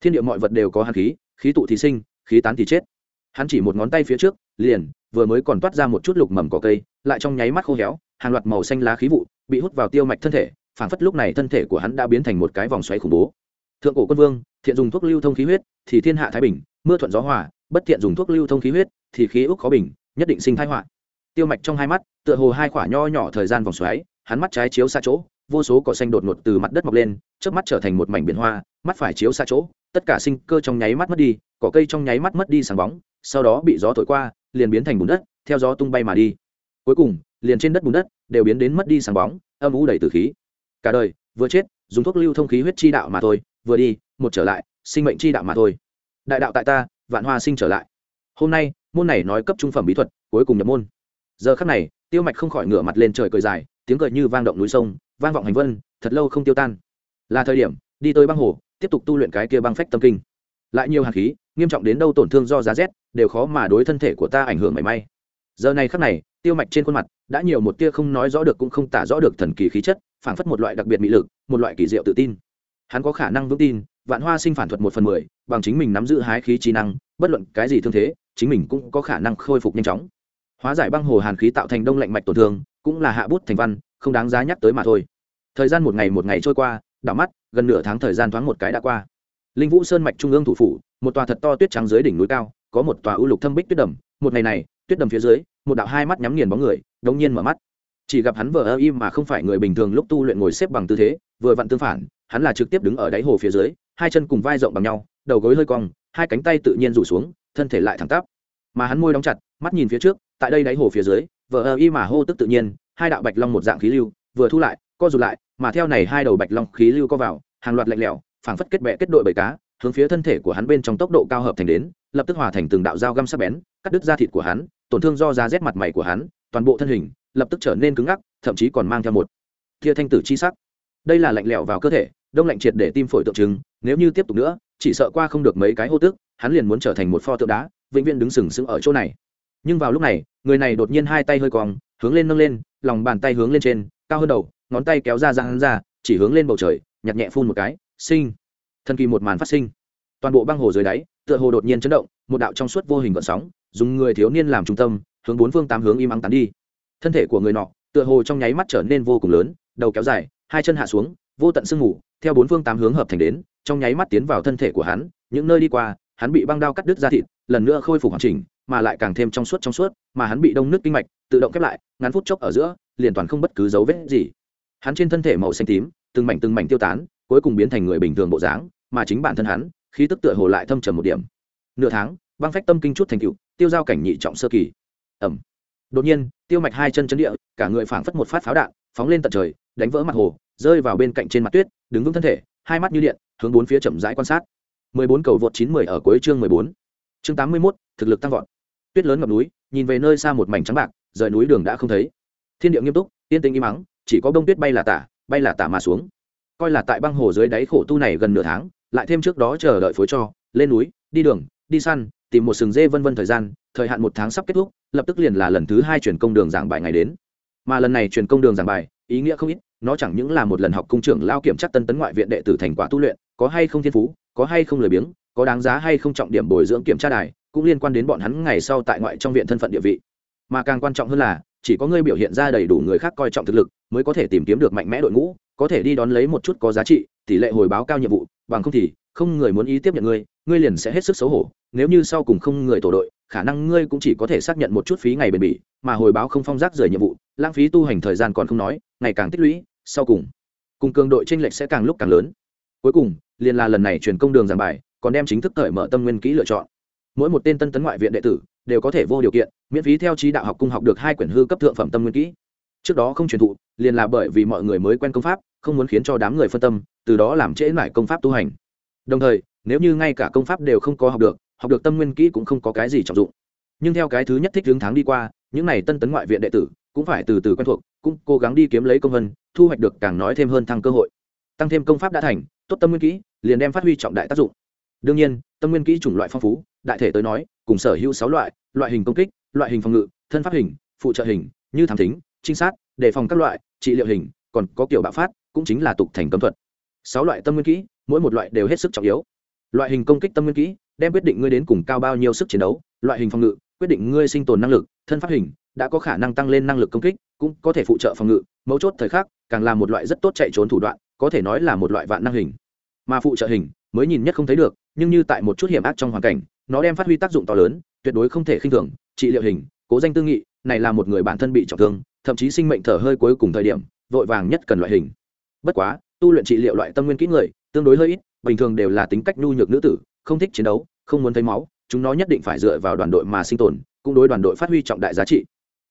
Thiên địa mọi vật đều có hàn khí khí tụ thì sinh khí tán thì chết. Hắn chỉ một ngón tay phía trước, liền, vừa mới còn toát ra một chút lục mầm cỏ cây, lại trong nháy mắt khô héo, hàng loạt màu xanh lá khí vụ bị hút vào tiêu mạch thân thể, phảng phất lúc này thân thể của hắn đã biến thành một cái vòng xoáy khủng bố. Thượng cổ quân vương, thiện dùng thuốc lưu thông khí huyết, thì thiên hạ thái bình, mưa thuận gió hòa, bất thiện dùng thuốc lưu thông khí huyết, thì khí ức khó bình, nhất định sinh thái họa. Tiêu mạch trong hai mắt, tựa hồ hai quả nho nhỏ thời gian vòng xoáy, hắn mắt trái chiếu xa chỗ, vô số cỏ xanh đột ngột từ mặt đất mọc lên trước mắt trở thành một mảnh biển hoa, mắt phải chiếu xa chỗ tất cả sinh cơ trong nháy mắt mất đi, cỏ cây trong nháy mắt mất đi sáng bóng, sau đó bị gió thổi qua, liền biến thành bùn đất, theo gió tung bay mà đi. Cuối cùng, liền trên đất bùn đất đều biến đến mất đi sáng bóng, âm u đầy từ khí. Cả đời, vừa chết, dùng thuốc lưu thông khí huyết chi đạo mà thôi, vừa đi, một trở lại, sinh mệnh chi đạo mà thôi. Đại đạo tại ta, vạn hoa sinh trở lại. Hôm nay, môn này nói cấp trung phẩm bí thuật, cuối cùng nhập môn. Giờ khắc này, tiêu mạch không khỏi ngửa mặt lên trời cười dài, tiếng cười như vang động núi sông, vang vọng hành vân, thật lâu không tiêu tan. Là thời điểm, đi tới băng hồ tiếp tục tu luyện cái kia băng phách tâm kinh. Lại nhiều hạt khí, nghiêm trọng đến đâu tổn thương do giá rét, đều khó mà đối thân thể của ta ảnh hưởng mảy may. Giờ này khắc này, tiêu mạch trên khuôn mặt, đã nhiều một tia không nói rõ được cũng không tả rõ được thần kỳ khí chất, phảng phất một loại đặc biệt mỹ lực, một loại kỳ diệu tự tin. Hắn có khả năng vững tin, vạn hoa sinh phản thuật một phần mười, bằng chính mình nắm giữ hái khí trí năng, bất luận cái gì thương thế, chính mình cũng có khả năng khôi phục nhanh chóng. Hóa giải băng hồ hàn khí tạo thành đông lạnh mạch tổn thương, cũng là hạ bút thành văn, không đáng giá nhắc tới mà thôi. Thời gian một ngày một ngày trôi qua, đảo mắt gần nửa tháng thời gian thoáng một cái đã qua. Linh vũ sơn mạch trung ương thủ phủ, một tòa thật to tuyết trắng dưới đỉnh núi cao, có một tòa ưu lục thâm bích tuyết đầm. Một ngày này, tuyết đầm phía dưới, một đạo hai mắt nhắm nghiền bóng người, đống nhiên mở mắt. Chỉ gặp hắn vờ ơ im mà không phải người bình thường lúc tu luyện ngồi xếp bằng tư thế, vừa vặn tương phản, hắn là trực tiếp đứng ở đáy hồ phía dưới, hai chân cùng vai rộng bằng nhau, đầu gối hơi cong, hai cánh tay tự nhiên rủ xuống, thân thể lại thẳng tắp. Mà hắn môi đóng chặt, mắt nhìn phía trước, tại đây đáy hồ phía dưới, vờ ơ y mà hô tức tự nhiên, hai đạo bạch long một dạng khí lưu, vừa thu lại, co rụt lại mà theo này hai đầu bạch long khí lưu co vào, hàng loạt lạnh lẽo, phảng phất kết bẹ kết đội bầy cá, hướng phía thân thể của hắn bên trong tốc độ cao hợp thành đến, lập tức hòa thành từng đạo dao găm sắc bén, cắt đứt da thịt của hắn, tổn thương do da rét mặt mày của hắn, toàn bộ thân hình, lập tức trở nên cứng ngắc, thậm chí còn mang theo một tia thanh tử chi sắc. Đây là lạnh lẽo vào cơ thể, đông lạnh triệt để tim phổi tượng trưng, nếu như tiếp tục nữa, chỉ sợ qua không được mấy cái hô tức hắn liền muốn trở thành một pho tượng đá, vĩnh viễn đứng sừng sững ở chỗ này. Nhưng vào lúc này, người này đột nhiên hai tay hơi cong, hướng lên nâng lên, lòng bàn tay hướng lên trên, cao hơn đầu ngón tay kéo ra ra hắn ra, chỉ hướng lên bầu trời, nhặt nhẹ phun một cái, sinh. Thần kỳ một màn phát sinh. Toàn bộ băng hồ dưới đáy, tựa hồ đột nhiên chấn động, một đạo trong suốt vô hình gợn sóng, dùng người thiếu niên làm trung tâm, hướng bốn phương tám hướng im ắng tán đi. Thân thể của người nọ, tựa hồ trong nháy mắt trở nên vô cùng lớn, đầu kéo dài, hai chân hạ xuống, vô tận sương mù, theo bốn phương tám hướng hợp thành đến, trong nháy mắt tiến vào thân thể của hắn, những nơi đi qua, hắn bị băng đao cắt đứt ra thịt, lần nữa khôi phục hoàn chỉnh, mà lại càng thêm trong suốt trong suốt, mà hắn bị đông nước kinh mạch tự động khép lại, ngắn phút chốc ở giữa, liền toàn không bất cứ dấu vết gì hắn trên thân thể màu xanh tím từng mảnh từng mảnh tiêu tán cuối cùng biến thành người bình thường bộ dáng mà chính bản thân hắn khí tức tựa hồ lại thâm trầm một điểm nửa tháng băng phách tâm kinh chút thành cựu tiêu giao cảnh nhị trọng sơ kỳ ẩm đột nhiên tiêu mạch hai chân chân địa cả người phảng phất một phát pháo đạn phóng lên tận trời đánh vỡ mặt hồ rơi vào bên cạnh trên mặt tuyết đứng vững thân thể hai mắt như điện hướng bốn phía chậm rãi quan sát 14 cầu vượt 910 ở cuối chương 14. Chương 81, thực lực tăng vọt. Tuyết lớn ngập núi, nhìn về nơi xa một mảnh trắng bạc, rời núi đường đã không thấy. Thiên địa nghiêm túc, yên tĩnh im mắng, chỉ có bông tuyết bay là tả, bay là tả mà xuống. Coi là tại băng hồ dưới đáy khổ tu này gần nửa tháng, lại thêm trước đó chờ đợi phối cho, lên núi, đi đường, đi săn, tìm một sừng dê vân vân thời gian, thời hạn một tháng sắp kết thúc, lập tức liền là lần thứ hai truyền công đường giảng bài ngày đến. Mà lần này truyền công đường giảng bài, ý nghĩa không ít, nó chẳng những là một lần học cung trưởng lao kiểm tra tân tấn ngoại viện đệ tử thành quả tu luyện, có hay không thiên phú, có hay không lười biếng có đáng giá hay không trọng điểm bồi dưỡng kiểm tra đài cũng liên quan đến bọn hắn ngày sau tại ngoại trong viện thân phận địa vị mà càng quan trọng hơn là chỉ có ngươi biểu hiện ra đầy đủ người khác coi trọng thực lực, mới có thể tìm kiếm được mạnh mẽ đội ngũ, có thể đi đón lấy một chút có giá trị, tỷ lệ hồi báo cao nhiệm vụ, bằng không thì không người muốn ý tiếp nhận ngươi ngươi liền sẽ hết sức xấu hổ. Nếu như sau cùng không người tổ đội, khả năng ngươi cũng chỉ có thể xác nhận một chút phí ngày bền bỉ, mà hồi báo không phong rác rời nhiệm vụ, lãng phí tu hành thời gian còn không nói, ngày càng tích lũy, sau cùng cùng cường đội tranh lệch sẽ càng lúc càng lớn. Cuối cùng, liền là lần này truyền công đường giảng bài, còn đem chính thức cởi mở tâm nguyên kỹ lựa chọn. Mỗi một tên tân tấn ngoại viện đệ tử đều có thể vô điều kiện, miễn phí theo trí đạo học cung học được hai quyển hư cấp thượng phẩm tâm nguyên kỹ. Trước đó không truyền thụ, liền là bởi vì mọi người mới quen công pháp, không muốn khiến cho đám người phân tâm, từ đó làm trễ lại công pháp tu hành. Đồng thời, nếu như ngay cả công pháp đều không có học được học được tâm nguyên kỹ cũng không có cái gì trọng dụng. Nhưng theo cái thứ nhất thích hướng tháng đi qua, những n à y tân tấn ngoại viện đệ tử cũng phải từ từ quen thuộc, cũng cố gắng đi kiếm lấy công vân, thu hoạch được càng nói thêm hơn thăng cơ hội. Tăng thêm công pháp đã thành, tốt tâm nguyên kỹ, liền đem phát huy trọng đại tác dụng. Đương nhiên, tâm nguyên kỹ chủng loại phong phú, đại thể tới nói, cùng sở hữu sáu loại loại hình công kích, loại hình phòng ngự, thân pháp hình, phụ trợ hình, như thám thính, trinh sát, đề phòng các loại, trị liệu hình, còn có kiểu bạo phát, cũng chính là tục thành cấm thuật. Sáu loại tâm nguyên kỹ, mỗi một loại đều hết sức trọng yếu. Loại hình công kích tâm nguyên kỹ, đem quyết định ngươi đến cùng cao bao nhiêu sức chiến đấu, loại hình phòng ngự, quyết định ngươi sinh tồn năng lực, thân pháp hình, đã có khả năng tăng lên năng lực công kích, cũng có thể phụ trợ phòng ngự, mấu chốt thời khắc, càng là một loại rất tốt chạy trốn thủ đoạn, có thể nói là một loại vạn năng hình. Mà phụ trợ hình, mới nhìn nhất không thấy được, nhưng như tại một chút hiểm ác trong hoàn cảnh, nó đem phát huy tác dụng to lớn tuyệt đối không thể khinh thường, trị liệu hình, cố danh tư nghị, này là một người bản thân bị trọng thương, thậm chí sinh mệnh thở hơi cuối cùng thời điểm, vội vàng nhất cần loại hình. Bất quá, tu luyện trị liệu loại tâm nguyên kỹ người, tương đối hơi ít, bình thường đều là tính cách nhu nhược nữ tử, không thích chiến đấu, không muốn thấy máu, chúng nó nhất định phải dựa vào đoàn đội mà sinh tồn, cũng đối đoàn đội phát huy trọng đại giá trị.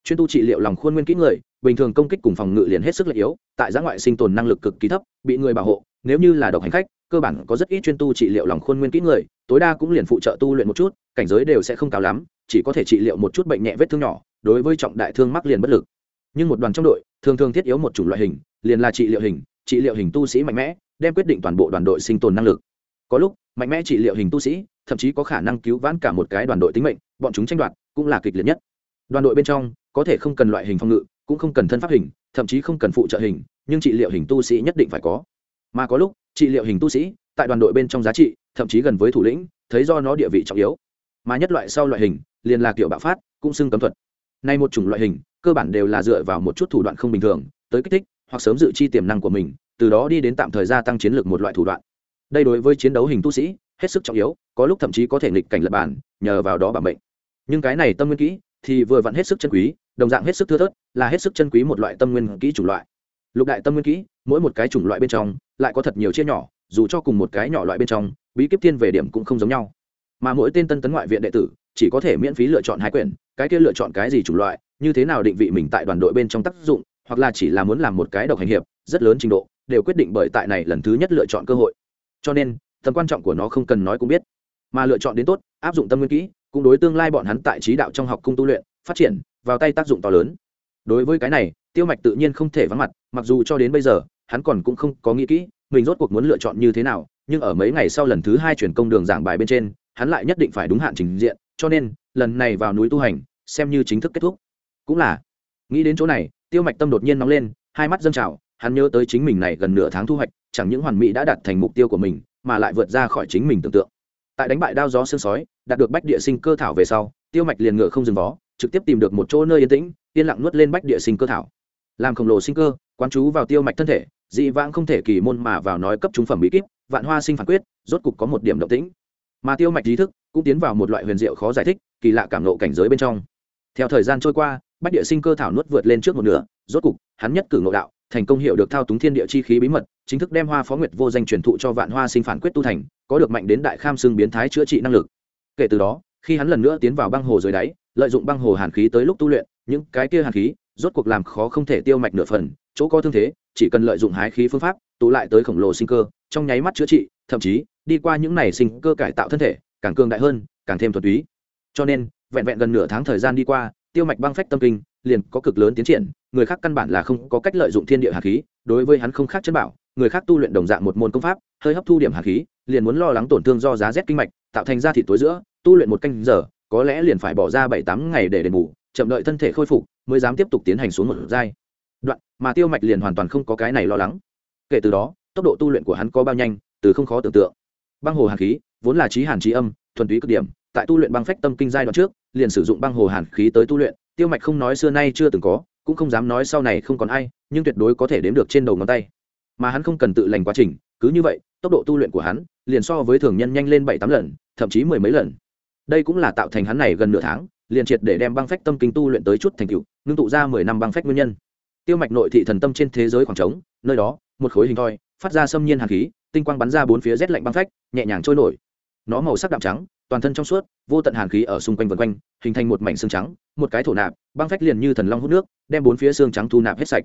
Chuyên tu trị liệu lòng khuôn nguyên kỹ người, bình thường công kích cùng phòng ngự liền hết sức lợi yếu, tại giã ngoại sinh tồn năng lực cực kỳ thấp, bị người bảo hộ, nếu như là độc hành khách cơ bản có rất ít chuyên tu trị liệu lòng khuôn nguyên kỹ người, tối đa cũng liền phụ trợ tu luyện một chút, cảnh giới đều sẽ không cao lắm, chỉ có thể trị liệu một chút bệnh nhẹ vết thương nhỏ, đối với trọng đại thương mắc liền bất lực. Nhưng một đoàn trong đội, thường thường thiết yếu một chủng loại hình, liền là trị liệu hình, trị liệu hình tu sĩ mạnh mẽ, đem quyết định toàn bộ đoàn đội sinh tồn năng lực. Có lúc, mạnh mẽ trị liệu hình tu sĩ, thậm chí có khả năng cứu vãn cả một cái đoàn đội tính mệnh, bọn chúng tranh đoạt cũng là kịch liệt nhất. Đoàn đội bên trong, có thể không cần loại hình phòng ngự, cũng không cần thân pháp hình, thậm chí không cần phụ trợ hình, nhưng trị liệu hình tu sĩ nhất định phải có. Mà có lúc trị liệu hình tu sĩ, tại đoàn đội bên trong giá trị, thậm chí gần với thủ lĩnh, thấy do nó địa vị trọng yếu. Mà nhất loại sau loại hình, liền là kiểu bạo phát, cũng xưng cấm thuật. Nay một chủng loại hình, cơ bản đều là dựa vào một chút thủ đoạn không bình thường, tới kích thích, hoặc sớm dự chi tiềm năng của mình, từ đó đi đến tạm thời gia tăng chiến lược một loại thủ đoạn. Đây đối với chiến đấu hình tu sĩ, hết sức trọng yếu, có lúc thậm chí có thể nghịch cảnh lập bản, nhờ vào đó bảo mệnh. Nhưng cái này tâm nguyên kỹ, thì vừa vặn hết sức chân quý, đồng dạng hết sức thưa thớt, là hết sức chân quý một loại tâm nguyên kỹ chủng loại. Lục đại tâm nguyên kỹ mỗi một cái chủng loại bên trong lại có thật nhiều chia nhỏ, dù cho cùng một cái nhỏ loại bên trong, bí kíp thiên về điểm cũng không giống nhau. Mà mỗi tên tân tấn ngoại viện đệ tử chỉ có thể miễn phí lựa chọn hai quyển, cái kia lựa chọn cái gì chủng loại, như thế nào định vị mình tại đoàn đội bên trong tác dụng, hoặc là chỉ là muốn làm một cái độc hành hiệp, rất lớn trình độ, đều quyết định bởi tại này lần thứ nhất lựa chọn cơ hội. Cho nên, tầm quan trọng của nó không cần nói cũng biết. Mà lựa chọn đến tốt, áp dụng tâm nguyên kỹ, cũng đối tương lai bọn hắn tại trí đạo trong học cung tu luyện, phát triển, vào tay tác dụng to lớn. Đối với cái này, tiêu mạch tự nhiên không thể vắng mặt, mặc dù cho đến bây giờ hắn còn cũng không có nghĩ kỹ, mình rốt cuộc muốn lựa chọn như thế nào, nhưng ở mấy ngày sau lần thứ hai chuyển công đường giảng bài bên trên, hắn lại nhất định phải đúng hạn trình diện, cho nên, lần này vào núi tu hành, xem như chính thức kết thúc. Cũng là, nghĩ đến chỗ này, tiêu mạch tâm đột nhiên nóng lên, hai mắt dâng trào, hắn nhớ tới chính mình này gần nửa tháng thu hoạch, chẳng những hoàn mỹ đã đạt thành mục tiêu của mình, mà lại vượt ra khỏi chính mình tưởng tượng. Tại đánh bại đao gió sương sói, đạt được bách địa sinh cơ thảo về sau, tiêu mạch liền ngựa không dừng vó, trực tiếp tìm được một chỗ nơi yên tĩnh, yên lặng nuốt lên bách địa sinh cơ thảo. Làm khổng lồ sinh cơ, quán chú vào tiêu mạch thân thể dị vãng không thể kỳ môn mà vào nói cấp trung phẩm bí kíp, vạn hoa sinh phản quyết, rốt cục có một điểm động tĩnh. Mà tiêu mạch trí thức cũng tiến vào một loại huyền diệu khó giải thích, kỳ lạ cảm nộ cảnh giới bên trong. Theo thời gian trôi qua, bách địa sinh cơ thảo nuốt vượt lên trước một nửa, rốt cục, hắn nhất cử ngộ đạo, thành công hiệu được thao túng thiên địa chi khí bí mật, chính thức đem hoa phó nguyệt vô danh truyền thụ cho vạn hoa sinh phản quyết tu thành, có được mạnh đến đại kham xương biến thái chữa trị năng lực. Kể từ đó, khi hắn lần nữa tiến vào băng hồ dưới đáy, lợi dụng băng hồ hàn khí tới lúc tu luyện, những cái kia hàn khí rốt cuộc làm khó không thể tiêu mạch nửa phần, chỗ có thương thế, chỉ cần lợi dụng hái khí phương pháp, tụ lại tới khổng lồ sinh cơ, trong nháy mắt chữa trị, thậm chí, đi qua những này sinh cơ cải tạo thân thể, càng cường đại hơn, càng thêm thuật túy. Cho nên, vẹn vẹn gần nửa tháng thời gian đi qua, tiêu mạch băng phách tâm kinh, liền có cực lớn tiến triển, người khác căn bản là không có cách lợi dụng thiên địa hạt khí, đối với hắn không khác chân bảo, người khác tu luyện đồng dạng một môn công pháp, hơi hấp thu điểm hạt khí, liền muốn lo lắng tổn thương do giá rét kinh mạch, tạo thành ra thịt tối giữa, tu luyện một canh giờ, có lẽ liền phải bỏ ra bảy tám ngày để đền bù, chậm đợi thân thể khôi phục mới dám tiếp tục tiến hành xuống một giai. Đoạn, mà tiêu mạch liền hoàn toàn không có cái này lo lắng. Kể từ đó, tốc độ tu luyện của hắn có bao nhanh, từ không khó tưởng tượng. Băng hồ hàn khí, vốn là trí hàn trí âm, thuần túy cực điểm, tại tu luyện băng phách tâm kinh giai đoạn trước, liền sử dụng băng hồ hàn khí tới tu luyện, tiêu mạch không nói xưa nay chưa từng có, cũng không dám nói sau này không còn ai, nhưng tuyệt đối có thể đếm được trên đầu ngón tay. Mà hắn không cần tự lành quá trình, cứ như vậy, tốc độ tu luyện của hắn, liền so với thường nhân nhanh lên bảy tám lần, thậm chí mười mấy lần. Đây cũng là tạo thành hắn này gần nửa tháng, liền triệt để đem băng phách tâm kinh tu luyện tới chút thành tựu ngưng tụ ra mười năm băng phách nguyên nhân. Tiêu mạch nội thị thần tâm trên thế giới khoảng trống, nơi đó, một khối hình thoi, phát ra xâm nhiên hàn khí, tinh quang bắn ra bốn phía rét lạnh băng phách, nhẹ nhàng trôi nổi. Nó màu sắc đậm trắng, toàn thân trong suốt, vô tận hàn khí ở xung quanh vân quanh, hình thành một mảnh xương trắng, một cái thổ nạp, băng phách liền như thần long hút nước, đem bốn phía xương trắng thu nạp hết sạch.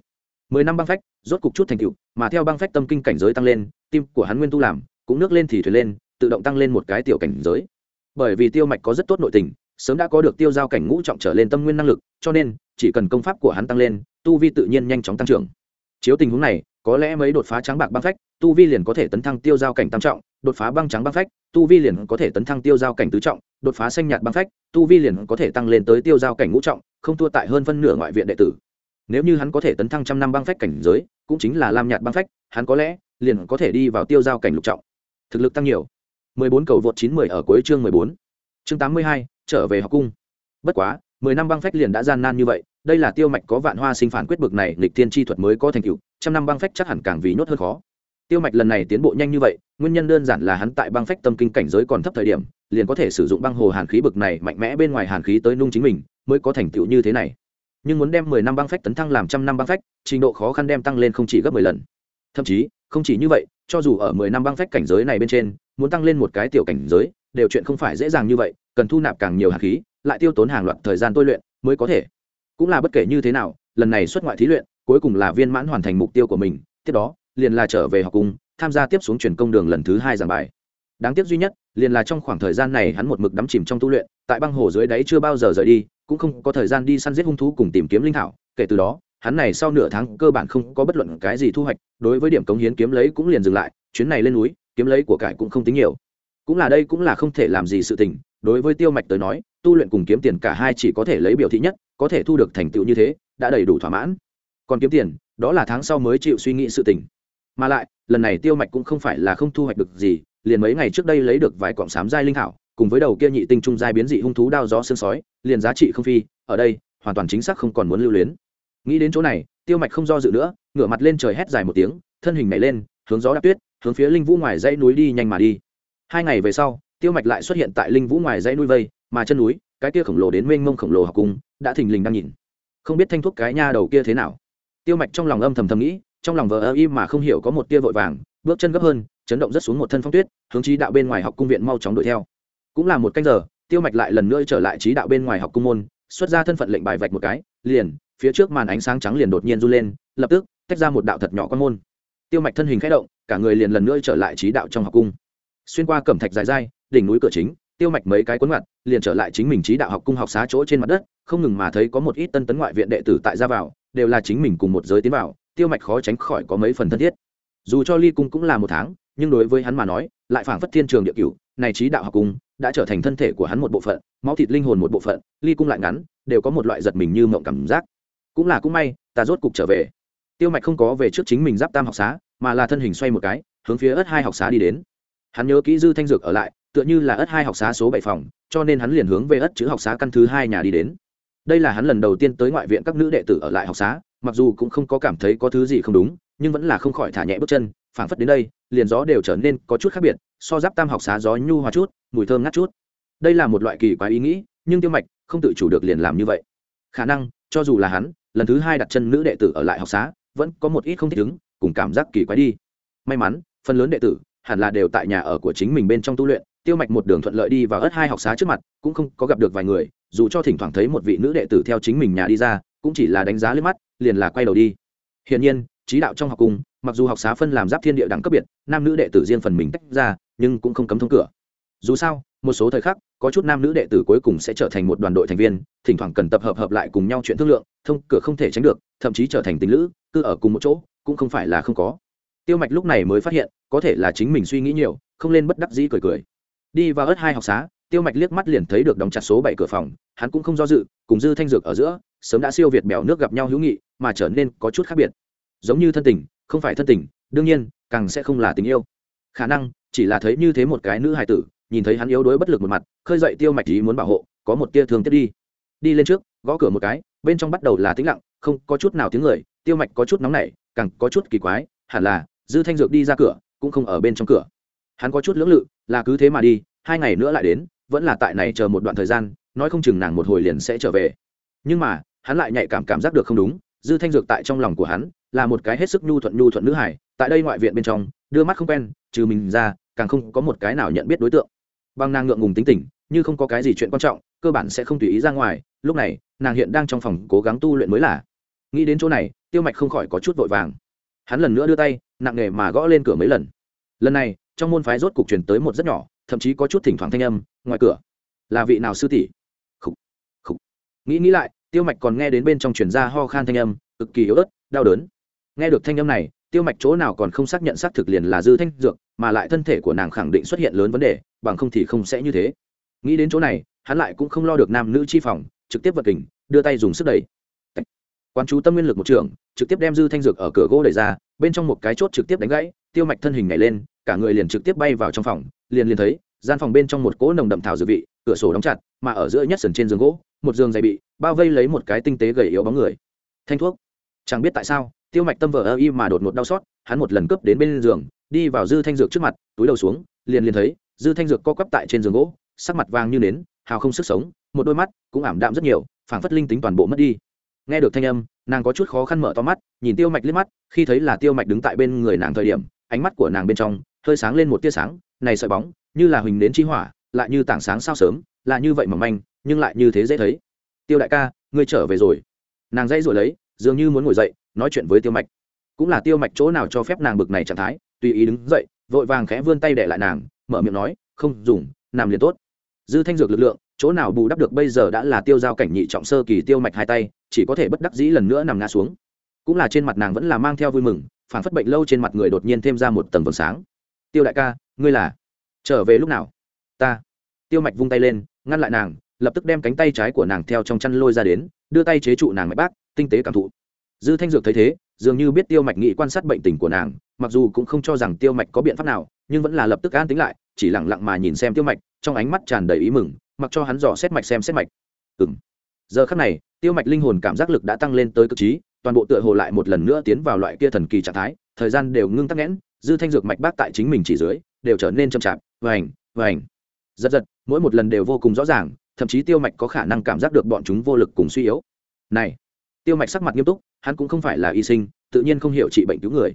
Mười năm băng phách, rốt cục chút thành tựu, mà theo băng phách tâm kinh cảnh giới tăng lên, tim của hắn nguyên tu làm, cũng nước lên thì thuyền lên, tự động tăng lên một cái tiểu cảnh giới. Bởi vì tiêu mạch có rất tốt nội tình, sớm đã có được tiêu giao cảnh ngũ trọng trở lên tâm nguyên năng lực cho nên chỉ cần công pháp của hắn tăng lên tu vi tự nhiên nhanh chóng tăng trưởng chiếu tình huống này có lẽ mấy đột phá trắng bạc băng phách tu vi liền có thể tấn thăng tiêu giao cảnh tam trọng đột phá băng trắng băng phách tu vi liền có thể tấn thăng tiêu giao cảnh tứ trọng đột phá xanh nhạt băng phách tu vi liền có thể tăng lên tới tiêu giao cảnh ngũ trọng không thua tại hơn phân nửa ngoại viện đệ tử nếu như hắn có thể tấn thăng trăm năm băng phách cảnh giới cũng chính là lam nhạt băng phách hắn có lẽ liền có thể đi vào tiêu giao cảnh lục trọng thực lực tăng nhiều 14 cầu vượt 910 ở cuối chương 14. Chương 82, trở về học cung. Bất quá, 10 năm băng phách liền đã gian nan như vậy, đây là tiêu mạch có vạn hoa sinh phản quyết bực này, lịch tiên chi thuật mới có thành tựu, trăm năm băng phách chắc hẳn càng vì nhốt hơn khó. Tiêu mạch lần này tiến bộ nhanh như vậy, nguyên nhân đơn giản là hắn tại băng phách tâm kinh cảnh giới còn thấp thời điểm, liền có thể sử dụng băng hồ hàn khí bực này mạnh mẽ bên ngoài hàn khí tới nung chính mình, mới có thành tựu như thế này. Nhưng muốn đem 10 năm băng phách tấn thăng làm trăm năm băng phách, trình độ khó khăn đem tăng lên không chỉ gấp 10 lần. Thậm chí, không chỉ như vậy, cho dù ở 10 năm băng phách cảnh giới này bên trên, muốn tăng lên một cái tiểu cảnh giới đều chuyện không phải dễ dàng như vậy cần thu nạp càng nhiều hạt khí lại tiêu tốn hàng loạt thời gian tôi luyện mới có thể. Cũng là bất kể như thế nào, lần này xuất ngoại thí luyện, cuối cùng là viên mãn hoàn thành mục tiêu của mình, tiếp đó, liền là trở về học cung, tham gia tiếp xuống truyền công đường lần thứ hai giảng bài. Đáng tiếc duy nhất, liền là trong khoảng thời gian này hắn một mực đắm chìm trong tu luyện, tại băng hồ dưới đáy chưa bao giờ rời đi, cũng không có thời gian đi săn giết hung thú cùng tìm kiếm linh thảo, kể từ đó, hắn này sau nửa tháng cơ bản không có bất luận cái gì thu hoạch, đối với điểm cống hiến kiếm lấy cũng liền dừng lại, chuyến này lên núi, kiếm lấy của cải cũng không tính nhiều. Cũng là đây cũng là không thể làm gì sự tình đối với tiêu mạch tới nói, tu luyện cùng kiếm tiền cả hai chỉ có thể lấy biểu thị nhất, có thể thu được thành tựu như thế, đã đầy đủ thỏa mãn. Còn kiếm tiền, đó là tháng sau mới chịu suy nghĩ sự tình. Mà lại, lần này tiêu mạch cũng không phải là không thu hoạch được gì, liền mấy ngày trước đây lấy được vài cọng sám giai linh thảo, cùng với đầu kia nhị tinh trung giai biến dị hung thú đao gió sơn sói, liền giá trị không phi, ở đây, hoàn toàn chính xác không còn muốn lưu luyến. Nghĩ đến chỗ này, tiêu mạch không do dự nữa, ngửa mặt lên trời hét dài một tiếng, thân hình nhảy lên, hướng gió đạp tuyết, hướng phía linh vũ ngoài dãy núi đi nhanh mà đi. Hai ngày về sau tiêu mạch lại xuất hiện tại linh vũ ngoài dãy núi vây, mà chân núi, cái kia khổng lồ đến mênh mông khổng lồ học cung, đã thình lình đang nhìn. Không biết thanh thuốc cái nha đầu kia thế nào. Tiêu mạch trong lòng âm thầm thầm nghĩ, trong lòng vờ ơ im mà không hiểu có một tia vội vàng, bước chân gấp hơn, chấn động rất xuống một thân phong tuyết, hướng trí đạo bên ngoài học cung viện mau chóng đuổi theo. Cũng là một canh giờ, tiêu mạch lại lần nữa trở lại trí đạo bên ngoài học cung môn, xuất ra thân phận lệnh bài vạch một cái, liền, phía trước màn ánh sáng trắng liền đột nhiên run lên, lập tức, tách ra một đạo thật nhỏ quan môn. Tiêu mạch thân hình khẽ động, cả người liền lần nữa trở lại trí đạo trong học cung. Xuyên qua cẩm thạch dài dai đỉnh núi cửa chính, tiêu mạch mấy cái cuốn mặt liền trở lại chính mình trí đạo học cung học xá chỗ trên mặt đất, không ngừng mà thấy có một ít tân tấn ngoại viện đệ tử tại ra vào, đều là chính mình cùng một giới tiến vào, tiêu mạch khó tránh khỏi có mấy phần thân thiết. Dù cho ly cung cũng là một tháng, nhưng đối với hắn mà nói, lại phảng phất thiên trường địa cửu, này trí đạo học cung đã trở thành thân thể của hắn một bộ phận, máu thịt linh hồn một bộ phận, ly cung lại ngắn, đều có một loại giật mình như mộng cảm giác. Cũng là cũng may, ta rốt cục trở về. Tiêu mạch không có về trước chính mình giáp tam học xá, mà là thân hình xoay một cái, hướng phía ớt hai học xá đi đến. Hắn nhớ kỹ dư thanh dược ở lại tựa như là ất hai học xá số bảy phòng, cho nên hắn liền hướng về ất chữ học xá căn thứ hai nhà đi đến. Đây là hắn lần đầu tiên tới ngoại viện các nữ đệ tử ở lại học xá, mặc dù cũng không có cảm thấy có thứ gì không đúng, nhưng vẫn là không khỏi thả nhẹ bước chân, phảng phất đến đây, liền gió đều trở nên có chút khác biệt, so giáp tam học xá gió nhu hòa chút, mùi thơm ngát chút. Đây là một loại kỳ quái ý nghĩ, nhưng tiêu mạch không tự chủ được liền làm như vậy. Khả năng, cho dù là hắn, lần thứ hai đặt chân nữ đệ tử ở lại học xá, vẫn có một ít không thích ứng, cùng cảm giác kỳ quái đi. May mắn, phần lớn đệ tử hẳn là đều tại nhà ở của chính mình bên trong tu luyện tiêu mạch một đường thuận lợi đi vào ớt hai học xá trước mặt, cũng không có gặp được vài người, dù cho thỉnh thoảng thấy một vị nữ đệ tử theo chính mình nhà đi ra, cũng chỉ là đánh giá lên mắt, liền là quay đầu đi. Hiển nhiên, trí đạo trong học cung mặc dù học xá phân làm giáp thiên địa đẳng cấp biệt, nam nữ đệ tử riêng phần mình tách ra, nhưng cũng không cấm thông cửa. Dù sao, một số thời khắc, có chút nam nữ đệ tử cuối cùng sẽ trở thành một đoàn đội thành viên, thỉnh thoảng cần tập hợp hợp lại cùng nhau chuyện thương lượng, thông cửa không thể tránh được, thậm chí trở thành tình lữ, cứ ở cùng một chỗ, cũng không phải là không có. Tiêu mạch lúc này mới phát hiện, có thể là chính mình suy nghĩ nhiều, không lên bất đắc dĩ cười cười đi vào ớt hai học xá, tiêu mạch liếc mắt liền thấy được đóng chặt số bảy cửa phòng, hắn cũng không do dự, cùng dư thanh dược ở giữa, sớm đã siêu việt bèo nước gặp nhau hữu nghị, mà trở nên có chút khác biệt. Giống như thân tình, không phải thân tình, đương nhiên, càng sẽ không là tình yêu. Khả năng, chỉ là thấy như thế một cái nữ hài tử, nhìn thấy hắn yếu đuối bất lực một mặt, khơi dậy tiêu mạch ý muốn bảo hộ, có một tia thương tiếp đi. Đi lên trước, gõ cửa một cái, bên trong bắt đầu là tĩnh lặng, không có chút nào tiếng người, tiêu mạch có chút nóng nảy, càng có chút kỳ quái, hẳn là dư thanh dược đi ra cửa, cũng không ở bên trong cửa hắn có chút lưỡng lự, là cứ thế mà đi, hai ngày nữa lại đến, vẫn là tại này chờ một đoạn thời gian, nói không chừng nàng một hồi liền sẽ trở về. Nhưng mà, hắn lại nhạy cảm cảm giác được không đúng, dư thanh dược tại trong lòng của hắn, là một cái hết sức nhu thuận nhu thuận nữ hải tại đây ngoại viện bên trong, đưa mắt không quen, trừ mình ra, càng không có một cái nào nhận biết đối tượng. Bằng nàng ngượng ngùng tính tình, như không có cái gì chuyện quan trọng, cơ bản sẽ không tùy ý ra ngoài, lúc này, nàng hiện đang trong phòng cố gắng tu luyện mới là. Nghĩ đến chỗ này, tiêu mạch không khỏi có chút vội vàng. Hắn lần nữa đưa tay, nặng nề mà gõ lên cửa mấy lần. Lần này trong môn phái rốt cục truyền tới một rất nhỏ, thậm chí có chút thỉnh thoảng thanh âm, ngoài cửa, là vị nào sư tỷ? Khục khục. Nghĩ nghĩ lại, tiêu mạch còn nghe đến bên trong truyền ra ho khan thanh âm, cực kỳ yếu ớt, đau đớn. Nghe được thanh âm này, tiêu mạch chỗ nào còn không xác nhận xác thực liền là dư thanh dược, mà lại thân thể của nàng khẳng định xuất hiện lớn vấn đề, bằng không thì không sẽ như thế. Nghĩ đến chỗ này, hắn lại cũng không lo được nam nữ chi phòng, trực tiếp vật kình, đưa tay dùng sức đẩy. Quán chú tâm nguyên lực một trường, trực tiếp đem dư thanh dược ở cửa gỗ đẩy ra, bên trong một cái chốt trực tiếp đánh gãy tiêu mạch thân hình nhảy lên, cả người liền trực tiếp bay vào trong phòng, liền liền thấy, gian phòng bên trong một cỗ nồng đậm thảo dược vị, cửa sổ đóng chặt, mà ở giữa nhất sần trên giường gỗ, một giường dày bị, bao vây lấy một cái tinh tế gầy yếu bóng người. Thanh thuốc. Chẳng biết tại sao, tiêu mạch tâm vờ ơ y mà đột ngột đau xót, hắn một lần cướp đến bên giường, đi vào dư thanh dược trước mặt, túi đầu xuống, liền liền thấy, dư thanh dược co quắp tại trên giường gỗ, sắc mặt vàng như nến, hào không sức sống, một đôi mắt cũng ảm đạm rất nhiều, phảng phất linh tính toàn bộ mất đi. Nghe được thanh âm, nàng có chút khó khăn mở to mắt, nhìn tiêu mạch liếc mắt, khi thấy là tiêu mạch đứng tại bên người nàng thời điểm ánh mắt của nàng bên trong, hơi sáng lên một tia sáng, này sợi bóng, như là huỳnh đến chi hỏa, lại như tảng sáng sao sớm là như vậy mỏng manh, nhưng lại như thế dễ thấy. Tiêu đại ca, ngươi trở về rồi. Nàng dây rồi lấy, dường như muốn ngồi dậy, nói chuyện với tiêu mạch. Cũng là tiêu mạch chỗ nào cho phép nàng bực này trạng thái, tùy ý đứng dậy, vội vàng khẽ vươn tay để lại nàng, mở miệng nói, không dùng, nằm liền tốt. Dư thanh dược lực lượng, chỗ nào bù đắp được bây giờ đã là tiêu giao cảnh nhị trọng sơ kỳ tiêu mạch hai tay, chỉ có thể bất đắc dĩ lần nữa nằm ngã xuống. Cũng là trên mặt nàng vẫn là mang theo vui mừng phản phất bệnh lâu trên mặt người đột nhiên thêm ra một tầng vầng sáng. Tiêu đại ca, ngươi là? Trở về lúc nào? Ta. Tiêu mạch vung tay lên, ngăn lại nàng, lập tức đem cánh tay trái của nàng theo trong chăn lôi ra đến, đưa tay chế trụ nàng mạch bác, tinh tế cảm thụ. Dư thanh dược thấy thế, dường như biết tiêu mạch nghĩ quan sát bệnh tình của nàng, mặc dù cũng không cho rằng tiêu mạch có biện pháp nào, nhưng vẫn là lập tức an tính lại, chỉ lẳng lặng mà nhìn xem tiêu mạch, trong ánh mắt tràn đầy ý mừng, mặc cho hắn dò xét mạch xem xét mạch. Ừ m giờ khắc này, tiêu mạch linh hồn cảm giác lực đã tăng lên tới cực trí toàn bộ tựa hồ lại một lần nữa tiến vào loại kia thần kỳ trạng thái, thời gian đều ngưng tắc nghẽn, dư thanh dược mạch bác tại chính mình chỉ dưới, đều trở nên chậm chạp, vành vành. Giật giật, mỗi một lần đều vô cùng rõ ràng, thậm chí tiêu mạch có khả năng cảm giác được bọn chúng vô lực cùng suy yếu. Này, tiêu mạch sắc mặt nghiêm túc, hắn cũng không phải là y sinh, tự nhiên không hiểu trị bệnh cứu người.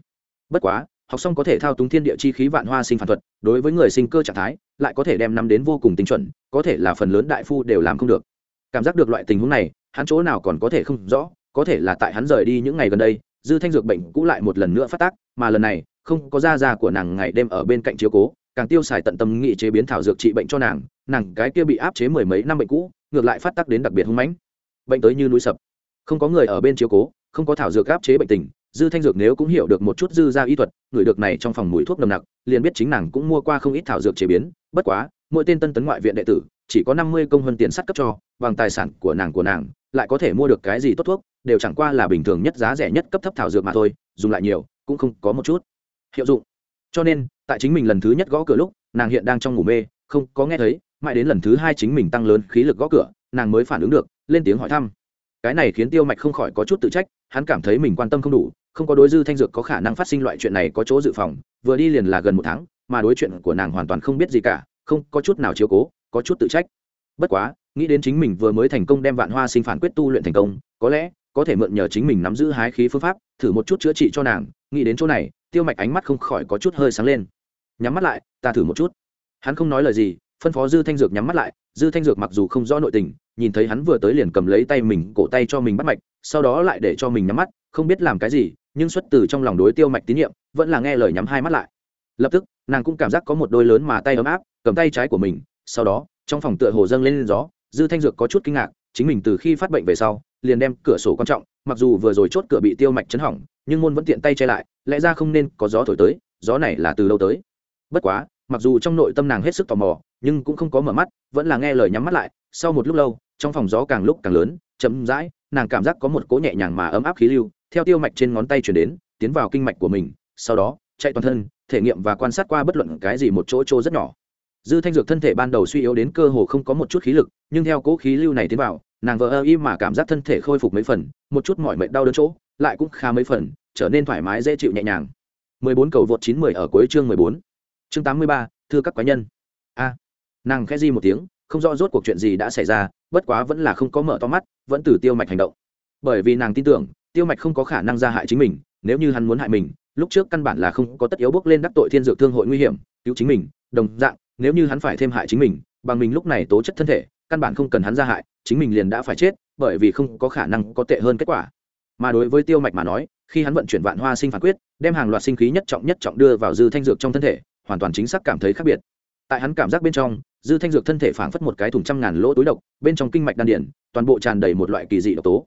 Bất quá, học xong có thể thao túng thiên địa chi khí vạn hoa sinh phản thuật, đối với người sinh cơ trạng thái, lại có thể đem năm đến vô cùng tinh chuẩn, có thể là phần lớn đại phu đều làm không được. Cảm giác được loại tình huống này, hắn chỗ nào còn có thể không rõ có thể là tại hắn rời đi những ngày gần đây, dư thanh dược bệnh cũ lại một lần nữa phát tác, mà lần này, không có da da của nàng ngày đêm ở bên cạnh chiếu cố, càng tiêu xài tận tâm nghị chế biến thảo dược trị bệnh cho nàng nàng cái kia bị áp chế mười mấy năm bệnh cũ, ngược lại phát tác đến đặc biệt hung mãnh. Bệnh tới như núi sập. Không có người ở bên chiếu cố, không có thảo dược áp chế bệnh tình, dư thanh dược nếu cũng hiểu được một chút dư ra y thuật, người được này trong phòng mùi thuốc nồng nặc, liền biết chính nàng cũng mua qua không ít thảo dược chế biến, bất quá, mỗi tên tân tấn ngoại viện đệ tử, chỉ có năm mươi công hơn tiền sắt cấp cho, bằng tài sản của nàng của nàng lại có thể mua được cái gì tốt thuốc, đều chẳng qua là bình thường nhất giá rẻ nhất cấp thấp thảo dược mà thôi, dùng lại nhiều, cũng không có một chút hiệu dụng. Cho nên, tại chính mình lần thứ nhất gõ cửa lúc, nàng hiện đang trong ngủ mê, không có nghe thấy, mãi đến lần thứ hai chính mình tăng lớn khí lực gõ cửa, nàng mới phản ứng được, lên tiếng hỏi thăm. Cái này khiến tiêu mạch không khỏi có chút tự trách, hắn cảm thấy mình quan tâm không đủ, không có đối dư thanh dược có khả năng phát sinh loại chuyện này có chỗ dự phòng, vừa đi liền là gần một tháng, mà đối chuyện của nàng hoàn toàn không biết gì cả, không có chút nào chiếu cố, có chút tự trách. Bất quá nghĩ đến chính mình vừa mới thành công đem vạn hoa sinh phản quyết tu luyện thành công, có lẽ có thể mượn nhờ chính mình nắm giữ hái khí phương pháp, thử một chút chữa trị cho nàng. Nghĩ đến chỗ này, tiêu mạch ánh mắt không khỏi có chút hơi sáng lên. Nhắm mắt lại, ta thử một chút. Hắn không nói lời gì, phân phó dư thanh dược nhắm mắt lại. Dư thanh dược mặc dù không rõ nội tình, nhìn thấy hắn vừa tới liền cầm lấy tay mình, cổ tay cho mình bắt mạch, sau đó lại để cho mình nhắm mắt, không biết làm cái gì, nhưng xuất từ trong lòng đối tiêu mạch tín nhiệm, vẫn là nghe lời nhắm hai mắt lại. Lập tức, nàng cũng cảm giác có một đôi lớn mà tay ấm áp, cầm tay trái của mình, sau đó, trong phòng tựa hồ dâng lên gió dư thanh dược có chút kinh ngạc, chính mình từ khi phát bệnh về sau, liền đem cửa sổ quan trọng, mặc dù vừa rồi chốt cửa bị tiêu mạch chấn hỏng, nhưng môn vẫn tiện tay che lại, lẽ ra không nên có gió thổi tới, gió này là từ lâu tới. Bất quá, mặc dù trong nội tâm nàng hết sức tò mò, nhưng cũng không có mở mắt, vẫn là nghe lời nhắm mắt lại, sau một lúc lâu, trong phòng gió càng lúc càng lớn, chậm rãi, nàng cảm giác có một cỗ nhẹ nhàng mà ấm áp khí lưu, theo tiêu mạch trên ngón tay chuyển đến, tiến vào kinh mạch của mình, sau đó, chạy toàn thân, thể nghiệm và quan sát qua bất luận cái gì một chỗ chỗ rất nhỏ dư thanh dược thân thể ban đầu suy yếu đến cơ hồ không có một chút khí lực nhưng theo cỗ khí lưu này tiến vào nàng vỡ ơ y mà cảm giác thân thể khôi phục mấy phần một chút mọi mệt đau đớn chỗ lại cũng khá mấy phần trở nên thoải mái dễ chịu nhẹ nhàng 14 cầu vượt 910 ở cuối chương 14. Chương 83, thưa các quái nhân. A. nàng khẽ di một tiếng, không rõ rốt cuộc chuyện gì đã xảy ra, bất quá vẫn là không có mở to mắt, vẫn từ tiêu mạch hành động. Bởi vì nàng tin tưởng, tiêu mạch không có khả năng ra hại chính mình, nếu như hắn muốn hại mình, lúc trước căn bản là không có tất yếu bước lên đắc tội thiên dược thương hội nguy hiểm, cứu chính mình, đồng dạng, nếu như hắn phải thêm hại chính mình, bằng mình lúc này tố chất thân thể, căn bản không cần hắn ra hại, chính mình liền đã phải chết, bởi vì không có khả năng có tệ hơn kết quả. Mà đối với tiêu mạch mà nói, khi hắn vận chuyển vạn hoa sinh phản quyết đem hàng loạt sinh khí nhất trọng nhất trọng đưa vào dư thanh dược trong thân thể hoàn toàn chính xác cảm thấy khác biệt. Tại hắn cảm giác bên trong dư thanh dược thân thể phảng phất một cái thùng trăm ngàn lỗ túi độc bên trong kinh mạch đan điển toàn bộ tràn đầy một loại kỳ dị độc tố.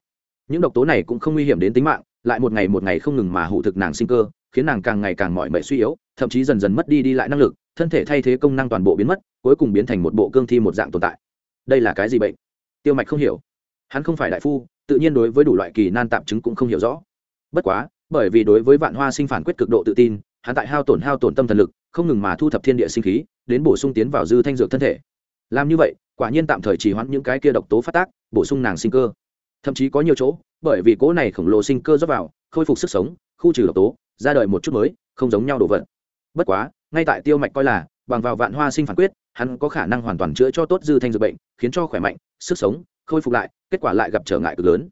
Những độc tố này cũng không nguy hiểm đến tính mạng lại một ngày một ngày không ngừng mà hụ thực nàng sinh cơ khiến nàng càng ngày càng mỏi mệt suy yếu thậm chí dần dần mất đi đi lại năng lực thân thể thay thế công năng toàn bộ biến mất, cuối cùng biến thành một bộ cương thi một dạng tồn tại. Đây là cái gì bệnh? Tiêu mạch không hiểu. Hắn không phải đại phu, tự nhiên đối với đủ loại kỳ nan tạm chứng cũng không hiểu rõ. Bất quá, bởi vì đối với vạn hoa sinh phản quyết cực độ tự tin, hắn tại hao tổn hao tổn tâm thần lực, không ngừng mà thu thập thiên địa sinh khí, đến bổ sung tiến vào dư thanh dược thân thể. Làm như vậy, quả nhiên tạm thời chỉ hoãn những cái kia độc tố phát tác, bổ sung nàng sinh cơ. Thậm chí có nhiều chỗ, bởi vì cỗ này khổng lồ sinh cơ rót vào, khôi phục sức sống, khu trừ độc tố, ra đời một chút mới, không giống nhau đồ vật. Bất quá ngay tại tiêu mạch coi là, bằng vào vạn hoa sinh phản quyết, hắn có khả năng hoàn toàn chữa cho tốt dư thanh dược bệnh, khiến cho khỏe mạnh, sức sống, khôi phục lại, kết quả lại gặp trở ngại cực lớn.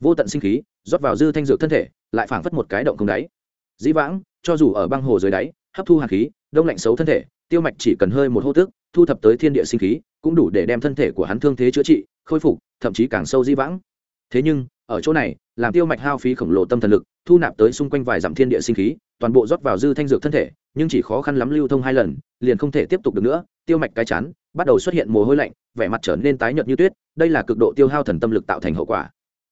Vô tận sinh khí, rót vào dư thanh dược thân thể, lại phảng phất một cái động không đáy. Dĩ vãng, cho dù ở băng hồ dưới đáy, hấp thu hạt khí, đông lạnh xấu thân thể, tiêu mạch chỉ cần hơi một hô tức thu thập tới thiên địa sinh khí, cũng đủ để đem thân thể của hắn thương thế chữa trị, khôi phục, thậm chí càng sâu dĩ vãng. Thế nhưng, ở chỗ này, làm tiêu mạch hao phí khổng lồ tâm thần lực, thu nạp tới xung quanh vài dặm thiên địa sinh khí, toàn bộ rót vào dư thanh dược thân thể nhưng chỉ khó khăn lắm lưu thông hai lần, liền không thể tiếp tục được nữa, tiêu mạch cái chán, bắt đầu xuất hiện mồ hôi lạnh, vẻ mặt trở nên tái nhợt như tuyết, đây là cực độ tiêu hao thần tâm lực tạo thành hậu quả.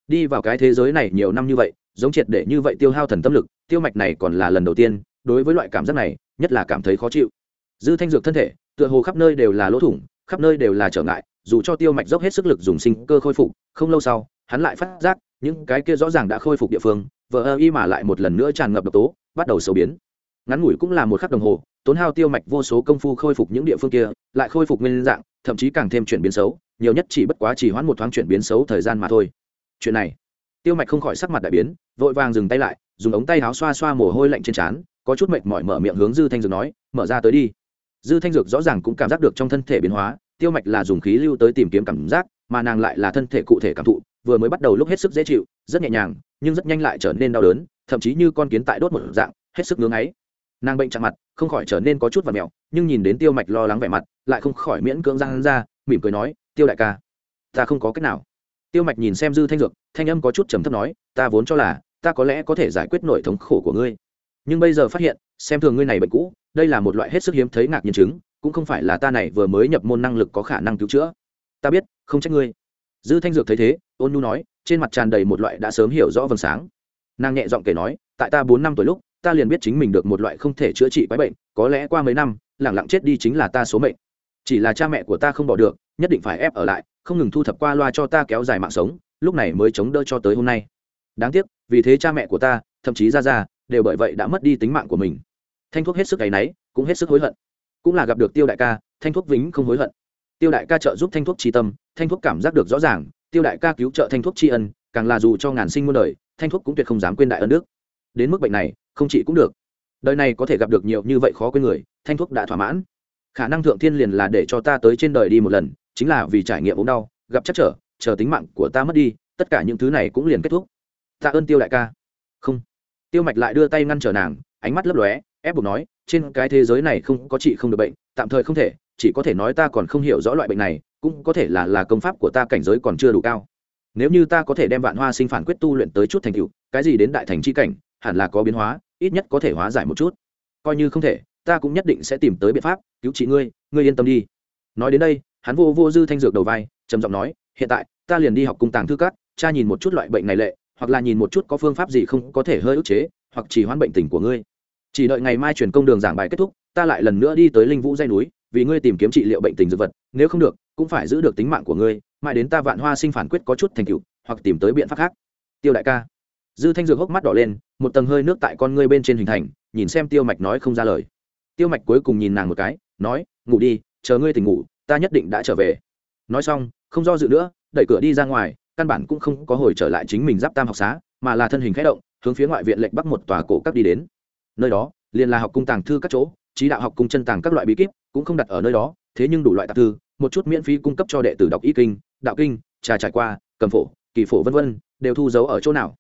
Đi vào cái thế giới này nhiều năm như vậy, giống triệt để như vậy tiêu hao thần tâm lực, tiêu mạch này còn là lần đầu tiên, đối với loại cảm giác này, nhất là cảm thấy khó chịu. Dư thanh dược thân thể, tựa hồ khắp nơi đều là lỗ thủng, khắp nơi đều là trở ngại, dù cho tiêu mạch dốc hết sức lực dùng sinh cơ khôi phục, không lâu sau, hắn lại phát giác, những cái kia rõ ràng đã khôi phục địa phương, vờ ơ y mà lại một lần nữa tràn ngập độc tố, bắt đầu sầu biến ngắn ngủi cũng là một khắc đồng hồ, tốn hao tiêu mạch vô số công phu khôi phục những địa phương kia, lại khôi phục nguyên dạng, thậm chí càng thêm chuyển biến xấu, nhiều nhất chỉ bất quá chỉ hoãn một thoáng chuyển biến xấu thời gian mà thôi. Chuyện này, tiêu mạch không khỏi sắc mặt đại biến, vội vàng dừng tay lại, dùng ống tay áo xoa xoa mồ hôi lạnh trên trán, có chút mệt mỏi mở miệng hướng dư thanh dược nói, mở ra tới đi. Dư thanh dược rõ ràng cũng cảm giác được trong thân thể biến hóa, tiêu mạch là dùng khí lưu tới tìm kiếm cảm giác, mà nàng lại là thân thể cụ thể cảm thụ, vừa mới bắt đầu lúc hết sức dễ chịu, rất nhẹ nhàng, nhưng rất nhanh lại trở nên đau đớn, thậm chí như con kiến tại đốt một dạng, hết sức ngưỡng ấy nàng bệnh chạm mặt, không khỏi trở nên có chút và mẹo, nhưng nhìn đến tiêu mạch lo lắng vẻ mặt, lại không khỏi miễn cưỡng răng ra, mỉm cười nói, tiêu đại ca, ta không có cách nào. Tiêu mạch nhìn xem dư thanh dược, thanh âm có chút trầm thấp nói, ta vốn cho là, ta có lẽ có thể giải quyết nỗi thống khổ của ngươi. Nhưng bây giờ phát hiện, xem thường ngươi này bệnh cũ, đây là một loại hết sức hiếm thấy ngạc nhiên chứng, cũng không phải là ta này vừa mới nhập môn năng lực có khả năng cứu chữa. Ta biết, không trách ngươi. Dư thanh dược thấy thế, ôn nhu nói, trên mặt tràn đầy một loại đã sớm hiểu rõ vầng sáng. Nàng nhẹ giọng kể nói, tại ta bốn năm tuổi lúc ta liền biết chính mình được một loại không thể chữa trị quái bệnh, có lẽ qua mấy năm, lẳng lặng chết đi chính là ta số mệnh. Chỉ là cha mẹ của ta không bỏ được, nhất định phải ép ở lại, không ngừng thu thập qua loa cho ta kéo dài mạng sống, lúc này mới chống đỡ cho tới hôm nay. Đáng tiếc, vì thế cha mẹ của ta, thậm chí ra ra đều bởi vậy đã mất đi tính mạng của mình. Thanh thuốc hết sức áy náy, cũng hết sức hối hận. Cũng là gặp được tiêu đại ca, thanh thuốc vĩnh không hối hận. Tiêu đại ca trợ giúp thanh thuốc tri tâm, thanh thuốc cảm giác được rõ ràng, tiêu đại ca cứu trợ thanh thuốc tri ân, càng là dù cho ngàn sinh muôn đời, thanh thuốc cũng tuyệt không dám quên đại ân đức. Đến mức bệnh này không trị cũng được. Đời này có thể gặp được nhiều như vậy khó quên người, thanh thuốc đã thỏa mãn. Khả năng thượng thiên liền là để cho ta tới trên đời đi một lần, chính là vì trải nghiệm ốm đau, gặp chắc trở, chờ tính mạng của ta mất đi, tất cả những thứ này cũng liền kết thúc. Tạ ơn tiêu đại ca. Không. Tiêu mạch lại đưa tay ngăn trở nàng, ánh mắt lấp lóe, ép buộc nói, trên cái thế giới này không có chị không được bệnh, tạm thời không thể, chỉ có thể nói ta còn không hiểu rõ loại bệnh này, cũng có thể là là công pháp của ta cảnh giới còn chưa đủ cao. Nếu như ta có thể đem vạn hoa sinh phản quyết tu luyện tới chút thành tựu, cái gì đến đại thành c h i cảnh hẳn là có biến hóa, ít nhất có thể hóa giải một chút. Coi như không thể, ta cũng nhất định sẽ tìm tới biện pháp, cứu trị ngươi ngươi yên tâm đi. Nói đến đây, hắn vô vô dư thanh dược đầu vai, trầm giọng nói, hiện tại, ta liền đi học cung tàng thư cát cha nhìn một chút loại bệnh này lệ, hoặc là nhìn một chút có phương pháp gì không có thể hơi ức chế, hoặc chỉ hoãn bệnh tình của ngươi. Chỉ đợi ngày mai truyền công đường giảng bài kết thúc, ta lại lần nữa đi tới linh vũ dây núi, vì ngươi tìm kiếm trị liệu bệnh tình dược vật, nếu không được, cũng phải giữ được tính mạng của ngươi, mãi đến ta vạn hoa sinh phản quyết có chút thành tựu, hoặc tìm tới biện pháp khác. Tiêu đại ca dư thanh dược hốc mắt đỏ lên, một tầng hơi nước tại con ngươi bên trên hình thành, nhìn xem tiêu mạch nói không ra lời. Tiêu mạch cuối cùng nhìn nàng một cái, nói, ngủ đi, chờ ngươi tỉnh ngủ, ta nhất định đã trở về. Nói xong, không do dự nữa, đẩy cửa đi ra ngoài, căn bản cũng không có hồi trở lại chính mình giáp tam học xá, mà là thân hình khẽ động, hướng phía ngoại viện lệnh bắc một tòa cổ các đi đến. Nơi đó, liền là học cung tàng thư các chỗ, trí đạo học cung chân tàng các loại bí kíp cũng không đặt ở nơi đó, thế nhưng đủ loại tạp thư, một chút miễn phí cung cấp cho đệ tử đọc y kinh, đạo kinh, trà trải qua, cầm phổ, kỳ phổ vân vân, đều thu giấu ở chỗ nào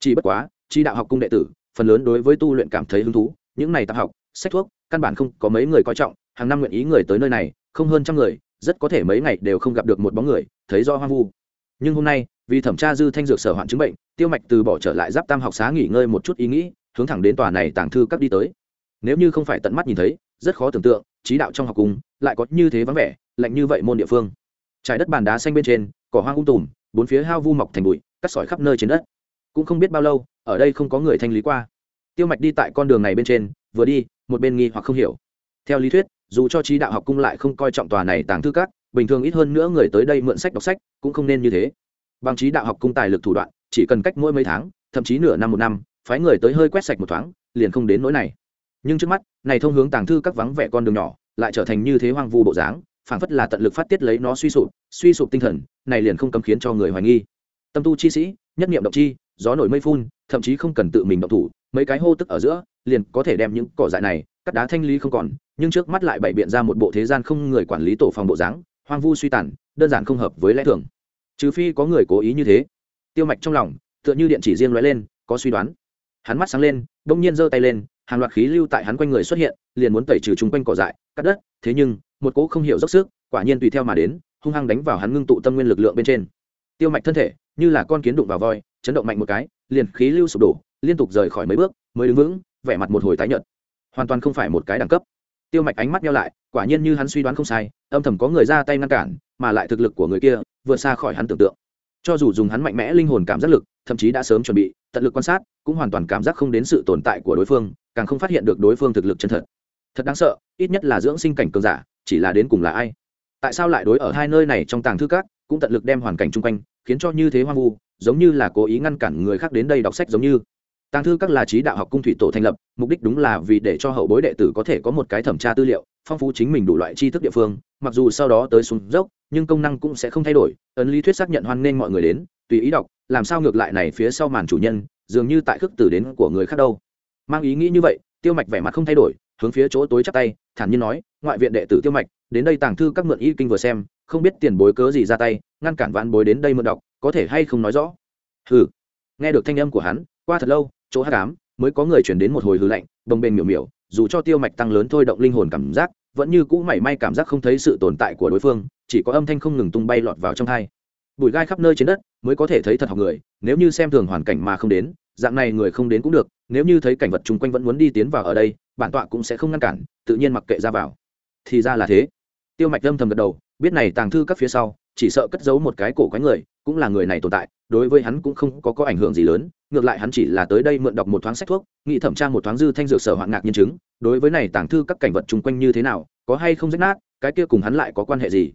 chỉ bất quá trí đạo học cung đệ tử, phần lớn đối với tu luyện cảm thấy hứng thú, những này tạp học, sách thuốc, căn bản không có mấy người coi trọng, hàng năm nguyện ý người tới nơi này, không hơn trăm người, rất có thể mấy ngày đều không gặp được một bóng người, thấy do hoang vu. Nhưng hôm nay, vì thẩm tra dư thanh dược sở hoạn chứng bệnh, tiêu mạch từ bỏ trở lại giáp tam học xá nghỉ ngơi một chút ý nghĩ, hướng thẳng đến tòa này tàng thư các đi tới. Nếu như không phải tận mắt nhìn thấy, rất khó tưởng tượng trí đạo trong học cung lại có như thế vắng vẻ, lạnh như vậy môn địa phương. Trái đất bàn đá xanh bên trên, cỏ hoang ung tùm, bốn phía hao vu mọc thành bụi, cắt sỏi khắp nơi trên đất cũng không biết bao lâu, ở đây không có người thanh lý qua. Tiêu mạch đi tại con đường này bên trên, vừa đi, một bên nghi hoặc không hiểu. Theo lý thuyết, dù cho trí đạo học cung lại không coi trọng tòa này tàng thư các, bình thường ít hơn nữa người tới đây mượn sách đọc sách, cũng không nên như thế. Bằng trí đạo học cung tài lực thủ đoạn, chỉ cần cách mỗi mấy tháng, thậm chí nửa năm một năm, phái người tới hơi quét sạch một thoáng, liền không đến nỗi này. Nhưng trước mắt, này thông hướng tàng thư các vắng vẻ con đường nhỏ, lại trở thành như thế hoang vu bộ dáng, phảng phất là tận lực phát tiết lấy nó suy sụp suy sụp tinh thần, này liền không cấm khiến cho người hoài nghi. Tâm tu chi sĩ, nhất niệm động chi gió nổi mây phun, thậm chí không cần tự mình động thủ, mấy cái hô tức ở giữa, liền có thể đem những cỏ dại này, cắt đá thanh lý không còn, nhưng trước mắt lại bày biện ra một bộ thế gian không người quản lý tổ phòng bộ dáng, hoang vu suy tàn, đơn giản không hợp với lẽ thường. Trừ phi có người cố ý như thế. Tiêu mạch trong lòng, tựa như điện chỉ riêng lóe lên, có suy đoán. Hắn mắt sáng lên bỗng nhiên giơ tay lên, hàng loạt khí lưu tại hắn quanh người xuất hiện, liền muốn tẩy trừ chung quanh cỏ dại, cắt đất, thế nhưng, một cỗ không hiểu dốc sức, quả nhiên tùy theo mà đến, hung hăng đánh vào hắn ngưng tụ tâm nguyên lực lượng bên trên. Tiêu mạch thân thể, như là con kiến đụng vào voi chấn động mạnh một cái, liền khí lưu sụp đổ, liên tục rời khỏi mấy bước, mới đứng vững, vẻ mặt một hồi tái nhợt. Hoàn toàn không phải một cái đẳng cấp. Tiêu mạch ánh mắt nhau lại, quả nhiên như hắn suy đoán không sai, âm thầm có người ra tay ngăn cản, mà lại thực lực của người kia, vượt xa khỏi hắn tưởng tượng. Cho dù dùng hắn mạnh mẽ linh hồn cảm giác lực, thậm chí đã sớm chuẩn bị, tận lực quan sát, cũng hoàn toàn cảm giác không đến sự tồn tại của đối phương, càng không phát hiện được đối phương thực lực chân thật. Thật đáng sợ, ít nhất là dưỡng sinh cảnh cường giả, chỉ là đến cùng là ai? Tại sao lại đối ở hai nơi này trong tàng thư các cũng tận lực đem hoàn cảnh chung quanh, khiến cho như thế hoang vu, giống như là cố ý ngăn cản người khác đến đây đọc sách giống như. Tàng thư các là trí đạo học cung thủy tổ thành lập, mục đích đúng là vì để cho hậu bối đệ tử có thể có một cái thẩm tra tư liệu, phong phú chính mình đủ loại tri thức địa phương, mặc dù sau đó tới xuống dốc, nhưng công năng cũng sẽ không thay đổi, ấn lý thuyết xác nhận hoan nghênh mọi người đến, tùy ý đọc, làm sao ngược lại này phía sau màn chủ nhân, dường như tại khước tử đến của người khác đâu. Mang ý nghĩ như vậy, tiêu mạch vẻ mặt không thay đổi, hướng phía chỗ tối chắp tay, thản nhiên nói, ngoại viện đệ tử tiêu mạch, đến đây tàng thư các mượn y kinh vừa xem không biết tiền bối cớ gì ra tay, ngăn cản vãn bối đến đây mượn đọc, có thể hay không nói rõ? Hừ. Nghe được thanh âm của hắn, qua thật lâu, chỗ hát cám mới có người chuyển đến một hồi hư lạnh bồng bềnh miểu miểu, dù cho tiêu mạch tăng lớn thôi động linh hồn cảm giác, vẫn như cũ mảy may cảm giác không thấy sự tồn tại của đối phương, chỉ có âm thanh không ngừng tung bay lọt vào trong thai bụi gai khắp nơi trên đất mới có thể thấy thật học người, nếu như xem thường hoàn cảnh mà không đến, dạng này người không đến cũng được, nếu như thấy cảnh vật chung quanh vẫn muốn đi tiến vào ở đây, bản tọa cũng sẽ không ngăn cản, tự nhiên mặc kệ ra vào. Thì ra là thế. Tiêu mạch âm thầm gật đầu biết này tàng thư các phía sau, chỉ sợ cất giấu một cái cổ quái người, cũng là người này tồn tại, đối với hắn cũng không có có ảnh hưởng gì lớn, ngược lại hắn chỉ là tới đây mượn đọc một thoáng sách thuốc nghị thẩm tra một thoáng dư thanh dược sở hoạn ngạc nhân chứng, đối với này tàng thư các cảnh vật chung quanh như thế nào, có hay không rách nát, cái kia cùng hắn lại có quan hệ gì?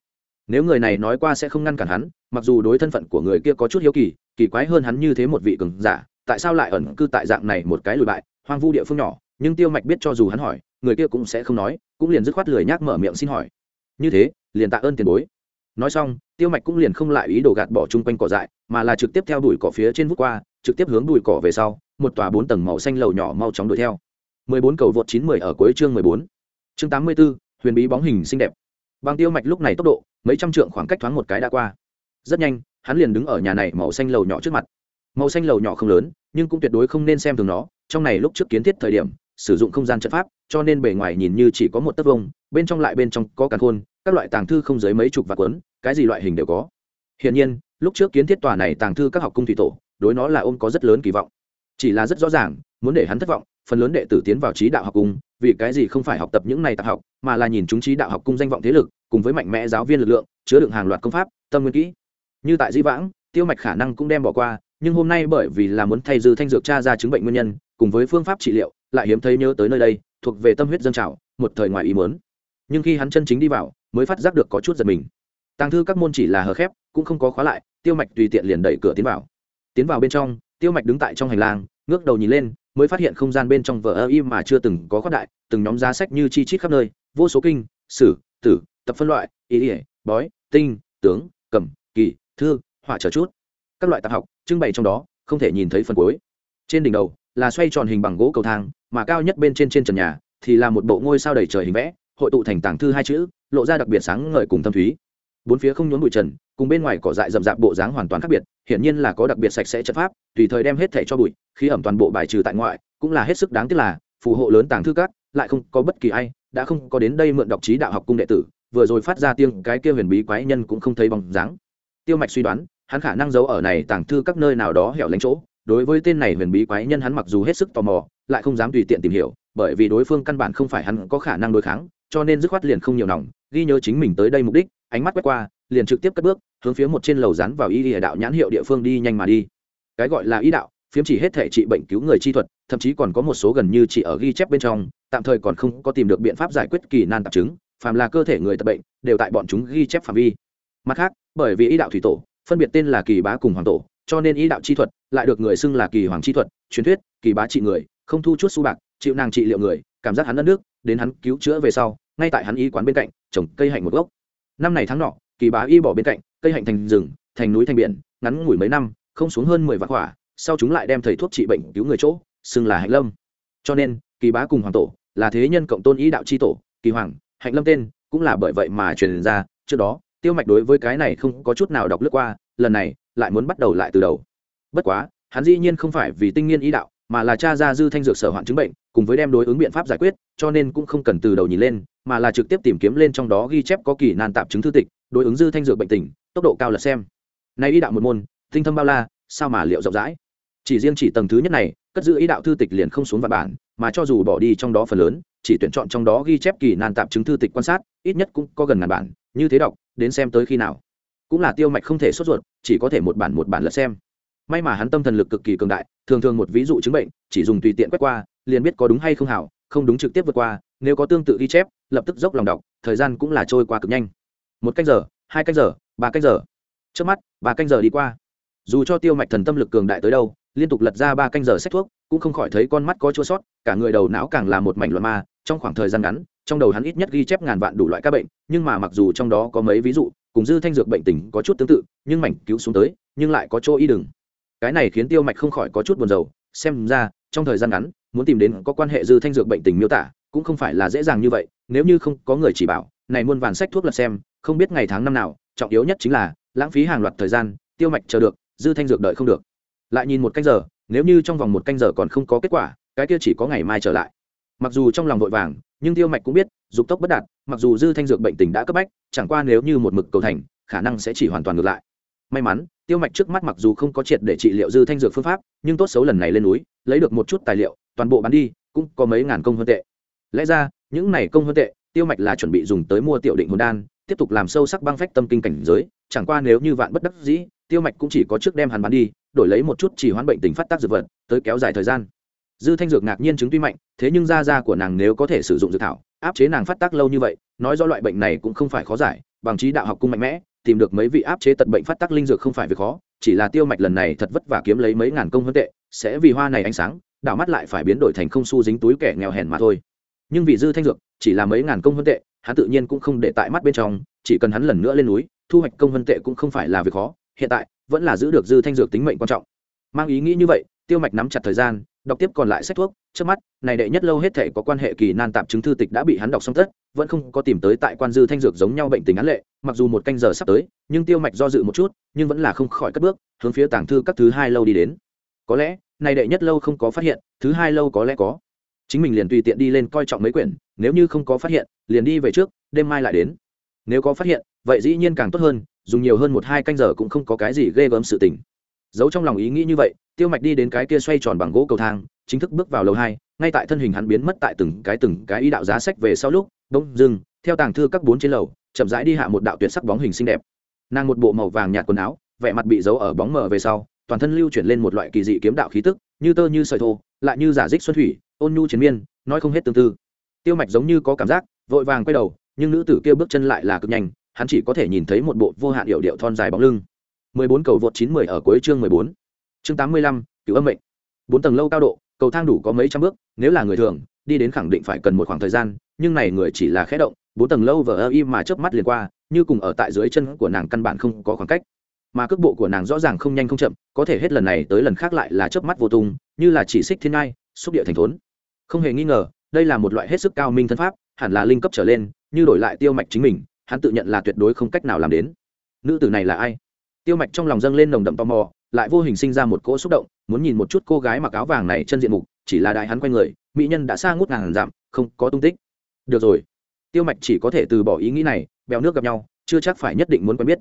Nếu người này nói qua sẽ không ngăn cản hắn, mặc dù đối thân phận của người kia có chút hiếu kỳ kỳ quái hơn hắn như thế một vị cường giả, tại sao lại ẩn cư tại dạng này một cái lùi bại, hoang vu địa phương nhỏ, nhưng tiêu mạch biết cho dù hắn hỏi, người kia cũng sẽ không nói, cũng liền dứt khoát lười nhác mở miệng xin hỏi như thế liền tạ ơn tiền bối nói xong tiêu mạch cũng liền không lại ý đồ gạt bỏ chung quanh cỏ dại mà là trực tiếp theo đuổi cỏ phía trên vút qua trực tiếp hướng đuổi cỏ về sau một tòa bốn tầng màu xanh lầu nhỏ mau chóng đuổi theo 14 cầu vượt 910 ở cuối chương 14. Chương 84, huyền bí bóng hình xinh đẹp. Bằng tiêu mạch lúc này tốc độ, mấy trăm trượng khoảng cách thoáng một cái đã qua. Rất nhanh, hắn liền đứng ở nhà này màu xanh lầu nhỏ trước mặt. Màu xanh lầu nhỏ không lớn, nhưng cũng tuyệt đối không nên xem thường nó, trong này lúc trước kiến thiết thời điểm, sử dụng không gian trận pháp, cho nên bề ngoài nhìn như chỉ có một tấc vuông, bên trong lại bên trong có cả khôn các loại tàng thư không dưới mấy chục và cuốn, cái gì loại hình đều có. Hiển nhiên, lúc trước kiến thiết tòa này tàng thư các học cung thủy tổ, đối nó là ôm có rất lớn kỳ vọng. Chỉ là rất rõ ràng, muốn để hắn thất vọng, phần lớn đệ tử tiến vào trí đạo học cung vì cái gì không phải học tập những này tạp học mà là nhìn chúng trí đạo học cung danh vọng thế lực cùng với mạnh mẽ giáo viên lực lượng chứa đựng hàng loạt công pháp tâm nguyên kỹ như tại di vãng tiêu mạch khả năng cũng đem bỏ qua nhưng hôm nay bởi vì là muốn thay dư thanh dược cha ra chứng bệnh nguyên nhân cùng với phương pháp trị liệu lại hiếm thấy nhớ tới nơi đây thuộc về tâm huyết dân trào một thời ngoài ý muốn nhưng khi hắn chân chính đi vào, mới phát giác được có chút giật mình. Tàng thư các môn chỉ là hờ khép, cũng không có khóa lại, tiêu mạch tùy tiện liền đẩy cửa tiến vào. Tiến vào bên trong, tiêu mạch đứng tại trong hành lang, ngước đầu nhìn lên, mới phát hiện không gian bên trong vở ơ im mà chưa từng có khoác đại, từng nhóm giá sách như chi chít khắp nơi, vô số kinh, sử, tử, tập phân loại ý ỉa bói, tinh, tướng, cầm, kỳ, thư, họa trở chút. Các loại tạp học, trưng bày trong đó, không thể nhìn thấy phần cuối. Trên đỉnh đầu là xoay tròn hình bằng gỗ cầu thang, mà cao nhất bên trên trên trần nhà thì là một bộ ngôi sao đầy trời hình vẽ hội tụ thành tàng thư hai chữ, lộ ra đặc biệt sáng ngời cùng thâm thúy. Bốn phía không nhốn bụi trần, cùng bên ngoài cỏ dại rậm rạp bộ dáng hoàn toàn khác biệt, hiển nhiên là có đặc biệt sạch sẽ chất pháp, tùy thời đem hết thẻ cho bụi khi ẩm toàn bộ bài trừ tại ngoại, cũng là hết sức đáng tiếc là, phù hộ lớn tàng thư các, lại không có bất kỳ ai, đã không có đến đây mượn đọc trí đạo học cung đệ tử, vừa rồi phát ra tiếng cái kia huyền bí quái nhân cũng không thấy bóng dáng. Tiêu mạch suy đoán, hắn khả năng giấu ở này tàng thư các nơi nào đó hẻo lánh chỗ, đối với tên này huyền bí quái nhân hắn mặc dù hết sức tò mò, lại không dám tùy tiện tìm hiểu, bởi vì đối phương căn bản không phải hắn có khả năng đối kháng cho nên dứt khoát liền không nhiều nòng, ghi nhớ chính mình tới đây mục đích, ánh mắt quét qua, liền trực tiếp cất bước, hướng phía một trên lầu rán vào y địa đạo nhãn hiệu địa phương đi nhanh mà đi. Cái gọi là y đạo, phiếm chỉ hết thể trị bệnh cứu người chi thuật, thậm chí còn có một số gần như chỉ ở ghi chép bên trong, tạm thời còn không có tìm được biện pháp giải quyết kỳ nan tạp chứng, phàm là cơ thể người tập bệnh, đều tại bọn chúng ghi chép phạm vi. Mặt khác, bởi vì y đạo thủy tổ, phân biệt tên là kỳ bá cùng hoàng tổ, cho nên y đạo chi thuật lại được người xưng là kỳ hoàng chi thuật, truyền thuyết, kỳ bá trị người, không thu chút su bạc, chịu nàng trị liệu người, cảm giác hắn đất nước đến hắn cứu chữa về sau, ngay tại hắn y quán bên cạnh, trồng cây hạnh một gốc năm này tháng nọ, kỳ bá y bỏ bên cạnh, cây hạnh thành rừng, thành núi thành biển, ngắn ngủi mấy năm, không xuống hơn mười vạn quả. sau chúng lại đem thầy thuốc trị bệnh cứu người chỗ, xưng là hạnh lâm cho nên, kỳ bá cùng hoàng tổ là thế nhân cộng tôn ý đạo tri tổ, kỳ hoàng, hạnh lâm tên cũng là bởi vậy mà truyền ra, trước đó, tiêu mạch đối với cái này không có chút nào đọc lướt qua, lần này lại muốn bắt đầu lại từ đầu bất quá, hắn dĩ nhiên không phải vì tinh nghiên ý đạo mà là cha ra dư thanh dược sở hoạn chứng bệnh, cùng với đem đối ứng biện pháp giải quyết, cho nên cũng không cần từ đầu nhìn lên, mà là trực tiếp tìm kiếm lên trong đó ghi chép có kỳ nan tạp chứng thư tịch, đối ứng dư thanh dược bệnh tình, tốc độ cao là xem. Nay y đạo một môn, tinh thâm bao la, sao mà liệu rộng rãi? Chỉ riêng chỉ tầng thứ nhất này, cất giữ ý đạo thư tịch liền không xuống vạn bản, mà cho dù bỏ đi trong đó phần lớn, chỉ tuyển chọn trong đó ghi chép kỳ nan tạp chứng thư tịch quan sát, ít nhất cũng có gần ngàn bản, như thế đọc, đến xem tới khi nào. Cũng là tiêu mạch không thể sốt ruột, chỉ có thể một bản một bản lật xem may mà hắn tâm thần lực cực kỳ cường đại, thường thường một ví dụ chứng bệnh, chỉ dùng tùy tiện quét qua, liền biết có đúng hay không hảo, không đúng trực tiếp vượt qua, nếu có tương tự ghi chép, lập tức dốc lòng đọc, thời gian cũng là trôi qua cực nhanh. Một canh giờ, hai canh giờ, ba canh giờ. Trước mắt, ba canh giờ đi qua. Dù cho tiêu mạch thần tâm lực cường đại tới đâu, liên tục lật ra ba canh giờ sách thuốc, cũng không khỏi thấy con mắt có chua sót, cả người đầu não càng là một mảnh loạn ma, trong khoảng thời gian ngắn, trong đầu hắn ít nhất ghi chép ngàn vạn đủ loại các bệnh, nhưng mà mặc dù trong đó có mấy ví dụ, cùng dư thanh dược bệnh tình có chút tương tự, nhưng mảnh cứu xuống tới, nhưng lại có chỗ y đừng cái này khiến tiêu mạch không khỏi có chút buồn rầu, xem ra, trong thời gian ngắn, muốn tìm đến có quan hệ dư thanh dược bệnh tình miêu tả, cũng không phải là dễ dàng như vậy, nếu như không có người chỉ bảo, này muôn vàn sách thuốc lật xem, không biết ngày tháng năm nào, trọng yếu nhất chính là, lãng phí hàng loạt thời gian, tiêu mạch chờ được, dư thanh dược đợi không được. Lại nhìn một canh giờ, nếu như trong vòng một canh giờ còn không có kết quả, cái kia chỉ có ngày mai trở lại. Mặc dù trong lòng vội vàng, nhưng tiêu mạch cũng biết, dục tốc bất đạt, mặc dù dư thanh dược bệnh tình đã cấp bách, chẳng qua nếu như một mực cầu thành, khả năng sẽ chỉ hoàn toàn ngược lại may mắn, tiêu mạch trước mắt mặc dù không có triệt để trị liệu dư thanh dược phương pháp, nhưng tốt xấu lần này lên núi, lấy được một chút tài liệu, toàn bộ bán đi, cũng có mấy ngàn công hơn tệ. Lẽ ra, những này công hơn tệ, tiêu mạch là chuẩn bị dùng tới mua tiểu định hồn đan, tiếp tục làm sâu sắc băng phách tâm kinh cảnh giới, chẳng qua nếu như vạn bất đắc dĩ, tiêu mạch cũng chỉ có trước đem hắn bán đi, đổi lấy một chút chỉ hoãn bệnh tình phát tác dược vật, tới kéo dài thời gian. Dư thanh dược ngạc nhiên chứng tuy mạnh, thế nhưng da da của nàng nếu có thể sử dụng dược thảo, áp chế nàng phát tác lâu như vậy, nói do loại bệnh này cũng không phải khó giải, bằng trí đạo học cung mạnh mẽ tìm được mấy vị áp chế tật bệnh phát tác linh dược không phải việc khó, chỉ là tiêu mạch lần này thật vất vả kiếm lấy mấy ngàn công hơn tệ, sẽ vì hoa này ánh sáng, đảo mắt lại phải biến đổi thành không xu dính túi kẻ nghèo hèn mà thôi. Nhưng vì dư thanh dược, chỉ là mấy ngàn công hơn tệ, hắn tự nhiên cũng không để tại mắt bên trong, chỉ cần hắn lần nữa lên núi, thu hoạch công hơn tệ cũng không phải là việc khó, hiện tại, vẫn là giữ được dư thanh dược tính mệnh quan trọng. Mang ý nghĩ như vậy, tiêu mạch nắm chặt thời gian, đọc tiếp còn lại sách thuốc, trước mắt, này đệ nhất lâu hết thể có quan hệ kỳ nan tạp chứng thư tịch đã bị hắn đọc xong tất vẫn không có tìm tới tại quan dư thanh dược giống nhau bệnh tình án lệ, mặc dù một canh giờ sắp tới, nhưng tiêu mạch do dự một chút, nhưng vẫn là không khỏi cất bước, hướng phía tàng thư các thứ hai lâu đi đến. Có lẽ, này đệ nhất lâu không có phát hiện, thứ hai lâu có lẽ có. Chính mình liền tùy tiện đi lên coi trọng mấy quyển, nếu như không có phát hiện, liền đi về trước, đêm mai lại đến. Nếu có phát hiện, vậy dĩ nhiên càng tốt hơn, dùng nhiều hơn một hai canh giờ cũng không có cái gì ghê gớm sự tình. Giấu trong lòng ý nghĩ như vậy, tiêu mạch đi đến cái kia xoay tròn bằng gỗ cầu thang, chính thức bước vào lầu hai, ngay tại thân hình hắn biến mất tại từng cái từng cái ý đạo giá sách về sau lúc bỗng dưng theo tàng thư các bốn trên lầu chậm rãi đi hạ một đạo tuyệt sắc bóng hình xinh đẹp nàng một bộ màu vàng nhạt quần áo vẻ mặt bị giấu ở bóng mờ về sau toàn thân lưu chuyển lên một loại kỳ dị kiếm đạo khí tức như tơ như sợi thô lại như giả dích xuân thủy ôn nhu chiến miên nói không hết tương tư tiêu mạch giống như có cảm giác vội vàng quay đầu nhưng nữ tử kia bước chân lại là cực nhanh hắn chỉ có thể nhìn thấy một bộ vô hạn điệu điệu thon dài bóng lưng 14 cầu vượt 910 ở cuối chương 14. Chương 85, cửu âm mệnh. Bốn tầng lâu cao độ, cầu thang đủ có mấy trăm bước nếu là người thường đi đến khẳng định phải cần một khoảng thời gian nhưng này người chỉ là khẽ động, bốn tầng lâu vờ ơ y mà chớp mắt liền qua, như cùng ở tại dưới chân của nàng căn bản không có khoảng cách. Mà cước bộ của nàng rõ ràng không nhanh không chậm, có thể hết lần này tới lần khác lại là chớp mắt vô tung, như là chỉ xích thiên ngai, xúc địa thành thốn. Không hề nghi ngờ, đây là một loại hết sức cao minh thân pháp, hẳn là linh cấp trở lên, như đổi lại tiêu mạch chính mình, hắn tự nhận là tuyệt đối không cách nào làm đến. Nữ tử này là ai? Tiêu mạch trong lòng dâng lên nồng đậm tò mò, lại vô hình sinh ra một cỗ xúc động, muốn nhìn một chút cô gái mặc áo vàng này chân diện mục, chỉ là đại hắn quay người, mỹ nhân đã xa ngút ngàn dặm, không có tung tích được rồi. Tiêu mạch chỉ có thể từ bỏ ý nghĩ này, bèo nước gặp nhau, chưa chắc phải nhất định muốn quen biết.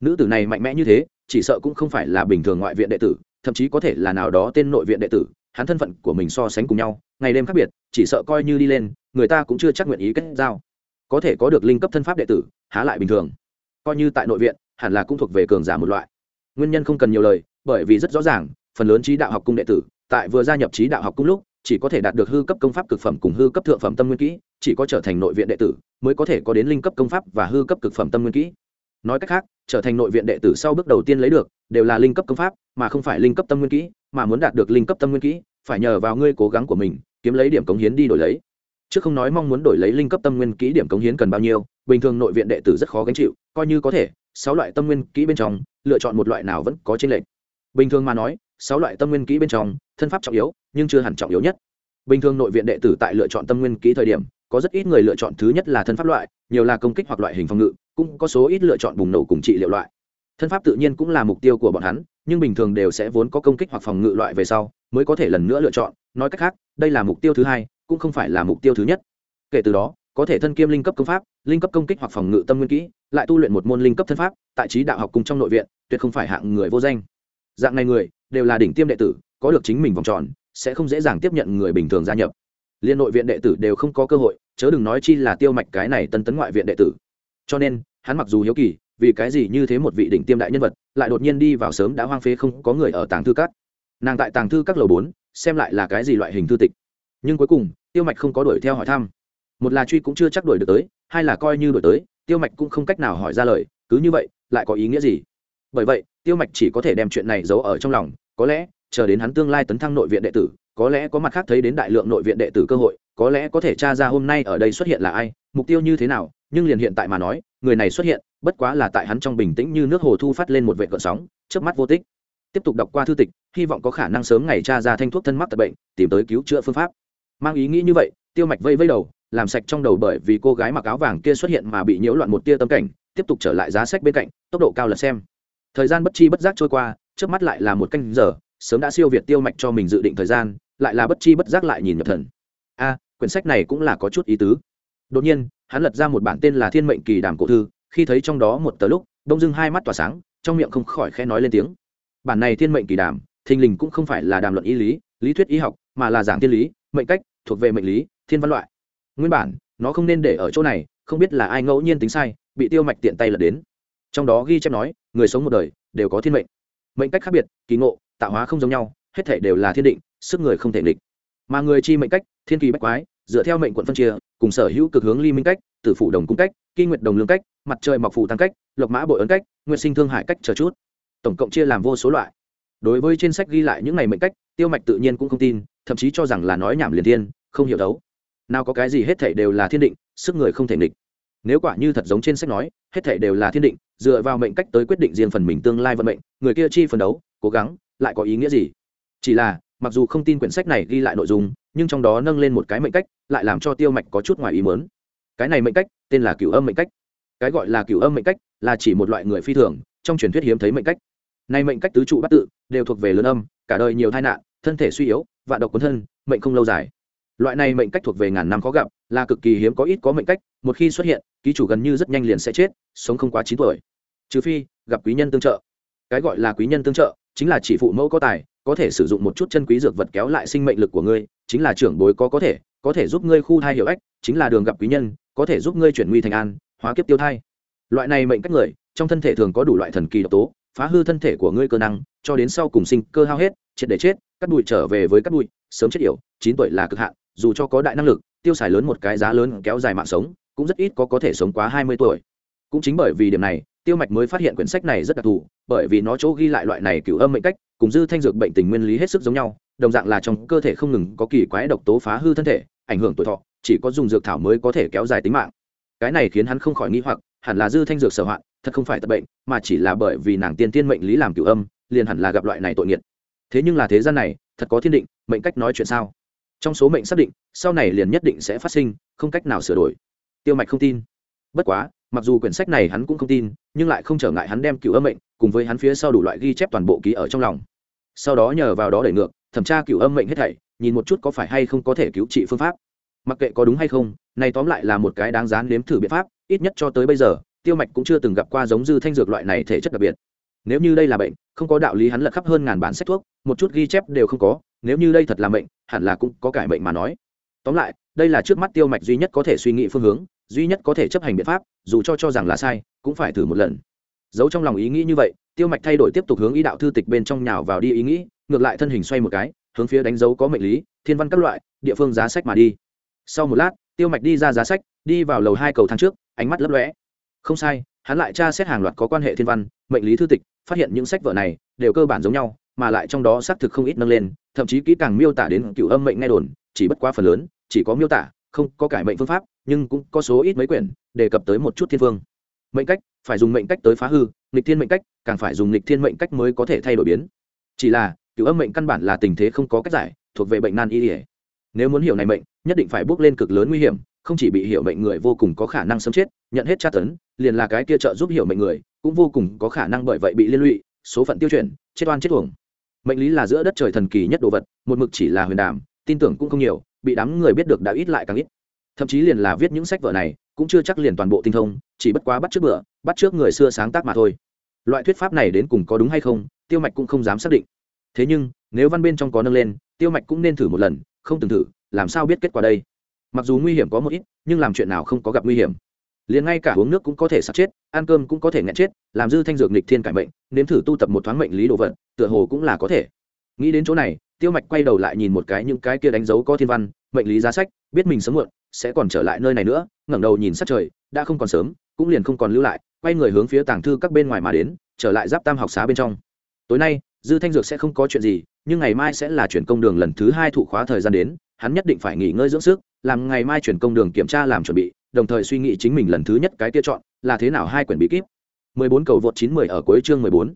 Nữ tử này mạnh mẽ như thế, chỉ sợ cũng không phải là bình thường ngoại viện đệ tử, thậm chí có thể là nào đó tên nội viện đệ tử, hắn thân phận của mình so sánh cùng nhau, ngày đêm khác biệt, chỉ sợ coi như đi lên, người ta cũng chưa chắc nguyện ý kết giao. Có thể có được linh cấp thân pháp đệ tử, há lại bình thường. Coi như tại nội viện, hẳn là cũng thuộc về cường giả một loại. Nguyên nhân không cần nhiều lời, bởi vì rất rõ ràng, phần lớn trí đạo học cung đệ tử, tại vừa gia nhập trí đạo học cung lúc chỉ có thể đạt được hư cấp công pháp cực phẩm cùng hư cấp thượng phẩm tâm nguyên kỹ, chỉ có trở thành nội viện đệ tử mới có thể có đến linh cấp công pháp và hư cấp cực phẩm tâm nguyên kỹ. Nói cách khác, trở thành nội viện đệ tử sau bước đầu tiên lấy được, đều là linh cấp công pháp, mà không phải linh cấp tâm nguyên kỹ, mà muốn đạt được linh cấp tâm nguyên kỹ, phải nhờ vào ngươi cố gắng của mình, kiếm lấy điểm cống hiến đi đổi lấy. Chứ không nói mong muốn đổi lấy linh cấp tâm nguyên kỹ điểm cống hiến cần bao nhiêu, bình thường nội viện đệ tử rất khó gánh chịu, coi như có thể, sáu loại tâm nguyên kỹ bên trong, lựa chọn một loại nào vẫn có trên lệnh bình thường mà nói sáu loại tâm nguyên kỹ bên trong, thân pháp trọng yếu, nhưng chưa hẳn trọng yếu nhất. Bình thường nội viện đệ tử tại lựa chọn tâm nguyên kỹ thời điểm, có rất ít người lựa chọn thứ nhất là thân pháp loại, nhiều là công kích hoặc loại hình phòng ngự, cũng có số ít lựa chọn bùng nổ cùng trị liệu loại. Thân pháp tự nhiên cũng là mục tiêu của bọn hắn, nhưng bình thường đều sẽ vốn có công kích hoặc phòng ngự loại về sau, mới có thể lần nữa lựa chọn. Nói cách khác, đây là mục tiêu thứ hai, cũng không phải là mục tiêu thứ nhất. Kể từ đó, có thể thân kiêm linh cấp công pháp, linh cấp công kích hoặc phòng ngự tâm nguyên kỹ, lại tu luyện một môn linh cấp thân pháp, tại trí đạo học cùng trong nội viện, tuyệt không phải hạng người vô danh. Dạng này người đều là đỉnh tiêm đệ tử, có được chính mình vòng tròn, sẽ không dễ dàng tiếp nhận người bình thường gia nhập. Liên nội viện đệ tử đều không có cơ hội, chớ đừng nói chi là tiêu mạch cái này tân tấn ngoại viện đệ tử. Cho nên, hắn mặc dù hiếu kỳ, vì cái gì như thế một vị đỉnh tiêm đại nhân vật, lại đột nhiên đi vào sớm đã hoang phế không có người ở tàng thư các. Nàng tại tàng thư các lầu bốn, xem lại là cái gì loại hình thư tịch. Nhưng cuối cùng, tiêu mạch không có đuổi theo hỏi thăm. Một là truy cũng chưa chắc đuổi được tới, hai là coi như đuổi tới, tiêu mạch cũng không cách nào hỏi ra lời, cứ như vậy, lại có ý nghĩa gì? Bởi vậy, tiêu mạch chỉ có thể đem chuyện này giấu ở trong lòng, có lẽ, chờ đến hắn tương lai tấn thăng nội viện đệ tử, có lẽ có mặt khác thấy đến đại lượng nội viện đệ tử cơ hội, có lẽ có thể tra ra hôm nay ở đây xuất hiện là ai, mục tiêu như thế nào, nhưng liền hiện tại mà nói, người này xuất hiện, bất quá là tại hắn trong bình tĩnh như nước hồ thu phát lên một vệ cợn sóng trước mắt vô tích. Tiếp tục đọc qua thư tịch, hy vọng có khả năng sớm ngày tra ra thanh thuốc thân mắc tật bệnh, tìm tới cứu chữa phương pháp. Mang ý nghĩ như vậy, tiêu mạch vây vây đầu, làm sạch trong đầu bởi vì cô gái mặc áo vàng kia xuất hiện mà bị nhiễu loạn một tia tâm cảnh, tiếp tục trở lại giá sách bên cạnh, tốc độ cao lật xem thời gian bất chi bất giác trôi qua, trước mắt lại là một canh giờ, sớm đã siêu việt tiêu mạch cho mình dự định thời gian, lại là bất chi bất giác lại nhìn nhập thần. A, quyển sách này cũng là có chút ý tứ. Đột nhiên, hắn lật ra một bản tên là thiên mệnh kỳ đàm cổ thư, khi thấy trong đó một tờ lúc, đông dưng hai mắt tỏa sáng, trong miệng không khỏi khẽ nói lên tiếng. Bản này thiên mệnh kỳ đàm, thình lình cũng không phải là đàm luận y lý lý thuyết y học, mà là giảng thiên lý, mệnh cách, thuộc về mệnh lý, thiên văn loại. Nguyên bản, nó không nên để ở chỗ này, không biết là ai ngẫu nhiên tính sai, bị tiêu mạch tiện tay lật đến. Trong đó ghi chép nói người sống một đời đều có thiên mệnh. Mệnh cách khác biệt, kỳ ngộ, tạo hóa không giống nhau, hết thể đều là thiên định, sức người không thể nghịch. Mà người chi mệnh cách, thiên kỳ bách quái, dựa theo mệnh quận phân chia, cùng sở hữu cực hướng ly minh cách, tử phủ đồng cung cách, kỳ nguyệt đồng lương cách, mặt trời mọc phủ tăng cách, lộc mã bội ấn cách nguyện sinh thương hải cách chờ chút. Tổng cộng chia làm vô số loại. Đối với trên sách ghi lại những ngày mệnh cách, tiêu mạch tự nhiên cũng không tin, thậm chí cho rằng là nói nhảm liền thiên, không hiểu đấu. Nào có cái gì hết thể đều là thiên định, sức người không thể nghịch nếu quả như thật giống trên sách nói, hết thể đều là thiên định, dựa vào mệnh cách tới quyết định riêng phần mình tương lai vận mệnh, người kia chi phần đấu, cố gắng, lại có ý nghĩa gì? Chỉ là, mặc dù không tin quyển sách này ghi lại nội dung, nhưng trong đó nâng lên một cái mệnh cách, lại làm cho tiêu mạch có chút ngoài ý mớn cái này mệnh cách, tên là cửu âm mệnh cách. Cái gọi là cửu âm mệnh cách, là chỉ một loại người phi thường, trong truyền thuyết hiếm thấy mệnh cách. Nay mệnh cách tứ trụ bắt tự, đều thuộc về lớn âm, cả đời nhiều tai nạn, thân thể suy yếu, vạn độc cuốn thân, mệnh không lâu dài. Loại này mệnh cách thuộc về ngàn năm khó gặp, là cực kỳ hiếm có ít có mệnh cách, một khi xuất hiện ký chủ gần như rất nhanh liền sẽ chết, sống không quá chín tuổi. Trừ phi, gặp quý nhân tương trợ. Cái gọi là quý nhân tương trợ, chính là chỉ phụ mẫu có tài, có thể sử dụng một chút chân quý dược vật kéo lại sinh mệnh lực của ngươi, chính là trưởng bối có có thể có thể giúp ngươi khu thai hiệu ếch chính là đường gặp quý nhân, có thể giúp ngươi chuyển nguy thành an, hóa kiếp tiêu thai. Loại này mệnh cách người, trong thân thể thường có đủ loại thần kỳ độc tố, phá hư thân thể của ngươi cơ năng, cho đến sau cùng sinh cơ hao hết, triệt để chết, cắt đùi trở về với cắt đùi sớm chết yểu, chín tuổi là cực hạn, dù cho có đại năng lực, tiêu xài lớn một cái giá lớn kéo dài mạng sống cũng rất ít có có thể sống quá hai mươi tuổi. Cũng chính bởi vì điểm này, tiêu mạch mới phát hiện quyển sách này rất đặc thù, bởi vì nó chỗ ghi lại loại này cửu âm mệnh cách, cùng dư thanh dược bệnh tình nguyên lý hết sức giống nhau, đồng dạng là trong cơ thể không ngừng có kỳ quái độc tố phá hư thân thể, ảnh hưởng tuổi thọ, chỉ có dùng dược thảo mới có thể kéo dài tính mạng. Cái này khiến hắn không khỏi nghĩ hoặc, hẳn là dư thanh dược sở hoạn, thật không phải tật bệnh, mà chỉ là bởi vì nàng tiên tiên mệnh lý làm cửu âm, liền hẳn là gặp loại này tội nghiệt. Thế nhưng là thế gian này, thật có thiên định, mệnh cách nói chuyện sao? Trong số mệnh xác định, sau này liền nhất định sẽ phát sinh, không cách nào sửa đổi tiêu mạch không tin. Bất quá, mặc dù quyển sách này hắn cũng không tin, nhưng lại không trở ngại hắn đem cựu âm mệnh cùng với hắn phía sau đủ loại ghi chép toàn bộ ký ở trong lòng. Sau đó nhờ vào đó đẩy ngược, thẩm tra cựu âm mệnh hết thảy, nhìn một chút có phải hay không có thể cứu trị phương pháp. Mặc kệ có đúng hay không, này tóm lại là một cái đáng dán nếm thử biện pháp, ít nhất cho tới bây giờ, tiêu mạch cũng chưa từng gặp qua giống dư thanh dược loại này thể chất đặc biệt. Nếu như đây là bệnh, không có đạo lý hắn lật khắp hơn ngàn bản sách thuốc, một chút ghi chép đều không có, nếu như đây thật là bệnh hẳn là cũng có cải bệnh mà nói. Tóm lại, đây là trước mắt tiêu mạch duy nhất có thể suy nghĩ phương hướng duy nhất có thể chấp hành biện pháp, dù cho cho rằng là sai, cũng phải thử một lần. Giấu trong lòng ý nghĩ như vậy, tiêu mạch thay đổi tiếp tục hướng ý đạo thư tịch bên trong nhào vào đi ý nghĩ, ngược lại thân hình xoay một cái, hướng phía đánh dấu có mệnh lý, thiên văn các loại, địa phương giá sách mà đi. Sau một lát, tiêu mạch đi ra giá sách, đi vào lầu hai cầu thang trước, ánh mắt lấp lóe. Không sai, hắn lại tra xét hàng loạt có quan hệ thiên văn, mệnh lý thư tịch, phát hiện những sách vở này đều cơ bản giống nhau, mà lại trong đó xác thực không ít nâng lên, thậm chí kỹ càng miêu tả đến cựu âm mệnh nghe đồn, chỉ bất quá phần lớn, chỉ có miêu tả không có cải mệnh phương pháp, nhưng cũng có số ít mấy quyển đề cập tới một chút thiên phương. Mệnh cách, phải dùng mệnh cách tới phá hư, nghịch thiên mệnh cách, càng phải dùng nghịch thiên mệnh cách mới có thể thay đổi biến. Chỉ là cựu âm mệnh căn bản là tình thế không có cách giải, thuộc về bệnh nan y ỉa nếu muốn hiểu này mệnh, nhất định phải bước lên cực lớn nguy hiểm, không chỉ bị hiểu mệnh người vô cùng có khả năng sống chết, nhận hết tra tấn, liền là cái kia trợ giúp hiểu mệnh người, cũng vô cùng có khả năng bởi vậy bị liên lụy, số phận tiêu chuyển, chết oan chết uổng. Mệnh lý là giữa đất trời thần kỳ nhất đồ vật, một mực chỉ là huyền đàm, tin tưởng cũng không nhiều bị đám người biết được đã ít lại càng ít. Thậm chí liền là viết những sách vở này, cũng chưa chắc liền toàn bộ tinh thông, chỉ bất quá bắt trước bữa, bắt trước người xưa sáng tác mà thôi. Loại thuyết pháp này đến cùng có đúng hay không, tiêu mạch cũng không dám xác định. Thế nhưng, nếu văn bên trong có nâng lên, tiêu mạch cũng nên thử một lần, không từng thử, làm sao biết kết quả đây? Mặc dù nguy hiểm có một ít, nhưng làm chuyện nào không có gặp nguy hiểm. Liền ngay cả uống nước cũng có thể sắp chết, ăn cơm cũng có thể nghẹn chết, làm dư thanh dược nịch thiên cải mệnh, nếm thử tu tập một thoáng mệnh lý đồ vật, tựa hồ cũng là có thể. Nghĩ đến chỗ này tiêu mạch quay đầu lại nhìn một cái những cái kia đánh dấu có thiên văn, mệnh lý giá sách, biết mình sớm muộn, sẽ còn trở lại nơi này nữa, ngẩng đầu nhìn sát trời, đã không còn sớm, cũng liền không còn lưu lại, quay người hướng phía tàng thư các bên ngoài mà đến, trở lại giáp tam học xá bên trong tối nay, dư thanh dược sẽ không có chuyện gì, nhưng ngày mai sẽ là chuyển công đường lần thứ hai thụ khóa thời gian đến, hắn nhất định phải nghỉ ngơi dưỡng sức, làm ngày mai chuyển công đường kiểm tra làm chuẩn bị, đồng thời suy nghĩ chính mình lần thứ nhất cái kia chọn, là thế nào hai quyển bí kíp 14 cầu vượt 910 ở cuối chương 14.